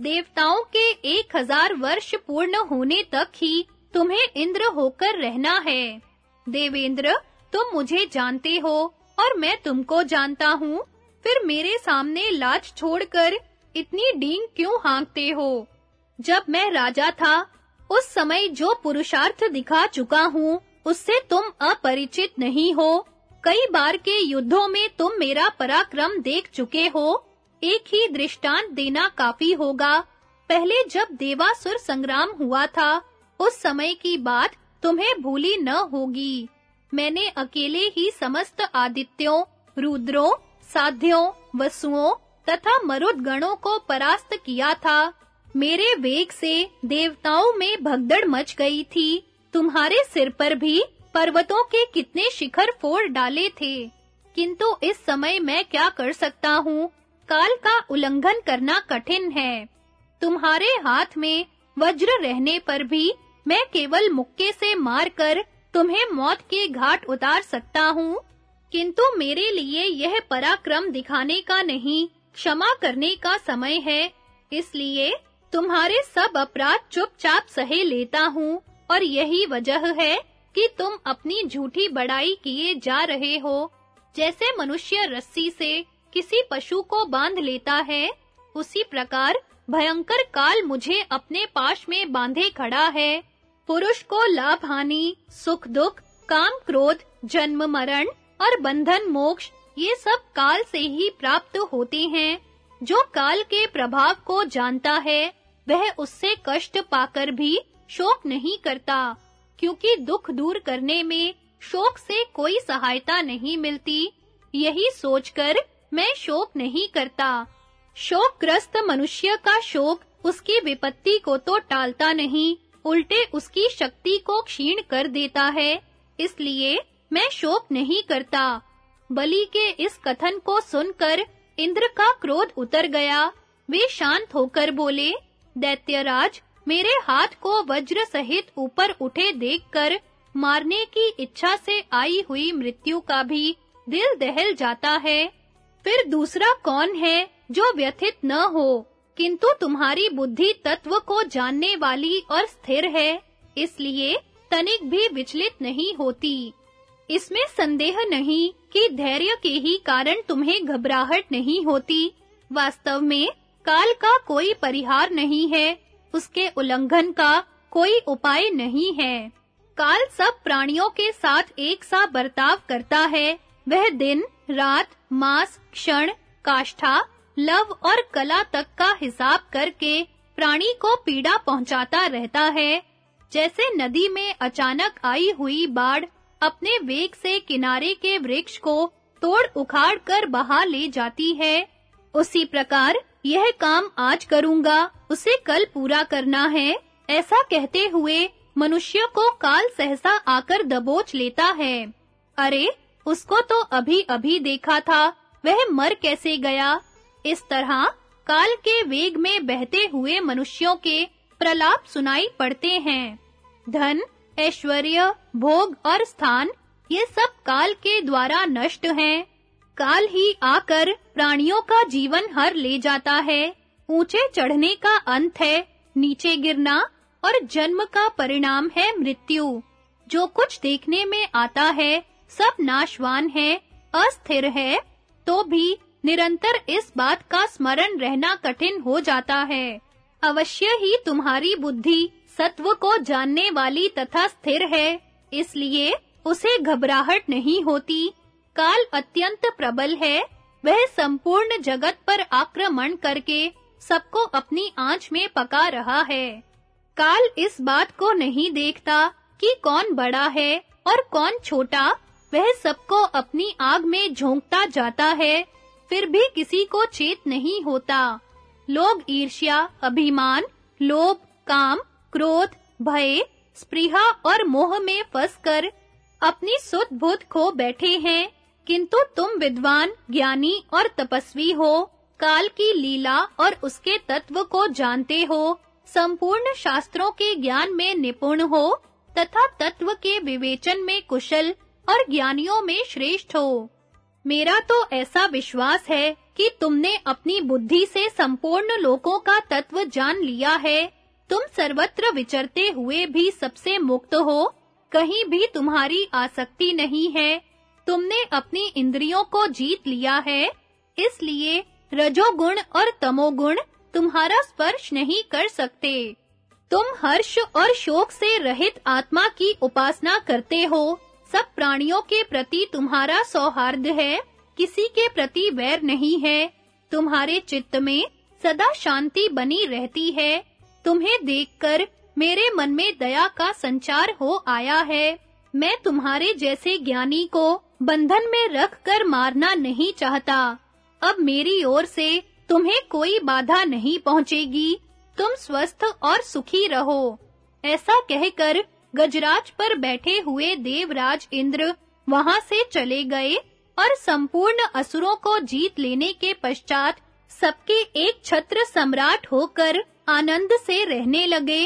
देवताओं के एक हज़ार वर्ष पूर्ण होने तक ही तुम्हें इंद्र होकर रहना है। देवेंद्र, तुम मुझे जानते हो और मैं तुमको जानता हूँ। फिर मेरे सामने लाज छोड़कर इतनी डींग क्यों हाँकते हो? जब मैं राजा था, उस समय जो पुरुषार्थ दिखा चुका हूँ, उससे तुम अपरिचित नहीं हो। कई बार के युद्धों में तुम मेरा पराक्रम देख चुके हो एक ही दृष्टांत देना काफ़ी होगा। पहले जब देवासुर संग्राम हुआ था, उस समय की बात तुम्हें भूली न होगी। मैंने अकेले ही समस्त आदित्यों, रुद्रों, साध्यों, वसुओं तथा मरुद गणों को परास्त किया था। मेरे वेग से देवताओं में भगदड़ मच गई थी। तुम्हारे सिर पर भी पर्वतों के कितने शिखर फोड़ डाले थे। किंतु इस समय मैं क्या कर सकता हूँ? काल का उल्लंघन करना कठिन है। तुम्हारे हाथ में वज्र रहने पर भी मैं केवल मुक्के से मारकर तुम्हें मौत के घाट उतार सकता हूँ। किंतु मेरे लिए यह पराक्रम दिखाने का नहीं, क्षमा करने का समय है। इसलिए तुम्हारे सब अपराध चुपचाप सहे लेता हूँ, और यही वजह है कि तुम अपनी झूठी बड़ाई किए जा रहे हो। जैसे मनुष्य रस्सी से किसी पशु को बाँध लेता है, उसी प्रकार भयंकर काल मुझे अपने पाश में बांधे खड़ा है। पुरुष को लाभ हानि, सुख दुख, काम क्रोध, जन्म मरण और बंधन मोक्ष, ये सब काल से ही प्राप्त होते हैं। जो काल के प्रभाव को जानता है, वह उससे कष्ट पाकर भी शोक नहीं करता, क्योंकि दुख दूर करने में शोक से कोई सहायता नहीं मिलती। यही सोचकर मैं शोक नहीं करता। शोकग्रस्त मनुष्य का शोक उसकी विपत्ति को तो टालता नहीं, उल्टे उसकी शक्ति को क्षीण कर देता है, इसलिए मैं शोक नहीं करता। बलि के इस कथन को सुनकर इंद्र का क्रोध उतर गया। वे शांत होकर बोले, दैत्यराज, मेरे हाथ को वज्र सहित ऊपर उठे देखकर मारने की इच्छा से आई हुई मृत्यु का भी दिल दहल जाता है। फिर दूसरा कौन है जो व्यथित न हो? किंतु तुम्हारी बुद्धि तत्व को जानने वाली और स्थिर है, इसलिए तनिक भी विचलित नहीं होती। इसमें संदेह नहीं कि धैर्य के ही कारण तुम्हें घबराहट नहीं होती। वास्तव में काल का कोई परिहार नहीं है, उसके उल्लंघन का कोई उपाय नहीं है। काल सब प्राणियों के साथ एक सा बर्ताव करता है वह दिन, रात, मास, क्षण, काष्ठा, लव और कला तक का हिसाब करके प्राणी को पीड़ा पहुंचाता रहता है। जैसे नदी में अचानक आई हुई बाढ़ अपने वेग से किनारे के वृक्ष को तोड़ उखाड़ कर बहा ले जाती है। उसी प्रकार यह काम आज करूँगा, उसे कल पूरा करना है। ऐसा कहते हुए मनुष्य को काल सहसा आकर दबोच लेता है। अरे उसको तो अभी अभी देखा था। वह मर कैसे गया? इस तरह काल के वेग में बहते हुए मनुष्यों के प्रलाप सुनाई पड़ते हैं। धन, ऐश्वर्य, भोग और स्थान, ये सब काल के द्वारा नष्ट हैं। काल ही आकर प्राणियों का जीवन हर ले जाता है। ऊँचे चढ़ने का अंत है, नीचे गिरना और जन्म का परिणाम है मृत्यु। जो कुछ देखने में आता है सब नाशवान है, अस्थिर है तो भी निरंतर इस बात का स्मरण रहना कठिन हो जाता है। अवश्य ही तुम्हारी बुद्धि सत्व को जानने वाली तथा स्थिर है, इसलिए उसे घबराहट नहीं होती। काल अत्यंत प्रबल है, वह संपूर्ण जगत पर आक्रमण करके सबको अपनी आँच में पका रहा है। काल इस बात को नहीं देखता कि कौन बड़ा है और कौन छोटा वह सबको अपनी आग में झोंकता जाता है, फिर भी किसी को चेत नहीं होता। लोग ईर्ष्या, अभिमान, लोभ, काम, क्रोध, भय, स्पृहा और मोह में फंसकर अपनी सुध बुद्ध खो बैठे हैं। किंतु तुम विद्वान, ज्ञानी और तपस्वी हो, काल की लीला और उसके तत्व को जानते हो, संपूर्ण शास्त्रों के ज्ञान में निपुण हो, तथा तत्व के विवेचन में कुशल और ज्ञानियों में श्रेष्ठ हो। मेरा तो ऐसा विश्वास है कि तुमने अपनी बुद्धि से संपूर्ण लोकों का तत्व जान लिया है। तुम सर्वत्र विचरते हुए भी सबसे मुक्त हो। कहीं भी तुम्हारी आसक्ति नहीं है। तुमने अपनी इंद्रियों को जीत लिया है। इसलिए रजोगुण और तमोगुण तुम्हारा स्पर्श नहीं कर सकते। तुम हर्ष और शोक से रहित आत्मा की उपासना करते हो। सब प्राणियों के प्रति तुम्हारा सौहार्द है, किसी के प्रति वैर नहीं है। तुम्हारे चित्त में सदा शांति बनी रहती है। तुम्हें देखकर मेरे मन में दया का संचार हो आया है। मैं तुम्हारे जैसे ज्ञानी को बंधन में रख कर मारना नहीं चाहता। अब मेरी ओर से तुम्हें कोई बाधा नहीं पहुंचेगी। तुम स्वस्थ और सुखी रहो। ऐसा कहकर गजराज पर बैठे हुए देवराज इंद्र वहाँ से चले गए और संपूर्ण असुरों को जीत लेने के पश्चात सबके एक छत्र सम्राट होकर आनंद से रहने लगे।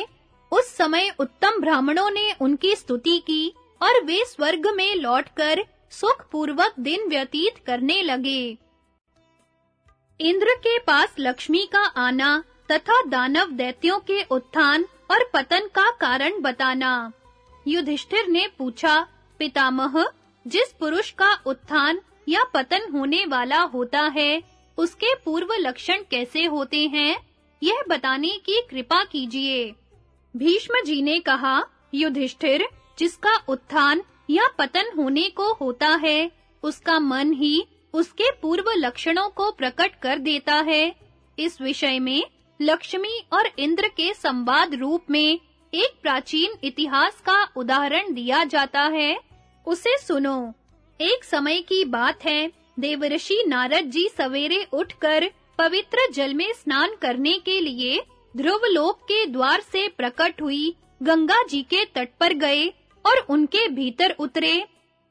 उस समय उत्तम ब्राह्मणों ने उनकी स्तुति की और वे स्वर्ग में लौटकर सुख पूर्वक दिन व्यतीत करने लगे। इंद्र के पास लक्ष्मी का आना तथा दानव दैत्यों के उत्थान और पतन का कारण बताना। युधिष्ठिर ने पूछा, पितामह, जिस पुरुष का उत्थान या पतन होने वाला होता है, उसके पूर्व लक्षण कैसे होते हैं? यह बताने की कृपा कीजिए। भीष्म जी ने कहा, युधिष्ठिर, जिसका उत्थान या पतन होने को होता है, उसका मन ही उसके पूर्व लक्षणों को प्रकट कर देता है। इस विषय में लक्ष्मी और इंद्र के संवाद रूप में एक प्राचीन इतिहास का उदाहरण दिया जाता है। उसे सुनो। एक समय की बात है। देवऋषि नारद जी सवेरे उठकर पवित्र जल में स्नान करने के लिए ध्रुवलोक के द्वार से प्रकट हुई, गंगा जी के तट पर गए और उनके भीतर उतरे।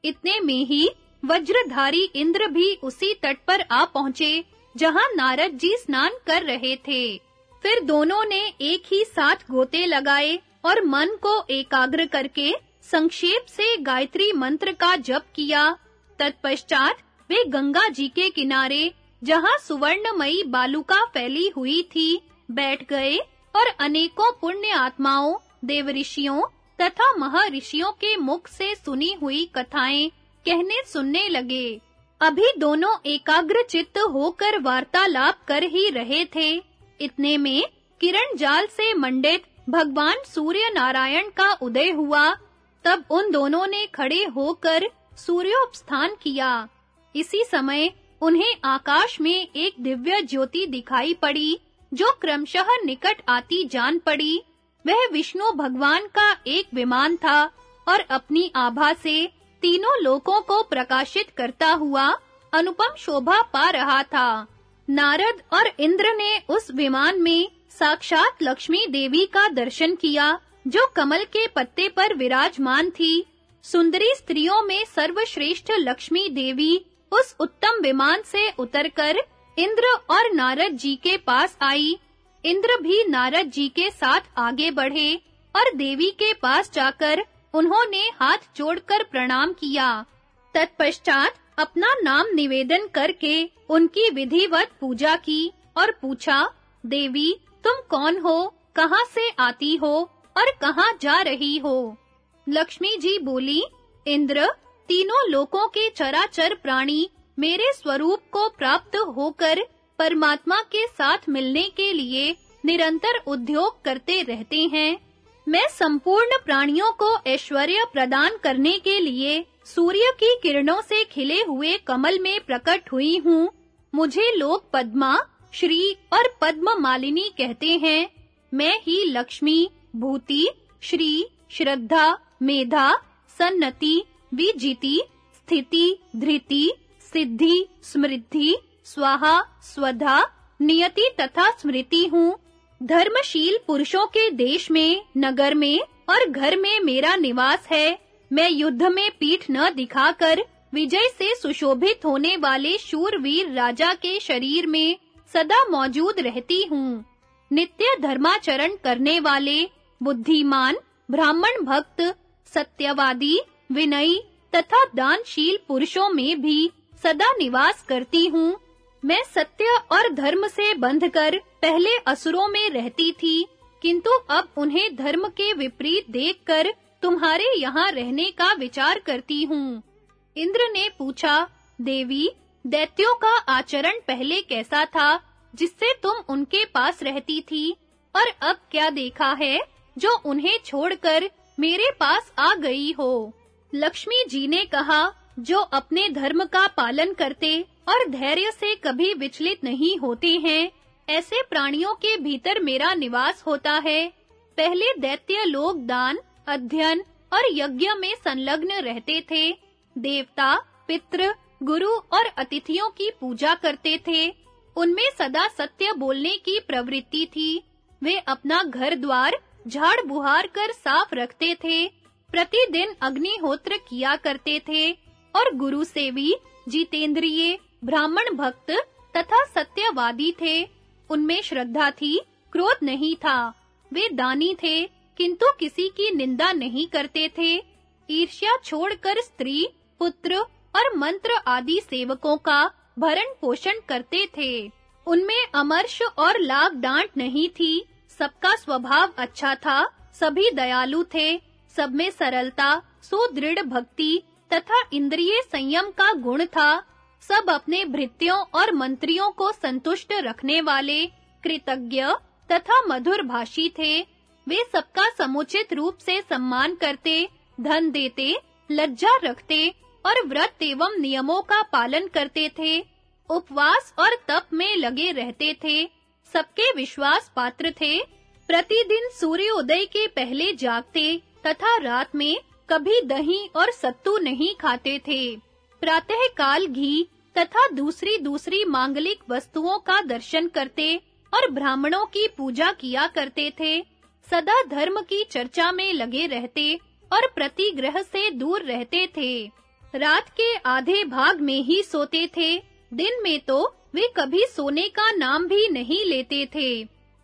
इतने में ही वज्रधारी इंद्र भी उसी तट पर आ पहुँचे, जहाँ नारद जी स्नान कर रहे थे। फिर दोनों ने एक ही साथ गोते लगाए और मन को एकाग्र करके संक्षेप से गायत्री मंत्र का जप किया। तत्पश्चात वे गंगा जी के किनारे, जहाँ सुवर्णमयी बालुका फैली हुई थी, बैठ गए और अनेकों पुण्य आत्माओं, देवऋषियों तथा महर्षियों के मुख से सुनी हुई कथाएँ कहने सुनने लगे। अभी दोनों एकाग्र चित्त होकर वार्तालाप कर ही रहे थे। इतने में किरण जाल से मंडित भगवान सूर्य नारायण का उदय हुआ। तब उन दोनों ने खड़े होकर सूर्योपस्थान किया। इसी समय उन्हें आकाश में एक दिव्य ज्योति दिखाई पड़ी, जो क्रमशः निकट आती जान पड़ी। वह विष्णु भगवान का एक विमान था और अपनी आभा से तीनों लोकों को प्रकाशित करता हुआ अनुपम शोभा पा रहा था। नारद और इंद्र ने उस विमान में साक्षात लक्ष्मी देवी का दर्शन किया, जो कमल के पत्ते पर विराजमान थी। सुंदरी स्त्रियों में सर्वश्रेष्ठ लक्ष्मी देवी उस उत्तम विमान से उतरकर इंद्र और नारद जी के पास आई। इंद्र भी नारद जी के साथ आगे बढ़े और देवी के पास जाकर उन्होंने हाथ जोड़कर प्रणाम किया। तत्पश्चात अपना नाम निवेदन करके उनकी विधिवत पूजा की और पूछा, देवी, तुम कौन हो? कहाँ से आती हो? और कहाँ जा रही हो? लक्ष्मी जी बोली, इंद्र, तीनों लोकों के चराचर प्राणी मेरे स्वरूप को प्राप्त होकर परमात्मा के साथ मिलने के लिए निरंतर उद्योग करते रहते हैं। मैं संपूर्ण प्राणियों को ऐश्वर्य प्रदान करने के लिए सूर्य की किरणों से खिले हुए कमल में प्रकट हुई हूँ। मुझे लोग पद्मा, श्री और पद्म मालिनी कहते हैं। मैं ही लक्ष्मी, भूति, श्री, श्रद्धा, मेधा, सन्नति, विजिति, स्थिति, धृति, सिद्धि, स्मृति, स्वाहा, स्वधा, नियति तथा स्मृति हूँ। धर्मशील पुरुषों के देश में, नगर में और घर में मेरा निवास है। मैं युद्ध में पीठ न दिखाकर विजय से सुशोभित होने वाले शूरवीर राजा के शरीर में सदा मौजूद रहती हूँ। नित्य धर्माचरण करने वाले बुद्धिमान, ब्राह्मण भक्त, सत्यवादी, विनयी तथा दानशील पुरुषों में भी सदा निवास करती हूँ। मैं सत्य और धर्म से बंधकर पहले असुरों में रहती थी, किंतु अब उन्हें धर्म के विपरीत देखकर तुम्हारे यहाँ रहने का विचार करती हूँ। इंद्र ने पूछा, देवी, दैत्यों का आचरण पहले कैसा था, जिससे तुम उनके पास रहती थी? और अब क्या देखा है, जो उन्हें छोड़कर मेरे पास आ गई हो? लक्ष्मी जी ने कहा, जो अपने धर्म का पालन करते और धैर्य से कभी विचलित नहीं होते हैं, ऐसे प्राणियों के भीतर मेरा निवास होता है। पहले दैत्य लोग दान अध्ययन और यज्ञ में संलग्न रहते थे। देवता, पितृ, गुरु और अतिथियों की पूजा करते थे। उनमें सदा सत्य बोलने की प्रवृत्ति थी। वे अपना घर द्वार झाड़ बुहार कर साफ़ रखते थे। प्रतिदिन अग्निहोत्र किया करते थे और गुरु सेवी जितेंद्रिय, ब्राह्मण भक्त तथा सत्यवादी थे। उनमें श्रद्धा थी, क्रोध नहीं था। वे दानी थे किंतु किसी की निंदा नहीं करते थे। ईर्ष्या छोड़कर स्त्री, पुत्र और मंत्र आदि सेवकों का भरण पोषण करते थे। उनमें अमर्ष और लाग डांट नहीं थी। सबका स्वभाव अच्छा था, सभी दयालु थे। सब में सरलता, सुदृढ़ भक्ति तथा इंद्रिय संयम का गुण था। सब अपने भृत्यों और मंत्रियों को संतुष्ट रखने वाले, कृतज्ञ तथा मधुर भाषी थे। वे सबका समुचित रूप से सम्मान करते, धन देते, लज्जा रखते और व्रत एवं नियमों का पालन करते थे। उपवास और तप में लगे रहते थे। सबके विश्वास पात्र थे। प्रतिदिन सूर्योदय के पहले जागते तथा रात में कभी दही और सत्तू नहीं खाते थे। प्रातः काल घी तथा दूसरी दूसरी मांगलिक वस्तुओं का दर्शन करते और ब्राह्मणों की पूजा किया करते थे। सदा धर्म की चर्चा में लगे रहते और प्रतिग्रह से दूर रहते थे। रात के आधे भाग में ही सोते थे। दिन में तो वे कभी सोने का नाम भी नहीं लेते थे।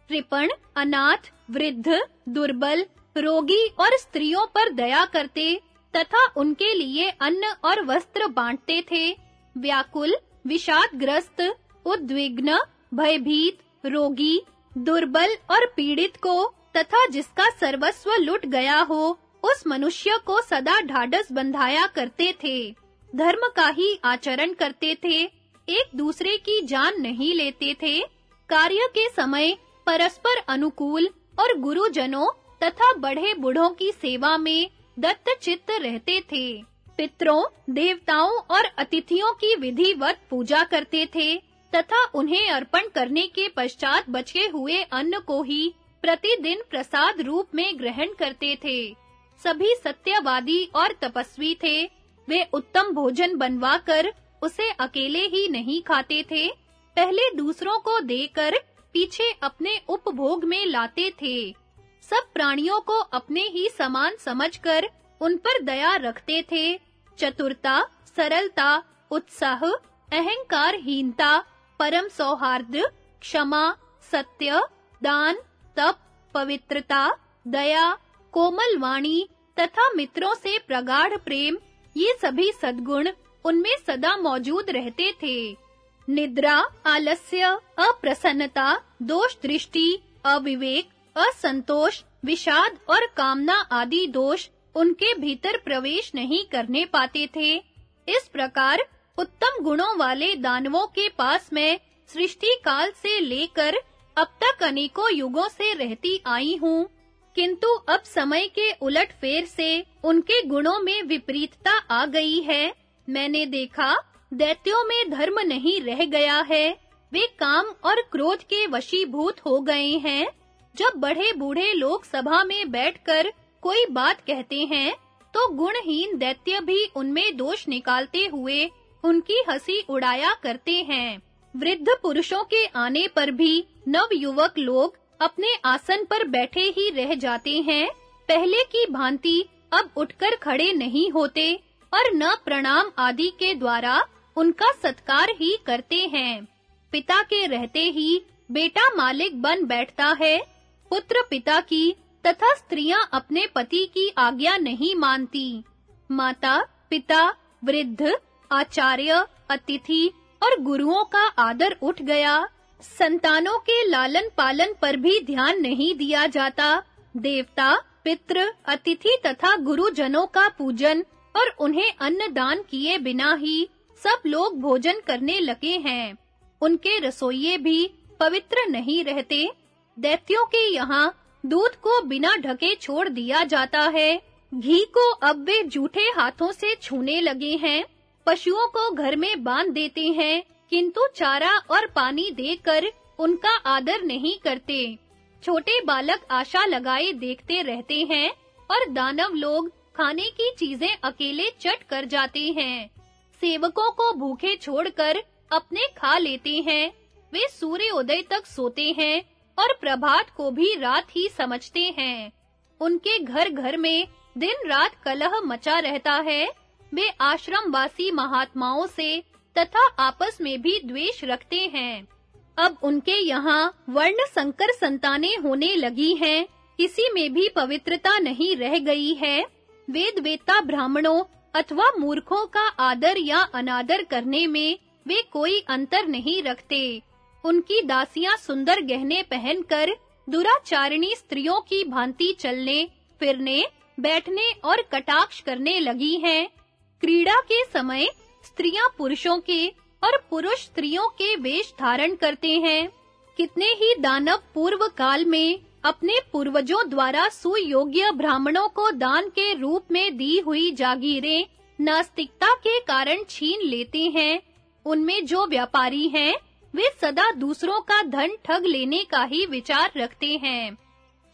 कृपण अनाथ, वृद्ध, दुर्बल, रोगी और स्त्रियों पर दया करते तथा उनके लिए अन्न और वस्त्र बांटते थे। व्याकुल, विषादग्रस्त, उद्विग्न, भयभीत, रोगी, दुर्बल और पीड़ित को तथा जिसका सर्वस्व लुट गया हो, उस मनुष्य को सदा ढाढ़स बंधाया करते थे, धर्म का ही आचरण करते थे, एक दूसरे की जान नहीं लेते थे, कार्य के समय परस्पर अनुकूल और गुरुजनों तथा बड़े बूढ़ों की सेवा में दत्त चित्त रहते थे, पितरों, देवताओं और अतिथियों की विधिवत पूजा करते थे, तथा उन्हें अर्पण करने के पश्चात बचे हुए अन्न को ही प्रतिदिन प्रसाद रूप में ग्रहण करते थे। सभी सत्यवादी और तपस्वी थे। वे उत्तम भोजन बनवाकर उसे अकेले ही नहीं खाते थे। पहले दूसरों को देकर पीछे अपने उपभोग में लाते थे। सब प्राणियों को अपने ही समान समझकर उन पर दया रखते थे। चतुरता, सरलता, उत्साह, अहंकारहीनता, परम सौहार्द, क्षमा, सत्य, दान तप, पवित्रता, दया, कोमल वाणी तथा मित्रों से प्रगाढ़ प्रेम, ये सभी सद्गुण उनमें सदा मौजूद रहते थे। निद्रा, आलस्य, अप्रसन्नता, दोष दृष्टि, अविवेक, असंतोष, विषाद और कामना आदि दोष उनके भीतर प्रवेश नहीं करने पाते थे। इस प्रकार उत्तम गुणों वाले दानवों के पास में सृष्टि काल से लेकर अब तक अनेकों युगों से रहती आई हूँ, किंतु अब समय के उलट फेर से उनके गुणों में विपरीतता आ गई है। मैंने देखा, दैत्यों में धर्म नहीं रह गया है। वे काम और क्रोध के वशीभूत हो गए हैं। जब बड़े बूढ़े लोग सभा में बैठकर कोई बात कहते हैं तो गुणहीन दैत्य भी उनमें दोष निकालते हुए उनकी हँसी उड़ाया करते हैं। वृद्ध पुरुषों के आने पर भी नव युवक लोग अपने आसन पर बैठे ही रह जाते हैं। पहले की भांति अब उठकर खड़े नहीं होते और न प्रणाम आदि के द्वारा उनका सत्कार ही करते हैं। पिता के रहते ही बेटा मालिक बन बैठता है। पुत्र पिता की तथा स्त्रियाँ अपने पति की आज्ञा नहीं मानती। माता, पिता, वृद्ध, आचार्य, अतिथि और गुरुओं का आदर उठ गया। संतानों के लालन पालन पर भी ध्यान नहीं दिया जाता। देवता, पितृ, अतिथि तथा गुरुजनों का पूजन और उन्हें अन्न दान किए बिना ही सब लोग भोजन करने लगे हैं। उनके रसोइये भी पवित्र नहीं रहते। दैत्यों के यहाँ दूध को बिना ढके छोड़ दिया जाता है। घी को अब वे जूठे हाथों से छूने लगे हैं। पशुओं को घर में बाँध देते हैं, किंतु चारा और पानी देकर उनका आदर नहीं करते। छोटे बालक आशा लगाए देखते रहते हैं और दानव लोग खाने की चीज़ें अकेले चट कर जाते हैं। सेवकों को भूखे छोड़कर अपने खा लेते हैं। वे सूर्य उदय तक सोते हैं और प्रभात को भी रात ही समझते हैं। उनके घर-घर में दिन रात कलह मचा रहता है वे आश्रमवासी महात्माओं से तथा आपस में भी द्वेष रखते हैं। अब उनके यहाँ वर्ण संकर संतानें होने लगी हैं, किसी में भी पवित्रता नहीं रह गई है। वेद वेता ब्राह्मणों अथवा मूर्खों का आदर या अनादर करने में वे कोई अंतर नहीं रखते। उनकी दासियाँ सुंदर गहने पहनकर दुराचारिणी स्त्रियों की भांति चलने, फिरने, बैठने और कटाक्ष करने लगी हैं। क्रीड़ा के समय स्त्रियाँ पुरुषों के और पुरुष स्त्रियों के वेश धारण करते हैं। कितने ही दानव पूर्व काल में अपने पूर्वजों द्वारा सुयोग्य ब्राह्मणों को दान के रूप में दी हुई जागीरें नास्तिकता के कारण छीन लेते हैं। उनमें जो व्यापारी हैं, वे सदा दूसरों का धन ठग लेने का ही विचार रखते हैं।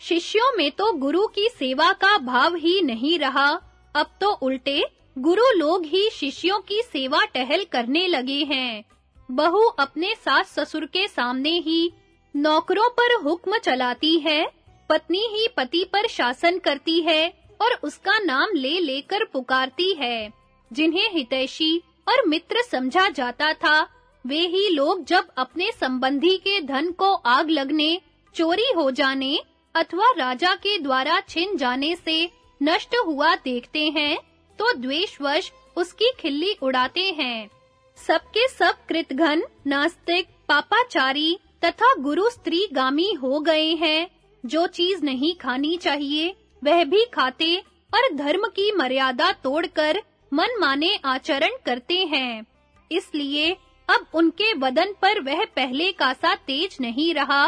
शिष्यों में तो गुरु की सेवा का भाव ही नहीं रहा। अब तो उल्टे गुरु लोग ही शिष्यों की सेवा टहल करने लगे हैं। बहू अपने सास ससुर के सामने ही नौकरों पर हुक्म चलाती है, पत्नी ही पति पर शासन करती है और उसका नाम ले लेकर पुकारती है। जिन्हें हितैषी और मित्र समझा जाता था, वे ही लोग जब अपने संबंधी के धन को आग लगने, चोरी हो जाने अथवा राजा के द्वारा छिन जाने से नष्ट हुआ देखते हैं तो द्वेषवश उसकी खिल्ली उड़ाते हैं। सबके सब कृतघन, नास्तिक, पापाचारी तथा गुरु स्त्री गामी हो गए हैं। जो चीज़ नहीं खानी चाहिए, वह भी खाते और धर्म की मर्यादा तोड़कर मन माने आचरण करते हैं। इसलिए अब उनके वदन पर वह पहले का सा तेज नहीं रहा।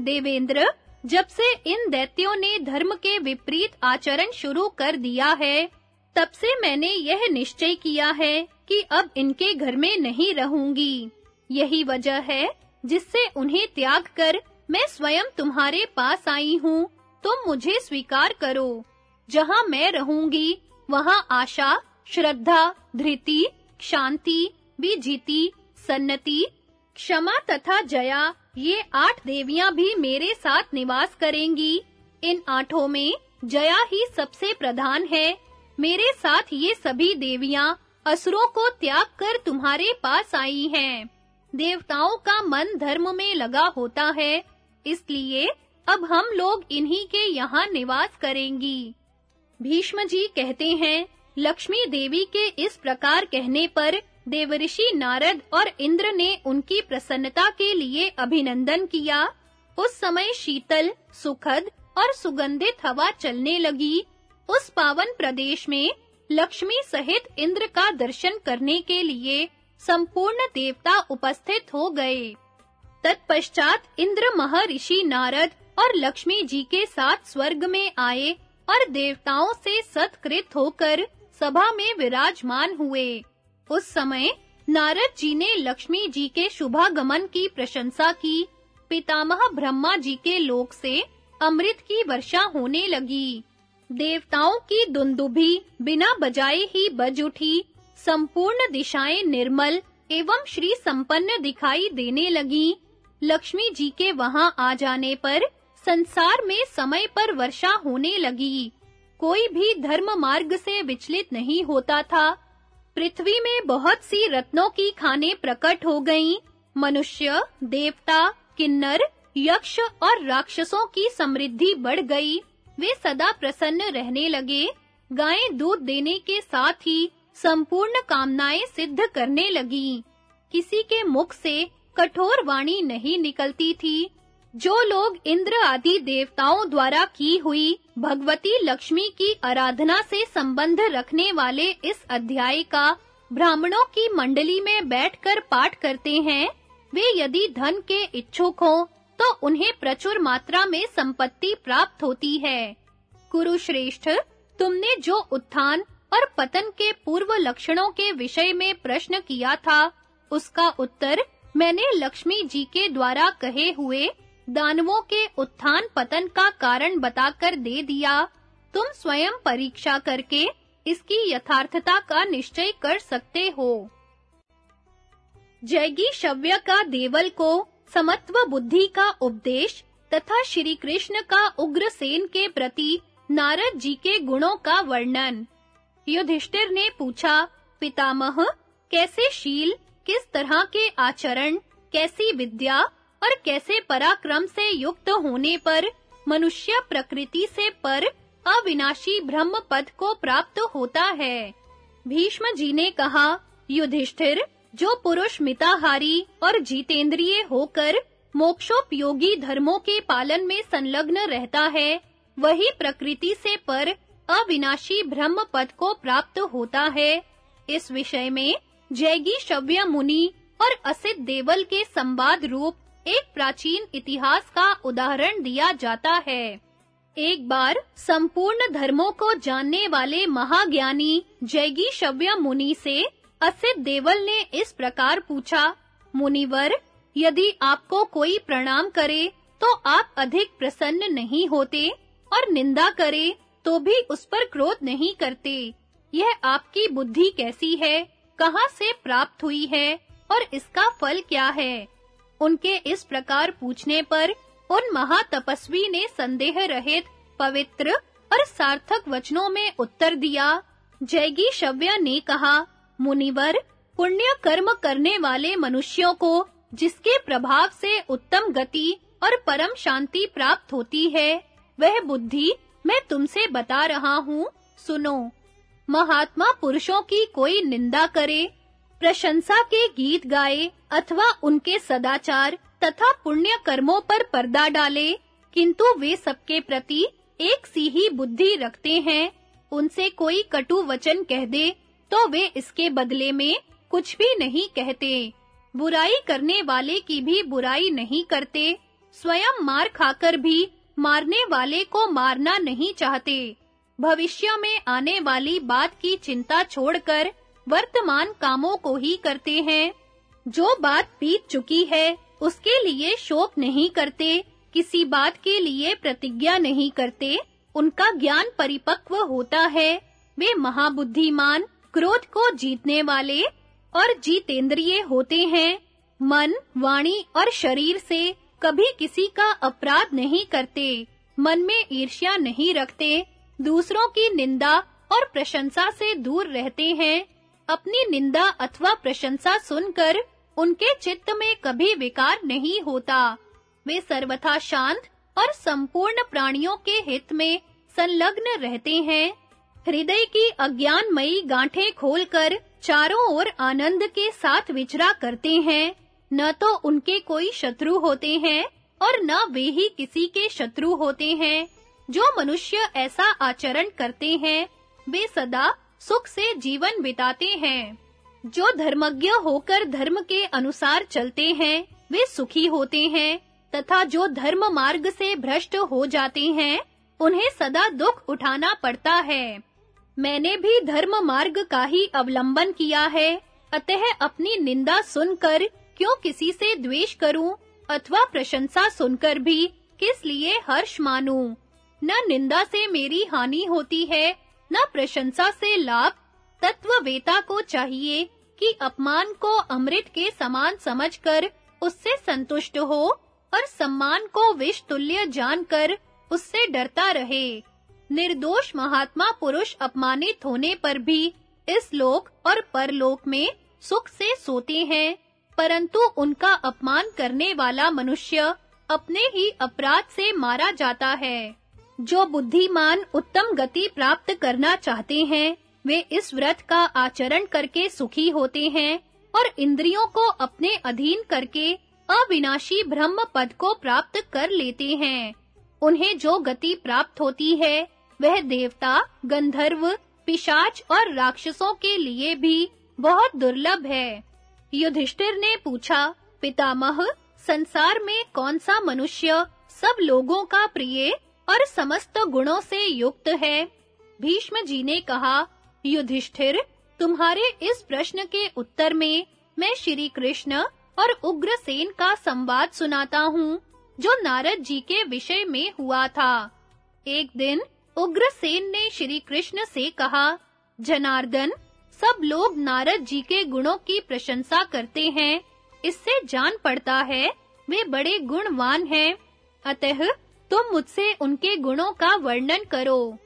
देवेंद्र, जब से इन दैत्यों ने धर्म के विपरीत आचरण शुरू कर दिया है तब से मैंने यह निश्चय किया है कि अब इनके घर में नहीं रहूँगी। यही वजह है जिससे उन्हें त्याग कर मैं स्वयं तुम्हारे पास आई हूँ। तुम मुझे स्वीकार करो। जहाँ मैं रहूँगी, वहाँ आशा, श्रद्धा, धृति, शांति विजिति सन्नति, क्षमा तथा जया, ये आठ देवियाँ भी मेरे साथ निवास करेंगी। इन आठों में जया ही सबसे प्रधान है। मेरे साथ ये सभी देवियाँ असुरों को त्याग कर तुम्हारे पास आई हैं। देवताओं का मन धर्म में लगा होता है, इसलिए अब हम लोग इन्हीं के यहाँ निवास करेंगी। भीष्म जी कहते हैं, लक्ष्मी देवी के इस प्रकार कहने पर देवऋषि नारद और इंद्र ने उनकी प्रसन्नता के लिए अभिनंदन किया। उस समय शीतल, सुखद और सुगंधित हवा चलने लगी। उस पावन प्रदेश में लक्ष्मी सहित इंद्र का दर्शन करने के लिए संपूर्ण देवता उपस्थित हो गए। तत्पश्चात इंद्र महर्षि नारद और लक्ष्मी जी के साथ स्वर्ग में आए और देवताओं से सत्कृत होकर सभा में विराजमान हुए। उस समय नारद जी ने लक्ष्मी जी के शुभागमन की प्रशंसा की। पितामह ब्रह्मा जी के लोक से अमृत की वर्षा होने लगी। देवताओं की दुंदुभी बिना बजाए ही बज उठी। संपूर्ण दिशाएँ निर्मल एवं श्री संपन्न दिखाई देने लगी। लक्ष्मी जी के वहाँ आ जाने पर संसार में समय पर वर्षा होने लगी। कोई भी धर्म मार्ग से विचलित नहीं होता था। पृथ्वी में बहुत सी रत्नों की खाने प्रकट हो गईं। मनुष्य, देवता, किन्नर, यक्ष और राक्षसों की समृद्धि बढ़ गई। वे सदा प्रसन्न रहने लगे। गायें दूध देने के साथ ही संपूर्ण कामनाएँ सिद्ध करने लगी। किसी के मुख से कठोर वाणी नहीं निकलती थी। जो लोग इंद्र आदि देवताओं द्वारा की हुई भगवती लक्ष्मी की आराधना से संबंध रखने वाले इस अध्याय का ब्राह्मणों की मंडली में बैठकर पाठ करते हैं, वे यदि धन के इच्छुक हों तो उन्हें प्रचुर मात्रा में संपत्ति प्राप्त होती है। कुरुश्रेष्ठ, तुमने जो उत्थान और पतन के पूर्व लक्षणों के विषय में प्रश्न किया था, उसका उत्तर मैंने लक्ष्मी जी के द्वारा कहे हुए दानवों के उत्थान पतन का कारण बताकर दे दिया। तुम स्वयं परीक्षा करके इसकी यथार्थता का निश्चय कर सकते हो। जैगी शव्य का देवल को समत्व बुद्धि का उपदेश तथा श्री कृष्ण का उग्रसेन के प्रति नारद जी के गुणों का वर्णन। युधिष्ठिर ने पूछा, पितामह, कैसे शील, किस तरह के आचरण, कैसी विद्या और कैसे पराक्रम से युक्त होने पर, मनुष्य प्रकृति से पर अविनाशी ब्रह्म पद को प्राप्त होता है? भीष्म जी ने कहा, युधिष्ठिर जो पुरुष मिताहारी और जीतेंद्रिय होकर मोक्षोपयोगी धर्मों के पालन में संलग्न रहता है, वही प्रकृति से पर अविनाशी ब्रह्म पद को प्राप्त होता है। इस विषय में जैगी शव्य मुनि और असित देवल के संवाद रूप एक प्राचीन इतिहास का उदाहरण दिया जाता है। एक बार संपूर्ण धर्मों को जानने वाले महाज्ञानी जैगी शव्य मुनि से असित देवल ने इस प्रकार पूछा, मुनिवर, यदि आपको कोई प्रणाम करे तो आप अधिक प्रसन्न नहीं होते और निंदा करे तो भी उस पर क्रोध नहीं करते। यह आपकी बुद्धि कैसी है, कहाँ से प्राप्त हुई है, और इसका फल क्या है? उनके इस प्रकार पूछने पर उन महातपस्वी ने संदेह रहित, पवित्र और सार्थक वचनों में उत्तर दिया। जैगी शव्या ने कहा मुनिवर पुण्य कर्म करने वाले मनुष्यों को, जिसके प्रभाव से उत्तम गति और परम शांति प्राप्त होती है, वह बुद्धि मैं तुमसे बता रहा हूँ, सुनो। महात्मा पुरुषों की कोई निंदा करे, प्रशंसा के गीत गाए अथवा उनके सदाचार तथा पुण्य कर्मों पर पर्दा डाले, किंतु वे सबके प्रति एक सी ही बुद्धि रखते हैं, उनसे कोई कटु वचन कह दे तो वे इसके बदले में कुछ भी नहीं कहते। बुराई करने वाले की भी बुराई नहीं करते। स्वयं मार खाकर भी मारने वाले को मारना नहीं चाहते। भविष्य में आने वाली बात की चिंता छोड़कर वर्तमान कामों को ही करते हैं। जो बात बीत चुकी है, उसके लिए शोक नहीं करते, किसी बात के लिए प्रतिज्ञा नहीं करते, उनका ज्ञान परिपक्व होता है। वे महाबुद्धिमान क्रोध को जीतने वाले और जीतेंद्रिय होते हैं मन, वाणी और शरीर से कभी किसी का अपराध नहीं करते, मन में ईर्ष्या नहीं रखते, दूसरों की निंदा और प्रशंसा से दूर रहते हैं, अपनी निंदा अथवा प्रशंसा सुनकर उनके चित्त में कभी विकार नहीं होता। वे सर्वथा शांत और संपूर्ण प्राणियों के हित में संलग्न रहते हैं। हृदय की अज्ञानमयी गांठें खोलकर चारों ओर आनंद के साथ विचरा करते हैं। न तो उनके कोई शत्रु होते हैं और न वे ही किसी के शत्रु होते हैं। जो मनुष्य ऐसा आचरण करते हैं, वे सदा सुख से जीवन बिताते हैं। जो धर्मज्ञ होकर धर्म के अनुसार चलते हैं, वे सुखी होते हैं, तथा जो धर्म मार्ग से भ्रष्ट हो जाते हैं, उन्हें सदा दुख उठाना पड़ता है। मैंने भी धर्म मार्ग का ही अवलंबन किया है। अतः अपनी निंदा सुनकर क्यों किसी से द्वेष करूँ अथवा प्रशंसा सुनकर भी किस लिए हर्ष मानूं? न निंदा से मेरी हानि होती है, न प्रशंसा से लाभ। तत्ववेता को चाहिए कि अपमान को अमृत के समान समझकर उससे संतुष्ट हो और सम्मान को विष तुल्य जानकर उससे डरता रहे। निर्दोष महात्मा पुरुष अपमानित होने पर भी इस लोक और परलोक में सुख से सोते हैं, परंतु उनका अपमान करने वाला मनुष्य अपने ही अपराध से मारा जाता है। जो बुद्धिमान उत्तम गति प्राप्त करना चाहते हैं, वे इस व्रत का आचरण करके सुखी होते हैं और इंद्रियों को अपने अधीन करके अविनाशी ब्रह्म पद को प्राप्त कर लेते हैं। उन्हें जो गति प्राप्त होती है वह देवता, गंधर्व, पिशाच और राक्षसों के लिए भी बहुत दुर्लभ है। युधिष्ठिर ने पूछा, पितामह, संसार में कौन सा मनुष्य सब लोगों का प्रिय और समस्त गुणों से युक्त है? भीष्म जी ने कहा, युधिष्ठिर, तुम्हारे इस प्रश्न के उत्तर में मैं श्री कृष्ण और उग्रसेन का संवाद सुनाता हूँ, जो नारद जी के विषय में हुआ था। एक दिन उग्रसेन ने श्री कृष्ण से कहा, जनार्दन, सब लोग नारद जी के गुणों की प्रशंसा करते हैं। इससे जान पड़ता है, वे बड़े गुणवान हैं। अतः, तुम मुझसे उनके गुणों का वर्णन करो।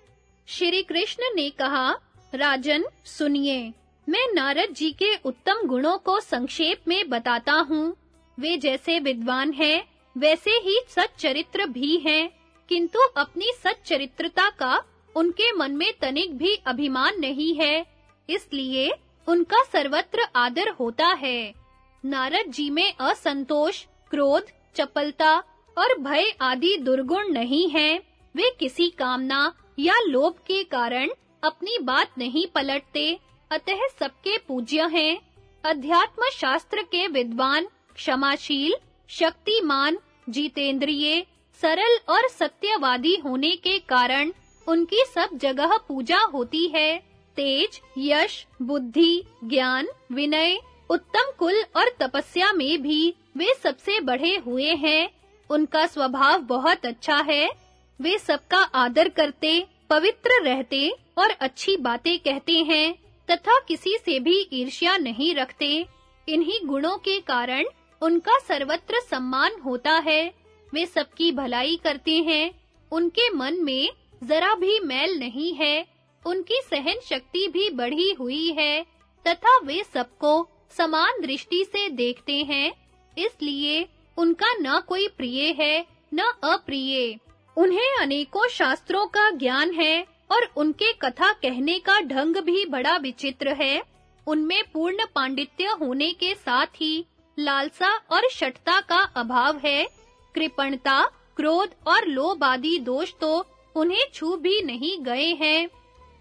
श्री कृष्ण ने कहा, राजन, सुनिए, मैं नारद जी के उत्तम गुणों को संक्षेप में बताता हूँ। वे जैसे विद्वान हैं, वैसे ही सच्चरित्र भी हैं। किंतु अपनी सच्चरित्रता का उनके मन में तनिक भी अभिमान नहीं है, इसलिए उनका सर्वत्र आदर होता है। नारद जी में असंतोष, क्रोध, चपलता और भय आदि दुर्गुण नहीं हैं। वे किसी कामना या लोभ के कारण अपनी बात नहीं पलटते, अतः सबके पूज्य हैं। अध्यात्म शास्त्र के विद्वान, क्षमाशील, शक्तिमान, जीतेंद्रिय सरल और सत्यवादी होने के कारण उनकी सब जगह पूजा होती है। तेज, यश, बुद्धि, ज्ञान, विनय, उत्तम कुल और तपस्या में भी वे सबसे बढ़े हुए हैं। उनका स्वभाव बहुत अच्छा है। वे सबका आदर करते, पवित्र रहते और अच्छी बातें कहते हैं, तथा किसी से भी ईर्ष्या नहीं रखते। इन्हीं गुणों के कारण उनका सर्वत्र सम्मान होता है। वे सबकी भलाई करते हैं। उनके मन में जरा भी मैल नहीं है। उनकी सहन शक्ति भी बढ़ी हुई है। तथा वे सबको समान दृष्टि से देखते हैं। इसलिए उनका न कोई प्रिय है, न अप्रिय। उन्हें अनेकों शास्त्रों का ज्ञान है और उनके कथा कहने का ढंग भी बड़ा विचित्र है। उनमें पूर्ण पांडित्य होने के साथ ही लालसा और शटता का अभाव है। कृपणता, क्रोध और लोभ आदि दोष तो उन्हें छू भी नहीं गए हैं।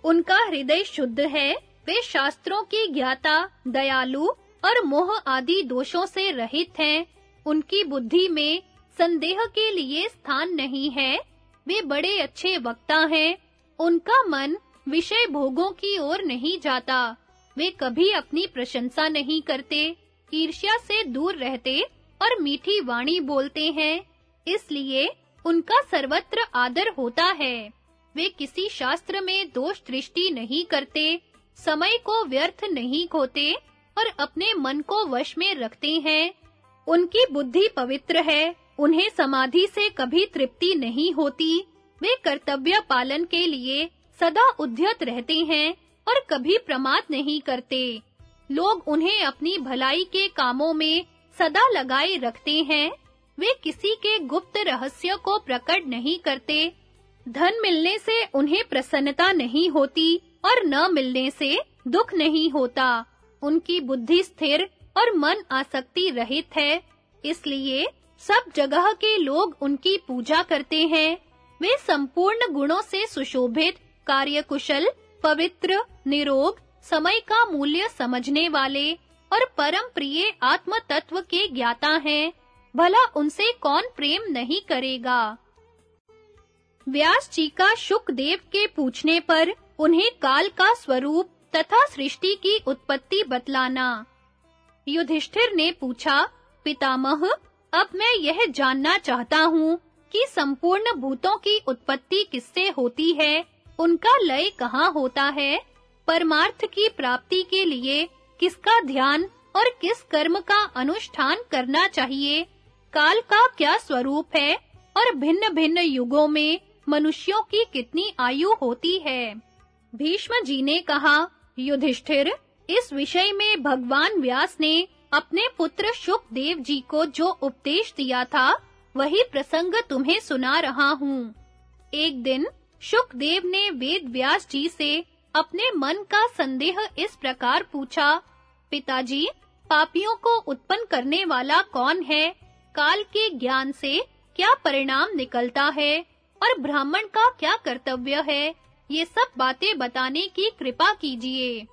उनका हृदय शुद्ध है, वे शास्त्रों की ज्ञाता, दयालु और मोह आदि दोषों से रहित हैं। उनकी बुद्धि में संदेह के लिए स्थान नहीं है, वे बड़े अच्छे वक्ता हैं। उनका मन विषय भोगों की ओर नहीं जाता, वे कभी अपनी प्रशंसा नहीं करते, ईर्ष्या से दूर रहते और मीठी वाणी बोलते हैं, इसलिए उनका सर्वत्र आदर होता है। वे किसी शास्त्र में दोष दृष्टि नहीं करते, समय को व्यर्थ नहीं खोते और अपने मन को वश में रखते हैं। उनकी बुद्धि पवित्र है, उन्हें समाधि से कभी तृप्ति नहीं होती। वे कर्तव्य पालन के लिए सदा उद्यत रहते हैं और कभी प्रमाद नहीं करते। लोग उन्हें अपनी भलाई के कामों में सदा लगाए रखते हैं। वे किसी के गुप्त रहस्य को प्रकट नहीं करते। धन मिलने से उन्हें प्रसन्नता नहीं होती और न मिलने से दुख नहीं होता। उनकी बुद्धि स्थिर और मन आसक्ति रहित है। इसलिए सब जगह के लोग उनकी पूजा करते हैं। वे संपूर्ण गुणों से सुशोभित, कार्यकुशल, पवित्र, निरोग, समय का मूल्य समझने वाले और परम प्रिय आत्म तत्व के ज्ञाता हैं। भला उनसे कौन प्रेम नहीं करेगा? व्यास जी का शुकदेव के पूछने पर उन्हें काल का स्वरूप तथा सृष्टि की उत्पत्ति बतलाना। युधिष्ठिर ने पूछा, पितामह, अब मैं यह जानना चाहता हूँ कि संपूर्ण भूतों की उत्पत्ति किससे होती है? उनका लय कहाँ होता है? परमार्थ की प्राप्ति के लिए किसका ध्यान और किस कर्म का अनुष्ठान करना चाहिए? काल का क्या स्वरूप है? और भिन्न-भिन्न युगों में मनुष्यों की कितनी आयु होती है? भीष्म जी ने कहा, युधिष्ठिर, इस विषय में भगवान व्यास ने अपने पुत्र शुकदेव जी को जो उपदेश दिया था, वही प्रसंग तुम्हें सुना रहा हूँ। एक दिन शुकदेव ने वेद व्यास जी से अपने मन का संदेह इस प्रकार पूछा पिताजी, पापियों को उत्पन्न करने वाला कौन है? काल के ज्ञान से क्या परिणाम निकलता है? और ब्राह्मण का क्या कर्तव्य है? ये सब बातें बताने की कृपा कीजिए।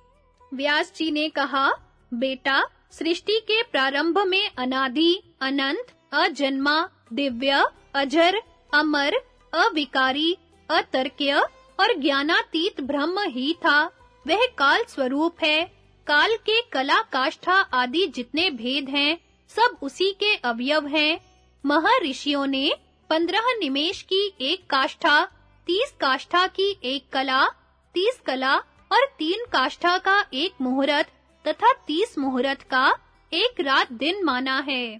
व्यास जी ने कहा, बेटा, सृष्टि के प्रारंभ में अनादि, अनंत, अजन्मा, दिव्य, अजर, अमर, अविकारी, अतर्क्य और ज्ञानातीत ब्रह्म ही था। वह काल स्वरूप है। काल के कला काष्ठा आदि जितने भेद हैं, सब उसी के अवयव हैं। महर्षियों ने पंद्रह निमेश की एक काष्ठा, तीस काष्ठा की एक कला, तीस कला और तीन काष्ठा का एक मुहूर्त तथा तीस मुहूर्त का एक रात दिन माना है।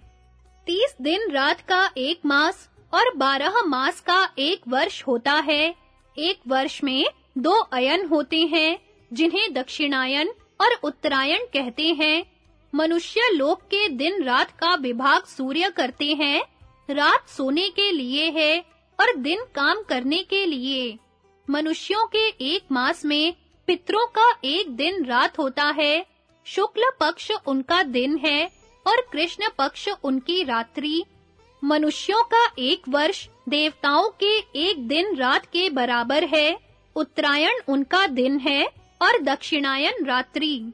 तीस दिन रात का एक मास और बारह मास का एक वर्ष होता है। एक वर्ष में दो अयन होते हैं, जिन्हें दक्षिणायन और उत्तरायण कहते हैं, मनुष्य लोक के दिन रात का विभाग सूर्य करते हैं, रात सोने के लिए है और दिन काम करने के लिए। मनुष्यों के एक मास में पितरों का एक दिन रात होता है, शुक्ल पक्ष उनका दिन है और कृष्ण पक्ष उनकी रात्रि। मनुष्यों का एक वर्ष देवताओं के एक दिन रात के बराबर है, उत्तरायण उनका दिन है और दक्षिणायन रात्रि।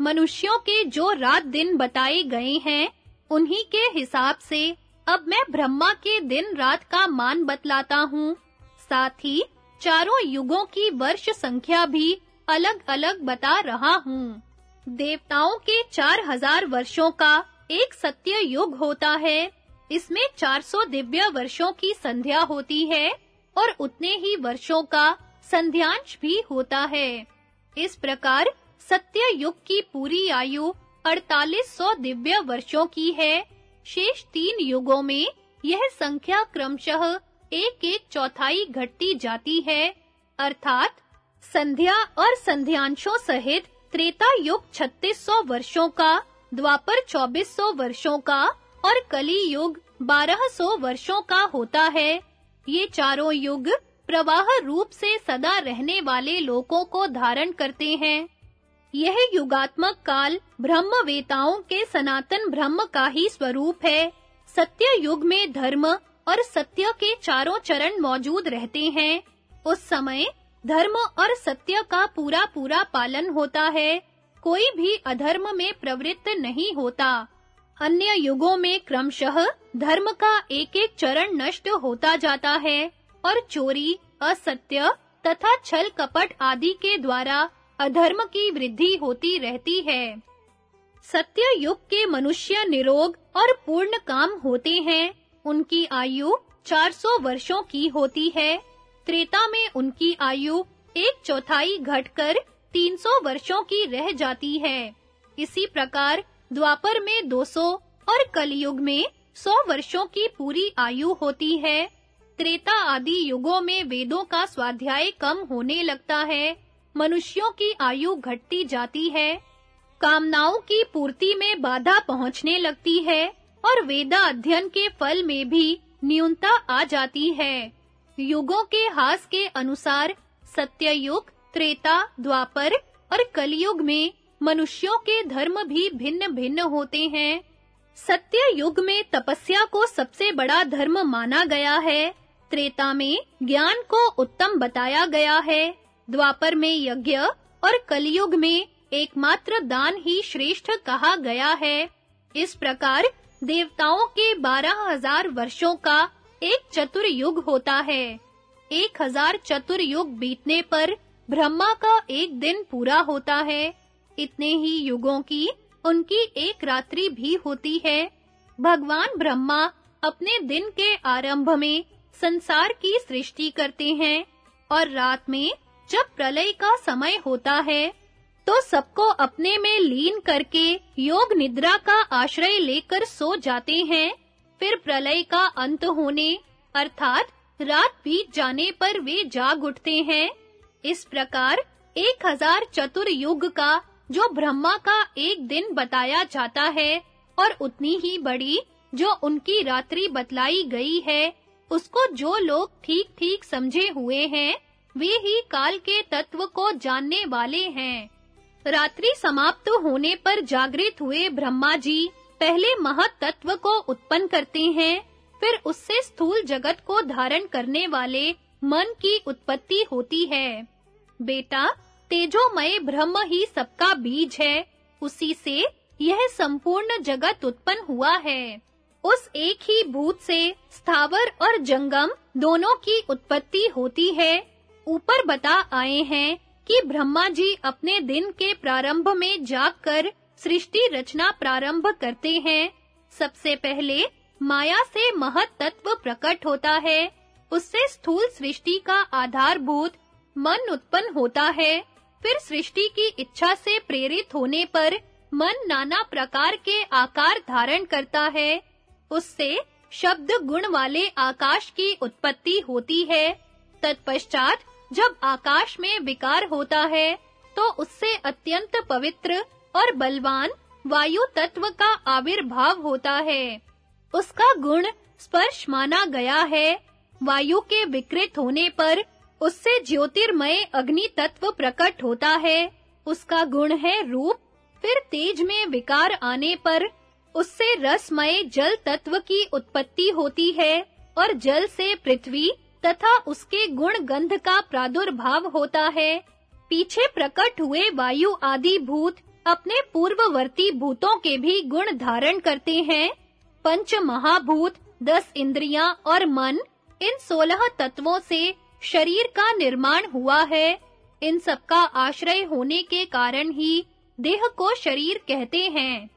मनुष्यों के जो रात दिन बताए गए हैं, उन्हीं के हिसाब से अब मैं ब्रह्मा के दिन रात का मान बतलाता हूँ। साथ ही चारों युगों की वर्ष संख्या भी अलग-अलग बता रहा हूँ। देवताओं के चार हज़ार वर्षों का एक सत्य युग होता है। इसमें 400 दिव्य वर्षों की संध्या होती है और उतने ही वर्षों का संध्यांश भी होता है। इस प्रकार सत्य युग की पूरी आयु 4800 दिव्य वर्षों की है। शेष तीन युगों में यह संख्या क्रमशः एक-एक चौथाई घटती जाती है। अर्थात संध्या और संध्यांशों सहित त्रेता युग 3600 वर्षों का, द्वापर 2400 वर्षों का और कली युग 1200 वर्षों का होता है। ये चारों युग प्रवाह रूप से सदा रहने वाले लोकों को धारण करते हैं। यह युगात्मक काल ब्रह्मवेताओं के सनातन ब्रह्म का ही स्वरूप है। सत्य युग में धर्म और सत्य के चारों चरण मौजूद रहते हैं। उस समय धर्म और सत्य का पूरा पूरा पालन होता है। कोई भी अधर्म में प्रवृत्त नहीं होता। अन्य युगों में क्रमशः धर्म का एक-एक चरण नष्ट होता जाता है। और चोरी, असत्य तथा छल कपट आदि के द्वारा अधर्म की वृद्धि होती रहती है। सत्य युग के मनुष्य निरोग और पूर्ण काम होते हैं। उनकी आयु 400 वर्षों की होती है। त्रेता में उनकी आयु एक चौथाई घटकर 300 वर्षों की रह जाती है। इसी प्रकार द्वापर में 200 और कलयुग में सौ वर्षों की पूरी आयु होती है। त्रेता आदि युगों में वेदों का स्वाध्याय कम होने लगता है। मनुष्यों की आयु घटती जाती है। कामनाओं की पूर्ति में बाधा पहुँचने लगती है और वेदा अध्ययन के फल में भी न्यूनता आ जाती है। युगों के हास के अनुसार सत्ययुग, त्रेता, द्वापर और कलयुग में मनुष्यों के धर्म भी भिन्न-भिन्न होते हैं। सत्य युग में तपस्या को सबसे बड़ा धर्म माना गया है। त्रेता में ज्ञान को उत्तम बताया गया है। द्वापर में यज्ञ और कलयुग में एकमात्र दान ही श्रेष्ठ कहा गया है। इस प्रकार देवताओं के बारह हज़ार वर्षों का एक चतुर्युग होता है। एक हज़ार चतुर्युग बीतने पर ब्रह्मा का एक दिन पूरा होता है। इतने ही युगों की उनकी एक रात्रि भी होती है। भगवान ब्रह्मा अपने दिन के आरंभ में संसार की सृष्टि करते हैं और रात में जब प्रलय का समय होता है तो सबको अपने में लीन करके योग निद्रा का आश्रय लेकर सो जाते हैं। फिर प्रलय का अंत होने, अर्थात रात बीत जाने पर वे जाग उठते हैं। इस प्रकार एक हज़ार चतुर्युग का, जो ब्रह्मा का एक दिन बताया जाता है, और उतनी ही बड़ी, जो उनकी रात्रि बतलाई गई है उसको जो लोग ठीक-ठीक समझे हुए हैं, वे ही काल के तत्व को जानने वाले हैं। रात्रि समाप्त होने पर जागृत हुए ब्रह्मा जी पहले महत तत्व को उत्पन्न करते हैं, फिर उससे स्थूल जगत को धारण करने वाले मन की उत्पत्ति होती है। बेटा, तेजोमय ब्रह्म ही सबका बीज है, उसी से यह संपूर्ण जगत उत्पन्न हुआ है। उस एक ही भूत से स्थावर और जंगम दोनों की उत्पत्ति होती है। ऊपर बता आए हैं कि ब्रह्मा जी अपने दिन के प्रारंभ में जागकर सृष्टि रचना प्रारंभ करते हैं। सबसे पहले माया से महत तत्व प्रकट होता है। उससे स्थूल सृष्टि का आधारभूत मन उत्पन्न होता है। फिर सृष्टि की इच्छा से प्रेरित होने पर मन नाना प्रकार के आकार धारण करता है। उससे शब्द गुण वाले आकाश की उत्पत्ति होती है। तत्पश्चात जब आकाश में विकार होता है तो उससे अत्यंत पवित्र और बलवान वायु तत्व का आविर्भाव होता है। उसका गुण स्पर्श माना गया है। वायु के विकृत होने पर उससे ज्योतिर्मय अग्नि तत्व प्रकट होता है। उसका गुण है रूप, फिर तेज में विकार आने पर उससे रसमय जल तत्व की उत्पत्ति होती है और जल से पृथ्वी तथा उसके गुण गंध का प्रादुर्भाव होता है। पीछे प्रकट हुए वायु आदि भूत अपने पूर्ववर्ती भूतों के भी गुण धारण करते हैं। पंच महाभूत, दस इंद्रियाँ और मन, इन सोलह तत्वों से शरीर का निर्माण हुआ है। इन सबका आश्रय होने के कारण ही देह को शरीर कहते हैं।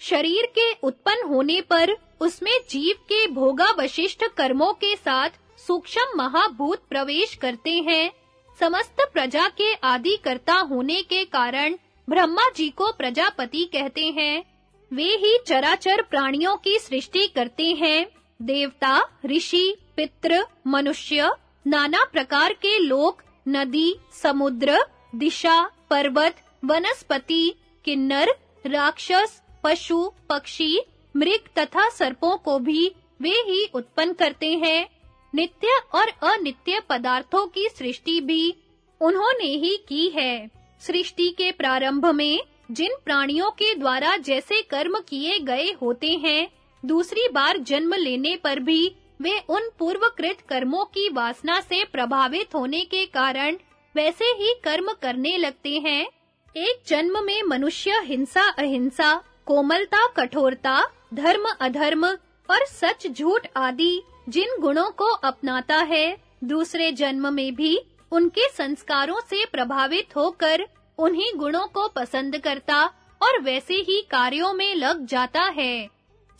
शरीर के उत्पन्न होने पर उसमें जीव के भोगा वशिष्ठ कर्मों के साथ सूक्ष्म महाभूत प्रवेश करते हैं। समस्त प्रजा के आदि कर्ता होने के कारण ब्रह्मा जी को प्रजापति कहते हैं। वे ही चराचर प्राणियों की सृष्टि करते हैं। देवता, ऋषि, पितृ, मनुष्य, नाना प्रकार के लोक, नदी, समुद्र, दिशा, पर्वत, वनस्पति, किन्नर, राक्षस पशु, पक्षी, मृग तथा सर्पों को भी वे ही उत्पन्न करते हैं। नित्य और अनित्य पदार्थों की सृष्टि भी उन्होंने ही की है। सृष्टि के प्रारंभ में जिन प्राणियों के द्वारा जैसे कर्म किए गए होते हैं, दूसरी बार जन्म लेने पर भी वे उन पूर्वकृत कर्मों की वासना से प्रभावित होने के कारण वैसे ही कर्म करने लगते हैं। एक जन्म में मनुष्य हिंसा, अहिंसा कोमलता, कठोरता, धर्म, अधर्म और सच, झूठ आदि जिन गुणों को अपनाता है, दूसरे जन्म में भी उनके संस्कारों से प्रभावित होकर उन्हीं गुणों को पसंद करता और वैसे ही कार्यों में लग जाता है।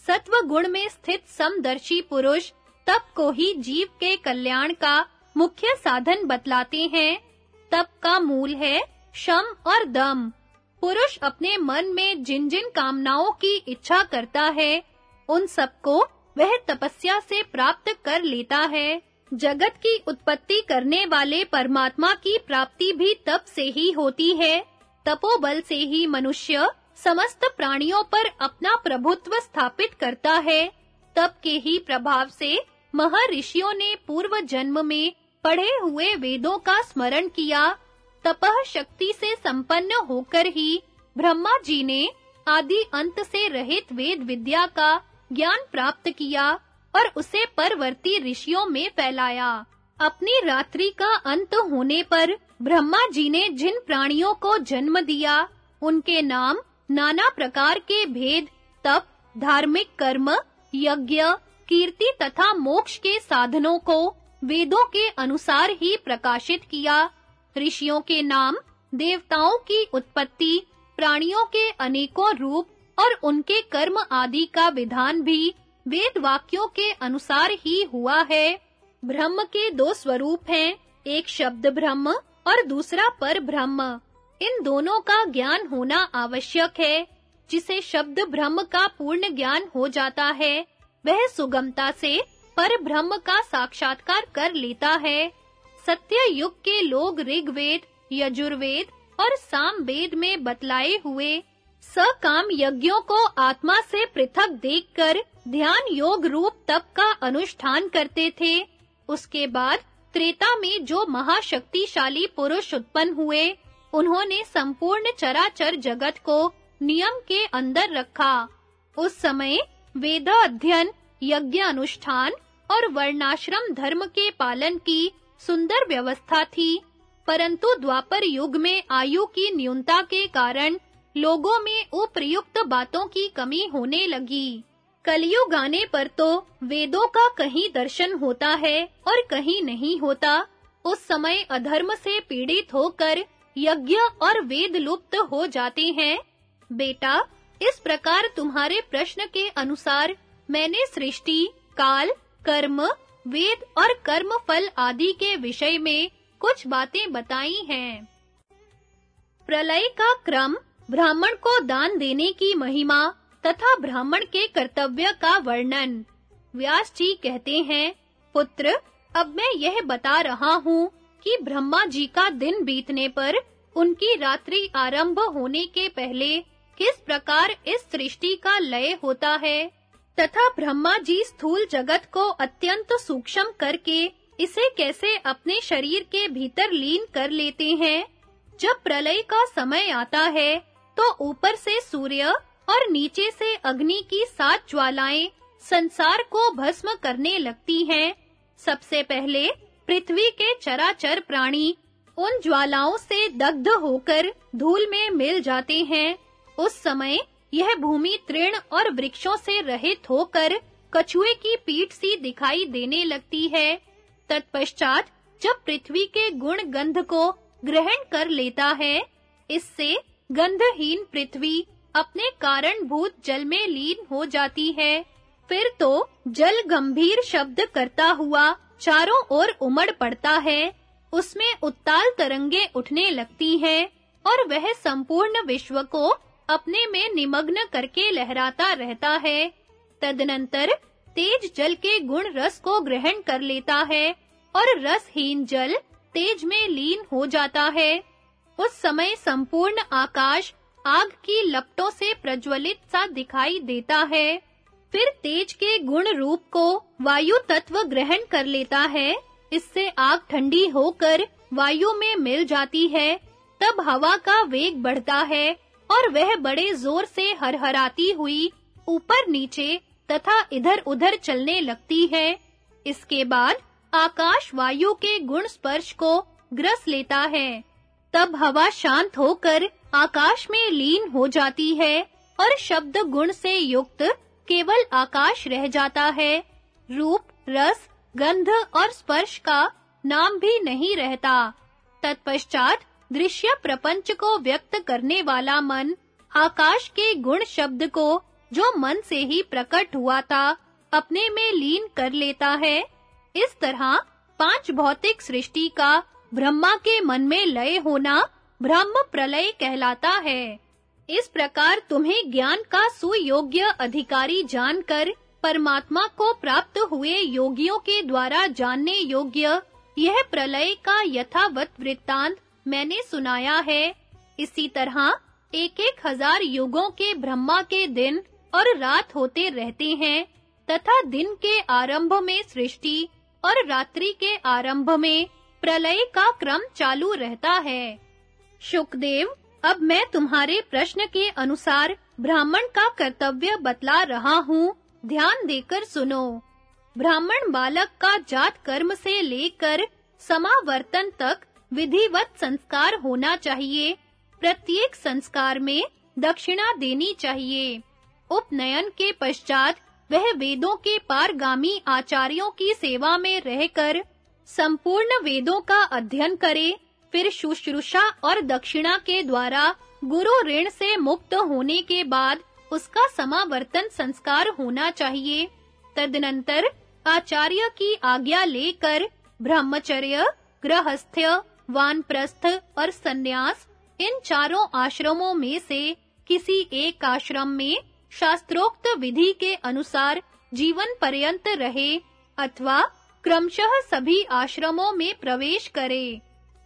सत्व गुण में स्थित समदर्शी पुरुष तप को ही जीव के कल्याण का मुख्य साधन बतलाते हैं। तप का मूल है शम और दम। पुरुष अपने मन में जिन-जिन कामनाओं की इच्छा करता है, उन सबको वह तपस्या से प्राप्त कर लेता है। जगत की उत्पत्ति करने वाले परमात्मा की प्राप्ति भी तप से ही होती है। तपोबल से ही मनुष्य समस्त प्राणियों पर अपना प्रभुत्व स्थापित करता है। तप के ही प्रभाव से महर्षियों ने पूर्व जन्म में पढ़े हुए वेदों का स्मरण किया। तपह शक्ति से संपन्न होकर ही ब्रह्मा जी ने आदि अंत से रहित वेद विद्या का ज्ञान प्राप्त किया और उसे परवर्ती ऋषियों में फैलाया। अपनी रात्रि का अंत होने पर ब्रह्मा जी ने जिन प्राणियों को जन्म दिया, उनके नाम नाना प्रकार के भेद, तप, धार्मिक कर्म, यज्ञ, कीर्ति तथा मोक्ष के साधनों को वेदों के अनुसार ही प्रकाशित किया। ऋषियों के नाम, देवताओं की उत्पत्ति, प्राणियों के अनेकों रूप और उनके कर्म आदि का विधान भी वेद वाक्यों के अनुसार ही हुआ है। ब्रह्म के दो स्वरूप हैं, एक शब्द ब्रह्म और दूसरा पर ब्रह्म। इन दोनों का ज्ञान होना आवश्यक है। जिसे शब्द ब्रह्म का पूर्ण ज्ञान हो जाता है, वह सुगमता से पर ब्रह्म का साक्षात्कार कर लेता है। सत्य युग के लोग ऋग्वेद, यजुर्वेद और सामवेद में बतलाए हुए सकाम यज्ञों को आत्मा से पृथक देखकर ध्यान योग रूप तप का अनुष्ठान करते थे। उसके बाद त्रेता में जो महाशक्तिशाली पुरुष उत्पन्न हुए, उन्होंने संपूर्ण चराचर जगत को नियम के अंदर रखा। उस समय वेद अध्ययन यज्ञ अनुष्ठान और वर्णाश्रम धर्म के पालन की सुंदर व्यवस्था थी, परंतु द्वापर युग में आयु की न्यूनता के कारण लोगों में उपयुक्त बातों की कमी होने लगी। कलयुग आने पर तो वेदों का कहीं दर्शन होता है और कहीं नहीं होता, उस समय अधर्म से पीड़ित होकर यज्ञ और वेद लुप्त हो जाते हैं। बेटा, इस प्रकार तुम्हारे प्रश्न के अनुसार मैंने सृष्टि, काल, कर्म वेद और कर्म फल आदि के विषय में कुछ बातें बताई हैं। प्रलय का क्रम ब्राह्मण को दान देने की महिमा तथा ब्राह्मण के कर्तव्य का वर्णन। व्यास जी कहते हैं, पुत्र, अब मैं यह बता रहा हूँ कि ब्रह्मा जी का दिन बीतने पर उनकी रात्रि आरंभ होने के पहले किस प्रकार इस सृष्टि का लय होता है। तथा ब्रह्मा जी स्थूल जगत को अत्यंत सूक्ष्म करके इसे कैसे अपने शरीर के भीतर लीन कर लेते हैं? जब प्रलय का समय आता है तो ऊपर से सूर्य और नीचे से अग्नि की सात ज्वालाएँ संसार को भस्म करने लगती हैं। सबसे पहले पृथ्वी के चराचर प्राणी उन ज्वालाओं से दग्ध होकर धूल में मिल जाते हैं। उस समय यह भूमि तृण और वृक्षों से रहित होकर कछुए की पीठ सी दिखाई देने लगती है। तत्पश्चात जब पृथ्वी के गुण गंध को ग्रहण कर लेता है, इससे गंधहीन पृथ्वी अपने कारण भूत जल में लीन हो जाती है। फिर तो जल गंभीर शब्द करता हुआ चारों ओर उमड़ पड़ता है, उसमें उत्ताल तरंगे उठने लगती हैं और वह संपूर्ण विश्व को अपने में निमग्न करके लहराता रहता है। तदनंतर तेज जल के गुण रस को ग्रहण कर लेता है और रसहीन जल तेज में लीन हो जाता है। उस समय संपूर्ण आकाश आग की लपटों से प्रज्वलित सा दिखाई देता है। फिर तेज के गुण रूप को वायु तत्व ग्रहण कर लेता है। इससे आग ठंडी होकर वायु में मिल जाती है। तब हवा का वेग बढ़ता है। और वह बड़े ज़ोर से हरहराती हुई ऊपर नीचे तथा इधर-उधर चलने लगती है। इसके बाद आकाश वायु के गुण स्पर्श को ग्रस लेता है। तब हवा शांत होकर आकाश में लीन हो जाती है और शब्द गुण से युक्त केवल आकाश रह जाता है। रूप, रस, गंध और स्पर्श का नाम भी नहीं रहता। तत्पश्चात दृश्य प्रपंच को व्यक्त करने वाला मन आकाश के गुण शब्द को जो मन से ही प्रकट हुआ था, अपने में लीन कर लेता है। इस तरह पाँच भौतिक सृष्टि का ब्रह्मा के मन में लय होना ब्रह्म प्रलय कहलाता है। इस प्रकार तुम्हें ज्ञान का सुयोग्य अधिकारी जानकर परमात्मा को प्राप्त हुए योगियों के द्वारा जानने योग्य यह प्रलय का यथावत वृत्तांत मैंने सुनाया है। इसी तरह एक-एक हज़ार युगों के ब्रह्मा के दिन और रात होते रहते हैं, तथा दिन के आरंभ में सृष्टि और रात्रि के आरंभ में प्रलय का क्रम चालू रहता है। शुकदेव, अब मैं तुम्हारे प्रश्न के अनुसार ब्राह्मण का कर्तव्य बतला रहा हूँ। ध्यान देकर सुनो। ब्राह्मण बालक का जात कर्म से लेकर समावर्तन तक विधिवत संस्कार होना चाहिए। प्रत्येक संस्कार में दक्षिणा देनी चाहिए। उपनयन के पश्चात वह वेदों के पारगामी आचार्यों की सेवा में रहकर संपूर्ण वेदों का अध्ययन करे, फिर शुश्रूषा और दक्षिणा के द्वारा गुरु ऋण से मुक्त होने के बाद उसका समावर्तन संस्कार होना चाहिए। तदनंतर आचार्य की आज्ञा लेकर ब्रह्मचर्य गृहस्थ्य वानप्रस्थ और सन्यास इन चारों आश्रमों में से किसी एक आश्रम में शास्त्रोक्त विधि के अनुसार जीवन पर्यंत रहे अथवा क्रमशः सभी आश्रमों में प्रवेश करे।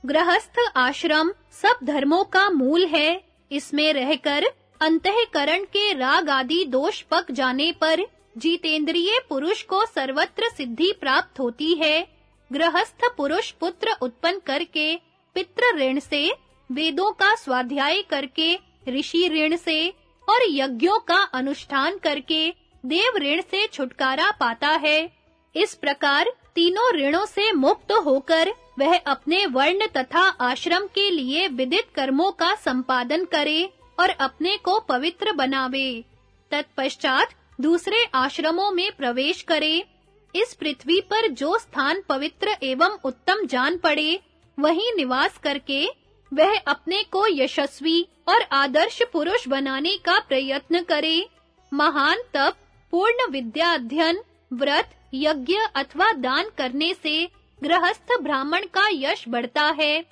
गृहस्थ आश्रम सब धर्मों का मूल है। इसमें रहकर अंतःकरण के राग आदि दोष पक जाने पर जीतेंद्रिय पुरुष को सर्वत्र सिद्धि प्राप्त होती है। गृहस्थ पुरुष पुत्र उत्पन्न करके, पितृ ऋण से, वेदों का स्वाध्याय करके, ऋषि ऋण से, और यज्ञों का अनुष्ठान करके, देव ऋण से छुटकारा पाता है। इस प्रकार तीनों ऋणों से मुक्त होकर, वह अपने वर्ण तथा आश्रम के लिए विदित कर्मों का संपादन करे और अपने को पवित्र बनावे। तत्पश्चात दूसरे आश्रमों में प्रवेश करे। इस पृथ्वी पर जो स्थान पवित्र एवं उत्तम जान पड़े, वहीं निवास करके वह अपने को यशस्वी और आदर्श पुरुष बनाने का प्रयत्न करे। महान तप, पूर्ण विद्या अध्ययन, व्रत, यज्ञ अथवा दान करने से गृहस्थ ब्राह्मण का यश बढ़ता है।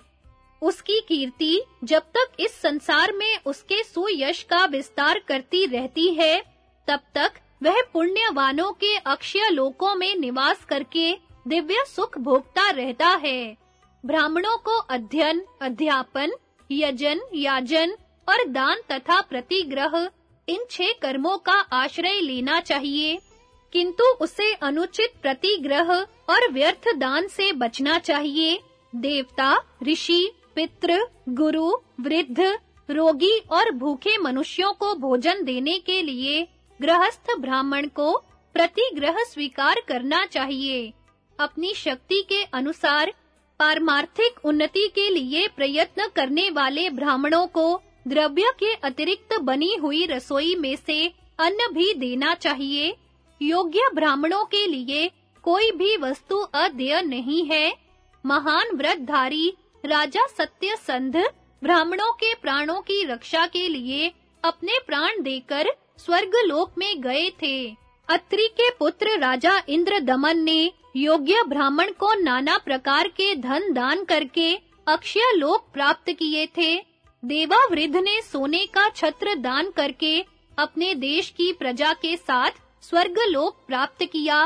उसकी कीर्ति जब तक इस संसार में उसके सुयश का विस्तार करती रहती है, तब तक वह पुण्यवानों के अक्षय लोकों में निवास करके दिव्य सुख भोगता रहता है। ब्राह्मणों को अध्ययन, अध्यापन, यजन, याजन और दान तथा प्रतिग्रह, इन छह कर्मों का आश्रय लेना चाहिए। किंतु उसे अनुचित प्रतिग्रह और व्यर्थ दान से बचना चाहिए। देवता, ऋषि, पितृ, गुरु, वृद्ध, रोगी और भूखे मनुष्यों को भोजन देने के लिए गृहस्थ ब्राह्मण को प्रतिग्रह स्वीकार करना चाहिए। अपनी शक्ति के अनुसार पारमार्थिक उन्नति के लिए प्रयत्न करने वाले ब्राह्मणों को द्रव्य के अतिरिक्त बनी हुई रसोई में से अन्न भी देना चाहिए। योग्य ब्राह्मणों के लिए कोई भी वस्तु अदेय नहीं है। महान व्रतधारी, राजा सत्य संध ब्राह्मणों के प्राणों की रक्षा के लिए अपने प्राण देकर स्वर्ग लोक में गए थे। अत्रि के पुत्र राजा इंद्र दमन ने योग्य ब्राह्मण को नाना प्रकार के धन दान करके अक्षय लोक प्राप्त किए थे। देवा वृद्ध ने सोने का छत्र दान करके अपने देश की प्रजा के साथ स्वर्ग लोक प्राप्त किया।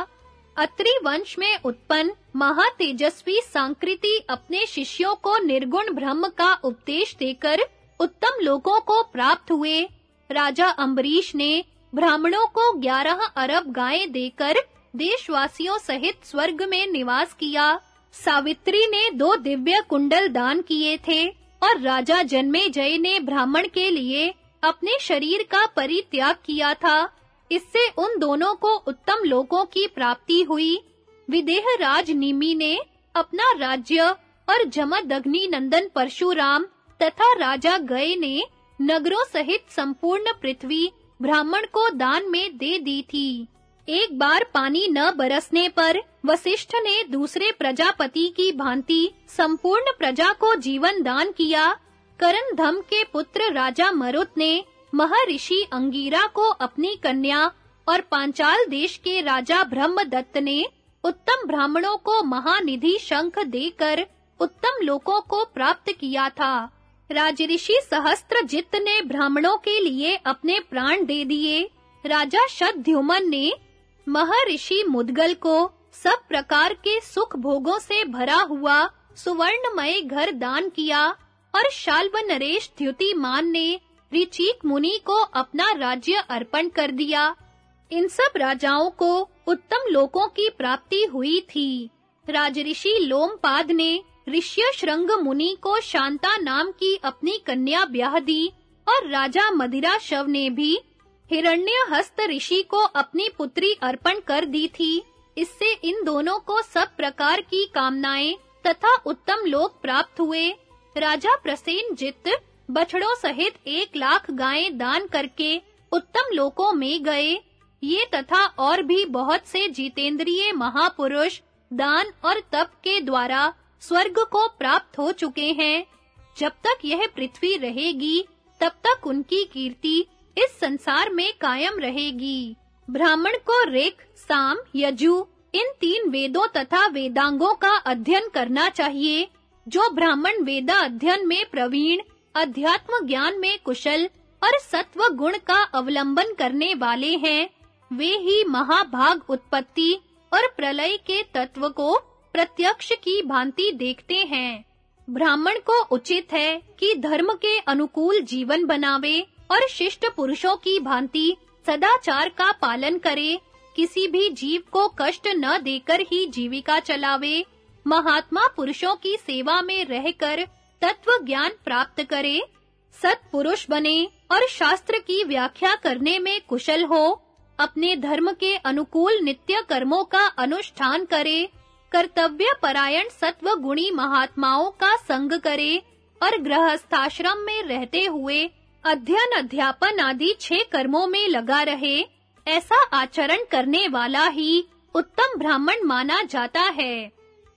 अत्रि वंश में उत्पन्न महातेजस्वी सांकृति अपने शिष्यों को निर्गुण ब्रह्म का उपदेश देकर उत्तम लोकों को प्राप्त हुए। राजा अम्बरीश ने ब्राह्मणों को ग्यारह अरब गायें देकर देशवासियों सहित स्वर्ग में निवास किया। सावित्री ने दो दिव्य कुंडल दान किए थे और राजा जन्मे जय ने ब्राह्मण के लिए अपने शरीर का परित्याग किया था। इससे उन दोनों को उत्तम लोकों की प्राप्ति हुई। विदेह राज निमि ने अपना राज्य और जमदग्नि नंदन परशुराम तथा राजा गए ने नगरों सहित संपूर्ण पृथ्वी ब्राह्मण को दान में दे दी थी। एक बार पानी न बरसने पर वशिष्ठ ने दूसरे प्रजापति की भांति संपूर्ण प्रजा को जीवन दान किया। करण धम के पुत्र राजा मरुत ने महर्षि अंगीरा को अपनी कन्या और पांचाल देश के राजा ब्रह्मदत्त ने उत्तम ब्राह्मणों को महानिधि शंख देकर उत्तम लोकों को प्राप्त किया था। राजऋषि सहस्त्रजित ने ब्राह्मणों के लिए अपने प्राण दे दिए। राजा शतद्युमन ने महर्षि मुदगल को सब प्रकार के सुख भोगों से भरा हुआ सुवर्णमय घर दान किया और शाल्व नरेश द्युतिमान ने ऋचिक मुनि को अपना राज्य अर्पण कर दिया। इन सब राजाओं को उत्तम लोकों की प्राप्ति हुई थी। राजऋषि लोमपाद ने ऋष्य श्रृंग मुनि को शांता नाम की अपनी कन्या ब्याह दी और राजा मदिरा शव ने भी हिरण्य हस्त ऋषि को अपनी पुत्री अर्पण कर दी थी। इससे इन दोनों को सब प्रकार की कामनाएँ तथा उत्तम लोक प्राप्त हुए। राजा प्रसेन जित बछड़ों सहित एक लाख गायें दान करके उत्तम लोकों में गए। ये तथा और भी बहुत से जीतेंद्रिय महापुरुष दान और तप के द्वारा स्वर्ग को प्राप्त हो चुके हैं। जब तक यह पृथ्वी रहेगी, तब तक उनकी कीर्ति इस संसार में कायम रहेगी। ब्राह्मण को ऋक साम, यजु, इन तीन वेदों तथा वेदांगों का अध्ययन करना चाहिए, जो ब्राह्मण वेदा अध्ययन में प्रवीण, अध्यात्म ज्ञान में कुशल और सत्व गुण का अवलंबन करने वाले हैं। वे ही महाभाग उत्पत्ति और प्रलय के तत्व को प्रत्यक्ष की भांति देखते हैं। ब्राह्मण को उचित है कि धर्म के अनुकूल जीवन बनावे और शिष्ट पुरुषों की भांति सदाचार का पालन करे। किसी भी जीव को कष्ट न देकर ही जीविका चलावे। महात्मा पुरुषों की सेवा में रहकर तत्व ज्ञान प्राप्त करे। सत्पुरुष बने और शास्त्र की व्याख्या करने में कुशल हो। अपने धर्म के अनुकूल नित्य कर्मों का अनुष्ठान करे। कर्तव्य परायण सत्व गुणी महात्माओं का संग करे और गृहस्थाश्रम में रहते हुए अध्ययन अध्यापन आदि छह कर्मों में लगा रहे, ऐसा आचरण करने वाला ही उत्तम ब्राह्मण माना जाता है।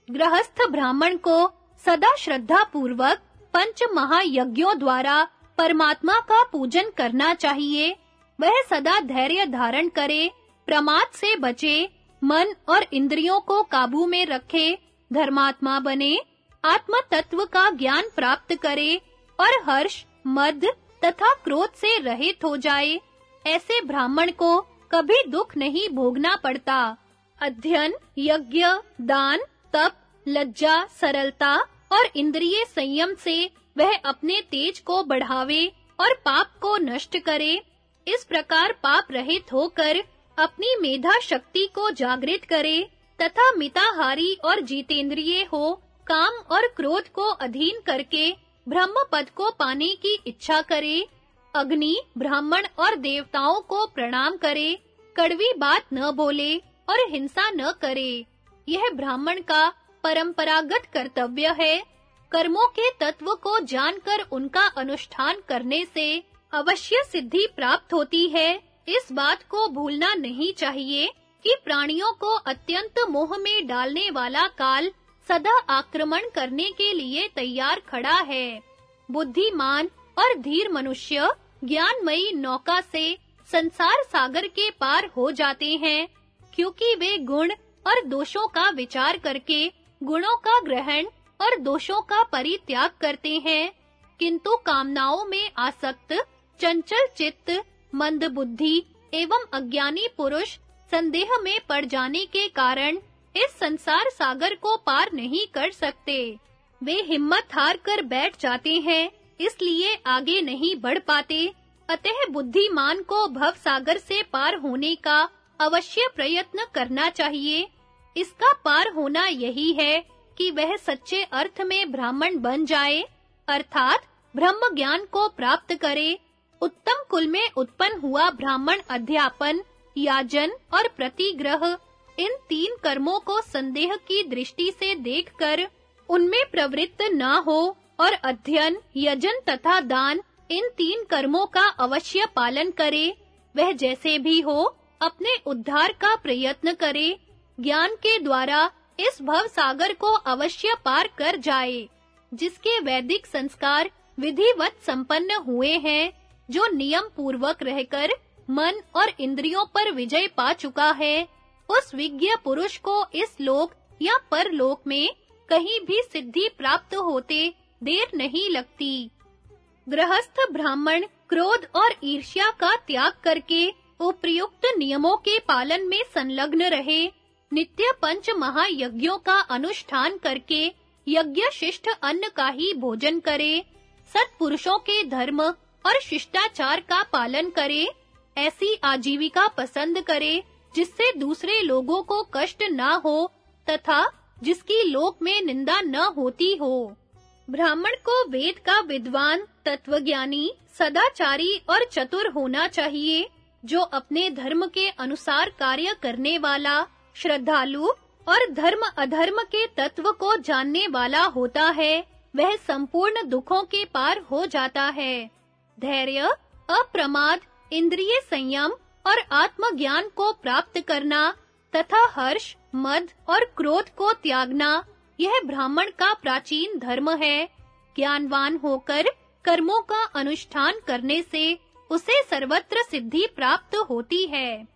गृहस्थ ब्राह्मण को सदा श्रद्धा पूर्वक पंच महायज्ञों द्वारा परमात्मा का पूजन करना चाहिए। वह सदा धैर्य धारण करे, प्रमाद से बचे मन और इंद्रियों को काबू में रखे, धर्मात्मा बने आत्म तत्व का ज्ञान प्राप्त करे और हर्ष, मद तथा क्रोध से रहित हो जाए। ऐसे ब्राह्मण को कभी दुख नहीं भोगना पड़ता। अध्ययन, यज्ञ, दान, तप, लज्जा, सरलता और इंद्रिय संयम से वह अपने तेज को बढ़ावे और पाप को नष्ट करे। इस प्रकार पाप रहित होकर अपनी मेधा शक्ति को जागृत करे तथा मिताहारी और जीतेंद्रिय हो, काम और क्रोध को अधीन करके ब्रह्म पद को पाने की इच्छा करे, अग्नि, ब्राह्मण और देवताओं को प्रणाम करे, कड़वी बात न बोले और हिंसा न करे। यह ब्राह्मण का परंपरागत कर्तव्य है। कर्मों के तत्व को जानकर उनका अनुष्ठान करने से अवश्य सिद्धि प्राप्त होती है। इस बात को भूलना नहीं चाहिए कि प्राणियों को अत्यंत मोह में डालने वाला काल सदा आक्रमण करने के लिए तैयार खड़ा है। बुद्धिमान और धीर मनुष्य ज्ञानमयी नौका से संसार सागर के पार हो जाते हैं, क्योंकि वे गुण और दोषों का विचार करके गुणों का ग्रहण और दोषों का परित्याग करते हैं। किंतु कामनाओं में आसक्त, चंचल चित्त मंद बुद्धि एवं अज्ञानी पुरुष संदेह में पड़ जाने के कारण इस संसार सागर को पार नहीं कर सकते। वे हिम्मत हार कर बैठ जाते हैं, इसलिए आगे नहीं बढ़ पाते। अतः बुद्धिमान को भव सागर से पार होने का अवश्य प्रयत्न करना चाहिए। इसका पार होना यही है कि वह सच्चे अर्थ में ब्राह्मण बन जाए, अर्थात ब्रह्म ज्ञान को प्राप्त करे। उत्तम कुल में उत्पन्न हुआ ब्राह्मण अध्यापन, याजन और प्रतिग्रह, इन तीन कर्मों को संदेह की दृष्टि से देखकर उनमें प्रवृत्त न हो और अध्ययन, यजन तथा दान इन तीन कर्मों का अवश्य पालन करे। वह जैसे भी हो, अपने उद्धार का प्रयत्न करे। ज्ञान के द्वारा इस भव सागर को अवश्य पार कर जाए, जिसके वैदिक संस्कार विधिवत संपन्न हुए हैं। जो नियम पूर्वक रहकर मन और इंद्रियों पर विजय पा चुका है, उस विज्ञ पुरुष को इस लोक या परलोक में कहीं भी सिद्धि प्राप्त होते देर नहीं लगती। गृहस्थ ब्राह्मण क्रोध और ईर्ष्या का त्याग करके उपयुक्त नियमों के पालन में संलग्न रहे, नित्य पंच महायज्ञों का अनुष्ठान करके यज्ञ शिष्ट अन्न का ही भोजन करे, सत्पुरुषों के धर्म और शिष्टाचार का पालन करे, ऐसी आजीविका पसंद करे, जिससे दूसरे लोगों को कष्ट ना हो तथा जिसकी लोक में निंदा न होती हो। ब्राह्मण को वेद का विद्वान, तत्वज्ञानी, सदाचारी और चतुर होना चाहिए, जो अपने धर्म के अनुसार कार्य करने वाला, श्रद्धालु और धर्म अधर्म के तत्व को जानने वाला होता है, वह संपूर्ण दुखों के पार हो जाता है। धैर्य, अप्रमाद, इंद्रिय संयम और आत्मज्ञान को प्राप्त करना, तथा हर्ष, मद और क्रोध को त्यागना, यह ब्राह्मण का प्राचीन धर्म है। ज्ञानवान होकर कर्मों का अनुष्ठान करने से उसे सर्वत्र सिद्धि प्राप्त होती है।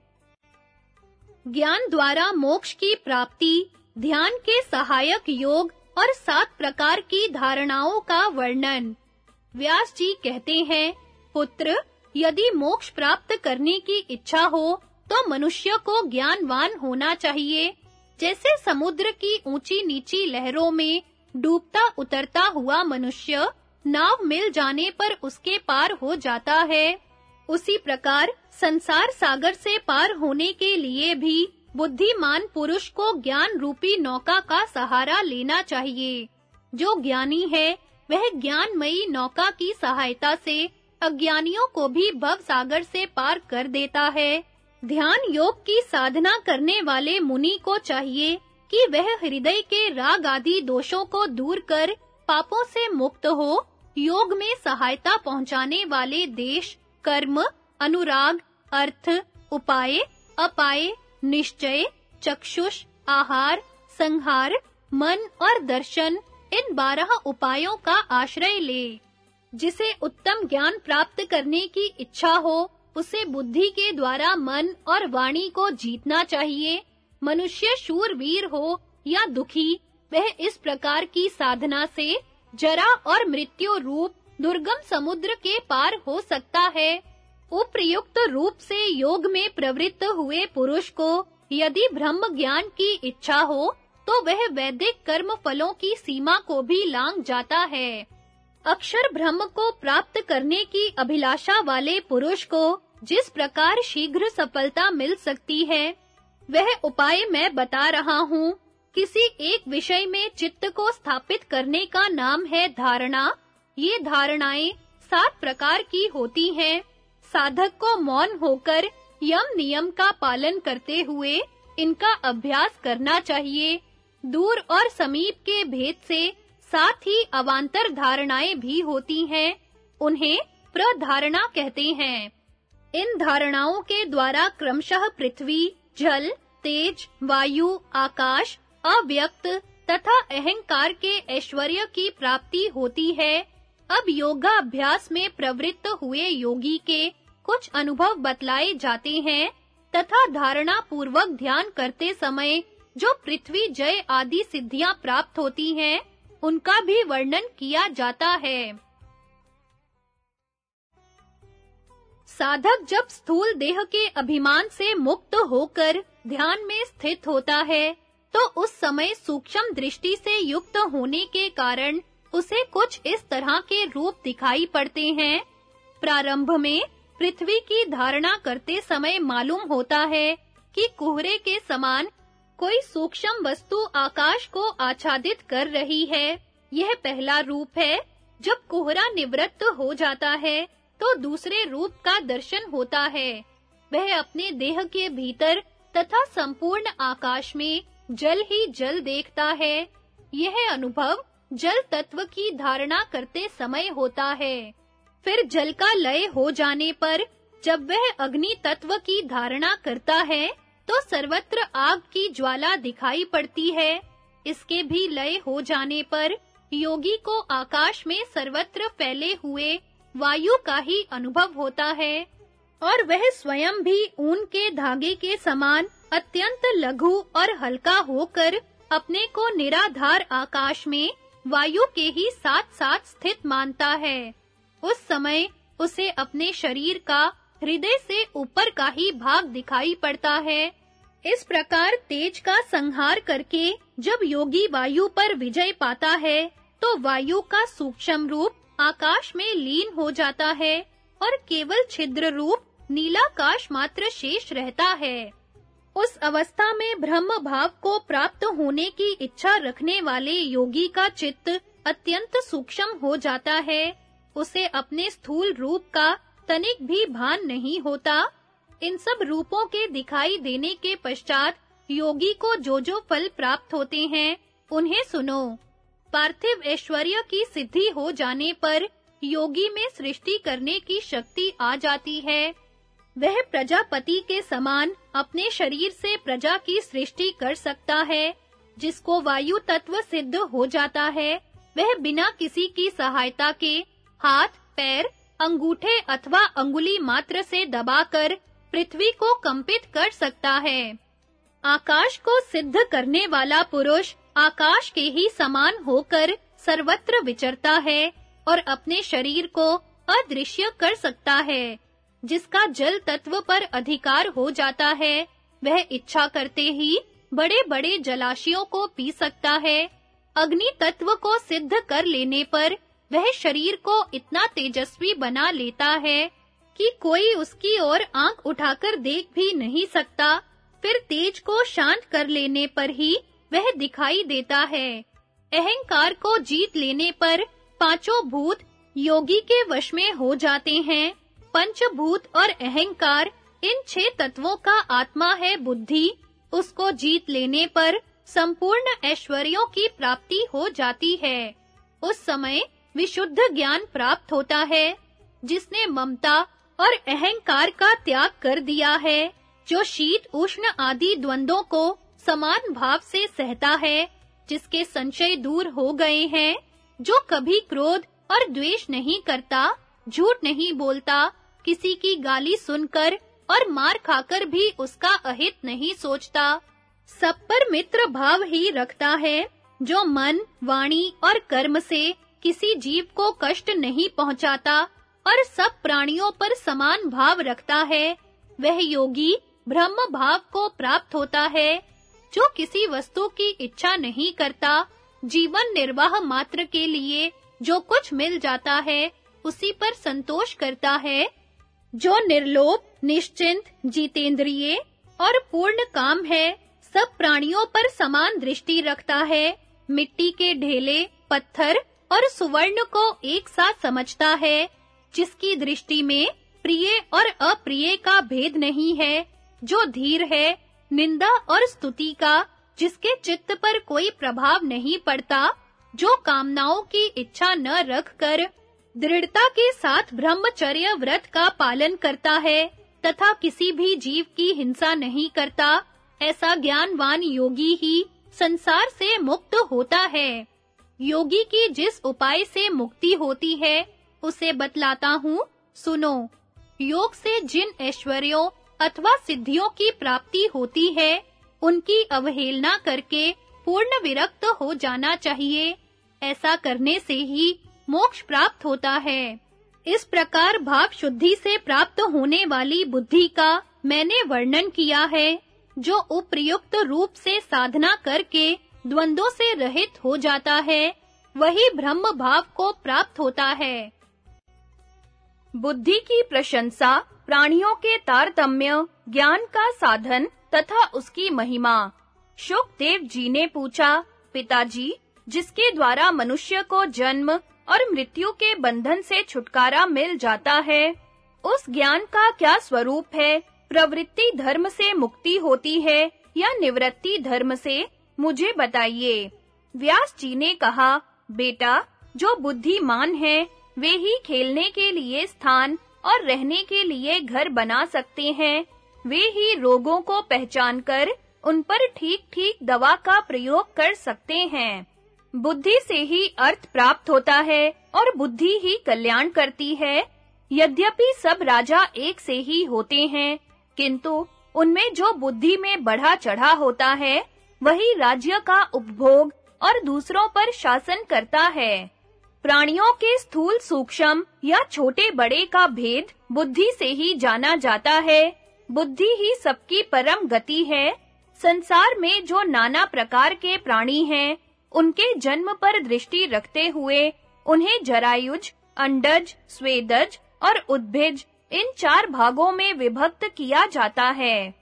ज्ञान द्वारा मोक्ष की प्राप्ति, ध्यान के सहायक योग और सात प्रकार की धारणाओं का वर्णन। व्यास जी कहते हैं, पुत्र, यदि मोक्ष प्राप्त करने की इच्छा हो तो मनुष्य को ज्ञानवान होना चाहिए। जैसे समुद्र की ऊँची नीची लहरों में डूबता उतरता हुआ मनुष्य नाव मिल जाने पर उसके पार हो जाता है। उसी प्रकार संसार सागर से पार होने के लिए भी बुद्धिमान पुरुष को ज्ञान रूपी नौका का सहारा लेना चाहिए। जो ज्ञानी है वह ज्ञानमयी नौका की सहायता से अज्ञानियों को भी भव सागर से पार कर देता है। ध्यान योग की साधना करने वाले मुनि को चाहिए कि वह हृदय के राग आदि दोषों को दूर कर पापों से मुक्त हो, योग में सहायता पहुँचाने वाले देश, कर्म, अनुराग, अर्थ, उपाय, अपाय, निश्चय, चक्षुष, आहार, संहार, मन और दर्शन इन बारह उपायों का आश्रय ले। जिसे उत्तम ज्ञान प्राप्त करने की इच्छा हो, उसे बुद्धि के द्वारा मन और वाणी को जीतना चाहिए। मनुष्य शूरवीर हो या दुखी, वह इस प्रकार की साधना से जरा और मृत्यु रूप दुर्गम समुद्र के पार हो सकता है। उपयुक्त रूप से योग में प्रवृत्त हुए पुरुष को यदि ब्रह्म ज्ञान की इच्छा हो तो वह वैदिक कर्म फलों की सीमा को भी लांग जाता है। अक्षर ब्रह्म को प्राप्त करने की अभिलाषा वाले पुरुष को जिस प्रकार शीघ्र सफलता मिल सकती है, वह उपाय मैं बता रहा हूँ। किसी एक विषय में चित्त को स्थापित करने का नाम है धारणा। ये धारणाएँ सात प्रकार की होती हैं। साधक को मौन होकर यम नियम का पालन करते हुए इनका अभ्यास करना चाहिए। दूर और समीप के भेद से साथ ही अवांतर धारणाएँ भी होती हैं। उन्हें प्रधारणा कहते हैं। इन धारणाओं के द्वारा क्रमशः पृथ्वी, जल, तेज, वायु, आकाश, अव्यक्त तथा अहंकार के ऐश्वर्य की प्राप्ति होती है। अब योगा अभ्यास में प्रवृत्त हुए योगी के कुछ अनुभव बतलाए जाते हैं तथा धारणा पूर्वक ध्यान करते समय जो पृथ्वी जय आदि सिद्धियाँ प्राप्त होती हैं, उनका भी वर्णन किया जाता है। साधक जब स्थूल देह के अभिमान से मुक्त होकर ध्यान में स्थित होता है तो उस समय सूक्ष्म दृष्टि से युक्त होने के कारण उसे कुछ इस तरह के रूप दिखाई पड़ते हैं। प्रारंभ में पृथ्वी की धारणा करते समय मालूम होता है कि कोहरे के समान कोई सूक्ष्म वस्तु आकाश को आच्छादित कर रही है। यह पहला रूप है। जब कोहरा निवृत्त हो जाता है तो दूसरे रूप का दर्शन होता है। वह अपने देह के भीतर तथा संपूर्ण आकाश में जल ही जल देखता है। यह अनुभव जल तत्व की धारणा करते समय होता है। फिर जल का लय हो जाने पर जब वह अग्नि तत्व की धारणा करता है तो सर्वत्र आग की ज्वाला दिखाई पड़ती है। इसके भी लय हो जाने पर योगी को आकाश में सर्वत्र फैले हुए वायु का ही अनुभव होता है, और वह स्वयं भी ऊन के धागे के समान अत्यंत लघु और हल्का होकर अपने को निराधार आकाश में वायु के ही साथ-साथ स्थित मानता है। उस समय उसे अपने शरीर का हृदय से ऊपर का ही भाग दिखाई पड़ता है। इस प्रकार तेज का संहार करके जब योगी वायु पर विजय पाता है तो वायु का सूक्ष्म रूप आकाश में लीन हो जाता है और केवल छिद्र रूप नीलाकाश मात्र शेष रहता है। उस अवस्था में ब्रह्म भाव को प्राप्त होने की इच्छा रखने वाले योगी का चित्त अत्यंत सूक्ष्म हो जाता है। उसे अपने स्थूल रूप का तनिक भी भान नहीं होता। इन सब रूपों के दिखाई देने के पश्चात योगी को जो जो फल प्राप्त होते हैं, उन्हें सुनो। पार्थिव ऐश्वर्य की सिद्धि हो जाने पर योगी में सृष्टि करने की शक्ति आ जाती है। वह प्रजापति के समान अपने शरीर से प्रजा की सृष्टि कर सकता है, जिसको वायु तत्व सिद्ध हो जाता है। वह बिना किसी की सहायता के हाथ, पैर अंगूठे अथवा अंगुली मात्र से दबाकर पृथ्वी को कंपित कर सकता है। आकाश को सिद्ध करने वाला पुरुष आकाश के ही समान होकर सर्वत्र विचरता है और अपने शरीर को अदृश्य कर सकता है। जिसका जल तत्व पर अधिकार हो जाता है, वह इच्छा करते ही बड़े-बड़े जलाशयों को पी सकता है। अग्नि तत्व को सिद्ध कर लेने पर वह शरीर को इतना तेजस्वी बना लेता है कि कोई उसकी ओर आँख उठाकर देख भी नहीं सकता। फिर तेज को शांत कर लेने पर ही वह दिखाई देता है। अहंकार को जीत लेने पर पाँचों भूत योगी के वश में हो जाते हैं। पंचभूत और अहंकार, इन छह तत्वों का आत्मा है बुद्धि। उसको जीत लेने पर संपूर्ण ऐश्वर्यों की प्राप्ति हो जाती है। उस समय विशुद्ध ज्ञान प्राप्त होता है, जिसने ममता और अहंकार का त्याग कर दिया है, जो शीत, उष्ण आदि द्वंद्वों को समान भाव से सहता है, जिसके संशय दूर हो गए हैं, जो कभी क्रोध और द्वेष नहीं करता, झूठ नहीं बोलता, किसी की गाली सुनकर और मार खाकर भी उसका अहित नहीं सोचता। सब पर मित्र भाव ही रखता है, जो मन, वाणी और कर्म से किसी जीव को कष्ट नहीं पहुंचाता और सब प्राणियों पर समान भाव रखता है। वह योगी ब्रह्म भाव को प्राप्त होता है, जो किसी वस्तु की इच्छा नहीं करता। जीवन निर्वाह मात्र के लिए जो कुछ मिल जाता है, उसी पर संतोष करता है। जो निर्लोभ, निश्चिंत, जितेंद्रिय और पूर्ण काम है, सब प्राणियों पर समान दृष्टि रखता है। मिट्टी के ढेले, पत्थर और सुवर्ण को एक साथ समझता है, जिसकी दृष्टि में प्रिय और अप्रिय का भेद नहीं है, जो धीर है, निंदा और स्तुति का, जिसके चित्त पर कोई प्रभाव नहीं पड़ता, जो कामनाओं की इच्छा न रखकर दृढ़ता के साथ ब्रह्मचर्य व्रत का पालन करता है, तथा किसी भी जीव की हिंसा नहीं करता, ऐसा ज्ञानवान योगी ही संसार से मुक्त होता है। योगी की जिस उपाय से मुक्ति होती है, उसे बतलाता हूँ। सुनो। योग से जिन ऐश्वर्यों अथवा सिद्धियों की प्राप्ति होती है, उनकी अवहेलना करके पूर्ण विरक्त हो जाना चाहिए। ऐसा करने से ही मोक्ष प्राप्त होता है। इस प्रकार भाव शुद्धि से प्राप्त होने वाली बुद्धि का मैंने वर्णन किया है, जो उपयुक्त रूप से साधना करके द्वंद्वों से रहित हो जाता है, वही ब्रह्म भाव को प्राप्त होता है। बुद्धि की प्रशंसा, प्राणियों के तारतम्य, ज्ञान का साधन तथा उसकी महिमा। शुकदेव जी ने पूछा, पिताजी, जिसके द्वारा मनुष्य को जन्म और मृत्यु के बंधन से छुटकारा मिल जाता है, उस ज्ञान का क्या स्वरूप है? प्रवृत्ति धर्म से मुक्ति होती है या निवृत्ति धर्म से मुझे बताइए। व्यास जी ने कहा, बेटा, जो बुद्धिमान है, वे ही खेलने के लिए स्थान और रहने के लिए घर बना सकते हैं। वे ही रोगों को पहचानकर उन पर ठीक-ठीक दवा का प्रयोग कर सकते हैं। बुद्धि से ही अर्थ प्राप्त होता है और बुद्धि ही कल्याण करती है। यद्यपि सब राजा एक से ही होते हैं, किंतु उनमें जो बुद्धि में बढ़ा चढ़ा होता है वही राज्य का उपभोग और दूसरों पर शासन करता है। प्राणियों के स्थूल सूक्ष्म या छोटे बड़े का भेद बुद्धि से ही जाना जाता है। बुद्धि ही सबकी परम गति है। संसार में जो नाना प्रकार के प्राणी हैं, उनके जन्म पर दृष्टि रखते हुए उन्हें जरायुज, अंडज, स्वेदज और उद्भिज इन चार भागों में विभक्त किया जाता है।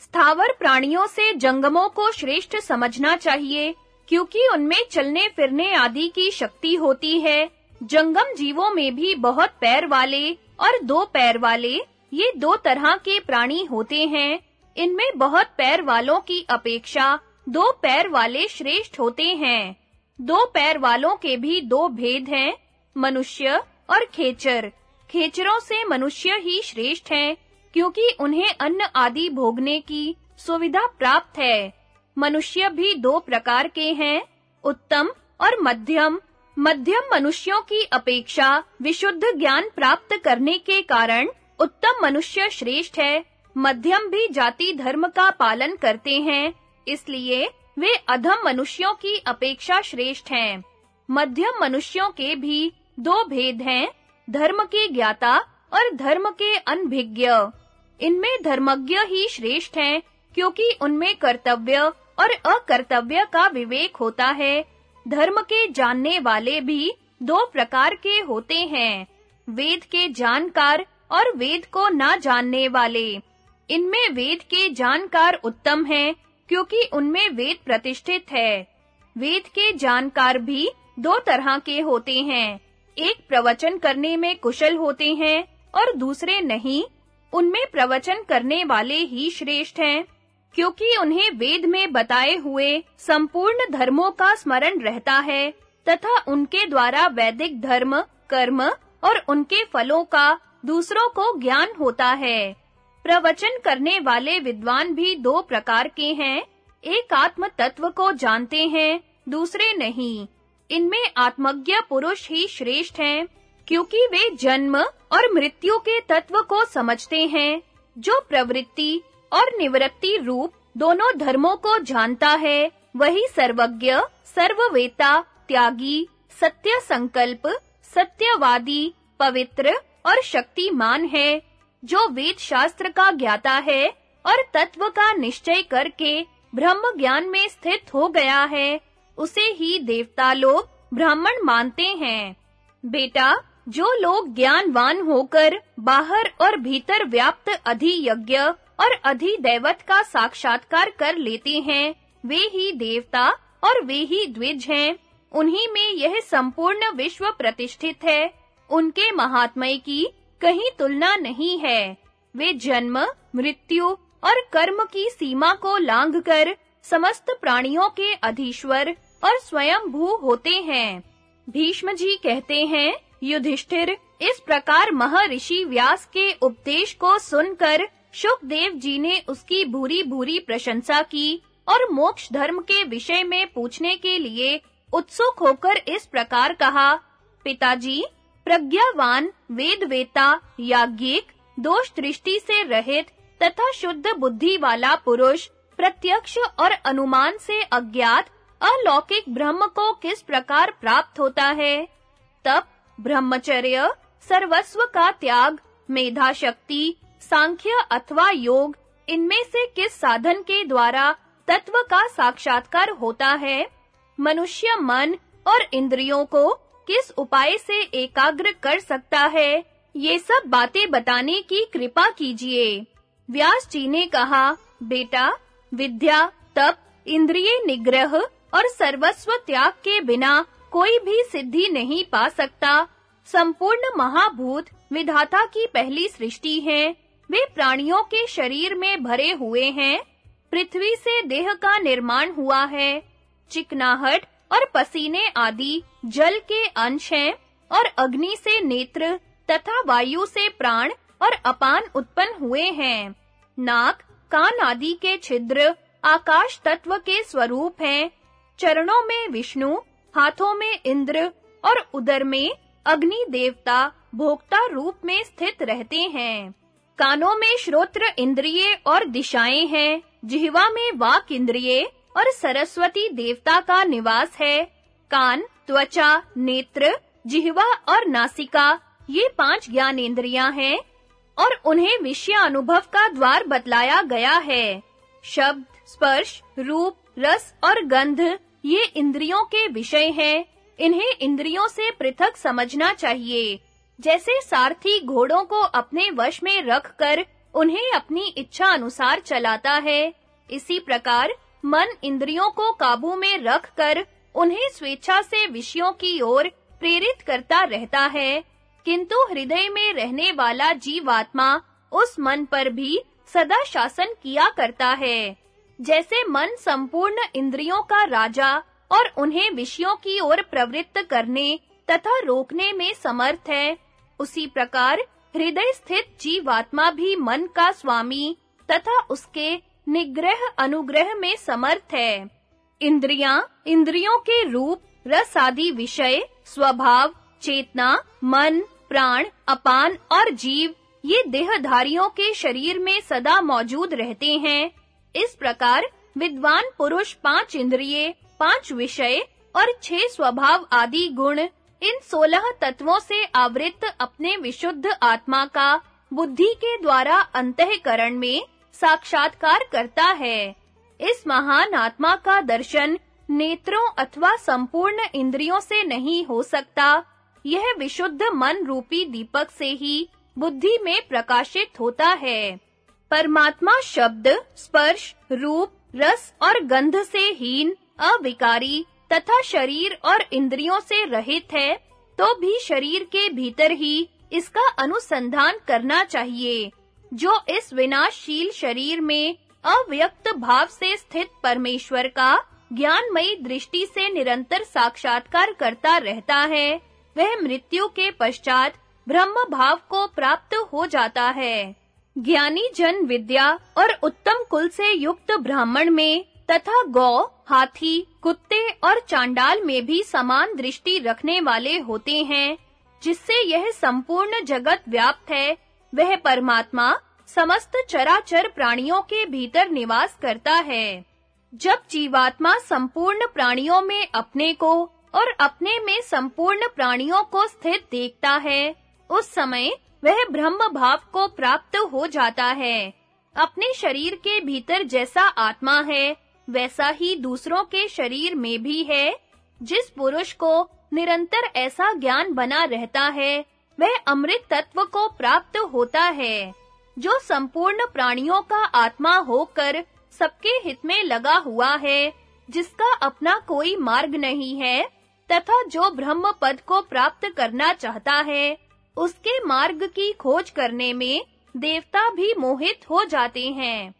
स्थावर प्राणियों से जंगमों को श्रेष्ठ समझना चाहिए, क्योंकि उनमें चलने फिरने आदि की शक्ति होती है। जंगम जीवों में भी बहुत पैर वाले और दो पैर वाले, ये दो तरह के प्राणी होते हैं। इनमें बहुत पैर वालों की अपेक्षा दो पैर वाले श्रेष्ठ होते हैं। दो पैर वालों के भी दो भेद हैं, मनुष्य और खेचर। खेचरों से मनुष्य ही श्रेष्ठ हैं क्योंकि उन्हें अन्न आदि भोगने की सुविधा प्राप्त है। मनुष्य भी दो प्रकार के हैं, उत्तम और मध्यम। मध्यम मनुष्यों की अपेक्षा विशुद्ध ज्ञान प्राप्त करने के कारण उत्तम मनुष्य श्रेष्ठ है। मध्यम भी जाति धर्म का पालन करते हैं, इसलिए वे अधम मनुष्यों की अपेक्षा श्रेष्ठ हैं। मध्यम मनुष्यों के भी दो भेद हैं, धर्म के ज्ञाता और धर्म के अनभिज्ञ। इनमें धर्मज्ञ ही श्रेष्ठ हैं, क्योंकि उनमें कर्तव्य और अकर्तव्य का विवेक होता है। धर्म के जानने वाले भी दो प्रकार के होते हैं, वेद के जानकार और वेद को ना जानने वाले। इनमें वेद के जानकार उत्तम हैं, क्योंकि उनमें वेद प्रतिष्ठित है। वेद के जानकार भी दो तरह के होते हैं, एक प्रवचन करने में कुशल होते हैं और दूसरे नहीं, उनमें प्रवचन करने वाले ही श्रेष्ठ हैं, क्योंकि उन्हें वेद में बताए हुए संपूर्ण धर्मों का स्मरण रहता है, तथा उनके द्वारा वैदिक धर्म, कर्म और उनके फलों का दूसरों को ज्ञान होता है। प्रवचन करने वाले विद्वान भी दो प्रकार के हैं, एक आत्म तत्व को जानते हैं, दूसरे नहीं। इनमें आत्मज्ञ पुरुष ही श्रेष्ठ हैं, क्योंकि वे जन्म और मृत्यु के तत्व को समझते हैं, जो प्रवृत्ति और निवृत्ति रूप दोनों धर्मों को जानता है, वही सर्वज्ञ सर्ववेता त्यागी, सत्य संकल्प, सत्यवादी, पवित्र और शक्तिमान है, जो वेद शास्त्र का ज्ञाता है और तत्व का निश्चय करके ब्रह्म ज्ञान में स्थित हो गया है, उसे ही देवता लोग ब्राह्मण मानते हैं। बेटा जो लोग ज्ञानवान होकर बाहर और भीतर व्याप्त अधियज्ञ और अधिदैवत का साक्षात्कार कर लेते हैं, वे ही देवता और वे ही द्विज हैं। उन्हीं में यह संपूर्ण विश्व प्रतिष्ठित है। उनके महात्मय की कहीं तुलना नहीं है। वे जन्म, मृत्यु और कर्म की सीमा को लांघकर समस्त प्राणियों के अधीश्वर और स्वयं भू होते हैं। भीष्म जी कहते हैं युधिष्ठिर, इस प्रकार महर्षि व्यास के उपदेश को सुनकर शुकदेव जी ने उसकी भूरी-भूरी प्रशंसा की और मोक्ष धर्म के विषय में पूछने के लिए उत्सुक होकर इस प्रकार कहा, पिताजी, प्रज्ञावान, वेदवेता, याज्ञिक दोष दृष्टि से रहित तथा शुद्ध बुद्धि वाला पुरुष, प्रत्यक्ष और अनुमान से अज्ञात, अलौकिक ब्रह्म को किस प्रकार प्राप्त होता है? तब ब्रह्मचर्य, सर्वस्व का त्याग मेधा शक्ति सांख्य अथवा योग, इनमें से किस साधन के द्वारा तत्व का साक्षात्कार होता है? मनुष्य मन और इंद्रियों को किस उपाय से एकाग्र कर सकता है? ये सब बातें बताने की कृपा कीजिए। व्यास जी ने कहा, बेटा, विद्या, तप, इंद्रिय निग्रह और सर्वस्व त्याग के बिना कोई भी सिद्धि नहीं पा सकता। संपूर्ण महाभूत विधाता की पहली सृष्टि है। वे प्राणियों के शरीर में भरे हुए हैं। पृथ्वी से देह का निर्माण हुआ है। चिकनाहट और पसीने आदि जल के अंश हैं और अग्नि से नेत्र तथा वायु से प्राण और अपान उत्पन्न हुए हैं। नाक, कान आदि के छिद्र आकाश तत्व के स्वरूप हैं। चरणों में विष्णु हाथों में इंद्र और उदर में अग्नि देवता भोक्ता रूप में स्थित रहते हैं। कानों में श्रोत्र इंद्रिय और दिशाएँ हैं। जिह्वा में वाक इंद्रिय और सरस्वती देवता का निवास है। कान, त्वचा, नेत्र, जिह्वा और नासिका, ये पाँच ज्ञानेंद्रियाँ हैं और उन्हें विषय अनुभव का द्वार बतलाया गया है। शब्द, स्पर्श, रूप, रस और गंध ये इंद्रियों के विषय हैं। इन्हें इंद्रियों से पृथक समझना चाहिए। जैसे सारथी घोड़ों को अपने वश में रखकर उन्हें अपनी इच्छा अनुसार चलाता है, इसी प्रकार मन इंद्रियों को काबू में रखकर उन्हें स्वेच्छा से विषयों की ओर प्रेरित करता रहता है। किंतु हृदय में रहने वाला जीवात्मा उस मन पर भी सदा शासन किया करता है। जैसे मन संपूर्ण इंद्रियों का राजा और उन्हें विषयों की ओर प्रवृत्त करने तथा रोकने में समर्थ है, उसी प्रकार हृदय स्थित जीवात्मा भी मन का स्वामी तथा उसके निग्रह अनुग्रह में समर्थ है। इंद्रियाँ इंद्रियों के रूप, रस आदि विषय, स्वभाव, चेतना, मन, प्राण, अपान और जीव, ये देहधारियों के शरीर में सदा मौजूद रहते हैं। इस प्रकार विद्वान पुरुष पाँच इंद्रिय, पाँच विषय और छह स्वभाव आदि गुण इन सोलह तत्वों से आवृत अपने विशुद्ध आत्मा का बुद्धि के द्वारा अंतःकरण में साक्षात्कार करता है। इस महान आत्मा का दर्शन नेत्रों अथवा संपूर्ण इंद्रियों से नहीं हो सकता। यह विशुद्ध मन रूपी दीपक से ही बुद्धि में प्रकाशित होता है। परमात्मा शब्द, स्पर्श, रूप, रस और गंध से हीन, अविकारी तथा शरीर और इंद्रियों से रहित है तो भी शरीर के भीतर ही इसका अनुसंधान करना चाहिए, जो इस विनाशशील शरीर में अव्यक्त भाव से स्थित परमेश्वर का ज्ञानमयी दृष्टि से निरंतर साक्षात्कार करता रहता है, वह मृत्यु के पश्चात ब्रह्म भाव को प्राप्त हो जाता है। ज्ञानी जन विद्या और उत्तम कुल से युक्त ब्राह्मण में तथा गौ, हाथी, कुत्ते और चांडाल में भी समान दृष्टि रखने वाले होते हैं, जिससे यह संपूर्ण जगत व्याप्त है। वह परमात्मा समस्त चराचर प्राणियों के भीतर निवास करता है। जब जीवात्मा संपूर्ण प्राणियों में अपने को और अपने में संपूर्ण प्राणियों को स्थित देखता है, उस समय वह ब्रह्म भाव को प्राप्त हो जाता है। अपने शरीर के भीतर जैसा आत्मा है, वैसा ही दूसरों के शरीर में भी है। जिस पुरुष को निरंतर ऐसा ज्ञान बना रहता है, वह अमृत तत्व को प्राप्त होता है। जो संपूर्ण प्राणियों का आत्मा होकर सबके हित में लगा हुआ है, जिसका अपना कोई मार्ग नहीं है, तथा जो ब्रह्म पद को प्राप्त करना चाहता है उसके मार्ग की खोज करने में देवता भी मोहित हो जाते हैं।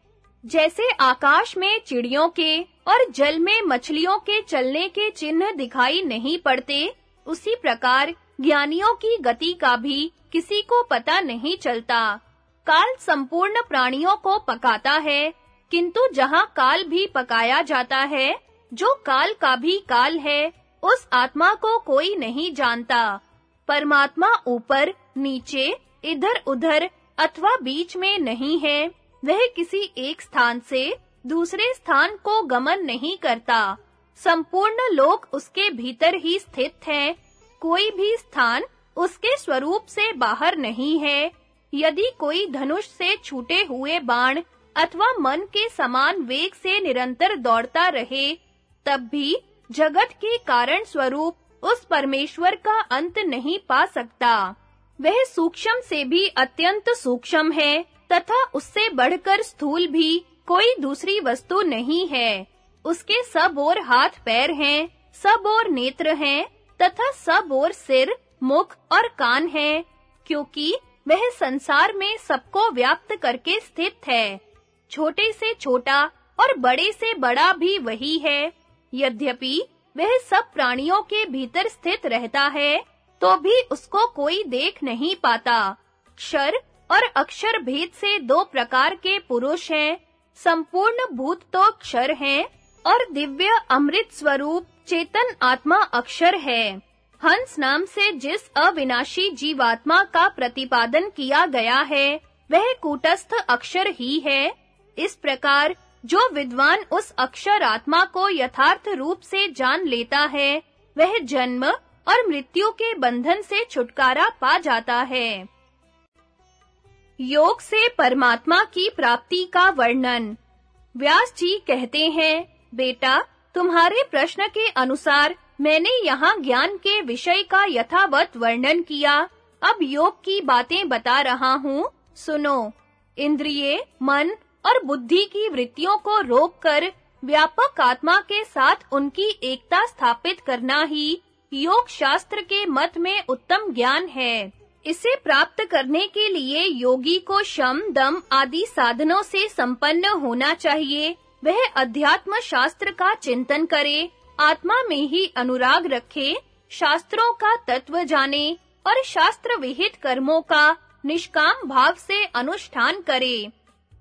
जैसे आकाश में चिड़ियों के और जल में मछलियों के चलने के चिन्ह दिखाई नहीं पड़ते, उसी प्रकार ज्ञानियों की गति का भी किसी को पता नहीं चलता। काल संपूर्ण प्राणियों को पकाता है, किंतु जहाँ काल भी पकाया जाता है, जो काल का भी काल है, उस आत्मा को कोई नहीं जानता। परमात्मा ऊपर, नीचे इधर-उधर अथवा बीच में नहीं है। वह किसी एक स्थान से दूसरे स्थान को गमन नहीं करता। संपूर्ण लोक उसके भीतर ही स्थित है। कोई भी स्थान उसके स्वरूप से बाहर नहीं है। यदि कोई धनुष से छूटे हुए बाण अथवा मन के समान वेग से निरंतर दौड़ता रहे, तब भी जगत के कारण स्वरूप उस परमेश्वर का अंत नहीं पा सकता। वह सूक्ष्म से भी अत्यंत सूक्ष्म है, तथा उससे बढ़कर स्थूल भी कोई दूसरी वस्तु नहीं है। उसके सब और हाथ पैर हैं, सब और नेत्र हैं, तथा सब और सिर, मुख और कान हैं, क्योंकि वह संसार में सबको व्याप्त करके स्थित है। छोटे से छोटा और बड़े से बड़ा भी वही है। यद्यपि वह सब प्राणियों के भीतर स्थित रहता है तो भी उसको कोई देख नहीं पाता। क्षर और अक्षर भेद से दो प्रकार के पुरुष हैं। संपूर्ण भूत तो क्षर हैं और दिव्य अमृत स्वरूप चेतन आत्मा अक्षर है। हंस नाम से जिस अविनाशी जीवात्मा का प्रतिपादन किया गया है, वह कूटस्थ अक्षर ही है। इस प्रकार जो विद्वान उस अक्षर आत्मा को यथार्थ रूप से जान लेता है, वह जन्म और मृत्यु के बंधन से छुटकारा पा जाता है। योग से परमात्मा की प्राप्ति का वर्णन। व्यास जी कहते हैं, बेटा, तुम्हारे प्रश्न के अनुसार मैंने यहाँ ज्ञान के विषय का यथावत वर्णन किया। अब योग की बातें बता रहा हूँ। सुनो, इंद्रिय, मन और बुद्धि की वृत्तियों को रोककर व्यापक आत्मा के साथ उनकी एकता स्थापित करना ही योग शास्त्र के मत में उत्तम ज्ञान है। इसे प्राप्त करने के लिए योगी को शम, दम आदि साधनों से संपन्न होना चाहिए। वह अध्यात्म शास्त्र का चिंतन करे, आत्मा में ही अनुराग रखे, शास्त्रों का तत्व जाने और शास्त्र विहित कर्मों का निष्काम भाव से अनुष्ठान करे।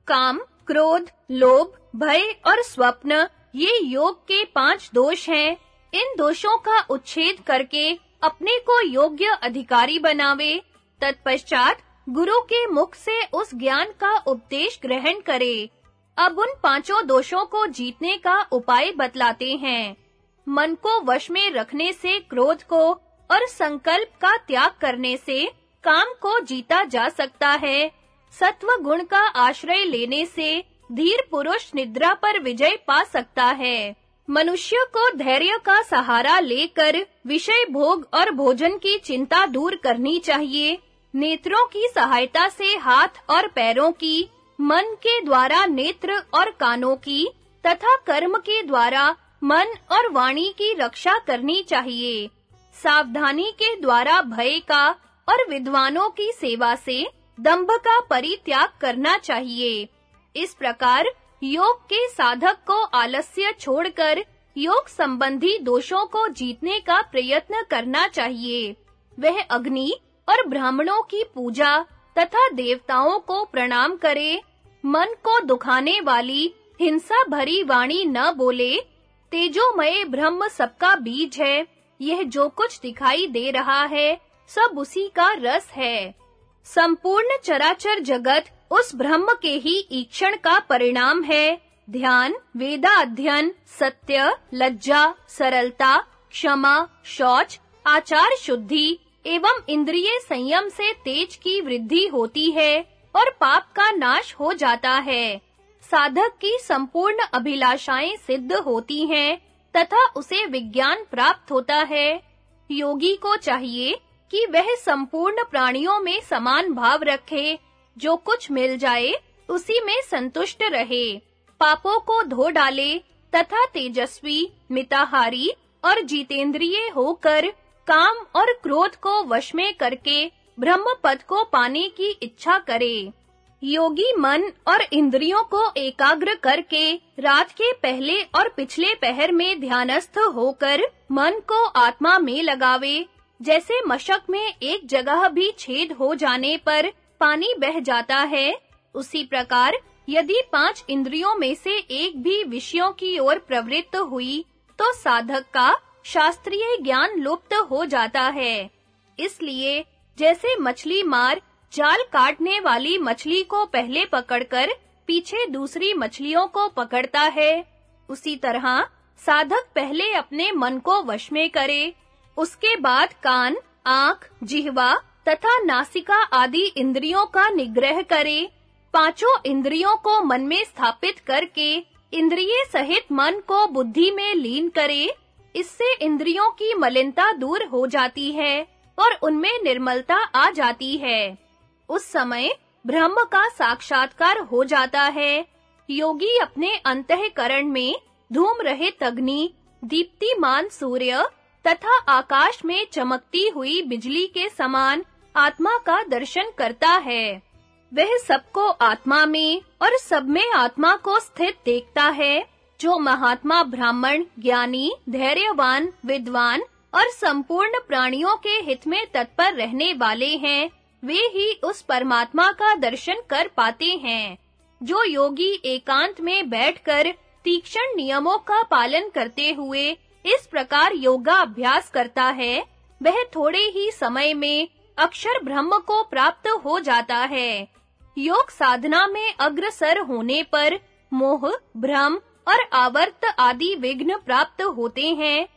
काम, क्रोध, लोभ, भय और स्वप्न, ये योग के पाँच दोष हैं। इन दोषों का उच्छेद करके अपने को योग्य अधिकारी बनावे। तत्पश्चात गुरु के मुख से उस ज्ञान का उपदेश ग्रहण करे। अब उन पाँचों दोषों को जीतने का उपाय बतलाते हैं। मन को वश में रखने से क्रोध को और संकल्प का त्याग करने से काम को जीता जा सकता है। सत्व गुण का आश्रय लेने से धीर पुरुष निद्रा पर विजय पा सकता है। मनुष्य को धैर्य का सहारा लेकर विषय भोग और भोजन की चिंता दूर करनी चाहिए। नेत्रों की सहायता से हाथ और पैरों की, मन के द्वारा नेत्र और कानों की, तथा कर्म के द्वारा मन और वाणी की रक्षा करनी चाहिए। सावधानी के द्वारा भय का और विद्वानों की सेवा से दंभ का परित्याग करना चाहिए। इस प्रकार योग के साधक को आलस्य छोड़कर योग संबंधी दोषों को जीतने का प्रयत्न करना चाहिए। वह अग्नि और ब्राह्मणों की पूजा तथा देवताओं को प्रणाम करे, मन को दुखाने वाली, हिंसा भरी वाणी न बोले, तेजोमय ब्रह्म सबका बीज है, यह जो कुछ दिखाई दे रहा है, सब उसी का रस है। संपूर्ण चराचर जगत उस ब्रह्म के ही ईक्षण का परिणाम है। ध्यान वेदा अध्ययन सत्य, लज्जा, सरलता, क्षमा, शौच, आचार शुद्धि एवं इंद्रिय संयम से तेज की वृद्धि होती है और पाप का नाश हो जाता है। साधक की संपूर्ण अभिलाषाएँ सिद्ध होती हैं, तथा उसे विज्ञान प्राप्त होता है। योगी को चाहिए कि वह संपूर्ण प्राणियों में समान भाव रखे, जो कुछ मिल जाए, उसी में संतुष्ट रहे। पापों को धो डाले, तथा तेजस्वी, मिताहारी और जीतेंद्रिय होकर काम और क्रोध को वश में करके ब्रह्म पद को पाने की इच्छा करे। योगी मन और इंद्रियों को एकाग्र करके रात के पहले और पिछले पहर में ध्यानस्थ होकर मन को आत्मा में लगावे जैसे मशक में एक जगह भी छेद हो जाने पर पानी बह जाता है, उसी प्रकार यदि पाँच इंद्रियों में से एक भी विषयों की ओर प्रवृत्त हुई तो साधक का शास्त्रीय ज्ञान लुप्त हो जाता है। इसलिए जैसे मछली मार, जाल काटने वाली मछली को पहले पकड़कर पीछे दूसरी मछलियों को पकड़ता है, उसी तरह साधक पहले अपने मन को वश में करे उसके बाद कान, आँख, जिह्वा तथा नासिका आदि इंद्रियों का निग्रह करे। पाँचों इंद्रियों को मन में स्थापित करके इंद्रिय सहित मन को बुद्धि में लीन करे। इससे इंद्रियों की मलिनता दूर हो जाती है और उनमें निर्मलता आ जाती है। उस समय ब्रह्म का साक्षात्कार हो जाता है। योगी अपने अंतःकरण में धूम रहित अग्नि, दीप्तिमान सूर्य तथा आकाश में चमकती हुई बिजली के समान आत्मा का दर्शन करता है। वह सबको आत्मा में और सब में आत्मा को स्थित देखता है, जो महात्मा ब्राह्मण, ज्ञानी, धैर्यवान, विद्वान और संपूर्ण प्राणियों के हित में तत्पर रहने वाले हैं। वे ही उस परमात्मा का दर्शन कर पाते हैं, जो योगी एकांत में बैठकर तीक्ष्ण नियमों का पालन करते हुए इस प्रकार योगा अभ्यास करता है, वह थोड़े ही समय में अक्षर ब्रह्म को प्राप्त हो जाता है। योग साधना में अग्रसर होने पर मोह, भ्रम और आवर्त आदि विघ्न प्राप्त होते हैं।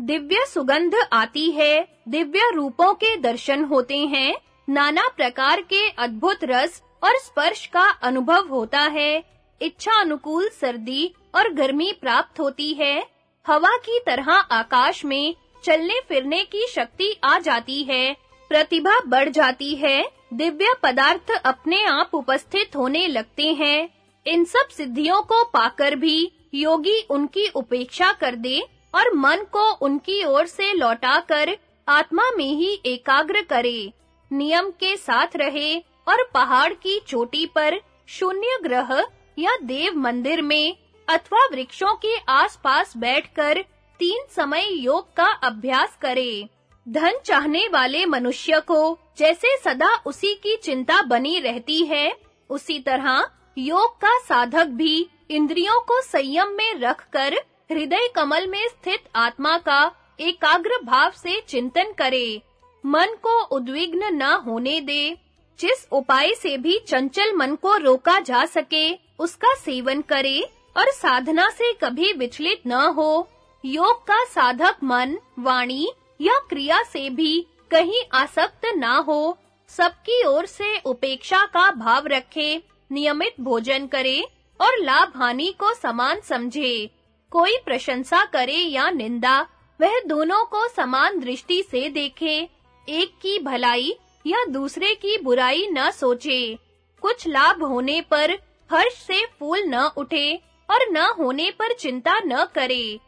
दिव्य सुगंध आती है, दिव्य रूपों के दर्शन होते हैं, नाना प्रकार के अद्भुत रस और स्पर्श का अनुभव होता है। इच्छा अनुकूल सर्दी और गर्मी प्राप्त होती है। हवा की तरह आकाश में चलने फिरने की शक्ति आ जाती है, प्रतिभा बढ़ जाती है, दिव्य पदार्थ अपने आप उपस्थित होने लगते हैं। इन सब सिद्धियों को पाकर भी योगी उनकी उपेक्षा कर दे और मन को उनकी ओर से लौटाकर आत्मा में ही एकाग्र करे। नियम के साथ रहे और पहाड़ की चोटी पर शून्य ग्रह या देव मंदिर में अथवा वृक्षों के आसपास बैठकर तीन समय योग का अभ्यास करे। धन चाहने वाले मनुष्य को जैसे सदा उसी की चिंता बनी रहती है, उसी तरह योग का साधक भी इंद्रियों को संयम में रखकर हृदय कमल में स्थित आत्मा का एकाग्र भाव से चिंतन करे। मन को उद्विग्न न होने दे। जिस उपाय से भी चंचल मन को रोका जा सके, उसका सेवन करे। और साधना से कभी विचलित न हो। योग का साधक मन, वाणी या क्रिया से भी कहीं आसक्त ना हो। सबकी ओर से उपेक्षा का भाव रखे, नियमित भोजन करे और लाभ हानि को समान समझे। कोई प्रशंसा करे या निंदा, वह दोनों को समान दृष्टि से देखे। एक की भलाई या दूसरे की बुराई न सोचे। कुछ लाभ होने पर हर्ष से फूल न उठे। और न होने पर चिंता न करे।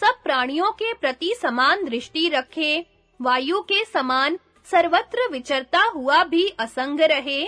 सब प्राणियों के प्रति समान दृष्टि रखे। वायु के समान सर्वत्र विचरता हुआ भी असंग रहे।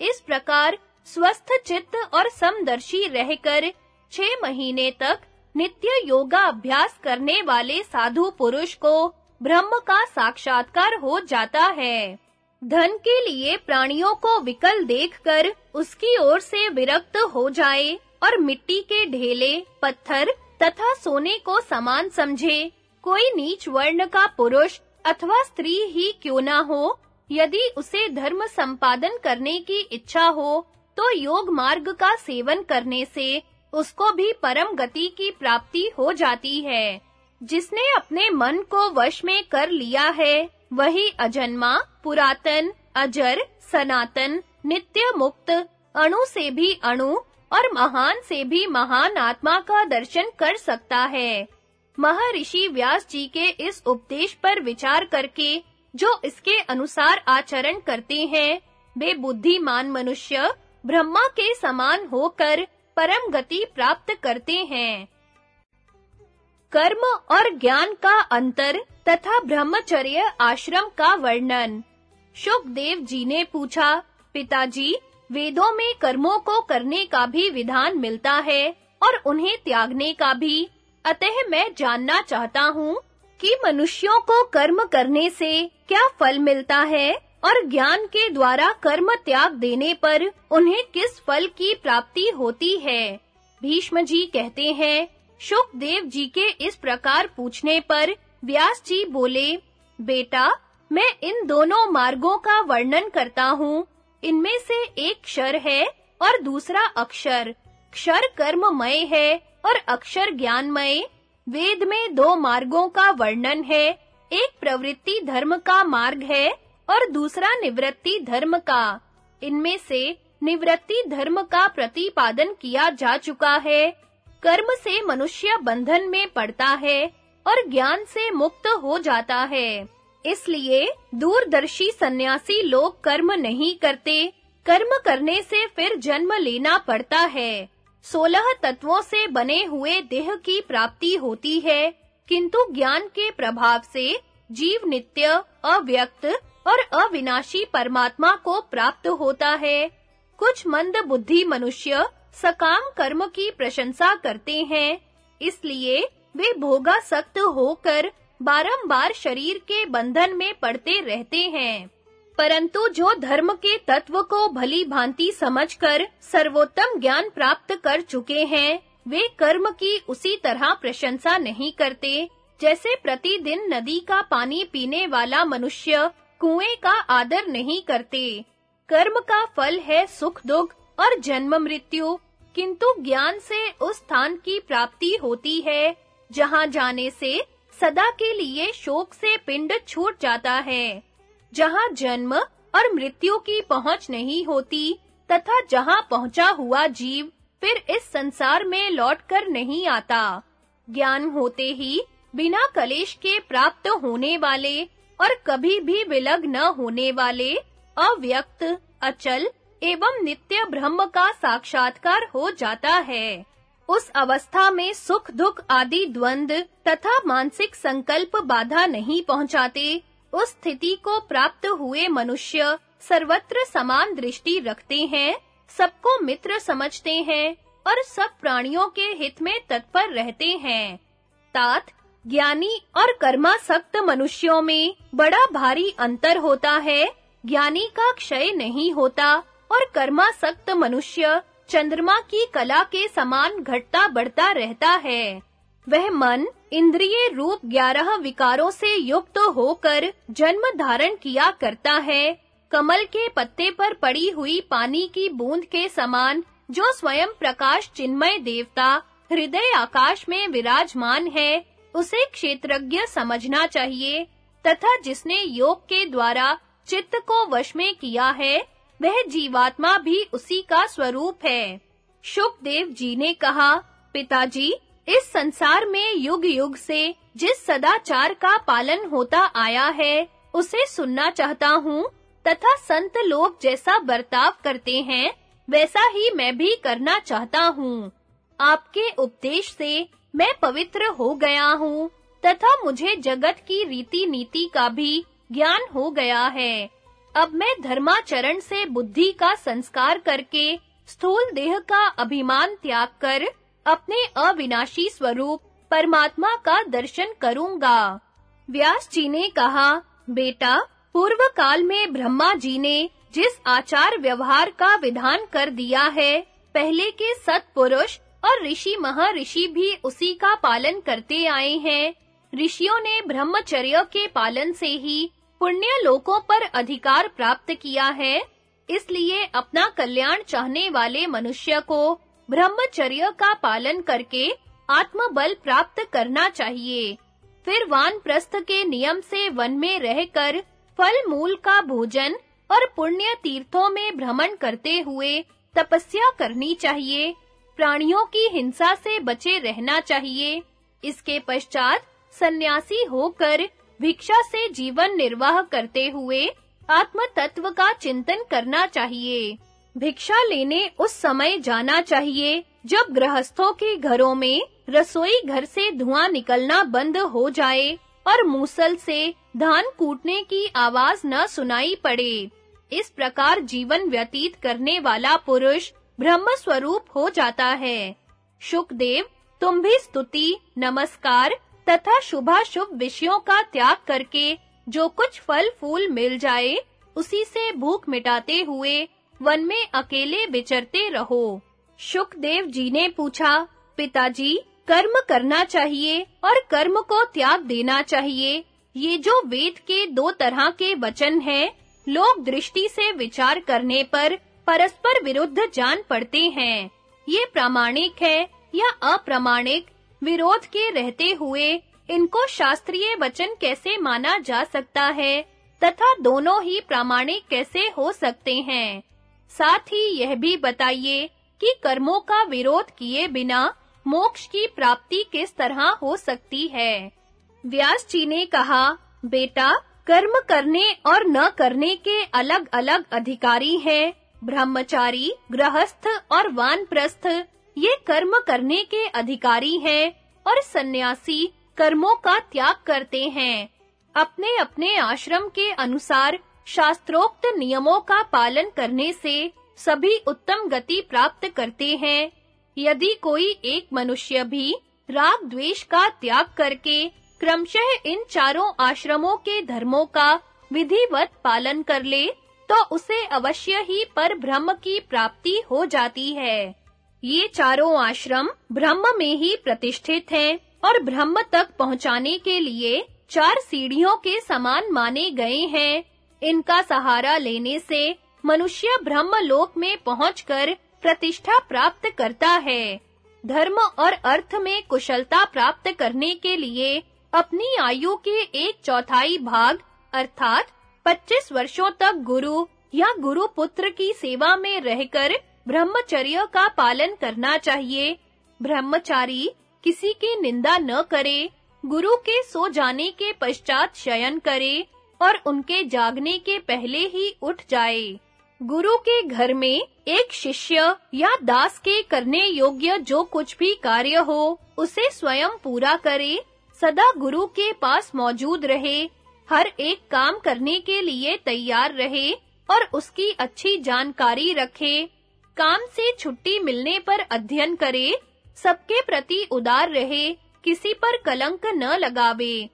इस प्रकार स्वस्थ चित्त और समदर्शी रहकर छह महीने तक नित्य योगा अभ्यास करने वाले साधु पुरुष को ब्रह्म का साक्षात्कार हो जाता है। धन के लिए प्राणियों को विकल देखकर उसकी ओर से विरक्त हो जाए। और मिट्टी के ढेले, पत्थर तथा सोने को समान समझे। कोई नीच वर्ण का पुरुष अथवा स्त्री ही क्यों ना हो? यदि उसे धर्म संपादन करने की इच्छा हो तो योग मार्ग का सेवन करने से उसको भी परम गति की प्राप्ति हो जाती है। जिसने अपने मन को वश में कर लिया है, वही अजन्मा, पुरातन, अजर, सनातन, नित्य मुक्त, अणु से भी अणु और महान से भी महान आत्मा का दर्शन कर सकता है। महर्षि व्यास जी के इस उपदेश पर विचार करके, जो इसके अनुसार आचरण करते हैं, वे बुद्धिमान मनुष्य, ब्रह्मा के समान होकर परम गति प्राप्त करते हैं। कर्म और ज्ञान का अंतर तथा ब्रह्मचर्य आश्रम का वर्णन। शुभदेव जी ने पूछा, पिताजी वेदों में कर्मों को करने का भी विधान मिलता है और उन्हें त्यागने का भी। अतः मैं जानना चाहता हूँ कि मनुष्यों को कर्म करने से क्या फल मिलता है और ज्ञान के द्वारा कर्म त्याग देने पर उन्हें किस फल की प्राप्ति होती है? भीष्म जी कहते हैं, शुकदेव जी के इस प्रकार पूछने पर व्यास जी बोले, बेटा, मैं इन दोनों मार्गों का वर्णन करता हूँ। इनमें से एक क्षर है और दूसरा अक्षर। क्षर कर्ममय है और अक्षर ज्ञानमय। वेद में दो मार्गों का वर्णन है। एक प्रवृत्ति धर्म का मार्ग है और दूसरा निवृत्ति धर्म का। इनमें से निवृत्ति धर्म का प्रतिपादन किया जा चुका है। कर्म से मनुष्य बंधन में पड़ता है और ज्ञान से मुक्त हो जाता है। इसलिए दूरदर्शी सन्यासी लोग कर्म नहीं करते। कर्म करने से फिर जन्म लेना पड़ता है। सोलह तत्वों से बने हुए देह की प्राप्ति होती है, किंतु ज्ञान के प्रभाव से जीव नित्य, अव्यक्त और अविनाशी परमात्मा को प्राप्त होता है। कुछ मंद बुद्धि मनुष्य सकाम कर्म की प्रशंसा करते हैं, इसलिए वे भोगासक्त होकर बारंबार शरीर के बंधन में पड़ते रहते हैं। परंतु जो धर्म के तत्व को भली भांति समझकर सर्वोत्तम ज्ञान प्राप्त कर चुके हैं, वे कर्म की उसी तरह प्रशंसा नहीं करते, जैसे प्रतिदिन नदी का पानी पीने वाला मनुष्य कुएँ का आदर नहीं करते। कर्म का फल है सुख दुख और जन्म मृत्यु, किंतु ज्ञान से उस स्थान की प्राप्ति होती है, जहाँ जाने से सदा के लिए शोक से पिंड छूट जाता है। जहाँ जन्म और मृत्यु की पहुँच नहीं होती, तथा जहाँ पहुँचा हुआ जीव फिर इस संसार में लौटकर नहीं आता। ज्ञान होते ही बिना कलेश के प्राप्त होने वाले और कभी भी विलग न होने वाले, अव्यक्त, अचल एवं नित्य ब्रह्म का साक्षात्कार हो जाता है। उस अवस्था में सुख, दुख आदि द्वंद तथा मानसिक संकल्प बाधा नहीं पहुंचाते। उस स्थिति को प्राप्त हुए मनुष्य सर्वत्र समान दृष्टि रखते हैं, सबको मित्र समझते हैं और सब प्राणियों के हित में तत्पर रहते हैं। तात, ज्ञानी और कर्मासक्त मनुष्यों में बड़ा भारी अंतर होता है। ज्ञानी का क्षय नहीं होता और कर्मासक्त मनुष्य चंद्रमा की कला के समान घटता बढ़ता रहता है। वह मन इंद्रिय रूप ग्यारह विकारों से युक्त होकर जन्म धारण किया करता है। कमल के पत्ते पर पड़ी हुई पानी की बूंद के समान, जो स्वयं प्रकाश चिन्मय देवता, हृदय आकाश में विराजमान है, उसे क्षेत्रज्ञ समझना चाहिए, तथा जिसने योग के द्वारा चित्त को वश में किया है वह जीवात्मा भी उसी का स्वरूप है। शुकदेव जी ने कहा, पिताजी, इस संसार में युग युग से जिस सदाचार का पालन होता आया है, उसे सुनना चाहता हूँ, तथा संत लोग जैसा बर्ताव करते हैं, वैसा ही मैं भी करना चाहता हूँ। आपके उपदेश से मैं पवित्र हो गया हूँ, तथा मुझे जगत की रीति नीति का भी ज्ञान हो गया है। अब मैं धर्माचरण से बुद्धि का संस्कार करके स्थूल देह का अभिमान त्याग कर अपने अविनाशी स्वरूप परमात्मा का दर्शन करूँगा। व्यास जी ने कहा, बेटा, पूर्व काल में ब्रह्मा जी ने जिस आचार व्यवहार का विधान कर दिया है, पहले के सत्पुरुष और ऋषि महर्षि भी उसी का पालन करते आए हैं। ऋषियों ने ब्रह्मचर्य के पालन से ही पुण्य लोकों पर अधिकार प्राप्त किया है, इसलिए अपना कल्याण चाहने वाले मनुष्य को ब्रह्मचर्य का पालन करके आत्मबल प्राप्त करना चाहिए। फिर वानप्रस्थ के नियम से वन में रहकर फल मूल का भोजन और पुण्य तीर्थों में भ्रमण करते हुए तपस्या करनी चाहिए। प्राणियों की हिंसा से बचे रहना चाहिए। इसके पश्चात सन्यासी होकर भिक्षा से जीवन निर्वाह करते हुए आत्म तत्व का चिंतन करना चाहिए। भिक्षा लेने उस समय जाना चाहिए जब गृहस्थों के घरों में रसोई घर से धुआँ निकलना बंद हो जाए और मूसल से धान कूटने की आवाज़ न सुनाई पड़े। इस प्रकार जीवन व्यतीत करने वाला पुरुष ब्रह्म स्वरूप हो जाता है। शुकदेव, तुम भी स्तुति, नमस्कार तथा शुभाशुभ विषयों का त्याग करके जो कुछ फल फूल मिल जाए, उसी से भूख मिटाते हुए वन में अकेले विचरते रहो। शुकदेव जी ने पूछा, पिताजी, कर्म करना चाहिए और कर्म को त्याग देना चाहिए। ये जो वेद के दो तरह के वचन हैं, लोग दृष्टि से विचार करने पर परस्पर विरुद्ध जान पड़ते हैं। ये प्रामाणिक है या अप्रामाणिक विरोध के रहते हुए इनको शास्त्रीय वचन कैसे माना जा सकता है तथा दोनों ही प्रामाणिक कैसे हो सकते हैं? साथ ही यह भी बताइए कि कर्मों का विरोध किए बिना मोक्ष की प्राप्ति किस तरह हो सकती है? व्यास जी ने कहा, बेटा, कर्म करने और न करने के अलग-अलग अधिकारी हैं। ब्रह्मचारी, गृहस्थ और वानप्रस्थ ये कर्म करने के अधिकारी हैं और सन्यासी कर्मों का त्याग करते हैं। अपने-अपने आश्रम के अनुसार शास्त्रोक्त नियमों का पालन करने से सभी उत्तम गति प्राप्त करते हैं। यदि कोई एक मनुष्य भी राग द्वेष का त्याग करके क्रमशः इन चारों आश्रमों के धर्मों का विधिवत पालन कर ले तो उसे अवश्य ही पर ब्रह्म की प्राप्ति हो जाती है। ये चारों आश्रम ब्रह्म में ही प्रतिष्ठित हैं और ब्रह्म तक पहुँचाने के लिए चार सीढ़ियों के समान माने गए हैं। इनका सहारा लेने से मनुष्य ब्रह्म लोक में पहुंचकर प्रतिष्ठा प्राप्त करता है। धर्म और अर्थ में कुशलता प्राप्त करने के लिए अपनी आयु के एक चौथाई भाग, अर्थात 25 वर्षों तक गुरु या गुरु पुत्र की सेवा में रहकर ब्रह्मचर्य का पालन करना चाहिए। ब्रह्मचारी किसी की निंदा न करे, गुरु के सो जाने के पश्चात शयन करे और उनके जागने के पहले ही उठ जाए। गुरु के घर में एक शिष्य या दास के करने योग्य जो कुछ भी कार्य हो, उसे स्वयं पूरा करे, सदा गुरु के पास मौजूद रहे, हर एक काम करने के लिए तैयार रहे और उसकी अच्छी जानकारी रखे। काम से छुट्टी मिलने पर अध्ययन करे, सबके प्रति उदार रहे, किसी पर कलंक न लगावे।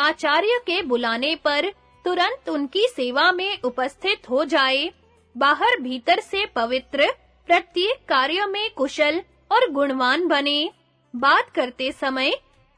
आचार्य के बुलाने पर तुरंत उनकी सेवा में उपस्थित हो जाए। बाहर भीतर से पवित्र, प्रत्येक कार्य में कुशल और गुणवान बने। बात करते समय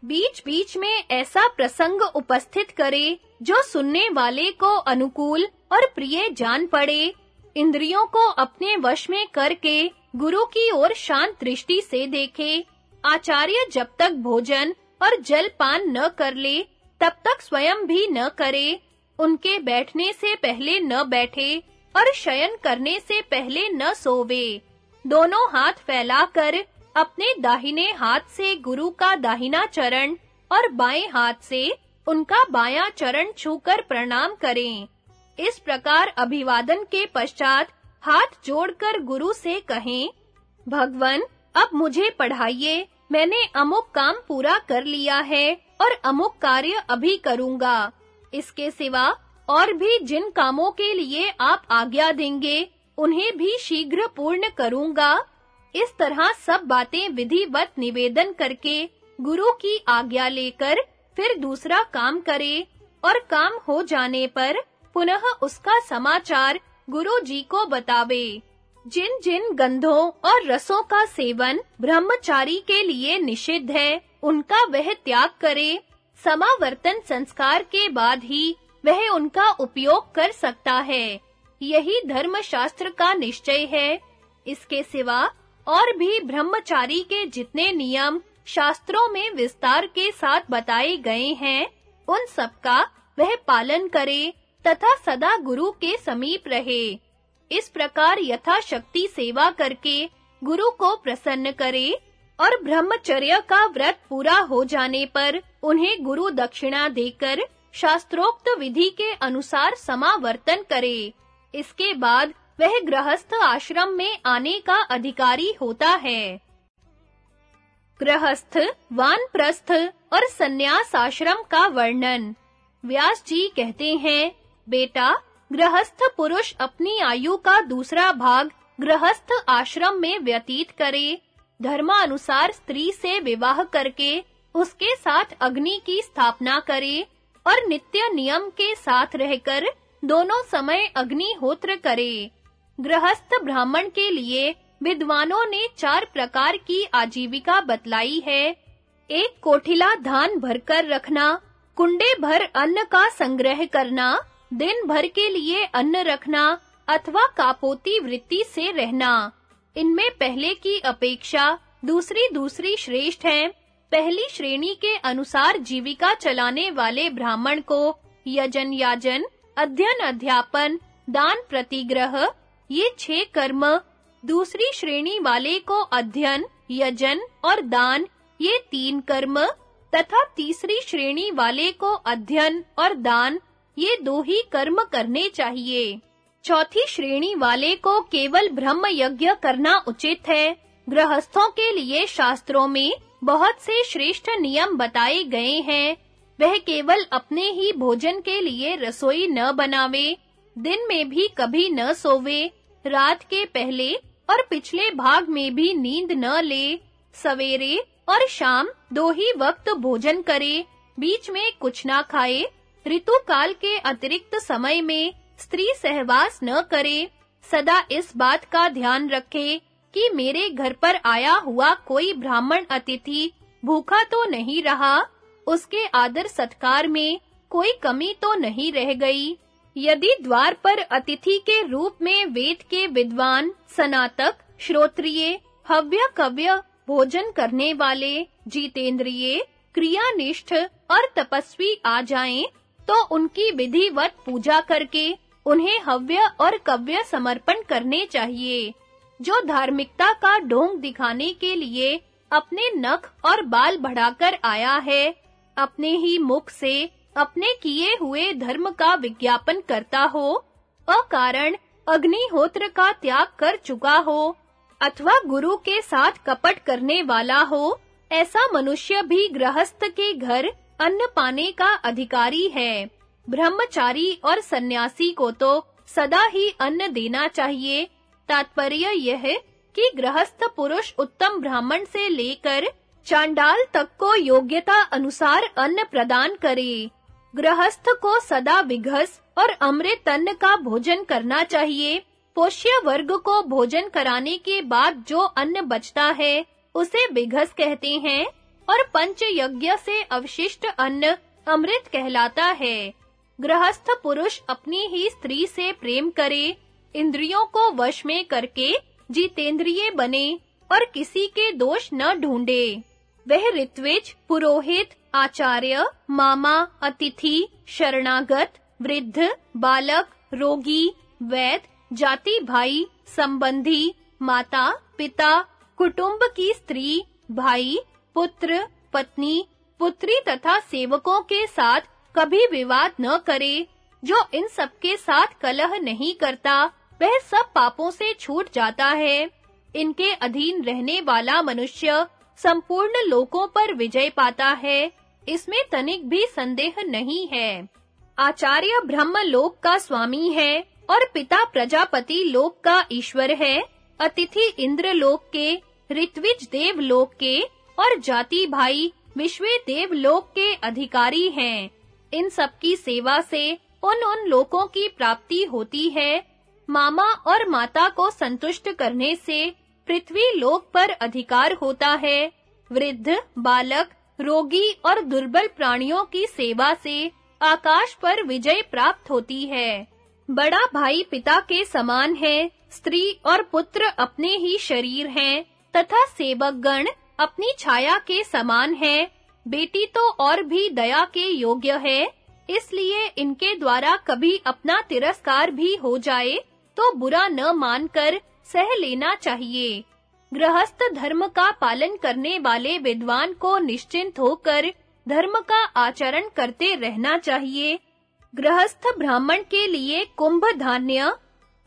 बीच-बीच में ऐसा प्रसंग उपस्थित करे, जो सुनने वाले को अनुकूल और प्रिय जान पड़े। इंद्रियों को अपने वश में करके गुरु की ओर शांत दृष्टि से देखे। आचार्य जब तक भोजन और जल पान न कर ले, तब तक स्वयं भी न करे। उनके बैठने से पहले न बैठे और शयन करने से पहले न सोवे। दोनों हाथ फैलाकर अपने दाहिने हाथ से गुरु का दाहिना चरण और बाएँ हाथ से उनका बायां चरण छूकर प्रणाम करें। इस प्रकार अभिवादन के पश्चात हाथ जोड़कर गुरु से कहें, भगवन, अब मुझे पढ़ाइए। मैंने अमुक काम पूरा कर लिया है और अमुक कार्य अभी करूँगा। इसके सिवा और भी जिन कामों के लिए आप आज्ञा देंगे, उन्हें भी शीघ्र पूर्ण करूँगा। इस तरह सब बातें विधिवत निवेदन करके गुरु की आज्ञा लेकर फिर दूसरा काम करे और काम हो जाने पर पुनः उसका समाचार गुरु जी को बतावे। जिन जिन गंधों और रसों का सेवन ब्रह्मचारी के लिए निषिद्ध है, उनका वह त्याग करे। समावर्तन संस्कार के बाद ही वह उनका उपयोग कर सकता है। यही धर्मशास्त्र का निश्चय है। इसके सिवा और भी ब्रह्मचारी के जितने नियम शास्त्रों में विस्तार के साथ बताए गए हैं, उन सब का वह पालन करे। तथा सदा गुरु के समीप रहे। इस प्रकार यथाशक्ति सेवा करके गुरु को प्रसन्न करे और ब्रह्मचर्य का व्रत पूरा हो जाने पर उन्हें गुरु दक्षिणा देकर शास्त्रोक्त विधि के अनुसार समावर्तन करे। इसके बाद वह गृहस्थ आश्रम में आने का अधिकारी होता है। गृहस्थ, वानप्रस्थ और सन्यास आश्रम का वर्णन। व्यास जी कहते हैं बेटा, गृहस्थ पुरुष अपनी आयु का दूसरा भाग गृहस्थ आश्रम में व्यतीत करे। धर्मानुसार स्त्री से विवाह करके उसके साथ अग्नि की स्थापना करे और नित्य नियम के साथ रहकर दोनों समय अग्निहोत्र करे। गृहस्थ ब्राह्मण के लिए विद्वानों ने चार प्रकार की आजीविका बतलाई है। एक कोठिला धान भरकर रखना, कुंडे भर अन्न का संग्रह करना दिन भर के लिए अन्न रखना अथवा कापोती वृत्ति से रहना। इनमें पहले की अपेक्षा दूसरी दूसरी श्रेष्ठ है। पहली श्रेणी के अनुसार जीविका चलाने वाले ब्राह्मण को यजन याजन, अध्ययन अध्यापन, दान प्रतिग्रह, ये छह कर्म, दूसरी श्रेणी वाले को अध्ययन, यजन और दान, ये तीन कर्म, तथा तीसरी श्रेणी वाले को अध्ययन और दान ये दो ही कर्म करने चाहिए। चौथी श्रेणी वाले को केवल ब्रह्म यज्ञ करना उचित है। गृहस्थों के लिए शास्त्रों में बहुत से श्रेष्ठ नियम बताए गए हैं। वह केवल अपने ही भोजन के लिए रसोई न बनावे, दिन में भी कभी न सोवे, रात के पहले और पिछले भाग में भी नींद न ले, सवेरे और शाम दो ही वक्त भोजन करे, बीच में कुछ ना खाए ऋतु काल के अतिरिक्त समय में स्त्री सहवास न करे, सदा इस बात का ध्यान रखे कि मेरे घर पर आया हुआ कोई ब्राह्मण अतिथि भूखा तो नहीं रहा, उसके आदर सत्कार में कोई कमी तो नहीं रह गई। यदि द्वार पर अतिथि के रूप में वेद के विद्वान, सनातक, श्रोत्रिय, हव्य कव्य भोजन करने वाले, जीतेंद्रिय, क्रियानिष्ठ और तपस्वी आ जाएँ तो उनकी विधिवत पूजा करके उन्हें हव्य और कव्य समर्पण करने चाहिए, जो धार्मिकता का ढोंग दिखाने के लिए अपने नख और बाल बढ़ाकर आया है, अपने ही मुख से अपने किए हुए धर्म का विज्ञापन करता हो, अकारण अग्निहोत्र का त्याग कर चुका हो, अथवा गुरु के साथ कपट करने वाला हो, ऐसा मनुष्य भी गृहस्थ के घर अन्न पाने का अधिकारी है। ब्रह्मचारी और सन्यासी को तो सदा ही अन्न देना चाहिए। तात्पर्य यह कि गृहस्थ पुरुष उत्तम ब्राह्मण से लेकर चांडाल तक को योग्यता अनुसार अन्न प्रदान करे। गृहस्थ को सदा विघस और अमृत अन्न का भोजन करना चाहिए। पोष्य वर्ग को भोजन कराने के बाद जो अन्न बचता है, उसे विघस कहते हैं। और पंच यज्ञ से अवशिष्ट अन्न अमृत कहलाता है। गृहस्थ पुरुष अपनी ही स्त्री से प्रेम करे, इंद्रियों को वश में करके जितेंद्रिय बने और किसी के दोष न ढूंढे। वह ऋत्विज, पुरोहित, आचार्य, मामा, अतिथि, शरणागत, वृद्ध, बालक, रोगी वैद जाति भाई, संबंधी, माता, पिता, कुटुंब की स्त्री, भाई पुत्र, पत्नी, पुत्री तथा सेवकों के साथ कभी विवाद न करे। जो इन सब के साथ कलह नहीं करता, वह सब पापों से छूट जाता है। इनके अधीन रहने वाला मनुष्य संपूर्ण लोकों पर विजय पाता है। इसमें तनिक भी संदेह नहीं है। आचार्य ब्रह्म लोक का स्वामी है और पिता प्रजापति लोक का ईश्वर है। अतिथि इंद्र लोक के, ऋत्विज देव लोक के और जाति भाई विश्वे देव लोक के अधिकारी हैं। इन सब की सेवा से उन उन लोकों की प्राप्ति होती है। मामा और माता को संतुष्ट करने से पृथ्वी लोक पर अधिकार होता है। वृद्ध, बालक, रोगी और दुर्बल प्राणियों की सेवा से आकाश पर विजय प्राप्त होती है। बड़ा भाई पिता के समान है। स्त्री और पुत्र अपने ही शरीर हैं तथा सेवक गण अपनी छाया के समान है। बेटी तो और भी दया के योग्य है। इसलिए इनके द्वारा कभी अपना तिरस्कार भी हो जाए तो बुरा न मानकर सह लेना चाहिए। गृहस्थ धर्म का पालन करने वाले विद्वान को निश्चिंत होकर धर्म का आचरण करते रहना चाहिए। गृहस्थ ब्राह्मण के लिए कुंभ धान्य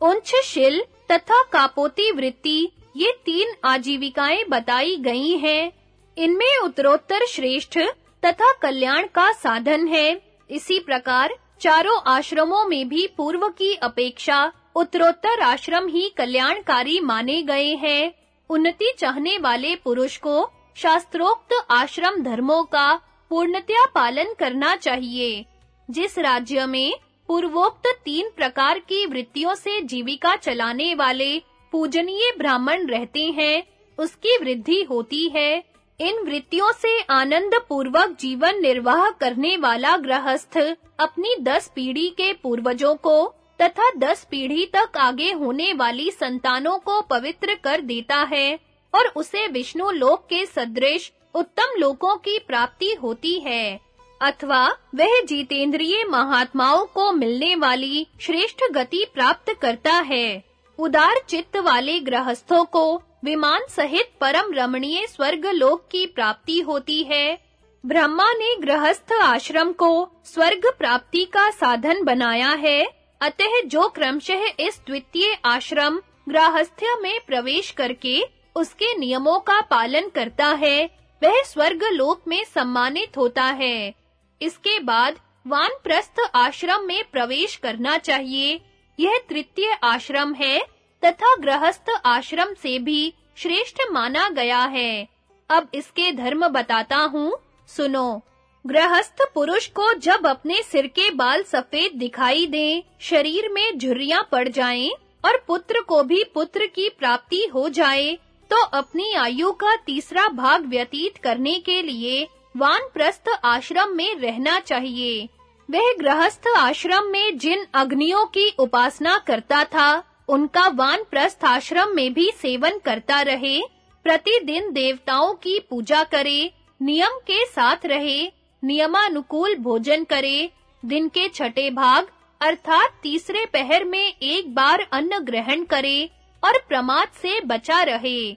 उंच शिल तथा कापोती वृत्ति ये तीन आजीविकाएँ बताई गई हैं। इनमें उत्तरोत्तर श्रेष्ठ तथा कल्याण का साधन है। इसी प्रकार चारों आश्रमों में भी पूर्व की अपेक्षा उत्तरोत्तर आश्रम ही कल्याणकारी माने गए हैं। उन्नति चाहने वाले पुरुष को शास्त्रोक्त आश्रम धर्मों का पूर्णतया पालन करना चाहिए। जिस राज्य में पूर्वोक्त तीन प्रकार की वृत्तियों से जीविका चलाने वाले पूजनीय ब्राह्मण रहते हैं, उसकी वृद्धि होती है। इन वृत्तियों से आनंद पूर्वक जीवन निर्वाह करने वाला गृहस्थ अपनी दस पीढ़ी के पूर्वजों को तथा दस पीढ़ी तक आगे होने वाली संतानों को पवित्र कर देता है और उसे विष्णु लोक के सदृश उत्तम लोकों की प्राप्ति होती है। अथवा वह जीतेंद्रिय महात्माओं को मिलने वाली श्रेष्ठ गति प्राप्त करता है। उदार चित्त वाले गृहस्थों को विमान सहित परम रमणीय स्वर्ग लोक की प्राप्ति होती है। ब्रह्मा ने गृहस्थ आश्रम को स्वर्ग प्राप्ति का साधन बनाया है। अतः जो क्रमशः इस द्वितीय आश्रम गृहस्थ्य में प्रवेश करके उसके नियमों का पालन करता है, वह स्वर्ग लोक में सम्मानित होता है। इसके बाद वानप्रस्थ आश्रम में प्रवेश करना चाहिए। यह तृतीय आश्रम है तथा गृहस्थ आश्रम से भी श्रेष्ठ माना गया है। अब इसके धर्म बताता हूँ। सुनो, गृहस्थ पुरुष को जब अपने सिर के बाल सफ़ेद दिखाई दें, शरीर में झुर्रियाँ पड़ जाएँ और पुत्र को भी पुत्र की प्राप्ति हो जाए तो अपनी आयु का तीसरा भाग व्यतीत करने के लिए वानप्रस्थ आश्रम में रहना चाहिए। वह गृहस्थ आश्रम में जिन अग्नियों की उपासना करता था, उनका वानप्रस्थ आश्रम में भी सेवन करता रहे, प्रतिदिन देवताओं की पूजा करे, नियम के साथ रहे, नियमानुकूल भोजन करे, दिन के छठे भाग, अर्थात तीसरे पहर में एक बार अन्न ग्रहण करे और प्रमाद से बचा रहे।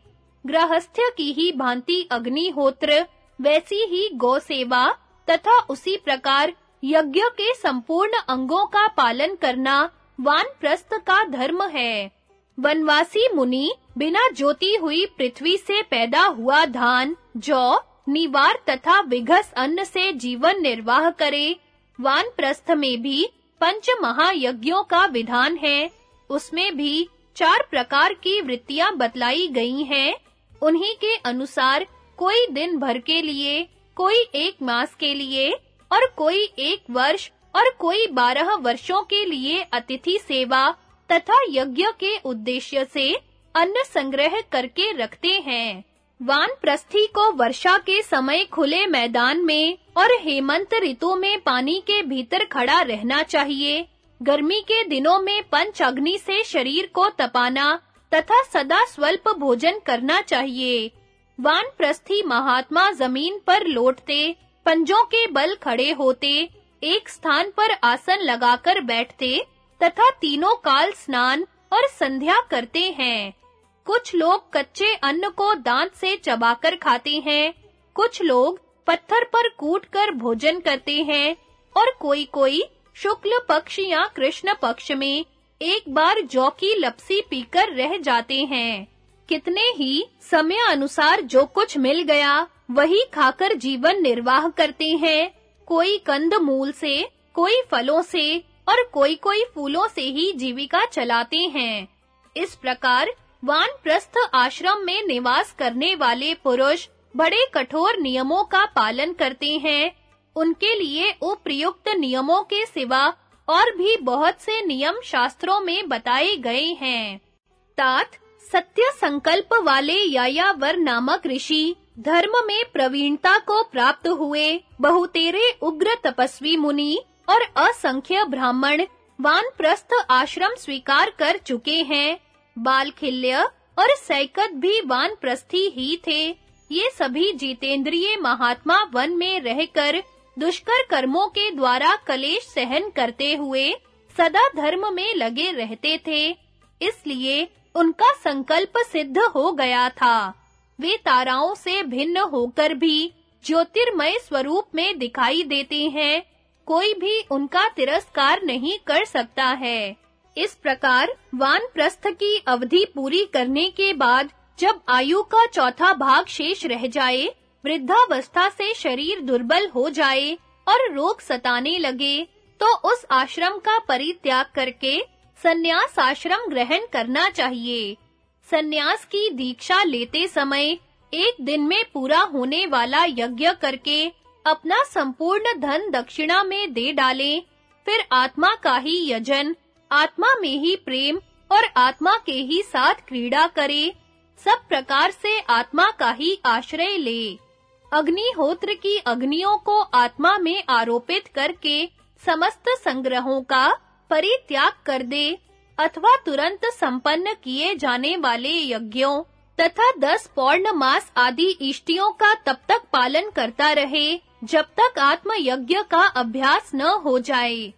गृहस्थ्य की ही भांति अग्निहोत्र, वैसी ही गौ सेवा तथा उसी प्रकार यज्ञ के संपूर्ण अंगों का पालन करना वानप्रस्थ का धर्म है। वनवासी मुनि बिना ज्योति हुई पृथ्वी से पैदा हुआ धान, जौ, निवार तथा विघस अन्न से जीवन निर्वाह करे। वानप्रस्थ में भी पंच महायज्ञों का विधान है। उसमें भी चार प्रकार की वृत्तियाँ बतलाई गई हैं। उन्हीं के अनुसार कोई दिन भर के लिए, कोई एक मास के लिए और कोई एक वर्ष और कोई बारह वर्षों के लिए अतिथि सेवा तथा यज्ञ के उद्देश्य से अन्न संग्रह करके रखते हैं। वानप्रस्थी को वर्षा के समय खुले मैदान में और हेमंत ऋतु में पानी के भीतर खड़ा रहना चाहिए। गर्मी के दिनों में पंच अग्नि से शरीर को तपाना तथा सदा स्वल्प भोजन करना चाहिए। वानप्रस्थी महात्मा ज़मीन पर लौटते पंजों के बल खड़े होते, एक स्थान पर आसन लगाकर बैठते, तथा तीनों काल स्नान और संध्या करते हैं। कुछ लोग कच्चे अन्न को दांत से चबाकर खाते हैं, कुछ लोग पत्थर पर कूटकर भोजन करते हैं, और कोई-कोई शुक्ल पक्ष या कृष्ण पक्ष में एक बार जौ की लपसी पीकर रह जाते हैं। कितने ही समय अनुसार जो कुछ मिल गया वही खाकर जीवन निर्वाह करते हैं। कोई कंद मूल से, कोई फलों से और कोई-कोई फूलों से ही जीविका चलाते हैं। इस प्रकार वानप्रस्थ आश्रम में निवास करने वाले पुरुष बड़े कठोर नियमों का पालन करते हैं। उनके लिए उपयुक्त नियमों के सिवा और भी बहुत से नियम शास्त्रों में बताए गए हैं। तात सत्य संकल्प वाले यायावर नामक ऋषि धर्म में प्रवीणता को प्राप्त हुए बहुतेरे उग्र तपस्वी मुनि और असंख्य ब्राह्मण वानप्रस्थ आश्रम स्वीकार कर चुके हैं। बालखिल्य और सैकत भी वानप्रस्थी ही थे। ये सभी जितेंद्रिय महात्मा वन में रहकर दुष्कर कर्मों के द्वारा कलेश सहन करते हुए सदा धर्म में लगे रहते थे, इसलिए उनका संकल्प सिद्ध हो गया था। वे ताराओं से भिन्न होकर भी ज्योतिर्मय स्वरूप में दिखाई देते हैं। कोई भी उनका तिरस्कार नहीं कर सकता है। इस प्रकार वानप्रस्थ की अवधि पूरी करने के बाद जब आयु का चौथा भाग शेष रह जाए, वृद्धावस्था से शरीर दुर्बल हो जाए और रोग सताने लगे तो उस आश्रम का परित्याग करके सन्यास आश्रम ग्रहण करना चाहिए। सन्यास की दीक्षा लेते समय एक दिन में पूरा होने वाला यज्ञ करके अपना संपूर्ण धन दक्षिणा में दे डालें। फिर आत्मा का ही यजन, आत्मा में ही प्रेम और आत्मा के ही साथ क्रीड़ा करे। सब प्रकार से आत्मा का ही आश्रय ले। अग्निहोत्र की अग्नियों को आत्मा में आरोपित करके समस्त संग्रहों का परित्याग कर दे। अथवा तुरंत संपन्न किए जाने वाले यज्ञों तथा दस पौर्ण मास आदि इष्टियों का तब तक पालन करता रहे, जब तक आत्म यज्ञ का अभ्यास न हो जाए।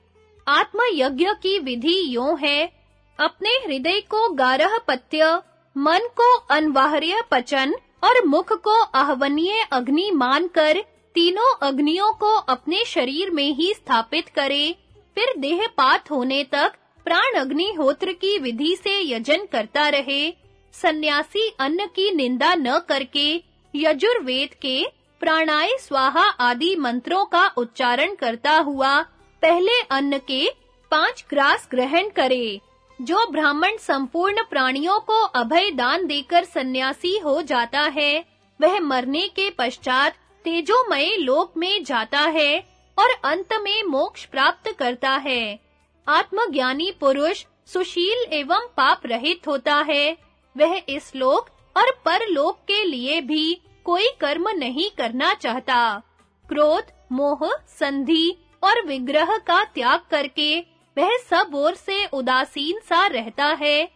आत्म यज्ञ की विधि यों है, अपने हृदय को गारह पत्य मन को अनवाहर्य पचन और मुख को आहवनीय अग्नि मानकर तीनों अग्नियों को अपने शरीर में ही स्थापित करे, फिर देह पात होने तक प्राण अग्निहोत्र की विधि से यजन करता रहे, सन्यासी अन्न की निंदा न करके यजुर्वेद के प्राणाय स्वाहा आदि मंत्रों का उच्चारण करता हुआ पहले अन्न के पाँच ग्रास ग्रहण करे, जो ब्राह्मण संपूर्ण प्राणियों को अभय दान देकर सन्यासी हो जाता है, वह मरने के पश्चात तेजोमय लोक में जाता है और अंत में मोक्ष प्राप्त करता है। आत्मज्ञानी पुरुष सुशील एवं पाप रहित होता है। वह इस लोक और परलोक के लिए भी कोई कर्म नहीं करना चाहता। क्रोध, मोह, संधि और विग्रह का त्याग करके वह सब ओर से उदासीन सा रहता है,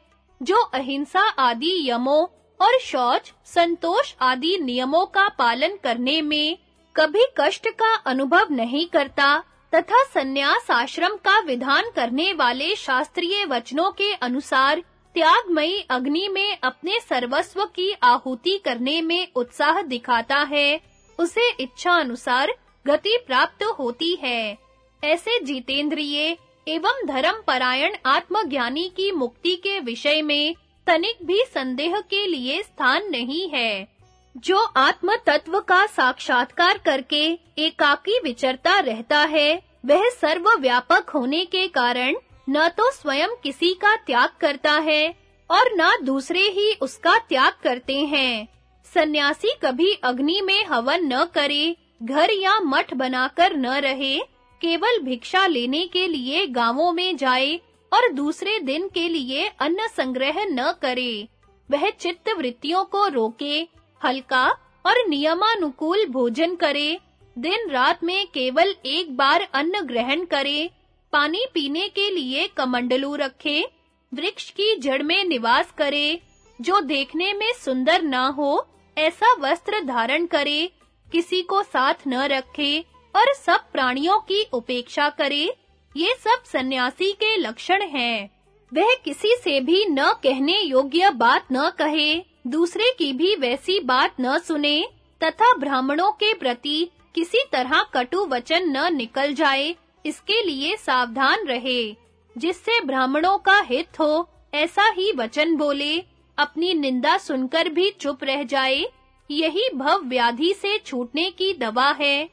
जो अहिंसा आदि यमों और शौच, संतोष आदि नियमों का पालन करने में कभी कष्ट का अनुभव नहीं करता। तथा सन्यास आश्रम का विधान करने वाले शास्त्रीय वचनों के अनुसार त्यागमयी अग्नि में अपने सर्वस्व की आहुति करने में उत्साह दिखाता है। उसे इच्छा अनुसार गति प्राप्त होती है। ऐसे जीतेंद्रिय एवं धर्म परायण आत्मज्ञानी की मुक्ति के विषय में तनिक भी संदेह के लिए स्थान नहीं है। जो आत्म तत्व का साक्षात्कार करके एकाकी विचरता रहता है, वह सर्व व्यापक होने के कारण न तो स्वयं किसी का त्याग करता है और न दूसरे ही उसका त्याग करते हैं। सन्यासी कभी अग्नि में हवन न करे, घर या मठ बनाकर न रहे, केवल भिक्षा लेने के लिए गाँवों में जाए और दूसरे दिन के लिए अन्न संग्रह न करे। वह चित्त वृत्तियों को रोके हल्का और नियमानुकूल भोजन करे। दिन रात में केवल एक बार अन्न ग्रहण करे। पानी पीने के लिए कमंडलू रखे। वृक्ष की जड़ में निवास करे। जो देखने में सुंदर ना हो, ऐसा वस्त्र धारण करे। किसी को साथ न रखे और सब प्राणियों की उपेक्षा करे। ये सब सन्यासी के लक्षण हैं। वह किसी से भी न कहने योग्य बात न कहे। दूसरे की भी वैसी बात न सुने, तथा ब्राह्मणों के प्रति किसी तरह कटु वचन न निकल जाए, इसके लिए सावधान रहे। जिससे ब्राह्मणों का हित हो, ऐसा ही वचन बोले। अपनी निंदा सुनकर भी चुप रह जाए, यही भव व्याधि से छूटने की दवा है।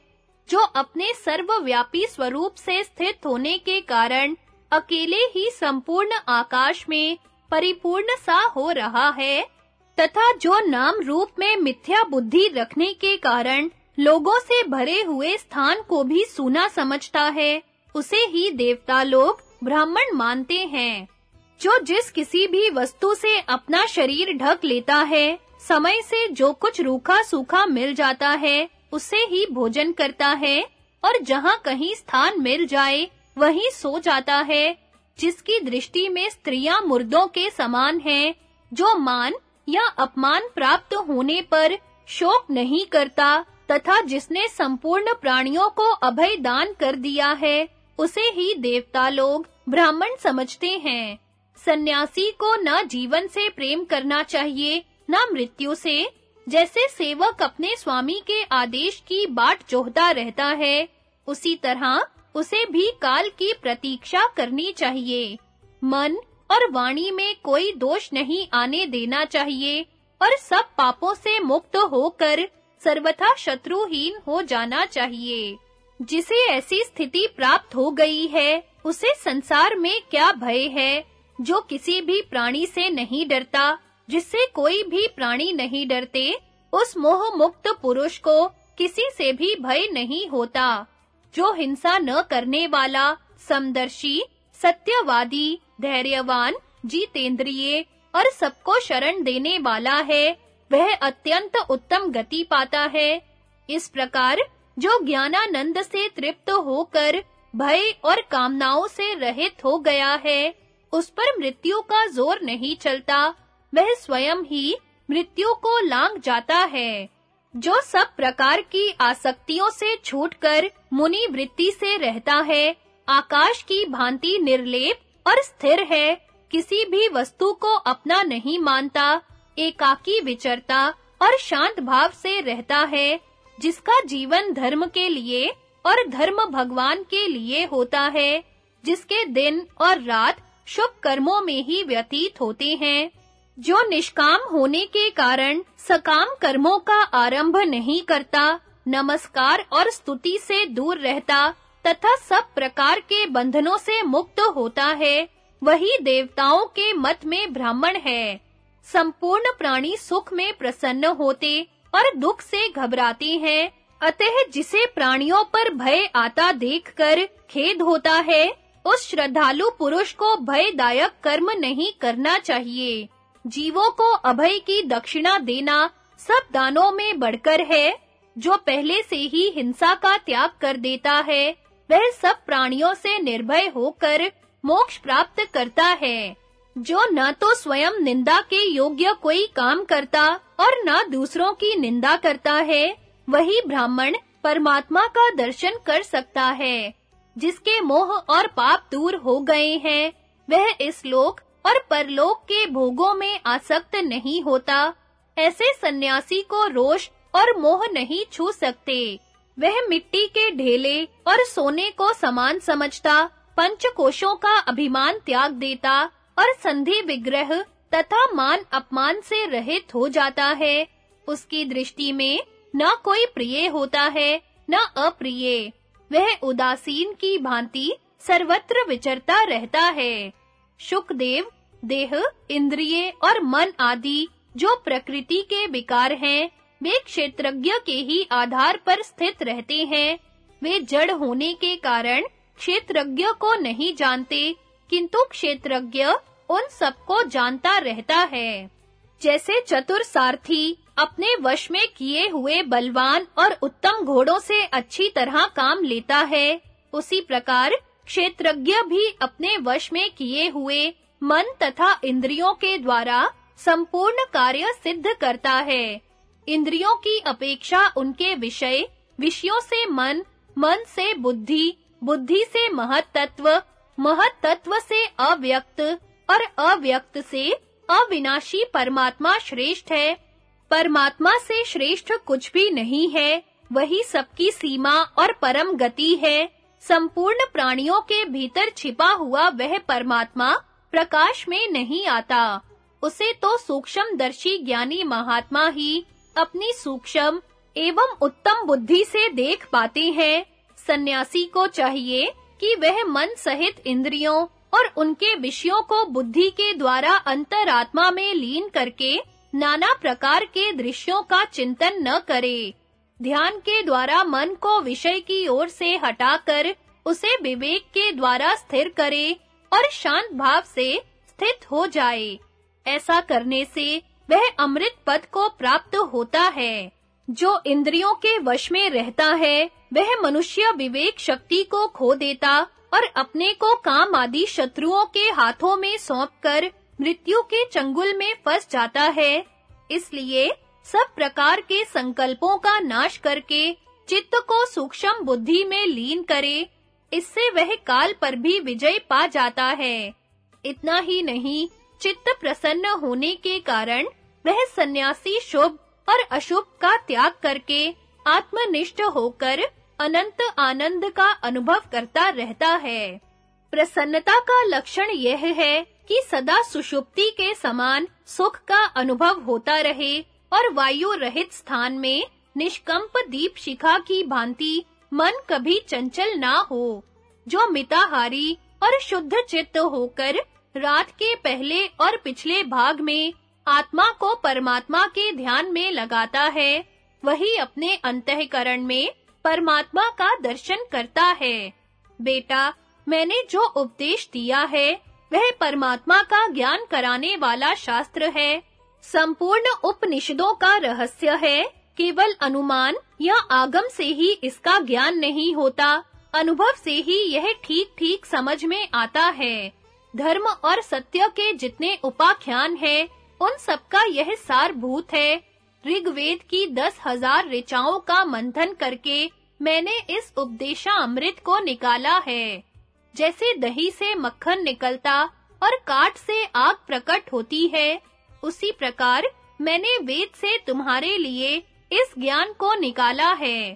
जो अपने सर्वव्यापी स्वरूप से स्थित होने के कारण अकेले ही संपूर्ण आकाश में परिपूर्ण सा हो रहा है तथा जो नाम रूप में मिथ्या बुद्धि रखने के कारण लोगों से भरे हुए स्थान को भी सुना समझता है, उसे ही देवता लोग ब्राह्मण मानते हैं। जो जिस किसी भी वस्तु से अपना शरीर ढक लेता है, समय से जो कुछ रूखा सूखा मिल जाता है, उसे ही भोजन करता है, और जहाँ कहीं स्थान मिल जाए, वहीं सो जाता है, जिसकी दृष्टि में स्त्रियाँ मुर्दों के समान हैं, जो मान या अपमान प्राप्त होने पर शोक नहीं करता तथा जिसने संपूर्ण प्राणियों को अभय दान कर दिया है, उसे ही देवता लोग ब्राह्मण समझते हैं। सन्यासी को न जीवन से प्रेम करना चाहिए, न मृत्यु से। जैसे सेवक अपने स्वामी के आदेश की बाट जोहता रहता है, उसी तरह उसे भी काल की प्रतीक्षा करनी चाहिए। मन और वाणी में कोई दोष नहीं आने देना चाहिए, और सब पापों से मुक्त होकर सर्वथा शत्रुहीन हो जाना चाहिए। जिसे ऐसी स्थिति प्राप्त हो गई है, उसे संसार में क्या भय है? जो किसी भी प्राणी से नहीं डरता, जिससे कोई भी प्राणी नहीं डरते, उस मोह मुक्त पुरुष को किसी से भी भय नहीं होता। जो हिंसा न करने वाला, समदर्शी, सत्यवादी धैर्यवान, जीतेंद्रिय, और सबको शरण देने वाला है। वह अत्यंत उत्तम गति पाता है। इस प्रकार, जो ज्ञानानंद से तृप्त होकर भय और कामनाओं से रहित हो गया है, उस पर मृत्यु का ज़ोर नहीं चलता। वह स्वयं ही मृत्यु को लांग जाता है। जो सब प्रकार की आसक्तियों से छूटकर मुनि वृत्ति से रहता है, आकाश की भांति निर्लेप और स्थिर है। किसी भी वस्तु को अपना नहीं मानता, एकाकी विचरता और शांत भाव से रहता है, जिसका जीवन धर्म के लिए और धर्म भगवान के लिए होता है, जिसके दिन और रात शुभ कर्मों में ही व्यतीत होते हैं। जो निष्काम होने के कारण सकाम कर्मों का आरंभ नहीं करता, नमस्कार और स्तुति से दूर रहता तथा सब प्रकार के बंधनों से मुक्त होता है। वही देवताओं के मत में ब्राह्मण है। संपूर्ण प्राणी सुख में प्रसन्न होते और दुख से घबराते हैं। अतः जिसे प्राणियों पर भय आता देखकर खेद होता है, उस श्रद्धालु पुरुष को भयदायक कर्म नहीं करना चाहिए। जीवों को अभय की दक्षिणा देना सब दानों में बढ़कर है, जो पहले से ही हिंसा का त्याग कर देता है। वह सब प्राणियों से निर्भय होकर मोक्ष प्राप्त करता है, जो न तो स्वयं निंदा के योग्य कोई काम करता और न दूसरों की निंदा करता है, वही ब्राह्मण परमात्मा का दर्शन कर सकता है, जिसके मोह और पाप दूर हो गए हैं, वह इस लोक और परलोक के भोगों में आसक्त नहीं होता, ऐसे सन्यासी को रोष और मोह नहीं छू सकते। वह मिट्टी के ढेले और सोने को समान समझता पंच कोशों का अभिमान त्याग देता और संधि विग्रह तथा मान अपमान से रहित हो जाता है। उसकी दृष्टि में न कोई प्रिय होता है, न अप्रिय। वह उदासीन की भांति सर्वत्र विचरता रहता है। शुकदेव, देह, इंद्रिय और मन आदि जो प्रकृति के विकार हैं वे क्षेत्रज्ञ के ही आधार पर स्थित रहते हैं। वे जड़ होने के कारण क्षेत्रज्ञ को नहीं जानते, किंतु क्षेत्रज्ञ उन सबको जानता रहता है। जैसे चतुर सारथी अपने वश में किए हुए बलवान और उत्तम घोड़ों से अच्छी तरह काम लेता है, उसी प्रकार क्षेत्रज्ञ भी अपने वश में किए हुए मन तथा इंद्रियों के द्वारा संपूर्ण कार्य सिद्ध करता है। इंद्रियों की अपेक्षा उनके विषय, विषयों से मन मन से बुद्धि बुद्धि से महत तत्व महत तत्व से अव्यक्त और अव्यक्त से अविनाशी परमात्मा श्रेष्ठ है। परमात्मा से श्रेष्ठ कुछ भी नहीं है, वही सबकी सीमा और परम गति है। संपूर्ण प्राणियों के भीतर छिपा हुआ वह परमात्मा प्रकाश में नहीं आता। उसे तो सूक्ष्मदर्शी ज्ञानी महात्मा ही अपनी सूक्ष्म एवं उत्तम बुद्धि से देख पाते हैं। सन्यासी को चाहिए कि वह मन सहित इंद्रियों और उनके विषयों को बुद्धि के द्वारा अंतरात्मा में लीन करके नाना प्रकार के दृश्यों का चिंतन न करे। ध्यान के द्वारा मन को विषय की ओर से हटाकर उसे विवेक के द्वारा स्थिर करे और शांत भाव से स्थित हो जाए। ऐसा करने से वह अमृत पद को प्राप्त होता है। जो इंद्रियों के वश में रहता है, वह मनुष्य विवेक शक्ति को खो देता और अपने को काम आदि शत्रुओं के हाथों में सौंपकर मृत्यु के चंगुल में फंस जाता है। इसलिए सब प्रकार के संकल्पों का नाश करके चित्त को सूक्ष्म बुद्धि में लीन करे, इससे वह काल पर भी विजय पा जाता है। इतना ही नहीं, चित्त प्रसन्न होने के कारण वह सन्यासी शुभ और अशुभ का त्याग करके आत्मनिष्ठ होकर अनंत आनंद का अनुभव करता रहता है। प्रसन्नता का लक्षण यह है कि सदा सुषुप्ति के समान सुख का अनुभव होता रहे और वायु रहित स्थान में निष्कंप दीप शिखा की भांति मन कभी चंचल ना हो, जो मिताहारी और शुद्ध चित्त होकर रात के पहले और पिछले भाग में आत्मा को परमात्मा के ध्यान में लगाता है। वही अपने अंतःकरण में परमात्मा का दर्शन करता है। बेटा, मैंने जो उपदेश दिया है, वह परमात्मा का ज्ञान कराने वाला शास्त्र है। संपूर्ण उपनिषदों का रहस्य है, केवल अनुमान या आगम से ही इसका ज्ञान नहीं होता। अनुभव से ही यह ठीक-ठीक समझ में आता है। धर्म और सत्य के जितने उपाख्यान हैं उन सबका यह सारभूत है। ऋग्वेद की दस हज़ार ऋचाओं का मंथन करके मैंने इस उपदेशा अमृत को निकाला है। जैसे दही से मक्खन निकलता और काट से आग प्रकट होती है, उसी प्रकार मैंने वेद से तुम्हारे लिए इस ज्ञान को निकाला है।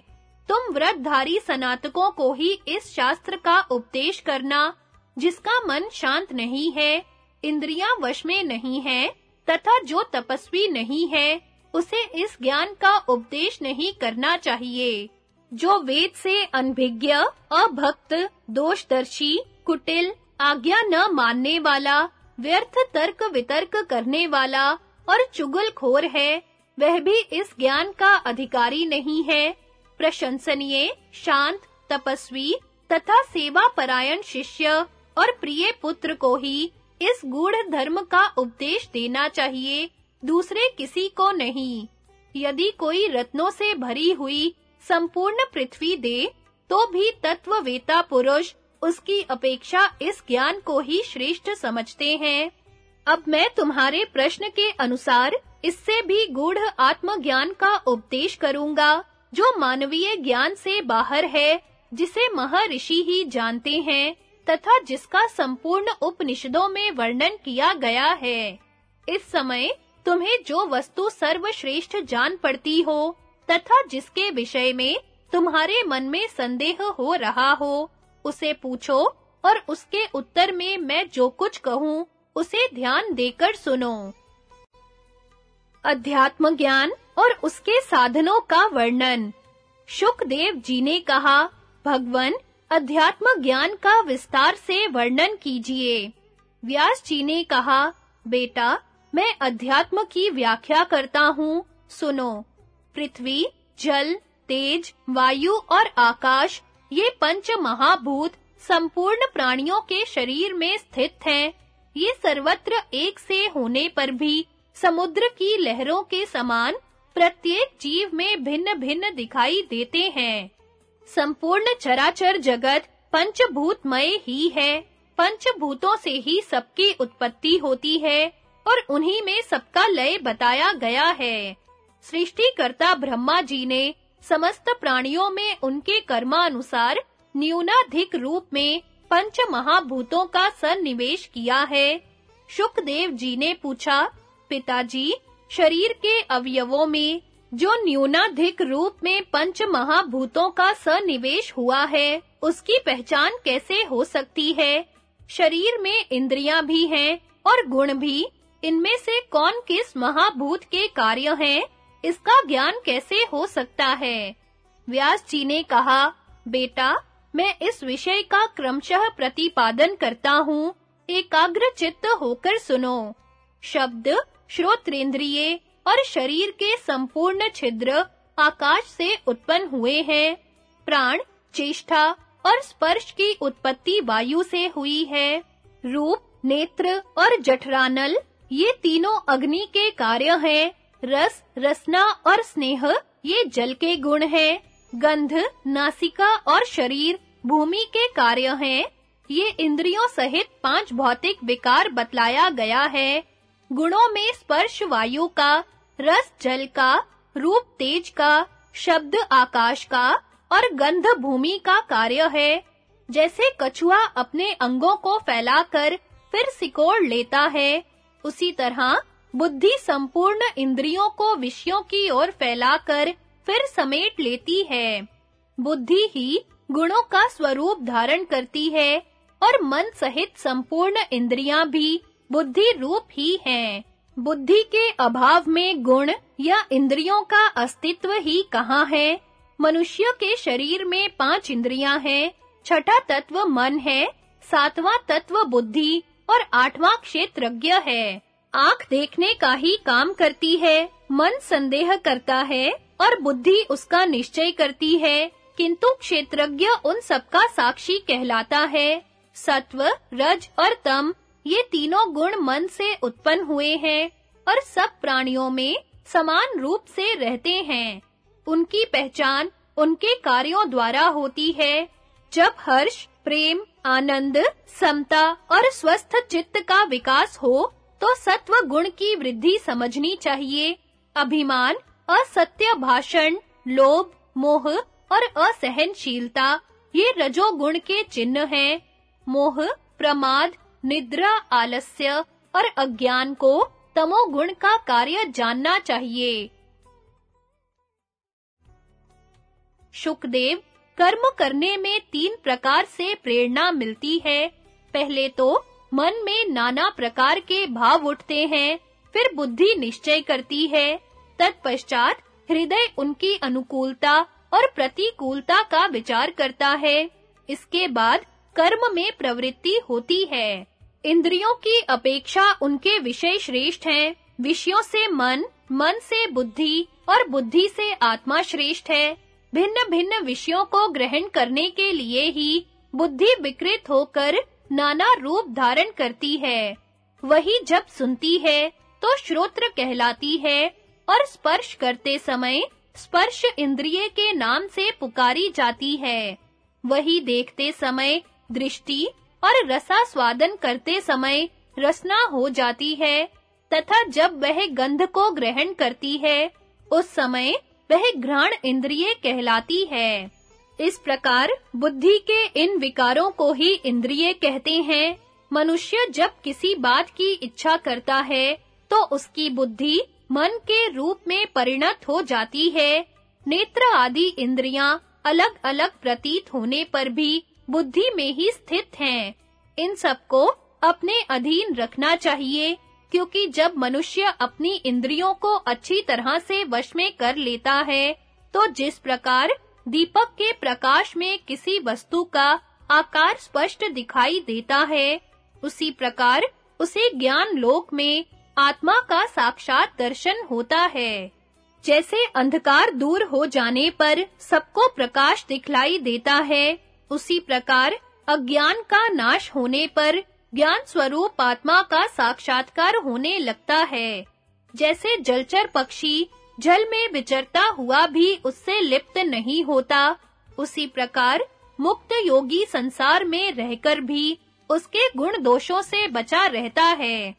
तुम व्रतधारी सनातकों को ही इस शास्त्र का उपदेश करना, जिसका मन शांत नहीं है, इंद्रियाँ वश में नहीं है तथा जो तपस्वी नहीं है, उसे इस ज्ञान का उपदेश नहीं करना चाहिए। जो वेद से अनभिज्ञ, अभक्त, दोषदर्शी, कुटिल, आज्ञा न मानने वाला, व्यर्थ तर्क वितर्क करने वाला और चुगलखोर है, वह भी इस ज्ञान का अधिकारी नहीं है। प्रशंसनीय, शांत, तपस्वी तथा सेवा परायण शिष्य और प्रिय पुत्र को ही इस गूढ़ धर्म का उपदेश देना चाहिए, दूसरे किसी को नहीं। यदि कोई रत्नों से भरी हुई संपूर्ण पृथ्वी दे तो भी तत्ववेता पुरुष उसकी अपेक्षा इस ज्ञान को ही श्रेष्ठ समझते हैं। अब मैं तुम्हारे प्रश्न के अनुसार इससे भी गूढ़ आत्मज्ञान का उपदेश करूँगा, जो मानवीय ज्ञान से बाहर है, जिसे महर्षि ही जानते हैं। तथा जिसका संपूर्ण उपनिषदों में वर्णन किया गया है। इस समय तुम्हें जो वस्तु सर्वश्रेष्ठ जान पड़ती हो, तथा जिसके विषय में तुम्हारे मन में संदेह हो रहा हो, उसे पूछो और उसके उत्तर में मैं जो कुछ कहूँ, उसे ध्यान देकर सुनो। अध्यात्म ज्ञान और उसके साधनों का वर्णन। शुकदेव जी ने कहा, भगवन अध्यात्म ज्ञान का विस्तार से वर्णन कीजिए। व्यास जी ने कहा, बेटा, मैं अध्यात्म की व्याख्या करता हूँ, सुनो। पृथ्वी, जल, तेज, वायु और आकाश, ये पंच महाभूत, संपूर्ण प्राणियों के शरीर में स्थित हैं। ये सर्वत्र एक से होने पर भी, समुद्र की लहरों के समान, प्रत्येक जीव में भिन्न-भिन्न दिखाई देते हैं। संपूर्ण चराचर जगत पंचभूतमय ही है। पंचभूतों से ही सबकी उत्पत्ति होती है और उन्हीं में सबका लय बताया गया है। सृष्टिकर्ता ब्रह्मा जी ने समस्त प्राणियों में उनके कर्मानुसार न्यूनाधिक रूप में पंच महाभूतों का सन्निवेश किया है। शुकदेव जी ने पूछा, पिताजी, शरीर के अवयवों में जो न्यूनाधिक रूप में पंच महाभूतों का सनिवेश हुआ है, उसकी पहचान कैसे हो सकती है? शरीर में इंद्रियाँ भी हैं और गुण भी। इनमें से कौन किस महाभूत के कार्य हैं? इसका ज्ञान कैसे हो सकता है? व्यास जी ने कहा, बेटा, मैं इस विषय का क्रमशः प्रतिपादन करता हूँ। एकाग्र चित्त होकर सुनो। शब्द श्रोत्रेंद्रिय और शरीर के संपूर्ण छिद्र आकाश से उत्पन्न हुए हैं। प्राण, चेष्टा और स्पर्श की उत्पत्ति वायु से हुई है। रूप, नेत्र और जठरानल, ये तीनों अग्नि के कार्य हैं। रस, रसना और स्नेह, ये जल के गुण हैं। गंध, नासिका और शरीर, भूमि के कार्य हैं। ये इंद्रियों सहित पाँच भौतिक विकार बतलाया गया है। गुणों में स्पर्श वायु का, रस जल का, रूप तेज का, शब्द आकाश का और गंध भूमि का कार्य है। जैसे कछुआ अपने अंगों को फैलाकर फिर सिकोड़ लेता है, उसी तरह बुद्धि संपूर्ण इंद्रियों को विषयों की ओर फैलाकर फिर समेट लेती है। बुद्धि ही गुणों का स्वरूप धारण करती है और मन सहित संपूर्ण इंद्रियाँ भी बुद्धि रूप ही हैं। बुद्धि के अभाव में गुण या इंद्रियों का अस्तित्व ही कहाँ है? मनुष्य के शरीर में पाँच इंद्रियाँ हैं। छठा तत्व मन है, सातवां तत्व बुद्धि और आठवां क्षेत्रज्ञ है। आँख देखने का ही काम करती है, मन संदेह करता है और बुद्धि उसका निश्चय करती है। किंतु क्षेत्रज्ञ उन सबका साक्षी कहलाता है। सत्व, रज और तम ये तीनों गुण मन से उत्पन्न हुए हैं और सब प्राणियों में समान रूप से रहते हैं। उनकी पहचान उनके कार्यों द्वारा होती है। जब हर्ष, प्रेम, आनंद, समता और स्वस्थ चित्त का विकास हो तो सत्व गुण की वृद्धि समझनी चाहिए। अभिमान, असत्य भाषण, लोभ, मोह और असहनशीलता, ये रजोगुण के चिन्ह हैं। मोह, प्रमाद निद्रा, आलस्य और अज्ञान को तमोगुण का कार्य जानना चाहिए। शुकदेव, कर्म करने में तीन प्रकार से प्रेरणा मिलती है। पहले तो मन में नाना प्रकार के भाव उठते हैं, फिर बुद्धि निश्चय करती है। तत्पश्चात हृदय उनकी अनुकूलता और प्रतिकूलता का विचार करता है। इसके बाद कर्म में प्रवृत्ति होती है। इंद्रियों की अपेक्षा उनके विषय श्रेष्ठ हैं। विषयों से मन मन से बुद्धि और बुद्धि से आत्मा श्रेष्ठ है। भिन्न-भिन्न विषयों को ग्रहण करने के लिए ही बुद्धि विकृत होकर नाना रूप धारण करती है। वही जब सुनती है तो श्रोत्र कहलाती है और स्पर्श करते समय स्पर्श इंद्रिय के नाम से पुकारी जाती है। वही देखते समय दृष्टि और रसा स्वादन करते समय रसना हो जाती है, तथा जब वह गंध को ग्रहण करती है, उस समय वह घ्राण इंद्रिय कहलाती है। इस प्रकार बुद्धि के इन विकारों को ही इंद्रिय कहते हैं। मनुष्य जब किसी बात की इच्छा करता है तो उसकी बुद्धि मन के रूप में परिणत हो जाती है। नेत्र आदि इंद्रियाँ अलग-अलग प्रतीत होने पर भी बुद्धि में ही स्थित हैं। इन सबको अपने अधीन रखना चाहिए, क्योंकि जब मनुष्य अपनी इंद्रियों को अच्छी तरह से वश में कर लेता है तो जिस प्रकार दीपक के प्रकाश में किसी वस्तु का आकार स्पष्ट दिखाई देता है, उसी प्रकार उसे ज्ञान लोक में आत्मा का साक्षात दर्शन होता है। जैसे अंधकार दूर हो जाने पर सबको प्रकाश दिखलाई देता है उसी प्रकार अज्ञान का नाश होने पर ज्ञान स्वरूप आत्मा का साक्षात्कार होने लगता है। जैसे जलचर पक्षी जल में विचरता हुआ भी उससे लिप्त नहीं होता, उसी प्रकार मुक्त योगी संसार में रहकर भी उसके गुण दोषों से बचा रहता है,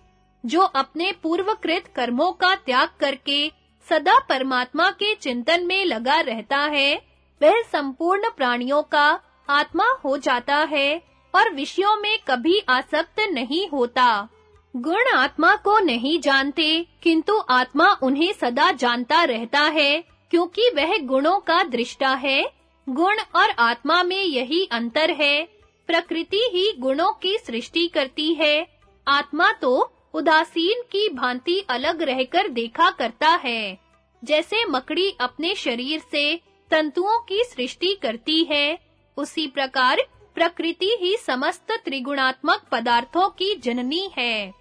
जो अपने पूर्वकृत कर्मों का त्याग करके सदा परमात्मा के चिंतन में लगा रहता है, वह संपूर्ण प्राणियों का आत्मा हो जाता है और विषयों में कभी आसक्त नहीं होता। गुण आत्मा को नहीं जानते, किंतु आत्मा उन्हें सदा जानता रहता है, क्योंकि वह गुणों का दृष्टा है। गुण और आत्मा में यही अंतर है। प्रकृति ही गुणों की सृष्टि करती है। आत्मा तो उदासीन की भांति अलग रहकर देखा करता है। जैसे मकड़ी अपने शरीर से तंतुओं की सृष्टि करती है उसी प्रकार प्रकृति ही समस्त त्रिगुणात्मक पदार्थों की जननी है।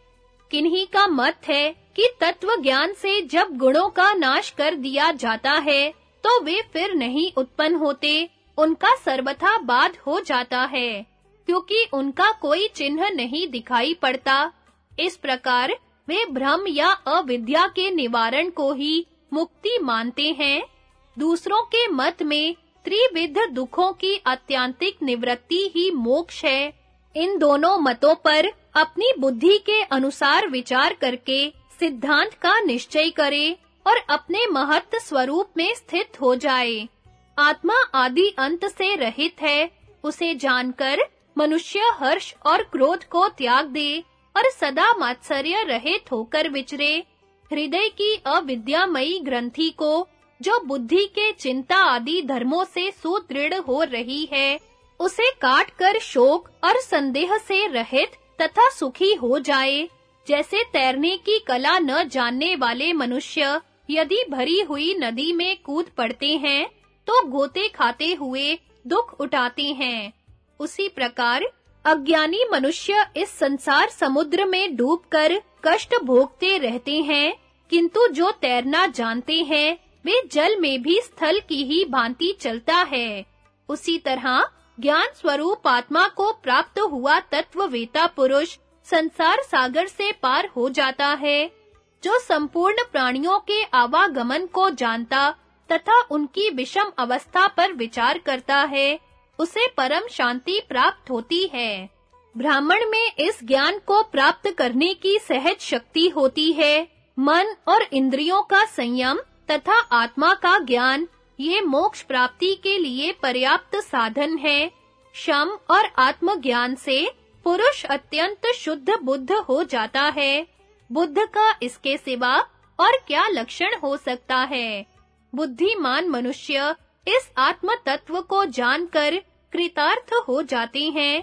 किन्हीं का मत है कि तत्व ज्ञान से जब गुणों का नाश कर दिया जाता है तो वे फिर नहीं उत्पन्न होते, उनका सर्वथा बाध हो जाता है, क्योंकि उनका कोई चिन्ह नहीं दिखाई पड़ता। इस प्रकार वे भ्रम या अविद्या के निवारण को ही मुक्ति मानते हैं। दूसरों के मत में त्रिविध दुखों की अत्यांतिक निवृत्ति ही मोक्ष है। इन दोनों मतों पर अपनी बुद्धि के अनुसार विचार करके सिद्धांत का निश्चय करे और अपने महत्व स्वरूप में स्थित हो जाए। आत्मा आदि अंत से रहित है, उसे जानकर मनुष्य हर्ष और क्रोध को त्याग दे और सदा मात्सर्य रहित होकर विचरे। हृदय की अविद्यामयी ग्रंथि को जो बुद्धि के चिंता आदि धर्मों से सुदृढ़ हो रही है, उसे काट कर शोक और संदेह से रहित तथा सुखी हो जाए। जैसे तैरने की कला न जानने वाले मनुष्य यदि भरी हुई नदी में कूद पड़ते हैं तो गोते खाते हुए दुख उठाते हैं। उसी प्रकार अज्ञानी मनुष्य इस संसार समुद्र में डूबकर कष्ट भोगते रहते हैं, किंतु जो तैरना जानते हैं वे जल में भी स्थल की ही भांति चलता है। उसी तरह ज्ञान स्वरूप आत्मा को प्राप्त हुआ तत्ववेता पुरुष संसार सागर से पार हो जाता है, जो संपूर्ण प्राणियों के आवागमन को जानता तथा उनकी विषम अवस्था पर विचार करता है, उसे परम शांति प्राप्त होती है। ब्राह्मण में इस ज्ञान को प्राप्त करने की सहज शक्ति होती है, मन और इंद्रियों का संयम तथा आत्मा का ज्ञान, ये मोक्ष प्राप्ति के लिए पर्याप्त साधन है। शम और आत्मज्ञान से पुरुष अत्यंत शुद्ध बुद्ध हो जाता है। बुद्ध का इसके सिवा और क्या लक्षण हो सकता है? बुद्धिमान मनुष्य इस आत्म तत्व को जानकर कृतार्थ हो जाते हैं।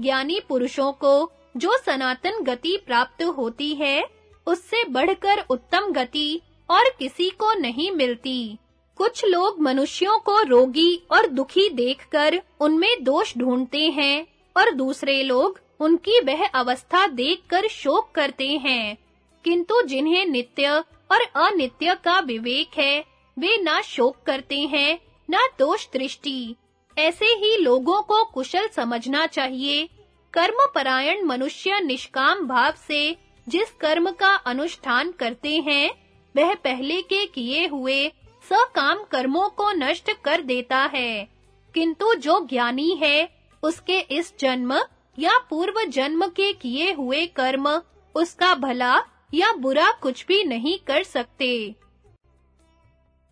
ज्ञानी पुरुषों को जो सनातन गति प्राप्त होती है, उससे बढ़कर उत्तम गति और किसी को नहीं मिलती। कुछ लोग मनुष्यों को रोगी और दुखी देखकर उनमें दोष ढूंढते हैं और दूसरे लोग उनकी वह अवस्था देखकर शोक करते हैं। किंतु जिन्हें नित्य और अनित्य का विवेक है, वे ना शोक करते हैं, ना दोष दृष्टि। ऐसे ही लोगों को कुशल समझना चाहिए। कर्म परायण मनुष्य निष्काम भाव से जिस कर्म का अनुष्ठान करते हैं वह पहले के किए हुए सकाम कर्मों को नष्ट कर देता है। किंतु जो ज्ञानी है, उसके इस जन्म या पूर्व जन्म के किए हुए कर्म, उसका भला या बुरा कुछ भी नहीं कर सकते।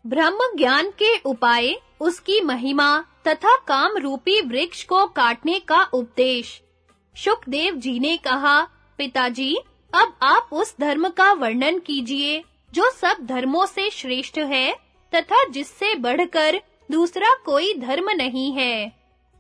ब्रह्म ज्ञान के उपाय, उसकी महिमा तथा काम रूपी वृक्ष को काटने का उपदेश। शुकदेव जी ने कहा, पिताजी, अब आप उस धर्म का वर्णन कीजिए। जो सब धर्मों से श्रेष्ठ है, तथा जिससे बढ़कर दूसरा कोई धर्म नहीं है।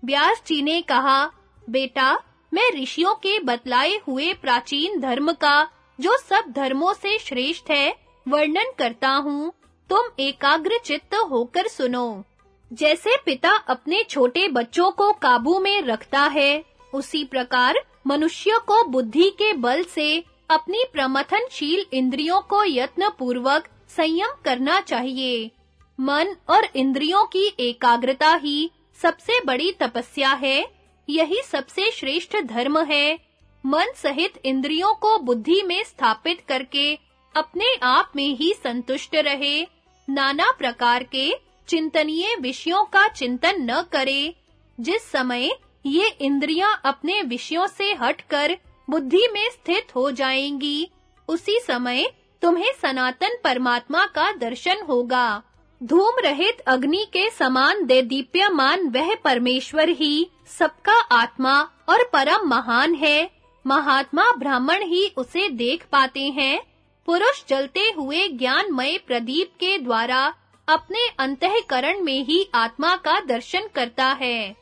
व्यास जी ने कहा, बेटा, मैं ऋषियों के बतलाए हुए प्राचीन धर्म का, जो सब धर्मों से श्रेष्ठ है, वर्णन करता हूँ। तुम एकाग्र चित्त होकर सुनो। जैसे पिता अपने छोटे बच्चों को काबू में रखता है, उसी प्रकार मनुष्य को बुद्धि के बल से अपनी प्रमथनशील इंद्रियों को यत्न पूर्वक संयम करना चाहिए। मन और इंद्रियों की एकाग्रता ही सबसे बड़ी तपस्या है, यही सबसे श्रेष्ठ धर्म है। मन सहित इंद्रियों को बुद्धि में स्थापित करके अपने आप में ही संतुष्ट रहे, नाना प्रकार के चिंतनीय विषयों का चिंतन न करे, जिस समय ये इंद्रियाँ अपने विषयों से हटकर बुद्धि में स्थित हो जाएँगी। उसी समय तुम्हें सनातन परमात्मा का दर्शन होगा। धूम रहित अग्नि के समान दे दीप्यमान वह परमेश्वर ही सबका आत्मा और परम महान है। महात्मा ब्राह्मण ही उसे देख पाते हैं। पुरुष जलते हुए ज्ञानमय प्रदीप के द्वारा अपने अंतःकरण में ही आत्मा का दर्शन करता है।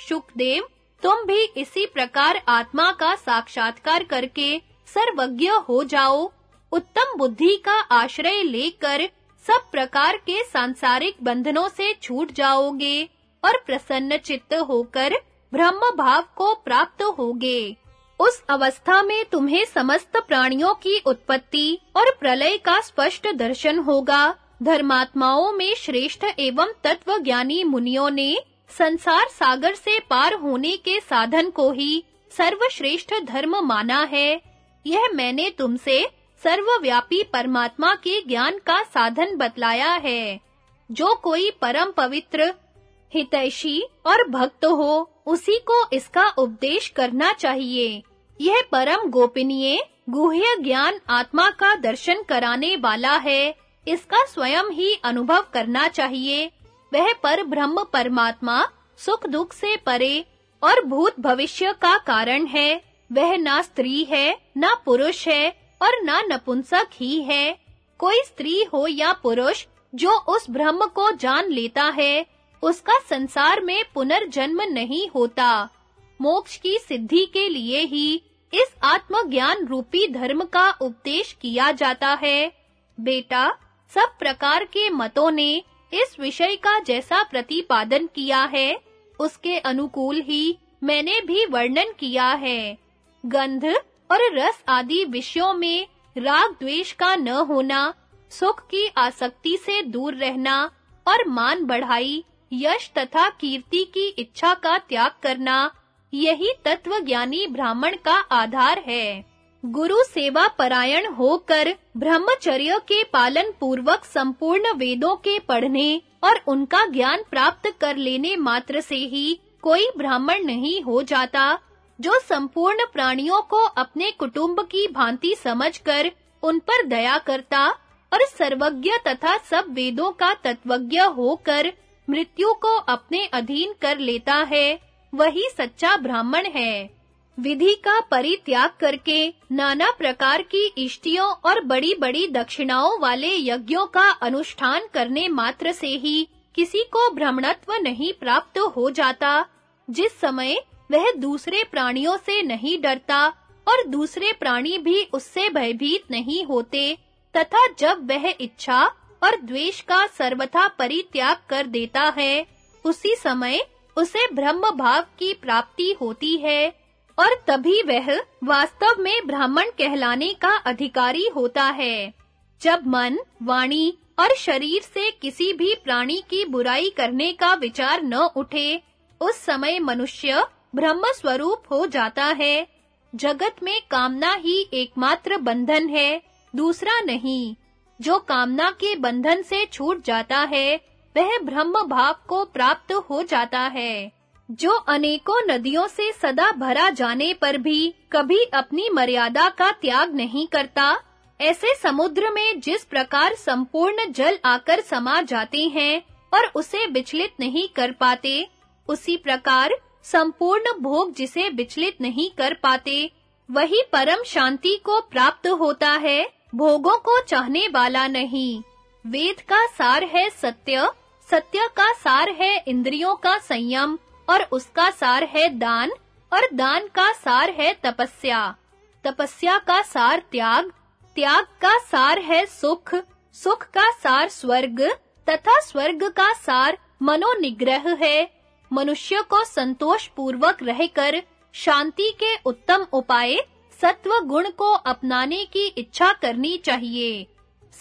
शुकदेव तुम भी इसी प्रकार आत्मा का साक्षात्कार करके सर्वज्ञ हो जाओ। उत्तम बुद्धि का आश्रय लेकर सब प्रकार के सांसारिक बंधनों से छूट जाओगे और प्रसन्न चित्त होकर ब्रह्म भाव को प्राप्त होगे। उस अवस्था में तुम्हें समस्त प्राणियों की उत्पत्ति और प्रलय का स्पष्ट दर्शन होगा। धर्मात्माओं में श्रेष्ठ एवं तत्वज्ञानी मुनियों ने संसार सागर से पार होने के साधन को ही सर्वश्रेष्ठ धर्म माना है। यह मैंने तुमसे सर्वव्यापी परमात्मा के ज्ञान का साधन बतलाया है। जो कोई परम पवित्र, हितैषी और भक्त हो, उसी को इसका उपदेश करना चाहिए। यह परम गोपनीय, गुह्य ज्ञान आत्मा का दर्शन कराने वाला है। इसका स्वयं ही अनुभव करना चाहिए। वह पर ब्रह्म परमात्मा सुख दुख से परे और भूत भविष्य का कारण है। वह ना स्त्री है, ना पुरुष है और ना नपुंसक ही है। कोई स्त्री हो या पुरुष, जो उस ब्रह्म को जान लेता है, उसका संसार में पुनर्जन्म नहीं होता। मोक्ष की सिद्धि के लिए ही इस आत्मज्ञान रूपी धर्म का उपदेश किया जाता है। बेटा, सब प्रकार के मतों ने इस विषय का जैसा प्रतिपादन किया है, उसके अनुकूल ही मैंने भी वर्णन किया है। गंध और रस आदि विषयों में राग द्वेष का न होना, सुख की आसक्ति से दूर रहना और मान बढ़ाई, यश तथा कीर्ति की इच्छा का त्याग करना, यही तत्वज्ञानी ब्राह्मण का आधार है। गुरु सेवा परायण होकर ब्रह्मचर्य के पालन पूर्वक संपूर्ण वेदों के पढ़ने और उनका ज्ञान प्राप्त कर लेने मात्र से ही कोई ब्राह्मण नहीं हो जाता, जो संपूर्ण प्राणियों को अपने कुटुंब की भांति समझकर उन पर दया करता और सर्वज्ञ तथा सब वेदों का तत्वज्ञ होकर मृत्यु को अपने अधीन कर लेता है, वही सच्चा ब्राह्मण है। विधि का परित्याग करके नाना प्रकार की इष्टियों और बड़ी-बड़ी दक्षिणाओं वाले यज्ञों का अनुष्ठान करने मात्र से ही किसी को ब्राह्मणत्व नहीं प्राप्त हो जाता, जिस समय वह दूसरे प्राणियों से नहीं डरता और दूसरे प्राणी भी उससे भयभीत नहीं होते, तथा जब वह इच्छा और द्वेष का सर्वथा परित्याग कर देता है, उसी समय उसे ब्रह्म भाव की प्राप्ति होती है। और तभी वह वास्तव में ब्राह्मण कहलाने का अधिकारी होता है। जब मन, वाणी और शरीर से किसी भी प्राणी की बुराई करने का विचार न उठे, उस समय मनुष्य ब्रह्म स्वरूप हो जाता है। जगत में कामना ही एकमात्र बंधन है, दूसरा नहीं। जो कामना के बंधन से छूट जाता है, वह ब्रह्म भाव को प्राप्त हो जाता है। जो अनेकों नदियों से सदा भरा जाने पर भी कभी अपनी मर्यादा का त्याग नहीं करता, ऐसे समुद्र में जिस प्रकार संपूर्ण जल आकर समा जाते हैं और उसे विचलित नहीं कर पाते, उसी प्रकार संपूर्ण भोग जिसे विचलित नहीं कर पाते, वही परम शांति को प्राप्त होता है, भोगों को चाहने वाला नहीं। वेद का सार है सत्य सत्य का सार है इंद्रियों का संयम और उसका सार है दान, और दान का सार है तपस्या। तपस्या का सार त्याग त्याग का सार है सुख सुख का सार स्वर्ग, तथा स्वर्ग का सार मनोनिग्रह है। मनुष्य को संतोष पूर्वक रहकर शांति के उत्तम उपाय सत्व गुण को अपनाने की इच्छा करनी चाहिए।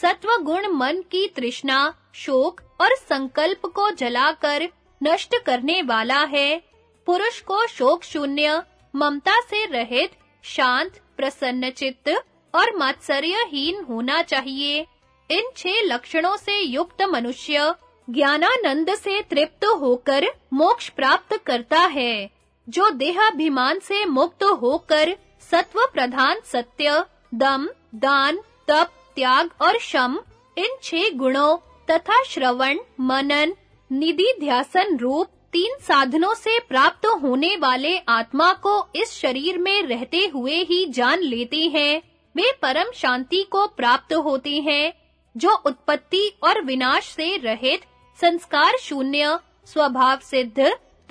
सत्व गुण मन की तृष्णा, शोक और संकल्प को जलाकर नष्ट करने वाला है। पुरुष को शोक शून्य, ममता से रहित, शांत, प्रसन्न चित्त और मात्सर्यहीन होना चाहिए। इन छह लक्षणों से युक्त मनुष्य ज्ञानानंद से तृप्त होकर मोक्ष प्राप्त करता है। जो देहाभिमान से मुक्त होकर सत्व प्रधान सत्य, दम, दान, तप, त्याग और शम, इन छह गुणों तथा श्रवण, मनन निधि ध्यासन रूप तीन साधनों से प्राप्त होने वाले आत्मा को इस शरीर में रहते हुए ही जान लेते हैं। वे परम शांति को प्राप्त होते हैं, जो उत्पत्ति और विनाश से रहित संस्कार शून्य, स्वभाव सिद्ध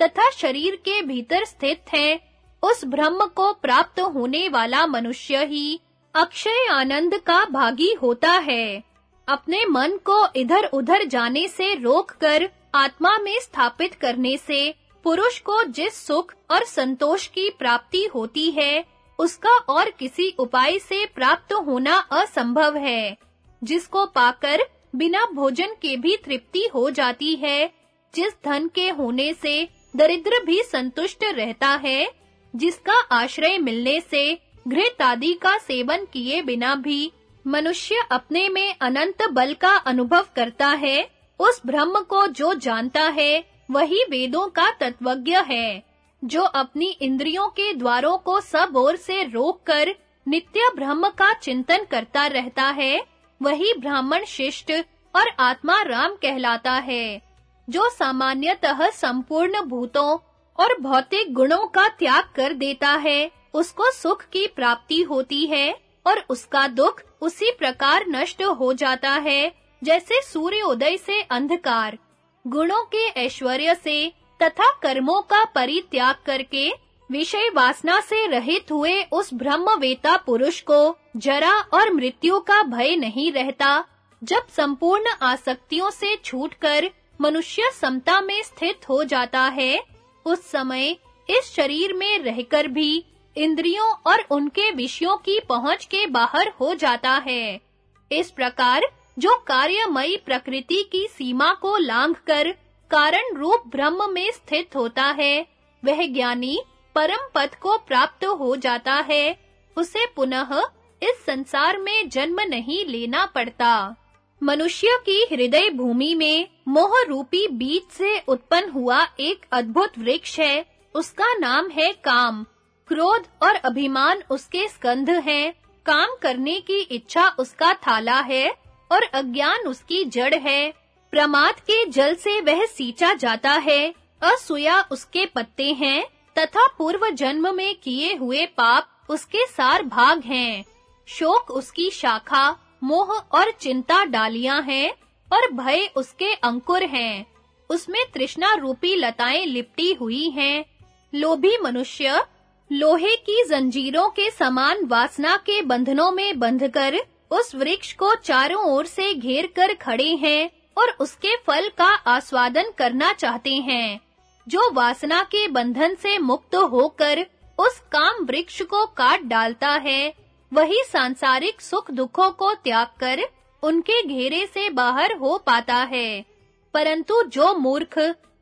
तथा शरीर के भीतर स्थित है। उस ब्रह्म को प्राप्त होने वाला मनुष्य ही अक्षय आनंद का भागी होता है। अपने मन को इधर-उधर जाने से रोककर आत्मा में स्थापित करने से पुरुष को जिस सुख और संतोष की प्राप्ति होती है, उसका और किसी उपाय से प्राप्त होना असंभव है। जिसको पाकर बिना भोजन के भी तृप्ति हो जाती है, जिस धन के होने से दरिद्र भी संतुष्ट रहता है, जिसका आश्रय मिलने से घृत आदि का सेवन किए बिना भी मनुष्य अपने में अनंत बल का अनुभव करता है उस ब्रह्म को जो जानता है, वही वेदों का तत्वज्ञ है, जो अपनी इंद्रियों के द्वारों को सब ओर से रोककर नित्य ब्रह्म का चिंतन करता रहता है, वही ब्राह्मण शिष्ट और आत्मा राम कहलाता है, जो सामान्यतः संपूर्ण भूतों और भौतिक गुणों का त्याग कर देता है, उसको सुख की प्राप्ति होती है और उसका दुख उसी प्रकार नष्ट हो जाता है जैसे सूर्य उदय से अंधकार, गुणों के ऐश्वर्य से तथा कर्मों का परित्याग करके विषय वासना से रहित हुए उस ब्रह्मवेता पुरुष को जरा और मृत्यु का भय नहीं रहता, जब संपूर्ण आसक्तियों से छूटकर मनुष्य समता में स्थित हो जाता है, उस समय इस शरीर में रहकर भी इंद्रियों और उनके विषयों की पहुँच के बाहर हो जाता है। इस प्रकार जो कार्यमयी प्रकृति की सीमा को लांघकर कारण रूप ब्रह्म में स्थित होता है, वह ज्ञानी परम पद को प्राप्त हो जाता है, उसे पुनः इस संसार में जन्म नहीं लेना पड़ता। मनुष्य की हृदय भूमि में मोह रूपी बीज से उत्पन्न हुआ एक अद्भुत वृक्ष है, उसका नाम है काम। क्रोध और अभिमान उसके स्कंध हैं, काम करने की इच्छा उसका थाला है और अज्ञान उसकी जड़ है। प्रमाद के जल से वह सींचा जाता है। असूया उसके पत्ते हैं तथा पूर्व जन्म में किए हुए पाप उसके सार भाग हैं। शोक उसकी शाखा, मोह और चिंता डालियाँ हैं और भय उसके अंकुर हैं। उसमें तृष्णा रूपी लताएँ लिपटी हुई हैं। लोभी मनुष्य, लोहे की जंजीरों के समान वासना के बंधनों में बंधकर उस वृक्ष को चारों ओर से घेर कर खड़े हैं और उसके फल का आस्वादन करना चाहते हैं, जो वासना के बंधन से मुक्त होकर उस काम वृक्ष को काट डालता है। वही सांसारिक सुख दुखों को त्याग कर उनके घेरे से बाहर हो पाता है। परंतु जो मूर्ख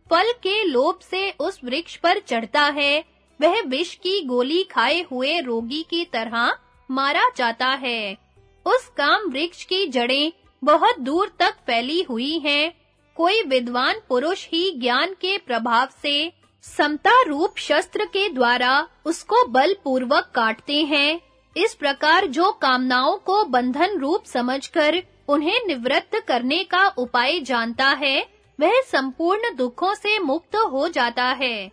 फल के लोभ से उस वृक्ष पर चढ़ता है, वह विष की गोली खाए हुए रोगी की तरह मारा जाता है। उस काम वृक्ष की जड़ें बहुत दूर तक फैली हुई हैं। कोई विद्वान पुरुष ही ज्ञान के प्रभाव से समता रूप शस्त्र के द्वारा उसको बल पूर्वक काटते हैं। इस प्रकार जो कामनाओं को बंधन रूप समझकर उन्हें निवृत्त करने का उपाय जानता है, वह संपूर्ण दुखों से मुक्त हो जाता है।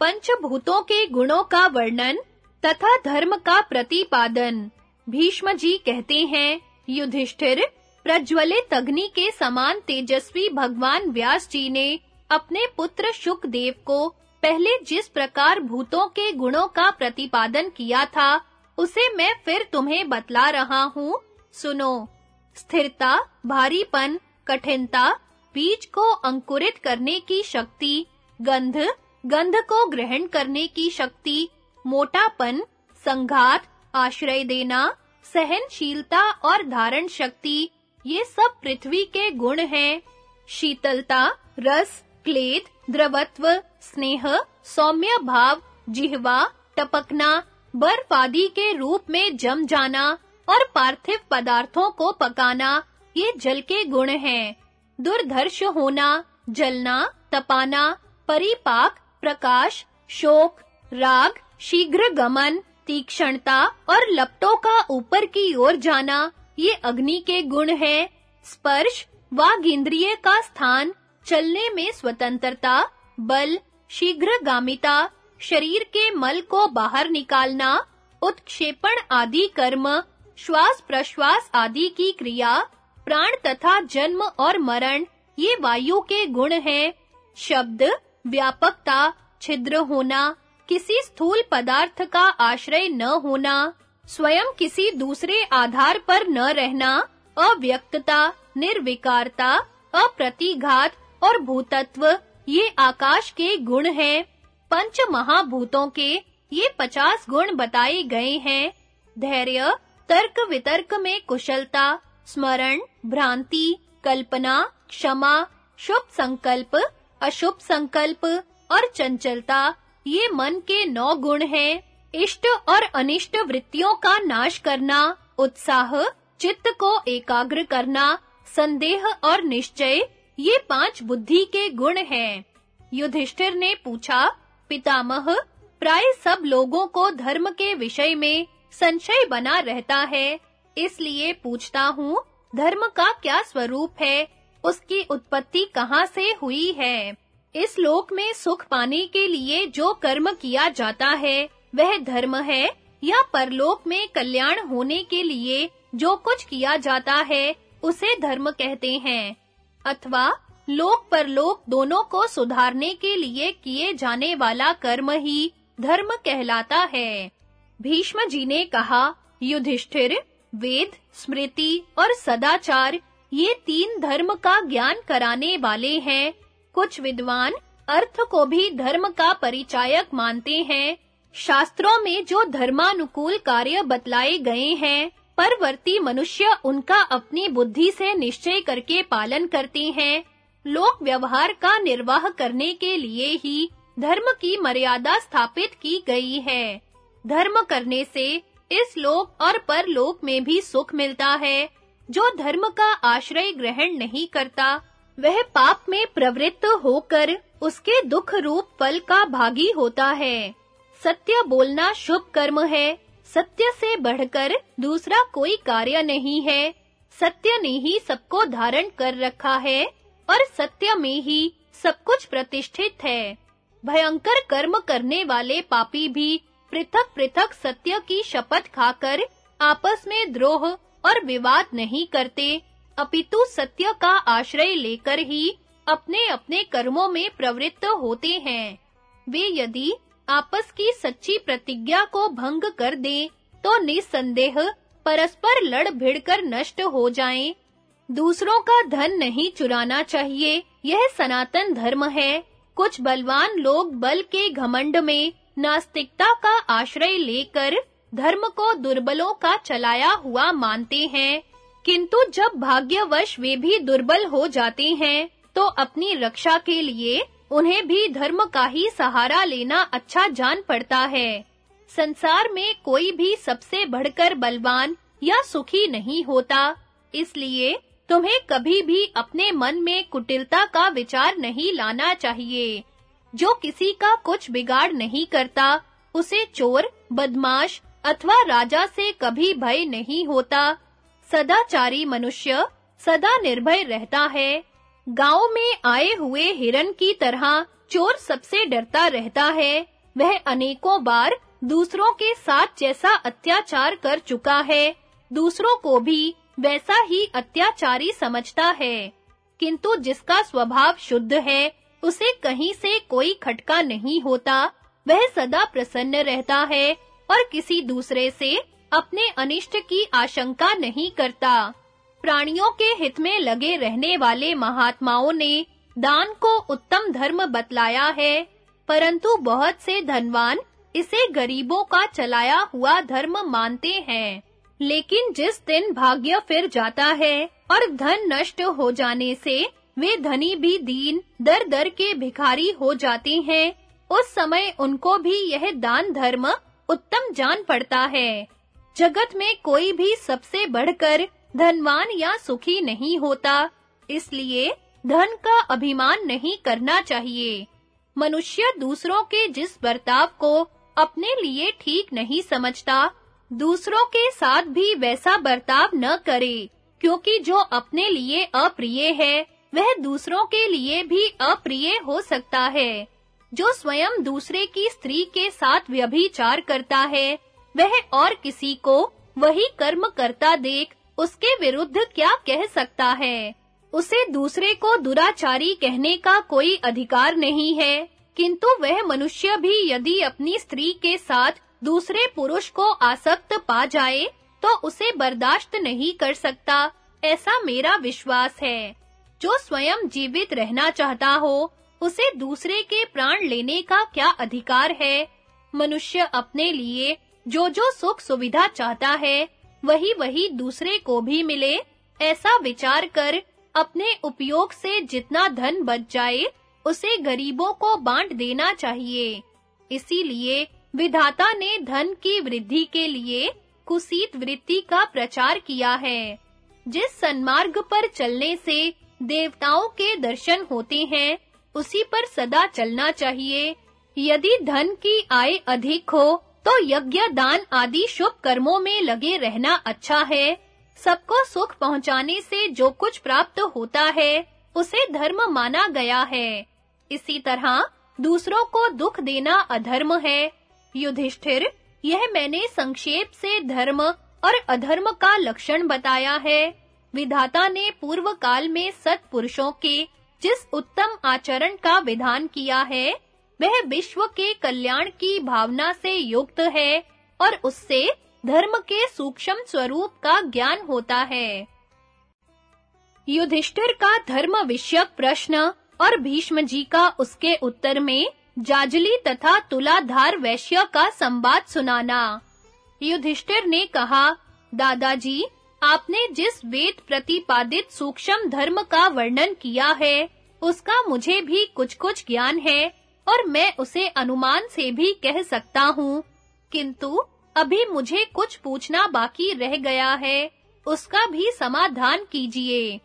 पंचभूतों के गुणों का वर्णन तथा धर्म का प्रतिपादन। भीष्म जी कहते हैं, युधिष्ठिर, प्रज्वलित अग्नि के समान तेजस्वी भगवान व्यास जी ने अपने पुत्र शुकदेव को पहले जिस प्रकार भूतों के गुणों का प्रतिपादन किया था, उसे मैं फिर तुम्हें बतला रहा हूँ। सुनो, स्थिरता, भारीपन, कठिनता, बीज को अंकुरित करने की शक्ति, गंध गंध को ग्रहण करने की शक्ति, मोटापन, संघात आश्रय देना, सहनशीलता और धारण शक्ति, ये सब पृथ्वी के गुण हैं। शीतलता, रस, क्लेद, द्रवत्व, स्नेह, सौम्य भाव, जिह्वा, टपकना, बर्फ़ आदि के रूप में जम जाना और पार्थिव पदार्थों को पकाना, ये जल के गुण हैं। दुर्धर्ष होना, जलना, तपाना, परिपाक, प्रकाश, शोक, राग, शीघ्र गमन तीक्ष्णता और लपटों का ऊपर की ओर जाना, ये अग्नि के गुण हैं। स्पर्श वाग इंद्रिय का स्थान चलने में स्वतंत्रता, बल, शीघ्रगामिता, शरीर के मल को बाहर निकालना, उत्क्षेपण आदि कर्म, श्वास प्रश्वास आदि की क्रिया, प्राण तथा जन्म और मरण, ये वायु के गुण हैं। शब्द, व्यापकता, छिद्र होना किसी स्थूल पदार्थ का आश्रय न होना, स्वयं किसी दूसरे आधार पर न रहना, अव्यक्तता, निर्विकारता, अप्रतिघात और भूतत्व, ये आकाश के गुण हैं। पंच महाभूतों के ये पचास गुण बताए गए हैं। धैर्य, तर्क वितर्क में कुशलता, स्मरण, भ्रांति, कल्पना, क्षमा, शुभ संकल्प, अशुभ संकल्प और चंचलता ये मन के नौ गुण हैं। इष्ट और अनिष्ट वृत्तियों का नाश करना, उत्साह, चित्त को एकाग्र करना, संदेह और निश्चय, ये पाँच बुद्धि के गुण हैं। युधिष्ठिर ने पूछा, पितामह, प्राय सब लोगों को धर्म के विषय में संशय बना रहता है, इसलिए पूछता हूँ, धर्म का क्या स्वरूप है, उसकी उत्पत्ति कहाँ से हुई है? इस लोक में सुख पाने के लिए जो कर्म किया जाता है, वह धर्म है, या परलोक में कल्याण होने के लिए जो कुछ किया जाता है, उसे धर्म कहते हैं। अथवा, लोक परलोक दोनों को सुधारने के लिए किए जाने वाला कर्म ही धर्म कहलाता है। भीष्म जी ने कहा, युधिष्ठिर, वेद, स्मृति और सदाचार, ये तीन धर्म का ज्ञान कराने वाले हैं। कुछ विद्वान अर्थ को भी धर्म का परिचायक मानते हैं। शास्त्रों में जो धर्मानुकूल कार्य बतलाए गए हैं, परवर्ती मनुष्य उनका अपनी बुद्धि से निश्चय करके पालन करते हैं। लोक व्यवहार का निर्वाह करने के लिए ही धर्म की मर्यादा स्थापित की गई है। धर्म करने से इस लोक और परलोक में भी सुख मिलता है। जो धर्म का आश्रय ग्रहण नहीं करता वह पाप में प्रवृत्त होकर उसके दुख रूप फल का भागी होता है। सत्य बोलना शुभ कर्म है। सत्य से बढ़कर दूसरा कोई कार्य नहीं है। सत्य ने ही सबको धारण कर रखा है और सत्य में ही सब कुछ प्रतिष्ठित है। भयंकर कर्म करने वाले पापी भी पृथक-पृथक सत्य की शपथ खाकर आपस में द्रोह और विवाद नहीं करते। अपितु सत्य का आश्रय लेकर ही अपने-अपने कर्मों में प्रवृत्त होते हैं। वे यदि आपस की सच्ची प्रतिज्ञा को भंग कर दें तो निसंदेह परस्पर लड़ भिड़कर नष्ट हो जाएँ। दूसरों का धन नहीं चुराना चाहिए, यह सनातन धर्म है। कुछ बलवान लोग बल के घमंड में नास्तिकता का आश्रय लेकर धर्म को दुर्बलों का चलाया हुआ मानते हैं। किंतु जब भाग्यवश वे भी दुर्बल हो जाते हैं तो अपनी रक्षा के लिए उन्हें भी धर्म का ही सहारा लेना अच्छा जान पड़ता है। संसार में कोई भी सबसे बढ़कर बलवान या सुखी नहीं होता, इसलिए तुम्हें कभी भी अपने मन में कुटिलता का विचार नहीं लाना चाहिए। जो किसी का कुछ बिगाड़ नहीं करता, उसे चोर, बदमाश अथवा राजा से कभी भय नहीं होता। सदाचारी मनुष्य सदा निर्भय रहता है। गाँव में आए हुए हिरन की तरह चोर सबसे डरता रहता है। वह अनेकों बार दूसरों के साथ जैसा अत्याचार कर चुका है। दूसरों को भी वैसा ही अत्याचारी समझता है। किंतु जिसका स्वभाव शुद्ध है, उसे कहीं से कोई खटका नहीं होता। वह सदा प्रसन्न रहता है और किसी दूसरे से अपने अनिष्ट की आशंका नहीं करता। प्राणियों के हित में लगे रहने वाले महात्माओं ने दान को उत्तम धर्म बतलाया है, परंतु बहुत से धनवान इसे गरीबों का चलाया हुआ धर्म मानते हैं। लेकिन जिस दिन भाग्य फिर जाता है और धन नष्ट हो जाने से वे धनी भी दीन दर-दर के भिखारी हो जाते हैं, उस समय उनको भी यह दान धर्म उत्तम जान पड़ता है। जगत में कोई भी सबसे बढ़कर धनवान या सुखी नहीं होता। इसलिए धन का अभिमान नहीं करना चाहिए। मनुष्य दूसरों के जिस बर्ताव को अपने लिए ठीक नहीं समझता, दूसरों के साथ भी वैसा बर्ताव न करे, क्योंकि जो अपने लिए अप्रिय है, वह दूसरों के लिए भी अप्रिय हो सकता है। जो स्वयं दूसरे की स्त्री के साथ व्यभिचार करता है वह और किसी को वही कर्म करता देख उसके विरुद्ध क्या कह सकता है? उसे दूसरे को दुराचारी कहने का कोई अधिकार नहीं है, किंतु वह मनुष्य भी यदि अपनी स्त्री के साथ दूसरे पुरुष को आसक्त पा जाए तो उसे बर्दाश्त नहीं कर सकता, ऐसा मेरा विश्वास है। जो स्वयं जीवित रहना चाहता हो, उसे दूसरे के प्राण लेने का क्या अधिकार है? मनुष्य अपने लिए जो जो सुख सुविधा चाहता है वही वही दूसरे को भी मिले। ऐसा विचार कर अपने उपयोग से जितना धन बच जाए, उसे गरीबों को बांट देना चाहिए। इसीलिए विधाता ने धन की वृद्धि के लिए कुसीत वृत्ति का प्रचार किया है। जिस सन्मार्ग पर चलने से देवताओं के दर्शन होते हैं, उसी पर सदा चलना चाहिए। यदि धन की आय अधिक हो तो यज्ञ दान आदि शुभ कर्मों में लगे रहना अच्छा है। सबको सुख पहुँचाने से जो कुछ प्राप्त होता है, उसे धर्म माना गया है। इसी तरह दूसरों को दुख देना अधर्म है। युधिष्ठिर, यह मैंने संक्षेप से धर्म और अधर्म का लक्षण बताया है। विधाता ने पूर्व काल में सत्पुरुषों के जिस उत्तम आचरण का विधान किया है वह विश्व के कल्याण की भावना से युक्त है और उससे धर्म के सूक्ष्म स्वरूप का ज्ञान होता है। युधिष्ठिर का धर्म विषयक प्रश्न और भीष्म जी का उसके उत्तर में जाजली तथा तुलाधार वैश्य का संवाद सुनाना। युधिष्ठिर ने कहा, दादाजी, आपने जिस वेद प्रतिपादित सूक्ष्म धर्म का वर्णन किया है, उसका मुझे भी कुछ-कुछ ज्ञान है। और मैं उसे अनुमान से भी कह सकता हूँ। किंतु, अभी मुझे कुछ पूछना बाकी रह गया है। उसका भी समाधान कीजिए।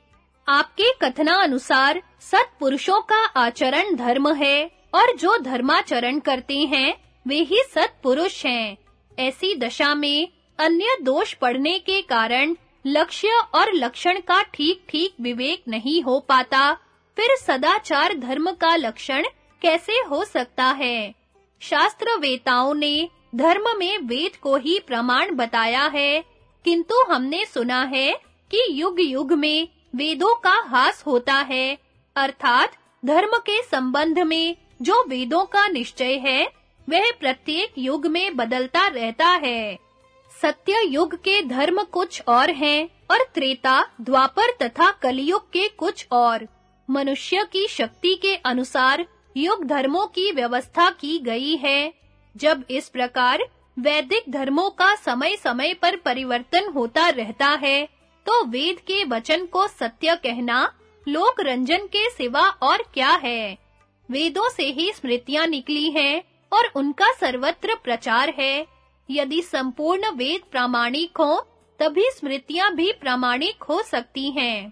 आपके कथना अनुसार सत पुरुषों का आचरण धर्म है, और जो धर्माचरण करते हैं, वे ही सत पुरुष हैं। ऐसी दशा में, अन्य दोष पड़ने के कारण, लक्ष्य और लक्षण का ठीक-ठीक विवेक नहीं हो पाता। फिर सदाचार धर्म का लक्षण कैसे हो सकता है? शास्त्र वेताओं ने धर्म में वेद को ही प्रमाण बताया है। किंतु हमने सुना है कि युग-युग में वेदों का हास होता है। अर्थात धर्म के संबंध में जो वेदों का निश्चय है, वह प्रत्येक युग में बदलता रहता है। सत्य युग के धर्म कुछ और हैं और त्रेता, द्वापर तथा कलियुग के कुछ और। मनुष्य की शक्ति के अनुसार युग धर्मों की व्यवस्था की गई है। जब इस प्रकार वैदिक धर्मों का समय-समय पर परिवर्तन होता रहता है तो वेद के वचन को सत्य कहना लोक रंजन के सिवा और क्या है? वेदों से ही स्मृतियाँ निकली हैं और उनका सर्वत्र प्रचार है। यदि संपूर्ण वेद प्रामाणिक हो, तभी स्मृतियाँ भी प्रामाणिक हो सकती हैं।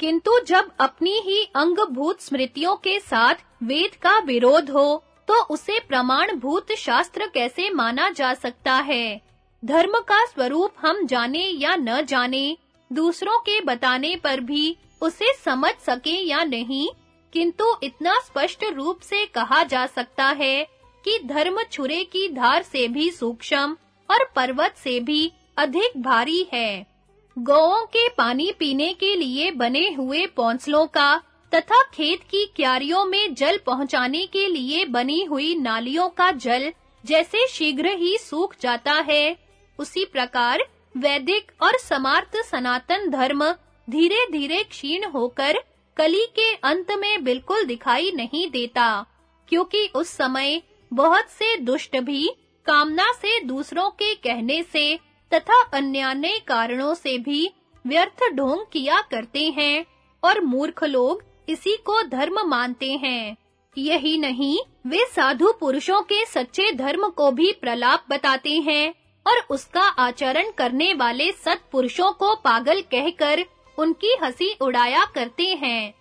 किंतु जब अपनी ही अंगभूत स्मृतियों के साथ वेद का विरोध हो तो उसे प्रमाणभूत शास्त्र कैसे माना जा सकता है? धर्म का स्वरूप हम जाने या न जाने, दूसरों के बताने पर भी उसे समझ सके या नहीं, किंतु इतना स्पष्ट रूप से कहा जा सकता है कि धर्म छुरे की धार से भी सूक्ष्म और पर्वत से भी अधिक भारी है। गौओं के पानी पीने के लिए बने हुए पौंसलों का तथा खेत की क्यारियों में जल पहुँचाने के लिए बनी हुई नालियों का जल जैसे शीघ्र ही सूख जाता है। उसी प्रकार वैदिक और समार्थ सनातन धर्म धीरे-धीरे क्षीण होकर कली के अंत में बिल्कुल दिखाई नहीं देता, क्योंकि उस समय बहुत से दुष्ट भी कामना से दूसरों के कहने से तथा अन्य कारणों से भी व्यर्थ ढोंग किया करते हैं और मूर्ख लोग इसी को धर्म मानते हैं। यही नहीं, वे साधु पुरुषों के सच्चे धर्म को भी प्रलाप बताते हैं और उसका आचरण करने वाले सत्पुरुषों को पागल कहकर उनकी हँसी उड़ाया करते हैं।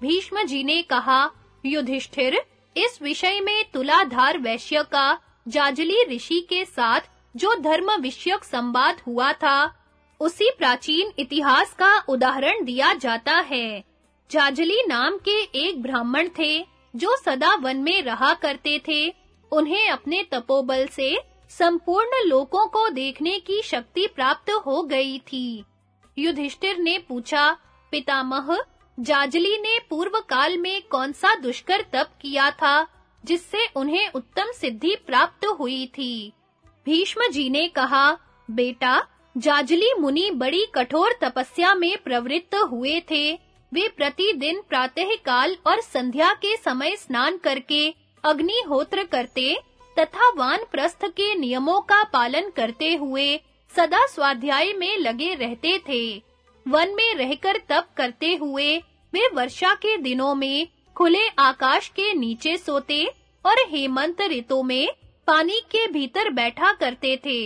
भीष्म जी ने कहा, युधिष्ठिर, इस विषय में तुलाधार वैश्य का जाजली ऋषि के साथ जो धर्म विषयक संवाद हुआ था, उसी प्राचीन इतिहास का उदाहरण दिया जाता है। जाजली नाम के एक ब्राह्मण थे, जो सदा वन में रहा करते थे। उन्हें अपने तपोबल से संपूर्ण लोकों को देखने की शक्ति प्राप्त हो गई थी। युधिष्ठिर ने पूछा, पितामह, जाजली ने पूर्व काल में कौन सा दुष्कर तप किया था, जिससे उन्हें उत्तम सिद्धि प्राप्त हुई थी? भीष्म जी ने कहा, बेटा, जाजली मुनि बड़ी कठोर तपस्या में प्रवृत्त हुए थे। वे प्रतिदिन प्रातः काल और संध्या के समय स्नान करके अग्निहोत्र करते तथा वानप्रस्थ के नियमों का पालन करते हुए सदा स्वाध्याय में लगे रहते थे। वन में रहकर तप करते हुए वे वर्षा के दिनों में खुले आकाश के नीचे सोते और हेमंत ऋतु में पानी के भीतर बैठा करते थे।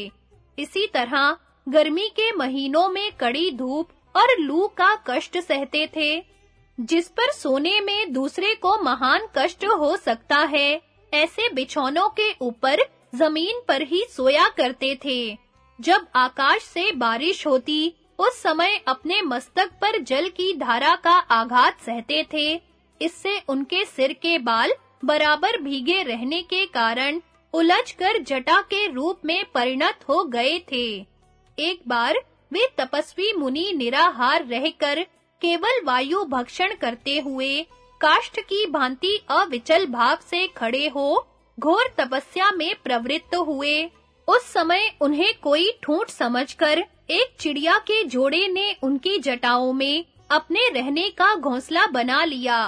इसी तरह गर्मी के महीनों में कड़ी धूप और लू का कष्ट सहते थे, जिस पर सोने में दूसरे को महान कष्ट हो सकता है, ऐसे बिछौनों के ऊपर ज़मीन पर ही सोया करते थे। जब आकाश से बारिश होती, उस समय अपने मस्तक पर जल की धारा का आघात सहते थे। इससे उनके सिर के बाल बराबर भीगे रहने के कारण उलझकर जटा के रूप में परिणत हो गए थे। एक बार वे तपस्वी मुनि निराहार रहकर केवल वायु भक्षण करते हुए काष्ठ की भांति अविचल भाव से खड़े हो घोर तपस्या में प्रवृत्त हुए। उस समय उन्हें कोई ठूंठ समझकर एक चिड़िया के जोड़े ने उनकी जटाओं में अपने रहने का घोंसला बना लिया।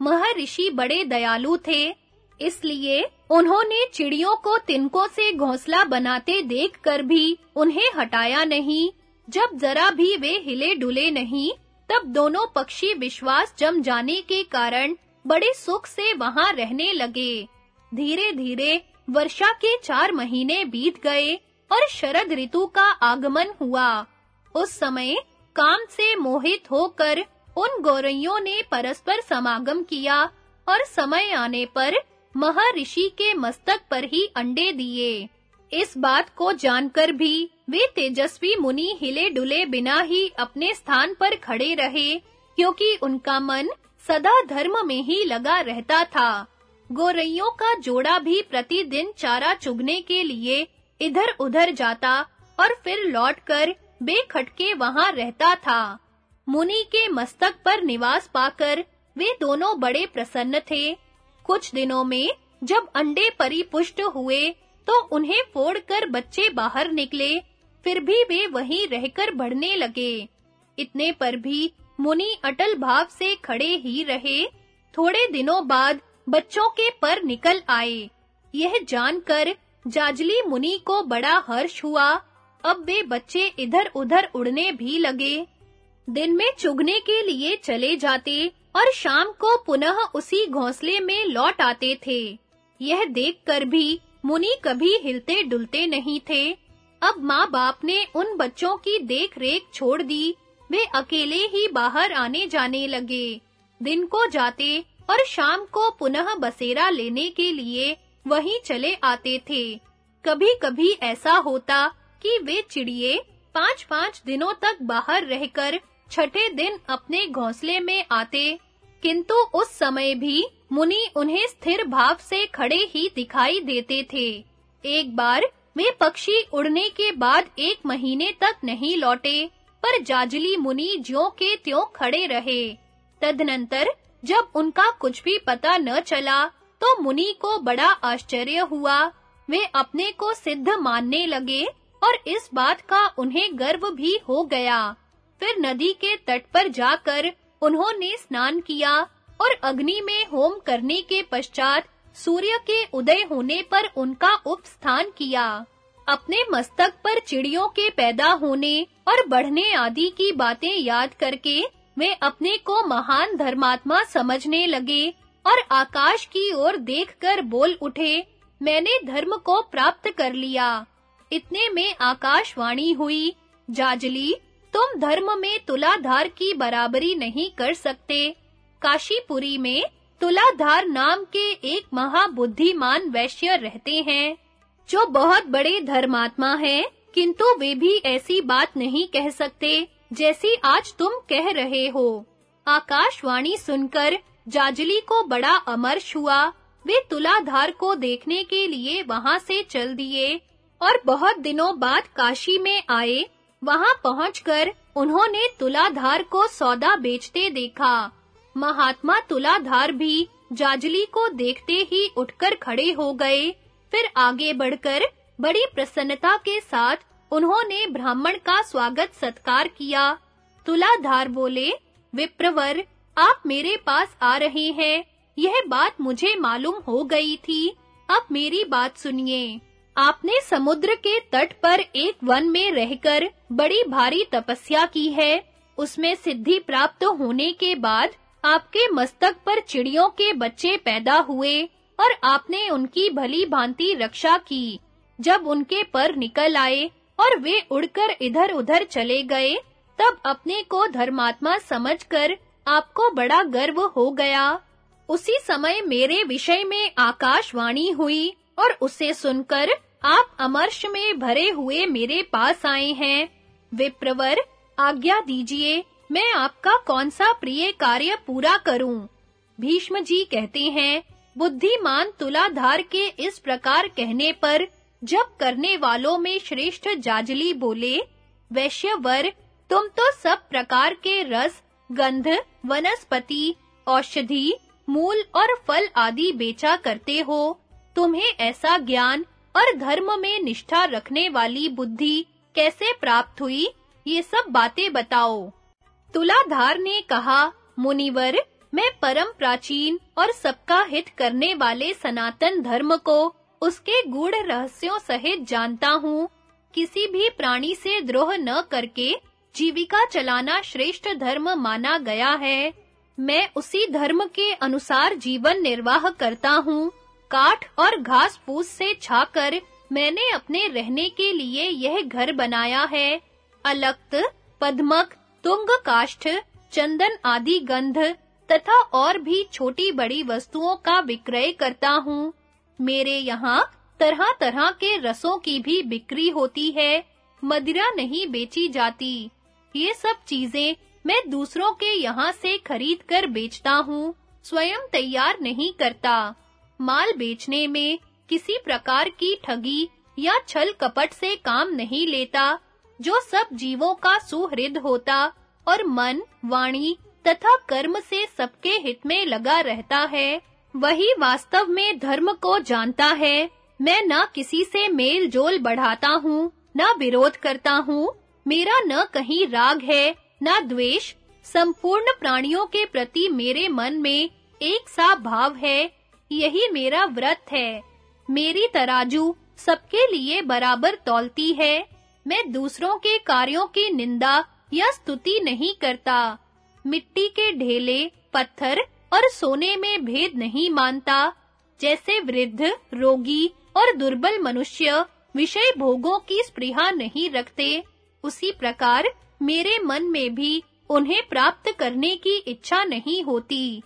महर्षि बड़े दयालु थे, इसलिए उन्होंने चिड़ियों को तिनकों से घोंसला बनाते देखकर भी उन्हें हटाया नहीं। जब जरा भी वे हिले डुले नहीं, तब दोनों पक्षी विश्वास जम जाने के कारण बड़े सुख से वहाँ रहने लगे। धीरे-धीरे वर्षा के चार महीने बीत गए और शरद ऋतु का आगमन हुआ। उस समय काम से मोहित होकर उन गौरैयों ने परस्पर समागम किया और समय आने पर महर्षि के मस्तक पर ही अंडे दिए। इस बात को जानकर भी वे तेजस्वी मुनि हिले डुले बिना ही अपने स्थान पर खड़े रहे, क्योंकि उनका मन सदा धर्म में ही लगा रहता था। गोरैयों का जोड़ा भी प्रतिदिन चारा चुगने के लिए इधर-उधर जाता और फिर लौटकर बेखटके वहाँ रहता था। मुनि के मस्तक पर निवास पाकर वे दोनों बड़े प्रसन्न थे। कुछ दिनों में जब अंडे परिपुष्ट हुए तो उन्हें फोड़कर बच्चे बाहर निकले। फिर भी वे वहीं रहकर बढ़ने लगे। इतने पर भी मुनि अटल भाव से खड़े ही रहे। थोड़े दिनों बाद बच्चों के पर निकल आए। यह जानकर जाजली मुनि को बड़ा हर्ष हुआ। अब वे बच्चे इधर-उधर उड़ने भी लगे। दिन में चुगने के लिए चले जाते और शाम को पुनः उसी घोंसले में लौट आते थे। यह देखकर भी मुनि कभी हिलते डुलते नहीं थे। अब माँ-बाप ने उन बच्चों की देख-रेख छोड़ दी। वे अकेले ही बाहर आने जाने लगे। दिन को जाते और शाम को पुनः बसेरा लेने के लिए वहीं चले आते थे। कभी-कभी ऐसा होता कि वे चिड़िए पांच-पांच दिनों तक बाहर रहकर छठे दिन अपने घोंसले में आते किंतु उस समय भी मुनि उन्हें स्थिर भाव से खड़े ही दिखाई देते थे। एक बार वे पक्षी उड़ने के बाद एक महीने तक नहीं लौटे, पर जाजली मुनि ज्यों के त्यों खड़े रहे। तदनंतर जब उनका कुछ भी पता न चला तो मुनि को बड़ा आश्चर्य हुआ। वे अपने को सिद्ध मानने लगे और इस बात का उन्हें गर्व भी हो गया। फिर नदी के तट पर जाकर उन्होंने स्नान किया और अग्नि में होम करने के पश्चात सूर्य के उदय होने पर उनका उपस्थान किया। अपने मस्तक पर चिड़ियों के पैदा होने और बढ़ने आदि की बातें याद करके वे अपने को महान धर्मात्मा समझने लगे और आकाश की ओर देखकर बोल उठे, मैंने धर्म को प्राप्त कर लिया। इतने में आकाशवाणी हुई। जाजली तुम धर्म में तुलाधार की बराबरी नहीं कर सकते। काशीपुरी में तुलाधार नाम के एक महाबुद्धिमान वैश्य रहते हैं, जो बहुत बड़े धर्मात्मा हैं, किंतु वे भी ऐसी बात नहीं कह सकते, जैसी आज तुम कह रहे हो। आकाशवाणी सुनकर जाजली को बड़ा अमर्ष हुआ। वे तुलाधार को देखने के लिए वहाँ से चल दिए और बहुत दिनों बाद काशी में आए। वहाँ पहुंचकर उन्होंने तुलाधार को सौदा बेचते देखा। महात्मा तुलाधार भी जाजली को देखते ही उठकर खड़े हो गए। फिर आगे बढ़कर बड़ी प्रसन्नता के साथ उन्होंने ब्राह्मण का स्वागत सत्कार किया। तुलाधार बोले, विप्रवर, आप मेरे पास आ रहे हैं। यह बात मुझे मालूम हो गई थी। अब मेरी बात सुनिए। आपने समुद्र के तट पर एक वन में रहकर बड़ी भारी तपस्या की है। उसमें सिद्धि प्राप्त होने के बाद आपके मस्तक पर चिड़ियों के बच्चे पैदा हुए और आपने उनकी भली भांति रक्षा की। जब उनके पर निकल आए और वे उड़कर इधर-उधर चले गए, तब अपने को धर्मात्मा समझकर आपको बड़ा गर्व हो गया। उसी समय मेरे विषय में आकाशवाणी हुई और उसे सुनकर आप अमर्ष में भरे हुए मेरे पास आए हैं। विप्रवर, आज्ञा दीजिए, मैं आपका कौन सा प्रिय कार्य पूरा करूँ? भीष्म जी कहते हैं, बुद्धिमान तुलाधार के इस प्रकार कहने पर जब करने वालों में श्रेष्ठ जाजली बोले, वैश्यवर, तुम तो सब प्रकार के रस, गंध, वनस्पति, औषधि, मूल और फल आदि बेचा करते हो। तुम्हें ऐसा ज्ञान और धर्म में निष्ठा रखने वाली बुद्धि कैसे प्राप्त हुई? ये सब बातें बताओ। तुलाधार ने कहा, मुनिवर, मैं परम प्राचीन और सबका हित करने वाले सनातन धर्म को उसके गूढ़ रहस्यों सहित जानता हूँ। किसी भी प्राणी से द्रोह न करके जीविका चलाना श्रेष्ठ धर्म माना गया है। मैं उसी धर्म के अनुसार जीवन निर्वाह करता हूँ। काठ और घास फूस से छाकर मैंने अपने रहने के लिए यह घर बनाया है। अलक्त, पद्मक तुंग काष्ठ चंदन आदि गंध तथा और भी छोटी बड़ी वस्तुओं का विक्रय करता हूँ। मेरे यहाँ तरह-तरह के रसों की भी बिक्री होती है। मदिरा नहीं बेची जाती। ये सब चीज़ें मैं दूसरों के यहाँ से खरीद कर बेचता हूँ। स्वयं तैयार नहीं करता। माल बेचने में किसी प्रकार की ठगी या छल कपट से काम नहीं लेता, जो सब जीवों का सुहृद होता और मन, वाणी तथा कर्म से सबके हित में लगा रहता है, वही वास्तव में धर्म को जानता है। मैं न किसी से मेल जोल बढ़ाता हूँ, न विरोध करता हूँ, मेरा न कहीं राग है, न द्वेष, संपूर्ण प्राणियों के प्रति मेरे मन में एक सा भाव है यही मेरा व्रत है। मेरी तराजू सबके लिए बराबर तौलती है। मैं दूसरों के कार्यों की निंदा या स्तुति नहीं करता। मिट्टी के ढेले, पत्थर और सोने में भेद नहीं मानता। जैसे वृद्ध, रोगी और दुर्बल मनुष्य विषय भोगों की स्पृहा नहीं रखते, उसी प्रकार मेरे मन में भी उन्हें प्राप्त करने की इच्छा नहीं होती।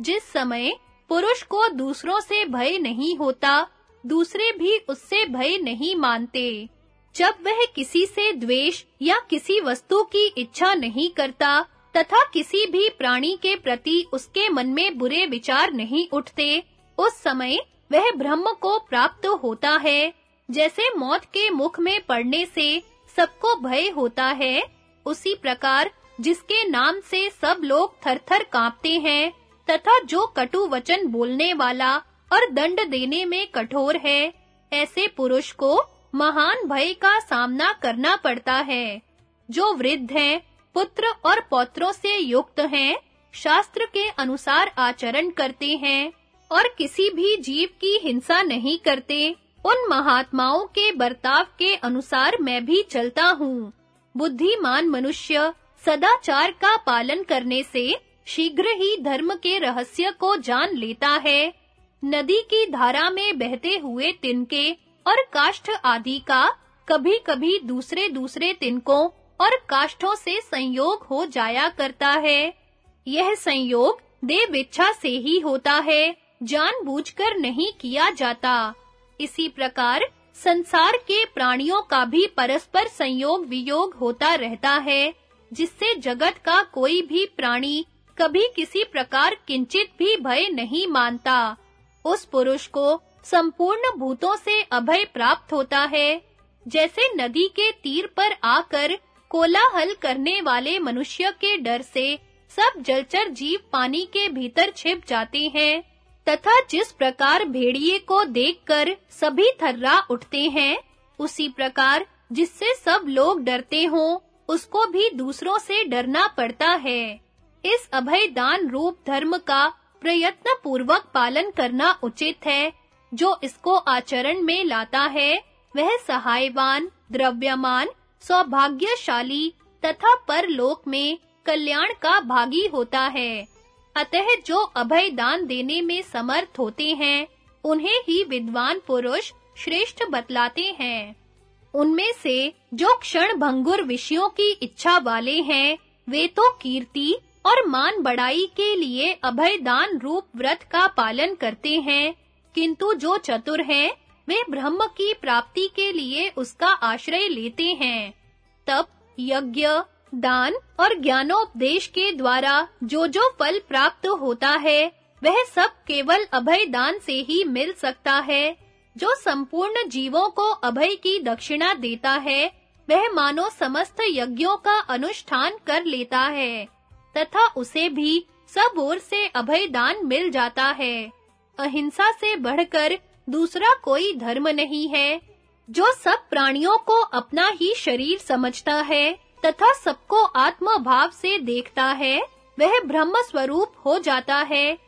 जिस समय पुरुष को दूसरों से भय नहीं होता, दूसरे भी उससे भय नहीं मानते। जब वह किसी से द्वेष या किसी वस्तु की इच्छा नहीं करता, तथा किसी भी प्राणी के प्रति उसके मन में बुरे विचार नहीं उठते, उस समय वह ब्रह्म को प्राप्त होता है। जैसे मौत के मुख में पड़ने से सबको भय होता है, उसी प्रकार जिसके नाम से सब लोग थरथर कांपते हैं तथा जो कटु वचन बोलने वाला और दंड देने में कठोर है, ऐसे पुरुष को महान भय का सामना करना पड़ता है। जो वृद्ध हैं, पुत्र और पौत्रों से युक्त हैं, शास्त्र के अनुसार आचरण करते हैं और किसी भी जीव की हिंसा नहीं करते, उन महात्माओं के बर्ताव के अनुसार मैं भी चलता हूँ। बुद्धिमान मनुष्य सदाचार का पालन करने से शीघ्र ही धर्म के रहस्य को जान लेता है। नदी की धारा में बहते हुए तिनके और काष्ठ आदि का कभी-कभी दूसरे-दूसरे तिनकों और काष्ठों से संयोग हो जाया करता है। यह संयोग देव इच्छा से ही होता है, जानबूझकर नहीं किया जाता। इसी प्रकार संसार के प्राणियों का भी परस्पर संयोग वियोग होता रहता है, जिससे जगत का कोई भी प्राणी कभी किसी प्रकार किंचित भी भय नहीं मानता। उस पुरुष को संपूर्ण भूतों से अभय प्राप्त होता है। जैसे नदी के तीर पर आकर कोलाहल करने वाले मनुष्य के डर से सब जलचर जीव पानी के भीतर छिप जाते हैं, तथा जिस प्रकार भेड़िए को देखकर सभी थर्रा उठते हैं, उसी प्रकार जिससे सब लोग डरते हों, उसको भी दूसरों से डरना पड़ता है। इस अभय दान रूप धर्म का प्रयत्न पूर्वक पालन करना उचित है। जो इसको आचरण में लाता है, वह सहायवान, द्रव्यमान, सौभाग्यशाली तथा परलोक में कल्याण का भागी होता है। अतः जो अभय दान देने में समर्थ होते हैं, उन्हें ही विद्वान पुरुष श्रेष्ठ बतलाते हैं। उनमें से जो क्षण भंगुर विषयों की इच्छा वाले हैं, वे तो कीर्ति और मान बढ़ाई के लिए अभय दान रूप व्रत का पालन करते हैं, किंतु जो चतुर हैं, वे ब्रह्म की प्राप्ति के लिए उसका आश्रय लेते हैं। तब यज्ञ, दान और ज्ञानोपदेश के द्वारा जो जो फल प्राप्त होता है, वह सब केवल अभय दान से ही मिल सकता है। जो संपूर्ण जीवों को अभय की दक्षिणा देता है, वह मानो समस्त यज्ञों का अनुष्ठान कर लेता है। तथा उसे भी सब ओर से अभय दान मिल जाता है। अहिंसा से बढ़कर दूसरा कोई धर्म नहीं है, जो सब प्राणियों को अपना ही शरीर समझता है तथा सबको आत्म भाव से देखता है, वह ब्रह्म स्वरूप हो जाता है।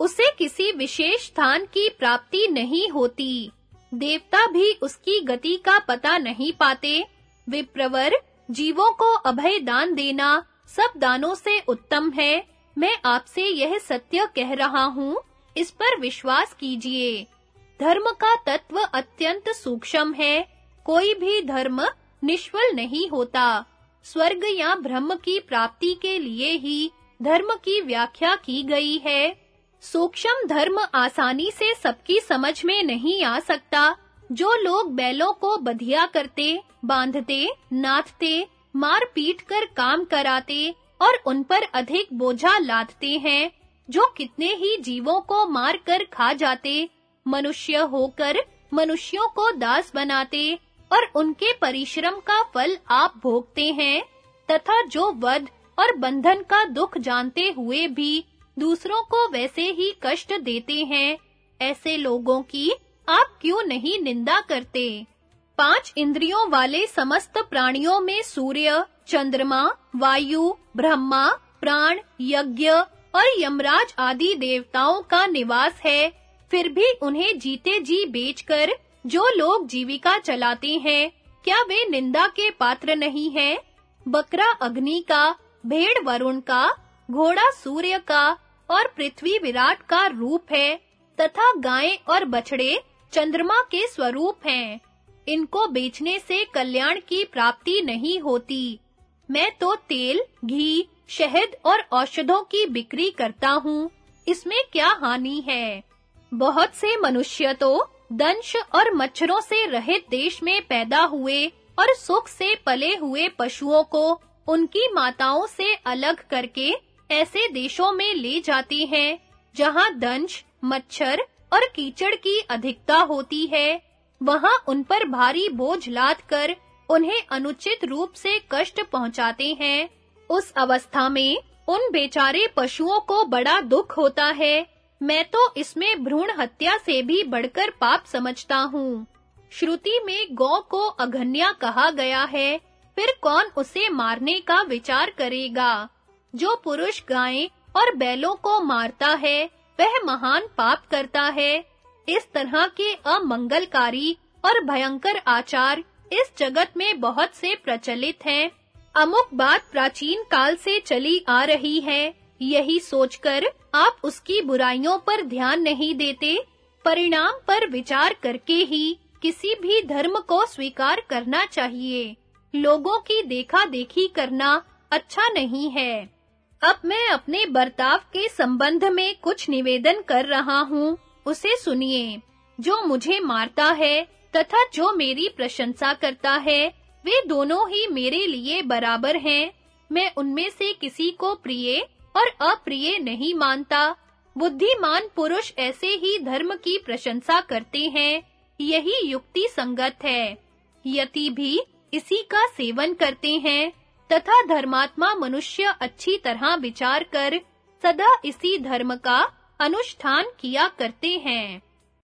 उसे किसी विशेष स्थान की प्राप्ति नहीं होती। देवता भी उसकी गति का पता नहीं पाते। विप्रवर जीवों को अभय दान देना सब दानों से उत्तम है। मैं आपसे यह सत्य कह रहा हूँ, इस पर विश्वास कीजिए। धर्म का तत्व अत्यंत सूक्ष्म है। कोई भी धर्म निष्फल नहीं होता। स्वर्ग या ब्रह्म की प्राप्ति के लिए ही धर्म की व्याख्या की गई है। सूक्ष्म धर्म आसानी से सबकी समझ में नहीं आ सकता। जो लोग बैलों को बधिया करते, बांधते, नाथते मार पीट कर काम कराते और उन पर अधिक बोझा लादते हैं, जो कितने ही जीवों को मार कर खा जाते, मनुष्य होकर मनुष्यों को दास बनाते और उनके परिश्रम का फल आप भोगते हैं, तथा जो वध और बंधन का दुख जानते हुए भी दूसरों को वैसे ही कष्ट देते हैं, ऐसे लोगों की आप क्यों नहीं निंदा करते? पाँच इंद्रियों वाले समस्त प्राणियों में सूर्य, चंद्रमा, वायु, ब्रह्मा, प्राण, यज्ञ और यमराज आदि देवताओं का निवास है। फिर भी उन्हें जीते जी बेचकर जो लोग जीविका चलाते हैं, क्या वे निंदा के पात्र नहीं हैं? बकरा अग्नि का, भेड़ वरुण का, घोड़ा सूर्य का और पृथ्वी विराट का रूप है, तथा गायें और बछड़े चंद्रमा के स्वरूप हैं। इनको बेचने से कल्याण की प्राप्ति नहीं होती। मैं तो तेल, घी, शहद और औषधों की बिक्री करता हूँ। इसमें क्या हानि है? बहुत से मनुष्य तो दंश और मच्छरों से रहित देश में पैदा हुए और सुख से पले हुए पशुओं को उनकी माताओं से अलग करके ऐसे देशों में ले जाती हैं, जहाँ दंश, मच्छर और कीचड़ की अधिकता होती है। वहाँ उन पर भारी बोझ लाद कर उन्हें अनुचित रूप से कष्ट पहुंचाते हैं। उस अवस्था में उन बेचारे पशुओं को बड़ा दुख होता है। मैं तो इसमें भ्रूण हत्या से भी बढ़कर पाप समझता हूँ। श्रुति में गौ को अघन्या कहा गया है, फिर कौन उसे मारने का विचार करेगा? जो पुरुष गायें और बैलों को मारता है, वह महान पाप करता है। इस तरह के अमंगलकारी और भयंकर आचार इस जगत में बहुत से प्रचलित हैं। अमुक बात प्राचीन काल से चली आ रही है। यही सोचकर आप उसकी बुराइयों पर ध्यान नहीं देते। परिणाम पर विचार करके ही किसी भी धर्म को स्वीकार करना चाहिए। लोगों की देखा देखी करना अच्छा नहीं है। अब मैं अपने बर्ताव के संबंध में कुछ निवेदन कर रहा हूँ। उसे सुनिए। जो मुझे मारता है तथा जो मेरी प्रशंसा करता है, वे दोनों ही मेरे लिए बराबर हैं। मैं उनमें से किसी को प्रिय और अप्रिय नहीं मानता। बुद्धिमान पुरुष ऐसे ही धर्म की प्रशंसा करते हैं। यही युक्ति संगत है। यति भी इसी का सेवन करते हैं, तथा धर्मात्मा मनुष्य अच्छी तरह विचार कर सदा इसी धर्म का अनुष्ठान किया करते हैं।